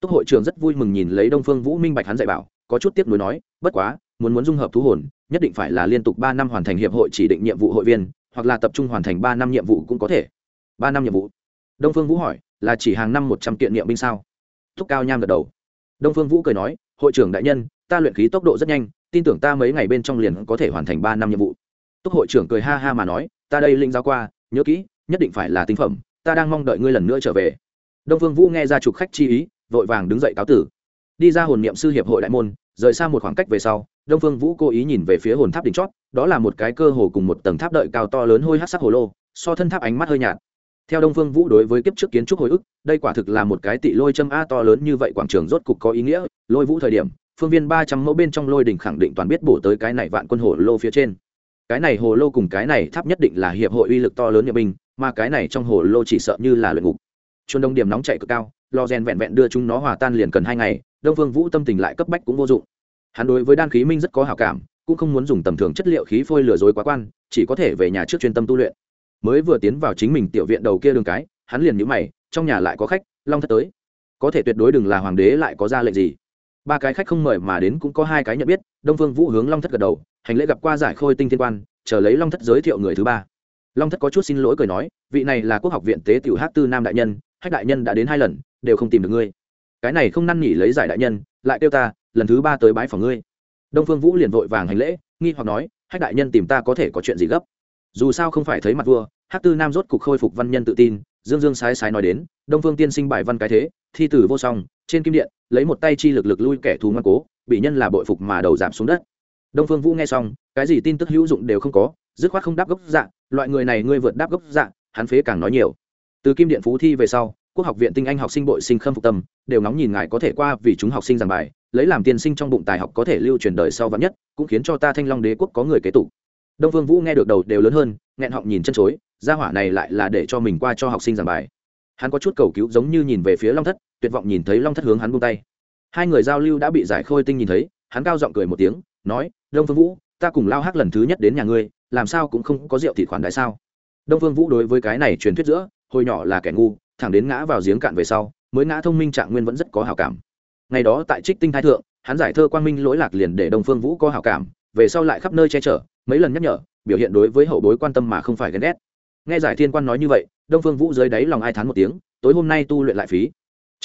Túc hội trường rất vui mừng nhìn lấy đông phương vũ minh bạch hắn dạy bảo, có chút tiếp nối nói, bất quá, muốn muốn dung hợp thú hồn, nhất định phải là liên tục ba năm hoàn thành hiệp hội chỉ định nhiệm vụ hội viên, hoặc là tập trung hoàn thành ba năm nhiệm vụ cũng có thể. Ba năm nhiệm vụ? Đông phương vũ hỏi, là chỉ hàng năm một trăm kiện niệm binh sao? Thúc cao nham gật đầu. Đông phương vũ cười nói, hội trưởng đại nhân ta luyện khí tốc độ rất nhanh, tin tưởng ta mấy ngày bên trong liền có thể hoàn thành ba năm nhiệm vụ. Túc hội trưởng cười ha ha mà nói, ta đây linh giao qua, nhớ kỹ, nhất định phải là tinh phẩm, ta đang mong đợi ngươi lần nữa trở về. Đông phương vũ nghe ra trục khách chi ý, vội vàng đứng dậy cáo tử. Đi ra hồn niệm sư hiệp hội đại môn, rời xa một khoảng cách về sau, đông phương vũ cố ý nhìn về phía hồn tháp đỉnh chót, đó là một cái cơ hồ cùng một tầng tháp đợi cao to lớn hôi hát sắc hồ lô, so thân tháp ánh mắt hơi nhạt. Theo đông phương vũ đối với kiếp trước kiến trúc hồi ức, đây quả thực là một cái tị lôi châm a to lớn như vậy quảng trường rốt cục có ý nghĩa, lôi vũ thời điểm phương viên ba trăm mẫu bên trong lôi đỉnh khẳng định toàn biết bổ tới cái này vạn quân hồ lô phía trên. Cái này hồ lô cùng cái này tháp nhất định là hiệp hội uy lực to lớn nhập binh, mà cái này trong hồ lô chỉ sợ như là luyện ngục. Chuồn đông điểm nóng chạy cực cao, lo rèn vẹn vẹn đưa chúng nó hòa tan liền cần hai ngày, đông phương vũ tâm tình lại cấp bách cũng vô dụng. Hắn đối với đan khí minh rất có hảo cảm, cũng không muốn dùng tầm thường chất liệu khí phôi lừa dối quá quan, chỉ có thể về nhà trước chuyên tâm tu luyện. Mới vừa tiến vào chính mình tiểu viện đầu kia đường cái, hắn liền nhíu mày, trong nhà lại có khách, long thất tới. Có thể tuyệt đối đừng là hoàng đế lại có ra lệnh gì ba cái khách không mời mà đến cũng có hai cái nhận biết, đông phương vũ hướng long thất gật đầu, hành lễ gặp qua giải khôi tinh thiên quan, chờ lấy long thất giới thiệu người thứ ba. Long thất có chút xin lỗi cười nói, vị này là quốc học viện tế tiểu hát tư nam đại nhân, hách đại nhân đã đến hai lần, đều không tìm được ngươi. Cái này không năn nỉ lấy giải đại nhân, lại kêu ta, lần thứ ba tới bái phòng ngươi. Đông phương vũ liền vội vàng hành lễ, nghi hoặc nói, hách đại nhân tìm ta có thể có chuyện gì gấp? Dù sao không phải thấy mặt vua hát tư nam rốt cục khôi phục văn nhân tự tin, dương dương sái sái nói đến, đông phương tiên sinh bài văn cái thế, thi tử vô song trên kim điện, lấy một tay chi lực lực lui kẻ thù ngoan cố, bị nhân là bội phục mà đầu giảm xuống đất. Đông phương vũ nghe xong, cái gì tin tức hữu dụng đều không có, dứt khoát không đáp gốc dạng loại người này ngươi vượt đáp gốc dạng hắn phế càng nói nhiều. Từ kim điện phú thi về sau, quốc học viện tinh anh học sinh bội sinh khâm phục tâm, đều nóng nhìn ngài có thể qua vì chúng học sinh giảng bài, lấy làm tiên sinh trong bụng tài học có thể lưu truyền đời sau vắn nhất, cũng khiến cho ta thanh long đế quốc có người kế tục. Đông phương vũ nghe được đầu đều lớn hơn, nghẹn họng nhìn chân chối, gia hỏa này lại là để cho mình qua cho học sinh giảng bài. Hắn có chút cầu cứu giống như nhìn về phía long thất tuyệt vọng nhìn thấy long thất hướng hắn buông tay. Hai người giao lưu đã bị giải khôi tinh nhìn thấy, hắn cao giọng cười một tiếng, nói, đông phương vũ, ta cùng lao hắc lần thứ nhất đến nhà ngươi, làm sao cũng không có rượu thịt khoản đại sao? Đông phương vũ đối với cái này truyền thuyết giữa, hồi nhỏ là kẻ ngu, thẳng đến ngã vào giếng cạn về sau, mới ngã thông minh trạng nguyên vẫn rất có hảo cảm. Ngày đó tại trích tinh thái thượng, hắn giải thơ quang minh lỗi lạc liền để đông phương vũ có hảo cảm, về sau lại khắp nơi che chở, mấy lần nhắc nhở, biểu hiện đối với hậu bối quan tâm mà không phải ghen ghét. Nghe giải thiên quan nói như vậy, đông phương vũ dưới đáy lòng ai thán một tiếng, tối hôm nay tu luyện lại phí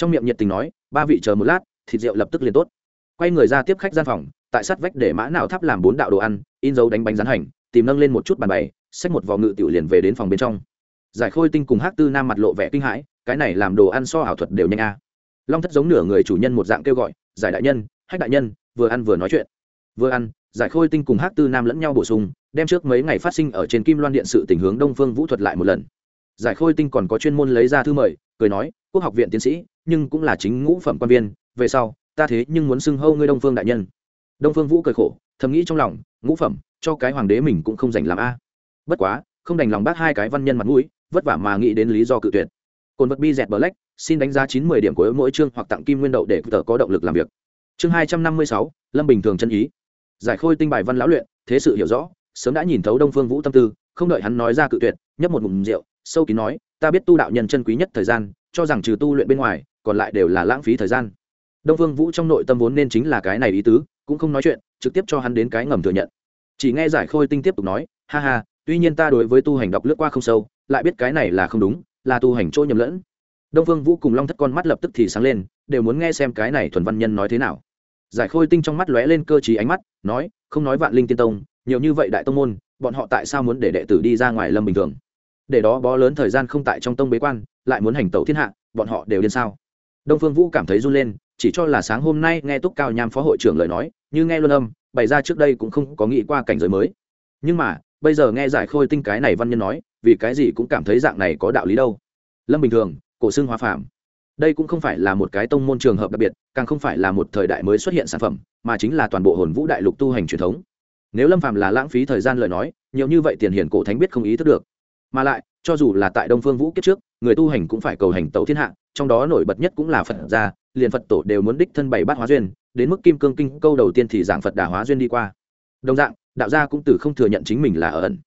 trong miệng nhiệt tình nói, ba vị chờ một lát, thịt rượu lập tức liền tốt. Quay người ra tiếp khách gian phòng, tại sát vách để mã nào tháp làm bốn đạo đồ ăn, in dấu đánh bánh rán hành, tìm nâng lên một chút bàn bày, xách một vò ngự tiểu liền về đến phòng bên trong. Giải khôi tinh cùng hắc tư nam mặt lộ vẻ kinh hãi, cái này làm đồ ăn so ảo thuật đều nhanh a. Long thất giống nửa người chủ nhân một dạng kêu gọi, giải đại nhân, hách đại nhân, vừa ăn vừa nói chuyện. Vừa ăn, giải khôi tinh cùng hắc tư nam lẫn nhau bổ sung, đem trước mấy ngày phát sinh ở trên kim loan điện sự tình hướng đông phương vũ thuật lại một lần. Giải khôi tinh còn có chuyên môn lấy ra thư mời, cười nói, quốc học viện tiến sĩ nhưng cũng là chính ngũ phẩm quan viên, về sau, ta thế nhưng muốn xưng hâu ngươi đông phương đại nhân. Đông phương vũ cười khổ, thầm nghĩ trong lòng, ngũ phẩm, cho cái hoàng đế mình cũng không dành làm a. Bất quá, không đành lòng bác hai cái văn nhân mặt mũi, vất vả mà nghĩ đến lý do cự tuyệt. Cồn vật bi dẹt black, xin đánh giá chín mười điểm của mỗi chương hoặc tặng kim nguyên đậu để tờ có động lực làm việc. Chương hai trăm năm mươi sáu, lâm bình thường chân ý. Giải khôi tinh bài văn lão luyện, thế sự hiểu rõ, sớm đã nhìn thấu đông phương vũ tâm tư, không đợi hắn nói ra cự tuyệt, nhấp một ngụm rượu, sâu kín nói, ta biết tu đạo nhân chân quý nhất thời gian, cho rằng trừ tu luyện bên ngoài còn lại đều là lãng phí thời gian. Đông phương vũ trong nội tâm vốn nên chính là cái này ý tứ, cũng không nói chuyện, trực tiếp cho hắn đến cái ngầm thừa nhận. Chỉ nghe giải khôi tinh tiếp tục nói, ha ha, tuy nhiên ta đối với tu hành đọc lướt qua không sâu, lại biết cái này là không đúng, là tu hành trôi nhầm lẫn. Đông phương vũ cùng long thất con mắt lập tức thì sáng lên, đều muốn nghe xem cái này thuần văn nhân nói thế nào. Giải khôi tinh trong mắt lóe lên cơ t ánh mắt, nói, không nói vạn linh tiên tông, nhiều như vậy đại tông môn, bọn họ tại sao muốn để đệ tử đi ra ngoài lâm bình thường? Để đó bó lớn thời gian không tại trong tông bế quan, lại muốn hành tẩu thiên hạ, bọn họ đều điên sao? Đông phương vũ cảm thấy run lên, chỉ cho là sáng hôm nay nghe túc cao nham phó hội trưởng lời nói, như nghe luân âm, bày ra trước đây cũng không có nghĩ qua cảnh giới mới. Nhưng mà, bây giờ nghe giải khôi tinh cái này văn nhân nói, vì cái gì cũng cảm thấy dạng này có đạo lý đâu. Lâm bình thường, cổ xương hóa phạm đây cũng không phải là một cái tông môn trường hợp đặc biệt, càng không phải là một thời đại mới xuất hiện sản phẩm, mà chính là toàn bộ hồn vũ đại lục tu hành truyền thống. Nếu lâm phạm là lãng phí thời gian lời nói, nhiều như vậy tiền hiển cổ thánh biết không ý thức được. Mà lại, cho dù là tại đông phương vũ kiếp trước, người tu hành cũng phải cầu hành tẩu thiên hạ trong đó nổi bật nhất cũng là phật gia, liền phật tổ đều muốn đích thân bày bát hóa duyên, đến mức kim cương kinh câu đầu tiên thì giảng phật đà hóa duyên đi qua. Đồng dạng, đạo gia cũng từ không thừa nhận chính mình là ở ẩn.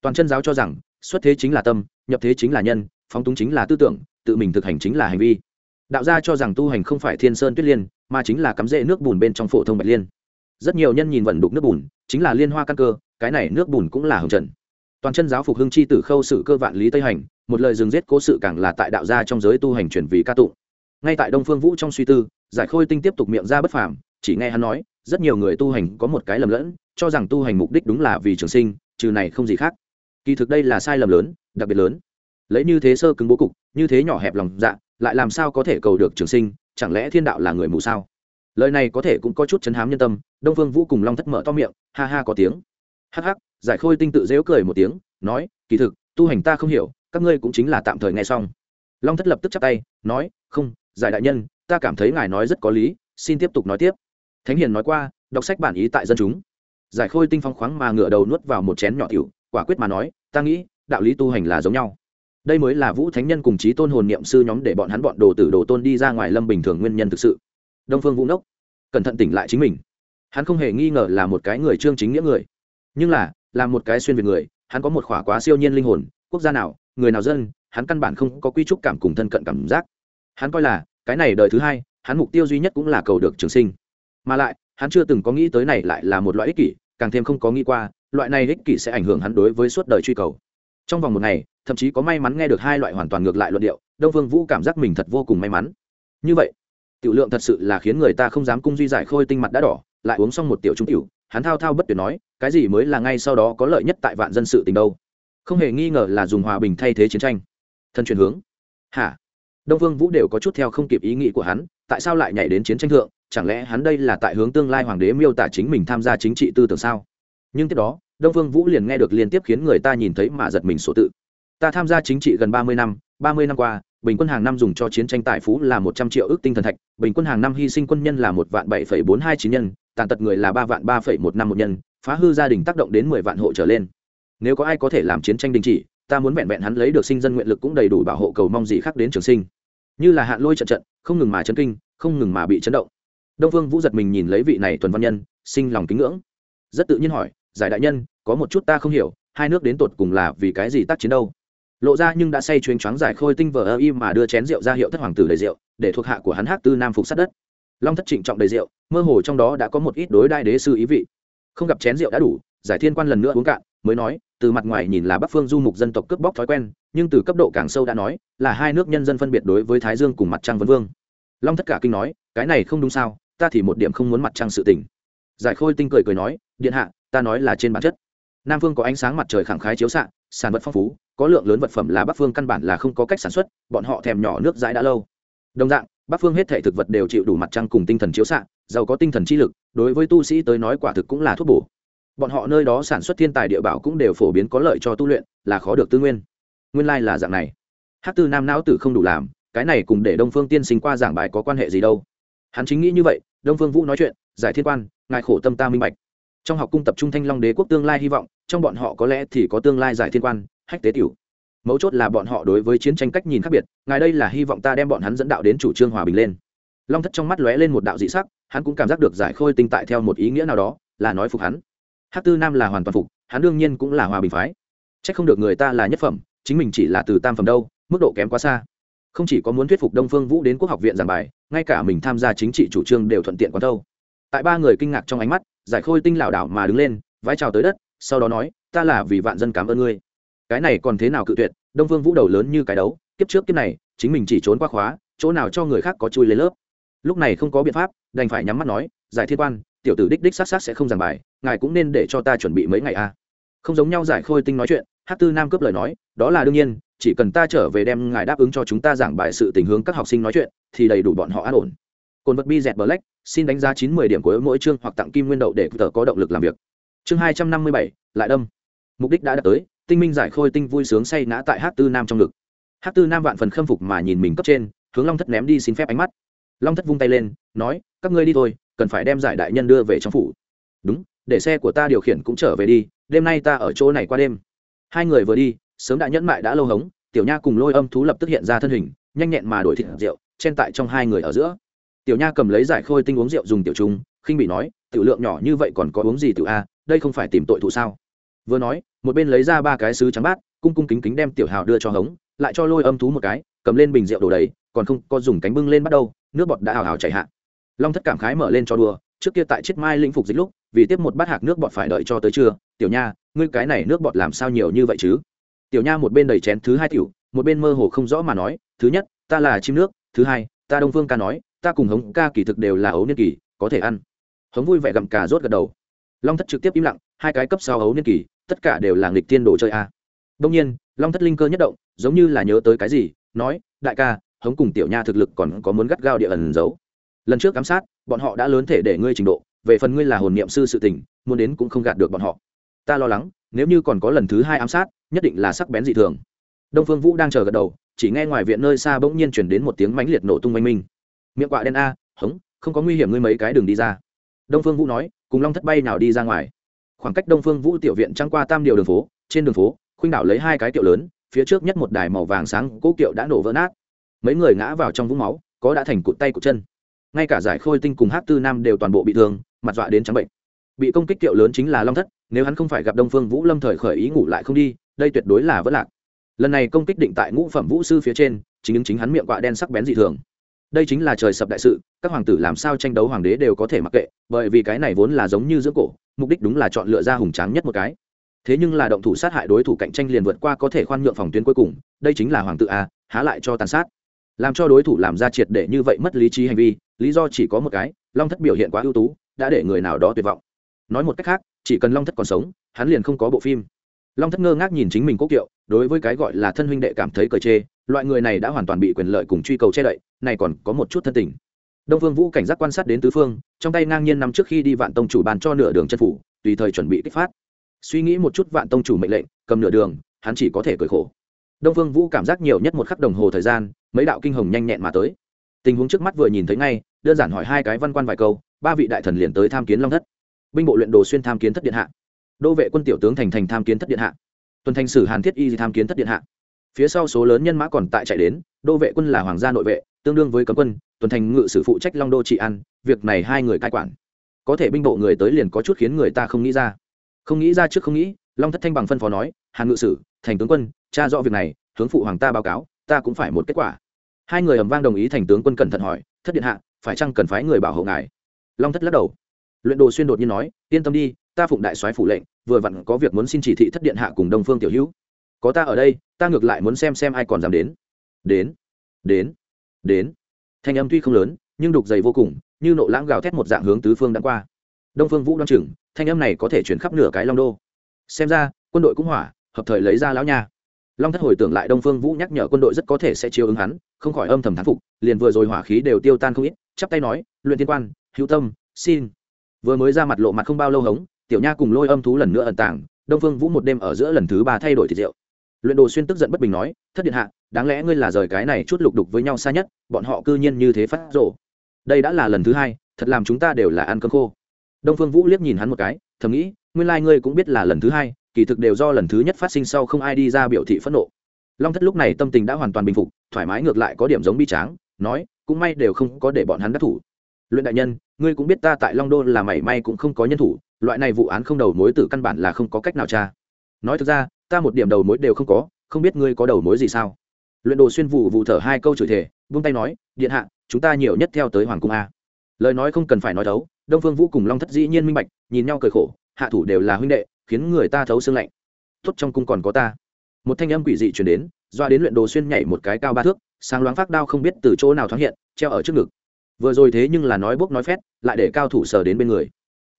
Toàn chân giáo cho rằng, xuất thế chính là tâm, nhập thế chính là nhân, phóng túng chính là tư tưởng, tự mình thực hành chính là hành vi. Đạo gia cho rằng tu hành không phải thiên sơn tuyết liên, mà chính là cắm rễ nước bùn bên trong phổ thông bạch liên. Rất nhiều nhân nhìn vận đục nước bùn, chính là liên hoa căn cơ, cái này nước bùn cũng là hồng trần. Toàn chân giáo phục hưng chi tử khâu sự cơ vạn lý tây hành một lời dừng giết cố sự càng là tại đạo gia trong giới tu hành chuyển vì ca tụng. Ngay tại đông phương vũ trong suy tư, giải khôi tinh tiếp tục miệng ra bất phàm, chỉ nghe hắn nói, rất nhiều người tu hành có một cái lầm lẫn, cho rằng tu hành mục đích đúng là vì trường sinh, trừ này không gì khác. Kỳ thực đây là sai lầm lớn, đặc biệt lớn. Lấy như thế sơ cứng bố cục, như thế nhỏ hẹp lòng dạ lại làm sao có thể cầu được trường sinh, chẳng lẽ thiên đạo là người mù sao? Lời này có thể cũng có chút chấn hám nhân tâm, đông phương vũ cùng long thất mở to miệng, ha ha có tiếng. Hắc hắc, giải khôi tinh tự dễu cười một tiếng, nói, kỳ thực, tu hành ta không hiểu các ngươi cũng chính là tạm thời nghe xong. Long thất lập tức chắp tay, nói, không, giải đại nhân, ta cảm thấy ngài nói rất có lý, xin tiếp tục nói tiếp. Thánh hiền nói qua, đọc sách bản ý tại dân chúng. Giải khôi tinh phong khoáng mà ngửa đầu nuốt vào một chén nhỏ tiểu, quả quyết mà nói, ta nghĩ, đạo lý tu hành là giống nhau. Đây mới là vũ thánh nhân cùng chí tôn hồn niệm sư nhóm để bọn hắn bọn đồ tử đồ tôn đi ra ngoài lâm bình thường nguyên nhân thực sự. Đông phương vũ nốc, cẩn thận tỉnh lại chính mình. Hắn không hề nghi ngờ là một cái người trương chính nghĩa người. Nhưng là là một cái xuyên việt người, hắn có một khỏa quá siêu nhiên linh hồn, quốc gia nào người nào dân, hắn căn bản không có quy trúc cảm cùng thân cận cảm giác. Hắn coi là, cái này đời thứ hai, hắn mục tiêu duy nhất cũng là cầu được trường sinh. Mà lại, hắn chưa từng có nghĩ tới này lại là một loại ích kỷ, càng thêm không có nghĩ qua, loại này ích kỷ sẽ ảnh hưởng hắn đối với suốt đời truy cầu. Trong vòng một ngày, thậm chí có may mắn nghe được hai loại hoàn toàn ngược lại luận điệu, đông vương vũ cảm giác mình thật vô cùng may mắn. Như vậy, tiểu lượng thật sự là khiến người ta không dám cung duy giải khôi tinh mặt đã đỏ, lại uống xong một tiểu trung tiểu, hắn thao thao bất tuyệt nói, cái gì mới là ngay sau đó có lợi nhất tại vạn dân sự tình đâu không hề nghi ngờ là dùng hòa bình thay thế chiến tranh. Thân chuyển hướng. Hả? Đông vương vũ đều có chút theo không kịp ý nghĩ của hắn, tại sao lại nhảy đến chiến tranh thượng? Chẳng lẽ hắn đây là tại hướng tương lai hoàng đế miêu tả chính mình tham gia chính trị tư tưởng sao? Nhưng tiếp đó, đông vương vũ liền nghe được liên tiếp khiến người ta nhìn thấy mà giật mình số tự. Ta tham gia chính trị gần ba mươi năm, ba mươi năm qua, bình quân hàng năm dùng cho chiến tranh tài phú là một trăm triệu ước tinh thần thạch, bình quân hàng năm hy sinh quân nhân là một vạn bảy phẩy bốn hai chín nhân, tàn tật người là ba vạn ba phẩy một năm một nhân, phá hư gia đình tác động đến mười vạn hộ trở lên nếu có ai có thể làm chiến tranh đình chỉ, ta muốn vẹn vẹn hắn lấy được sinh dân nguyện lực cũng đầy đủ bảo hộ cầu mong gì khác đến trường sinh. Như là hạn lôi trận trận, không ngừng mà chấn kinh, không ngừng mà bị chấn động. Đông vương vũ giật mình nhìn lấy vị này tuần văn nhân, sinh lòng kính ngưỡng. Rất tự nhiên hỏi, giải đại nhân, có một chút ta không hiểu, hai nước đến tột cùng là vì cái gì tác chiến đâu? Lộ ra nhưng đã say chuyên choáng giải khôi tinh vờ ơ im mà đưa chén rượu ra hiệu thất hoàng tử đầy rượu, để thuộc hạ của hắn hát tư nam phục sát đất. Long thất trịnh trọng đầy rượu, mơ hồ trong đó đã có một ít đối đại đế sư ý vị. Không gặp chén rượu đã đủ, giải thiên quan lần nữa uống cạn mới nói, từ mặt ngoài nhìn là bắc phương du mục dân tộc cướp bóc thói quen, nhưng từ cấp độ càng sâu đã nói, là hai nước nhân dân phân biệt đối với thái dương cùng mặt trăng vân vương. Long tất cả kinh nói, cái này không đúng sao, ta thì một điểm không muốn mặt trăng sự tình. Giải khôi tinh cười cười nói, điện hạ, ta nói là trên bản chất. Nam phương có ánh sáng mặt trời khẳng khái chiếu xạ, sản vật phong phú, có lượng lớn vật phẩm là bắc phương căn bản là không có cách sản xuất, bọn họ thèm nhỏ nước dãi đã lâu. Đồng dạng, bắc phương hết thể thực vật đều chịu đủ mặt trăng cùng tinh thần chiếu xạ, giàu có tinh thần chi lực, đối với tu sĩ tới nói quả thực cũng là thuốc bổ bọn họ nơi đó sản xuất thiên tài địa bảo cũng đều phổ biến có lợi cho tu luyện, là khó được tư nguyên. Nguyên lai là dạng này. Hát tư nam não tử không đủ làm, cái này cùng để đông phương tiên sinh qua giảng bài có quan hệ gì đâu. Hắn chính nghĩ như vậy, đông phương vũ nói chuyện, giải thiên quan, ngài khổ tâm ta minh bạch. Trong học cung tập trung thanh long đế quốc tương lai hy vọng, trong bọn họ có lẽ thì có tương lai giải thiên quan, hách tế tiểu. Mấu chốt là bọn họ đối với chiến tranh cách nhìn khác biệt, ngài đây là hy vọng ta đem bọn hắn dẫn đạo đến chủ trương hòa bình lên. Long thất trong mắt lóe lên một đạo dị sắc, hắn cũng cảm giác được giải khôi tinh tại theo một ý nghĩa nào đó, là nói phục hắn hát tư nam là hoàn toàn phục, hắn đương nhiên cũng là hòa bình phái. C h ắ c không được người ta là nhất phẩm, chính mình chỉ là từ tam phẩm đâu, mức độ kém quá xa. Không chỉ có muốn thuyết phục đông phương vũ đến quốc học viện giảng bài, ngay cả mình tham gia chính trị chủ trương đều thuận tiện quá đâu. Tại ba người kinh ngạc trong ánh mắt, giải khôi tinh lảo đảo mà đứng lên vái chào tới đất, sau đó nói, ta là vì vạn dân cảm ơn ngươi. Cái này còn thế nào cự tuyệt, đông phương vũ đầu lớn như cái đấu, kiếp trước kiếp này, chính mình chỉ trốn qua khóa, chỗ nào cho người khác có chui lên lớp. Lúc này không có biện pháp, đành phải nhắm mắt nói, giải thiên quan, tiểu tử đích đích s á t s á t sẽ không giảng bài ngài cũng nên để cho ta chuẩn bị mấy ngày a à. không giống nhau giải khôi tinh nói chuyện, hát tư nam cướp lời nói, đó là đương nhiên, chỉ cần ta trở về đem ngài đáp ứng cho chúng ta giảng bài sự tình hướng các học sinh nói chuyện, thì đầy đủ bọn họ an ổn. Cồn vật bi dẹt black, xin đánh giá chín mươi điểm của mỗi chương hoặc tặng kim nguyên đậu để tờ có động lực làm việc. Chương hai trăm năm mươi bảy, lại đâm. Mục đích đã đạt tới, tinh minh giải khôi tinh vui sướng say ngã tại hát tư nam trong ngực. Hát tư nam vạn phần khâm phục mà nhìn mình cấp trên, hướng long thất ném đi xin phép ánh mắt. Long thất vung tay lên, nói, các ngươi đi thôi, cần phải đem giải đại nhân đưa về trong phủ. Đúng để xe của ta điều khiển cũng trở về đi, đêm nay ta ở chỗ này qua đêm. Hai người vừa đi, sớm đã nhẫn mại đã lâu hống, tiểu nha cùng lôi âm thú lập tức hiện ra thân hình, nhanh nhẹn mà đổi thịt rượu, chen tại trong hai người ở giữa. Tiểu nha cầm lấy giải khôi tinh uống rượu dùng tiểu trung, khinh bị nói, tiểu lượng nhỏ như vậy còn có uống gì tiểu a, đây không phải tìm tội thụ sao? Vừa nói, một bên lấy ra ba cái sứ trắng bát, cung cung kính kính đem tiểu hào đưa cho hống, lại cho lôi âm thú một cái, cầm lên bình rượu đổ đầy, còn không có dùng cánh bưng lên bắt đầu nước bọt đã hào hào chảy hạ. Long thất cảm khái mở lên cho đùa, trước kia tại chiết mai lĩnh phục dịch lúc vì tiếp một bát hạc nước bọt phải đợi cho tới trưa, tiểu nha, ngươi cái này nước bọt làm sao nhiều như vậy chứ? Tiểu nha một bên đầy chén thứ hai tiểu, một bên mơ hồ không rõ mà nói, thứ nhất, ta là chim nước, thứ hai, ta đông phương ca nói, ta cùng hống ca kỳ thực đều là ấu niên kỳ, có thể ăn. Hống vui vẻ gặm cà rốt gật đầu. Long thất trực tiếp im lặng, hai cái cấp sau ấu niên kỳ, tất cả đều là nghịch tiên đồ chơi a. Đông nhiên, long thất linh cơ nhất động, giống như là nhớ tới cái gì, nói, đại ca, hống cùng tiểu nha thực lực còn có muốn gắt gao địa ẩn giấu. Lần trước giám sát, bọn họ đã lớn thể để ngươi trình độ về phần ngươi là hồn niệm sư sự tình, muốn đến cũng không gạt được bọn họ. Ta lo lắng, nếu như còn có lần thứ hai ám sát, nhất định là sắc bén dị thường. Đông phương vũ đang chờ gật đầu, chỉ nghe ngoài viện nơi xa bỗng nhiên chuyển đến một tiếng mãnh liệt nổ tung oanh minh. Miệng quạ đen a, hống, không có nguy hiểm ngươi mấy cái đường đi ra. Đông phương vũ nói, cùng long thất bay nào đi ra ngoài. Khoảng cách đông phương vũ tiểu viện trăng qua tam điều đường phố, trên đường phố, khuynh đảo lấy hai cái kiệu lớn, phía trước nhất một đài màu vàng sáng cố kiệu đã nổ vỡ nát. Mấy người ngã vào trong vũng máu, có đã thành cụt tay cụt chân. Ngay cả giải khôi tinh cùng hát tư nam đều toàn bộ bị thương mặt dọa đến trắng bệnh. Bị công kích tiệu lớn chính là long thất, nếu hắn không phải gặp đông phương vũ lâm thời khởi ý ngủ lại không đi, đây tuyệt đối là vất lạc. Lần này công kích định tại ngũ phẩm vũ sư phía trên, chính ứng chính hắn miệng quạ đen sắc bén dị thường. Đây chính là trời sập đại sự, các hoàng tử làm sao tranh đấu hoàng đế đều có thể mặc kệ, bởi vì cái này vốn là giống như dưỡng cổ, mục đích đúng là chọn lựa ra hùng tráng nhất một cái. Thế nhưng là động thủ sát hại đối thủ cạnh tranh liền vượt qua có thể khoan nhượng phòng tuyến cuối cùng, đây chính là hoàng tử a, há lại cho tàn sát. Làm cho đối thủ làm ra triệt để như vậy mất lý trí hành vi, lý do chỉ có một cái, long thất biểu hiện quá ưu tú đã để người nào đó tuyệt vọng. Nói một cách khác, chỉ cần long thất còn sống, hắn liền không có bộ phim. Long thất ngơ ngác nhìn chính mình cố kiệu, đối với cái gọi là thân huynh đệ cảm thấy cờ chê, loại người này đã hoàn toàn bị quyền lợi cùng truy cầu che đậy, này còn có một chút thân tình. Đông phương vũ cảnh giác quan sát đến tứ phương, trong tay ngang nhiên nằm trước khi đi vạn tông chủ bàn cho nửa đường chân phủ, tùy thời chuẩn bị kích phát. Suy nghĩ một chút vạn tông chủ mệnh lệnh, cầm nửa đường, hắn chỉ có thể cười khổ. Đông phương vũ cảm giác nhiều nhất một khắc đồng hồ thời gian, mấy đạo kinh hồng nhanh nhẹn mà tới. Tình huống trước mắt vừa nhìn thấy ngay, đơn giản hỏi hai cái văn quan vài câu ba vị đại thần liền tới tham kiến long thất binh bộ luyện đồ xuyên tham kiến thất điện hạ đô vệ quân tiểu tướng thành thành tham kiến thất điện hạ tuần thành sử hàn thiết y tham kiến thất điện hạ phía sau số lớn nhân mã còn tại chạy đến đô vệ quân là hoàng gia nội vệ tương đương với cấm quân tuần thành ngự sử phụ trách long đô trị an việc này hai người cai quản có thể binh bộ người tới liền có chút khiến người ta không nghĩ ra không nghĩ ra trước không nghĩ long thất thanh bằng phân phó nói hàn ngự sử thành tướng quân cha rõ việc này hướng phụ hoàng ta báo cáo ta cũng phải một kết quả hai người ầm vang đồng ý thành tướng quân cẩn thận hỏi thất điện hạ phải chăng cần phái người bảo hộ ngài long thất lắc đầu. Luyện đồ xuyên đột nhiên nói, yên tâm đi, ta phụng đại soái phủ lệnh, vừa vặn có việc muốn xin chỉ thị thất điện hạ cùng đông phương tiểu hữu. Có ta ở đây, ta ngược lại muốn xem xem ai còn dám đến. Đến đến đến. Thanh âm tuy không lớn, nhưng đục dày vô cùng, như nộ lãng gào thét một dạng hướng tứ phương đã qua. Đông phương vũ đoan chừng, thanh âm này có thể chuyển khắp nửa cái long đô. Xem ra, quân đội cũng hỏa, hợp thời lấy ra lão nha. Long thất hồi tưởng lại đông phương vũ nhắc nhở quân đội rất có thể sẽ chiếu ứng hắn, không khỏi âm thầm thán phục, liền vừa rồi hỏa khí đều tiêu tan không ít, chắp tay nói, luyện tiên quan hữu tâm, xin. Vừa mới ra mặt lộ mặt không bao lâu hống, tiểu nha cùng lôi âm thú lần nữa ẩn tàng, đông phương vũ một đêm ở giữa lần thứ ba thay đổi thịt rượu. Luyện đồ xuyên tức giận bất bình nói, thất điện hạ, đáng lẽ ngươi là rời cái này chút lục đục với nhau xa nhất, bọn họ cư nhiên như thế phát rộ đây đã là lần thứ hai, thật làm chúng ta đều là ăn cơm khô. Đông phương vũ liếc nhìn hắn một cái, thầm nghĩ, nguyên lai、like、ngươi cũng biết là lần thứ hai, kỳ thực đều do lần thứ nhất phát sinh sau không ai đi ra biểu thị phẫn nộ. Long thất lúc này tâm tình đã hoàn toàn bình phục, thoải mái ngược lại có điểm giống bi tráng, nói, cũng may đều không có để bọn hắn đắc thủ luyện đại nhân, ngươi cũng biết ta tại long đô là mảy may cũng không có nhân thủ, loại này vụ án không đầu mối từ căn bản là không có cách nào tra. Nói thực ra, ta một điểm đầu mối đều không có, không biết ngươi có đầu mối gì sao? Luyện đồ xuyên vụ vụ thở hai câu chửi thể vung tay nói, điện hạ, chúng ta nhiều nhất theo tới hoàng cung a. Lời nói không cần phải nói thấu, đông phương vũ cùng long thất dĩ nhiên minh bạch, nhìn nhau cười khổ, hạ thủ đều là huynh đệ, khiến người ta thấu xương lạnh. Tốt trong cung còn có ta. Một thanh âm quỷ dị chuyển đến, doa đến luyện đồ xuyên nhảy một cái cao ba thước, sáng loáng phát đao không biết từ chỗ nào thoáng hiện, treo ở trước ngực vừa rồi thế nhưng là nói bốc nói phét, lại để cao thủ sờ đến bên người.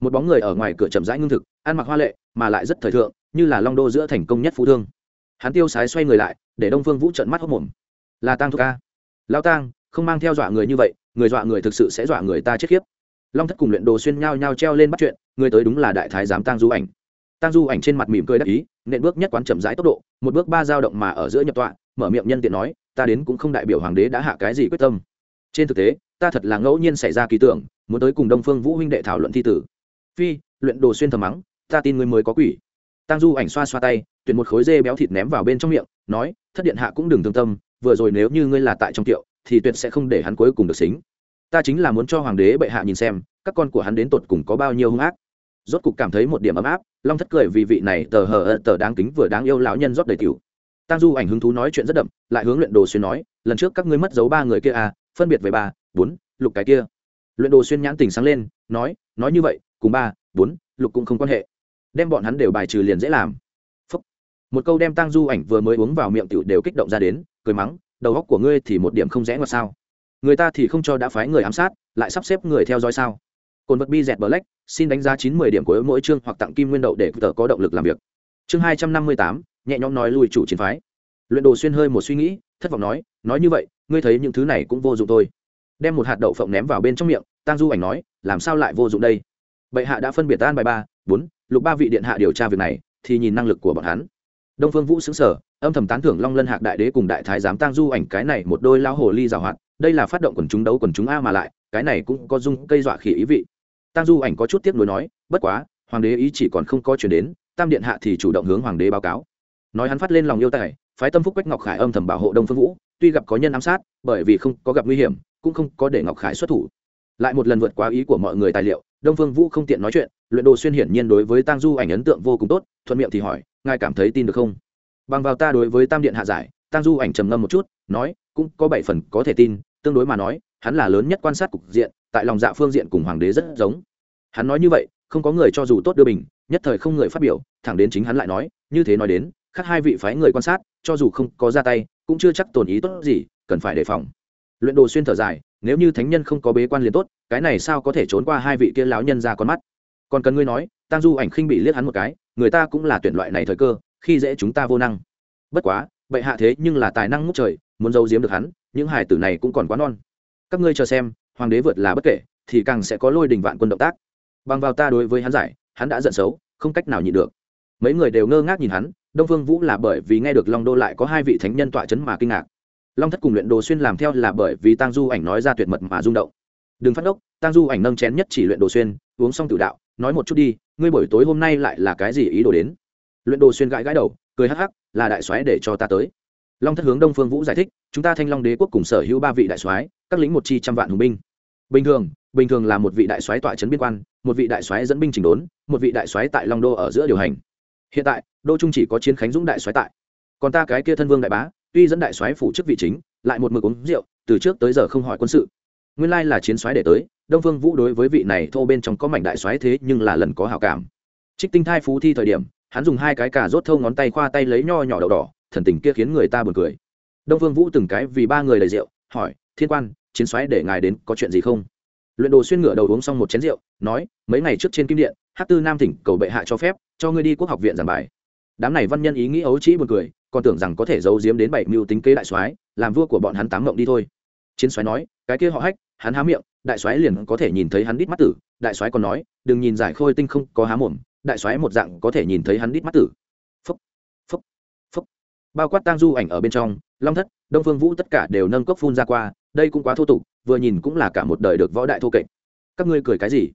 Một bóng người ở ngoài cửa chậm rãi ngưng thực, ăn mặc hoa lệ, mà lại rất thời thượng, như là long đô giữa thành công nhất phú thương. Hắn tiêu sái xoay người lại, để đông phương vũ trận mắt hốc mồm là tang thúc ca. Lao tang, không mang theo dọa người như vậy, người dọa người thực sự sẽ dọa người ta chết khiếp. Long thất cùng luyện đồ xuyên nhau nhau treo lên bắt chuyện, người tới đúng là đại thái giám tang du ảnh. Tang du ảnh trên mặt mỉm cười đắc ý, nện bước nhất quán chậm rãi tốc độ, một bước ba dao động mà ở giữa nhập tọa, mở miệng nhân tiện nói, ta đến cũng không đại biểu hoàng đế đã hạ cái gì quyết tâm. Trên thực tế ta thật là ngẫu nhiên xảy ra kỳ tưởng, muốn tới cùng đông phương vũ huynh đệ thảo luận thi tử. Phi, luyện đồ xuyên thầm mắng, ta tin ngươi mới có quỷ. Tăng du ảnh xoa xoa tay, tuyển một khối dê béo thịt ném vào bên trong miệng, nói, thất điện hạ cũng đừng thương tâm, vừa rồi nếu như ngươi là tại trong tiệu, thì tuyệt sẽ không để hắn cuối cùng được xính. Ta chính là muốn cho hoàng đế bệ hạ nhìn xem, các con của hắn đến tột cùng có bao nhiêu hung ác. Rốt cục cảm thấy một điểm ấm áp, long thất cười vì vị này tờ hờ tờ đáng kính vừa đáng yêu lão nhân rót đầy tiểu. Tăng du ảnh hứng thú nói chuyện rất đậm, lại hướng luyện đồ xuyên nói, lần trước các ngươi mất dấu ba người kia à phân biệt về ba bốn, lục cái kia. Luyện đồ xuyên nhãn tình sáng lên, nói nói như vậy, cùng ba, bốn, lục cũng không quan hệ. Đem bọn hắn đều bài trừ liền dễ làm. Phúc. một câu đem tăng du ảnh vừa mới uống vào miệng tiểu đều kích động ra đến, cười mắng, đầu góc của ngươi thì một điểm không rẽ ngoặt sao. Người ta thì không cho đã phái người ám sát, lại sắp xếp người theo dõi sao. Cồn vật bi dẹt black, xin đánh giá chín mươi điểm của mỗi chương hoặc tặng kim nguyên đậu để tờ có động lực làm việc. Chương hai trăm năm mươi tám, nhẹ nhõm nói lui chủ chiến phái. Luyện đồ xuyên hơi một suy nghĩ, thất vọng nói nói như vậy, ngươi thấy những thứ này cũng vô dụng thôi đem một hạt đậu phộng ném vào bên trong miệng tăng du ảnh nói, làm sao lại vô dụng đây? Bệ hạ đã phân biệt tan bài ba, bốn, lục ba vị điện hạ điều tra việc này, thì nhìn năng lực của bọn hắn. Đông phương vũ xứng sở âm thầm tán thưởng long lân hạc đại đế cùng đại thái giám tăng du ảnh cái này một đôi lao hồ ly giảo hoạt, đây là phát động quần chúng đấu quần chúng a mà lại, cái này cũng có dung cây dọa khỉ ý vị. Tăng du ảnh có chút tiếc nuối nói, bất quá, hoàng đế ý chỉ còn không có chuyển đến, tam điện hạ thì chủ động hướng hoàng đế báo cáo. Nói hắn phát lên lòng yêu tài, phái tâm phúc quách ngọc khải âm thầm bảo hộ đông phương vũ, tuy gặp có nhân ám sát, bởi vì không có gặp nguy hiểm cũng không có để ngọc khải xuất thủ. Lại một lần vượt quá ý của mọi người tài liệu, đông phương vũ không tiện nói chuyện, luyện đồ xuyên hiển nhiên đối với tăng du ảnh ấn tượng vô cùng tốt, thuận miệng thì hỏi, ngài cảm thấy tin được không? Bằng vào ta đối với tam điện hạ giải tăng du ảnh trầm ngâm một chút, nói, cũng có bảy phần có thể tin, tương đối mà nói, hắn là lớn nhất quan sát cục diện, tại lòng dạ phương diện cùng hoàng đế rất giống. Hắn nói như vậy, không có người cho dù tốt đưa bình, nhất thời không người phát biểu, thẳng đến chính hắn lại nói, như thế nói đến, khác hai vị phái người quan sát, cho dù không có ra tay, cũng chưa chắc tồn ý tốt gì, cần phải đề phòng luyện đồ xuyên thở dài, nếu như thánh nhân không có bế quan liền tốt, cái này sao có thể trốn qua hai vị kia lão nhân ra con mắt? Còn cần ngươi nói tăng du ảnh khinh bị liếc hắn một cái, người ta cũng là tuyển loại này thời cơ, khi dễ chúng ta vô năng. Bất quá, bệ hạ thế nhưng là tài năng ngút trời, muốn giấu giếm được hắn, những hài tử này cũng còn quá non. Các ngươi chờ xem, hoàng đế vượt là bất kể, thì càng sẽ có lôi đình vạn quân động tác. Bằng vào ta đối với hắn giải, hắn đã giận xấu, không cách nào nhịn được. Mấy người đều ngơ ngác nhìn hắn, đông phương vũ là bởi vì nghe được long đô lại có hai vị thánh nhân tọa chấn mà kinh ngạc long thất cùng luyện đồ xuyên làm theo là bởi vì tăng du ảnh nói ra tuyệt mật mà rung động. Đừng phát ốc tăng du ảnh nâng chén nhất chỉ luyện đồ xuyên, uống xong tự đạo, nói một chút đi, ngươi buổi tối hôm nay lại là cái gì ý đồ đến? Luyện đồ xuyên gãi gãi đầu, cười hắc hắc, là đại soái để cho ta tới. Long thất hướng đông phương vũ giải thích, chúng ta thanh long đế quốc cùng sở hữu ba vị đại soái, các lính một chi trăm vạn hùng binh. Bình thường bình thường là một vị đại soái tọa trấn biên quan, một vị đại soái dẫn binh chỉnh đốn, một vị đại soái tại long đô ở giữa điều hành. Hiện tại, đô trung chỉ có chiến khánh dũng đại soái tại. Còn ta cái kia thân vương đại bá tuy dẫn đại soái phụ chức vị chính, lại một mực uống rượu, từ trước tới giờ không hỏi quân sự. Nguyên lai là chiến soái để tới, đông phương vũ đối với vị này thô bên trong có mảnh đại soái thế nhưng là lần có hảo cảm. Trích tinh thai phú thi thời điểm, hắn dùng hai cái cà rốt thâu ngón tay khoa tay lấy nho nhỏ đậu đỏ, thần tình kia khiến người ta buồn cười. Đông phương vũ từng cái vì ba người đầy rượu, hỏi, thiên quan, chiến soái để ngài đến có chuyện gì không? Luyện đồ xuyên ngựa đầu uống xong một chén rượu, nói, mấy ngày trước trên kim điện hát tư nam thỉnh cầu bệ hạ cho phép, cho ngươi đi quốc học viện giảng bài. Đám này văn nhân ý nghĩ ấu trĩ buồn cười còn tưởng rằng có thể giấu giếm đến bảy mưu tính kế đại soái, làm vua của bọn hắn tám mộng đi thôi. Chiến soái nói, cái kia họ hách, hắn há miệng, đại soái liền có thể nhìn thấy hắn đít mắt tử. Đại soái còn nói, đừng nhìn giải khôi tinh không có há mồm, đại soái một dạng có thể nhìn thấy hắn đít mắt tử. Phúc phúc phúc. Bao quát tang du ảnh ở bên trong, long thất, đông phương vũ tất cả đều nâng cốc phun ra qua, đây cũng quá thô tục, vừa nhìn cũng là cả một đời được võ đại thô kệch. Các ngươi cười cái gì?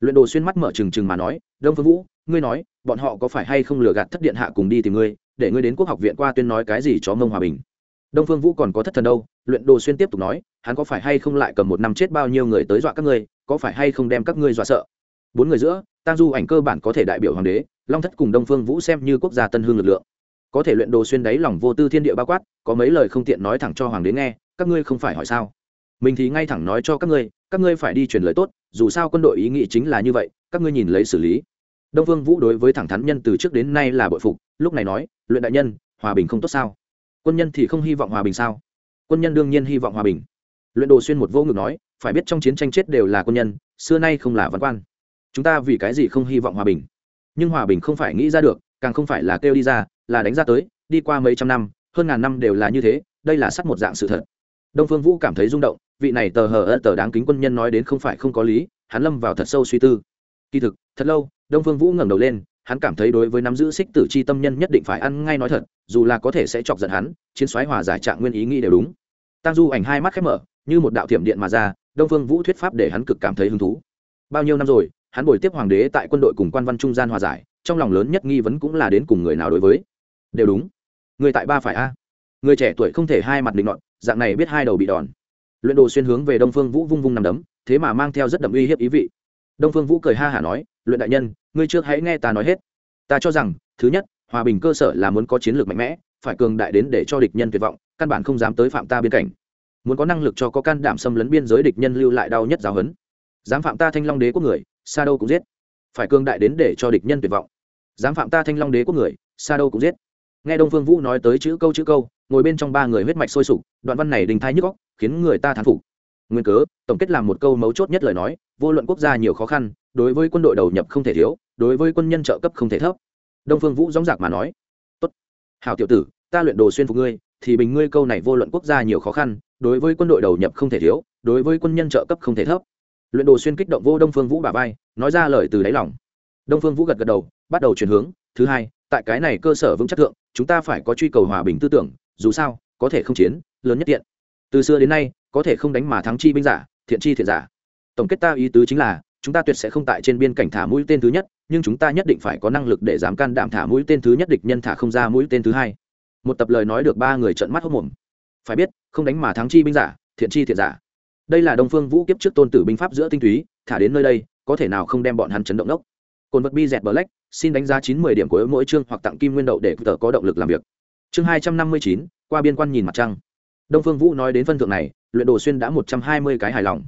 Luyện đồ xuyên mắt mở trừng trừng mà nói, đông phương vũ, ngươi nói, bọn họ có phải hay không lừa gạt thất điện hạ cùng đi tìm ngươi? Để ngươi đến quốc học viện qua tuyên nói cái gì cho mông hòa bình. Đông phương vũ còn có thất thần đâu, luyện đồ xuyên tiếp tục nói, hắn có phải hay không lại cầm một năm chết bao nhiêu người tới dọa các ngươi, có phải hay không đem các ngươi dọa sợ? Bốn người giữa, tang du ảnh cơ bản có thể đại biểu hoàng đế, long thất cùng đông phương vũ xem như quốc gia tân hương lực lượng. Có thể luyện đồ xuyên đáy lòng vô tư thiên địa bao quát, có mấy lời không tiện nói thẳng cho hoàng đế nghe, các ngươi không phải hỏi sao? Mình thì ngay thẳng nói cho các ngươi các ngươi phải đi truyền lời tốt, dù sao quân đội ý nghĩ chính là như vậy, các ngươi nhìn lấy xử lý. Đông phương vũ đối với thẳng thắn nhân từ trước đến nay là bội phục lúc này nói, luyện đại nhân, hòa bình không tốt sao? Quân nhân thì không hy vọng hòa bình sao? Quân nhân đương nhiên hy vọng hòa bình. Luyện đồ xuyên một vô ngực nói, phải biết trong chiến tranh chết đều là quân nhân, xưa nay không là văn quan. Chúng ta vì cái gì không hy vọng hòa bình? Nhưng hòa bình không phải nghĩ ra được, càng không phải là kêu đi ra, là đánh ra tới, đi qua mấy trăm năm, hơn ngàn năm đều là như thế, đây là sắt một dạng sự thật. Đông phương vũ cảm thấy rung động, vị này tờ hờ ơ tờ đáng kính quân nhân nói đến không phải không có lý, hắn lâm vào thật sâu suy tư. Kỳ thực, thật lâu, đông phương vũ ngẩng đầu lên hắn cảm thấy đối với nắm giữ xích tử chi tâm nhân nhất định phải ăn ngay nói thật, dù là có thể sẽ chọc giận hắn, chiến xoáy hòa giải trạng nguyên ý nghĩ đều đúng. Tăng du ảnh hai mắt khép mở, như một đạo thiểm điện mà ra, đông phương vũ thuyết pháp để hắn cực cảm thấy hứng thú. Bao nhiêu năm rồi, hắn bồi tiếp hoàng đế tại quân đội cùng quan văn trung gian hòa giải, trong lòng lớn nhất nghi vấn cũng là đến cùng người nào đối với. Đều đúng. Người tại ba phải a. Người trẻ tuổi không thể hai mặt định luận dạng này biết hai đầu bị đòn. Luyện đồ xuyên hướng về đông phương vũ vung vung nằm đấm, thế mà mang theo rất đậm uy hiếp ý vị. Đông phương vũ cười ha hả nói luyện đại nhân, ngươi trước hãy nghe ta nói hết. Ta cho rằng, thứ nhất, hòa bình cơ sở là muốn có chiến lược mạnh mẽ, phải cường đại đến để cho địch nhân tuyệt vọng, căn bản không dám tới phạm ta biên cảnh. Muốn có năng lực cho có can đảm xâm lấn biên giới địch nhân lưu lại đau nhất giáo hấn dám phạm ta thanh long đế quốc người xa đâu cũng giết. Phải cường đại đến để cho địch nhân tuyệt vọng. Dám phạm ta thanh long đế quốc người xa đâu cũng giết. Nghe đông phương vũ nói tới chữ câu chữ câu, ngồi bên trong ba người huyết mạch sôi sục, đoạn văn này đình thái nhức góc khiến người ta thán phục. Nguyên cớ, tổng kết làm một câu mấu chốt nhất lời nói, vô luận quốc gia nhiều khó khăn đối với quân đội đầu nhập không thể thiếu, đối với quân nhân trợ cấp không thể thấp. Đông phương vũ dóng dạc mà nói, tốt. Hào tiểu tử, ta luyện đồ xuyên phục ngươi, thì bình ngươi câu này vô luận quốc gia nhiều khó khăn, đối với quân đội đầu nhập không thể thiếu, đối với quân nhân trợ cấp không thể thấp. Luyện đồ xuyên kích động vô đông phương vũ bà vai, nói ra lời từ đáy lòng. Đông phương vũ gật gật đầu, bắt đầu chuyển hướng, thứ hai, tại cái này cơ sở vững chắc thượng, chúng ta phải có truy cầu hòa bình tư tưởng, dù sao, có thể không chiến, lớn nhất tiện. Từ xưa đến nay, có thể không đánh mà thắng chi binh giả, thiện chi thiện giả. Tổng kết ta ý tứ chính là chúng ta tuyệt sẽ không tại trên biên cảnh thả mũi tên thứ nhất, nhưng chúng ta nhất định phải có năng lực để dám can đảm thả mũi tên thứ nhất địch nhân thả không ra mũi tên thứ hai. Một tập lời nói được ba người trận mắt hốc mồm phải biết, không đánh mà thắng chi binh giả, thiện chi thiện giả. Đây là đông phương vũ kiếp trước tôn tử binh pháp giữa tinh túy, thả đến nơi đây, có thể nào không đem bọn hắn chấn động đốc? Cồn vật bi dẹt black, xin đánh giá chín mươi điểm của mỗi chương hoặc tặng kim nguyên đậu để tờ có động lực làm việc. Chương hai trăm năm mươi chín, qua biên quan nhìn mặt trăng. Đông phương vũ nói đến phân thượng này, luyện đồ xuyên đã một trăm hai mươi cái hài lòng.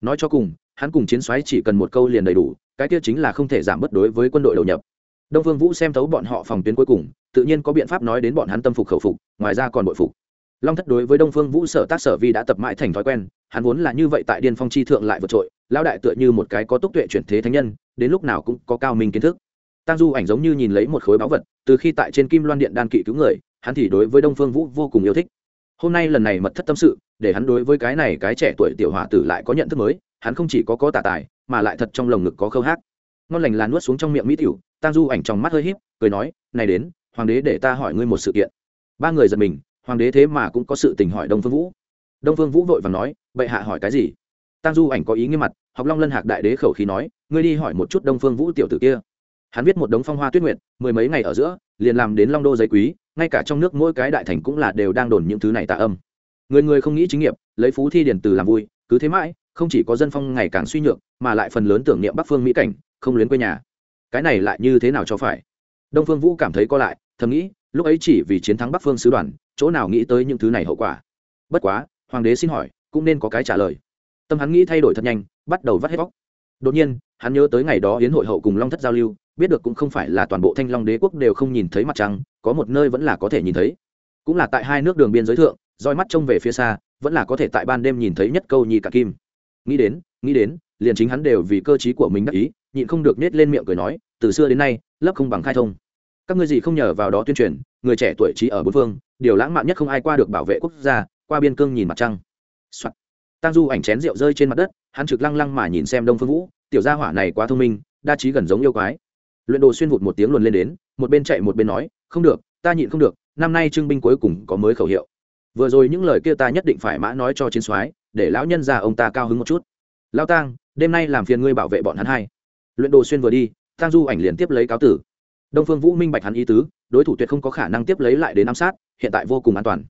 Nói cho cùng hắn cùng chiến xoáy chỉ cần một câu liền đầy đủ, cái kia chính là không thể giảm bất đối với quân đội đầu nhập. Đông phương vũ xem thấu bọn họ phòng tuyến cuối cùng, tự nhiên có biện pháp nói đến bọn hắn tâm phục khẩu phục, ngoài ra còn bội phục. Long thất đối với đông phương vũ sở tác sở vi đã tập mãi thành thói quen, hắn vốn là như vậy tại điên phong chi thượng lại vượt trội, lão đại tựa như một cái có túc tuệ chuyển thế thánh nhân, đến lúc nào cũng có cao minh kiến thức. Tăng du ảnh giống như nhìn lấy một khối báu vật, từ khi tại trên kim loan điện đan kỵ cứu người, hắn thì đối với đông phương vũ vô cùng yêu thích hôm nay lần này mật thất tâm sự, để hắn đối với cái này cái trẻ tuổi tiểu hòa tử lại có nhận thức mới, hắn không chỉ có có tà tài, mà lại thật trong lồng ngực có khâu hát ngon lành là nuốt xuống trong miệng mỹ tiểu tăng du ảnh trong mắt hơi híp, cười nói, này đến, hoàng đế để ta hỏi ngươi một sự kiện. Ba người giật mình, hoàng đế thế mà cũng có sự tình hỏi đông phương vũ. Đông phương vũ vội và nói, bệ hạ hỏi cái gì? Tăng du ảnh có ý nghiêm mặt, học long lân hạc đại đế khẩu khí nói, ngươi đi hỏi một chút đông phương vũ tiểu tử kia. Hắn viết một đống phong hoa tuyết nguyệt, mười mấy ngày ở giữa, liền làm đến long đô giấy quý ngay cả trong nước mỗi cái đại thành cũng là đều đang đồn những thứ này tạ âm. Người người không nghĩ chính nghiệp, lấy phú thi điển từ làm vui, cứ thế mãi, không chỉ có dân phong ngày càng suy nhược, mà lại phần lớn tưởng niệm bắc phương mỹ cảnh, không luyến quê nhà. Cái này lại như thế nào cho phải? Đông phương vũ cảm thấy co lại, thầm nghĩ, lúc ấy chỉ vì chiến thắng bắc phương sứ đoàn, chỗ nào nghĩ tới những thứ này hậu quả. Bất quá, hoàng đế xin hỏi, cũng nên có cái trả lời. Tâm hắn nghĩ thay đổi thật nhanh, bắt đầu vắt hết vóc đột nhiên, hắn nhớ tới ngày đó hiến hội hậu cùng long thất giao lưu biết được cũng không phải là toàn bộ thanh long đế quốc đều không nhìn thấy mặt trăng, có một nơi vẫn là có thể nhìn thấy. Cũng là tại hai nước đường biên giới thượng, roi mắt trông về phía xa, vẫn là có thể tại ban đêm nhìn thấy nhất câu nhi cả kim. Nghĩ đến nghĩ đến, liền chính hắn đều vì cơ t của mình đắc ý, nhịn không được nết lên miệng cười nói, từ xưa đến nay, lớp không bằng khai thông. Các ngươi gì không nhờ vào đó tuyên truyền, người trẻ tuổi trí ở bốn phương, điều lãng mạn nhất không ai qua được bảo vệ quốc gia, qua biên cương nhìn mặt trăng、Soạn. tăng du ảnh chén rượu rơi trên mặt đất, hắn trực lăng lăng mà nhìn xem đông phương vũ, tiểu gia hỏa này quá thông minh, đa trí gần giống yêu quái luyện đồ xuyên vụt một tiếng luồn lên đến, một bên chạy một bên nói, không được, ta nhịn không được, năm nay trưng binh cuối cùng có mới khẩu hiệu. Vừa rồi những lời kia ta nhất định phải mã nói cho chiến soái, để lão nhân già ông ta cao hứng một chút. Lao tang, đêm nay làm phiền ngươi bảo vệ bọn hắn hai. Luyện đồ xuyên vừa đi, tang du ảnh liền tiếp lấy cáo tử. Đông phương vũ minh bạch hắn ý tứ, đối thủ tuyệt không có khả năng tiếp lấy lại đến ám sát, hiện tại vô cùng an toàn.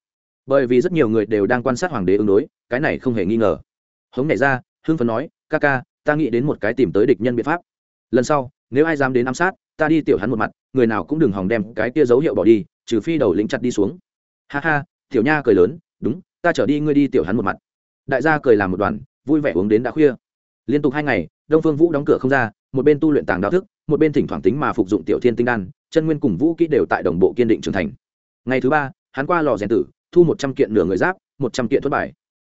Bởi vì rất nhiều người đều đang quan sát hoàng đế ứng đối, cái này không hề nghi ngờ. Hống nảy ra, hưng phấn nói, ca ca, ta nghĩ đến một cái tìm tới địch nhân biện pháp. Lần sau nếu ai dám đến ám sát, ta đi tiểu hắn một mặt, người nào cũng đừng hòng đem cái kia dấu hiệu bỏ đi, trừ phi đầu lính chặt đi xuống. Ha ha, tiểu nha cười lớn, đúng, ta trở đi ngươi đi tiểu hắn một mặt. Đại gia cười làm một đoàn, vui vẻ uống đến đã khuya. Liên tục hai ngày, đông phương vũ đóng cửa không ra, một bên tu luyện tàng đạo thức, một bên thỉnh thoảng tính mà phục dụng tiểu thiên tinh đan, chân nguyên cùng vũ kỹ đều tại đồng bộ kiên định trưởng thành. Ngày thứ ba, hắn qua lò rèn tử, thu một trăm kiện nửa người giáp, một trăm kiện thất bài.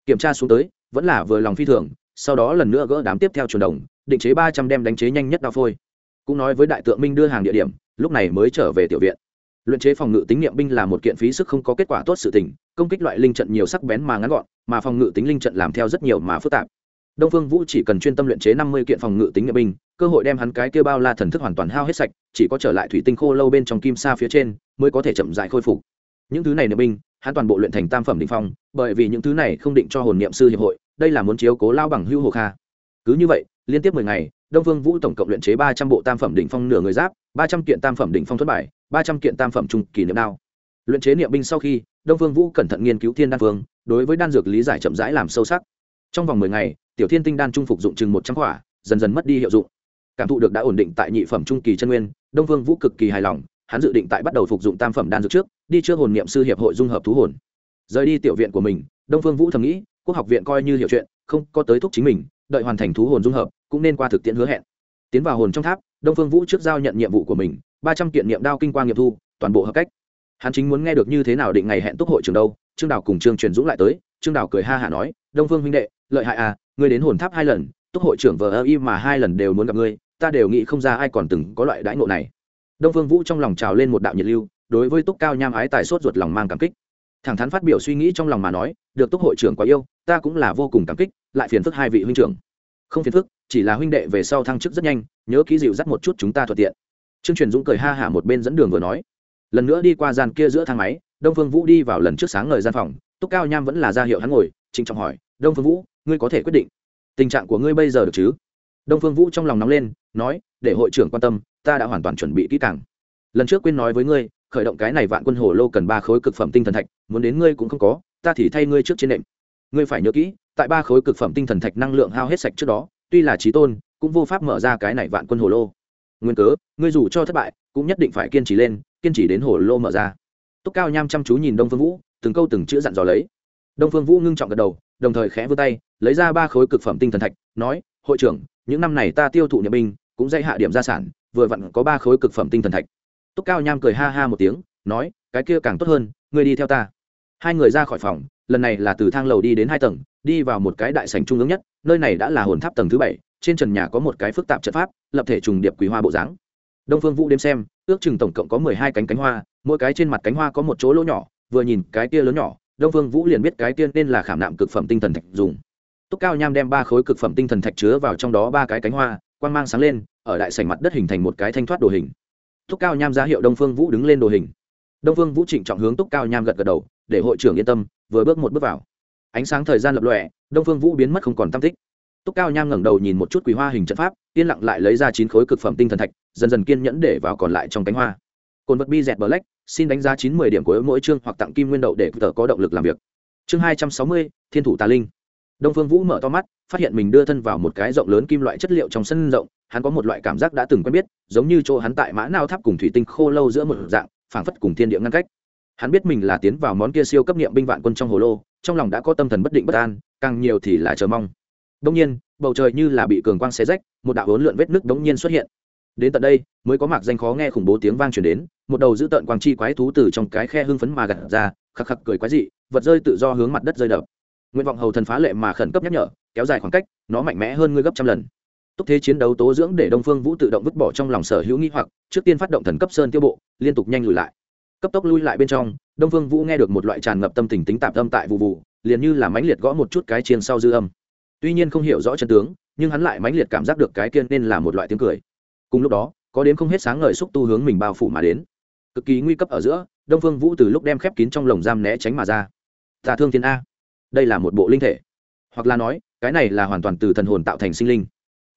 Kiểm tra xuống tới, vẫn là vừa lòng phi thường, sau đó lần nữa gỡ đám tiếp theo trường đồng, định chế ba trăm đem đánh chế nhanh nhất đao phôi cũng nói với đại tượng minh đưa hàng địa điểm, lúc này mới trở về tiểu viện. Luyện chế phòng ngự tính niệm binh là một kiện phí sức không có kết quả tốt sự tình, công kích loại linh trận nhiều sắc bén mà ngắn gọn, mà phòng ngự tính linh trận làm theo rất nhiều mà phức tạp. Đông phương vũ chỉ cần chuyên tâm luyện chế năm mươi kiện phòng ngự tính niệm binh, cơ hội đem hắn cái kia bao la thần thức hoàn toàn hao hết sạch, chỉ có trở lại thủy tinh khô lâu bên trong kim sa phía trên, mới có thể chậm dại khôi phục. Những thứ này niệm binh, hắn toàn bộ luyện thành tam phẩm định phong, bởi vì những thứ này không định cho hồn niệm sư hiệp hội, đây là muốn chiếu cố lao bằng hưu hồ kha. Cứ như vậy, liên tiếp mười ngày đông Vương vũ tổng cộng luyện chế ba trăm bộ tam phẩm đỉnh phong nửa người giáp, ba trăm kiện tam phẩm đỉnh phong thất bài, ba trăm kiện tam phẩm trung kỳ niệm đao. Luyện chế niệm binh sau khi, đông Vương vũ cẩn thận nghiên cứu thiên đan phương đối với đan dược lý giải chậm rãi làm sâu sắc. Trong vòng mười ngày, tiểu thiên tinh đan trung phục dụng chừng một trăm quả, dần dần mất đi hiệu dụng. Cảm thụ được đã ổn định tại nhị phẩm trung kỳ chân nguyên, đông Vương vũ cực kỳ hài lòng, hắn dự định tại bắt đầu phục dụng tam phẩm đan dược trước, đi trước hồn niệm sư hiệp hội dung hợp thú hồn. Rời đi tiểu viện của mình, đông phương vũ thầm nghĩ, quốc học viện coi như hiểu chuyện, không có tới thúc chính mình đợi hoàn thành thú hồn dung hợp, cũng nên qua thực tiễn hứa hẹn. Tiến vào hồn trong tháp, đông phương vũ trước giao nhận nhiệm vụ của mình, ba trăm kiện niệm đao kinh quang nghiệm thu, toàn bộ hợp cách. Hắn chính muốn nghe được như thế nào định ngày hẹn túc hội trường đâu, trương đào cùng trương truyền dũng lại tới, trương đào cười ha hả nói, đông phương huynh đệ, lợi hại à ngươi đến hồn tháp hai lần, túc hội trưởng vờ ơ y mà hai lần đều muốn gặp ngươi, ta đều nghĩ không ra ai còn từng có loại đãi ngộ này. Đông phương vũ trong lòng trào lên một đạo nhiệt lưu, đối với túc cao nham ái tài sốt ruột lòng mang cảm kích. Thẳng thắn phát biểu suy nghĩ trong lòng mà nói, được túc hội trưởng quá yêu ta cũng là vô cùng cảm kích, lại phiền phức hai vị huynh trưởng. Không phiền phức, chỉ là huynh đệ về sau thăng chức rất nhanh, nhớ ký dịu dắt một chút chúng ta thuận tiện. Trương truyền dũng cười ha hả một bên dẫn đường vừa nói. Lần nữa đi qua gian kia giữa thang máy, đông phương vũ đi vào lần trước sáng ngời gian phòng, túc cao nham vẫn là ra hiệu hắn ngồi, trịnh trọng hỏi, đông phương vũ, ngươi có thể quyết định tình trạng của ngươi bây giờ được chứ? Đông phương vũ trong lòng nóng lên, nói, để hội trưởng quan tâm, ta đã hoàn toàn chuẩn bị kỹ càng. Lần trước quên nói với ngươi, khởi động cái này vạn quân hồ lô cần ba khối cực phẩm tinh thần thạch, muốn đến ngươi cũng không có, ta thì thay ngươi trước trên nệm ngươi phải nhớ kỹ, tại ba khối cực phẩm tinh thần thạch năng lượng hao hết sạch trước đó, tuy là trí tôn, cũng vô pháp mở ra cái này vạn quân hồ lô. Nguyên cớ, ngươi dù cho thất bại, cũng nhất định phải kiên trì lên, kiên trì đến hồ lô mở ra. Túc cao nham chăm chú nhìn đông phương vũ, từng câu từng chữ dặn dò lấy. Đông phương vũ ngưng trọng gật đầu, đồng thời khẽ vươn tay, lấy ra ba khối cực phẩm tinh thần thạch, nói, hội trưởng, những năm này ta tiêu thụ nhập binh, cũng dạy hạ điểm gia sản, vừa vặn có ba khối cực phẩm tinh thần thạch. Túc cao nham cười ha ha một tiếng, nói, cái kia càng tốt hơn, ngươi đi theo ta. Hai người ra khỏi phòng lần này là từ thang lầu đi đến hai tầng, đi vào một cái đại sảnh trung ương nhất, nơi này đã là hồn tháp tầng thứ bảy, trên trần nhà có một cái phức tạp trận pháp, lập thể trùng điệp quý hoa bộ dáng. Đông phương vũ đếm xem, ước chừng tổng cộng có mười hai cánh cánh hoa, mỗi cái trên mặt cánh hoa có một chỗ lỗ nhỏ, vừa nhìn cái kia lớn nhỏ, đông phương vũ liền biết cái tiên nên là khảm nạm cực phẩm tinh thần thạch dùng. Túc cao nham đem ba khối cực phẩm tinh thần thạch chứa vào trong đó ba cái cánh hoa, quang mang sáng lên, ở đại sảnh mặt đất hình thành một cái thanh thoát đồ hình. Túc cao nham ra hiệu đông phương vũ đứng lên đồ hình. Đông phương vũ trịnh trọng hướng túc cao nham gật gật đầu, để hội trưởng yên tâm vừa bước một bước vào. Ánh sáng thời gian lập lọe đông phương vũ biến mất không còn tam tích. Túc cao nham ngẩng đầu nhìn một chút quý hoa hình trận pháp, yên lặng lại lấy ra chín khối cực phẩm tinh thần thạch, dần dần kiên nhẫn để vào còn lại trong cánh hoa. Cồn vật bi dẹt black, xin đánh giá chín mươi điểm của mỗi chương hoặc tặng kim nguyên đậu để tờ có động lực làm việc. Chương hai trăm sáu mươi, thiên thủ tà linh. Đông phương vũ mở to mắt, phát hiện mình đưa thân vào một cái rộng lớn kim loại chất liệu trong sân rộng, hắn có một loại cảm giác đã từng quen biết, giống như chỗ hắn tại mã nao tháp cùng thủy tinh khô lâu giữa một dạng, phảng phất cùng thiên địa ngăn cách hắn biết mình là tiến vào món kia siêu cấp niệm binh vạn quân trong hồ lô, trong lòng đã có tâm thần bất định bất an, càng nhiều thì là chờ mong. Đông nhiên, bầu trời như là bị cường quang xé rách, một đạo hỗn lượn vết nước đống nhiên xuất hiện. Đến tận đây, mới có mạc danh khó nghe khủng bố tiếng vang truyền đến, một đầu giữ tợn quang chi quái thú từ trong cái khe hưng phấn mà gặt ra, khắc khắc cười quái dị, vật rơi tự do hướng mặt đất rơi đập. Nguyện vọng hầu thần phá lệ mà khẩn cấp nhắc nhở, kéo dài khoảng cách, nó mạnh mẽ hơn ngươi gấp trăm lần. Túc thế chiến đấu tố dưỡng để đông phương vũ tự động vứt bỏ trong lòng sở hữu nghĩ hoặc, trước tiên phát động thần cấp sơn tiêu bộ, liên tục nhanh lùi lại cấp tốc lui lại bên trong, đông phương vũ nghe được một loại tràn ngập tâm tình tính tạp âm tại vụ vụ liền như là mãnh liệt gõ một chút cái chiên sau dư âm. Tuy nhiên không hiểu rõ chân tướng, nhưng hắn lại mãnh liệt cảm giác được cái kiên nên là một loại tiếng cười. Cùng lúc đó, có đến không hết sáng ngời xúc tu hướng mình bao phủ mà đến. Cực kỳ nguy cấp ở giữa, đông phương vũ từ lúc đem khép kín trong lồng giam né tránh mà ra. Tà thương thiên a. Đây là một bộ linh thể. Hoặc là nói, cái này là hoàn toàn từ thần hồn tạo thành sinh linh.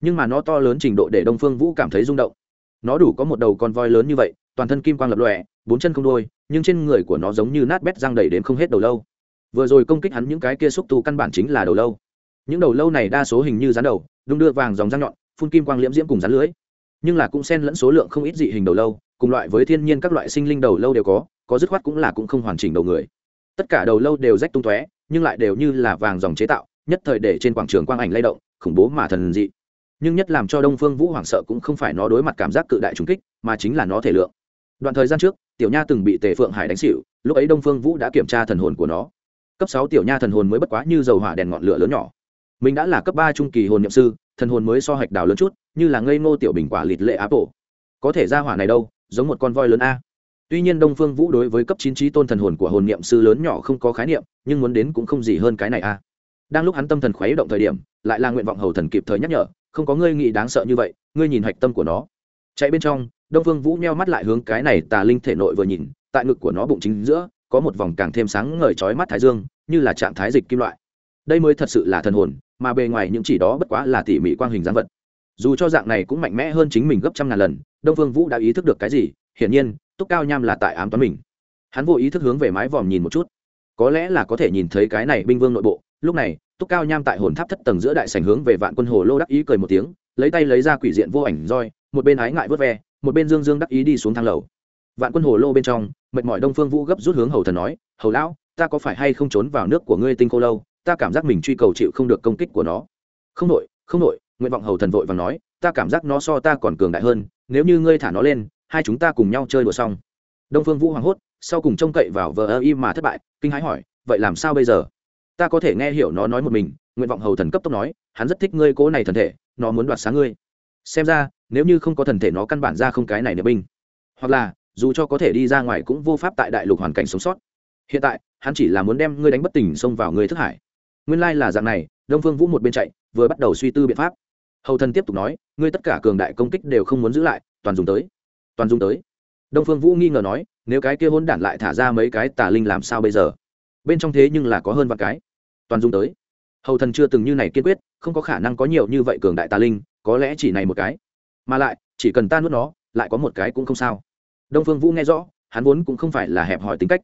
Nhưng mà nó to lớn trình độ để đông phương vũ cảm thấy rung động. Nó đủ có một đầu con voi lớn như vậy toàn thân kim quang lập lòe, bốn chân không đôi, nhưng trên người của nó giống như nát bét răng đầy đến không hết đầu lâu. Vừa rồi công kích hắn những cái kia xúc tu căn bản chính là đầu lâu. Những đầu lâu này đa số hình như rắn đầu, đung đưa vàng dòng răng nhọn, phun kim quang liễm diễm cùng rắn lưới. Nhưng là cũng xen lẫn số lượng không ít dị hình đầu lâu, cùng loại với thiên nhiên các loại sinh linh đầu lâu đều có có dứt khoát cũng là cũng không hoàn chỉnh đầu người. Tất cả đầu lâu đều rách tung tóe, nhưng lại đều như là vàng dòng chế tạo, nhất thời để trên quảng trường quang ảnh lay động, khủng bố mà thần dị. Nhưng nhất làm cho đông phương vũ hoảng sợ cũng không phải nó đối mặt cảm giác cự đại trùng kích, mà chính là nó thể lượng đoạn thời gian trước, tiểu nha từng bị tề phượng hải đánh xịu lúc ấy đông phương vũ đã kiểm tra thần hồn của nó. Cấp sáu tiểu nha thần hồn mới bất quá như dầu hỏa đèn ngọn lửa lớn nhỏ. Mình đã là cấp ba trung kỳ hồn nhậm sư, thần hồn mới so hạch đào lớn chút, như là ngây ngô tiểu bình quả lịt lệ áp tổ có thể ra hỏa này đâu, giống một con voi lớn a. Tuy nhiên đông phương vũ đối với cấp chín trí tôn thần hồn của hồn niệm sư lớn nhỏ không có khái niệm, nhưng muốn đến cũng không gì hơn cái này a. Đang lúc hắn tâm thần khuấy động thời điểm, lại là nguyện vọng hầu thần kịp thời nhắc nhở, không có ngươi nghĩ đáng sợ như vậy, ngươi nhìn hạch tâm của nó. Chạy bên trong đông phương vũ nheo mắt lại hướng cái này tà linh thể nội vừa nhìn, tại ngực của nó bụng chính giữa, có một vòng càng thêm sáng ngời chói mắt thái dương, như là trạng thái dịch kim loại. Đây mới thật sự là thần hồn, mà bề ngoài những chỉ đó bất quá là tỉ mỉ quang hình dáng vật. Dù cho dạng này cũng mạnh mẽ hơn chính mình gấp trăm ngàn lần, đông phương vũ đã ý thức được cái gì? Hiển nhiên, túc cao nham là tại ám toán mình. Hắn vô ý thức hướng về mái vòm nhìn một chút. Có lẽ là có thể nhìn thấy cái này binh vương nội bộ. Lúc này, túc cao nham tại hồn tháp thất tầng giữa đại sảnh hướng về vạn quân hồ lô đắc ý cười một tiếng, lấy tay lấy ra quỷ diện vô ảnh roi, một bên ái ngại vớt ve một bên dương dương đắc ý đi xuống thang lầu. Vạn quân hồ lô bên trong, mệt mỏi đông phương vũ gấp rút hướng hầu thần nói, hầu lão, ta có phải hay không trốn vào nước của ngươi tinh cô lâu? Ta cảm giác mình truy cầu chịu không được công kích của nó. Không nội không nội nguyện vọng hầu thần vội và nói, ta cảm giác nó so ta còn cường đại hơn, nếu như ngươi thả nó lên, hai chúng ta cùng nhau chơi đùa xong. Đông phương vũ hoảng hốt, sau cùng trông cậy vào vờ ơ im mà thất bại, kinh hãi hỏi, vậy làm sao bây giờ? Ta có thể nghe hiểu nó nói một mình, nguyện vọng hầu thần cấp tốc nói, hắn rất thích ngươi cố này thần thể, nó muốn đoạt sáng ngươi xem ra, nếu như không có thần thể nó căn bản ra không cái này nữa binh. Hoặc là, dù cho có thể đi ra ngoài cũng vô pháp tại đại lục hoàn cảnh sống sót. Hiện tại, hắn chỉ là muốn đem ngươi đánh bất tỉnh xông vào ngươi thức hải. Nguyên lai là dạng này, đông phương vũ một bên chạy, vừa bắt đầu suy tư biện pháp. Hầu thần tiếp tục nói, ngươi tất cả cường đại công kích đều không muốn giữ lại, toàn dùng tới. Toàn dùng tới. Đông phương vũ nghi ngờ nói, nếu cái kia hôn đản lại thả ra mấy cái tà linh làm sao bây giờ? Bên trong thế nhưng là có hơn vài cái. Toàn dùng tới hầu thần chưa từng như này kiên quyết, không có khả năng có nhiều như vậy cường đại tà linh, có lẽ chỉ này một cái. Mà lại, chỉ cần ta nuốt nó, lại có một cái cũng không sao. Đông phương vũ nghe rõ, hắn vốn cũng không phải là hẹp hòi tính cách.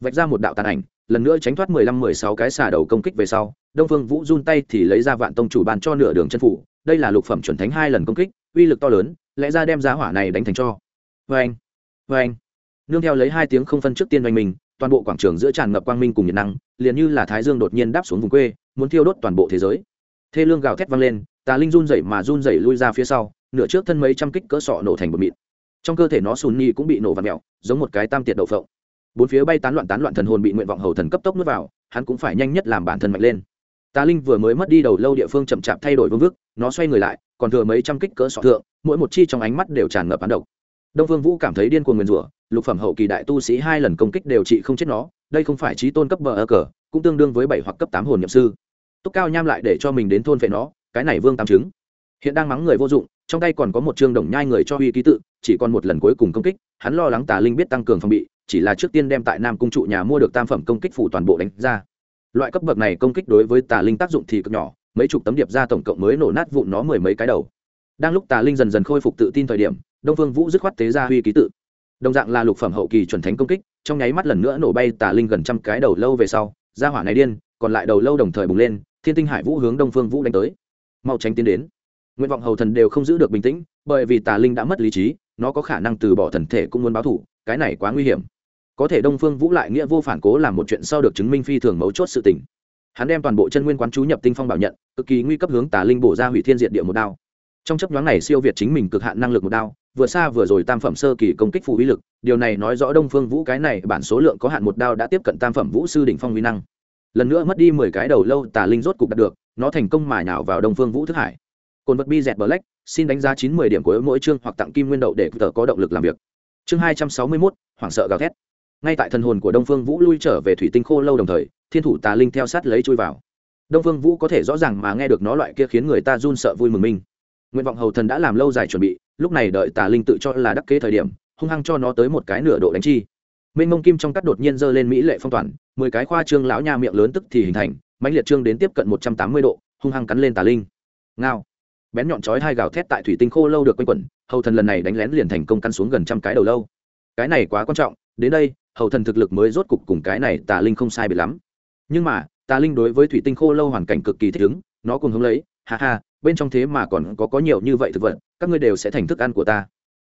Vạch ra một đạo tàn ảnh, lần nữa tránh thoát mười lăm, mười sáu cái xà đầu công kích về sau, đông phương vũ run tay thì lấy ra vạn tông chủ bàn cho nửa đường chân phủ, đây là lục phẩm chuẩn thánh hai lần công kích, uy lực to lớn, lẽ ra đem giá hỏa này đánh thành cho. Vê anh vê anh nương theo lấy hai tiếng không phân trước tiên oanh mình toàn bộ quảng trường giữa tràn ngập quang minh cùng nhiệt năng, liền như là thái dương đột nhiên đáp xuống vùng quê, muốn thiêu đốt toàn bộ thế giới. Thê lương gào thét vang lên, tà linh run rẩy mà run rẩy lui ra phía sau, nửa trước thân mấy trăm kích cỡ sọ nổ thành một mịn. Trong cơ thể nó sùn nhi cũng bị nổ và mẹo giống một cái tam tiệt đậu phộng. Bốn phía bay tán loạn tán loạn thần hồn bị nguyện vọng hầu thần cấp tốc nuốt vào, hắn cũng phải nhanh nhất làm bản thân mạnh lên. Tà linh vừa mới mất đi đầu lâu địa phương chậm chạp thay đổi vương vức, nó xoay người lại, còn thừa mấy trăm kích cỡ sọ thượng, mỗi một chi trong ánh mắt đều tràn ngập án độc đông vương vũ cảm thấy điên cuồng nguyền rủa, lục phẩm hậu kỳ đại tu sĩ hai lần công kích đều trị không chết nó, đây không phải trí tôn cấp bờ ơ cờ, cũng tương đương với bảy hoặc cấp tám hồn nhậm sư. Túc cao nham lại để cho mình đến thôn vệ nó, cái này vương tam chứng. Hiện đang mắng người vô dụng, trong tay còn có một chương đồng nhai người cho uy ký tự, chỉ còn một lần cuối cùng công kích, hắn lo lắng tà linh biết tăng cường phòng bị, chỉ là trước tiên đem tại nam cung trụ nhà mua được tam phẩm công kích phủ toàn bộ đánh ra. Loại cấp bậc này công kích đối với tà linh tác dụng thì cực nhỏ, mấy chục tấm điệp ra tổng cộng mới nổ nát vụn nó mười mấy cái đầu. Đang lúc tà linh dần dần khôi phục tự tin thời điểm đông phương vũ dứt khoát tế ra huy ký tự. Đồng dạng là lục phẩm hậu kỳ chuẩn thánh công kích, trong nháy mắt lần nữa nổ bay tà linh gần trăm cái đầu lâu về sau ra hỏa này điên, còn lại đầu lâu đồng thời bùng lên, thiên tinh hải vũ hướng đông phương vũ đánh tới. Mau tránh tiến đến. Nguyện vọng hầu thần đều không giữ được bình tĩnh, bởi vì tà linh đã mất lý trí, nó có khả năng từ bỏ thần thể cũng muốn báo thủ cái này quá nguy hiểm. Có thể đông phương vũ lại nghĩa vô phản cố làm một chuyện sau được chứng minh phi thường mấu chốt sự tình. Hắn đem toàn bộ chân nguyên quán chú nhập tinh phong bảo nhận, cực kỳ nguy cấp hướng tà linh bổ ra hủy thiên diệt địa một đao. Trong chấp nhoáng này siêu việt chính mình cực hạn năng lực một đao vừa xa vừa rồi tam phẩm sơ kỳ công kích phù uy lực, điều này nói rõ đông phương vũ cái này bản số lượng có hạn một đao đã tiếp cận tam phẩm vũ sư đỉnh phong uy năng. Lần nữa mất đi mười cái đầu lâu tà linh rốt cục đạt được, nó thành công mài nhào vào đông phương vũ thức hải. Cồn vật bi dẹt black, xin đánh giá chín mươi điểm của mỗi chương hoặc tặng kim nguyên đậu để tờ có động lực làm việc. Chương hai trăm sáu mươi mốt, hoảng sợ gào thét. Ngay tại thần hồn của đông phương vũ lui trở về thủy tinh khô lâu đồng thời, thiên thủ tà linh theo sát lấy chui vào. Đông phương vũ có thể rõ ràng mà nghe được nó loại kia khiến người ta run sợ vui mừng mình nguyện vọng hầu thần đã làm lâu dài chuẩn bị, lúc này đợi tà linh tự cho là đắc kế thời điểm, hung hăng cho nó tới một cái nửa độ đánh chi. Mênh mông kim trong cắt đột nhiên giơ lên mỹ lệ phong toàn, mười cái khoa trương lão nha miệng lớn tức thì hình thành, mãnh liệt trương đến tiếp cận một trăm tám mươi độ, hung hăng cắn lên tà linh. Ngao. Bén nhọn chói hai gào thét tại thủy tinh khô lâu được quanh quẩn, hầu thần lần này đánh lén liền thành công cắn xuống gần trăm cái đầu lâu. Cái này quá quan trọng, đến đây, hầu thần thực lực mới rốt cục cùng cái này tà linh không sai biệt lắm. Nhưng mà, tà linh đối với thủy tinh khô lâu hoàn cảnh cực kỳ thích ứng, nó cùng hướng lấy, ha ha bên trong thế mà còn có có nhiều như vậy thực vật, các ngươi đều sẽ thành thức ăn của ta.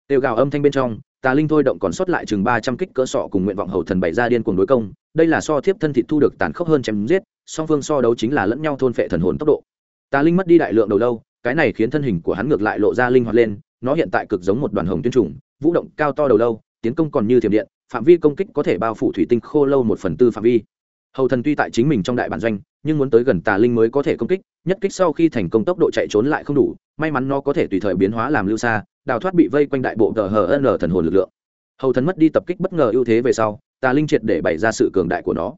Đều gào âm thanh bên trong, tà linh thôi động còn sót lại chừng ba trăm kích cỡ sọ cùng nguyện vọng hầu thần bày ra điên cuồng đối công. Đây là so thiếp thân thịt thu được tàn khốc hơn chém giết, song phương so đấu chính là lẫn nhau thôn phệ thần hồn tốc độ. Tà linh mất đi đại lượng đầu lâu, cái này khiến thân hình của hắn ngược lại lộ ra linh hoạt lên, nó hiện tại cực giống một đoàn hồng tuyên trùng, vũ động cao to đầu lâu, tiến công còn như thiểm điện, phạm vi công kích có thể bao phủ thủy tinh khô lâu một phần tư phạm vi. Hầu thần tuy tại chính mình trong đại bản doanh nhưng muốn tới gần tà linh mới có thể công kích, nhất kích sau khi thành công tốc độ chạy trốn lại không đủ, may mắn nó có thể tùy thời biến hóa làm lưu xa, đào thoát bị vây quanh đại bộ tờ hờ n thần hồn lực lượng. Hầu thần mất đi tập kích bất ngờ ưu thế về sau, tà linh triệt để bày ra sự cường đại của nó.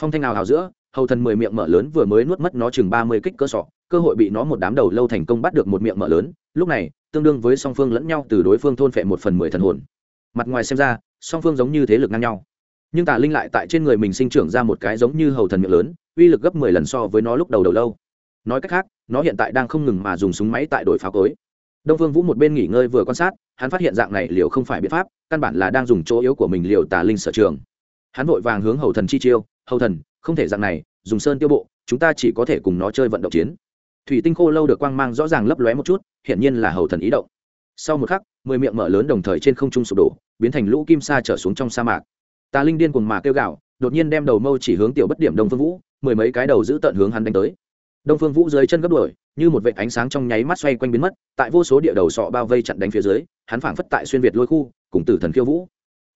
Phong thanh nào hào giữa, hầu thần mười miệng mở lớn vừa mới nuốt mất nó chừng ba mươi kích cơ sọ, cơ hội bị nó một đám đầu lâu thành công bắt được một miệng mở lớn, lúc này, tương đương với song phương lẫn nhau từ đối phương thôn phệ một phần mười thần hồn. Mặt ngoài xem ra, song phương giống như thế lực ngang nhau. Nhưng tà linh lại tại trên người mình sinh trưởng ra một cái giống như hầu thần miệng lớn uy lực gấp mười lần so với nó lúc đầu đầu lâu. Nói cách khác, nó hiện tại đang không ngừng mà dùng súng máy tại đổi pháo cối. Đông phương vũ một bên nghỉ ngơi vừa quan sát, hắn phát hiện dạng này liều không phải biện pháp, căn bản là đang dùng chỗ yếu của mình liều tà linh sở trường. Hắn vội vàng hướng hầu thần chi chiêu, hầu thần, không thể dạng này, dùng sơn tiêu bộ, chúng ta chỉ có thể cùng nó chơi vận động chiến. Thủy tinh khô lâu được quang mang rõ ràng lấp lóe một chút, hiển nhiên là hầu thần ý động. Sau một khắc, mười miệng mở lớn đồng thời trên không trung sụp đổ, biến thành lũ kim sa trở xuống trong sa mạc. Tà linh điên cuồng mà kêu gạo đột nhiên đem đầu mâu chỉ hướng tiểu bất điểm đông phương vũ mười mấy cái đầu giữ tận hướng hắn đánh tới. Đông phương vũ dưới chân gấp đuổi, như một vệ ánh sáng trong nháy mắt xoay quanh biến mất, tại vô số địa đầu sọ bao vây chặn đánh phía dưới, hắn phảng phất tại xuyên việt lôi khu, cùng tử thần khiêu vũ.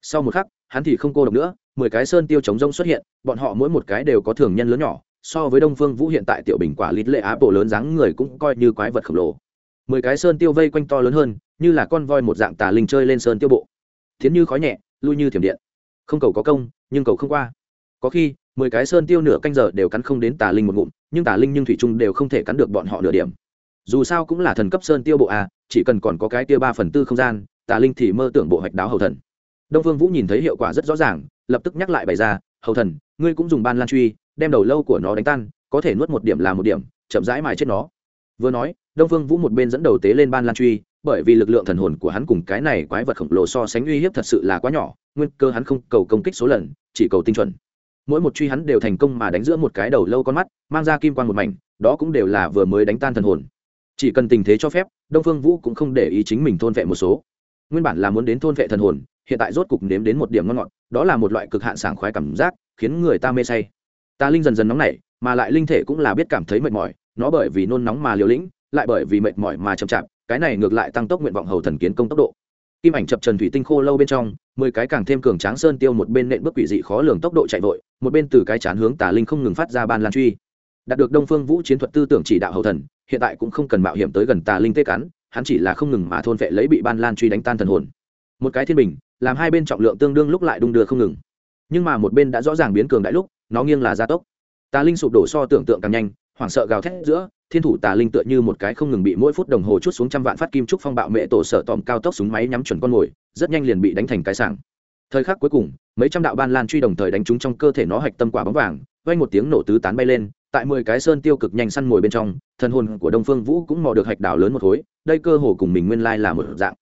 Sau một khắc, hắn thì không cô độc nữa, mười cái sơn tiêu chống rông xuất hiện, bọn họ mỗi một cái đều có thường nhân lớn nhỏ, so với đông phương vũ hiện tại tiểu bình quả lít lệ á bộ lớn dáng người cũng coi như quái vật khổng lồ. Mười cái sơn tiêu vây quanh to lớn hơn, như là con voi một dạng tà linh chơi lên sơn tiêu bộ. Thiến như khói nhẹ, lui như thiểm điện. Không cầu có công, nhưng cầu không qua. Có khi mười cái sơn tiêu nửa canh giờ đều cắn không đến tà linh một ngụm, nhưng tà linh nhưng thủy trung đều không thể cắn được bọn họ nửa điểm. Dù sao cũng là thần cấp sơn tiêu bộ à chỉ cần còn có cái tiêu ba phần tư không gian, tà linh thì mơ tưởng bộ hạch đáo hầu thần. Đông phương vũ nhìn thấy hiệu quả rất rõ ràng, lập tức nhắc lại bày ra, hầu thần, ngươi cũng dùng ban lan truy, đem đầu lâu của nó đánh tan, có thể nuốt một điểm là một điểm, chậm rãi mài chết nó. Vừa nói, đông phương vũ một bên dẫn đầu tế lên ban lan truy, bởi vì lực lượng thần hồn của hắn cùng cái này quái vật khổng lồ so sánh uy hiếp thật sự là quá nhỏ, nguyên cơ hắn không cầu công kích số lần, chỉ cầu tinh chuẩn mỗi một truy hắn đều thành công mà đánh giữa một cái đầu lâu con mắt, mang ra kim quan một mảnh, đó cũng đều là vừa mới đánh tan thần hồn. Chỉ cần tình thế cho phép, đông phương vũ cũng không để ý chính mình thôn vệ một số. Nguyên bản là muốn đến thôn vệ thần hồn, hiện tại rốt cục nếm đến một điểm ngon ngọt, đó là một loại cực hạn sảng khoái cảm giác, khiến người ta mê say. Ta linh dần dần nóng nảy, mà lại linh thể cũng là biết cảm thấy mệt mỏi, nó bởi vì nôn nóng mà liều lĩnh, lại bởi vì mệt mỏi mà chậm chạp, cái này ngược lại tăng tốc nguyện vọng hầu thần kiến công tốc độ kim ảnh chập trần thủy tinh khô lâu bên trong, mười cái càng thêm cường tráng sơn tiêu một bên nện bước quỷ dị khó lường tốc độ chạy vội, một bên từ cái chán hướng tà linh không ngừng phát ra ban lan truy. Đạt được đông phương vũ chiến thuật tư tưởng chỉ đạo hậu thần, hiện tại cũng không cần mạo hiểm tới gần tà linh tê cắn, hắn chỉ là không ngừng mà thôn vệ lấy bị ban lan truy đánh tan thần hồn. Một cái thiên bình, làm hai bên trọng lượng tương đương lúc lại đung đưa không ngừng. Nhưng mà một bên đã rõ ràng biến cường đại lúc, nó nghiêng là gia tốc. Tà linh sụp đổ so tưởng tượng càng nhanh, hoảng sợ gào thét giữa thiên thủ tà linh tựa như một cái không ngừng bị mỗi phút đồng hồ chút xuống trăm vạn phát kim trúc phong bạo mẹ tổ sở tòm cao tốc súng máy nhắm chuẩn con mồi, rất nhanh liền bị đánh thành cái sảng. Thời khắc cuối cùng, mấy trăm đạo ban lan truy đồng thời đánh trúng trong cơ thể nó hạch tâm quả bóng vàng, vang một tiếng nổ tứ tán bay lên, tại mười cái sơn tiêu cực nhanh săn mồi bên trong, thần hồn của đông phương vũ cũng mò được hạch đảo lớn một khối, đây cơ hồ cùng mình nguyên lai là một dạng.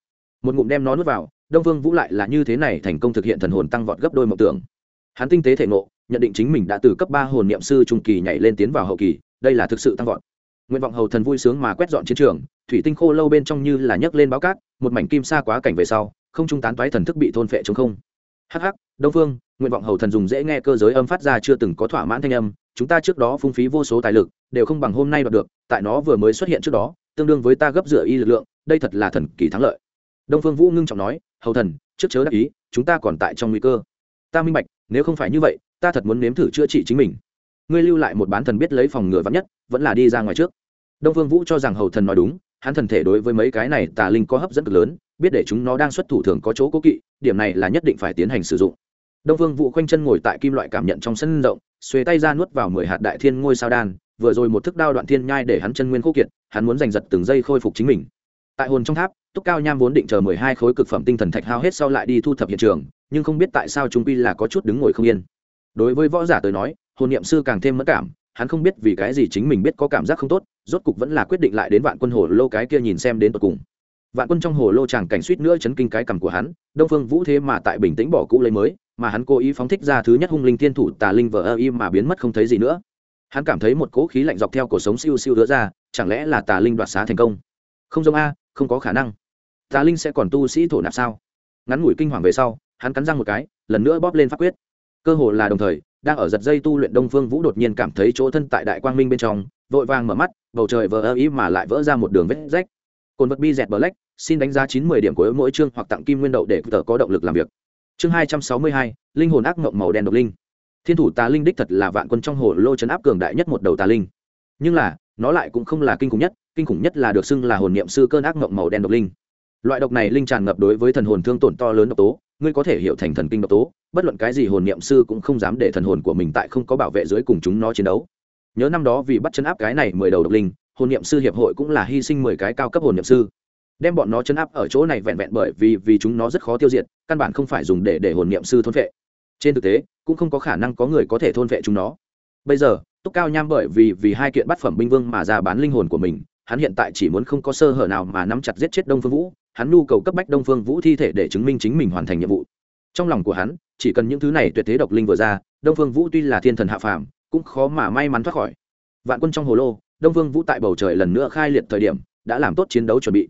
Một ngụm đem nó nuốt vào, đông phương vũ lại là như thế này thành công thực hiện thần hồn tăng vọt gấp đôi mộng tưởng. Hắn tinh tế thể ngộ, nhận định chính mình đã từ cấp ba hồn niệm sư trung kỳ nhảy lên tiến vào hậu kỳ, đây là thực sự tăng vọt nguyện vọng hầu thần vui sướng mà quét dọn chiến trường, thủy tinh khô lâu bên trong như là nhấc lên báo cát, một mảnh kim xa quá cảnh về sau, không trung tán toái thần thức bị thôn phệ chống không. Hắc hắc, đông phương, nguyện vọng hầu thần dùng dễ nghe cơ giới âm phát ra chưa từng có thỏa mãn thanh âm, chúng ta trước đó phung phí vô số tài lực, đều không bằng hôm nay đoạt được, tại nó vừa mới xuất hiện trước đó, tương đương với ta gấp rửa y lực lượng, đây thật là thần kỳ thắng lợi. Đông phương vũ ngưng trọng nói, hầu thần, trước chớ đắc ý, chúng ta còn tại trong nguy cơ. Ta minh bạch, nếu không phải như vậy, ta thật muốn nếm thử chữa trị chính mình ngươi lưu lại một bán thần biết lấy phòng ngừa vắn nhất, vẫn là đi ra ngoài trước. Đông vương vũ cho rằng hầu thần nói đúng, hắn thần thể đối với mấy cái này tà linh có hấp dẫn cực lớn, biết để chúng nó đang xuất thủ thường có chỗ cố kỵ, điểm này là nhất định phải tiến hành sử dụng. Đông vương vũ khoanh chân ngồi tại kim loại cảm nhận trong sân rộng, xuề tay ra nuốt vào mười hạt đại thiên ngôi sao đan, vừa rồi một thức đao đoạn thiên nhai để hắn chân nguyên khô kiệt, hắn muốn giành giật từng giây khôi phục chính mình. Tại hồn trong tháp, túc cao nham vốn định chờ mười hai khối cực phẩm tinh thần thạch hao hết sau lại đi thu thập hiện trường, nhưng không biết tại sao chúng quy là có chút đứng ngồi không yên đối với võ giả tới nói, hồn niệm sư càng thêm mất cảm, hắn không biết vì cái gì chính mình biết có cảm giác không tốt, rốt cục vẫn là quyết định lại đến vạn quân hồ lô cái kia nhìn xem đến tột cùng. Vạn quân trong hồ lô chàng cảnh suýt nữa chấn kinh cái cằm của hắn, đông phương vũ thế mà tại bình tĩnh bỏ cũ lấy mới, mà hắn cố ý phóng thích ra thứ nhất hung linh thiên thủ tà linh vờ ơ im mà biến mất không thấy gì nữa. Hắn cảm thấy một cỗ khí lạnh dọc theo cổ sống siêu siêu đứa ra, chẳng lẽ là tà linh đoạt xá thành công? Không giống a, không có khả năng. Tà linh sẽ còn tu sĩ thổ nạp sao? Ngắn ngủi kinh hoàng về sau, hắn cắn răng một cái, lần nữa bóp lên pháp quyết cơ hồ là đồng thời, đang ở giật dây tu luyện đông phương vũ đột nhiên cảm thấy chỗ thân tại đại quang minh bên trong, vội vàng mở mắt, bầu trời vỡ ơ ý mà lại vỡ ra một đường vết rách. Cồn vật bi dẹt bờ lách xin đánh giá chín mươi điểm của mỗi chương hoặc tặng kim nguyên đậu để tờ có động lực làm việc. Chương hai trăm sáu mươi hai, linh hồn ác mộng màu đen độc linh. Thiên thủ tà linh đích thật là vạn quân trong hồ lô chấn áp cường đại nhất một đầu tà linh. Nhưng là, nó lại cũng không là kinh khủng nhất, kinh khủng nhất là được xưng là hồn niệm sư cơn ác mộng màu đen độc linh. Loại độc này linh tràn ngập đối với thần hồn thương tổn to lớn độc tố ngươi có thể hiểu thành thần kinh độc tố, bất luận cái gì hồn niệm sư cũng không dám để thần hồn của mình tại không có bảo vệ dưới cùng chúng nó chiến đấu. Nhớ năm đó vì bắt chấn áp cái này mười đầu độc linh, hồn niệm sư hiệp hội cũng là hy sinh mười cái cao cấp hồn niệm sư. Đem bọn nó chấn áp ở chỗ này vẹn vẹn bởi vì vì chúng nó rất khó tiêu diệt, căn bản không phải dùng để để hồn niệm sư thôn vệ. Trên thực tế, cũng không có khả năng có người có thể thôn vệ chúng nó. Bây giờ, túc cao nham bởi vì vì hai kiện bát phẩm binh vương mà ra bán linh hồn của mình, hắn hiện tại chỉ muốn không có sơ hở nào mà nắm chặt giết chết đông phương vũ hắn nhu cầu cấp bách đông phương vũ thi thể để chứng minh chính mình hoàn thành nhiệm vụ. Trong lòng của hắn, chỉ cần những thứ này tuyệt thế độc linh vừa ra, đông phương vũ tuy là thiên thần hạ phàm, cũng khó mà may mắn thoát khỏi. Vạn quân trong hồ lô, đông phương vũ tại bầu trời lần nữa khai liệt thời điểm, đã làm tốt chiến đấu chuẩn bị.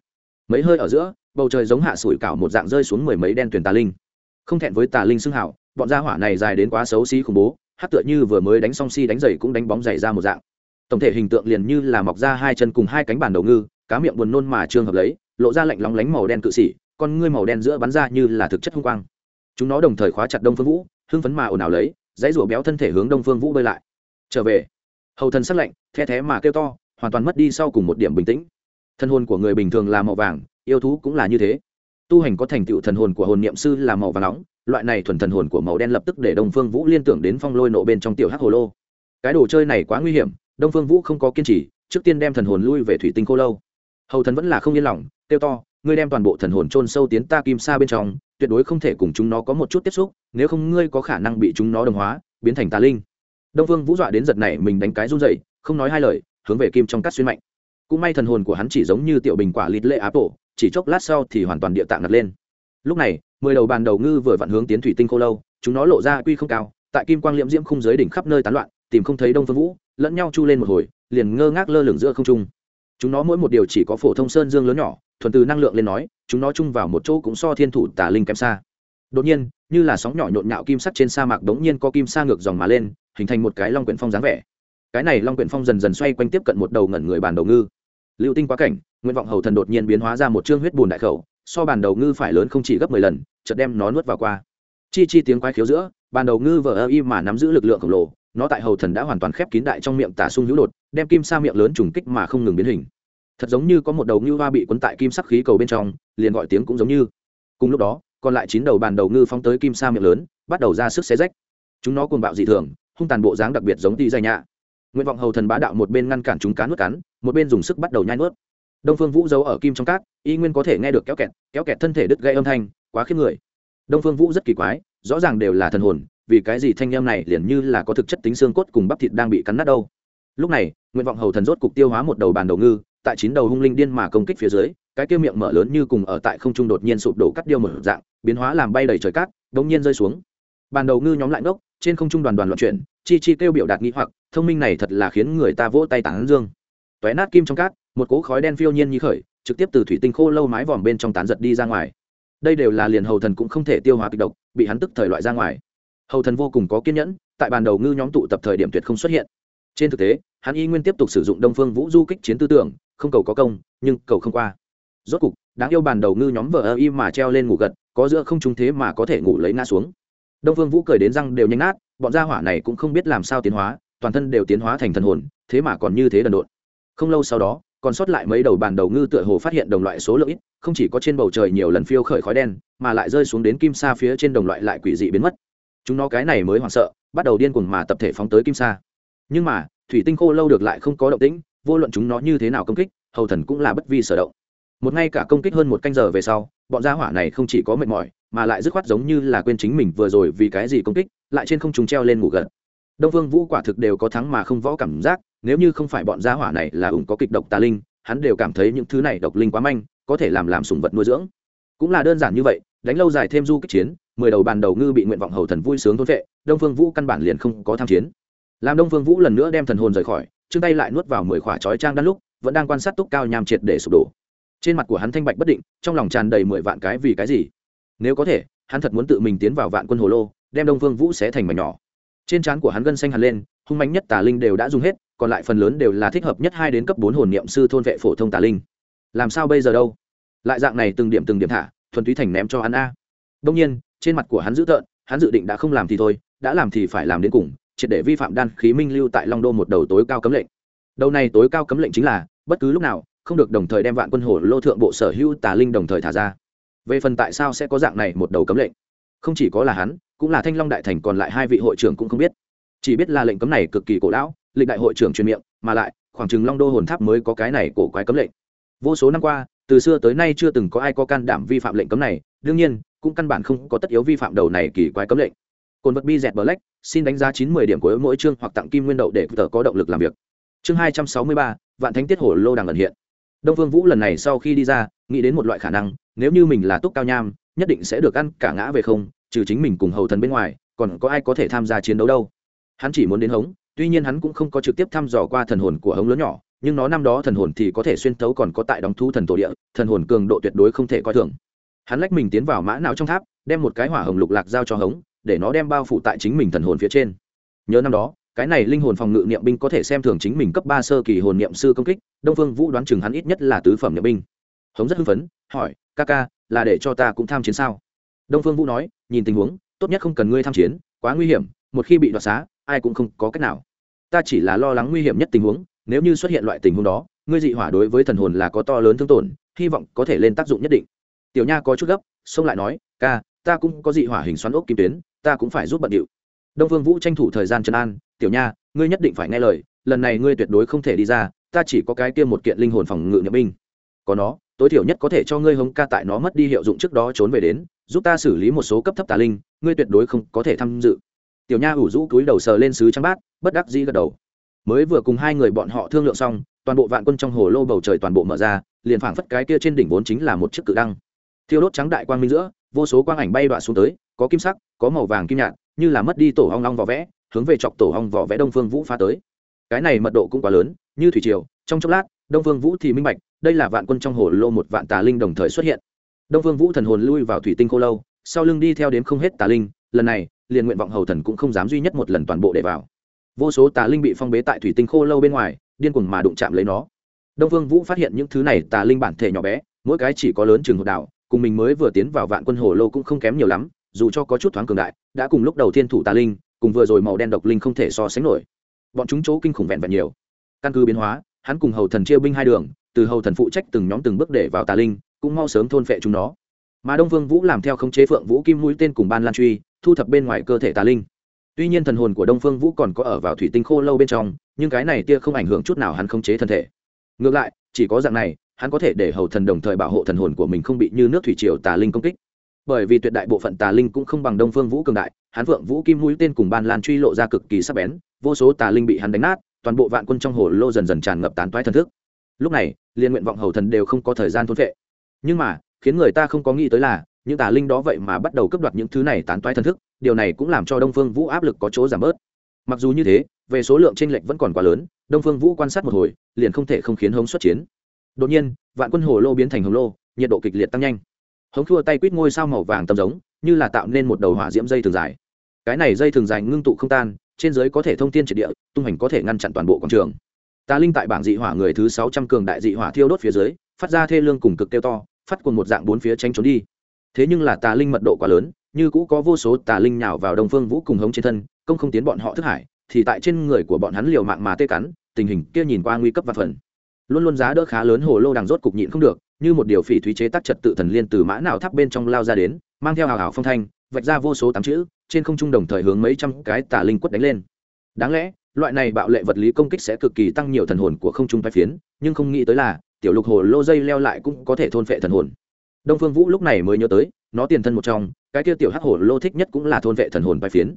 Mấy hơi ở giữa, bầu trời giống hạ sủi cảo một dạng rơi xuống mười mấy đen tuyển tà linh. Không thẹn với tà linh xưng hảo, bọn gia hỏa này dài đến quá xấu xí khủng bố, hát tựa như vừa mới đánh song si đánh giày cũng đánh bóng giày ra một dạng. Tổng thể hình tượng liền như là mọc ra hai chân cùng hai cánh bàn đầu ngư, cá miệng buồn nôn mà trương hợp lấy lộ ra lạnh lóng lánh màu đen cự sĩ con ngươi màu đen giữa bắn ra như là thực chất hung quang. Chúng nó đồng thời khóa chặt đông phương vũ, hưng phấn mà ồn ào lấy, dãy rủa béo thân thể hướng đông phương vũ bơi lại. Trở về. Hầu thần sắc lạnh, the thé mà kêu to, hoàn toàn mất đi sau cùng một điểm bình tĩnh. Thân hồn của người bình thường là màu vàng, yêu thú cũng là như thế. Tu hành có thành tựu thần hồn của hồn niệm sư là màu vàng nóng, loại này thuần thần hồn của màu đen lập tức để đông phương vũ liên tưởng đến phong lôi nộ bên trong tiểu hắc hồ lô. Cái đồ chơi này quá nguy hiểm, đông phương vũ không có kiên trì, trước tiên đem thần hồn lui về thủy tinh cô lâu. Hầu thần vẫn là không yên lòng kêu to, ngươi đem toàn bộ thần hồn chôn sâu tiến ta kim sa bên trong, tuyệt đối không thể cùng chúng nó có một chút tiếp xúc, nếu không ngươi có khả năng bị chúng nó đồng hóa, biến thành tà linh. Đông phương vũ dọa đến giật này mình đánh cái run dậy không nói hai lời, hướng về kim trong cắt xuyên mạnh. Cũng may thần hồn của hắn chỉ giống như tiểu bình quả lít lệ áp tổ, chỉ chốc lát sau thì hoàn toàn địa tạng ngặt lên. Lúc này, mười đầu bàn đầu ngư vừa vặn hướng tiến thủy tinh khô lâu, chúng nó lộ ra quy không cao, tại kim quang liễm diễm khung giới đỉnh khắp nơi tán loạn, tìm không thấy đông phương vũ, lẫn nhau chu lên một hồi, liền ngơ ngác lơ lửng giữa không trung chúng nó mỗi một điều chỉ có phổ thông sơn dương lớn nhỏ, thuần từ năng lượng lên nói, chúng nó chung vào một chỗ cũng so thiên thủ tả linh kém xa. Đột nhiên, như là sóng nhỏ nhộn nhạo kim sắt trên sa mạc đống nhiên có kim sa ngược dòng mà lên, hình thành một cái long quyển phong dáng vẻ. Cái này long quyển phong dần dần xoay quanh tiếp cận một đầu ngẩn người bàn đầu ngư. Lưu tinh quá cảnh, nguyện vọng hầu thần đột nhiên biến hóa ra một chương huyết bùn đại khẩu, so bàn đầu ngư phải lớn không chỉ gấp mười lần, chợt đem nó nuốt vào qua. Chi chi tiếng quái khiếu giữa bàn đầu ngư vờ ơ y mà nắm giữ lực lượng khổng lồ nó tại hầu thần đã hoàn toàn khép kín đại trong miệng tả sung hữu đột, đem kim sa miệng lớn trùng kích mà không ngừng biến hình. Thật giống như có một đầu ngư hoa bị cuốn tại kim sắc khí cầu bên trong, liền gọi tiếng cũng giống như. Cùng lúc đó, còn lại chín đầu bàn đầu ngư phóng tới kim sa miệng lớn, bắt đầu ra sức xé rách. Chúng nó cuồng bạo dị thường, hung tàn bộ dáng đặc biệt giống ti dây nhạ nguyện vọng hầu thần bá đạo một bên ngăn cản chúng cá nuốt cắn, một bên dùng sức bắt đầu nhai nuốt. Đông phương vũ giấu ở kim trong cát, y nguyên có thể nghe được kéo kẹt kéo kẹt thân thể đứt gây âm thanh, quá khiếp người. Đông phương vũ rất kỳ quái, rõ ràng đều là thần hồn vì cái gì thanh em này liền như là có thực chất tính xương cốt cùng bắp thịt đang bị cắn nát đâu? Lúc này, nguyện vọng hầu thần rốt cục tiêu hóa một đầu bàn đầu ngư, tại chín đầu hung linh điên mà công kích phía dưới, cái kia miệng mở lớn như cùng ở tại không trung đột nhiên sụp đổ cắt điêu một dạng, biến hóa làm bay đầy trời cát, đống nhiên rơi xuống. Bàn đầu ngư nhóm lại ngốc, trên không trung đoàn đoàn loạn chuyển, chi chi kêu biểu đạt nghĩ hoặc, thông minh này thật là khiến người ta vỗ tay tán dương. Tóe nát kim trong cát, một cỗ khói đen phiêu nhiên như khởi, trực tiếp từ thủy tinh khô lâu mái vòm bên trong tán giật đi ra ngoài. Đây đều là liền hầu thần cũng không thể tiêu hóa kịch độc, bị hắn tức thời loại ra ngoài hầu thần vô cùng có kiên nhẫn, tại bàn đầu ngư nhóm tụ tập thời điểm tuyệt không xuất hiện. Trên thực tế, hắn y nguyên tiếp tục sử dụng đông phương vũ du kích chiến tư tưởng, không cầu có công, nhưng cầu không qua. Rốt cục, đáng yêu bàn đầu ngư nhóm vợ ơ y mà treo lên ngủ gật, có giữa không trung thế mà có thể ngủ lấy ngã xuống. Đông phương vũ cười đến răng đều nhanh nát, bọn gia hỏa này cũng không biết làm sao tiến hóa, toàn thân đều tiến hóa thành thần hồn, thế mà còn như thế đần độn. Không lâu sau đó, còn sót lại mấy đầu bàn đầu ngư tựa hồ phát hiện đồng loại số lượng ít, không chỉ có trên bầu trời nhiều lần phiêu khởi khói đen, mà lại rơi xuống đến kim sa phía trên đồng loại lại quỷ dị biến mất chúng nó cái này mới hoảng sợ, bắt đầu điên cuồng mà tập thể phóng tới kim sa. Nhưng mà, thủy tinh khô lâu được lại không có động tĩnh, vô luận chúng nó như thế nào công kích, hầu thần cũng là bất vi sở động. Một ngay cả công kích hơn một canh giờ về sau, bọn gia hỏa này không chỉ có mệt mỏi, mà lại dứt khoát giống như là quên chính mình vừa rồi vì cái gì công kích, lại trên không chúng treo lên ngủ gật. Đông vương vũ quả thực đều có thắng mà không võ cảm giác, nếu như không phải bọn gia hỏa này là ủng có kịch độc tà linh, hắn đều cảm thấy những thứ này độc linh quá manh, có thể làm làm sùng vật nuôi dưỡng. Cũng là đơn giản như vậy đánh lâu dài thêm du kích chiến, mười đầu bàn đầu ngư bị nguyện vọng hầu thần vui sướng thôn vệ, đông phương vũ căn bản liền không có tham chiến. Làm đông phương vũ lần nữa đem thần hồn rời khỏi chương tay lại nuốt vào mười khỏa chói trang đan lúc, vẫn đang quan sát túc cao nham triệt để sụp đổ. Trên mặt của hắn thanh bạch bất định, trong lòng tràn đầy mười vạn cái vì cái gì? Nếu có thể, hắn thật muốn tự mình tiến vào vạn quân hồ lô, đem đông phương vũ xé thành mảnh nhỏ. Trên trán của hắn gân xanh hẳn lên, hung mạnh nhất tà linh đều đã dùng hết, còn lại phần lớn đều là thích hợp nhất hai đến cấp bốn hồn niệm sư thôn vệ phổ thông tà linh. Làm sao bây giờ đâu? Lại dạng này từng điểm từng điểm thả thuần túy thành ném cho hắn a. Đông nhiên, trên mặt của hắn dữ tợn, hắn dự định đã không làm thì thôi, đã làm thì phải làm đến cùng, triệt để vi phạm đan khí minh lưu tại long đô một đầu tối cao cấm lệnh. Đầu này tối cao cấm lệnh chính là, bất cứ lúc nào, không được đồng thời đem vạn quân hồ lô thượng bộ sở hữu tà linh đồng thời thả ra. Về phần tại sao sẽ có dạng này một đầu cấm lệnh? Không chỉ có là hắn, cũng là thanh long đại thành còn lại hai vị hội trưởng cũng không biết. Chỉ biết là lệnh cấm này cực kỳ cổ lão, lịch đại hội trưởng truyền miệng, mà lại, khoảng chừng long đô hồn tháp mới có cái này cổ quái cấm lệnh. Vô số năm qua từ xưa tới nay chưa từng có ai có can đảm vi phạm lệnh cấm này, đương nhiên, cũng căn bản không có tất yếu vi phạm đầu này kỳ quái cấm lệnh. Cồn vật bi dẹt black, xin đánh giá chín mươi điểm của mỗi chương hoặc tặng kim nguyên đậu để tờ có động lực làm việc. Chương hai trăm sáu mươi ba, vạn thánh tiết hổ lô đằng ẩn hiện. Đông phương vũ lần này sau khi đi ra, nghĩ đến một loại khả năng, nếu như mình là túc cao nham, nhất định sẽ được ăn cả ngã về không, trừ chính mình cùng hầu thần bên ngoài, còn có ai có thể tham gia chiến đấu đâu. Hắn chỉ muốn đến hống, tuy nhiên hắn cũng không có trực tiếp thăm dò qua thần hồn của hống lớn nhỏ nhưng nó năm đó thần hồn thì có thể xuyên thấu còn có tại đóng thu thần tổ địa, thần hồn cường độ tuyệt đối không thể coi thường. Hắn lách mình tiến vào mã não trong tháp, đem một cái hỏa hồng lục lạc giao cho hống, để nó đem bao phủ tại chính mình thần hồn phía trên. Nhớ năm đó, cái này linh hồn phòng ngự niệm binh có thể xem thường chính mình cấp ba sơ kỳ hồn niệm sư công kích, đông phương vũ đoán chừng hắn ít nhất là tứ phẩm niệm binh. Hống rất hưng phấn, hỏi, ca ca, là để cho ta cũng tham chiến sao? Đông phương vũ nói, nhìn tình huống, tốt nhất không cần ngươi tham chiến, quá nguy hiểm, một khi bị đoạt xá, ai cũng không có cách nào. Ta chỉ là lo lắng nguy hiểm nhất tình huống nếu như xuất hiện loại tình huống đó, ngươi dị hỏa đối với thần hồn là có to lớn thương tổn, hy vọng có thể lên tác dụng nhất định. Tiểu nha có chút gấp, xông lại nói, ca, ta cũng có dị hỏa hình xoắn ốc kim tuyến, ta cũng phải giúp bận điệu. Đông phương vũ tranh thủ thời gian trấn an, tiểu nha, ngươi nhất định phải nghe lời, lần này ngươi tuyệt đối không thể đi ra, ta chỉ có cái kia một kiện linh hồn phòng ngự nhập binh. Có nó, tối thiểu nhất có thể cho ngươi hống ca tại nó mất đi hiệu dụng trước đó trốn về đến, giúp ta xử lý một số cấp thấp tà linh, ngươi tuyệt đối không có thể tham dự. Tiểu nha ủ rũ cúi đầu sờ lên sứ trắng bát, bất đắc dĩ gật đầu mới vừa cùng hai người bọn họ thương lượng xong, toàn bộ vạn quân trong hồ lô bầu trời toàn bộ mở ra, liền phảng phất cái kia trên đỉnh vốn chính là một chiếc cự đăng. Thiêu đốt trắng đại quang minh giữa, vô số quang ảnh bay đọa xuống tới, có kim sắc, có màu vàng kim nhạt, như là mất đi tổ hong long vỏ vẽ, hướng về chọc tổ hong vỏ vẽ đông phương vũ phá tới. Cái này mật độ cũng quá lớn, như thủy triều, trong chốc lát, đông phương vũ thì minh bạch, đây là vạn quân trong hồ lô một vạn tà linh đồng thời xuất hiện. Đông phương vũ thần hồn lui vào thủy tinh khô lâu, sau lưng đi theo đến không hết tà linh, lần này, liền nguyện vọng hầu thần cũng không dám duy nhất một lần toàn bộ để vào vô số tà linh bị phong bế tại thủy tinh khô lâu bên ngoài, điên cuồng mà đụng chạm lấy nó. Đông phương vũ phát hiện những thứ này tà linh bản thể nhỏ bé, mỗi cái chỉ có lớn chừng hột đảo, cùng mình mới vừa tiến vào vạn quân hồ lô cũng không kém nhiều lắm, dù cho có chút thoáng cường đại, đã cùng lúc đầu thiên thủ tà linh, cùng vừa rồi màu đen độc linh không thể so sánh nổi. Bọn chúng chỗ kinh khủng vẹn vẹn nhiều. Căn cứ biến hóa, hắn cùng hầu thần chia binh hai đường, từ hầu thần phụ trách từng nhóm từng bước để vào tà linh, cũng mau sớm thôn phệ chúng nó. Mà đông vương vũ làm theo khống chế phượng vũ kim mũi tên cùng ban lan truy, thu thập bên ngoài cơ thể tà linh tuy nhiên thần hồn của đông phương vũ còn có ở vào thủy tinh khô lâu bên trong, nhưng cái này tia không ảnh hưởng chút nào hắn không chế thân thể. Ngược lại, chỉ có dạng này, hắn có thể để hầu thần đồng thời bảo hộ thần hồn của mình không bị như nước thủy triều tà linh công kích. Bởi vì tuyệt đại bộ phận tà linh cũng không bằng đông phương vũ cường đại, hắn phượng vũ kim mũi tên cùng ban lan truy lộ ra cực kỳ sắc bén, vô số tà linh bị hắn đánh nát, toàn bộ vạn quân trong hồ lô dần dần tràn ngập tán toái thần thức. Lúc này liên nguyện vọng hầu thần đều không có thời gian thôn vệ nhưng mà, khiến người ta không có nghĩ tới là, những tà linh đó vậy mà bắt đầu cướp đoạt những thứ này tán toái thần thức điều này cũng làm cho đông phương vũ áp lực có chỗ giảm bớt. Mặc dù như thế, về số lượng tranh lệch vẫn còn quá lớn, đông phương vũ quan sát một hồi, liền không thể không khiến hống xuất chiến. Đột nhiên, vạn quân hồ lô biến thành hồng lô, nhiệt độ kịch liệt tăng nhanh. Hống thua tay quýt ngôi sao màu vàng tầm giống, như là tạo nên một đầu hỏa diễm dây thường dài. Cái này dây thường dài ngưng tụ không tan, trên dưới có thể thông tin triệt địa, tung hành có thể ngăn chặn toàn bộ quảng trường. Ta linh tại bảng dị hỏa người thứ sáu trăm cường đại dị hỏa thiêu đốt phía dưới, phát ra thê lương cùng cực tiêu to, phát cùng một dạng bốn phía tranh trốn đi. Thế nhưng là tà linh mật độ quá lớn như cũ có vô số tà linh nhào vào đông phương vũ cùng hống trên thân, công không tiến bọn họ thức hải, thì tại trên người của bọn hắn liều mạng mà tê cắn, tình hình kia nhìn qua nguy cấp và phần. Luôn luôn giá đỡ khá lớn hồ lô đằng rốt cục nhịn không được, như một điều phỉ thúy chế tác trật tự thần liên từ mã nào tháp bên trong lao ra đến, mang theo hào hào phong thanh, vạch ra vô số tám chữ, trên không trung đồng thời hướng mấy trăm cái tà linh quất đánh lên. Đáng lẽ, loại này bạo lệ vật lý công kích sẽ cực kỳ tăng nhiều thần hồn của không trung vai phiến, nhưng không nghĩ tới là, tiểu lục hồ lô dây leo lại cũng có thể thôn phệ thần hồn. Đông phương vũ lúc này mới nhớ tới nó tiền thân một trong, cái kia tiểu hắc hồ lô thích nhất cũng là thôn vệ thần hồn bài phiến.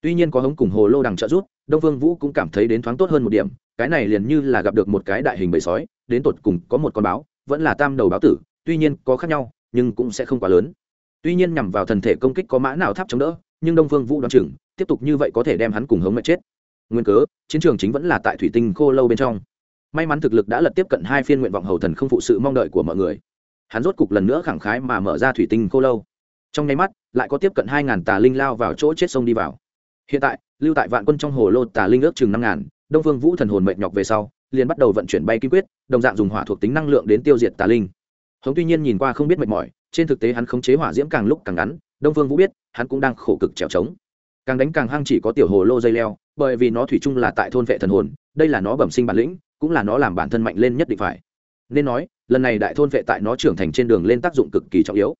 Tuy nhiên có hống cùng hồ lô đằng trợ rút đông vương vũ cũng cảm thấy đến thoáng tốt hơn một điểm, cái này liền như là gặp được một cái đại hình bầy sói, đến tột cùng có một con báo, vẫn là tam đầu báo tử, tuy nhiên có khác nhau, nhưng cũng sẽ không quá lớn. Tuy nhiên nhằm vào thần thể công kích có mã nào tháp chống đỡ, nhưng đông phương vũ đoán chừng, tiếp tục như vậy có thể đem hắn cùng hống mẹ chết. Nguyên cớ, chiến trường chính vẫn là tại thủy tinh khô lâu bên trong. May mắn thực lực đã lật tiếp cận hai phiên nguyện vọng hầu thần không phụ sự mong đợi của mọi người hắn rốt cục lần nữa khẳng khái mà mở ra thủy tinh khô lâu. Trong nháy mắt, lại có tiếp cận hai ngàn tà linh lao vào chỗ chết sông đi vào. Hiện tại, lưu tại vạn quân trong hồ lô tà linh ước chừng năm ngàn, đông phương vũ thần hồn mệt nhọc về sau, liền bắt đầu vận chuyển bay kim quyết, đồng dạng dùng hỏa thuộc tính năng lượng đến tiêu diệt tà linh. Hống tuy nhiên nhìn qua không biết mệt mỏi, trên thực tế hắn khống chế hỏa diễm càng lúc càng ngắn, đông phương vũ biết, hắn cũng đang khổ cực trèo trống. Càng đánh càng hăng chỉ có tiểu hồ lô dây leo, bởi vì nó thủy chung là tại thôn vệ thần hồn, đây là nó bẩm sinh bản lĩnh, cũng là nó làm bản thân mạnh lên nhất định phải nên nói, lần này đại thôn vệ tại nó trưởng thành trên đường lên tác dụng cực kỳ trọng yếu.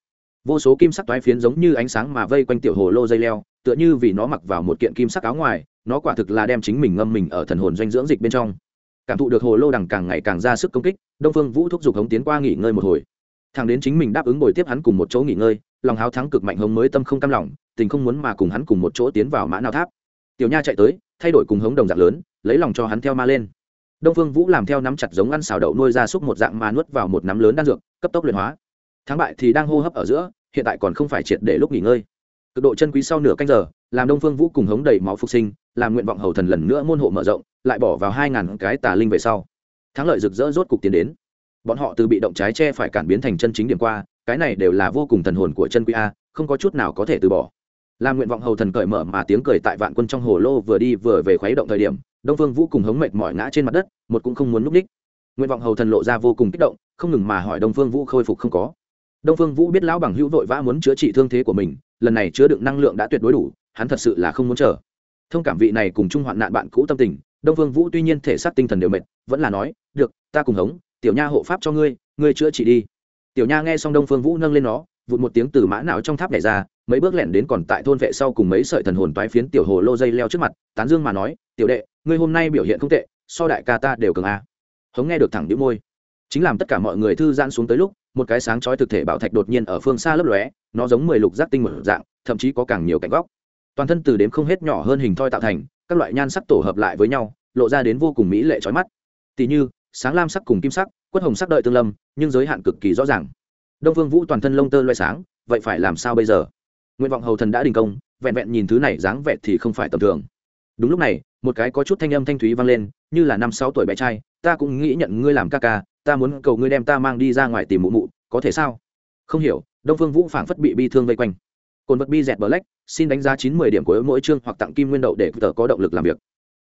Vô số kim sắc toái phiến giống như ánh sáng mà vây quanh tiểu hồ lô dây leo, tựa như vì nó mặc vào một kiện kim sắc áo ngoài, nó quả thực là đem chính mình ngâm mình ở thần hồn doanh dưỡng dịch bên trong. Cảm thụ được hồ lô đằng càng ngày càng ra sức công kích, đông phương vũ thúc giục hống tiến qua nghỉ ngơi một hồi. Thằng đến chính mình đáp ứng bồi tiếp hắn cùng một chỗ nghỉ ngơi, lòng háo thắng cực mạnh hống mới tâm không cam lòng, tình không muốn mà cùng hắn cùng một chỗ tiến vào mã nào tháp. Tiểu nha chạy tới, thay đổi cùng hống đồng dạng lớn, lấy lòng cho hắn theo ma lên đông phương vũ làm theo nắm chặt giống ăn xào đậu nuôi ra súc một dạng mà nuốt vào một nắm lớn đan dược, cấp tốc luyện hóa. Thắng bại thì đang hô hấp ở giữa, hiện tại còn không phải triệt để lúc nghỉ ngơi. Cực độ chân quý sau nửa canh giờ, làm đông phương vũ cùng hống đầy máu phục sinh, làm nguyện vọng hầu thần lần nữa môn hộ mở rộng, lại bỏ vào hai ngàn cái tà linh về sau. Thắng lợi rực rỡ rốt cục tiến đến. Bọn họ từ bị động trái che phải cản biến thành chân chính điểm qua, cái này đều là vô cùng thần hồn của chân quý a, không có chút nào có thể từ bỏ. Làm nguyện vọng hầu thần cởi mở mà tiếng cười tại vạn quân trong hồ lô vừa đi vừa về khuấy động thời điểm đông phương vũ cùng hống mệt mỏi ngã trên mặt đất, một cũng không muốn núp đích. Nguyện vọng hầu thần lộ ra vô cùng kích động, không ngừng mà hỏi đông phương vũ khôi phục không có. Đông phương vũ biết lão bằng hữu vội vã muốn chữa trị thương thế của mình, lần này chứa đựng năng lượng đã tuyệt đối đủ, hắn thật sự là không muốn chờ. Thông cảm vị này cùng chung hoạn nạn bạn cũ tâm tình, đông phương vũ tuy nhiên thể xác tinh thần đều mệt, vẫn là nói, được, ta cùng hống, tiểu nha hộ pháp cho ngươi ngươi chữa trị đi. Tiểu nha nghe xong đông phương vũ nâng lên nó, vụt một tiếng từ mã não trong tháp này ra mấy bước lẻn đến còn tại thôn vệ sau cùng mấy sợi thần hồn toái phiến tiểu hồ lô dây leo trước mặt, tán dương mà nói, tiểu đệ, ngươi hôm nay biểu hiện không tệ, so đại ca ta đều cường a. Hống nghe được thẳng đĩu môi. Chính làm tất cả mọi người thư giãn xuống tới lúc, một cái sáng chói thực thể bảo thạch đột nhiên ở phương xa lấp lóe, nó giống mười lục giác tinh mở dạng, thậm chí có càng nhiều cạnh góc. Toàn thân từ đếm không hết nhỏ hơn hình thoi tạo thành, các loại nhan sắc tổ hợp lại với nhau, lộ ra đến vô cùng mỹ lệ chói mắt. Tỉ như, sáng lam sắc cùng kim sắc, quất hồng sắc đợi tương lâm, nhưng giới hạn cực kỳ rõ ràng. Đông phương vũ toàn thân lông tơ loay sáng, vậy phải làm sao bây giờ? Nguyện vọng hầu thần đã đình công, vẹn vẹn nhìn thứ này dáng vẻ thì không phải tầm thường. Đúng lúc này, một cái có chút thanh âm thanh thúy vang lên, như là năm sáu tuổi bé trai, ta cũng nghĩ nhận ngươi làm ca ca, ta muốn cầu ngươi đem ta mang đi ra ngoài tìm mụ mụ, có thể sao? Không hiểu. Đông phương vũ phảng phất bị bi thương vây quanh. Cồn vật bi dẹt black, xin đánh giá chín mươi điểm của mỗi chương hoặc tặng kim nguyên đậu để tờ có động lực làm việc.